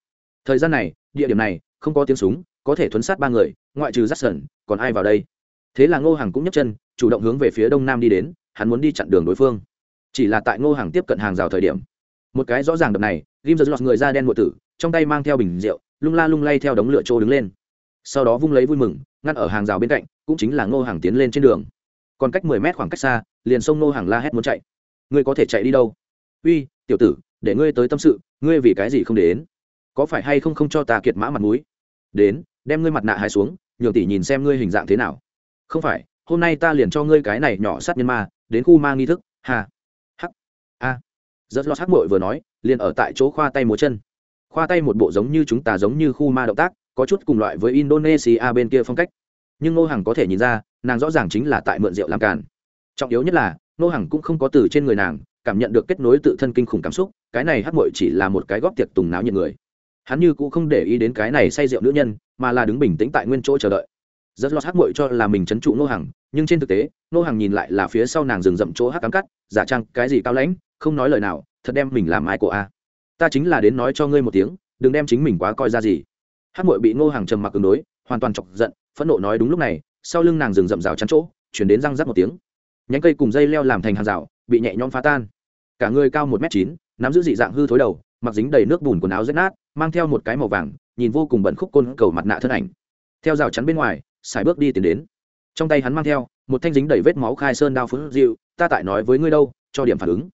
Thời gian này, địa điểm này, không có tiếng súng, có thể thuấn sát ba người, ngoại trừ rắt a còn ai vào đây? Thế là ngô hằng cũng nhấc chân, chủ động hướng về phía đông nam đi đến, hắn muốn đi chặn đường đối phương. Chỉ là tại ngô hằng tiếp cận hàng rào thời điểm, một cái rõ ràng đập này, ghim giật lọt người da đen ngụa tử, trong tay mang theo bình rượu, lung la lung lay theo đống lửa trô đứng lên. Sau đó vung lấy vui mừng, ngăn ở hàng rào bên cạnh, cũng chính là ngô hàng tiến lên trên đường. Còn cách mười mét khoảng cách xa, liền sông ngô hàng la hét muốn chạy. Ngươi có thể chạy đi đâu? Uy, tiểu tử, để ngươi tới tâm sự, ngươi vì cái gì không đến? Có phải hay không không cho ta kiệt mã mặt mũi? Đến, đem ngươi mặt nạ hai xuống, nhường tỷ nhìn xem ngươi hình dạng thế nào không phải, hôm nay ta liền cho ngươi cái này nhỏ sát nhân ma, đến khu ma nghi thức, hà. Hắc. A. Rất lo sắc mội vừa nói, liền ở tại chỗ khoa tay múa chân. Khoa tay một bộ giống như chúng ta giống như khu ma động tác, có chút cùng loại với indonesia bên kia phong cách. Nhưng ngô hằng có thể nhìn ra, nàng rõ ràng chính là tại mượn rượu làm càn. Trọng yếu nhất là, ngô hằng cũng không có từ trên người nàng, cảm nhận được kết nối tự thân kinh khủng cảm xúc, cái này hát mội chỉ là một cái góp tiệc tùng náo nhiệt người. Hắn như cũng không để ý đến cái này say rượu nữ nhân, mà là đứng bình tĩnh tại nguyên chỗ chờ đợi rất lo hát mội cho là mình c h ấ n trụ ngô hằng, nhưng trên thực tế, ngô hằng nhìn lại là phía sau nàng rừng rậm chỗ hát cắm cắt, giả trang cái gì cao lãnh, không nói lời nào, thật đem mình làm ai của a. Ta chính là đến nói cho ngươi một tiếng, đừng đem chính mình quá coi ra gì. Hát mội bị ngô hàng trầm mặc ứng đối, hoàn toàn chọc giận, phẫn nộ nói đúng lúc này, sau lưng nàng rừng rậm rào chắn chỗ, chuyển đến răng rắc một tiếng. Nhánh cây cùng dây leo làm thành hàng rào, bị nhẹ nhõm phá tan. Cả người cao một m chín, nắm giữ dị dạng hư thối đầu, mặc dính đầy nước bùn quần áo rách nát, mang theo một cái màu vàng, nhìn vô cùng bẩn khúc côn cầu mặt nạ thân ảnh. Theo rào chắn bên ngoài xài bước đi tiến đến. Trong tay hắn mang theo, một thanh dính đầy vết máu khai sơn đao phun dịu, ta tại nói với ngươi đâu, cho điểm phản ứng.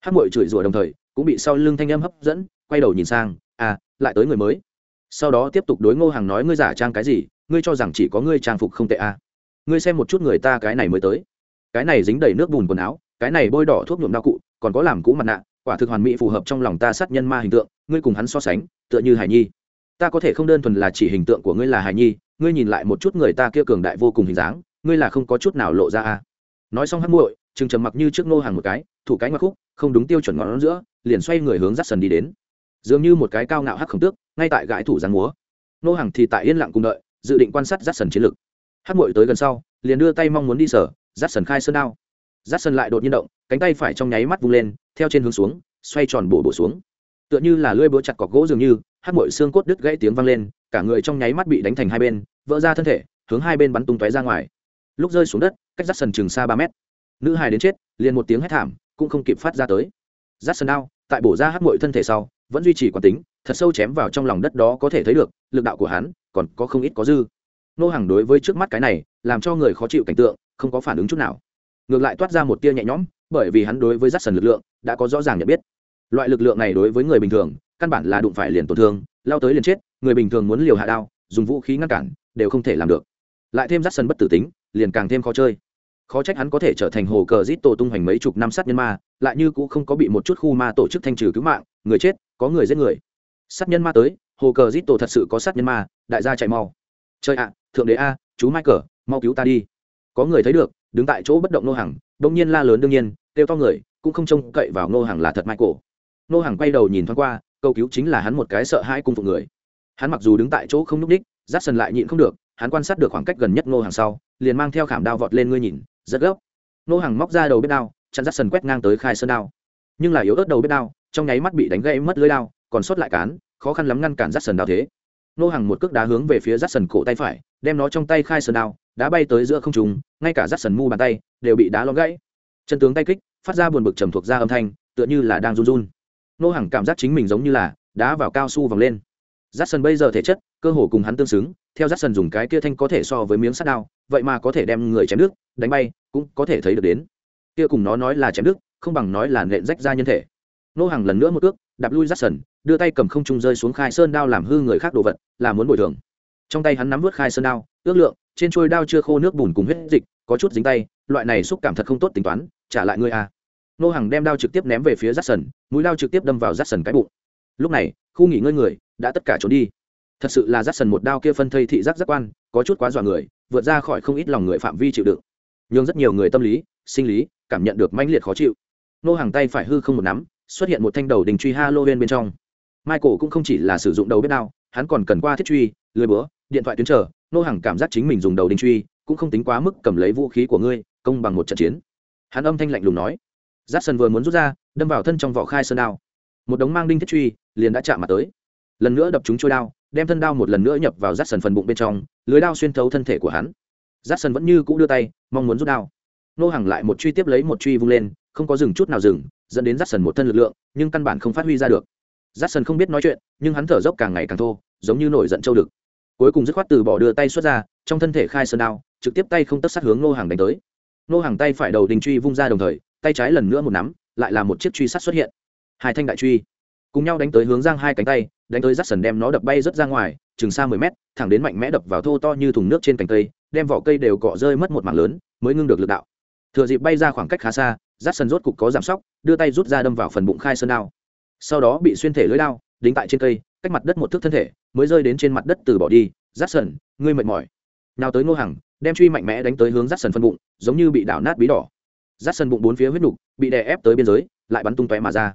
Hát mội chửi rủa đồng thời, cũng bị sau lưng thanh âm hấp dẫn, quay đầu nhìn sang à lại tới người mới. Sau đó tiếp tục đối ngô hàng nói, ngươi giả trang cái gì? Ngươi cho rằng chỉ có ngươi trang phục không tệ à. ngươi xem một chút người ta cái này mới tới. Cái này dính đầy nước bùn quần áo, cái này bôi đỏ thuốc nhuộm đau cụ, còn có làm cũ mặt nạ, quả thực hoàn mỹ phù hợp trong lòng ta sát nhân ma hình tượng, ngươi cùng hắn so sánh, tựa như hải nhi. Ta có thể không đơn thuần là chỉ hình tượng của ngươi là hải nhi ngươi nhìn lại một chút người ta kia cường đại vô cùng hình dáng, ngươi là không có chút nào lộ ra a nói xong hắc muội chừng trầm mặc như trước nô hàng một cái, thủ cái ngoặc khúc, không đúng tiêu chuẩn ngón giữa, liền xoay người hướng dắt sần đi đến. Dường như một cái cao ngạo hắc khổng tước, ngay tại gãi thủ giáng múa. Nô hàng thì tại yên lặng cùng đợi, dự định quan sát dắt sần chiến lực. Hắc muội tới gần sau, liền đưa tay mong muốn đi sở dắt sần khai sơn đao. Dắt sần lại đột nhiên động, cánh tay phải trong nháy mắt vung lên, theo trên hướng xuống, xoay tròn bổ bổ xuống. Tựa như là lưỡi búa chặt cọc gỗ dường như hát mội xương cốt đứt gãy tiếng vang lên, cả người trong nháy mắt bị đánh thành hai bên, vỡ ra thân thể, hướng hai bên bắn tung tóe ra ngoài. Lúc rơi xuống đất, cách rắt sần chừng xa ba mét. Nữ hài đến chết, liền một tiếng hét thảm, cũng không kịp phát ra tới. Rắt sần đao tại bổ ra hát mội thân thể sau, vẫn duy trì quán tính, thật sâu chém vào trong lòng đất đó có thể thấy được, lực đạo của hắn còn có không ít có dư. Nô hàng đối với trước mắt cái này, làm cho người khó chịu cảnh tượng, không có phản ứng chút nào. Ngược lại toát ra một tia nhẹ nhõm, bởi vì hắn đối với rắt sần lực lượng đã có rõ ràng nhận biết. Loại lực lượng này đối với người bình thường căn bản là đụng phải liền tổn thương, lao tới liền chết, người bình thường muốn liều hạ đao, dùng vũ khí ngăn cản, đều không thể làm được. Lại thêm rắt sân bất tử tính, liền càng thêm khó chơi. Khó trách hắn có thể trở thành hồ cờ rít tổ tung hoành mấy chục năm sát nhân ma, lại như cũng không có bị một chút khu ma tổ chức thanh trừ cứu mạng, người chết, có người giết người. Sát nhân ma tới, hồ cờ rít tổ thật sự có sát nhân ma, đại gia chạy mau. Chơi ạ, thượng đế a, chú michael mau cứu ta đi. Có người thấy được, đứng tại chỗ bất động nô hàng đông nhiên la lớn đương nhiên, kêu to người, cũng không trông cậy vào nô hàng là thật michael nô hàng quay đầu nhìn thoáng qua câu cứu chính là hắn một cái sợ hai cung phục người. Hắn mặc dù đứng tại chỗ không n ú c ních, rát sần lại nhịn không được, hắn quan sát được khoảng cách gần nhất Ngô hàng sau, liền mang theo khảm đao vọt lên ngươi nhìn, rất gấp. Ngô hàng móc ra đầu bếp đao, chặn rát sần quét ngang tới khai sơn đao. Nhưng là yếu ớt đầu bếp đao, trong nháy mắt bị đánh gãy mất lưới đao, còn sót lại cán, khó khăn lắm ngăn cản rát sần đao thế. Ngô hàng một cước đá hướng về phía rát sần cổ tay phải, đem nó trong tay khai sơn đao, đá bay tới giữa không trùng ngay cả rát sần mu bàn tay, đều bị đá lóng gãy. Chân tướng tay kích, phát ra buồn bực trầm thuộc ra âm thanh, tựa như là đang run run nô hàng cảm giác chính mình giống như là đá vào cao su vòng lên. Rát sân bây giờ thể chất, cơ hồ cùng hắn tương xứng, theo rát sân dùng cái kia thanh có thể so với miếng sắt đao, vậy mà có thể đem người chém nước đánh bay, cũng có thể thấy được đến. Kia cùng nó nói là chém nước không bằng nói là nện rách ra nhân thể. Nô hàng lần nữa một cước, đạp lui rát sần đưa tay cầm không trung rơi xuống khai sơn đao làm hư người khác đồ vật, là muốn bồi thường. Trong tay hắn nắm vớt khai sơn đao, ước lượng, trên trôi đao chưa khô nước bùn cùng huyết dịch, có chút dính tay, loại này xúc cảm thật không tốt tính toán, trả lại ngươi à nô hàng đem đao trực tiếp ném về phía rát sần mũi đao trực tiếp đâm vào rát sần cái bụng. Lúc này, khu nghỉ ngơi người đã tất cả trốn đi. Thật sự là rát sần một đao kia phân thây thị giác giác quan, có chút quá dọa người, vượt ra khỏi không ít lòng người phạm vi chịu đựng. Nhưng rất nhiều người tâm lý, sinh lý cảm nhận được mãnh liệt khó chịu. Nô hàng tay phải hư không một nắm, xuất hiện một thanh đầu đình truy halloween bên trong. Michael cũng không chỉ là sử dụng đầu bếp đao, hắn còn cần qua thiết truy, lười búa, điện thoại tuyến trở. Nô hàng cảm giác chính mình dùng đầu đình truy, cũng không tính quá mức cầm lấy vũ khí của ngươi, công bằng một trận chiến. Hắn âm thanh lạnh lùng nói giáp sân vừa muốn rút ra, đâm vào thân trong vỏ khai sơn đao. Một đống mang đinh thiết truy liền đã chạm mặt tới. Lần nữa đập chúng trôi đao, đem thân đao một lần nữa nhập vào giáp sân phần bụng bên trong, lưới đao xuyên thấu thân thể của hắn. Giáp sân vẫn như cũ đưa tay, mong muốn rút đao. Nô hàng lại một truy tiếp lấy một truy vung lên, không có dừng chút nào dừng, dẫn đến giáp sân một thân lực lượng, nhưng căn bản không phát huy ra được. Giáp sân không biết nói chuyện, nhưng hắn thở dốc càng ngày càng thô, giống như nổi giận châu đực. Cuối cùng dứt khoát từ bỏ đưa tay xuất ra, trong thân thể khai sơn đao, trực tiếp tay không tất sát hướng nô hàng đánh tới. Nô hàng tay phải đầu đình truy vung ra đồng thời tay trái lần nữa một nắm, lại là một chiếc truy sát xuất hiện. Hai thanh đại truy, cùng nhau đánh tới hướng giang hai cánh tay, đánh tới rắt sần đem nó đập bay rớt ra ngoài, chừng xa mười mét, thẳng đến mạnh mẽ đập vào thô to như thùng nước trên cành cây, đem vỏ cây đều cọ rơi mất một mảng lớn, mới ngưng được lực đạo. Thừa dịp bay ra khoảng cách khá xa rắt sần rốt cục có giảm sóc, đưa tay rút ra đâm vào phần bụng khai sơn đao. Sau đó bị xuyên thể lưới đao, đính tại trên cây, cách mặt đất một thước thân thể, mới rơi đến trên mặt đất từ bỏ đi. Rắt sần ngươi mệt mỏi. Nào tới ngô hằng, đem truy mạnh mẽ đánh tới hướng rắt sần phân bụng, giống như bị đảo nát bí đỏ rát sân bụng bốn phía huyết nục, bị đè ép tới biên giới, lại bắn tung tóe mà ra.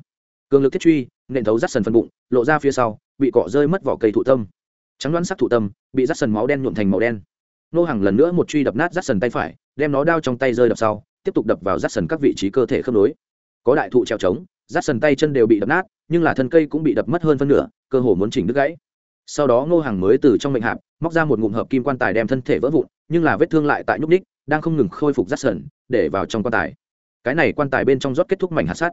Cường lực thiết truy, nện thấu rát sân phân bụng, lộ ra phía sau, bị cọ rơi mất vỏ cây thụ tâm. Trắng đoán sắc thụ tâm, bị rát sân máu đen nhuộm thành màu đen. Nô hàng lần nữa một truy đập nát rát sân tay phải, đem nó đao trong tay rơi đập sau, tiếp tục đập vào rát sân các vị trí cơ thể khớp nối. Có đại thụ treo trống, rát sần tay chân đều bị đập nát, nhưng là thân cây cũng bị đập mất hơn phân nửa, cơ hồ muốn chỉnh đứt gãy. Sau đó ngô hàng mới từ trong bệnh hạp, móc ra một ngụm hợp kim quan tài đem thân thể vỡ vụn, nhưng là vết thương lại tại nhúc ních đang không ngừng khôi phục rát sần, để vào trong quan tài. Cái này quan tài bên trong rót kết thúc mảnh hạt sắt.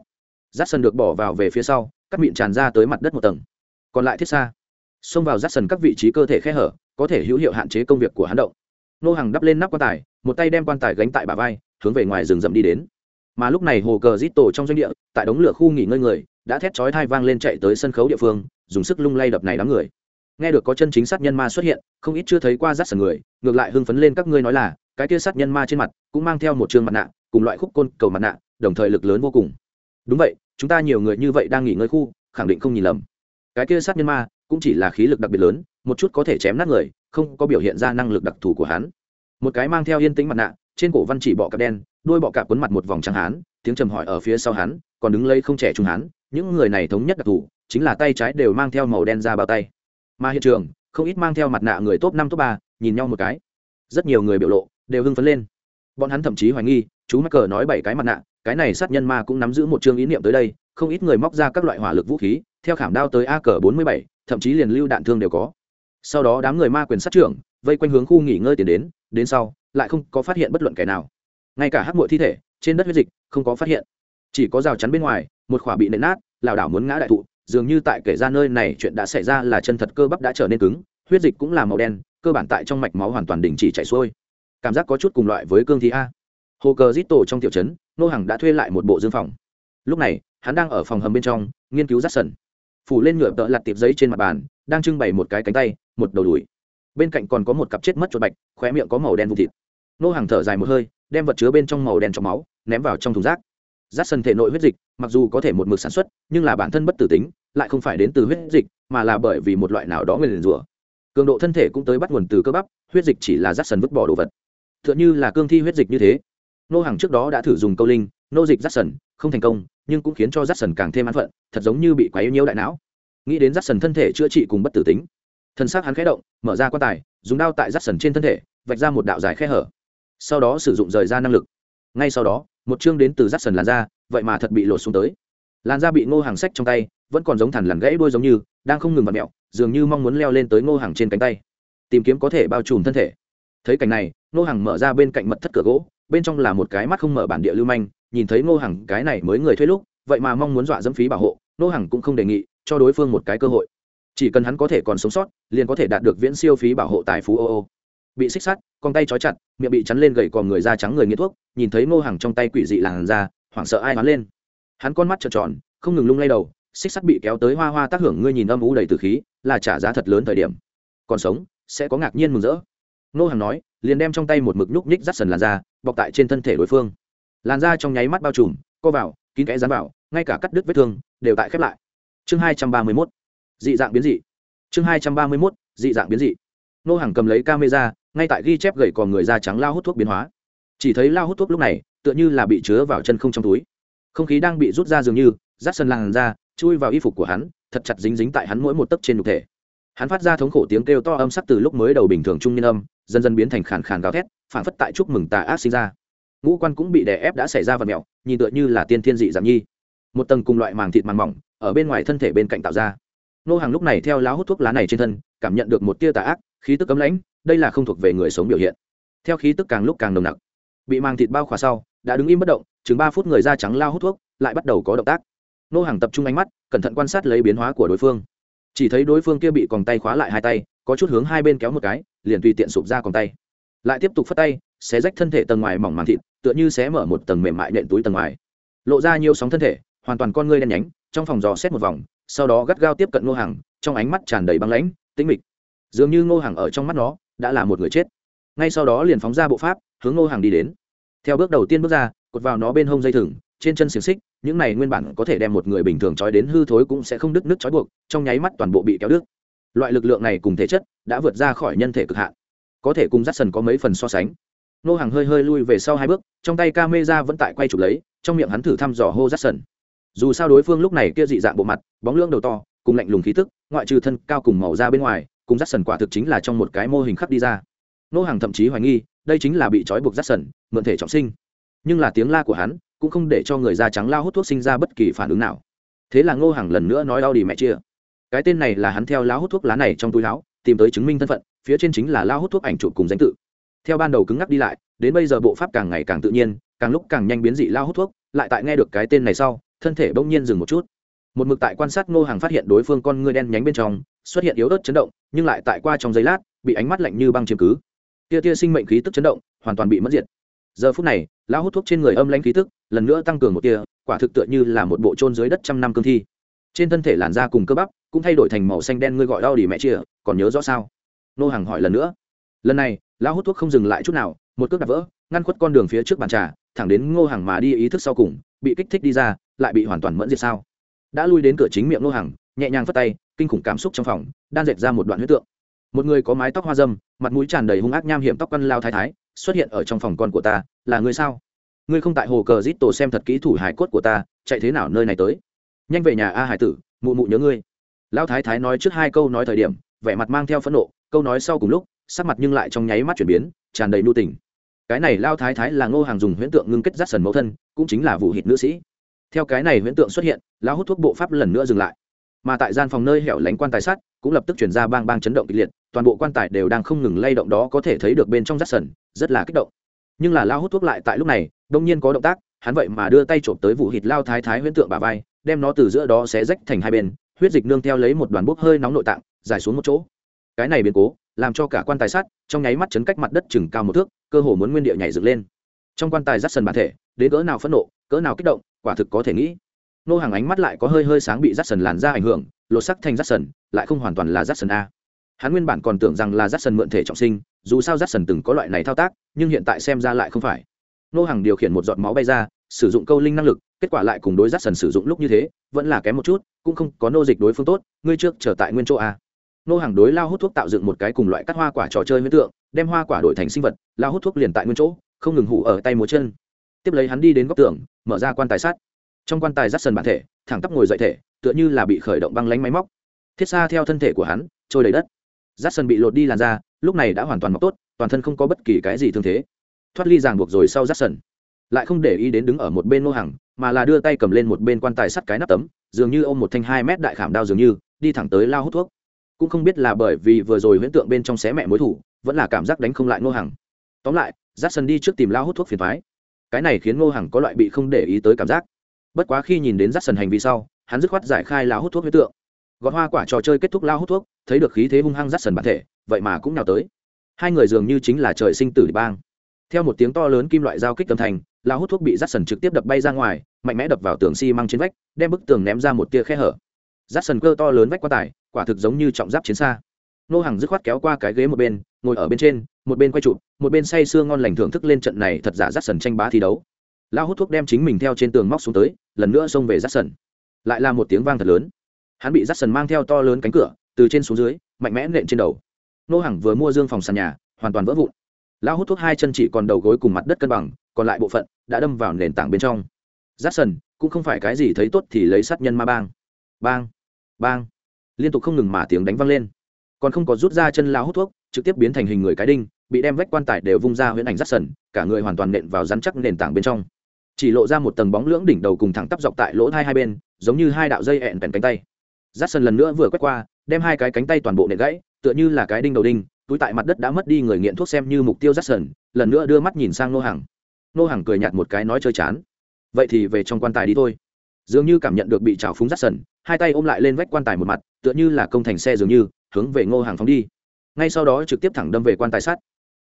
Rát sần được bỏ vào về phía sau, cắt mịn tràn ra tới mặt đất một tầng. Còn lại thiết xa. Xông vào rát sần các vị trí cơ thể khe hở, có thể hữu hiệu hạn chế công việc của hắn động. Nô hàng đắp lên nắp quan tài, một tay đem quan tài gánh tại bả vai, hướng về ngoài rừng rậm đi đến. Mà lúc này hồ cờ rít tổ trong doanh địa, tại đống lửa khu nghỉ ngơi người, đã thét chói thai vang lên chạy tới sân khấu địa phương, dùng sức lung lay đập này đám người. Nghe được có chân chính sát nhân ma xuất hiện, không ít chưa thấy qua rát sần người, ngược lại hưng phấn lên các ngươi nói là cái kia sát nhân ma trên mặt cũng mang theo một trường mặt nạ, cùng loại khúc côn cầu mặt nạ, đồng thời lực lớn vô cùng. Đúng vậy, chúng ta nhiều người như vậy đang nghỉ ngơi khu, khẳng định không nhìn lầm. Cái kia sát nhân ma cũng chỉ là khí lực đặc biệt lớn, một chút có thể chém nát người, không có biểu hiện ra năng lực đặc thù của hắn. Một cái mang theo yên tĩnh mặt nạ, trên cổ văn chỉ bọ cạp đen đuôi bọ cạp quấn mặt một vòng trắng hán, tiếng trầm hỏi ở phía sau hắn, còn đứng lấy không trẻ trung hán, những người này thống nhất đặc thù, chính là tay trái đều mang theo màu đen ra bao tay. Mà hiện trường, không ít mang theo mặt nạ người top năm, top ba, nhìn nhau một cái. Rất nhiều người biểu lộ đều hưng phấn lên. Bọn hắn thậm chí hoài nghi, chú mắc cờ nói bảy cái mặt nạ, cái này sát nhân ma cũng nắm giữ một chương ý niệm tới đây, không ít người móc ra các loại hỏa lực vũ khí, theo khảm đao tới a cờ bốn mươi bảy, thậm chí liền lưu đạn thương đều có. Sau đó đám người ma quyền sát trưởng, vây quanh hướng khu nghỉ ngơi tiền đến đến sau, lại không có phát hiện bất luận kẻ nào. Ngay cả hát mội thi thể, trên đất huyết dịch, không có phát hiện. Chỉ có rào chắn bên ngoài, một khỏa bị nện nát, lảo đảo muốn ngã đại thụ, dường như tại kể ra nơi này chuyện đã xảy ra là chân thật cơ bắp đã trở nên cứng, huyết dịch cũng là màu đen, cơ bản tại trong mạch máu hoàn toàn đình chỉ chảy xuôi cảm giác có chút cùng loại với cương thi a. Hồ cờ dít tổ trong tiểu trấn, nô hằng đã thuê lại một bộ dương phòng. Lúc này, hắn đang ở phòng hầm bên trong, nghiên cứu rát sần. Phủ lên nhựa tợ lặt tiệp giấy trên mặt bàn, đang trưng bày một cái cánh tay, một đầu đùi. Bên cạnh còn có một cặp chết mất chuột bạch, khóe miệng có màu đen vùng thịt. Nô hàng thở dài một hơi, đem vật chứa bên trong màu đen trong máu, ném vào trong thùng rác. Rát sần thể nội huyết dịch, mặc dù có thể một mực sản xuất, nhưng là bản thân bất tử tính, lại không phải đến từ huyết dịch, mà là bởi vì một loại nào đó người liền rủa. Cường độ thân thể cũng tới bắt nguồn từ cơ bắp, huyết dịch chỉ là rát sần vứt bỏ đồ vật t h ư ợ n h ư là cương thi huyết dịch như thế. Nô hàng trước đó đã thử dùng câu linh, nô dịch rát sần, không thành công, nhưng cũng khiến cho rát sần càng thêm an phận, thật giống như bị quá yêu nhiễu đại não. Nghĩ đến rát sần thân thể chữa trị cùng bất tử tính, thân xác hắn khé động, mở ra quan tài, dùng đao tại rát sần trên thân thể, vạch ra một đạo dài khe hở. Sau đó sử dụng rời ra năng lực. Ngay sau đó, một chương đến từ rát sần làn da, vậy mà thật bị lột xuống tới. Làn da bị ngô hàng sách trong tay, vẫn còn giống thằn lằn gãy đuôi giống như, đang không ngừng vặt mẹo, dường như mong muốn leo lên tới ngô hàng trên cánh tay. Tìm kiếm có thể bao trùm thân thể. Thấy cảnh này ngô Hằng mở ra bên cạnh mật thất cửa gỗ bên trong là một cái mắt không mở bản địa lưu manh nhìn thấy ngô Hằng, cái này mới người thuê lúc vậy mà mong muốn dọa dẫm phí bảo hộ ngô Hằng cũng không đề nghị cho đối phương một cái cơ hội. Chỉ cần hắn có thể còn sống sót liền có thể đạt được viễn siêu phí bảo hộ tài phú ô ô. Bị xích sắt con tay trói chặt miệng bị chắn lên gầy còm người da trắng người nghiện thuốc nhìn thấy ngô Hằng trong tay quỷ dị làn da hoảng sợ ai hoán lên. Hắn con mắt trợn tròn không ngừng lung lay đầu xích sắt bị kéo tới hoa hoa tác hưởng ngươi nhìn âm u đầy từ khí là trả giá thật lớn thời điểm. Còn sống sẽ có ngạc nhiên mừng rỡ. Nô hàng nói liền đem trong tay một mực nhúc nhích rắt sần làn da, bọc tại trên thân thể đối phương. Làn da trong nháy mắt bao trùm, co vào, kín kẽ dán vào, ngay cả cắt đứt vết thương đều tại khép lại. Chương hai trăm ba mươi mốt, dị dạng biến dị. Chương hai trăm ba mươi mốt, dị dạng biến dị. Nô hàng cầm lấy camera, ngay tại ghi chép gậy còn người da trắng lao hút thuốc biến hóa. Chỉ thấy lao hút thuốc lúc này, tựa như là bị chứa vào chân không trong túi. Không khí đang bị rút ra dường như rát sân làn da, chui vào y phục của hắn, thật chặt dính dính tại hắn mỗi một tấc trên nhục thể. Hắn phát ra thống khổ tiếng kêu to âm sắc từ lúc mới đầu bình thường trung niên âm dần dần biến thành khàn khàn gào thét phản phất tại chúc mừng tà ác sinh ra. Ngũ quan cũng bị đè ép đã xảy ra vật mẹo, nhìn tựa như là tiên thiên dị giảm nhi. Một tầng cùng loại màng thịt màng mỏng, ở bên ngoài thân thể bên cạnh tạo ra. Nô hàng lúc này theo lá hút thuốc lá này trên thân, cảm nhận được một tia tà ác, khí tức cấm lãnh, đây là không thuộc về người sống biểu hiện. Theo khí tức càng lúc càng nồng nặc, bị màng thịt bao khỏa sau, đã đứng im bất động, chừng ba phút người da trắng lao hút thuốc, lại bắt đầu có động tác. Nô hàng tập trung ánh mắt, cẩn thận quan sát lấy biến hóa của đối phương chỉ thấy đối phương kia bị còng tay khóa lại hai tay, có chút hướng hai bên kéo một cái, liền tùy tiện sụp ra còng tay. Lại tiếp tục phất tay, xé rách thân thể tầng ngoài mỏng màng thịt, tựa như xé mở một tầng mềm mại nện túi tầng ngoài. Lộ ra nhiều sóng thân thể, hoàn toàn con ngươi đen nhánh, trong phòng dò xét một vòng, sau đó gắt gao tiếp cận ngô hàng trong ánh mắt tràn đầy băng lãnh, tĩnh mịch. Dường như ngô hàng ở trong mắt nó, đã là một người chết. Ngay sau đó liền phóng ra bộ pháp, hướng ngô hàng đi đến. Theo bước đầu tiên bước ra, cột vào nó bên hông dây thừng, trên chân xiềng xích những này nguyên bản có thể đem một người bình thường trói đến hư thối cũng sẽ không đứt nước trói buộc trong nháy mắt toàn bộ bị kéo đứt. Loại lực lượng này cùng thể chất đã vượt ra khỏi nhân thể cực hạn. Có thể cùng Jackson có mấy phần so sánh. Nô hàng hơi hơi lui về sau hai bước trong tay ca mê ra vẫn tại quay chụp lấy trong miệng hắn thử thăm dò hô Jackson. dù sao đối phương lúc này kia dị dạng bộ mặt bóng lưỡng đầu to cùng lạnh lùng khí tức ngoại trừ thân cao cùng màu da bên ngoài cùng Jackson quả thực chính là trong một cái mô hình khắc đi ra. Nô hàng thậm chí hoài nghi đây chính là bị trói buộc Jackson, a mượn thể trọng sinh. Nhưng là tiếng la của hắn cũng không để cho người da trắng lao hút thuốc sinh ra bất kỳ phản ứng nào. Thế là ngô hàng lần nữa nói đau đi mẹ chia. Cái tên này là hắn theo lao hút thuốc lá này trong túi láo tìm tới chứng minh thân phận, phía trên chính là lao hút thuốc ảnh chụp cùng danh tự. Theo ban đầu cứng ngắc đi lại, đến bây giờ bộ pháp càng ngày càng tự nhiên, càng lúc càng nhanh biến dị lao hút thuốc, lại tại nghe được cái tên này sau, thân thể bỗng nhiên dừng một chút. Một mực tại quan sát ngô hàng phát hiện đối phương con ngươi đen nhánh bên trong, xuất hiện yếu ớt chấn động, nhưng lại tại qua trong giây lát, bị ánh mắt lạnh như băng chiếm cứ. Tia tia sinh mệnh khí tức chấn động, hoàn toàn bị mất diệt giờ phút này, lão hút thuốc trên người âm lãnh khí tức, lần nữa tăng cường một tia, quả thực tựa như là một bộ trôn dưới đất trăm năm cương thi. Trên thân thể làn da cùng cơ bắp cũng thay đổi thành màu xanh đen, ngươi gọi đau đi mẹ chia còn nhớ rõ sao? Nô hàng hỏi lần nữa. Lần này, lão hút thuốc không dừng lại chút nào, một cước đạp vỡ, ngăn khuất con đường phía trước bàn trà, thẳng đến ngô hàng mà đi ý thức sau cùng, bị kích thích đi ra, lại bị hoàn toàn mẫn diệt sao? Đã lui đến cửa chính miệng ngô hàng nhẹ nhàng phất tay, kinh khủng cảm xúc trong phòng, đan dệt ra một đoạn huyết tượng. Một người có mái tóc hoa dâm, mặt mũi tràn đầy hung ác nham hiểm tóc căn lao thái thái xuất hiện ở trong phòng con của ta, là người sao? Ngươi không tại hồ cờ rít tổ xem thật kỹ thủ hải cốt của ta, chạy thế nào nơi này tới? Nhanh về nhà a hải tử, mụ mụ nhớ ngươi. Lão thái thái nói trước hai câu nói thời điểm, vẻ mặt mang theo phẫn nộ, câu nói sau cùng lúc, sắc mặt nhưng lại trong nháy mắt chuyển biến, tràn đầy nu tình. Cái này lao thái thái là ngô hàng dùng huyễn tượng ngưng kết rắt sần mẫu thân, cũng chính là vụ hịt nữ sĩ. Theo cái này huyễn tượng xuất hiện, lão hút thuốc bộ pháp lần nữa dừng lại. Mà tại gian phòng nơi hẻo lánh quan tài sát cũng lập tức chuyển ra bang bang chấn động kịch liệt, toàn bộ quan tài đều đang không ngừng lay động đó có thể thấy được bên trong rắt sần rất là kích động. Nhưng là lao hút thuốc lại tại lúc này, đông nhiên có động tác, hắn vậy mà đưa tay trộm tới vụ hịt lao thái thái huyễn tượng bà vai, đem nó từ giữa đó sẽ rách thành hai bên, huyết dịch nương theo lấy một đoàn bốc hơi nóng nội tạng, giải xuống một chỗ. Cái này biến cố, làm cho cả quan tài sát trong nháy mắt chấn cách mặt đất chừng cao một thước, cơ hồ muốn nguyên địa nhảy dựng lên. Trong quan tài rắt sần bản thể, đến cỡ nào phẫn nộ, cỡ nào kích động, quả thực có thể nghĩ. Nô hàng ánh mắt lại có hơi hơi sáng bị rắt sần làn ra ảnh hưởng, lột sắc thành rắt sần, lại không hoàn toàn là rắt sần a. Hắn nguyên bản còn tưởng rằng là rắt sần mượn thể trọng sinh dù sao rắt sần từng có loại này thao tác, nhưng hiện tại xem ra lại không phải. Nô hàng điều khiển một giọt máu bay ra, sử dụng câu linh năng lực, kết quả lại cùng đối rắt sần sử dụng lúc như thế, vẫn là kém một chút, cũng không có nô dịch đối phương tốt, ngươi trước trở tại nguyên chỗ a. Nô hàng đối lao hút thuốc tạo dựng một cái cùng loại cắt hoa quả trò chơi huyết tượng, đem hoa quả đổi thành sinh vật, lao hút thuốc liền tại nguyên chỗ, không ngừng hủ ở tay múa chân. Tiếp lấy hắn đi đến góc tường, mở ra quan tài sát trong quan tài rắt sần bản thể, thẳng tắp ngồi dậy thể, tựa như là bị khởi động băng lánh máy móc. Thiết xa theo thân thể của hắn, trôi đầy đất. Rắt sần bị lột đi làn da lúc này đã hoàn toàn mọc tốt, toàn thân không có bất kỳ cái gì thương thế. Thoát ly ràng buộc rồi sau rát sần. Lại không để ý đến đứng ở một bên nô hàng mà là đưa tay cầm lên một bên quan tài sắt cái nắp tấm, dường như ôm một thanh hai mét đại khảm đao dường như, đi thẳng tới lao hút thuốc. Cũng không biết là bởi vì vừa rồi huyễn tượng bên trong xé mẹ mối thủ, vẫn là cảm giác đánh không lại ngô hằng. Tóm lại, rát sần đi trước tìm lao hút thuốc phiền thoái cái này khiến ngô hằng có loại bị không để ý tới cảm giác. Bất quá khi nhìn đến rát sần hành vi sau, hắn dứt khoát giải khai lao hút thuốc huyễn tượng gọt hoa quả trò chơi kết thúc lao hút thuốc, thấy được khí thế hung hăng rắt sần bản thể, vậy mà cũng nào tới. Hai người dường như chính là trời sinh tử bang. Theo một tiếng to lớn kim loại giao kích tâm thành lao hút thuốc bị rắt sần trực tiếp đập bay ra ngoài, mạnh mẽ đập vào tường xi、si、măng trên vách, đem bức tường ném ra một tia khe hở. Rắt sần cơ to lớn vách quá tải quả thực giống như trọng giáp chiến xa. Nô hàng dứt khoát kéo qua cái ghế một bên, ngồi ở bên trên, một bên quay trụ một bên say sưa ngon lành thưởng thức lên trận này thật giả rắt sần tranh bá thi đấu. Lao hút thuốc đem chính mình theo trên tường móc xuống tới, lần nữa xông về rắt sần. Lại là một tiếng vang thật lớn hắn bị rắt sần mang theo to lớn cánh cửa, từ trên xuống dưới, mạnh mẽ nện trên đầu. Nô hàng vừa mua dương phòng sàn nhà, hoàn toàn vỡ vụn. Lao hút thuốc hai chân chỉ còn đầu gối cùng mặt đất cân bằng, còn lại bộ phận đã đâm vào nền tảng bên trong. Rắt sần cũng không phải cái gì thấy tốt thì lấy sát nhân ma bang. Bang bang. Liên tục không ngừng mà tiếng đánh văng lên. Còn không có rút ra chân lao hút thuốc, trực tiếp biến thành hình người cái đinh, bị đem vách quan tài đều vung ra huyễn ảnh rắt sần cả người hoàn toàn nện vào rắn chắc nền tảng bên trong. Chỉ lộ ra một tầng bóng lưỡng đỉnh đầu cùng thẳng tắp dọc tại lỗ thai hai bên, giống như hai đạo dây ẹn bèn cánh tay rát sân lần nữa vừa quét qua, đem hai cái cánh tay toàn bộ nện gãy, tựa như là cái đinh đầu đinh, túi tại mặt đất đã mất đi người nghiện thuốc xem như mục tiêu rát sần lần nữa đưa mắt nhìn sang nô hàng nô hàng cười nhạt một cái nói chơi chán. Vậy thì về trong quan tài đi thôi. Dường như cảm nhận được bị trào phúng rát sần hai tay ôm lại lên vách quan tài một mặt, tựa như là công thành xe dường như, hướng về ngô hàng phóng đi. Ngay sau đó trực tiếp thẳng đâm về quan tài sát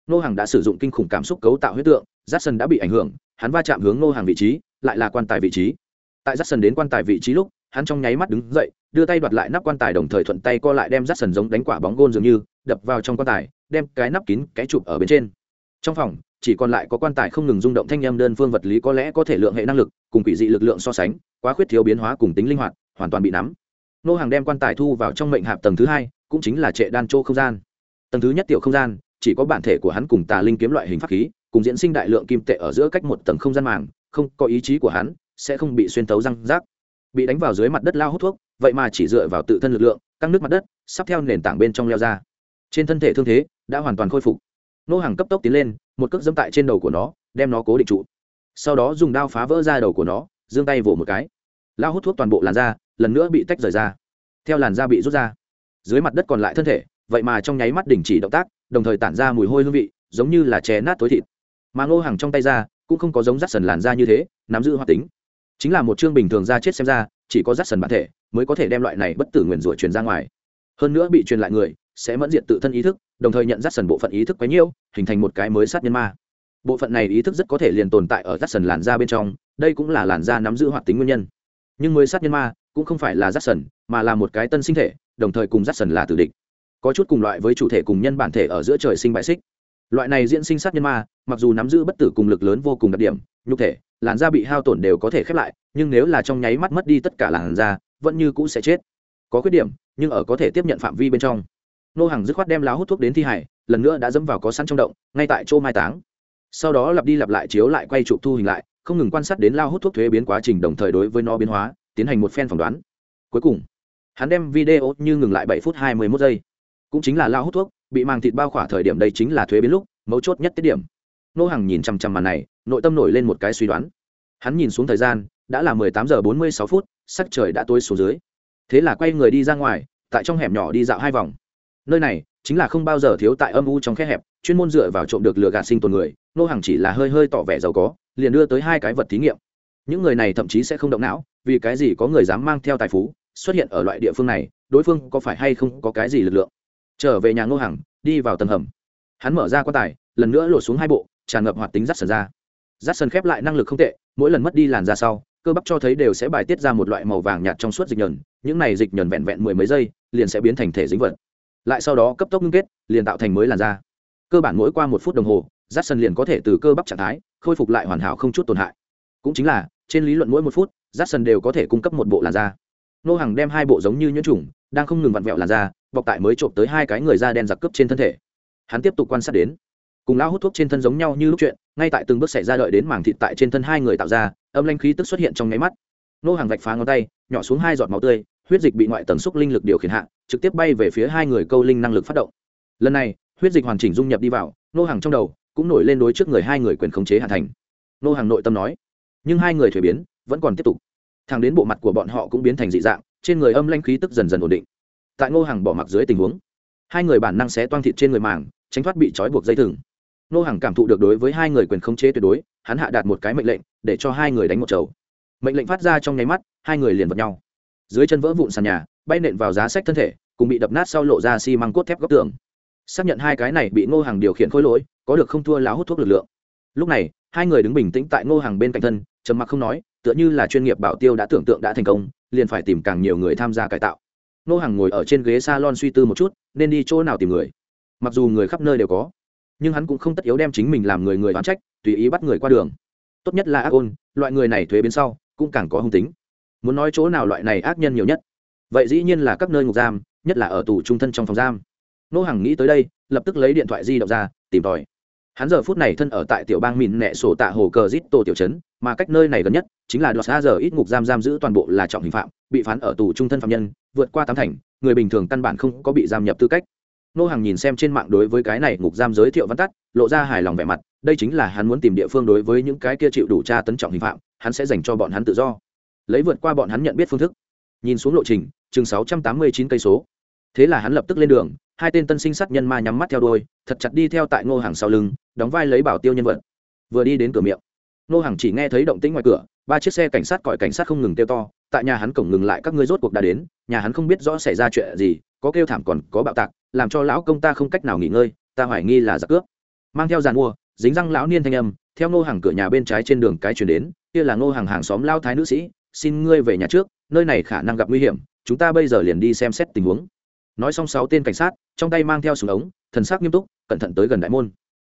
ngô hàng đã sử dụng kinh khủng cảm xúc cấu tạo huyết tượng, rát sân đã bị ảnh hưởng, hắn va chạm hướng ngô hàng vị trí, lại là quan tài vị trí. Tại rát sân đến quan tài vị trí lúc hắn trong nháy mắt đứng dậy, đưa tay đoạt lại nắp quan tài đồng thời thuận tay co lại đem rắt sần giống đánh quả bóng gôn dường như, đập vào trong quan tài, đem cái nắp kín cái chụp ở bên trên. Trong phòng, chỉ còn lại có quan tài không ngừng rung động thanh â đơn phương vật lý có lẽ có thể lượng hệ năng lực, cùng quỷ dị lực lượng so sánh, quá khuyết thiếu biến hóa cùng tính linh hoạt, hoàn toàn bị nắm. Nô hàng đem quan tài thu vào trong mệnh hạp tầng thứ hai, cũng chính là trệ đan chỗ không gian. Tầng thứ nhất tiểu không gian, chỉ có bản thể của hắn cùng tà linh kiếm loại hình pháp khí, cùng diễn sinh đại lượng kim tệ ở giữa cách một tầng không gian màng, không có ý chí của hắn, sẽ không bị xuyên tấu răng rác bị đánh vào dưới mặt đất lao hút thuốc, vậy mà chỉ dựa vào tự thân lực lượng, căng nước mặt đất, sắp theo nền tảng bên trong leo ra. Trên thân thể thương thế đã hoàn toàn khôi phục. Nô hàng cấp tốc tiến lên, một cước dẫm tại trên đầu của nó, đem nó cố định trụ. Sau đó dùng đao phá vỡ ra đầu của nó, giương tay vỗ một cái. Lao hút thuốc toàn bộ làn da, lần nữa bị tách rời ra. Theo làn da bị rút ra, dưới mặt đất còn lại thân thể, vậy mà trong nháy mắt đình chỉ động tác, đồng thời tản ra mùi hôi hương vị, giống như là chè nát tối thịt. Mà ngô hàng trong tay ra, cũng không có giống rắt sần làn da như thế, nắm giữ hoạt tính chính là một chương bình thường ra chết xem ra, chỉ có rắt sần bản thể mới có thể đem loại này bất tử nguyền rủa truyền ra ngoài. Hơn nữa bị truyền lại người, sẽ mẫn diện tự thân ý thức, đồng thời nhận rắt sần bộ phận ý thức quấy nhiêu hình thành một cái mới sát nhân ma. Bộ phận này ý thức rất có thể liền tồn tại ở rắt sần làn da bên trong, đây cũng là làn da nắm giữ hoạt tính nguyên nhân. Nhưng mới sát nhân ma cũng không phải là rắt sần, mà là một cái tân sinh thể, đồng thời cùng rắt sần là tử địch. Có chút cùng loại với chủ thể cùng nhân bản thể ở giữa trời sinh bại xích loại này diễn sinh sát nhân ma, mặc dù nắm giữ bất tử cùng lực lớn vô cùng đặc điểm, nhục thể, làn da bị hao tổn đều có thể khép lại, nhưng nếu là trong nháy mắt mất đi tất cả làn da, vẫn như cũ sẽ chết. Có khuyết điểm, nhưng ở có thể tiếp nhận phạm vi bên trong. Nô hàng dứt khoát đem láo hút thuốc đến thi hải, lần nữa đã dẫm vào có sẵn trong động, ngay tại chỗ mai táng. Sau đó lặp đi lặp lại chiếu lại quay chụp thu hình lại, không ngừng quan sát đến lao hút thuốc thuế biến quá trình đồng thời đối với nó biến hóa, tiến hành một phen phỏng đoán. Cuối cùng, hắn đem video như ngừng lại bảy phút hai mươi mốt giây. Cũng chính là lao hút thuốc bị mang thịt bao khỏa thời điểm đây chính là thuế biến lúc, mấu chốt nhất tiết điểm. Nô hàng nhìn chằm chằm màn này, nội tâm nổi lên một cái suy đoán. Hắn nhìn xuống thời gian, đã là mười tám giờ bốn mươi sáu phút, sắc trời đã tối xuống dưới. Thế là quay người đi ra ngoài, tại trong hẻm nhỏ đi dạo hai vòng. Nơi này, chính là không bao giờ thiếu tại âm u trong khe hẹp, chuyên môn dựa vào trộm được lừa gạt sinh tồn người, nô hàng chỉ là hơi hơi tỏ vẻ giàu có, liền đưa tới hai cái vật thí nghiệm. Những người này thậm chí sẽ không động não, vì cái gì có người dám mang theo tài phú, xuất hiện ở loại địa phương này, đối phương có phải hay không có cái gì lực lượng? Trở về nhà ngô Hằng, đi vào tầng hầm. Hắn mở ra quan tài, lần nữa lột xuống hai bộ, tràn ngập hoạt tính rắt sần ra. Rắt sần khép lại năng lực không tệ, mỗi lần mất đi làn da sau, cơ bắp cho thấy đều sẽ bài tiết ra một loại màu vàng nhạt trong suốt dịch nhờn, những này dịch nhờn vẹn vẹn mười mấy giây, liền sẽ biến thành thể dính vật. Lại sau đó cấp tốc ngưng kết, liền tạo thành mới làn da. Cơ bản mỗi qua một phút đồng hồ rát sần liền có thể từ cơ bắp trạng thái, khôi phục lại hoàn hảo không chút tổn hại. Cũng chính là, trên lý luận mỗi một phút rát sần đều có thể cung cấp một bộ làn da. Nô hàng đem hai bộ giống như nhuyễn trùng, đang không ngừng vặn vẹo làn da bọc tại mới trộm tới hai cái người da đen giặc cướp trên thân thể. Hắn tiếp tục quan sát đến. Cùng lão hút thuốc trên thân giống nhau như lúc chuyện, ngay tại từng bước xảy ra đợi đến mảng thịt tại trên thân hai người tạo ra, âm lanh khí tức xuất hiện trong nháy mắt. Nô hàng vạch phá ngón tay, nhỏ xuống hai giọt máu tươi, huyết dịch bị ngoại tần xúc linh lực điều khiển hạ, trực tiếp bay về phía hai người câu linh năng lực phát động. Lần này, huyết dịch hoàn chỉnh dung nhập đi vào, nô hàng trong đầu cũng nổi lên đối trước người hai người quyền khống chế hạ thành. Nô hàng nội tâm nói, nhưng hai người thuế biến vẫn còn tiếp tục. Thẳng đến bộ mặt của bọn họ cũng biến thành dị dạng, trên người âm lanh khí tức dần dần ổn định tại ngô hàng bỏ mặc dưới tình huống, hai người bản năng xé toang thịt trên người màng, tránh thoát bị trói buộc dây thừng. Ngô hàng cảm thụ được đối với hai người quyền khống chế tuyệt đối, hắn hạ đạt một cái mệnh lệnh, để cho hai người đánh một chầu. Mệnh lệnh phát ra trong nháy mắt, hai người liền vật nhau. Dưới chân vỡ vụn sàn nhà, bay nện vào giá sách thân thể, cùng bị đập nát sau lộ ra xi măng cốt thép góc tường. Xác nhận hai cái này bị ngô hàng điều khiển khối lỗi, có được không thua láo hút thuốc lực lượng. Lúc này, hai người đứng bình tĩnh tại ngô hàng bên cạnh thân, trầm mặc không nói, tựa như là chuyên nghiệp bảo tiêu đã tưởng tượng đã thành công, liền phải tìm càng nhiều người tham gia cải tạo. Nô hàng ngồi ở trên ghế s a lon suy tư một chút, nên đi chỗ nào tìm người. Mặc dù người khắp nơi đều có, nhưng hắn cũng không tất yếu đem chính mình làm người người đoán trách, tùy ý bắt người qua đường. Tốt nhất là ác ôn, loại người này thuế biến sau, cũng càng có hung tính. Muốn nói chỗ nào loại này ác nhân nhiều nhất? Vậy dĩ nhiên là các nơi ngục giam, nhất là ở tù trung thân trong phòng giam. Nô hàng nghĩ tới đây, lập tức lấy điện thoại di động ra, tìm tòi. Hắn giờ phút này thân ở tại tiểu bang mìn nẹ sổ tạ hồ cờ zit tổ tiểu trấn, mà cách nơi này gần nhất, chính là đoạt xa giờ ít ngục giam giam giữ toàn bộ là trọng hình phạm bị phán ở tù trung thân phạm nhân, vượt qua tám thành, người bình thường căn bản không có bị giam nhập tư cách. Nô hàng nhìn xem trên mạng đối với cái này ngục giam giới thiệu văn tắt, lộ ra hài lòng vẻ mặt, đây chính là hắn muốn tìm địa phương đối với những cái kia chịu đủ tra tấn trọng hình phạm, hắn sẽ dành cho bọn hắn tự do. Lấy vượt qua bọn hắn nhận biết phương thức. Nhìn xuống lộ trình chừng sáu trăm tám mươi chín cây số. Thế là hắn lập tức lên đường, hai tên tân sinh sát nhân ma nhắm mắt theo đôi thật chặt đi theo tại ngô hàng sau lưng, đóng vai lấy bảo tiêu nhân vật. Vừa đi đến cửa miệng Nô hàng chỉ nghe thấy động tĩnh ngoài cửa, ba chiếc xe cảnh sát còi cảnh sát không ngừng kêu to, tại nhà hắn cổng ngừng lại các ngươi rốt cuộc đã đến, nhà hắn không biết rõ xảy ra chuyện gì, có kêu thảm còn có bạo tạc, làm cho lão công ta không cách nào nghỉ ngơi, ta hoài nghi là giặc cướp. Mang theo giàn mua, dính răng lão niên thanh âm, theo ngô hàng cửa nhà bên trái trên đường cái chuyển đến, kia là ngô hàng hàng xóm lao thái nữ sĩ, xin ngươi về nhà trước, nơi này khả năng gặp nguy hiểm, chúng ta bây giờ liền đi xem xét tình huống. Nói xong sáu tên cảnh sát, trong tay mang theo súng ống, thần sắc nghiêm túc, cẩn thận tới gần đại môn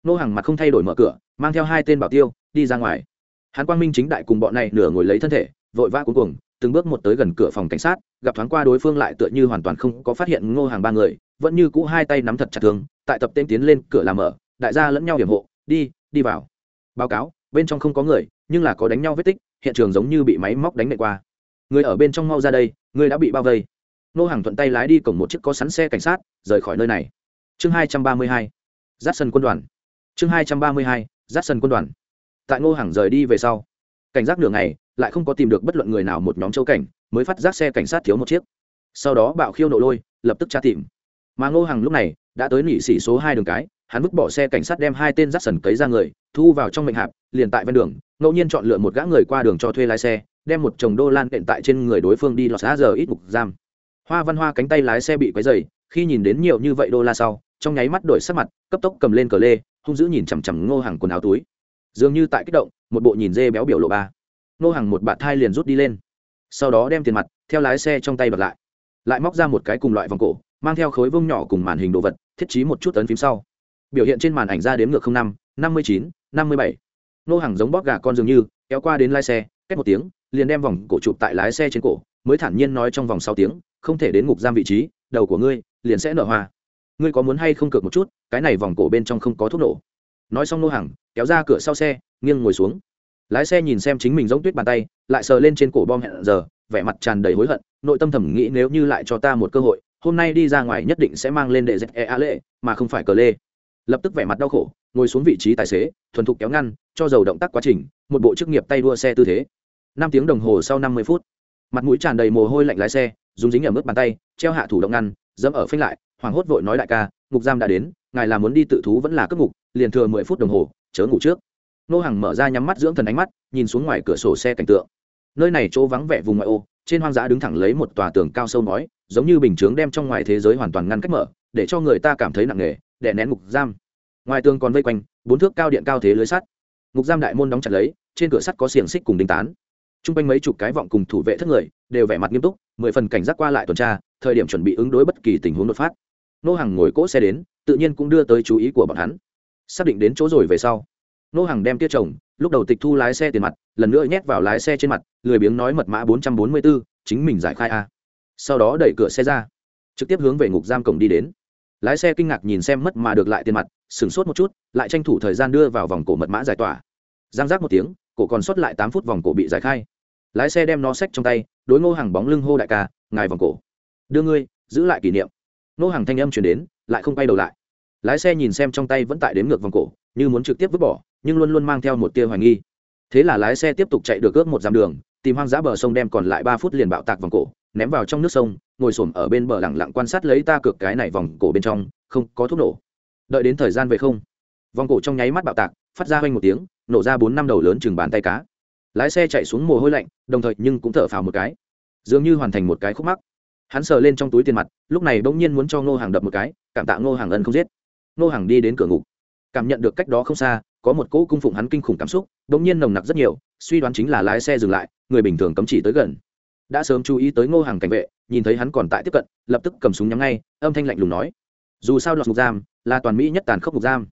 nô hàng mặt không thay đổi mở cửa, mang theo hai tên bảo tiêu, đi ra ngoài. Hắn quang minh chính đại cùng bọn này nửa ngồi lấy thân thể, vội vã cuối cùng từng bước một tới gần cửa phòng cảnh sát, gặp thoáng qua đối phương lại tựa như hoàn toàn không có phát hiện ngô hàng ba người, vẫn như cũ hai tay nắm thật chặt thương, tại tập tên tiến lên cửa làm mở, đại gia lẫn nhau hiểm hộ, đi đi vào. Báo cáo, bên trong không có người, nhưng là có đánh nhau vết tích, hiện trường giống như bị máy móc đánh nệ qua. Người ở bên trong mau ra đây, người đã bị bao vây. Nô hàng thuận tay lái đi cổng một chiếc có sắn xe cảnh sát, rời khỏi nơi này. Chương hai trăm ba mươi hai, giáp sân quân đoàn chương hai trăm ba mươi hai, giáp sân quân đoàn. Tại ngô hàng rời đi về sau, cảnh giác nửa ngày, lại không có tìm được bất luận người nào một nhóm châu cảnh, mới phát giác xe cảnh sát thiếu một chiếc. Sau đó bạo khiêu nổ lôi, lập tức tra tìm. Mà ngô hàng lúc này đã tới nỉ xỉ số hai đường cái, hắn vứt bỏ xe cảnh sát đem hai tên rắt sần cấy ra người, thu vào trong mệnh hạp, liền tại ven đường, ngẫu nhiên chọn lựa một gã người qua đường cho thuê lái xe, đem một chồng đô lan đệm tại trên người đối phương đi lọt xá giờ ít mục giam. Hoa văn hoa cánh tay lái xe bị quấy dày khi nhìn đến nhiều như vậy đô la sau, trong nháy mắt đổi sắc mặt, cấp tốc cầm lên cờ lê hung dữ nhìn chằm chằm ngô hàng quần áo túi. Dường như tại kích động, một bộ nhìn dê béo biểu lộ ba. Ngô hàng một bạt thai liền rút đi lên. Sau đó đem tiền mặt theo lái xe trong tay bật lại. Lại móc ra một cái cùng loại vòng cổ, mang theo khối vông nhỏ cùng màn hình đồ vật, thiết trí một chút tấn phím sau. Biểu hiện trên màn ảnh ra đếm ngược năm năm mươi chín, năm mươi bảy. Nô hàng giống bóp gà con dường như, kéo qua đến lái xe cách một tiếng, liền đem vòng cổ chụp tại lái xe trên cổ, mới thản nhiên nói trong vòng sáu tiếng, không thể đến ngục giam vị trí, đầu của ngươi liền sẽ nở hoa ngươi có muốn hay không cược một chút, cái này vòng cổ bên trong không có thuốc nổ. Nói xong nô hàng kéo ra cửa sau xe, nghiêng ngồi xuống. Lái xe nhìn xem chính mình giống tuyết bàn tay, lại sờ lên trên cổ bom hẹn giờ, vẻ mặt tràn đầy hối hận, nội tâm thầm nghĩ nếu như lại cho ta một cơ hội, hôm nay đi ra ngoài nhất định sẽ mang lên đệ dẹp e a lệ, mà không phải cờ lê. Lập tức vẻ mặt đau khổ, ngồi xuống vị trí tài xế, thuần thục kéo ngăn, cho dầu động tác quá trình, một bộ chức nghiệp tay đua xe tư thế. Năm tiếng đồng hồ sau năm mươi phút, mặt mũi tràn đầy mồ hôi lạnh lái xe, dùng dính ở mức bàn tay, treo hạ thủ động ngăn, dẫm ở phanh lại hoảng hốt vội nói đại ca, ngục giam đã đến, ngài là muốn đi tự thú vẫn là cất ngục, liền thừa mười phút đồng hồ, chớ ngủ trước. Nô hàng mở ra nhắm mắt dưỡng thần ánh mắt, nhìn xuống ngoài cửa sổ xe cảnh tượng. Nơi này chỗ vắng vẻ vùng ngoại ô, trên hoang dã đứng thẳng lấy một tòa tường cao sâu nói giống như bình chướng đem trong ngoài thế giới hoàn toàn ngăn cách mở, để cho người ta cảm thấy nặng nề, đè nén ngục giam. Ngoài tường còn vây quanh, bốn thước cao điện cao thế lưới sắt. Ngục giam đại môn đóng chặt lấy, trên cửa sắt có xiềng xích cùng đinh tán. T r u n g quanh mấy chục cái vọng cùng thủ vệ thất người, đều vẻ mặt nghiêm túc, mười phần cảnh giác qua lại tuần tra, thời điểm chuẩn bị ứng đối bất kỳ tình huống đột phát nô hàng ngồi cỗ xe đến, tự nhiên cũng đưa tới chú ý của bọn hắn. Xác định đến chỗ rồi về sau, nô hàng đem tiết chồng, lúc đầu tịch thu lái xe tiền mặt, lần nữa nhét vào lái xe trên mặt, lười biếng nói mật mã bốn trăm bốn mươi b ố chính mình giải khai a. Sau đó đẩy cửa xe ra, trực tiếp hướng về ngục giam cổng đi đến. Lái xe kinh ngạc nhìn xem mất mà được lại tiền mặt, sửng sốt một chút, lại tranh thủ thời gian đưa vào vòng cổ mật mã giải tỏa. Giang giác một tiếng, cổ còn sót lại tám phút vòng cổ bị giải khai. Lái xe đem nó xách trong tay, đối ngô hàng bóng lưng hô đại ca, ngài vòng cổ, đưa ngươi, giữ lại kỷ niệm nô hàng thanh âm chuyển đến, lại không quay đầu lại. Lái xe nhìn xem trong tay vẫn tại đến ngược vòng cổ, như muốn trực tiếp vứt bỏ, nhưng luôn luôn mang theo một tia hoài nghi. Thế là lái xe tiếp tục chạy được ước một dặm đường, tìm hoang dã bờ sông đem còn lại ba phút liền bạo tạc vòng cổ, ném vào trong nước sông, ngồi s ở bên bờ lẳng lặng quan sát lấy ta cược cái này vòng cổ bên trong, không có thuốc nổ. Đợi đến thời gian về không, vòng cổ trong nháy mắt bạo tạc, phát ra hoanh một tiếng, nổ ra bốn năm đầu lớn chừng bàn tay cá. Lái xe chạy xuống mồ hôi lạnh, đồng thời nhưng cũng thở phào một cái. Dường như hoàn thành một cái khúc mắc hắn sờ lên trong túi tiền mặt, lúc này bỗng nhiên muốn cho ngô hàng đập một cái, cảm tạ ngô hàng ân không giết. Ngô hàng đi đến cửa ngục. Cảm nhận được cách đó không xa, có một cỗ cung phụng hắn kinh khủng cảm xúc, bỗng nhiên nồng nặc rất nhiều, suy đoán chính là lái xe dừng lại, người bình thường cấm chỉ tới gần. Đã sớm chú ý tới ngô hàng cảnh vệ, nhìn thấy hắn còn tại tiếp cận, lập tức cầm súng nhắm ngay, âm thanh lạnh lùng nói. Dù sao lọt ngục giam, là toàn mỹ nhất tàn khốc ngục giam.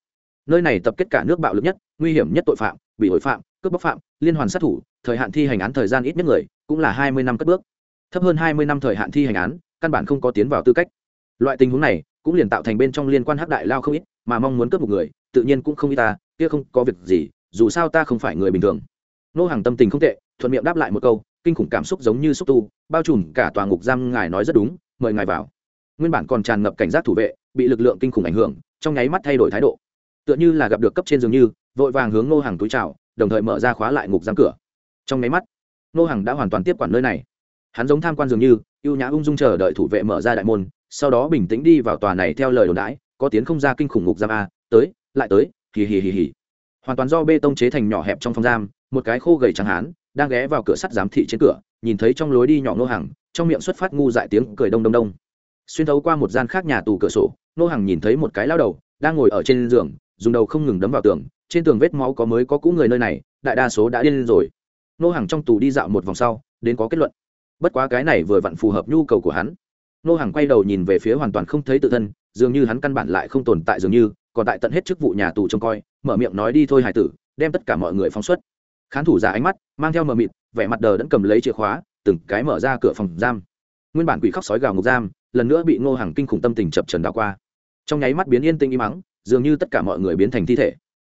Nơi này tập kết cả nước bạo lực nhất, nguy hiểm nhất tội phạm, bị hội phạm, cướp bóc phạm, liên hoàn sát thủ, thời hạn thi hành án thời gian ít nhất người, cũng là hai mươi năm cất bước thấp hơn hai mươi năm thời hạn thi hành án, căn bản không có tiến vào tư cách. Loại tình huống này cũng liền tạo thành bên trong liên quan hắc đại lao không ít, mà mong muốn cướp một người, tự nhiên cũng không ít ta, kia không có việc gì, dù sao ta không phải người bình thường. Nô hàng tâm tình không tệ, thuận miệng đáp lại một câu, kinh khủng cảm xúc giống như xúc tu, bao trùm cả tòa ngục giam, ngài nói rất đúng, mời ngài vào. Nguyên bản còn tràn ngập cảnh giác thủ vệ, bị lực lượng kinh khủng ảnh hưởng, trong nháy mắt thay đổi thái độ. Tựa như là gặp được cấp trên dường như, vội vàng hướng nô hàng túi trào đồng thời mở ra khóa lại ngục giam cửa. Trong nháy mắt, nô hàng đã hoàn toàn tiếp quản nơi này hắn giống tham quan dường như, ưu nhã ung dung chờ đợi thủ vệ mở ra đại môn, sau đó bình tĩnh đi vào tòa này theo lời đồn đãi, có tiến không ra kinh khủng ngục giam a, tới, lại tới, hì hì hì hì. Hoàn toàn do bê tông chế thành nhỏ hẹp trong phòng giam, một cái khô gầy trắng hán, đang ghé vào cửa sắt giám thị trên cửa, nhìn thấy trong lối đi nhỏ nô hàng trong miệng xuất phát ngu dại tiếng cười đông đông đông. Xuyên thấu qua một gian khác nhà tù cửa sổ nô hàng nhìn thấy một cái lao đầu, đang ngồi ở trên giường, dùng đầu không ngừng đấm vào tường, trên tường vết máu có mới có cũ người nơi này, đại đa số đã điên rồi. Nô hàng trong tù đi dạo một vòng sau, đến có kết luận bất quá cái này vừa vặn phù hợp nhu cầu của hắn. Nô hàng quay đầu nhìn về phía hoàn toàn không thấy tự thân, dường như hắn căn bản lại không tồn tại dường như, còn tại tận hết chức vụ nhà tù trông coi, mở miệng nói đi thôi hải tử, đem tất cả mọi người phóng xuất. Khán thủ giả ánh mắt, mang theo mờ mịt, vẻ mặt đờ đẫn cầm lấy chìa khóa, từng cái mở ra cửa phòng giam. Nguyên bản quỷ khóc sói gào ngục giam, lần nữa bị ngô hàng kinh khủng tâm tình chập trần đảo qua. Trong nháy mắt biến yên tĩnh im mắng dường như tất cả mọi người biến thành thi thể.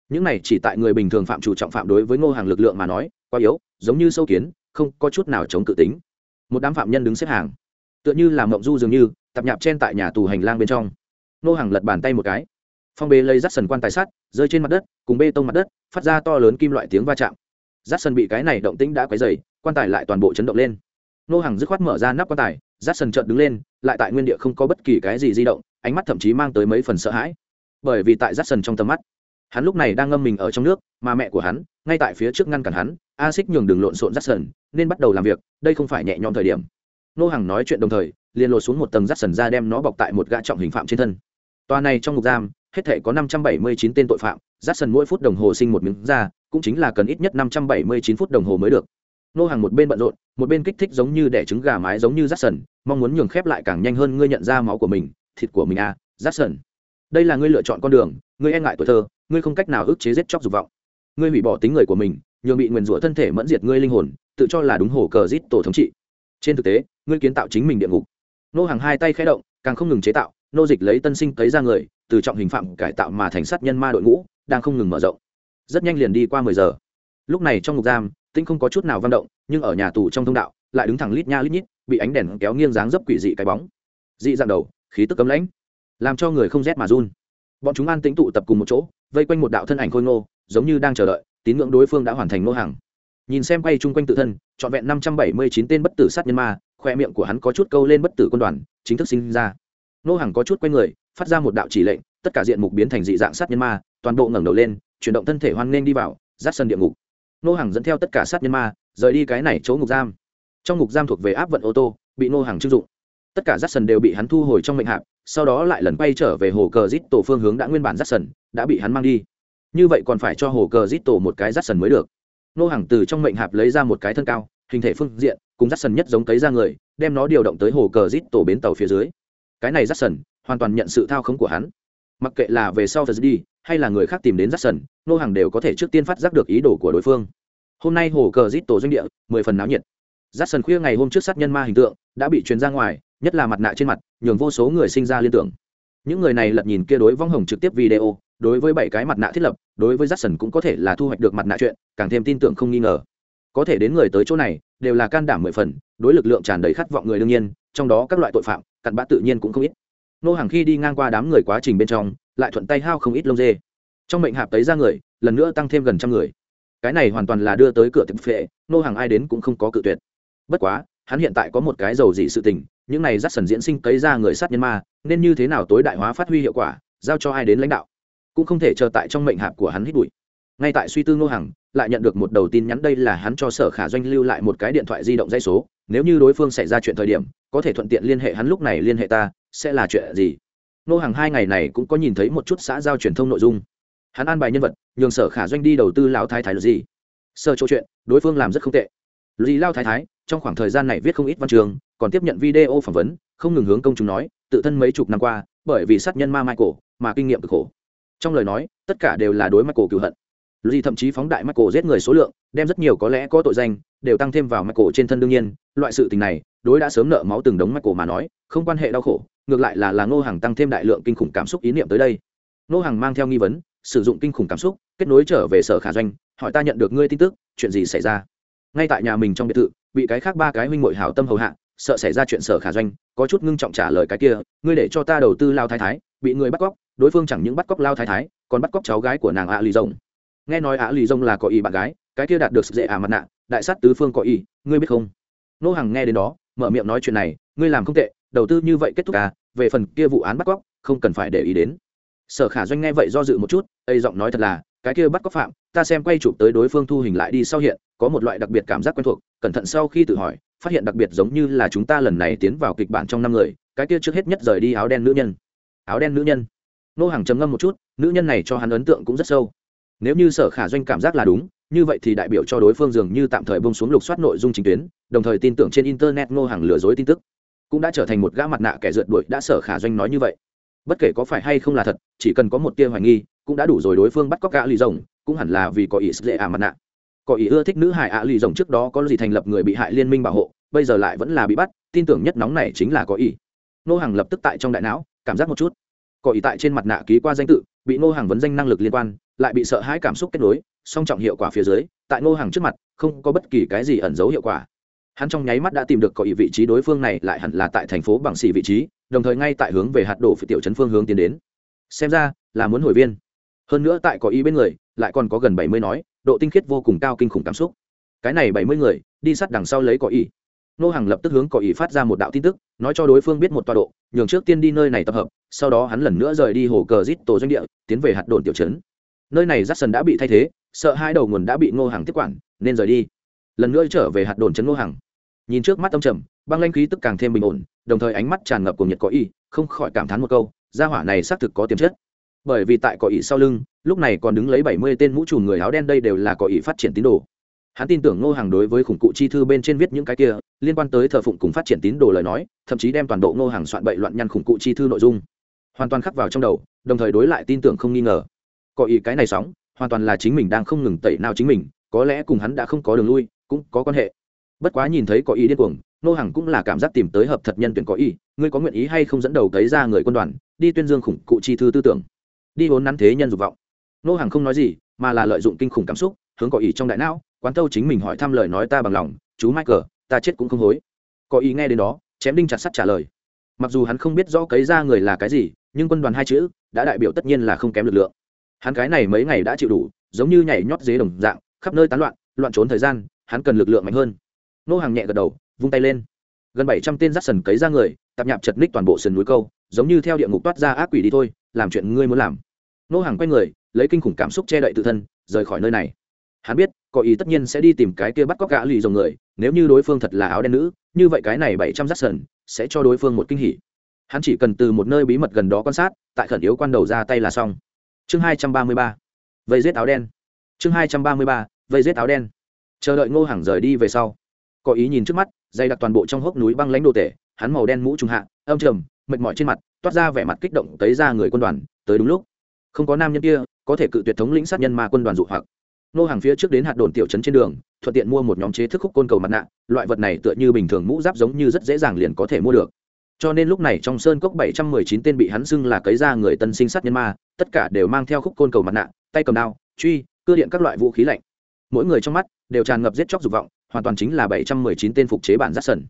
Những này chỉ tại người bình thường phạm chủ trọng phạm đối với ngô hàng lực lượng mà nói, quá yếu, giống như sâu kiến, không có chút nào chống cự tính một đám phạm nhân đứng xếp hàng. Tựa như là mộng du dường như, tập nhạp trên tại nhà tù hành lang bên trong. Nô hàng lật bàn tay một cái. Phong bê lấy rắt sần quan tài sát rơi trên mặt đất, cùng bê tông mặt đất, phát ra to lớn kim loại tiếng va chạm. Rắt sần bị cái này động tĩnh đã quấy dày quan tài lại toàn bộ chấn động lên. Nô hàng dứt khoát mở ra nắp quan tài rát sần trợn đứng lên, lại tại nguyên địa không có bất kỳ cái gì di động, ánh mắt thậm chí mang tới mấy phần sợ hãi. Bởi vì tại rát sần trong tầm mắt, hắn lúc này đang ngâm mình ở trong nước, mà mẹ của hắn, ngay tại phía trước ngăn cản hắn, a xích nhường đường lộn xộn rát sần nên bắt đầu làm việc, đây không phải nhẹ nhõm thời điểm. Nô hàng nói chuyện đồng thời, liền lột xuống một tầng rắt sần ra đem nó bọc tại một gã trọng hình phạm trên thân. Tòa này trong ngục giam, hết thể có năm trăm bảy mươi chín tên tội phạm, rắt sần mỗi phút đồng hồ sinh một miếng da cũng chính là cần ít nhất năm trăm bảy mươi chín phút đồng hồ mới được. Nô hàng một bên bận rộn, một bên kích thích giống như đẻ trứng gà mái giống như rắt sần, mong muốn nhường khép lại càng nhanh hơn ngươi nhận ra máu của mình, thịt của mình à rắt sần. Đây là ngươi lựa chọn con đường, ngươi e ngại tuổi thơ, ngươi không cách nào ức chế giết chóc dục vọng. Ngươi hủy bỏ tính người của mình, nhường bị nguyền rủa thân thể mẫn diệt ngươi linh hồn tự cho là đúng hổ cờ giết tổ thống trị. Trên thực tế, ngươi kiến tạo chính mình địa ngục. Nô hàng hai tay khé động, càng không ngừng chế tạo, nô dịch lấy tân sinh cấy ra người, từ trọng hình phạm cải tạo mà thành sát nhân ma đội ngũ, đang không ngừng mở rộng. Rất nhanh liền đi qua mười giờ. Lúc này trong ngục giam tinh không có chút nào văn động, nhưng ở nhà tù trong thông đạo, lại đứng thẳng lít nha lít nhít, bị ánh đèn kéo nghiêng dáng dấp quỷ dị cái bóng. Dị dạng đầu, khí tức cấm lãnh, làm cho người không rét mà run. Bọn chúng an tĩnh tụ tập cùng một chỗ, vây quanh một đạo thân ảnh khôi ngô, giống như đang chờ đợi, tín ngưỡng đối phương đã hoàn thành nô hàng nhìn xem quay chung quanh tự thân, trọn vẹn năm trăm bảy mươi chín tên bất tử sát nhân ma, khoe miệng của hắn có chút câu lên bất tử quân đoàn, chính thức sinh ra. Nô hàng có chút quay người, phát ra một đạo chỉ lệnh, tất cả diện mục biến thành dị dạng sát nhân ma, toàn bộ ngẩng đầu lên, chuyển động thân thể hoan nghênh đi vào, giáp sân địa ngục. Nô hàng dẫn theo tất cả sát nhân ma, rời đi cái này chỗ ngục giam. Trong ngục giam thuộc về áp vận ô tô, bị nô hàng chưng dụng. Tất cả giáp sân đều bị hắn thu hồi trong mệnh hạp, sau đó lại lần quay trở về hồ cờ rít tổ phương hướng đã nguyên bản giáp sân, đã bị hắn mang đi. Như vậy còn phải cho hồ cờ rít tổ một cái giáp sân mới được nô hàng từ trong mệnh hạp lấy ra một cái thân cao, hình thể phương diện, cùng rắt sần nhất giống cấy ra người, đem nó điều động tới hồ cờ rít tổ bến tàu phía dưới. Cái này rắt sần hoàn toàn nhận sự thao khống của hắn. Mặc kệ là về sau thật đi hay là người khác tìm đến rắt sần nô hàng đều có thể trước tiên phát giác được ý đồ của đối phương. Hôm nay hồ cờ rít tổ doanh địa, mười phần náo nhiệt. Rắt sần khuya ngày hôm trước sát nhân ma hình tượng, đã bị truyền ra ngoài, nhất là mặt nạ trên mặt, nhường vô số người sinh ra liên tưởng. Những người này lật nhìn kia đối vong hồng trực tiếp video đối với bảy cái mặt nạ thiết lập, đối với Jackson cũng có thể là thu hoạch được mặt nạ chuyện, càng thêm tin tưởng không nghi ngờ. Có thể đến người tới chỗ này, đều là can đảm mười phần, đối lực lượng tràn đầy khát vọng người đương nhiên, trong đó các loại tội phạm, cặn bã tự nhiên cũng không ít. Nô hàng khi đi ngang qua đám người quá trình bên trong, lại thuận tay hao không ít lông dê. Trong mệnh hạp tấy ra người, lần nữa tăng thêm gần trăm người. Cái này hoàn toàn là đưa tới cửa tiệm phệ, nô hàng ai đến cũng không có cự tuyệt. Bất quá, hắn hiện tại có một cái dầu dị sự tình, những này dắt sần diễn sinh cấy ra người sát nhân ma, nên như thế nào tối đại hóa phát huy hiệu quả, giao cho ai đến lãnh đạo? Cũng không thể chờ tại trong mệnh hạp của hắn hít bụi. Ngay tại suy tư ngô hằng, lại nhận được một đầu tin nhắn đây là hắn cho sở khả doanh lưu lại một cái điện thoại di động dây số, nếu như đối phương xảy ra chuyện thời điểm, có thể thuận tiện liên hệ hắn lúc này liên hệ ta, sẽ là chuyện gì? Ngô hằng hai ngày này cũng có nhìn thấy một chút xã giao truyền thông nội dung. Hắn an bài nhân vật, nhường sở khả doanh đi đầu tư lão thái thái là gì? Sơ chỗ chuyện, đối phương làm rất không tệ. Lý lao thái thái, trong khoảng thời gian này viết không ít văn trường, còn tiếp nhận video phỏng vấn, không ngừng hướng công chúng nói, tự thân mấy chục năm qua, bởi vì sát nhân ma michael mà kinh nghiệm cực khổ trong lời nói, tất cả đều là đối michael cựu hận. Lý thậm chí phóng đại michael giết người số lượng, đem rất nhiều có lẽ có tội danh, đều tăng thêm vào michael trên thân đương nhiên. Loại sự tình này, đối đã sớm nợ máu từng đống michael mà nói, không quan hệ đau khổ, ngược lại là là ngô hàng tăng thêm đại lượng kinh khủng cảm xúc ý niệm tới đây. Ngô hàng mang theo nghi vấn, sử dụng kinh khủng cảm xúc, kết nối trở về sở khả doanh, hỏi ta nhận được ngươi tin tức, chuyện gì xảy ra? Ngay tại nhà mình trong biệt thự, bị cái khác ba cái huynh mội hảo tâm hầu hạ, sợ xảy ra chuyện sở khả doanh, có chút ngưng trọng trả lời cái kia, ngươi để cho ta đầu tư lao thái thái, bị người bắt cóc đối phương chẳng những bắt cóc lao thái thái, còn bắt cóc cháu gái của nàng ạ lì rồng. Nghe nói ạ lì rồng là có ý bạn gái, cái kia đạt được sự dễ ả mặt nạ, đại sát tứ phương có ý, ngươi biết không? Nô hằng nghe đến đó, mở miệng nói chuyện này, ngươi làm không tệ, đầu tư như vậy kết thúc à về phần kia vụ án bắt cóc, không cần phải để ý đến. Sở khả doanh nghe vậy do dự một chút, ây giọng nói thật là, cái kia bắt cóc phạm, ta xem quay chụp tới đối phương thu hình lại đi sau hiện, có một loại đặc biệt cảm giác quen thuộc, cẩn thận sau khi tự hỏi, phát hiện đặc biệt giống như là chúng ta lần này tiến vào kịch bản trong năm người, cái kia trước hết nhất rời đi áo đen nữ nhân. Áo đen nữ nhân nô hàng trầm ngâm một chút, nữ nhân này cho hắn ấn tượng cũng rất sâu. Nếu như sở khả doanh cảm giác là đúng, như vậy thì đại biểu cho đối phương dường như tạm thời bông xuống lục soát nội dung chính tuyến, đồng thời tin tưởng trên internet nô hàng lừa dối tin tức, cũng đã trở thành một gã mặt nạ kẻ rượt đuổi đã sở khả doanh nói như vậy. Bất kể có phải hay không là thật, chỉ cần có một tia hoài nghi, cũng đã đủ rồi đối phương bắt cóc gã lì rồng, cũng hẳn là vì có ý dễ ả mặt nạ. Có ý ưa thích nữ hải ạ lì rồng trước đó có gì thành lập người bị hại liên minh bảo hộ, bây giờ lại vẫn là bị bắt, tin tưởng nhất nóng này chính là có ý. Nô hàng lập tức tại trong đại não, cảm giác một chút có ý tại trên mặt nạ ký qua danh tự, bị nô hàng vấn danh năng lực liên quan, lại bị sợ hãi cảm xúc kết nối, song trọng hiệu quả phía dưới, tại nô hàng trước mặt, không có bất kỳ cái gì ẩn dấu hiệu quả. Hắn trong nháy mắt đã tìm được có ý vị trí đối phương này lại hẳn là tại thành phố bằng xì vị trí, đồng thời ngay tại hướng về hạt đổ phi tiểu trấn phương hướng tiến đến. Xem ra, là muốn hồi viên. Hơn nữa tại có ý bên người, lại còn có gần bảy mươi nói, độ tinh khiết vô cùng cao kinh khủng cảm xúc. Cái này bảy mươi người, đi sát đằng sau lấy có ý nô hàng lập tức hướng cỏ ý phát ra một đạo tin tức, nói cho đối phương biết một tọa độ, nhường trước tiên đi nơi này tập hợp, sau đó hắn lần nữa rời đi hồ cờ rít tổ doanh địa, tiến về hạt đồn tiểu trấn. Nơi này rát sần đã bị thay thế, sợ hai đầu nguồn đã bị ngô hàng tiếp quản, nên rời đi. Lần nữa trở về hạt đồn trấn ngô hàng nhìn trước mắt ông trầm, băng lanh khí tức càng thêm bình ổn, đồng thời ánh mắt tràn ngập cùng nhiệt có ý không khỏi cảm thán một câu, gia hỏa này xác thực có tiềm chất. Bởi vì tại cỏ ỉ sau lưng, lúc này còn đứng lấy bảy mươi tên mũ trùm người áo đen đây đều là cỏ ỉ phát triển tín đồ hắn tin tưởng ngô hàng đối với khủng cụ chi thư bên trên viết những cái kia liên quan tới thờ phụng cùng phát triển tín đồ lời nói, thậm chí đem toàn bộ ngô hàng soạn bậy loạn nhăn khủng cụ chi thư nội dung, hoàn toàn khắc vào trong đầu, đồng thời đối lại tin tưởng không nghi ngờ. Có ý cái này sóng, hoàn toàn là chính mình đang không ngừng tẩy nào chính mình, có lẽ cùng hắn đã không có đường lui, cũng có quan hệ. Bất quá nhìn thấy có ý điên cuồng, Ngô hàng cũng là cảm giác tìm tới hợp thật nhân tuyển có ý, ngươi có nguyện ý hay không dẫn đầu tới ra người quân đoàn, đi tuyên dương khủng cụ chi thư tư tưởng? Đi vốn nắn thế nhân dục vọng. Ngô hàng không nói gì, mà là lợi dụng kinh khủng cảm xúc, hướng có ý trong đại não quán tâu chính mình hỏi thăm lời nói ta bằng lòng, chú michael, ta chết cũng không hối. Có ý nghe đến đó, chém đinh chặt sắt trả lời. Mặc dù hắn không biết rõ cấy ra người là cái gì, nhưng quân đoàn hai chữ đã đại biểu tất nhiên là không kém lực lượng. Hắn cái này mấy ngày đã chịu đủ, giống như nhảy nhót dế đồng dạng, khắp nơi tán loạn loạn trốn thời gian, hắn cần lực lượng mạnh hơn. Nô hàng nhẹ gật đầu, vung tay lên. Gần bảy trăm tên rắt sần cấy ra người, tạp nhạp chật ních toàn bộ sườn núi câu, giống như theo địa ngục toát ra ác quỷ đi thôi, làm chuyện ngươi muốn làm. Nô hàng quay người, lấy kinh khủng cảm xúc che đậy tự thân, rời khỏi nơi này hắn biết, có ý tất nhiên sẽ đi tìm cái kia bắt cóc gã lì dòng người, nếu như đối phương thật là áo đen nữ, như vậy cái này bảy trăm rắt sần sẽ cho đối phương một kinh hỉ. Hắn chỉ cần từ một nơi bí mật gần đó quan sát, tại khẩn yếu quan đầu ra tay là xong. Chương hai trăm ba mươi ba. Vây rết áo đen. Chương hai trăm ba mươi ba. Vây rết áo đen. Chờ đợi ngô hàng rời đi về sau. Có ý nhìn trước mắt, dày đặc toàn bộ trong hốc núi băng lãnh đồ tể, hắn màu đen mũ trung hạ, âm trầm, mệt mỏi trên mặt, toát ra vẻ mặt kích động tới ra người quân đoàn, tới đúng lúc. Không có nam nhân kia, có thể cự tuyệt thống lĩnh sát nhân mà quân đoàn dụ hoặc nô hàng phía trước đến hạt đồn tiểu trấn trên đường, thuận tiện mua một nhóm chế thức khúc côn cầu mặt nạ, loại vật này tựa như bình thường mũ giáp giống như rất dễ dàng liền có thể mua được. Cho nên lúc này trong sơn cốc bảy trăm mười chín tên bị hắn xưng là cấy ra người tân sinh sát nhân ma, tất cả đều mang theo khúc côn cầu mặt nạ, tay cầm đao, truy cơ điện các loại vũ khí lạnh. Mỗi người trong mắt đều tràn ngập giết chóc dục vọng, hoàn toàn chính là bảy trăm mười chín tên phục chế bản giáp sần.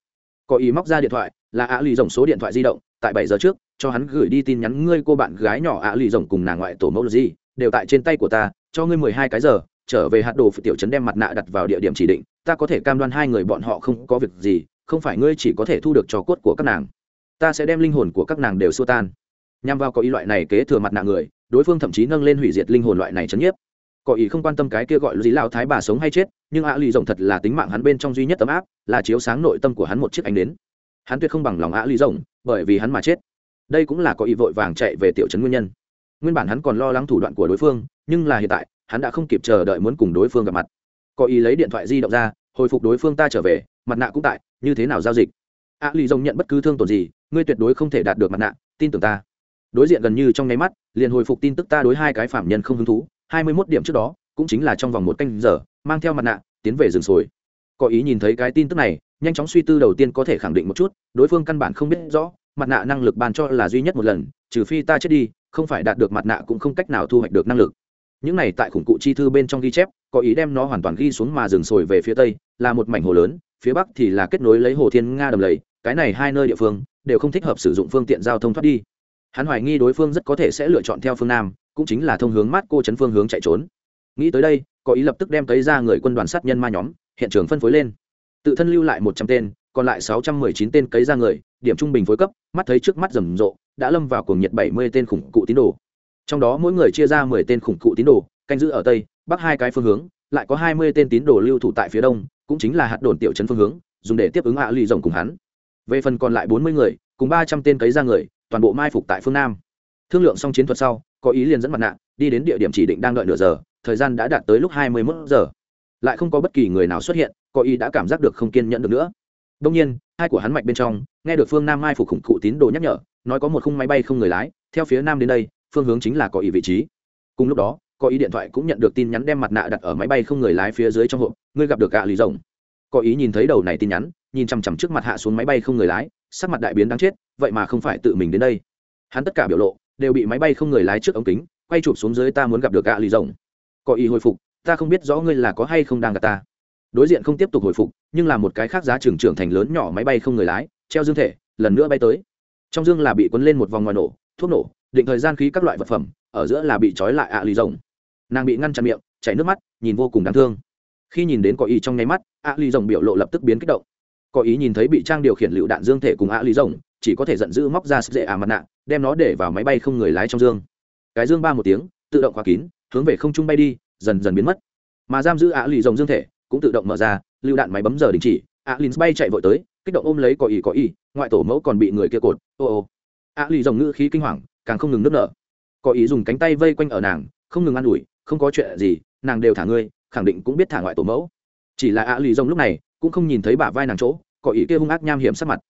Có ý móc ra điện thoại, là ạ lì rồng số điện thoại di động, tại bảy giờ trước, cho hắn gửi đi tin nhắn ngươi cô bạn gái nhỏ ạ lì rồng cùng nàng ngoại tổ mẫu gì đều tại trên tay của ta, cho ngươi mười hai cái giờ trở về hạt đồ tiểu trấn đem mặt nạ đặt vào địa điểm chỉ định, ta có thể cam đoan hai người bọn họ không có việc gì, không phải ngươi chỉ có thể thu được trò cốt của các nàng. Ta sẽ đem linh hồn của các nàng đều xua tan. Nhằm vào có ý loại này kế thừa mặt nạ người, đối phương thậm chí nâng lên hủy diệt linh hồn loại này chấn nhiếp. Có ý không quan tâm cái kia gọi gì lao thái bà sống hay chết, nhưng ạ lì rồng thật là tính mạng hắn bên trong duy nhất ấm áp, là chiếu sáng nội tâm của hắn một chiếc ánh đến hắn tuyệt không bằng lòng ạ lì rồng bởi vì hắn mà chết. Đây cũng là có ý vội vàng chạy về tiểu trấn nguyên nhân. Nguyên bản hắn còn lo lắng thủ đoạn của đối phương, nhưng là hiện tại hắn đã không kịp chờ đợi muốn cùng đối phương gặp mặt. Có ý lấy điện thoại di động ra, hồi phục đối phương ta trở về, mặt nạ cũng tại, như thế nào giao dịch? A lì rồng nhận bất cứ thương tổn gì, ngươi tuyệt đối không thể đạt được mặt nạ, tin tưởng ta. Đối diện gần như trong nháy mắt, liền hồi phục tin tức ta đối hai cái phạm nhân không hứng thú, hai mươi mốt điểm trước đó, cũng chính là trong vòng một canh giờ, mang theo mặt nạ, tiến về rừng sồi. Có ý nhìn thấy cái tin tức này, nhanh chóng suy tư đầu tiên có thể khẳng định một chút, đối phương căn bản không biết rõ, mặt nạ năng lực ban cho là duy nhất một lần, trừ phi ta chết đi, không phải đạt được mặt nạ cũng không cách nào thu hoạch được năng lực những này tại khủng cụ chi thư bên trong ghi chép, có ý đem nó hoàn toàn ghi xuống mà rừng sồi về phía tây, là một mảnh hồ lớn, phía bắc thì là kết nối lấy hồ thiên nga đầm lầy, cái này hai nơi địa phương đều không thích hợp sử dụng phương tiện giao thông thoát đi. Hắn hoài nghi đối phương rất có thể sẽ lựa chọn theo phương nam, cũng chính là thông hướng mát cô chấn phương hướng chạy trốn. Nghĩ tới đây, có ý lập tức đem tới ra người quân đoàn sát nhân ma nhóm, hiện trường phân phối lên. Tự thân lưu lại một trăm tên, còn lại sáu trăm mười chín tên cấy ra người, điểm trung bình phối cấp, mắt thấy trước mắt rầm rộ, đã lâm vào cuồng nhiệt bảy mươi tên khủng cụ tín đồ trong đó mỗi người chia ra mười tên khủng cụ tín đồ, canh giữ ở tây, bắc hai cái phương hướng, lại có hai mươi tên tín đồ lưu thủ tại phía đông, cũng chính là hạt đồn tiểu trấn phương hướng, dùng để tiếp ứng hạ lụy rồng cùng hắn. Về phần còn lại bốn mươi người, cùng ba trăm tên cấy ra người, toàn bộ mai phục tại phương nam. Thương lượng xong chiến thuật sau, có ý liền dẫn mặt nạ, đi đến địa điểm chỉ định đang đợi nửa giờ, thời gian đã đạt tới lúc hai mươi mốt giờ. Lại không có bất kỳ người nào xuất hiện, có ý đã cảm giác được không kiên nhẫn được nữa. Đông nhiên, hai của hắn mạch bên trong, nghe được phương nam mai phục khủng cụ tín đồ nhắc nhở, nói có một khung máy bay không người lái, theo phía nam đến đây phương hướng chính là có ý vị trí. Cùng lúc đó, có ý điện thoại cũng nhận được tin nhắn đem mặt nạ đặt ở máy bay không người lái phía dưới trong hộp, ngươi gặp được gạ lì rồng. Có ý nhìn thấy đầu này tin nhắn, nhìn chằm chằm trước mặt hạ xuống máy bay không người lái, sắc mặt đại biến đáng chết, vậy mà không phải tự mình đến đây. Hắn tất cả biểu lộ đều bị máy bay không người lái trước ống kính, quay chụp xuống dưới ta muốn gặp được gạ lì rồng. Có ý hồi phục, ta không biết rõ ngươi là có hay không đang gặp ta. Đối diện không tiếp tục hồi phục, nhưng là một cái khác giá trưởng trưởng thành lớn nhỏ máy bay không người lái, treo dương thể, lần nữa bay tới. Trong dương là bị quấn lên một vòng ngoài nổ, thuốc nổ định thời gian khí các loại vật phẩm, ở giữa là bị trói lại ạ lì rồng. Nàng bị ngăn chặn miệng, chảy nước mắt, nhìn vô cùng đáng thương. Khi nhìn đến có ý trong nháy mắt, ạ lì rồng biểu lộ lập tức biến kích động. Có ý nhìn thấy bị trang điều khiển lựu đạn dương thể cùng ạ lì rồng, chỉ có thể giận dữ móc ra sức dễ ả mặt nạ, đem nó để vào máy bay không người lái trong dương. Cái dương ba một tiếng, tự động khóa kín, hướng về không trung bay đi, dần dần biến mất. Mà giam giữ ạ lì rồng dương thể, cũng tự động mở ra, lựu đạn máy bấm giờ đình chỉ, ạ lì bay chạy vội tới, kích động ôm lấy có ý có ý, ngoại tổ mẫu còn bị người kia cột, ô ô. Ạ lì rồng ngữ khí kinh hoàng càng không ngừng nức nở. Có ý dùng cánh tay vây quanh ở nàng, không ngừng ă n ủi, không có chuyện gì, nàng đều thả ngươi, khẳng định cũng biết thả ngoại tổ mẫu. Chỉ là ạ lì rồng lúc này cũng không nhìn thấy bả vai nàng chỗ, có ý kia hung ác nham hiểm sắc mặt.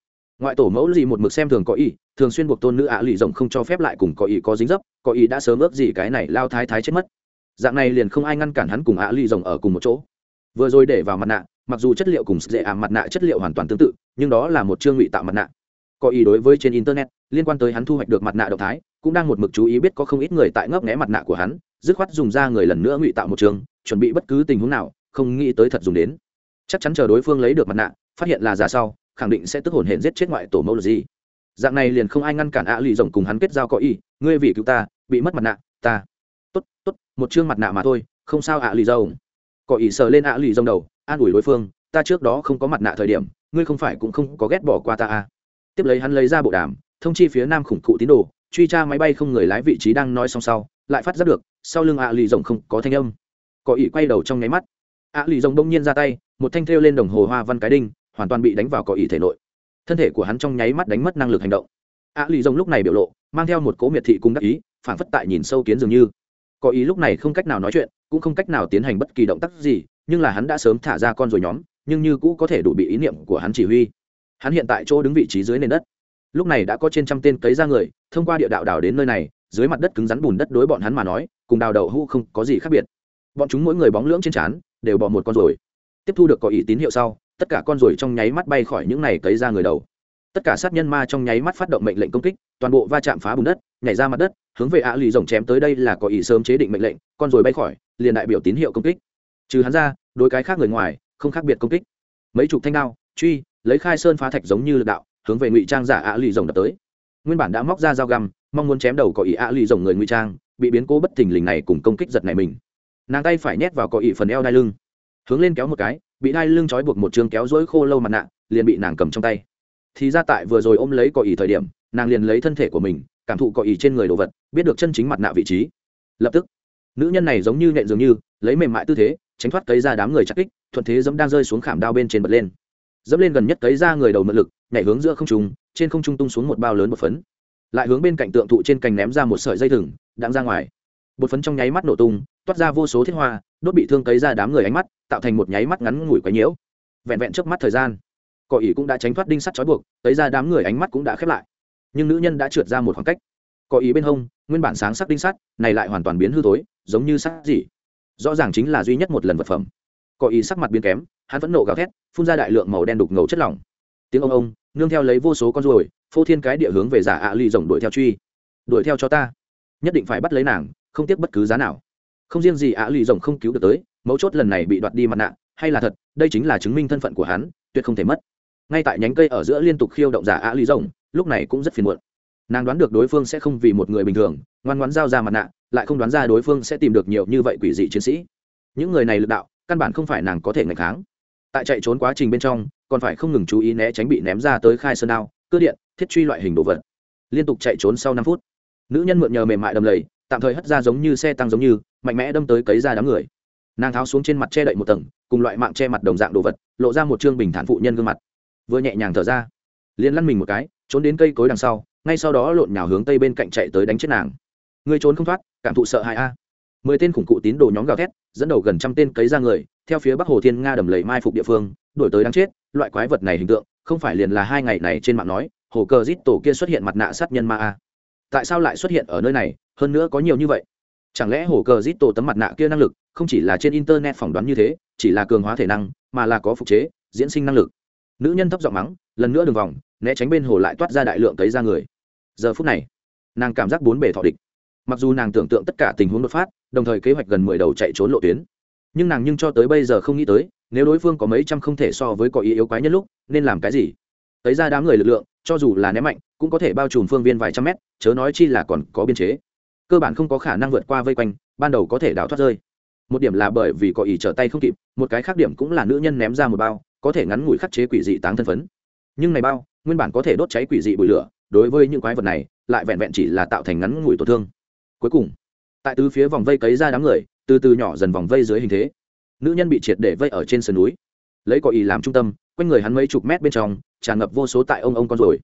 Ngoại tổ mẫu gì một mực xem thường có ý, thường xuyên buộc tôn nữ ạ lì rồng không cho phép lại cùng có ý có dính dấp, có ý đã sớm ước gì cái này lao thái thái chết mất. Dạng này liền không ai ngăn cản hắn cùng ạ lì rồng ở cùng một chỗ. Vừa rồi để vào mặt nạ, mặc dù chất liệu cùng dễ ảm mặt nạ chất liệu hoàn toàn tương tự, nhưng đó là một chương ngụy tạo mặt nạ có ý đối với trên internet, liên quan tới hắn thu hoạch được mặt nạ động thái, cũng đang một mực chú ý biết có không ít người tại ngấp nghẽ mặt nạ của hắn, dứt khoát dùng ra người lần nữa ngụy tạo một trường, chuẩn bị bất cứ tình huống nào, không nghĩ tới thật dùng đến. Chắc chắn chờ đối phương lấy được mặt nạ, phát hiện là giả sau, khẳng định sẽ tức hồn hển giết chết ngoại tổ mẫu là gì. Dạng này liền không ai ngăn cản ạ lì rồng cùng hắn kết giao có ý, ngươi vì cứu ta, bị mất mặt nạ, ta. Tốt tốt, một chương mặt nạ mà thôi, không sao ạ lì rồng. Có ý sờ lên ạ lì rồng đầu, an ủi đối phương, ta trước đó không có mặt nạ thời điểm, ngươi không phải cũng không có ghét bỏ qua ta à tiếp lấy hắn lấy ra bộ đàm, thông chi phía nam khủng cụ tín đồ, truy tra máy bay không người lái vị trí đang nói xong sau, lại phát giác được, sau lưng ạ lì rồng không có thanh âm. Có ý quay đầu trong nháy mắt. Ạ lì rồng đông nhiên ra tay, một thanh thêu lên đồng hồ hoa văn cái đinh, hoàn toàn bị đánh vào có ý thể nội. Thân thể của hắn trong nháy mắt đánh mất năng lực hành động. Ạ lì rồng lúc này biểu lộ, mang theo một cố miệt thị cùng đắc ý phản phất tại nhìn sâu kiến dường như. Có ý lúc này không cách nào nói chuyện, cũng không cách nào tiến hành bất kỳ động tác gì, nhưng là hắn đã sớm thả ra con rồi nhóm, nhưng như cũ có thể đủ bị ý niệm của hắn chỉ huy hắn hiện tại chỗ đứng vị trí dưới nền đất. Lúc này đã có trên trăm tên cấy ra người, thông qua địa đạo đào đến nơi này, dưới mặt đất cứng rắn bùn đất đối bọn hắn mà nói, cùng đào đậu hũ không có gì khác biệt. Bọn chúng mỗi người bóng lưỡng trên trán, đều bỏ một con rồi tiếp thu được có ý tín hiệu sau, tất cả con ruồi trong nháy mắt bay khỏi những này cấy ra người đầu. Tất cả sát nhân ma trong nháy mắt phát động mệnh lệnh công kích, toàn bộ va chạm phá bùn đất, nhảy ra mặt đất, hướng về ạ lì rồng chém tới đây là có ý sớm chế định mệnh lệnh, con ruồi bay khỏi, liền đại biểu tín hiệu công kích. Trừ hắn ra, đối cái khác người ngoài, không khác biệt công kích. Mấy chục thanh đao, truy lấy khai sơn phá thạch giống như lực đạo, hướng về ngụy trang giả ạ lì rồng đập tới. Nguyên bản đã móc ra dao găm, mong muốn chém đầu có ý ạ lì rồng người ngụy trang, bị biến cố bất thình lình này cùng công kích giật này mình. Nàng tay phải nhét vào có ý phần eo đai lưng, hướng lên kéo một cái, bị đai lưng trói buộc một chương kéo rỗi khô lâu mặt nạ, liền bị nàng cầm trong tay. Thì ra tại vừa rồi ôm lấy cỏ ỉ thời điểm, nàng liền lấy thân thể của mình, cảm thụ cỏ ỉ trên người đồ vật, biết được chân chính mặt nạ vị trí. Lập tức, nữ nhân này giống như nhện dường như, lấy mềm mại tư thế, tránh thoát cấy ra đám người chắc kích, thuận thế dẫm đang rơi xuống khảm đao bên trên bật lên dẫm lên gần nhất cấy ra người đầu mượn lực, nhảy hướng giữa không trung, trên không trung tung xuống một bao lớn một phấn. Lại hướng bên cạnh tượng thụ trên cành ném ra một sợi dây thừng đang ra ngoài. Bột phấn trong nháy mắt nổ tung, toát ra vô số thiết hoa, đốt bị thương cấy ra đám người ánh mắt, tạo thành một nháy mắt ngắn ngủi quấy nhiễu. Vẹn vẹn trước mắt thời gian, cỏ ỉ cũng đã tránh thoát đinh sắt trói buộc, cấy ra đám người ánh mắt cũng đã khép lại. Nhưng nữ nhân đã trượt ra một khoảng cách. Cỏ ỉ bên hông, nguyên bản sáng sắc đinh sắt, này lại hoàn toàn biến hư tối giống như sắt gì. Rõ ràng chính là duy nhất một lần vật phẩm có ý sắc mặt biến kém, hắn vẫn nộ gào thét, phun ra đại lượng màu đen đục ngầu chất lỏng. Tiếng ông ông, nương theo lấy vô số con ruồi, phô thiên cái địa hướng về giả ạ ly rồng đuổi theo truy. Đuổi theo cho ta. Nhất định phải bắt lấy nàng, không tiếc bất cứ giá nào. Không riêng gì ạ lì rồng không cứu được tới, mấu chốt lần này bị đoạt đi mặt nạ, hay là thật, đây chính là chứng minh thân phận của hắn, tuyệt không thể mất. Ngay tại nhánh cây ở giữa liên tục khiêu động giả ạ lì rồng, lúc này cũng rất phiền muộn. Nàng đoán được đối phương sẽ không vì một người bình thường, ngoan ngoãn giao ra mặt nạ, lại không đoán ra đối phương sẽ tìm được nhiều như vậy quỷ dị chiến sĩ. Những người này lực đạo căn bản không phải nàng có thể ngày kháng. Tại chạy trốn quá trình bên trong, còn phải không ngừng chú ý né tránh bị ném ra tới khai sơn đao, cơ điện, thiết truy loại hình đồ vật. Liên tục chạy trốn sau năm phút, nữ nhân mượn nhờ mềm mại đầm lầy, tạm thời hất ra giống như xe tăng giống như, mạnh mẽ đâm tới cấy ra đám người. Nàng tháo xuống trên mặt che đậy một tầng, cùng loại mạng che mặt đồng dạng đồ vật, lộ ra một chương bình thản phụ nhân gương mặt. Vừa nhẹ nhàng thở ra, liền lăn mình một cái, trốn đến cây cối đằng sau, ngay sau đó lộn nhào hướng tây bên cạnh chạy tới đánh chết nàng. Người trốn không thoát, cảm thụ sợ hãi a mười tên khủng cụ tín đồ nhóm gào thét, dẫn đầu gần trăm tên cấy ra người, theo phía bắc hồ thiên nga đầm lầy mai phục địa phương đổi tới đáng chết, loại quái vật này hình tượng, không phải liền là hai ngày này trên mạng nói, hồ cờ rít tổ kia xuất hiện mặt nạ sát nhân ma a. Tại sao lại xuất hiện ở nơi này, hơn nữa có nhiều như vậy? Chẳng lẽ hồ cờ rít tổ tấm mặt nạ kia năng lực, không chỉ là trên internet phỏng đoán như thế, chỉ là cường hóa thể năng, mà là có phục chế, diễn sinh năng lực. Nữ nhân thấp giọng mắng, lần nữa đường vòng, né tránh bên hồ lại toát ra đại lượng cấy ra người. Giờ phút này, nàng cảm giác bốn bề thọ địch mặc dù nàng tưởng tượng tất cả tình huống đột phát, đồng thời kế hoạch gần mười đầu chạy trốn lộ tuyến. Nhưng nàng nhưng cho tới bây giờ không nghĩ tới, nếu đối phương có mấy trăm không thể so với có ý yếu quái nhân lúc, nên làm cái gì? Tới ra đám người lực lượng, cho dù là ném mạnh, cũng có thể bao trùm phương viên vài trăm mét, chớ nói chi là còn có biên chế. Cơ bản không có khả năng vượt qua vây quanh, ban đầu có thể đào thoát rơi. Một điểm là bởi vì có ý trở tay không kịp, một cái khác điểm cũng là nữ nhân ném ra một bao, có thể ngắn ngủi khắc chế quỷ dị táng thân phấn. Nhưng này bao, nguyên bản có thể đốt cháy quỷ dị bụi lửa, đối với những quái vật này, lại vẹn vẹn chỉ là tạo thành ngắn ngủi tổn thương cuối cùng. Tại tứ phía vòng vây cấy ra đám người, từ từ nhỏ dần vòng vây dưới hình thế. Nữ nhân bị triệt để vây ở trên sườn núi. Lấy cỏ ý làm trung tâm, quanh người hắn mấy chục mét bên trong, tràn ngập vô số tại ông ông con rồi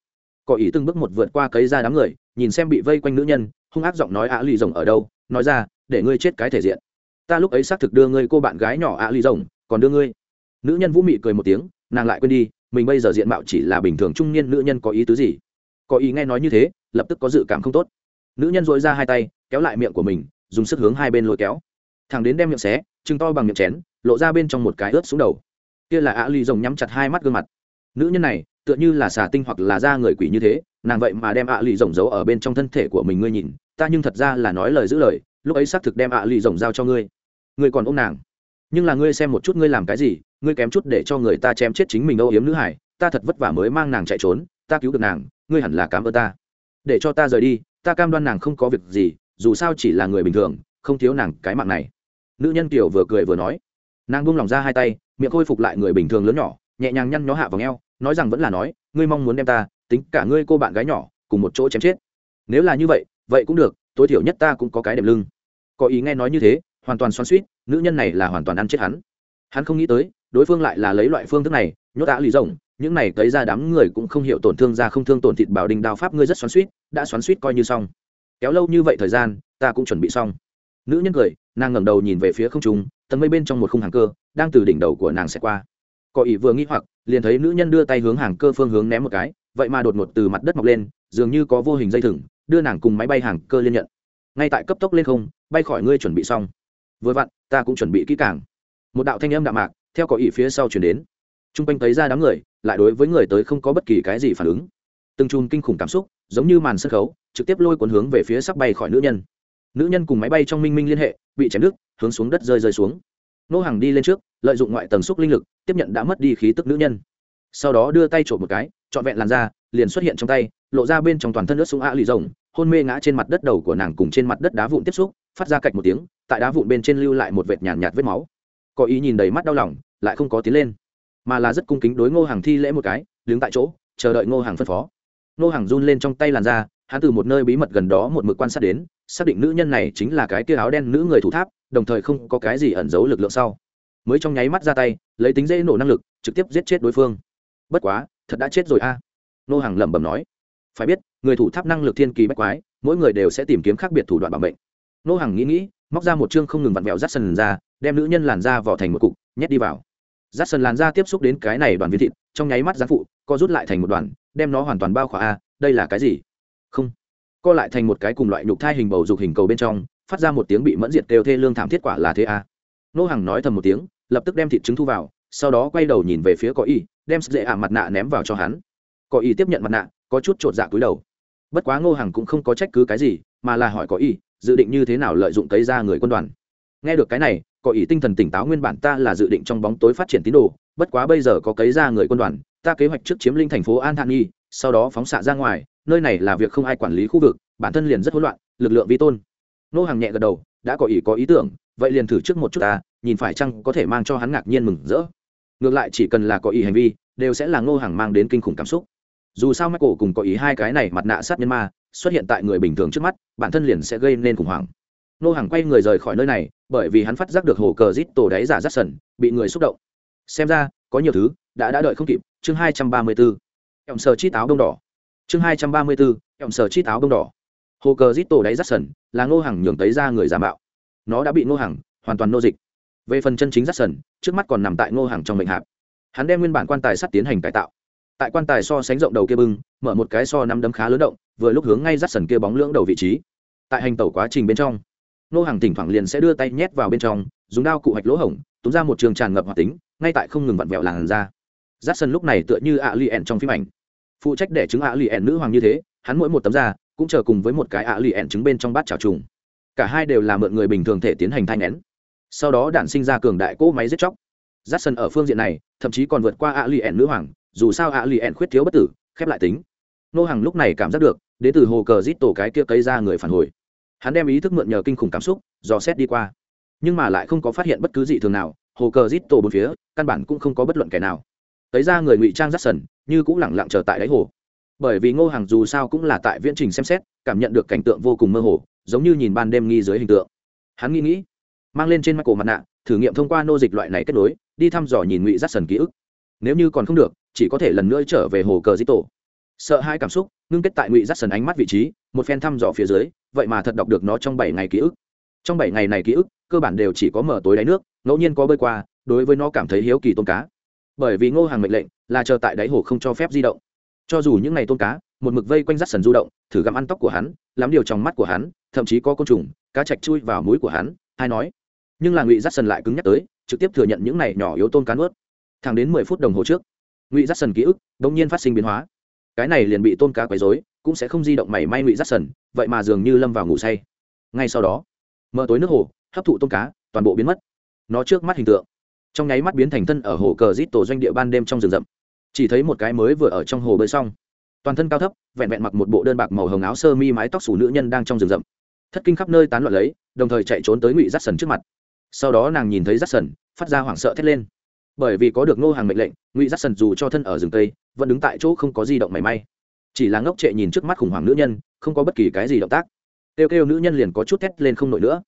cỏ ý từng bước một vượt qua cấy ra đám người, nhìn xem bị vây quanh nữ nhân, hung ác giọng nói ạ lì rồng ở đâu, nói ra, để ngươi chết cái thể diện. Ta lúc ấy xác thực đưa ngươi cô bạn gái nhỏ ạ lì rồng, còn đưa ngươi. Nữ nhân vũ mị cười một tiếng, nàng lại quên đi, mình bây giờ diện mạo chỉ là bình thường trung niên nữ nhân có ý tứ gì. Có ý nghe nói như thế, lập tức có dự cảm không tốt. Nữ nhân dội ra hai tay kéo lại miệng của mình, dùng sức hướng hai bên lôi kéo. Thằng đến đem miệng xé chừng to bằng miệng chén, lộ ra bên trong một cái ướt xuống đầu. Kia là ạ ly rồng nhắm chặt hai mắt gương mặt. Nữ nhân này, tựa như là xà tinh hoặc là da người quỷ như thế, nàng vậy mà đem ạ lì rồng giấu ở bên trong thân thể của mình ngươi nhìn, ta nhưng thật ra là nói lời giữ lời, lúc ấy xác thực đem ạ lì rồng giao cho ngươi. Ngươi còn ôm nàng. Nhưng là ngươi xem một chút ngươi làm cái gì, ngươi kém chút để cho người ta chém chết chính mình âu yếm nữ hải, ta thật vất vả mới mang nàng chạy trốn, ta cứu được nàng, ngươi hẳn là cám ơn ta. Để cho ta rời đi, ta cam đoan nàng không có việc gì dù sao chỉ là người bình thường, không thiếu nàng cái mạng này. Nữ nhân tiểu vừa cười vừa nói. Nàng buông lòng ra hai tay, miệng khôi phục lại người bình thường lớn nhỏ, nhẹ nhàng nhăn nhó hạ vào ngheo nói rằng vẫn là nói, ngươi mong muốn đem ta, tính cả ngươi cô bạn gái nhỏ, cùng một chỗ chém chết. Nếu là như vậy vậy cũng được, tối thiểu nhất ta cũng có cái đệm lưng. Có ý nghe nói như thế, hoàn toàn xoắn suýt nữ nhân này là hoàn toàn ăn chết hắn. Hắn không nghĩ tới, đối phương lại là lấy loại phương thức này, nhốt đã lì rộng những này tới ra đám người cũng không hiểu tổn thương ra không thương tổn thịt bảo đình đao pháp, ngươi rất xoắn suýt đã xoắn suýt coi như xong kéo lâu như vậy thời gian, ta cũng chuẩn bị xong. Nữ nhân cười, nàng ngẩng đầu nhìn về phía không trung, tầng mây bên trong một khung hàng cơ, đang từ đỉnh đầu của nàng sẽ qua. Cò ý vừa nghĩ hoặc, liền thấy nữ nhân đưa tay hướng hàng cơ phương hướng ném một cái, vậy mà đột ngột từ mặt đất mọc lên, dường như có vô hình dây thừng, đưa nàng cùng máy bay hàng cơ liên nhận. Ngay tại cấp tốc lên không, bay khỏi ngươi chuẩn bị xong. Vừa vặn, ta cũng chuẩn bị kỹ càng. Một đạo thanh âm đạm mạc, theo có ý phía sau chuyển đến. T r u n g quanh thấy ra đám người, lại đối với người tới không có bất kỳ cái gì phản ứng. Từng chùm kinh khủng cảm xúc giống như màn sân khấu trực tiếp lôi cuốn hướng về phía sắp bay khỏi nữ nhân. Nữ nhân cùng máy bay trong minh minh liên hệ bị chém đứt hướng xuống đất rơi rơi xuống. Nô hàng đi lên trước lợi dụng ngoại tầng xúc linh lực tiếp nhận đã mất đi khí tức nữ nhân. Sau đó đưa tay trộm một cái trọn vẹn làn da liền xuất hiện trong tay lộ ra bên trong toàn thân nước súng ạ lì rồng hôn mê ngã trên mặt đất đầu của nàng cùng trên mặt đất đá vụn tiếp xúc phát ra cạch một tiếng tại đá vụn bên trên lưu lại một vệt nhàn nhạt, nhạt vết máu. Có ý nhìn đầy mắt đau lòng lại không có tiến lên mà là rất cung kính đối ngô hàng thi lễ một cái đứng tại chỗ chờ đợi ngô hàng phân phó. Nô hàng run lên trong tay làn da, hắn từ một nơi bí mật gần đó một mực quan sát đến, xác định nữ nhân này chính là cái tia áo đen nữ người thủ tháp, đồng thời không có cái gì ẩn giấu lực lượng sau. Mới trong nháy mắt ra tay, lấy tính dễ nổ năng lực, trực tiếp giết chết đối phương. Bất quá, thật đã chết rồi a. Nô hàng lẩm bẩm nói. Phải biết, người thủ tháp năng lực thiên kỳ bách quái, mỗi người đều sẽ tìm kiếm khác biệt thủ đoạn bảo mệnh. Nô hàng nghĩ nghĩ, móc ra một chương không ngừng vặn vẹo rát sần ra, đem nữ nhân làn da vào thành một cục, nhét đi vào. Rát sần làn da tiếp xúc đến cái này đoàn viên thịt, trong nháy mắt gián phụ, co rút lại thành một đoàn đem nó hoàn toàn bao khỏa a, đây là cái gì? Không. Co lại thành một cái cùng loại nhục thai hình bầu dục hình cầu bên trong, phát ra một tiếng bị mẫn diệt kêu thê lương thảm thiết quả là thế a. Nô hàng nói thầm một tiếng, lập tức đem thịt trứng thu vào, sau đó quay đầu nhìn về phía có y, đem dễ ả mặt nạ ném vào cho hắn. Có y tiếp nhận mặt nạ, có chút chột dạ cúi đầu. Bất quá ngô hằng cũng không có trách cứ cái gì, mà là hỏi có y, dự định như thế nào lợi dụng cấy ra người quân đoàn? Nghe được cái này có Y tinh thần tỉnh táo nguyên bản ta là dự định trong bóng tối phát triển tín đồ, bất quá bây giờ có cấy ra người quân đoàn ta kế hoạch trước chiếm linh thành phố an thản nghi sau đó phóng xạ ra ngoài, nơi này là việc không ai quản lý khu vực, bản thân liền rất hỗn loạn, lực lượng vi tôn. Nô hàng nhẹ gật đầu, đã có ý có ý tưởng, vậy liền thử trước một chút ta, nhìn phải chăng có thể mang cho hắn ngạc nhiên mừng rỡ. Ngược lại chỉ cần là có ý hành vi, đều sẽ là ngô hàng mang đến kinh khủng cảm xúc. Dù sao mắt cổ cùng có ý hai cái này mặt nạ sát nhân ma, xuất hiện tại người bình thường trước mắt, bản thân liền sẽ gây nên khủng hoảng. Ngô hàng quay người rời khỏi nơi này, bởi vì hắn phát giác được hồ cờ rít tổ đáy giả rắt sần, bị người xúc động. Xem ra, có nhiều thứ đã đã đợi không kịp, chương hai trăm ba mươi bốn. Ẻm sờ chi táo đông đỏ. Chương hai trăm ba mươi bốn ẻm sờ chi táo đông đỏ. Hồ cờ rít tổ đáy rắt sần, là ngô hàng nhường tới ra người giả mạo. Nó đã bị ngô hàng hoàn toàn nô dịch. Về phần chân chính rắt sần, trước mắt còn nằm tại ngô hàng trong bệnh hạp. Hắn đem nguyên bản quan tài sắt tiến hành cải tạo. Tại quan tài so sánh rộng đầu kia bưng, mở một cái so nắm đấm khá lớn động, vừa lúc hướng ngay rắt sần kia bóng lưỡng đầu vị trí. Tại hành tẩu quá trình bên trong, ngô hàng thỉnh thoảng liền sẽ đưa tay nhét vào bên trong, dùng đao cụ hạch lỗ hổng, túm ra một trường tràn ngập hoạt tính, ngay tại không ngừng vặn vẹo làn ra rắt sân lúc này tựa như ạ li ẻn trong phim ảnh. Phụ trách để chứng ạ li ẻn nữ hoàng như thế, hắn mỗi một tấm da cũng chờ cùng với một cái ạ li ẻn trứng bên trong bát trào trùng. Cả hai đều là mượn người bình thường thể tiến hành thai nén. Sau đó đản sinh ra cường đại cỗ máy giết chóc. J sân ở phương diện này, thậm chí còn vượt qua ạ li ẻn nữ hoàng, dù sao ạ li ẻn khuyết thiếu bất tử, khép lại tính. Nô hàng lúc này cảm giác được, đến từ hồ cờ rít tổ cái kia cấy ra người phản hồi. Hắn đem ý thức mượn nhờ kinh khủng cảm xúc, dò xét đi qua. Nhưng mà lại không có phát hiện bất cứ gì thường nào, hồ cờ rít tổ bốn phía, căn bản cũng không có bất luận kẻ nào thấy ra người ngụy trang rắt sần, như cũng lẳng lặng chờ tại đáy hồ. Bởi vì ngô hàng dù sao cũng là tại viễn trình xem xét, cảm nhận được cảnh tượng vô cùng mơ hồ, giống như nhìn ban đêm nghi dưới hình tượng. Hắn nghĩ nghĩ, mang lên trên mắt cổ mặt nạ, thử nghiệm thông qua nô dịch loại này kết nối, đi thăm dò nhìn ngụy rắt sần ký ức. Nếu như còn không được, chỉ có thể lần nữa trở về hồ cờ di tổ. Sợ hai cảm xúc, ngưng kết tại ngụy rắt sần ánh mắt vị trí, một phen thăm dò phía dưới, vậy mà thật đọc được nó trong bảy ngày ký ức. Trong bảy ngày này ký ức, cơ bản đều chỉ có mở tối đáy nước, ngẫu nhiên có bơi qua, đối với nó cảm thấy hiếu kỳ tôn cá bởi vì ngô hàng mệnh lệnh là chờ tại đáy hồ không cho phép di động. Cho dù những ngày tôm cá, một mực vây quanh rắt sần du động, thử gặm ăn tóc của hắn, lắm điều trong mắt của hắn, thậm chí có côn trùng, cá chạch chui vào mũi của hắn hay nói. Nhưng là ngụy rắt sần lại cứng nhắc tới, trực tiếp thừa nhận những này nhỏ yếu tôm cá nuốt. Thẳng đến mười phút đồng hồ trước, ngụy rắt sần ký ức đ ỗ n g nhiên phát sinh biến hóa. Cái này liền bị tôm cá quấy dối cũng sẽ không di động mảy may ngụy rắt sần, vậy mà dường như lâm vào ngủ say. Ngay sau đó mở tối nước hồ, hấp thụ tôm cá, toàn bộ biến mất. Nó trước mắt hình tượng trong nháy mắt biến thành thân ở hồ cờ rít tổ doanh địa ban đêm trong rừng rậm. Chỉ thấy một cái mới vừa ở trong hồ bơi xong. Toàn thân cao thấp, vẹn vẹn mặc một bộ đơn bạc màu hồng áo sơ mi mái tóc xù nữ nhân đang trong rừng rậm. Thất kinh khắp nơi tán loạn lấy, đồng thời chạy trốn tới ngụy rát sần trước mặt. Sau đó nàng nhìn thấy rát sần, phát ra hoảng sợ thét lên. Bởi vì có được ngô hàng mệnh lệnh, ngụy rát sần dù cho thân ở rừng tây vẫn đứng tại chỗ không có di động mảy may. Chỉ là ngốc trệ nhìn trước mắt khủng hoảng nữ nhân, không có bất kỳ cái gì động tác. Kêu kêu nữ nhân liền có chút thét lên không nổi nữa.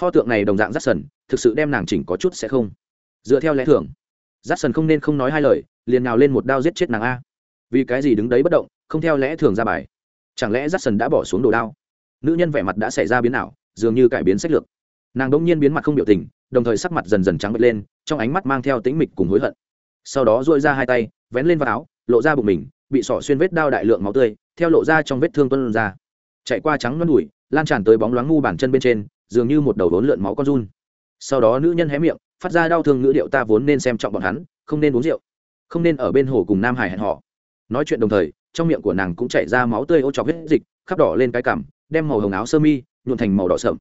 Pho tượng này đồng dạng rát sần, thực sự đem nàng chỉnh có chút sẽ không dựa theo lẽ thường. Giắt sần không nên không nói hai lời, liền nào lên một đao giết chết nàng a. Vì cái gì đứng đấy bất động, không theo lẽ thường ra bài? Chẳng lẽ giắt sần đã bỏ xuống đồ đao? Nữ nhân vẻ mặt đã xảy ra biến ảo, dường như cải biến sách lược. Nàng đông nhiên biến mặt không biểu tình, đồng thời sắc mặt dần dần trắng bật lên, trong ánh mắt mang theo tĩnh mịch cùng hối hận. Sau đó dội ra hai tay, vén lên vào áo, lộ ra bụng mình, bị sỏ xuyên vết đao đại lượng máu tươi, theo lộ ra trong vết thương tuân ra. Chạy qua trắng non đùi, lan tràn tới bóng loáng ngu bàn chân bên trên, dường như một đầu vốn lượn máu con run. Sau đó nữ nhân hé miệng phát ra đau thương ngữ điệu ta vốn nên xem trọng bọn hắn, không nên uống rượu, không nên ở bên hồ cùng nam hải hẹn họ nói chuyện đồng thời, trong miệng của nàng cũng chảy ra máu tươi ô trọc huyết dịch, khắp đỏ lên cái cằm, đem màu hồng áo sơ mi nhuộn thành màu đỏ sậm.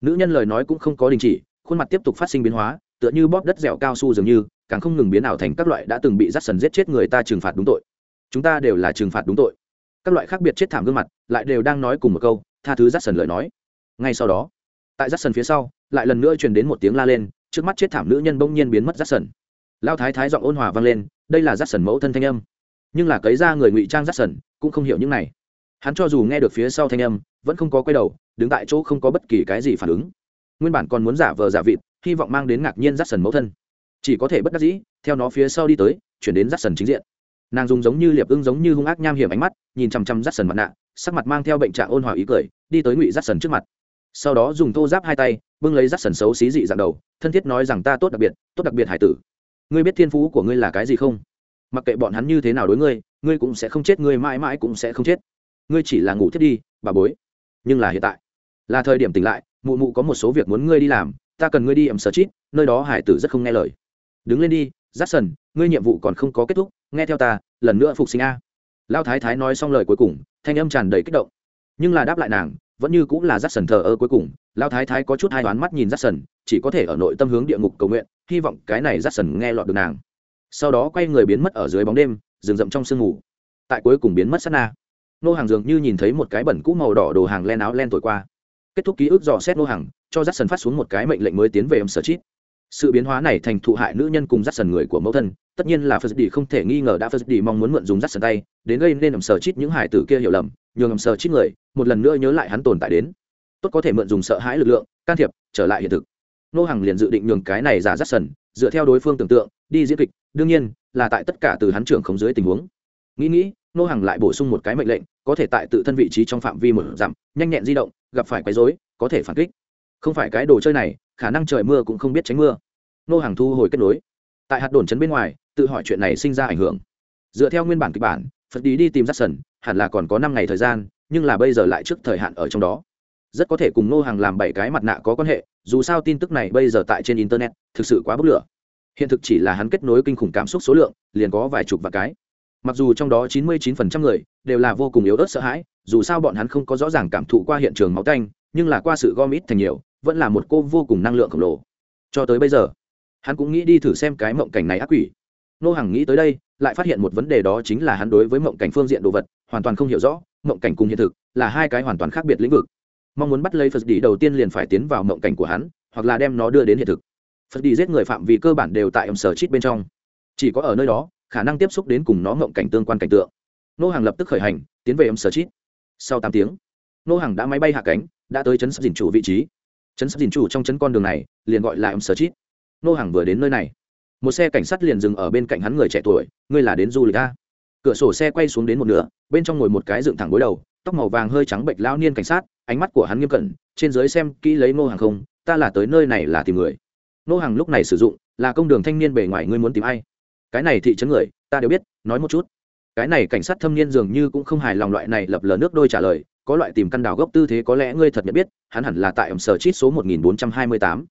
Nữ nhân lời nói cũng không có đình chỉ, khuôn mặt tiếp tục phát sinh biến hóa, tựa như bóp đất dẻo cao su dường như, càng không ngừng biến ảo thành các loại đã từng bị rắt sần giết chết người ta trừng phạt đúng tội. Chúng ta đều là trừng phạt đúng tội. Các loại khác biệt chết thảm gương mặt, lại đều đang nói cùng một câu, tha thứ rắt sần lời nói. Ngay sau đó, tại rắt sần phía sau, lại lần nữa truyền đến một tiếng la lên trước mắt chết thảm nữ nhân bỗng nhiên biến mất rát sần. Lao thái thái giọng ôn hòa vang lên, đây là rát sần mẫu thân thanh âm. Nhưng là cấy ra người ngụy trang rát sần, cũng không hiểu những này. Hắn cho dù nghe được phía sau thanh âm, vẫn không có quay đầu, đứng tại chỗ không có bất kỳ cái gì phản ứng. Nguyên bản còn muốn giả vờ giả vịt, hy vọng mang đến ngạc nhiên rát sần mẫu thân. Chỉ có thể bất đắc dĩ, theo nó phía sau đi tới, chuyển đến rát sần chính diện. Nàng dùng giống như liệp ưng giống như hung ác nham hiểm ánh mắt, nhìn chằm chằm rát sần mặt nạ, sắc mặt mang theo bệnh trạng ôn hòa ý cười, đi tới ngụy rát sần trước mặt sau đó dùng thô giáp hai tay, bưng lấy rắt sần xấu xí dị dạng đầu, thân thiết nói rằng ta tốt đặc biệt, tốt đặc biệt hải tử. Ngươi biết thiên phú của ngươi là cái gì không? Mặc kệ bọn hắn như thế nào đối ngươi ngươi cũng sẽ không chết, ngươi mãi mãi cũng sẽ không chết. Ngươi chỉ là ngủ thiết đi, bà bối. Nhưng là hiện tại, là thời điểm tỉnh lại, mụ mụ có một số việc muốn ngươi đi làm, ta cần ngươi đi ẩm sở chít, nơi đó hải tử rất không nghe lời. Đứng lên đi, rắc sần, ngươi nhiệm vụ còn không có kết thúc, nghe theo ta, lần nữa phục sinh a. Lao thái thái nói xong lời cuối cùng, thanh âm tràn đầy kích động. Nhưng là đáp lại nàng vẫn như cũng là j sần thờ ơ cuối cùng lao thái thái có chút hai đoán mắt nhìn j sần, chỉ có thể ở nội tâm hướng địa ngục cầu nguyện, hy vọng cái này j sần nghe lọt được nàng. Sau đó quay người biến mất ở dưới bóng đêm, rừng rậm trong sương ngủ. tại cuối cùng biến mất sát na, nô hàng dường như nhìn thấy một cái bẩn cũ màu đỏ đồ hàng len áo len thổi qua. Kết thúc ký ức dò xét nô hàng, cho dắt sần phát xuống một cái mệnh lệnh mới tiến về em sở chít. Sự biến hóa này thành thụ hại nữ nhân cùng dắt sần người của mẫu thân, tất nhiên là phật đi không thể nghi ngờ đã phật đi mong muốn mượn dùng dắt sần tay, đến gây nên ẩm sở chít những hải tử kia hiểu lầm nhường em sờ chít người, một lần nữa nhớ lại hắn tồn tại đến. Tốt có thể mượn dùng sợ hãi lực lượng, can thiệp, trở lại hiện thực. Nô hàng liền dự định nhường cái này giả dắt sần, dựa theo đối phương tưởng tượng, đi diễn kịch, đương nhiên, là tại tất cả từ hắn trưởng khống dưới tình huống. Nghĩ nghĩ, nô hàng lại bổ sung một cái mệnh lệnh, có thể tại tự thân vị trí trong phạm vi một dặm, nhanh nhẹn di động, gặp phải quấy rối, có thể phản kích. Không phải cái đồ chơi này, khả năng trời mưa cũng không biết tránh mưa. Nô hàng thu hồi kết nối. Tại hạt đồn chấn bên ngoài, tự hỏi chuyện này sinh ra ảnh hưởng. Dựa theo nguyên bản kịch bản phật đi đi tìm rắt sần, hẳn là còn có năm ngày thời gian, nhưng là bây giờ lại trước thời hạn ở trong đó. Rất có thể cùng nô hàng làm bảy cái mặt nạ có quan hệ, dù sao tin tức này bây giờ tại trên internet, thực sự quá bức lửa. Hiện thực chỉ là hắn kết nối kinh khủng cảm xúc số lượng, liền có vài chục và cái. Mặc dù trong đó 99% người đều là vô cùng yếu ớt sợ hãi, dù sao bọn hắn không có rõ ràng cảm thụ qua hiện trường máu tanh, nhưng là qua sự gom ít thành nhiều, vẫn là một cô vô cùng năng lượng khổng lồ. Cho tới bây giờ, hắn cũng nghĩ đi thử xem cái mộng cảnh này ác quỷ. Nô hằng nghĩ tới đây lại phát hiện một vấn đề đó chính là hắn đối với mộng cảnh phương diện đồ vật, hoàn toàn không hiểu rõ, mộng cảnh cùng hiện thực là hai cái hoàn toàn khác biệt lĩnh vực. Mong muốn bắt lấy phật đi đầu tiên liền phải tiến vào mộng cảnh của hắn, hoặc là đem nó đưa đến hiện thực. Phật đi giết người phạm vì cơ bản đều tại ông sở chít bên trong. Chỉ có ở nơi đó, khả năng tiếp xúc đến cùng nó mộng cảnh tương quan cảnh tượng. Nô hàng lập tức khởi hành, tiến về ông sở chít. Sau tám tiếng, nô hàng đã máy bay hạ cánh, đã tới chấn sắp dình chủ vị trí. Chấn sắp dình chủ trong chấn con đường này, liền gọi là ông sở chít. Nô hàng vừa đến nơi này một xe cảnh sát liền dừng ở bên cạnh hắn người trẻ tuổi, ngươi là đến du lịch a cửa sổ xe quay xuống đến một nửa, bên trong ngồi một cái dựng thẳng gối đầu, tóc màu vàng hơi trắng bệnh lao niên cảnh sát, ánh mắt của hắn nghiêm cẩn, trên dưới xem kỹ lấy nô hàng không, ta là tới nơi này là tìm người. Nô hàng lúc này sử dụng, là công đường thanh niên bề ngoài, ngươi muốn tìm ai? Cái này thị trấn người, ta đều biết, nói một chút. Cái này cảnh sát thâm niên dường như cũng không hài lòng loại này lập lờ nước đôi trả lời, có loại tìm căn đào gốc tư thế có lẽ ngươi thật nhận biết, hắn hẳn là tại ẩm sở chít số 1428.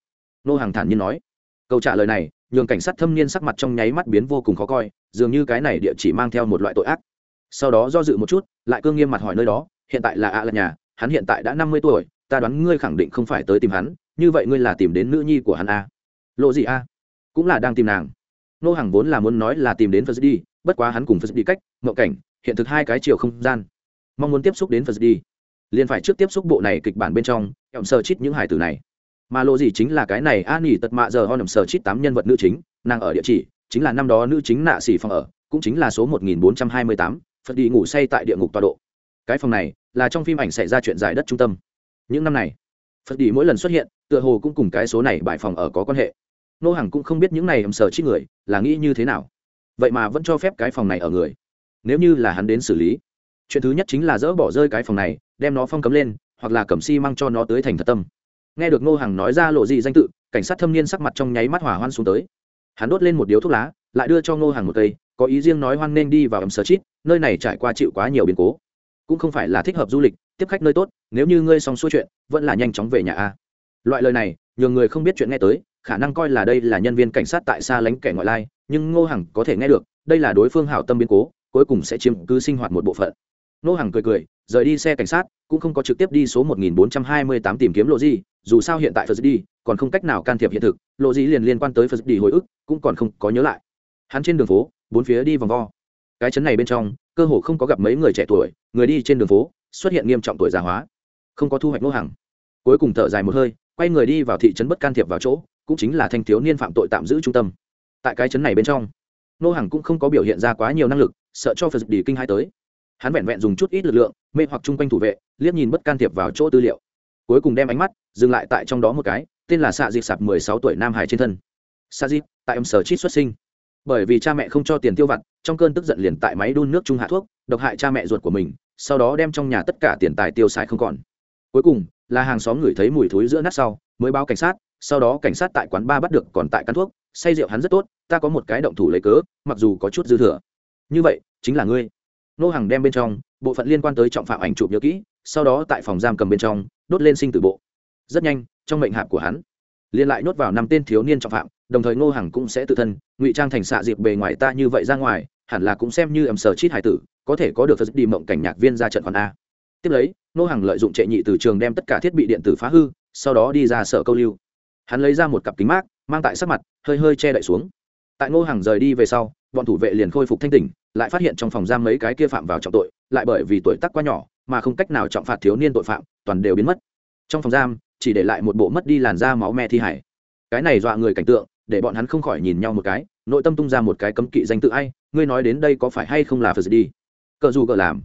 nô hàng thản nhiên nói. Câu trả lời này nhường cảnh sát thâm niên sắc mặt trong nháy mắt biến vô cùng khó coi, dường như cái này địa chỉ mang theo một loại tội ác. Sau đó do dự một chút, lại cương nghiêm mặt hỏi nơi đó, hiện tại là ạ là nhà, hắn hiện tại đã năm mươi tuổi, ta đoán ngươi khẳng định không phải tới tìm hắn, như vậy ngươi là tìm đến nữ nhi của hắn a à? lộ gì a cũng là đang tìm nàng. Nô hàng vốn là muốn nói là tìm đến phật đi bất quá hắn cùng phật đi cách mậu cảnh, hiện thực hai cái chiều không gian. Mong muốn tiếp xúc đến phật đi liền phải trước tiếp xúc bộ này kịch bản bên trong, ẩm sơ chít những hải tử này mà lộ gì chính là cái này an nỉ tật mạ giờ ho nằm sờ chít tám nhân vật nữ chính, nàng ở địa chỉ, chính là năm đó nữ chính nạ xỉ phòng ở, cũng chính là số một nghìn bốn trăm hai mươi tám, phật đi ngủ say tại địa ngục tọa độ. Cái phòng này là trong phim ảnh xảy ra chuyện giải đất trung tâm. Những năm này, phật đi mỗi lần xuất hiện, tựa hồ cũng cùng cái số này bại phòng ở có quan hệ. Nô hàng cũng không biết những này ẩm sờ chít người là nghĩ như thế nào. Vậy mà vẫn cho phép cái phòng này ở người. Nếu như là hắn đến xử lý, chuyện thứ nhất chính là dỡ bỏ rơi cái phòng này, đem nó phong cấm lên, hoặc là cầm xi măng cho nó tới thành thật tâm nghe được ngô hằng nói ra lộ gì danh tự, cảnh sát thâm niên sắc mặt trong nháy mắt hỏa hoan xuống tới. Hắn đốt lên một điếu thuốc lá, lại đưa cho ngô hằng một cây, có ý riêng nói hoan nên đi vào ẩm sở chít, nơi này trải qua chịu quá nhiều biến cố. Cũng không phải là thích hợp du lịch, tiếp khách nơi tốt, nếu như ngươi xong xuôi chuyện, vẫn là nhanh chóng về nhà a. Loại lời này nhiều người không biết chuyện nghe tới, khả năng coi là đây là nhân viên cảnh sát tại xa lánh kẻ ngoại lai, nhưng ngô hằng có thể nghe được, đây là đối phương hảo tâm biến cố, cuối cùng sẽ chiếm cứ sinh hoạt một bộ phận. Nô hằng cười cười, rời đi xe cảnh sát, cũng không có trực tiếp đi số 1428 tìm kiếm lộ gì dù sao hiện tại phật đi còn không cách nào can thiệp hiện thực, lộ gì liền liên quan tới phật đi hồi ức, cũng còn không có nhớ lại. Hắn trên đường phố, bốn phía đi vòng vo. Cái chấn này bên trong, cơ hồ không có gặp mấy người trẻ tuổi, người đi trên đường phố, xuất hiện nghiêm trọng tuổi già hóa. Không có thu hoạch Nô hàng cuối cùng thở dài một hơi, quay người đi vào thị trấn bất can thiệp vào chỗ, cũng chính là thanh thiếu niên phạm tội tạm giữ trung tâm. Tại cái chấn này bên trong, Nô hàng cũng không có biểu hiện ra quá nhiều năng lực, sợ cho phật đi kinh hai tới hắn vẹn vẹn dùng chút ít lực lượng, mê hoặc chung quanh thủ vệ, liếc nhìn bất can thiệp vào chỗ tư liệu. Cuối cùng đem ánh mắt dừng lại tại trong đó một cái, tên là xạ dịp sạp mười sáu tuổi nam hải trên thân. Xạ dịp tại âm sở chít xuất sinh. Bởi vì cha mẹ không cho tiền tiêu vặt, trong cơn tức giận liền tại máy đun nước trung hạ thuốc, độc hại cha mẹ ruột của mình, sau đó đem trong nhà tất cả tiền tài tiêu xài không còn. Cuối cùng, là hàng xóm ngửi thấy mùi thối giữa nát sau, mới báo cảnh sát, sau đó cảnh sát tại quán ba bắt được còn tại căn thuốc, say rượu hắn rất tốt, ta có một cái động thủ lấy cớ, mặc dù có chút dư thừa. Như vậy, chính là ngươi nô hàng đem bên trong, bộ phận liên quan tới trọng phạm ảnh chụp nhớ kỹ, sau đó tại phòng giam cầm bên trong, đốt lên sinh tử bộ. Rất nhanh, trong mệnh hạp của hắn liên lại nhốt vào năm tên thiếu niên trọng phạm, đồng thời ngô hằng cũng sẽ tự thân, ngụy trang thành xạ dịp bề ngoài ta như vậy ra ngoài, hẳn là cũng xem như ẩm sở chít hải tử, có thể có được thật đi mộng cảnh nhạc viên ra trận khoản a. Tiếp lấy ngô hằng lợi dụng trệ nhị từ trường đem tất cả thiết bị điện tử phá hư, sau đó đi ra sở câu lưu. Hắn lấy ra một cặp kính mát, mang tại sắc mặt, hơi hơi che đậy xuống. Tại ngô hằng rời đi về sau bọn thủ vệ liền khôi phục thanh tỉnh, lại phát hiện trong phòng giam mấy cái kia phạm vào trọng tội, lại bởi vì tuổi tác quá nhỏ mà không cách nào trọng phạt thiếu niên tội phạm, toàn đều biến mất. Trong phòng giam, chỉ để lại một bộ mất đi làn da máu me thi hải cái này dọa người cảnh tượng, để bọn hắn không khỏi nhìn nhau một cái, nội tâm tung ra một cái cấm kỵ danh tự ai, ngươi nói đến đây có phải hay không là phật đi? Cờ dù cờ làm.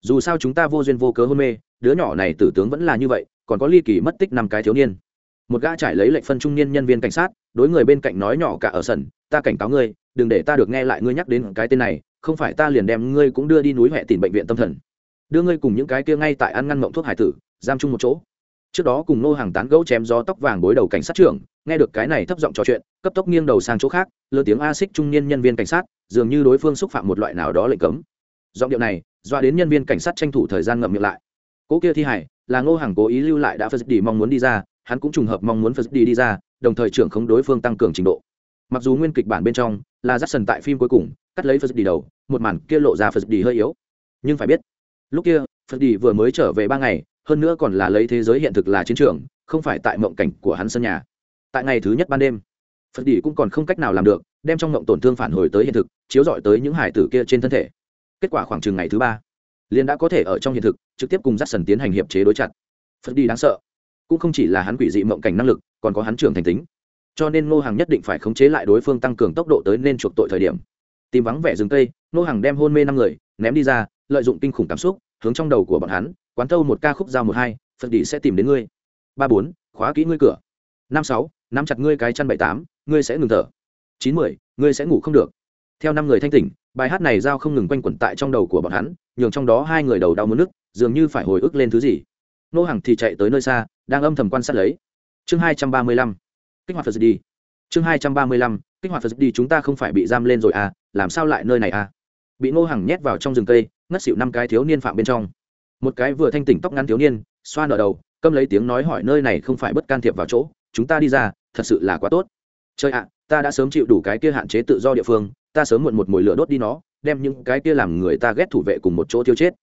Dù sao chúng ta vô duyên vô cớ hôn mê, đứa nhỏ này tử tướng vẫn là như vậy, còn có ly kỳ mất tích năm cái thiếu niên. Một gã trải lấy lệnh phân trung niên nhân viên cảnh sát, đối người bên cạnh nói nhỏ cả ở sân ta cảnh cáo ngươi, đừng để ta được nghe lại ngươi nhắc đến cái tên này, không phải ta liền đem ngươi cũng đưa đi núi huệ tìm bệnh viện tâm thần. Đưa ngươi cùng những cái kia ngay tại ăn ngăn mộng thuốc hải tử, giam chung một chỗ. Trước đó cùng nô hàng tán gẫu chém gió tóc vàng bối đầu cảnh sát trưởng, nghe được cái này thấp giọng trò chuyện, cấp tốc nghiêng đầu sang chỗ khác lơ tiếng a xích trung niên nhân viên cảnh sát, dường như đối phương xúc phạm một loại nào đó lệnh cấm. Giọng điệu này dọa đến nhân viên cảnh sát tranh thủ thời gian ngậm miệng lại. Cỗ kia thi hải là ngô hàng cố ý lưu lại đã phật đi mong muốn đi ra, hắn cũng trùng hợp mong muốn phật đi đi ra, đồng thời trưởng không đối phương tăng cường trình độ mặc dù nguyên kịch bản bên trong là dắt sần tại phim cuối cùng cắt lấy phật đi đầu, một màn kia lộ ra phật đi hơi yếu. Nhưng phải biết, lúc kia phật đi vừa mới trở về ba ngày, hơn nữa còn là lấy thế giới hiện thực là chiến trường, không phải tại mộng cảnh của hắn sân nhà. Tại ngày thứ nhất ban đêm phật đi cũng còn không cách nào làm được, đem trong mộng tổn thương phản hồi tới hiện thực, chiếu dọi tới những hải tử kia trên thân thể. Kết quả khoảng chừng ngày thứ ba liên đã có thể ở trong hiện thực, trực tiếp cùng dắt sần tiến hành hiệp chế đối chặt. Phật đi đáng sợ, cũng không chỉ là hắn quỷ dị mộng cảnh năng lực, còn có hắn trưởng thành tính cho nên ngô hàng nhất định phải khống chế lại đối phương tăng cường tốc độ tới nên chuộc tội thời điểm. Tìm vắng vẻ rừng cây, ngô hàng đem hôn mê năm người, ném đi ra, lợi dụng kinh khủng cảm xúc, hướng trong đầu của bọn hắn, quán thâu một ca khúc giao một hai, phật đi sẽ tìm đến ngươi. Ba bốn, khóa kỹ ngươi cửa. Năm sáu, nắm chặt ngươi cái chăn bảy tám, ngươi sẽ ngừng thở. Chín mười, ngươi sẽ ngủ không được. Theo năm người thanh tỉnh, bài hát này giao không ngừng quanh quẩn tại trong đầu của bọn hắn, nhường trong đó hai người đầu đau mất nước dường như phải hồi ức lên thứ gì. Nô Hằng thì chạy tới nơi xa, đang âm thầm quan sát lấy. Chương hai trăm ba mươi lăm kích hoạt phật đi. Chương hai trăm ba mươi lăm, kích hoạt phật đi chúng ta không phải bị giam lên rồi à làm sao lại nơi này à? Bị ngô hàng nhét vào trong rừng cây, ngất xịu năm cái thiếu niên phạm bên trong. Một cái vừa thanh tỉnh tóc ngắn thiếu niên, xoa nở đầu, câm lấy tiếng nói hỏi nơi này không phải bất can thiệp vào chỗ, chúng ta đi ra, thật sự là quá tốt. Chơi ạ, ta đã sớm chịu đủ cái kia hạn chế tự do địa phương, ta sớm muộn một mồi lửa đốt đi nó, đem những cái kia làm người ta ghét thủ vệ cùng một chỗ tiêu chết.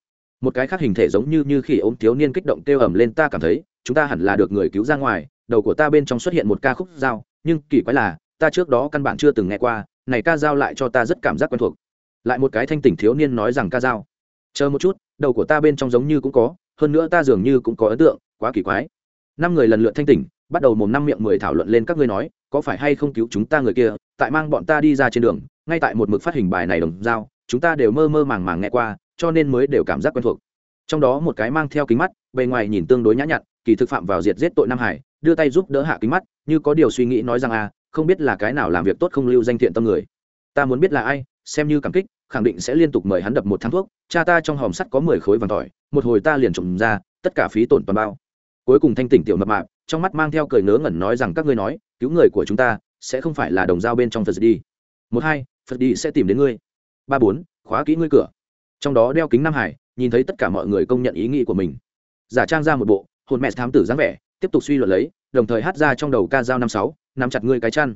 Một cái khác hình thể giống như như khi ôm thiếu niên kích động kêu ẩm lên, ta cảm thấy, chúng ta hẳn là được người cứu ra ngoài đầu của ta bên trong xuất hiện một ca khúc dao, nhưng kỳ quái là, ta trước đó căn bản chưa từng nghe qua, này ca dao lại cho ta rất cảm giác quen thuộc. Lại một cái thanh tỉnh thiếu niên nói rằng ca dao. Chờ một chút, đầu của ta bên trong giống như cũng có, hơn nữa ta dường như cũng có ấn tượng, quá kỳ quái. Năm người lần lượt thanh tỉnh, bắt đầu mồm năm miệng mười thảo luận lên các ngươi nói, có phải hay không cứu chúng ta người kia, tại mang bọn ta đi ra trên đường, ngay tại một mực phát hình bài này đồng dao, chúng ta đều mơ mơ màng màng nghe qua, cho nên mới đều cảm giác quen thuộc. Trong đó một cái mang theo kính mắt, bề ngoài nhìn tương đối nhã nhặn, kỳ thực phạm vào diệt giết tội nam hải đưa tay giúp đỡ hạ kính mắt, như có điều suy nghĩ nói rằng à không biết là cái nào làm việc tốt không lưu danh thiện tâm người. Ta muốn biết là ai, xem như cảm kích, khẳng định sẽ liên tục mời hắn đập một tháng thuốc, cha ta trong hòm sắt có mười khối vàng tỏi, một hồi ta liền trộm ra, tất cả phí tổn toàn bao. Cuối cùng thanh tỉnh tiểu mập mạp, trong mắt mang theo cười ngớ ngẩn nói rằng, các ngươi nói, cứu người của chúng ta sẽ không phải là đồng dao bên trong phật đi. Một hai, phật đi sẽ tìm đến ngươi. Ba bốn, khóa kỹ ngươi cửa. Trong đó đeo kính nam hải, nhìn thấy tất cả mọi người công nhận ý nghĩ của mình. Giả trang ra một bộ, hồn mẹ thám tử dáng vẻ tiếp tục suy luận lấy, đồng thời hát ra trong đầu ca dao năm sáu, nắm chặt ngươi cái chăn.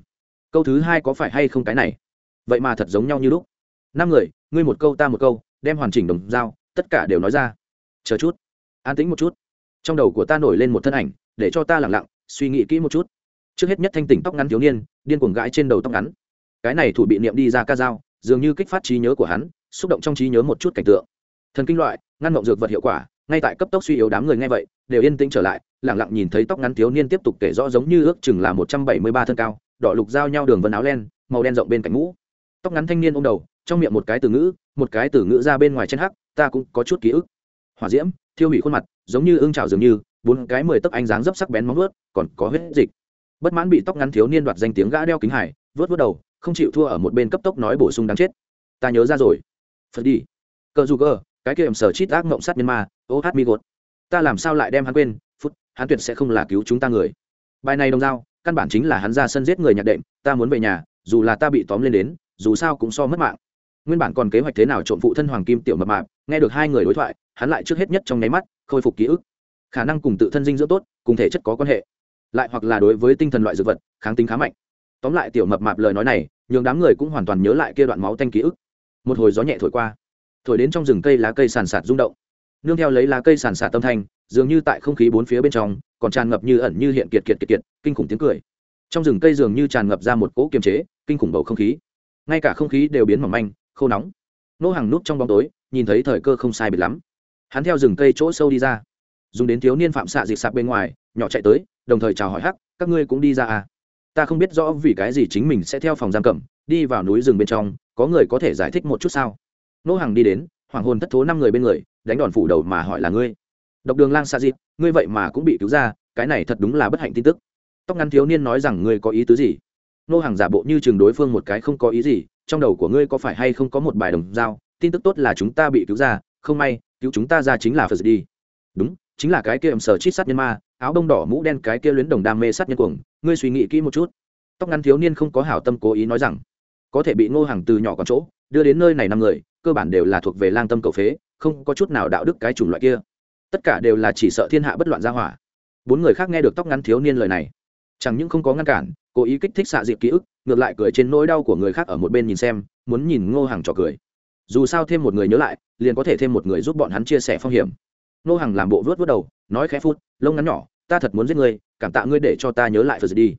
Câu thứ hai có phải hay không cái này? Vậy mà thật giống nhau như lúc. Năm người, ngươi một câu ta một câu, đem hoàn chỉnh đồng dao, tất cả đều nói ra. Chờ chút. An tĩnh một chút. Trong đầu của ta nổi lên một thân ảnh, để cho ta lẳng lặng, suy nghĩ kỹ một chút. Trước hết nhất thanh tỉnh tóc ngắn thiếu niên, điên cuồng gãi trên đầu tóc ngắn. Cái này thủ bị niệm đi ra ca dao, dường như kích phát trí nhớ của hắn, xúc động trong trí nhớ một chút cảnh tượng. Thần kinh loại, ngăn mộng dược vật hiệu quả ngay tại cấp tốc suy yếu đám người nghe vậy, đều yên tĩnh trở lại lẳng lặng nhìn thấy tóc ngắn thiếu niên tiếp tục kể rõ giống như ước chừng là một trăm bảy mươi ba thân cao, đỏ lục giao nhau đường vân áo len, màu đen rộng bên cạnh mũ. Tóc ngắn thanh niên ôm đầu, trong miệng một cái từ ngữ, một cái từ ngữ ra bên ngoài chân hắc, ta cũng có chút ký ức. Hỏa diễm, thiêu hủy khuôn mặt, giống như ương trào dường như, bốn cái mười tấc ánh dáng dấp sắc bén móng vớt còn có huyết dịch. Bất mãn bị tóc ngắn thiếu niên đoạt danh tiếng gã đeo kính hải vớt vớt đầu, không chịu thua ở một bên cấp tốc nói bổ sung đáng chết. Ta nhớ ra rồi. Phật đi. Cờ dù cơ cái kia ẩm sở chít ác mộng sát nhân ma, ô hát mi gột. Ta làm sao lại đem hắn quên? Phút, hắn tuyệt sẽ không là cứu chúng ta người. Bài này đồng dao căn bản chính là hắn ra sân giết người nhạc đệm, ta muốn về nhà, dù là ta bị tóm lên đến, dù sao cũng so mất mạng. Nguyên bản còn kế hoạch thế nào trộm phụ thân hoàng kim tiểu mập mạp, nghe được hai người đối thoại, hắn lại trước hết nhất trong nháy mắt, khôi phục ký ức. Khả năng cùng tự thân dinh dưỡng tốt, cùng thể chất có quan hệ. Lại hoặc là đối với tinh thần loại dược vật, kháng tính khá mạnh. Tóm lại tiểu mập mạp lời nói này, nhường đám người cũng hoàn toàn nhớ lại kia đoạn máu tanh ký ức. Một hồi gió nhẹ thổi qua thổi đến trong rừng cây lá cây sàn sạt rung động. Nương theo lấy lá cây sàn sạt tâm thanh, dường như tại không khí bốn phía bên trong, còn tràn ngập như ẩn như hiện kiệt kiệt kiệt kiệt, kinh khủng tiếng cười. Trong rừng cây dường như tràn ngập ra một cỗ kiềm chế, kinh khủng bầu không khí. Ngay cả không khí đều biến mỏng manh, khô nóng. Nô hàng nút trong bóng tối, nhìn thấy thời cơ không sai biệt lắm. Hắn theo rừng cây chỗ sâu đi ra. Dùng đến thiếu niên phạm xạ dịch sạp bên ngoài, nhỏ chạy tới, đồng thời chào hỏi hắc, các ngươi cũng đi ra à? Ta không biết rõ vì cái gì chính mình sẽ theo phòng giam cầm, đi vào núi rừng bên trong, có người có thể giải thích một chút sao? Nô hàng đi đến, hoàng hồn thất thố năm người bên người, đánh đòn phủ đầu mà hỏi là ngươi. Độc đường lang xa dịp ngươi vậy mà cũng bị cứu ra, cái này thật đúng là bất hạnh tin tức. Tóc ngắn thiếu niên nói rằng ngươi có ý tứ gì? Nô hàng giả bộ như chừng đối phương một cái không có ý gì, trong đầu của ngươi có phải hay không có một bài đồng dao tin tức tốt là chúng ta bị cứu ra, không may, cứu chúng ta ra chính là phật đi đúng, chính là cái kia ẩm sở chít sát nhân ma, áo bông đỏ mũ đen cái kia luyến đồng đam mê sát nhân cuồng, ngươi suy nghĩ kỹ một chút. Tóc ngắn thiếu niên không có hảo tâm cố ý nói rằng, có thể bị ngô hàng từ nhỏ còn chỗ, đưa đến nơi này năm người cơ bản đều là thuộc về lang tâm cầu phế, không có chút nào đạo đức cái chủng loại kia. Tất cả đều là chỉ sợ thiên hạ bất loạn ra hỏa. Bốn người khác nghe được tóc ngắn thiếu niên lời này, chẳng những không có ngăn cản, cố ý kích thích xạ dịp ký ức, ngược lại cười trên nỗi đau của người khác ở một bên nhìn xem, muốn nhìn ngô hàng trò cười. Dù sao thêm một người nhớ lại, liền có thể thêm một người giúp bọn hắn chia sẻ phong hiểm. Ngô hàng làm bộ vớt vớt đầu, nói khẽ phút, lông ngắn nhỏ, ta thật muốn giết ngươi, cảm tạ ngươi để cho ta nhớ lại phật đi.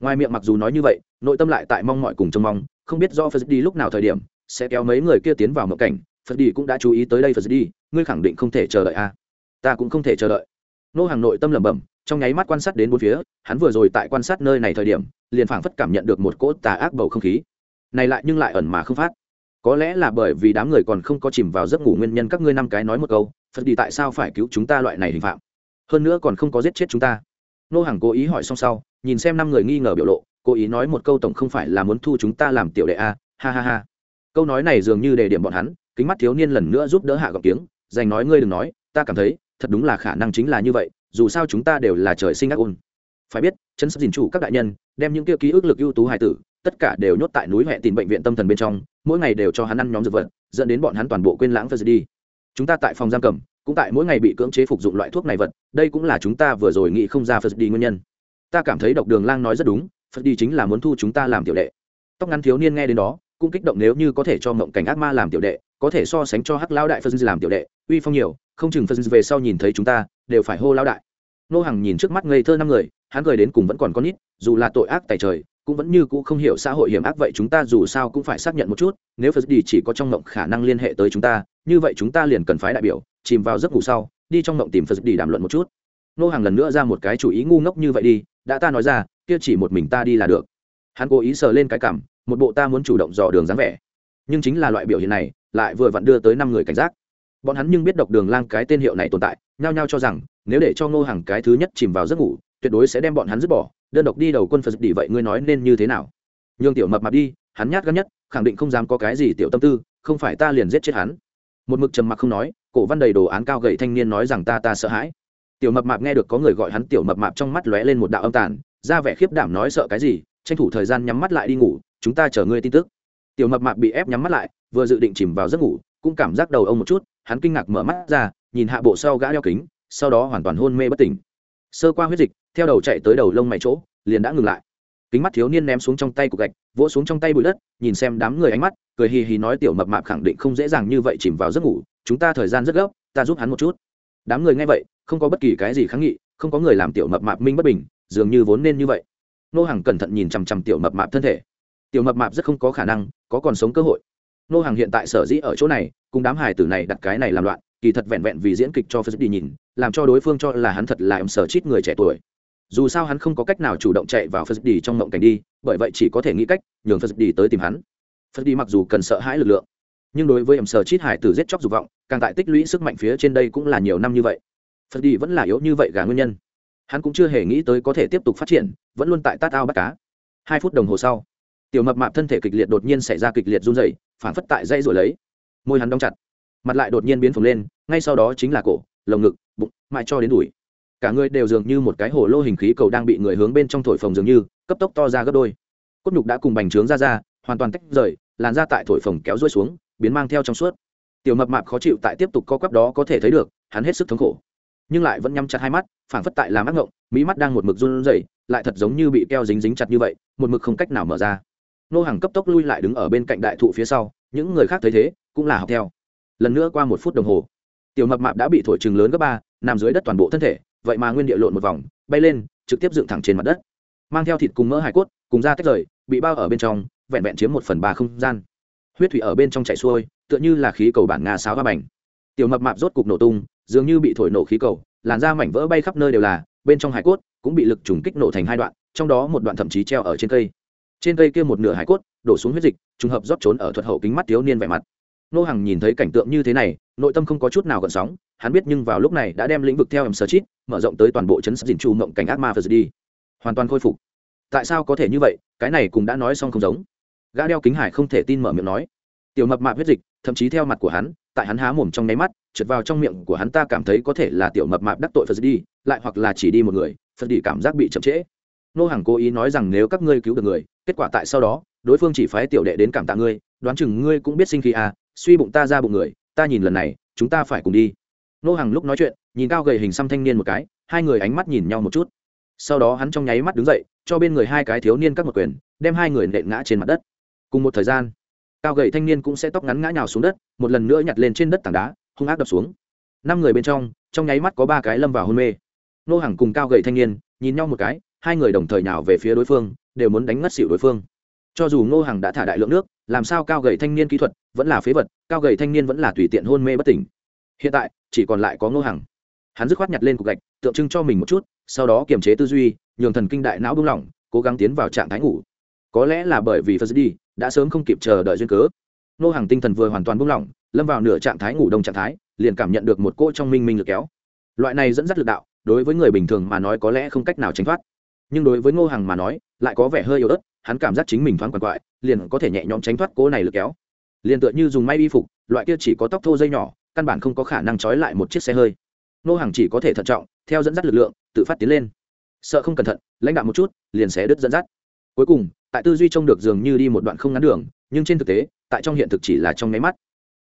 Ngoài miệng mặc dù nói như vậy, nội tâm lại tại mong mọi cùng trông mong, không biết do phật đi lúc nào thời điểm sẽ kéo mấy người kia tiến vào mộng cảnh, phật đi cũng đã chú ý tới đây, phật đi ngươi khẳng định không thể chờ đợi a à? ta cũng không thể chờ đợi. Nô hàng nội tâm lẩm bẩm, trong nháy mắt quan sát đến bốn phía, hắn vừa rồi tại quan sát nơi này thời điểm, liền phảng phất cảm nhận được một cỗ tà ác bầu không khí. Này lại nhưng lại ẩn mà không phát. Có lẽ là bởi vì đám người còn không có chìm vào giấc ngủ nguyên nhân các ngươi năm cái nói một câu, phật đi tại sao phải cứu chúng ta loại này hình phạm? Hơn nữa còn không có giết chết chúng ta. Nô hàng cố ý hỏi xong sau, nhìn xem năm người nghi ngờ biểu lộ, cố ý nói một câu tổng không phải là muốn thu chúng ta làm tiểu đệ a, ha ha ha câu nói này dường như đề điểm bọn hắn, kính mắt thiếu niên lần nữa giúp đỡ hạ gọc tiếng dành nói ngươi đừng nói, ta cảm thấy, thật đúng là khả năng chính là như vậy, dù sao chúng ta đều là trời sinh ác ôn. Phải biết, chân sắp dình chủ các đại nhân, đem những kia ký ức lực ưu tú hài tử, tất cả đều nhốt tại núi huệ tìm bệnh viện tâm thần bên trong, mỗi ngày đều cho hắn ăn nhóm dược vật, dẫn đến bọn hắn toàn bộ quên lãng phật đi. Chúng ta tại phòng giam cầm, cũng tại mỗi ngày bị cưỡng chế phục dụng loại thuốc này vật, đây cũng là chúng ta vừa rồi nghĩ không ra phật đi nguyên nhân. Ta cảm thấy độc đường lang nói rất đúng, phật đi chính là muốn thu chúng ta làm tiểu đệ. Tóc ngắn thiếu niên nghe đến đó cũng kích động nếu như có thể cho mộng cảnh ác ma làm tiểu đệ, có thể so sánh cho hắc lao đại phân làm tiểu đệ, uy phong nhiều, không chừng phân về sau nhìn thấy chúng ta, đều phải hô lao đại. Nô hằng nhìn trước mắt ngây thơ năm người, hắn cười đến cùng vẫn còn con nít, dù là tội ác tài trời, cũng vẫn như cũ không hiểu xã hội hiểm ác vậy chúng ta dù sao cũng phải xác nhận một chút, nếu phật đi chỉ có trong mộng khả năng liên hệ tới chúng ta, như vậy chúng ta liền cần phái đại biểu, chìm vào giấc ngủ sau, đi trong mộng tìm phật đi đàm luận một chút. Nô hàng lần nữa ra một cái chủ ý ngu ngốc như vậy đi, đã ta nói ra, kia chỉ một mình ta đi là được. Hắn cố ý sờ lên cái cảm một bộ ta muốn chủ động dò đường dáng vẻ. Nhưng chính là loại biểu hiện này, lại vừa vặn đưa tới năm người cảnh giác. Bọn hắn nhưng biết độc đường lang cái tên hiệu này tồn tại, nhao nhao cho rằng, nếu để cho ngô hàng cái thứ nhất chìm vào giấc ngủ, tuyệt đối sẽ đem bọn hắn dứt bỏ, đơn độc đi đầu quân phật đi vậy ngươi nói nên như thế nào? Nhường tiểu mập mạp đi, hắn nhát gắn nhất, khẳng định không dám có cái gì tiểu tâm tư, không phải ta liền giết chết hắn. Một mực trầm mặc không nói, cổ văn đầy đồ án cao gậy thanh niên nói rằng ta ta sợ hãi. Tiểu mập mạp nghe được có người gọi hắn tiểu mập mạp trong mắt lóe lên một đạo âm tàn, ra vẻ khiếp đảm nói sợ cái gì, tranh thủ thời gian nhắm mắt lại đi ngủ chúng ta chờ ngươi tin tức. Tiểu mập mạp bị ép nhắm mắt lại, vừa dự định chìm vào giấc ngủ, cũng cảm giác đầu ông một chút, hắn kinh ngạc mở mắt ra, nhìn hạ bộ sau gã đeo kính, sau đó hoàn toàn hôn mê bất tỉnh. Sơ qua huyết dịch, theo đầu chạy tới đầu lông mày chỗ, liền đã ngừng lại. Kính mắt thiếu niên ném xuống trong tay cục gạch, vỗ xuống trong tay bụi đất, nhìn xem đám người ánh mắt, cười hì hì nói tiểu mập mạp khẳng định không dễ dàng như vậy chìm vào giấc ngủ, chúng ta thời gian rất gấp, ta giúp hắn một chút. Đám người nghe vậy, không có bất kỳ cái gì kháng nghị, không có người làm tiểu mập mạp minh bất bình, dường như vốn nên như vậy. Nô hàng cẩn thận nhìn chằm chằm tiểu mập mạp thân thể tiểu mập mạp rất không có khả năng, có còn sống cơ hội. Nô hàng hiện tại sở dĩ ở chỗ này, cùng đám hải tử này đặt cái này làm loạn, kỳ thật vẹn vẹn vì diễn kịch cho phật đi nhìn, làm cho đối phương cho là hắn thật là em sở chít người trẻ tuổi. Dù sao hắn không có cách nào chủ động chạy vào phật đi trong mộng cảnh đi, bởi vậy chỉ có thể nghĩ cách nhường phật đi tới tìm hắn. Phật đi mặc dù cần sợ hãi lực lượng, nhưng đối với em sở chít hải tử giết chóc dục vọng, càng tại tích lũy sức mạnh phía trên đây cũng là nhiều năm như vậy. Phật đi vẫn là yếu như vậy gà nguyên nhân. Hắn cũng chưa hề nghĩ tới có thể tiếp tục phát triển, vẫn luôn tại tát ao bắt cá. Hai phút đồng hồ sau tiểu mập mạp thân thể kịch liệt đột nhiên xảy ra kịch liệt run dày phản phất tại dây rồi lấy. Môi hắn đóng chặt, mặt lại đột nhiên biến phồng lên, ngay sau đó chính là cổ, lồng ngực, bụng mãi cho đến đùi. Cả người đều dường như một cái hồ lô hình khí cầu đang bị người hướng bên trong thổi phồng dường như, cấp tốc to ra gấp đôi. Cốt nhục đã cùng bành trướng ra ra, hoàn toàn tách rời, làn ra tại thổi phồng kéo rối xuống, biến mang theo trong suốt. Tiểu mập mạp khó chịu tại tiếp tục co quắp đó có thể thấy được, hắn hết sức thống khổ. Nhưng lại vẫn nhắm chặt hai mắt, phảng phất tại làm ác ngộng, mỹ mắt đang một mực run rẩy, lại thật giống như bị keo dính dính chặt như vậy, một mực không cách nào mở ra nô hàng cấp tốc lui lại đứng ở bên cạnh đại thụ phía sau, những người khác thấy thế, cũng là học theo. Lần nữa qua một phút đồng hồ, tiểu mập mạp đã bị thổi trừng lớn gấp ba, nằm dưới đất toàn bộ thân thể, vậy mà nguyên địa lộn một vòng, bay lên, trực tiếp dựng thẳng trên mặt đất. Mang theo thịt cùng mỡ hải cốt, cùng da tách rời, bị bao ở bên trong, vẹn vẹn chiếm một phần ba không gian. Huyết thủy ở bên trong chạy xuôi, tựa như là khí cầu bản nga sáo ba bành. Tiểu mập mạp rốt cục nổ tung, dường như bị thổi nổ khí cầu, làn da mảnh vỡ bay khắp nơi đều là, bên trong hải cốt cũng bị lực trùng kích nổ thành hai đoạn, trong đó một đoạn thậm chí treo ở trên cây trên cây kia một nửa hải cốt, đổ xuống huyết dịch, trùng hợp rót trốn ở thuật hậu kính mắt thiếu niên vẻ mặt. Nô hằng nhìn thấy cảnh tượng như thế này, nội tâm không có chút nào gợn sóng, hắn biết nhưng vào lúc này đã đem lĩnh vực theo em sơ chít, mở rộng tới toàn bộ chấn sắp dình chu mộng cảnh ác ma phật đi hoàn toàn khôi phục. Tại sao có thể như vậy? Cái này cũng đã nói xong không giống. Gã đeo kính hải không thể tin mở miệng nói. Tiểu mập mạp huyết dịch, thậm chí theo mặt của hắn, tại hắn há mồm trong nháy mắt, trượt vào trong miệng của hắn ta cảm thấy có thể là tiểu mập mạp đắc tội phật đi lại hoặc là chỉ đi một người, phật đi cảm giác bị chậm trễ. Nô hàng cố ý nói rằng nếu các ngươi cứu được người kết quả tại sau đó, đối phương chỉ phái tiểu đệ đến cảm tạ ngươi, đoán chừng ngươi cũng biết sinh khí à suy bụng ta ra bụng người, ta nhìn lần này, chúng ta phải cùng đi. Nô hàng lúc nói chuyện, nhìn cao gầy hình xăm thanh niên một cái, hai người ánh mắt nhìn nhau một chút. Sau đó hắn trong nháy mắt đứng dậy, cho bên người hai cái thiếu niên các một quyền, đem hai người nện ngã trên mặt đất. Cùng một thời gian, cao gầy thanh niên cũng sẽ tóc ngắn ngã nhào xuống đất, một lần nữa nhặt lên trên đất tảng đá, hung ác đập xuống. Năm người bên trong trong nháy mắt có ba cái lâm vào hôn mê. Nô hàng cùng cao gầy thanh niên, nhìn nhau một cái, hai người đồng thời nào về phía đối phương đều muốn đánh ngất xỉu đối phương. Cho dù ngô Hằng đã thả đại lượng nước, làm sao cao gầy thanh niên kỹ thuật vẫn là phế vật, cao gầy thanh niên vẫn là tùy tiện hôn mê bất tỉnh. Hiện tại, chỉ còn lại có ngô Hằng. hắn dứt khoát nhặt lên cục gạch, tượng trưng cho mình một chút, sau đó kiềm chế tư duy, nhường thần kinh đại não buông lỏng, cố gắng tiến vào trạng thái ngủ. Có lẽ là bởi vì phật đi, đã sớm không kịp chờ đợi duyên cớ. Ngô Hằng tinh thần vừa hoàn toàn buông lỏng, lâm vào nửa trạng thái ngủ đông trạng thái, liền cảm nhận được một cỗ trong minh minh lực kéo. Loại này dẫn dắt lực đạo, đối với người bình thường mà nói có lẽ không cách nào tránh thoát nhưng đối với ngô Hằng mà nói, lại có vẻ hơi yếu ớt, hắn cảm giác chính mình thoáng quằn quại, liền có thể nhẹ nhõm tránh thoát cố này lực kéo. Liền tựa như dùng may y phục, loại kia chỉ có tóc thô dây nhỏ, căn bản không có khả năng trói lại một chiếc xe hơi. Ngô Hằng chỉ có thể thận trọng, theo dẫn dắt lực lượng, tự phát tiến lên. Sợ không cẩn thận, lãnh đạo một chút, liền sẽ đứt dẫn dắt. Cuối cùng, tại tư duy trông được dường như đi một đoạn không ngắn đường, nhưng trên thực tế, tại trong hiện thực chỉ là trong nháy mắt.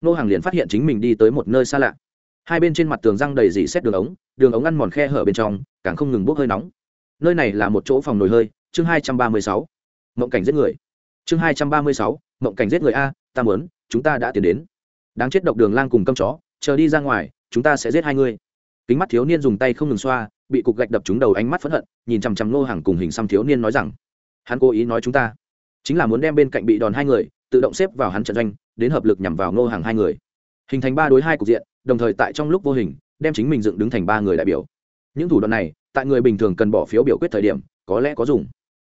Nô hàng liền phát hiện chính mình đi tới một nơi xa lạ. Hai bên trên mặt tường răng đầy dỉ xét đường ống đường ống ăn mòn khe hở bên trong, càng không ngừng bốc hơi nóng nơi này là một chỗ phòng nồi hơi, chương hai trăm ba mươi sáu. Mộng cảnh giết người. Chương hai trăm ba mươi sáu, mộng cảnh giết người a, ta mớn chúng ta đã tiến đến. Đáng chết độc đường lang cùng câm chó, chờ đi ra ngoài, chúng ta sẽ giết hai người. Kính mắt thiếu niên dùng tay không ngừng xoa, bị cục gạch đập trúng đầu ánh mắt phẫn hận, nhìn chằm chằm ngô hàng cùng hình xăm thiếu niên nói rằng, hắn cố ý nói chúng ta. Chính là muốn đem bên cạnh bị đòn hai người, tự động xếp vào hắn trận doanh, đến hợp lực nhằm vào ngô hàng hai người. Hình thành ba đối hai cục diện, đồng thời tại trong lúc vô hình, đem chính mình dựng đứng thành ba người đại biểu. Những thủ đoạn này tại người bình thường cần bỏ phiếu biểu quyết thời điểm, có lẽ có dùng.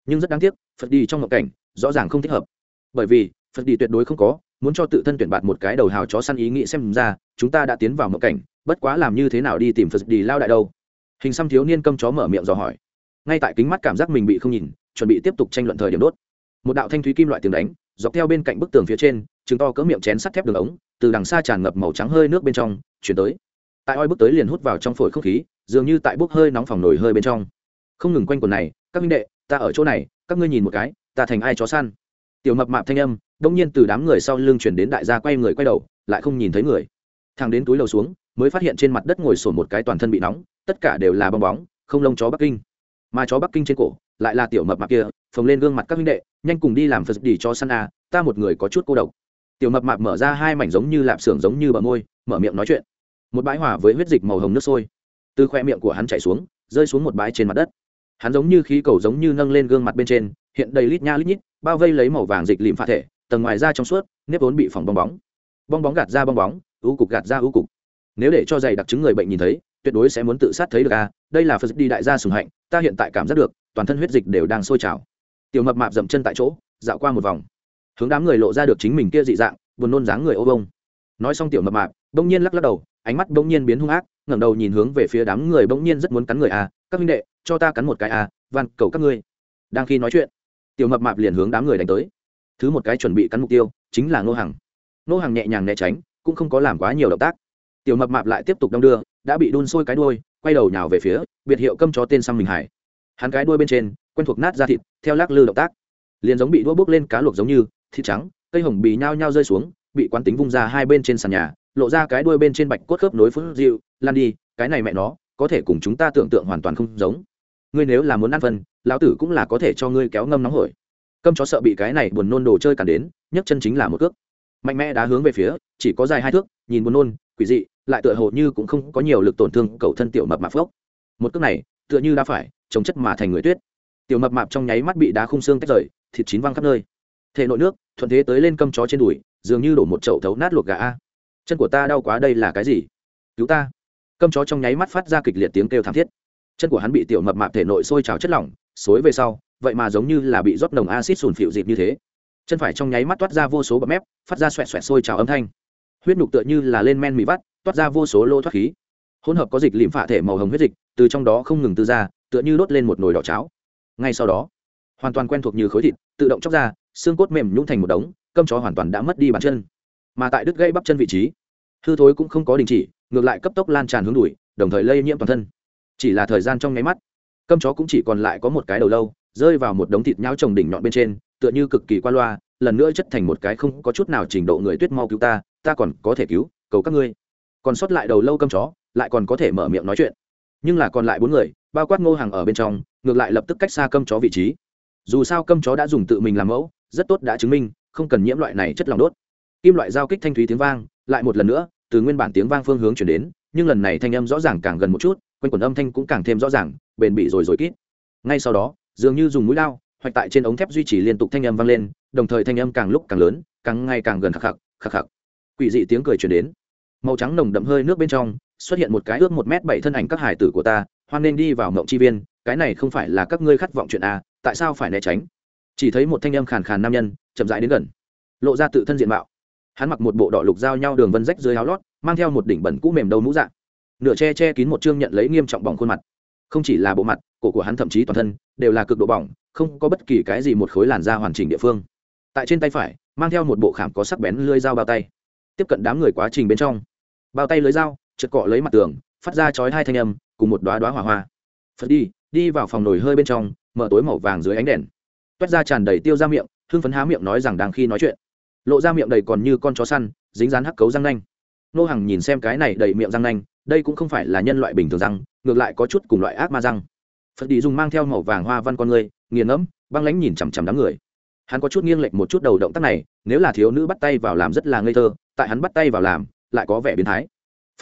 Nhưng rất đáng tiếc, phật đi trong ngộ cảnh, rõ ràng không thích hợp. Bởi vì, phật đi tuyệt đối không có, muốn cho tự thân tuyển bạt một cái đầu hào chó săn ý nghĩ xem ra, chúng ta đã tiến vào ngộ cảnh, bất quá làm như thế nào đi tìm phật đi lao đại đâu? Hình xăm thiếu niên câm chó mở miệng dò hỏi. Ngay tại kính mắt cảm giác mình bị không nhìn, chuẩn bị tiếp tục tranh luận thời điểm đốt. Một đạo thanh thúy kim loại tiếng đánh, dọc theo bên cạnh bức tường phía trên chứng to cỡ miệng chén sắt thép đường ống, từ đằng xa tràn ngập màu trắng hơi nước bên trong, chuyển tới. Tại oi bước tới liền hút vào trong phổi không khí dường như tại bốc hơi nóng phòng nổi hơi bên trong. Không ngừng quanh quần này, các minh đệ, ta ở chỗ này, các ngươi nhìn một cái, ta thành ai chó săn? Tiểu mập mạp thanh âm, đông nhiên từ đám người sau lưng chuyển đến đại gia quay người quay đầu, lại không nhìn thấy người. Thằng đến túi lầu xuống, mới phát hiện trên mặt đất ngồi sổn một cái toàn thân bị nóng, tất cả đều là bong bóng, không lông chó bắc kinh. Mà chó bắc kinh trên cổ, lại là tiểu mập mạp kia, phồng lên gương mặt các minh đệ, nhanh cùng đi làm phật đi cho săn a, ta một người có chút cô độc. Tiểu mập mạp mở ra hai mảnh giống như lạp xưởng giống như bờ môi, mở miệng nói chuyện. Một bãi hỏa với huyết dịch màu hồng nước sôi từ khoe miệng của hắn chảy xuống, rơi xuống một bãi trên mặt đất. Hắn giống như khí cầu giống như nâng lên gương mặt bên trên, hiện đầy lít nha lít nhít, bao vây lấy màu vàng dịch lịm pha thể, tầng ngoài ra trong suốt, nếp vốn bị phỏng bong bóng. Bong bóng gạt ra bong bóng, ưu cục gạt ra ưu cục. Nếu để cho dày đặc chứng người bệnh nhìn thấy, tuyệt đối sẽ muốn tự sát thấy được a, đây là phật đi đại gia sùng hạnh, ta hiện tại cảm giác được, toàn thân huyết dịch đều đang sôi trào. Tiểu mập mạp dậm chân tại chỗ, dạo qua một vòng. Hướng đám người lộ ra được chính mình kia dị dạng, buồn nôn dáng người ô bông. Nói xong tiểu mập mạp, bỗng nhiên lắc lắc đầu, ánh mắt bỗng nhiên biến hung ác ngẩng đầu nhìn hướng về phía đám người bỗng nhiên rất muốn cắn người à các huynh đệ, cho ta cắn một cái à van, cầu các ngươi. Đang khi nói chuyện, tiểu mập mạp liền hướng đám người đánh tới. Thứ một cái chuẩn bị cắn mục tiêu, chính là ngô hằng. Ngô hằng nhẹ nhàng né tránh, cũng không có làm quá nhiều động tác. Tiểu mập mạp lại tiếp tục đong đưa, đã bị đun sôi cái đuôi, quay đầu nhào về phía biệt hiệu câm chó tên xăm mình hải. Hắn cái đuôi bên trên, quen thuộc nát ra thịt, theo lắc lư động tác. Liền giống bị đũa bốc lên cá luộc giống như, thịt trắng, cây hồng bì nhao nhao rơi xuống, bị quán tính vung ra hai bên trên sàn nhà lộ ra cái đuôi bên trên bạch cốt khớp nối phút dịu, lan đi, cái này mẹ nó, có thể cùng chúng ta tưởng tượng hoàn toàn không giống. Ngươi nếu là muốn ăn phân, lão tử cũng là có thể cho ngươi kéo ngâm nóng hổi. Câm chó sợ bị cái này buồn nôn đồ chơi cản đến, nhấc chân chính là một cước. Mạnh mẽ đá hướng về phía, chỉ có dài hai thước, nhìn buồn nôn, quỷ dị, lại tựa hồ như cũng không có nhiều lực tổn thương cầu thân tiểu mập mạp phốc. Một cước này, tựa như đã phải, chống chất mà thành người tuyết. Tiểu mập mạp trong nháy mắt bị đá khung xương tách rời, thịt chín văng khắp nơi. Thể nội nước, thuận thế tới lên câm chó trên đùi, dường như đổ một chậu thấu nát luộc gà a chân của ta đau quá đây là cái gì? Cứu ta. Câm chó trong nháy mắt phát ra kịch liệt tiếng kêu thảm thiết. Chân của hắn bị tiểu mập mạp thể nội sôi trào chất lỏng, xối về sau, vậy mà giống như là bị rót nồng acid sùn phịu dịp như thế. Chân phải trong nháy mắt toát ra vô số bậm mép, phát ra xoẹt xoẹt sôi trào âm thanh. Huyết nhục tựa như là lên men mì vắt, toát ra vô số lô thoát khí. Hỗn hợp có dịch lìm phạ thể màu hồng huyết dịch, từ trong đó không ngừng tư ra, tựa như đốt lên một nồi đỏ cháo. Ngay sau đó, hoàn toàn quen thuộc như khối thịt, tự động chóc ra, xương cốt mềm nhũng thành một đống cơm chó hoàn toàn đã mất đi bàn chân mà tại đứt gây bắp chân vị trí. Hư thối cũng không có đình chỉ, ngược lại cấp tốc lan tràn hướng đùi, đồng thời lây nhiễm toàn thân. Chỉ là thời gian trong nháy mắt câm chó cũng chỉ còn lại có một cái đầu lâu, rơi vào một đống thịt nhau trồng đỉnh nhọn bên trên, tựa như cực kỳ qua loa, lần nữa chất thành một cái không có chút nào trình độ người tuyết mau cứu ta ta còn có thể cứu, cầu các ngươi. Còn sót lại đầu lâu câm chó, lại còn có thể mở miệng nói chuyện. Nhưng là còn lại bốn người, bao quát ngô hàng ở bên trong, ngược lại lập tức cách xa câm chó vị trí. Dù sao câm chó đã dùng tự mình làm mẫu, rất tốt đã chứng minh, không cần nhiễm loại này chất lòng đốt kim loại giao kích thanh thúy tiếng vang, lại một lần nữa, từ nguyên bản tiếng vang phương hướng chuyển đến, nhưng lần này thanh âm rõ ràng càng gần một chút, quanh quần âm thanh cũng càng thêm rõ ràng, bền bỉ rồi rồi kít. Ngay sau đó, dường như dùng mũi lao, hoạch tại trên ống thép duy trì liên tục thanh âm vang lên, đồng thời thanh âm càng lúc càng lớn, càng ngày càng gần khắc khắc khắc khắc. Quỷ dị tiếng cười chuyển đến. Màu trắng nồng đậm hơi nước bên trong, xuất hiện một cái ước một m bảy thân ảnh các hải tử của ta, hoan nên đi vào mộng chi viên, cái này không phải là các ngươi khát vọng chuyện à tại sao phải né tránh? Chỉ thấy một thanh âm khàn khàn nam nhân, chậm rãi đến gần, lộ ra tự thân diện mạo hắn mặc một bộ đỏ lục giao nhau đường vân rách dưới áo lót, mang theo một đỉnh bẩn cũ mềm đầu mũ dạng nửa che che kín một chương nhận lấy nghiêm trọng bỏng khuôn mặt. Không chỉ là bộ mặt, cổ của hắn thậm chí toàn thân đều là cực độ bỏng, không có bất kỳ cái gì một khối làn da hoàn chỉnh địa phương. Tại trên tay phải, mang theo một bộ khảm có sắc bén lưới dao bao tay. Tiếp cận đám người quá trình bên trong, bao tay lưới dao chật cọ lấy mặt tường, phát ra chói hai thanh âm, cùng một đoá đoá hỏa hoa. Phật đi đi vào phòng nồi hơi bên trong, mở tối màu vàng dưới ánh đèn. Toét ra tràn đầy tiêu ra miệng, hưng phấn há miệng nói rằng đang khi nói chuyện lộ ra miệng đầy còn như con chó săn, dính dán hắc cấu răng nanh. Nô hàng nhìn xem cái này đầy miệng răng nanh, đây cũng không phải là nhân loại bình thường răng, ngược lại có chút cùng loại ác ma răng. Phật đi dùng mang theo màu vàng hoa văn con người, nghiền ngẫm, băng lãnh nhìn chằm chằm đám người. Hắn có chút nghiêng lệch một chút đầu động tác này, nếu là thiếu nữ bắt tay vào làm rất là ngây thơ, tại hắn bắt tay vào làm, lại có vẻ biến thái.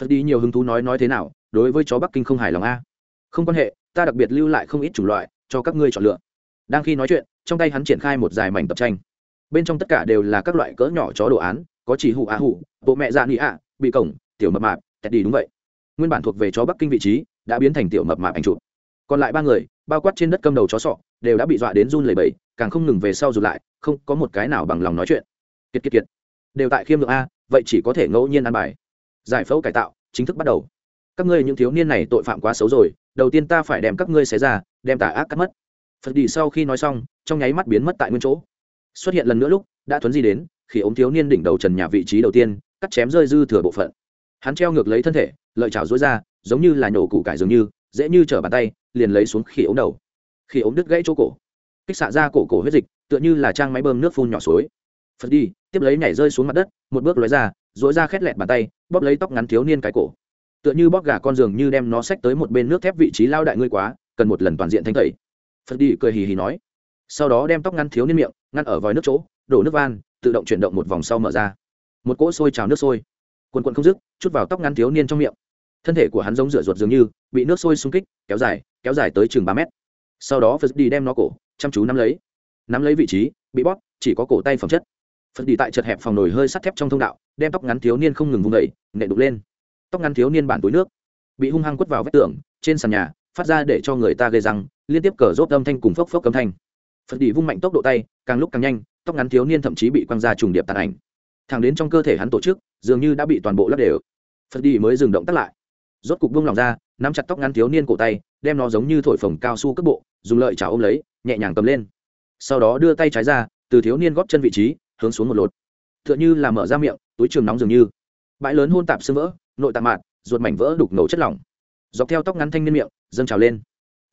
Phật đi nhiều hứng thú nói nói thế nào, đối với chó bắc kinh không hài lòng a. Không quan hệ, ta đặc biệt lưu lại không ít chủng loại, cho các ngươi chọn lựa. Đang khi nói chuyện, trong tay hắn triển khai một dài mảnh tập tranh bên trong tất cả đều là các loại cỡ nhỏ chó đồ án, có chỉ hụ a hụ bộ mẹ dạ nị ạ, bị cổng, tiểu mập mạp, tẹt đi đúng vậy. Nguyên bản thuộc về chó bắc kinh vị trí, đã biến thành tiểu mập mạp ảnh chụp. Còn lại ba người, bao quát trên đất cầm đầu chó sọ, đều đã bị dọa đến run lẩy bẩy, càng không ngừng về sau rụt lại, không có một cái nào bằng lòng nói chuyện. Kiệt kiệt kiệt. Đều tại khiêm lượng a, vậy chỉ có thể ngẫu nhiên ăn bài. Giải phẫu cải tạo, chính thức bắt đầu. Các ngươi những thiếu niên này tội phạm quá xấu rồi, đầu tiên ta phải đem các ngươi xé ra, đem tà ác cắt mất. Phật đi sau khi nói xong, trong nháy mắt biến mất tại nguyên chỗ xuất hiện lần nữa lúc, đã thuấn di đến, khi ống thiếu niên đỉnh đầu trần nhà vị trí đầu tiên, cắt chém rơi dư thừa bộ phận. Hắn treo ngược lấy thân thể, lợi chảo dối ra, giống như là nhổ củ cải dường như, dễ như trở bàn tay, liền lấy xuống khi ống đầu. Khi ống đứt gãy chỗ cổ, kích xạ ra cổ cổ huyết dịch, tựa như là trang máy bơm nước phun nhỏ suối. Phật đi, tiếp lấy nhảy rơi xuống mặt đất, một bước lói ra dối ra khét lẹt bàn tay, bóp lấy tóc ngắn thiếu niên cái cổ. Tựa như bóp gà con giường như đem nó xách tới một bên nước thép vị trí lao đại ngươi quá, cần một lần toàn diện thanh tẩy. Phật đi cười hì hì nói sau đó đem tóc ngăn thiếu niên miệng, ngăn ở vòi nước chỗ, đổ nước van, tự động chuyển động một vòng sau mở ra. Một cỗ sôi trào nước sôi. Quần quần không dứt, chút vào tóc ngăn thiếu niên trong miệng. Thân thể của hắn giống rửa ruột dường như, bị nước sôi xung kích, kéo dài kéo dài tới chừng ba mét. Sau đó phật đi đem nó cổ, chăm chú nắm lấy. Nắm lấy vị trí, bị bóp, chỉ có cổ tay phẩm chất. Phật đi tại chật hẹp phòng nồi hơi sắt thép trong thông đạo, đem tóc ngắn thiếu niên không ngừng vung đẩy nệ đục lên. Tóc ngắn thiếu niên bản túi nước, bị hung hăng quất vào vách tường, trên sàn nhà, phát ra để cho người ta gây răng, liên tiếp cờ rốt âm thanh cùng phốc phốc âm thanh phật đi vung mạnh tốc độ tay, càng lúc càng nhanh, tóc ngắn thiếu niên thậm chí bị quăng ra trùng điệp tàn ảnh. Thẳng đến trong cơ thể hắn tổ chức, dường như đã bị toàn bộ lấp đều. Phật đi mới dừng động tắt lại. Rốt cục buông lòng ra, nắm chặt tóc ngắn thiếu niên cổ tay, đem nó giống như thổi phồng cao su cước bộ, dùng lợi chảo ôm lấy, nhẹ nhàng cầm lên. Sau đó đưa tay trái ra, từ thiếu niên góp chân vị trí, hướng xuống một lột. T h ư ợ n h ư là mở ra miệng, túi trường nóng dường như. Bãi lớn hôn tạp sưng vỡ, nội tạng mạn, ruột mảnh vỡ đục ngầu chất lỏng. Dọc theo tóc ngắn thanh niên miệng, dâng trào lên.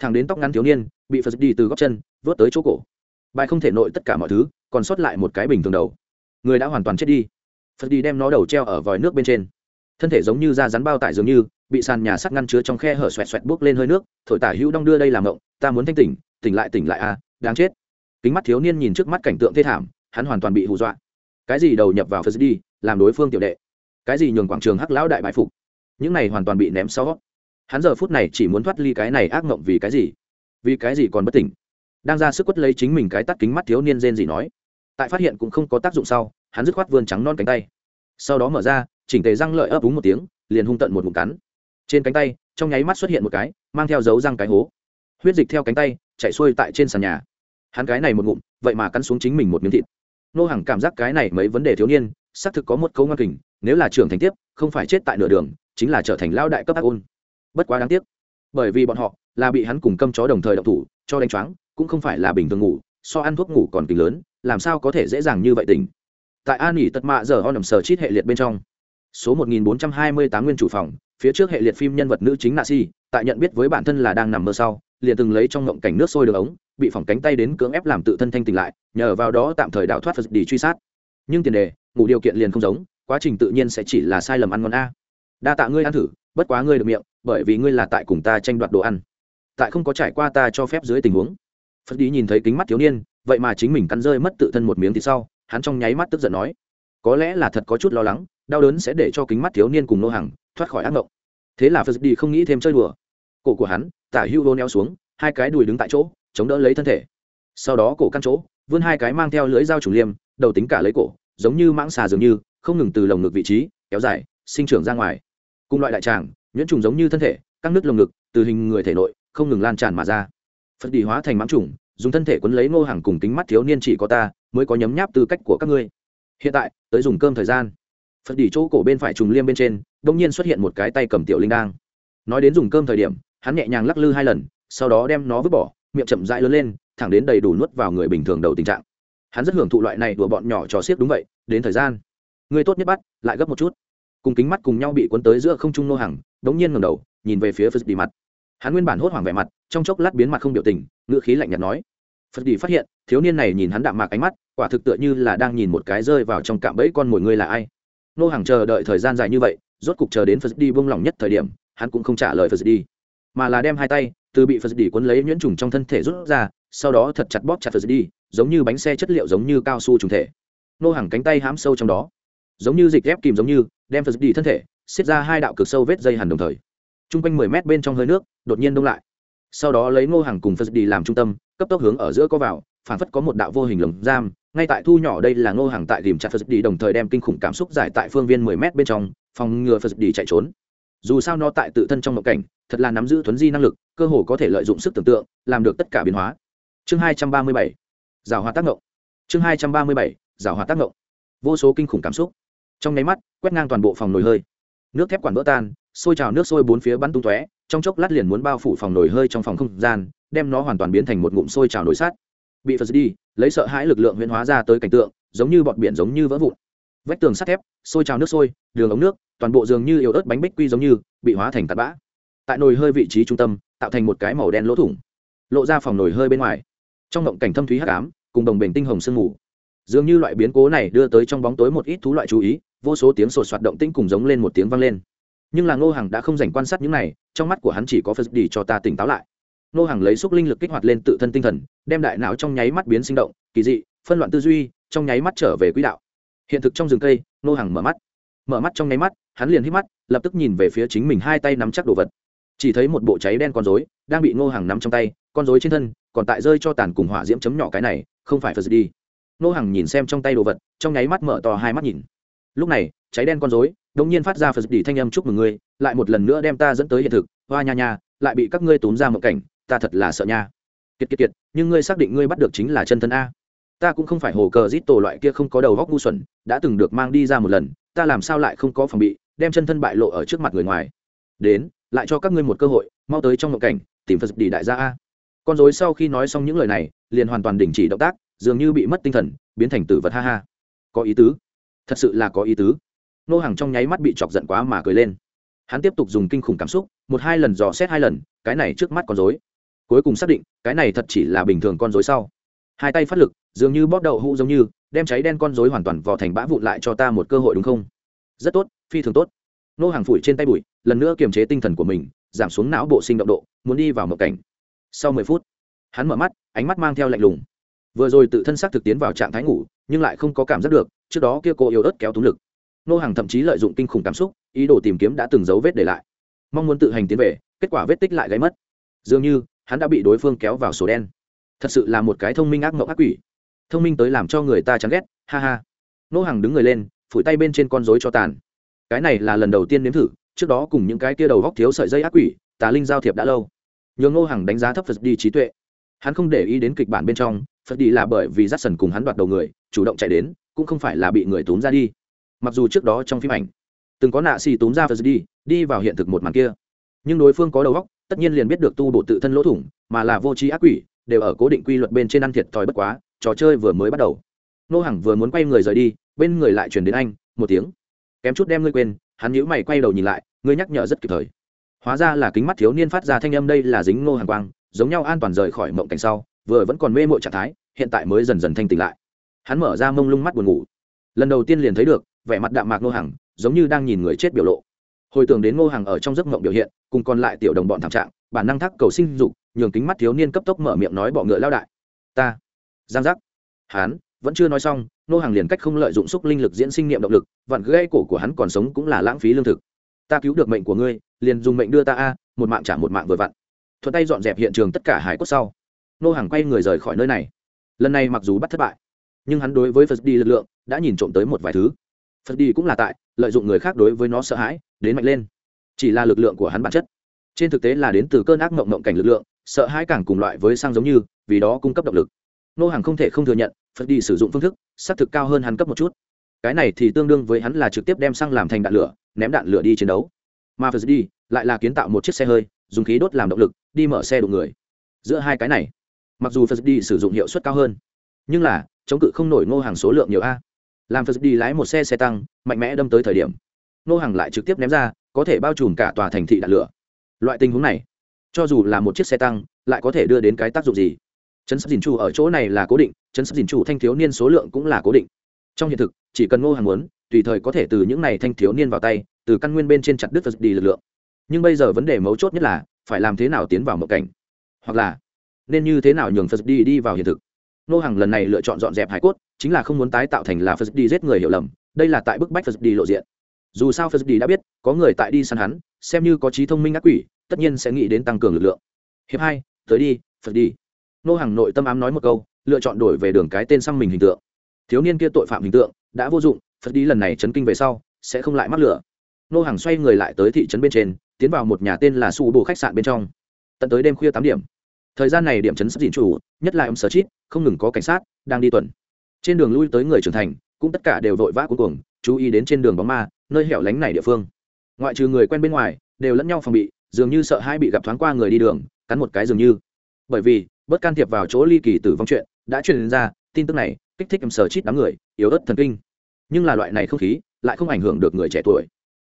Thẳng đến tóc ngắn thiếu niên bị phật đi từ góc chân, vớt tới chỗ cổ. Bài không thể nội tất cả mọi thứ, còn sót lại một cái bình thường đầu. Người đã hoàn toàn chết đi. Phật đi đem nó đầu treo ở vòi nước bên trên. Thân thể giống như da rắn bao tải dường như, bị sàn nhà sắt ngăn chứa trong khe hở xoẹt xoẹt buốc lên hơi nước. Thổi tả hữu đong đưa đây làm ngộng ta muốn thanh tỉnh tỉnh lại tỉnh lại à đáng chết. Kính mắt thiếu niên nhìn trước mắt cảnh tượng thê thảm, hắn hoàn toàn bị hù dọa. Cái gì đầu nhập vào phật đi, làm đối phương tiểu đệ? Cái gì nhường quảng trường hắc lão đại bại phục? Những này hoàn toàn bị ném xó. Hắn giờ phút này chỉ muốn thoát ly cái này ác mộng vì cái gì? Vì cái gì còn bất tỉnh? Đang ra sức quất lấy chính mình cái tắt kính mắt thiếu niên rên gì nói. Tại phát hiện cũng không có tác dụng sau, hắn dứt khoát vươn trắng non cánh tay. Sau đó mở ra, chỉnh tề răng lợi ấp úng một tiếng, liền hung tận một ngụm cắn. Trên cánh tay, trong nháy mắt xuất hiện một cái, mang theo dấu răng cái hố. Huyết dịch theo cánh tay, chạy xuôi tại trên sàn nhà. Hắn cái này một ngụm, vậy mà cắn xuống chính mình một miếng thịt. Nô hàng cảm giác cái này mấy vấn đề thiếu niên, xác thực có một câu ngang kình, nếu là trưởng thành tiếp, không phải chết tại nửa đường, chính là trở thành lao đại cấp ác ôn. Bất quá đáng tiếc, bởi vì bọn họ là bị hắn cùng câm chó đồng thời động thủ, cho đánh choáng, cũng không phải là bình thường ngủ, so ăn thuốc ngủ còn kính lớn, làm sao có thể dễ dàng như vậy tỉnh. Tại an ỉ tật mạ giờ ho nằm sờ chít hệ liệt bên trong, số 1428 nguyên chủ phòng, phía trước hệ liệt phim nhân vật nữ chính nạ si tại nhận biết với bản thân là đang nằm mơ sau, liền từng lấy trong ngộng cảnh nước sôi đường ống, bị phỏng cánh tay đến cưỡng ép làm tự thân thanh tỉnh lại, nhờ vào đó tạm thời đạo thoát phật đi truy sát. Nhưng tiền đề, ngủ điều kiện liền không giống, quá trình tự nhiên sẽ chỉ là sai lầm ăn ngon a. Đa tạ ngươi ăn thử, bất quá ngươi được miệng, bởi vì ngươi là tại cùng ta tranh đoạt đồ ăn tại không có trải qua ta cho phép dưới tình huống. Phật đi nhìn thấy kính mắt thiếu niên, vậy mà chính mình cắn rơi mất tự thân một miếng thì sau, hắn trong nháy mắt tức giận nói, có lẽ là thật có chút lo lắng, đau đớn sẽ để cho kính mắt thiếu niên cùng nô hàng thoát khỏi ác mộng. Thế là phật đi không nghĩ thêm chơi đùa. Cổ của hắn, tả hưu đô neo xuống, hai cái đùi đứng tại chỗ, chống đỡ lấy thân thể. Sau đó cổ căn chỗ, vươn hai cái mang theo lưỡi dao chủ liêm, đầu tính cả lấy cổ, giống như mãng xà dường như, không ngừng từ lồng ngực vị trí, kéo dài, sinh trưởng ra ngoài. Cùng loại đại tràng, nhuyễn trùng giống như thân thể các nước lồng ngực, từ hình người thể nội không ngừng lan tràn mà ra. Phật đi hóa thành mãng trùng dùng thân thể quấn lấy ngô hàng cùng kính mắt thiếu niên chỉ có ta, mới có nhấm nháp tư cách của các ngươi. Hiện tại, tới dùng cơm thời gian. Phật đi chỗ cổ bên phải trùng liêm bên trên đ ỗ n g nhiên xuất hiện một cái tay cầm tiểu linh đang nói đến dùng cơm thời điểm, hắn nhẹ nhàng lắc lư hai lần, sau đó đem nó vứt bỏ, miệng chậm rãi lớn lên, thẳng đến đầy đủ nuốt vào người bình thường đầu tình trạng. Hắn rất hưởng thụ loại này đùa bọn nhỏ trò xiếc đúng vậy, đến thời gian. Người tốt nhất bắt, lại gấp một chút. Cùng kính mắt cùng nhau bị cuốn tới giữa không trung nô hàng đống nhiên ngầm đầu, nhìn về phía phật đi mặt hắn nguyên bản hốt hoảng vẻ mặt, trong chốc lát biến mặt không biểu tình ngựa khí lạnh nhạt nói, phật đi phát hiện, thiếu niên này nhìn hắn đạm mạc ánh mắt, quả thực tựa như là đang nhìn một cái rơi vào trong cạm bẫy con mồi ngươi là ai. Nô hàng chờ đợi thời gian dài như vậy, rốt cục chờ đến phật đi buông lỏng nhất thời điểm, hắn cũng không trả lời phật đi mà là đem hai tay từ bị phật đi cuốn lấy nhuyễn trùng trong thân thể rút ra, sau đó thật chặt bóp chặt phật đi giống như bánh xe chất liệu giống như cao su trùng thể. Nô hàng cánh tay hãm sâu trong đó, giống như dịch ghép kìm giống như, đem phật đi thân thể, xiết ra hai đạo cực sâu vết dây hẳn đồng thời t r u n g quanh mười mét bên trong hơi nước, đột nhiên đông lại. Sau đó lấy ngô hàng cùng phật đi làm trung tâm, cấp tốc hướng ở giữa có vào, phản phất có một đạo vô hình lồng giam. Ngay tại thu nhỏ đây là ngô hàng tại tìm chặt phật đi đồng thời đem kinh khủng cảm xúc giải tại phương viên mười mét bên trong, phòng ngừa phật đi chạy trốn. Dù sao nó tại tự thân trong mộng cảnh, thật là nắm giữ thuấn di năng lực, cơ hồ có thể lợi dụng sức tưởng tượng, làm được tất cả biến hóa. Chương hai trăm ba mươi bảy giảo hòa tác ngộng. Chương hai trăm ba mươi bảy giảo hòa tác ngộng. Vô số kinh khủng cảm xúc. Trong nháy mắt, quét ngang toàn bộ phòng nồi hơi. Nước thép quản vỡ tan sôi trào nước sôi bốn phía bắn tung tóe, trong chốc lát liền muốn bao phủ phòng nồi hơi trong phòng không gian, đem nó hoàn toàn biến thành một ngụm sôi trào nồi sát bị phật đi, lấy sợ hãi lực lượng huyễn hóa ra tới cảnh tượng, giống như bọt biển giống như vỡ vụn. Vách tường sắt thép sôi trào nước sôi đường ống nước, toàn bộ dường như yếu ớt bánh bích quy giống như, bị hóa thành tạt bã. Tại nồi hơi vị trí trung tâm, tạo thành một cái màu đen lỗ thủng, lộ ra phòng nồi hơi bên ngoài. Trong ngộng cảnh thâm thúy hắc ám, cùng đồng bền tinh hồng sương mù. Dường như loại biến cố này đưa tới trong bóng tối một ít thú loại chú ý, vô số tiếng sột soạt động tĩnh cùng giống lên một tiếng vang lên nhưng là ngô hằng đã không dành quan sát những này, trong mắt của hắn chỉ có phật đi cho ta tỉnh táo lại. Ngô hằng lấy xúc linh lực kích hoạt lên tự thân tinh thần, đem đại não trong nháy mắt biến sinh động, kỳ dị, phân loạn tư duy, trong nháy mắt trở về quỹ đạo. Hiện thực trong rừng cây, ngô hằng mở mắt. Mở mắt trong nháy mắt, hắn liền hít mắt, lập tức nhìn về phía chính mình hai tay nắm chắc đồ vật. Chỉ thấy một bộ cháy đen con rối đang bị ngô Hằng nắm trong tay, con rối trên thân còn tại rơi cho tàn cùng hỏa diễm chấm nhỏ cái này, không phải phật đi ngô Hằng nhìn xem trong tay đồ vật, trong nháy mắt mở to hai mắt nhìn lúc này, cháy đen con rối đông nhiên phát ra phật đỉ thanh âm chúc mừng ngươi, lại một lần nữa đem ta dẫn tới hiện thực. Hoa nha nha, lại bị các ngươi tốn ra một cảnh, ta thật là sợ nha. Kiệt kiệt kiệt, nhưng ngươi xác định ngươi bắt được chính là chân thân a. Ta cũng không phải hồ cờ rít tổ loại kia không có đầu góc ngu xuẩn, đã từng được mang đi ra một lần, ta làm sao lại không có phòng bị, đem chân thân bại lộ ở trước mặt người ngoài. Đến, lại cho các ngươi một cơ hội, mau tới trong ngộ cảnh, tìm phật đi đại gia a. Con dối sau khi nói xong những lời này, liền hoàn toàn đình chỉ động tác, dường như bị mất tinh thần, biến thành tử vật ha ha. Có ý tứ thật sự là có ý tứ. Nô hàng trong nháy mắt bị chọc giận quá mà cười lên. Hắn tiếp tục dùng kinh khủng cảm xúc, một hai lần dò xét hai lần, cái này trước mắt con dối cuối cùng xác định, cái này thật chỉ là bình thường con dối sau. Hai tay phát lực, dường như bóp đậu hũ giống như, đem cháy đen con dối hoàn toàn vò thành bã vụn lại cho ta một cơ hội đúng không? Rất tốt, phi thường tốt. Nô hàng phủi trên tay bụi, lần nữa kiềm chế tinh thần của mình, giảm xuống não bộ sinh động độ, muốn đi vào mộng cảnh. Sau mười phút, hắn mở mắt, ánh mắt mang theo lạnh lùng vừa rồi tự thân xác thực tiến vào trạng thái ngủ, nhưng lại không có cảm giác được, trước đó kia cô yếu ớt kéo túng lực. Nô hàng thậm chí lợi dụng kinh khủng cảm xúc, ý đồ tìm kiếm đã từng dấu vết để lại. Mong muốn tự hành tiến về, kết quả vết tích lại gáy mất. Dường như, hắn đã bị đối phương kéo vào sổ đen. Thật sự là một cái thông minh ác mộng ác quỷ. Thông minh tới làm cho người ta chán ghét, ha ha. Nô hàng đứng người lên, phủi tay bên trên con rối cho tàn. Cái này là lần đầu tiên nếm thử, trước đó cùng những cái kia đầu góc thiếu sợi dây ác quỷ, tà linh giao thiệp đã lâu. Nhường nô hàng đánh giá thấp phật đi trí tuệ. Hắn không để ý đến kịch bản bên trong phật đi là bởi vì rát sần cùng hắn đoạt đầu người chủ động chạy đến cũng không phải là bị người túm ra đi. Mặc dù trước đó trong phim ảnh từng có nạ xì túm ra phật đi đi vào hiện thực một màn kia. Nhưng đối phương có đầu óc, tất nhiên liền biết được tu bộ tự thân lỗ thủng mà là vô tri ác quỷ đều ở cố định quy luật bên trên ăn thiệt thòi bất quá trò chơi vừa mới bắt đầu. Nô hằng vừa muốn quay người rời đi bên người lại chuyển đến anh một tiếng. Kém chút đem ngươi quên hắn nhíu mày quay đầu nhìn lại ngươi nhắc nhở rất kịp thời. Hóa ra là kính mắt thiếu niên phát ra thanh âm đây là dính ngô hàng quang giống nhau an toàn rời khỏi mộng cảnh sau vừa vẫn còn mê mội trạng thái hiện tại mới dần dần thanh tỉnh lại. Hắn mở ra mông lung mắt buồn ngủ. Lần đầu tiên liền thấy được vẻ mặt đạm mạc ngô Hằng, giống như đang nhìn người chết biểu lộ. Hồi tưởng đến ngô Hằng ở trong giấc mộng biểu hiện cùng còn lại tiểu đồng bọn thảm trạng bản năng thác cầu sinh dục nhường kính mắt thiếu niên cấp tốc mở miệng nói bọ ngựa lao đại. Ta. Giang giác. Hắn vẫn chưa nói xong Ngô Hằng liền cách không lợi dụng xúc linh lực diễn sinh niệm động lực vặn gãy cổ của hắn còn sống cũng là lãng phí lương thực. Ta cứu được mệnh của ngươi liền dùng mệnh đưa ta a một mạng trả một mạng vừa vặn. Thuận tay dọn dẹp hiện trường tất cả hải cốt sau nô hàng quay người rời khỏi nơi này. Lần này mặc dù bắt thất bại, nhưng hắn đối với phật đi lực lượng đã nhìn trộm tới một vài thứ. Phật đi cũng là tại, lợi dụng người khác đối với nó sợ hãi, đến mạnh lên. Chỉ là lực lượng của hắn bản chất. Trên thực tế là đến từ cơn ác mộng mộng cảnh lực lượng, sợ hãi càng cùng loại với sang giống như, vì đó cung cấp động lực. Nô hàng không thể không thừa nhận, phật đi sử dụng phương thức, xác thực cao hơn hắn cấp một chút. Cái này thì tương đương với hắn là trực tiếp đem xăng làm thành đạn lửa, ném đạn lửa đi chiến đấu. Mà phật đi lại là kiến tạo một chiếc xe hơi, dùng khí đốt làm động lực, đi mở xe đụng người. Giữa hai cái này mặc dù phật đi sử dụng hiệu suất cao hơn, nhưng là, chống cự không nổi ngô hàng số lượng nhiều a. Làm phật đi lái một xe xe tăng, mạnh mẽ đâm tới thời điểm, ngô hàng lại trực tiếp ném ra, có thể bao trùm cả tòa thành thị đạn lửa. Loại tình huống này, cho dù là một chiếc xe tăng, lại có thể đưa đến cái tác dụng gì? Chấn sắp dìn chủ ở chỗ này là cố định chấn sắp dìn chủ thanh thiếu niên số lượng cũng là cố định. Trong hiện thực, chỉ cần ngô hàng muốn, tùy thời có thể từ những này thanh thiếu niên vào tay, từ căn nguyên bên trên chặt đứt phật đi lực lượng. Nhưng bây giờ vấn đề mấu chốt nhất là, phải làm thế nào tiến vào một cảnh? Hoặc là nên như thế nào nhường phật đi đi vào hiện thực? Nô hàng lần này lựa chọn dọn dẹp hải cốt, chính là không muốn tái tạo thành là phật đi giết người hiểu lầm, đây là tại bức bách phật đi lộ diện. Dù sao phật đi đã biết, có người tại đi săn hắn, xem như có trí thông minh ác quỷ, tất nhiên sẽ nghĩ đến tăng cường lực lượng. Hiệp hai, tới đi, phật đi. Nô hàng nội tâm ám nói một câu, lựa chọn đổi về đường cái tên xăm mình hình tượng. Thiếu niên kia tội phạm hình tượng, đã vô dụng, phật đi lần này chấn kinh về sau, sẽ không lại mắc lửa. Nô hàng xoay người lại tới thị trấn bên trên, tiến vào một nhà tên là su bồ khách sạn bên trong. Tận tới đêm khuya tám điểm thời gian này điểm chấn sắp dịn chủ, nhất là ông sở chít, không ngừng có cảnh sát, đang đi tuần. Trên đường lui tới người trưởng thành, cũng tất cả đều vội vã cuối cùng chú ý đến trên đường bóng ma, nơi hẻo lánh này địa phương. Ngoại trừ người quen bên ngoài, đều lẫn nhau phòng bị, dường như sợ hai bị gặp thoáng qua người đi đường, cắn một cái dường như. Bởi vì, bất can thiệp vào chỗ ly kỳ tử vong chuyện, đã truyền ra, tin tức này, kích thích em sở chít đám người, yếu ớt thần kinh. Nhưng là loại này không khí, lại không ảnh hưởng được người trẻ tuổi.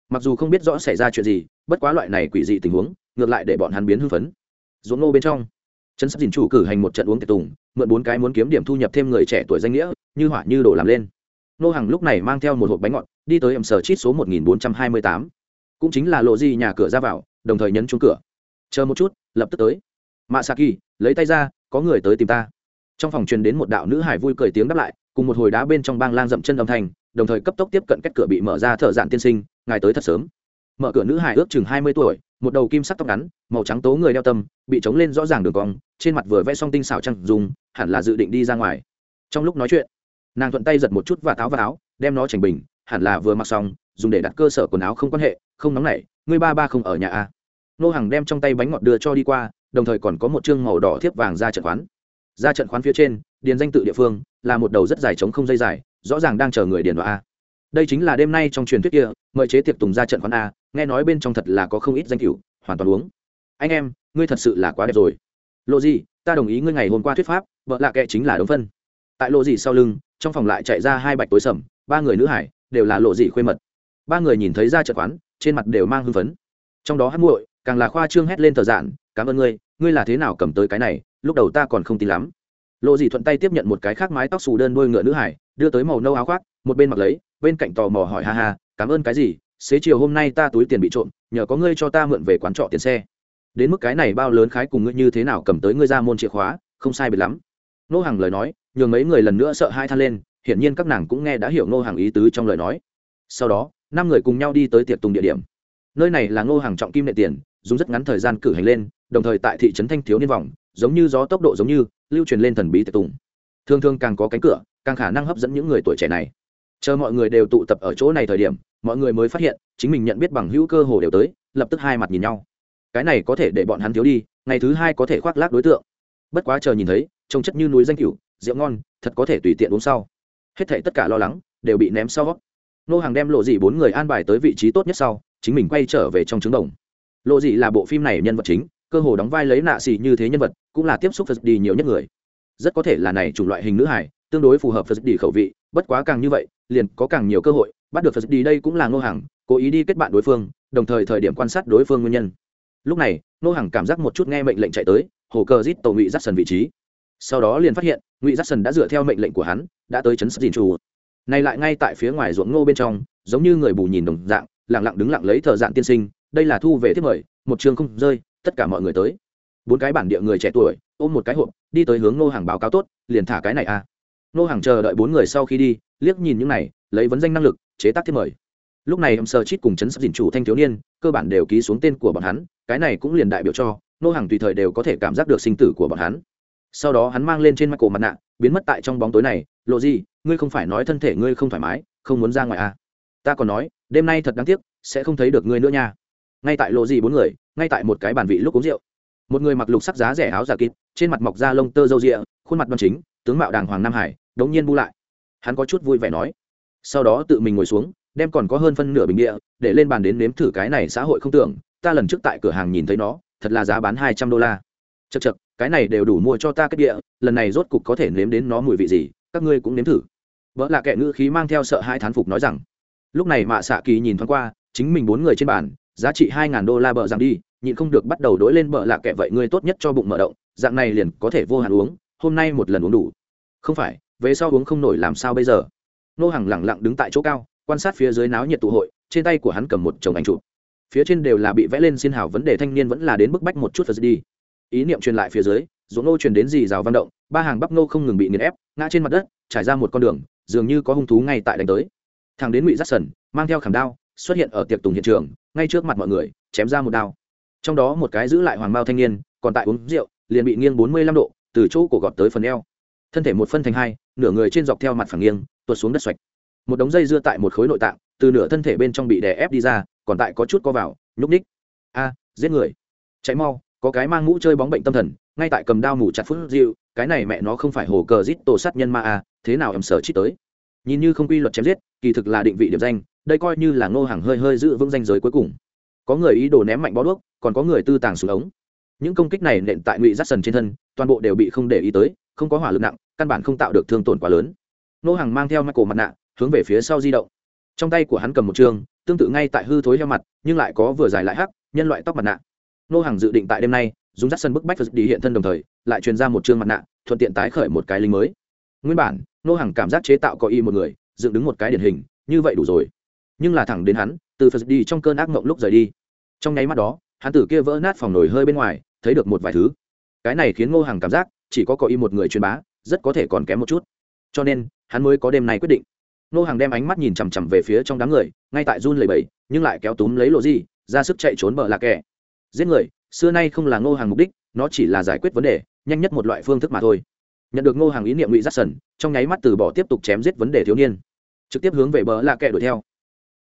Mặc dù không biết rõ xảy ra chuyện gì, bất quá loại này quỷ dị tình huống, ngược lại để bọn hắn biến hưng phấn. Ruộng nô bên trong trấn sắp dình chủ cử hành một trận uống tiệc tùng, mượn bốn cái muốn kiếm điểm thu nhập thêm người trẻ tuổi danh nghĩa, như hỏa như đổ làm lên. Nô hàng lúc này mang theo một hộp bánh ngọt, đi tới ẩm sở chít số một nghìn bốn trăm hai mươi tám. Cũng chính là lộ di nhà cửa ra vào, đồng thời nhấn chung cửa. Chờ một chút, lập tức tới. Mạ sa kỳ lấy tay ra, có người tới tìm ta. Trong phòng truyền đến một đạo nữ hải vui cười tiếng đáp lại, cùng một hồi đá bên trong bang lang dậm chân âm thanh, đồng thời cấp tốc tiếp cận cách cửa bị mở ra thợ dạn tiên sinh, ngài tới thật sớm. Mở cửa nữ hải ước chừng hai mươi tuổi, một đầu kim sắc tóc ngắn, màu trắng tố người đeo tâm, bị trống lên rõ ràng đường cong trên mặt vừa vẽ xong tinh xảo trăng dùng, hẳn là dự định đi ra ngoài. Trong lúc nói chuyện, nàng thuận tay giật một chút và tháo vào áo, đem nó chỉnh bình, hẳn là vừa mặc xong, dùng để đặt cơ sở quần áo không quan hệ, không nóng nảy, ngươi ba ba không ở nhà a nô hàng đem trong tay bánh ngọt đưa cho đi qua, đồng thời còn có một chương màu đỏ thiếp vàng ra trận khoán. Ra trận khoán phía trên, điền danh tự địa phương, là một đầu rất dài trống không dây dài, rõ ràng đang chờ người điền vào a. Đây chính là đêm nay trong truyền thuyết kia, mời chế tiệc tùng ra trận khoán a, nghe nói bên trong thật là có không ít danh cửu, hoàn toàn uống. Anh em, ngươi thật sự là quá đẹp rồi lộ gì ta đồng ý ngươi ngày hôm qua thuyết pháp, vợ lạ kệ chính là đống phân. Tại lộ gì sau lưng, trong phòng lại chạy ra hai bạch tối sầm, ba người nữ hải đều là lộ gì khuê mật. Ba người nhìn thấy ra chợ quán, trên mặt đều mang hưng phấn. Trong đó hát muội, càng là khoa trương hét lên thờ giản cảm ơn ngươi ngươi là thế nào cầm tới cái này, lúc đầu ta còn không tin lắm. Lộ gì thuận tay tiếp nhận một cái khác mái tóc xù đơn đuôi ngựa nữ hải, đưa tới màu nâu áo khoác, một bên mặc lấy, bên cạnh tò mò hỏi, ha ha, cảm ơn cái gì? Xế chiều hôm nay ta túi tiền bị trộm, nhờ có ngươi cho ta mượn về quán trọ tiền xe đến mức cái này bao lớn khái cùng ngươi như thế nào cầm tới ngươi ra môn chìa khóa, không sai biệt lắm. Nô hàng lời nói, nhường mấy người lần nữa sợ hai than lên, hiển nhiên các nàng cũng nghe đã hiểu nô hàng ý tứ trong lời nói. Sau đó, năm người cùng nhau đi tới tiệc tùng địa điểm. Nơi này là nô hàng trọng kim nệ tiền, dùng rất ngắn thời gian cử hành lên, đồng thời tại thị trấn thanh thiếu niên vòng, giống như gió tốc độ giống như, lưu truyền lên thần bí tiệc tùng. Thường thường càng có cánh cửa, càng khả năng hấp dẫn những người tuổi trẻ này. Chờ mọi người đều tụ tập ở chỗ này thời điểm, mọi người mới phát hiện, chính mình nhận biết bằng hữu cơ hồ đều tới, lập tức hai mặt nhìn nhau cái này có thể để bọn hắn thiếu đi, ngày thứ hai có thể khoác lác đối tượng. Bất quá chờ nhìn thấy, trông chất như núi danh cửu, rượu ngon, thật có thể tùy tiện uống sau. Hết thảy tất cả lo lắng, đều bị ném sau. Nô hàng đem lộ dị bốn người an bài tới vị trí tốt nhất sau, chính mình quay trở về trong trứng đồng. Lộ dị là bộ phim này nhân vật chính, cơ hồ đóng vai lấy nạ xì như thế nhân vật, cũng là tiếp xúc phật đi nhiều nhất người. Rất có thể là này chủng loại hình nữ hải tương đối phù hợp phật đi khẩu vị, bất quá càng như vậy, liền có càng nhiều cơ hội, bắt được phật đi đây cũng là ngô hàng, cố ý đi kết bạn đối phương, đồng thời thời điểm quan sát đối phương nguyên nhân lúc này nô hàng cảm giác một chút nghe mệnh lệnh chạy tới, hồ cờ rít tàu ngụy giắt sần vị trí. Sau đó liền phát hiện, ngụy giắt sần đã dựa theo mệnh lệnh của hắn, đã tới chấn sắt dìn trù này lại ngay tại phía ngoài ruộng ngô bên trong, giống như người bù nhìn đồng dạng lẳng lặng đứng lặng lấy thợ dạng tiên sinh, đây là thu về thiết mời, một trường không rơi, tất cả mọi người tới. Bốn cái bản địa người trẻ tuổi, ôm một cái hộp, đi tới hướng nô hàng báo cáo tốt, liền thả cái này a à. nô hàng chờ đợi bốn người sau khi đi, liếc nhìn những này, lấy vấn danh năng lực, chế tác thiết mời. Lúc này em sơ chít cùng chấn sắp dình chủ thanh thiếu niên, cơ bản đều ký xuống tên của bọn hắn cái này cũng liền đại biểu cho, nô hàng tùy thời đều có thể cảm giác được sinh tử của bọn hắn. Sau đó hắn mang lên trên mặt cổ mặt nạ, biến mất tại trong bóng tối này. Lộ gì ngươi không phải nói thân thể ngươi không thoải mái, không muốn ra ngoài à? Ta còn nói, đêm nay thật đáng tiếc, sẽ không thấy được ngươi nữa nha. Ngay tại lộ gì bốn người, ngay tại một cái bàn vị lúc uống rượu. Một người mặc lục sắc giá rẻ áo giả kịp trên mặt mọc da lông tơ râu rịa, khuôn mặt đoan chính, tướng mạo đàng hoàng nam hải, đống nhiên bu lại. Hắn có chút vui vẻ nói. Sau đó tự mình ngồi xuống, đem còn có hơn phân nửa bình địa, để lên bàn đến nếm thử cái này xã hội không tưởng ta lần trước tại cửa hàng nhìn thấy nó, thật là giá bán hai trăm đô la. Chật chật cái này đều đủ mua cho ta kết địa, lần này rốt cục có thể nếm đến nó mùi vị gì, các ngươi cũng nếm thử. Vợ là kẻ ngữ khí mang theo sợ hai thán phục nói rằng, lúc này mạ xạ kỳ nhìn thoáng qua, chính mình bốn người trên bàn, giá trị hai ngàn đô la bợ rằng đi, nhịn không được bắt đầu đỗi lên bợ lạ kệ vậy ngươi tốt nhất cho bụng mở động, dạng này liền có thể vô hạn uống, hôm nay một lần uống đủ. Không phải, về sau uống không nổi làm sao bây giờ? Nô hàng lẳng lặng đứng tại chỗ cao, quan sát phía dưới náo nhiệt tụ hội, trên tay của hắn cầm một chồng ảnh chụp phía trên đều là bị vẽ lên xin hào vấn đề thanh niên vẫn là đến bức bách một chút phật đi. Ý niệm truyền lại phía dưới dũng nô truyền đến dì rào văn động, ba hàng bắp nô không ngừng bị nghiền ép, ngã trên mặt đất, trải ra một con đường, dường như có hung thú ngay tại đánh tới. Thằng đến ngụy giác sần mang theo khảm đao, xuất hiện ở tiệc tùng hiện trường, ngay trước mặt mọi người, chém ra một đao. Trong đó một cái giữ lại hoàng bao thanh niên, còn tại uống rượu, liền bị nghiêng bốn mươi lăm độ, từ chỗ cổ gọt tới phần eo. Thân thể một phân thành hai, nửa người trên dọc theo mặt phẳng nghiêng, tuột xuống đất xoạch. Một đống dây dưa tại một khối nội tạng từ nửa thân thể bên trong bị đè ép đi ra, còn tại có chút co vào, nhúc ních a, giết người. Chạy mau, có cái mang mũ chơi bóng bệnh tâm thần, ngay tại cầm đao mủ chặt phút dịu cái này mẹ nó không phải hồ cờ giết tổ sát nhân ma a thế nào em sợ chít tới. Nhìn như không quy luật chém giết, kỳ thực là định vị điểm danh, đây coi như là ngô hàng hơi hơi giữ vững danh giới cuối cùng. Có người ý đồ ném mạnh bó đuốc, còn có người tư tàng xuống ống. Những công kích này nện tại ngụy rát sần trên thân, toàn bộ đều bị không để ý tới, không có hỏa lực nặng, căn bản không tạo được thương tổn quá lớn. Ngô hàng mang theo cổ mặt nạ, hướng về phía sau di động trong tay của hắn cầm một chương tương tự ngay tại hư thối heo mặt, nhưng lại có vừa dài lại hắc, nhân loại tóc mặt nạ. Nô hàng dự định tại đêm nay, dùng rắt sân bức bách đi hiện thân đồng thời, lại truyền ra một chương mặt nạ, thuận tiện tái khởi một cái linh mới. Nguyên bản, nô hàng cảm giác chế tạo có y một người, dựng đứng một cái điển hình, như vậy đủ rồi. Nhưng là thẳng đến hắn, từ phật đi trong cơn ác mộng lúc rời đi. Trong nháy mắt đó, hắn tử kia vỡ nát phòng nổi hơi bên ngoài, thấy được một vài thứ. Cái này khiến ngô hàng cảm giác, chỉ có có y một người truyền bá, rất có thể còn kém một chút. Cho nên, hắn mới có đêm này quyết định ngô hàng đem ánh mắt nhìn chằm chằm về phía trong đám người, ngay tại run lầy bầy nhưng lại kéo túm lấy lộ gì, ra sức chạy trốn bờ lạc kẻ giết người, xưa nay không là ngô hàng mục đích, nó chỉ là giải quyết vấn đề, nhanh nhất một loại phương thức mà thôi. Nhận được ngô hàng ý niệm ngụy giác sần trong nháy mắt từ bỏ tiếp tục chém giết vấn đề thiếu niên, trực tiếp hướng về bờ lạ kẻ đuổi theo.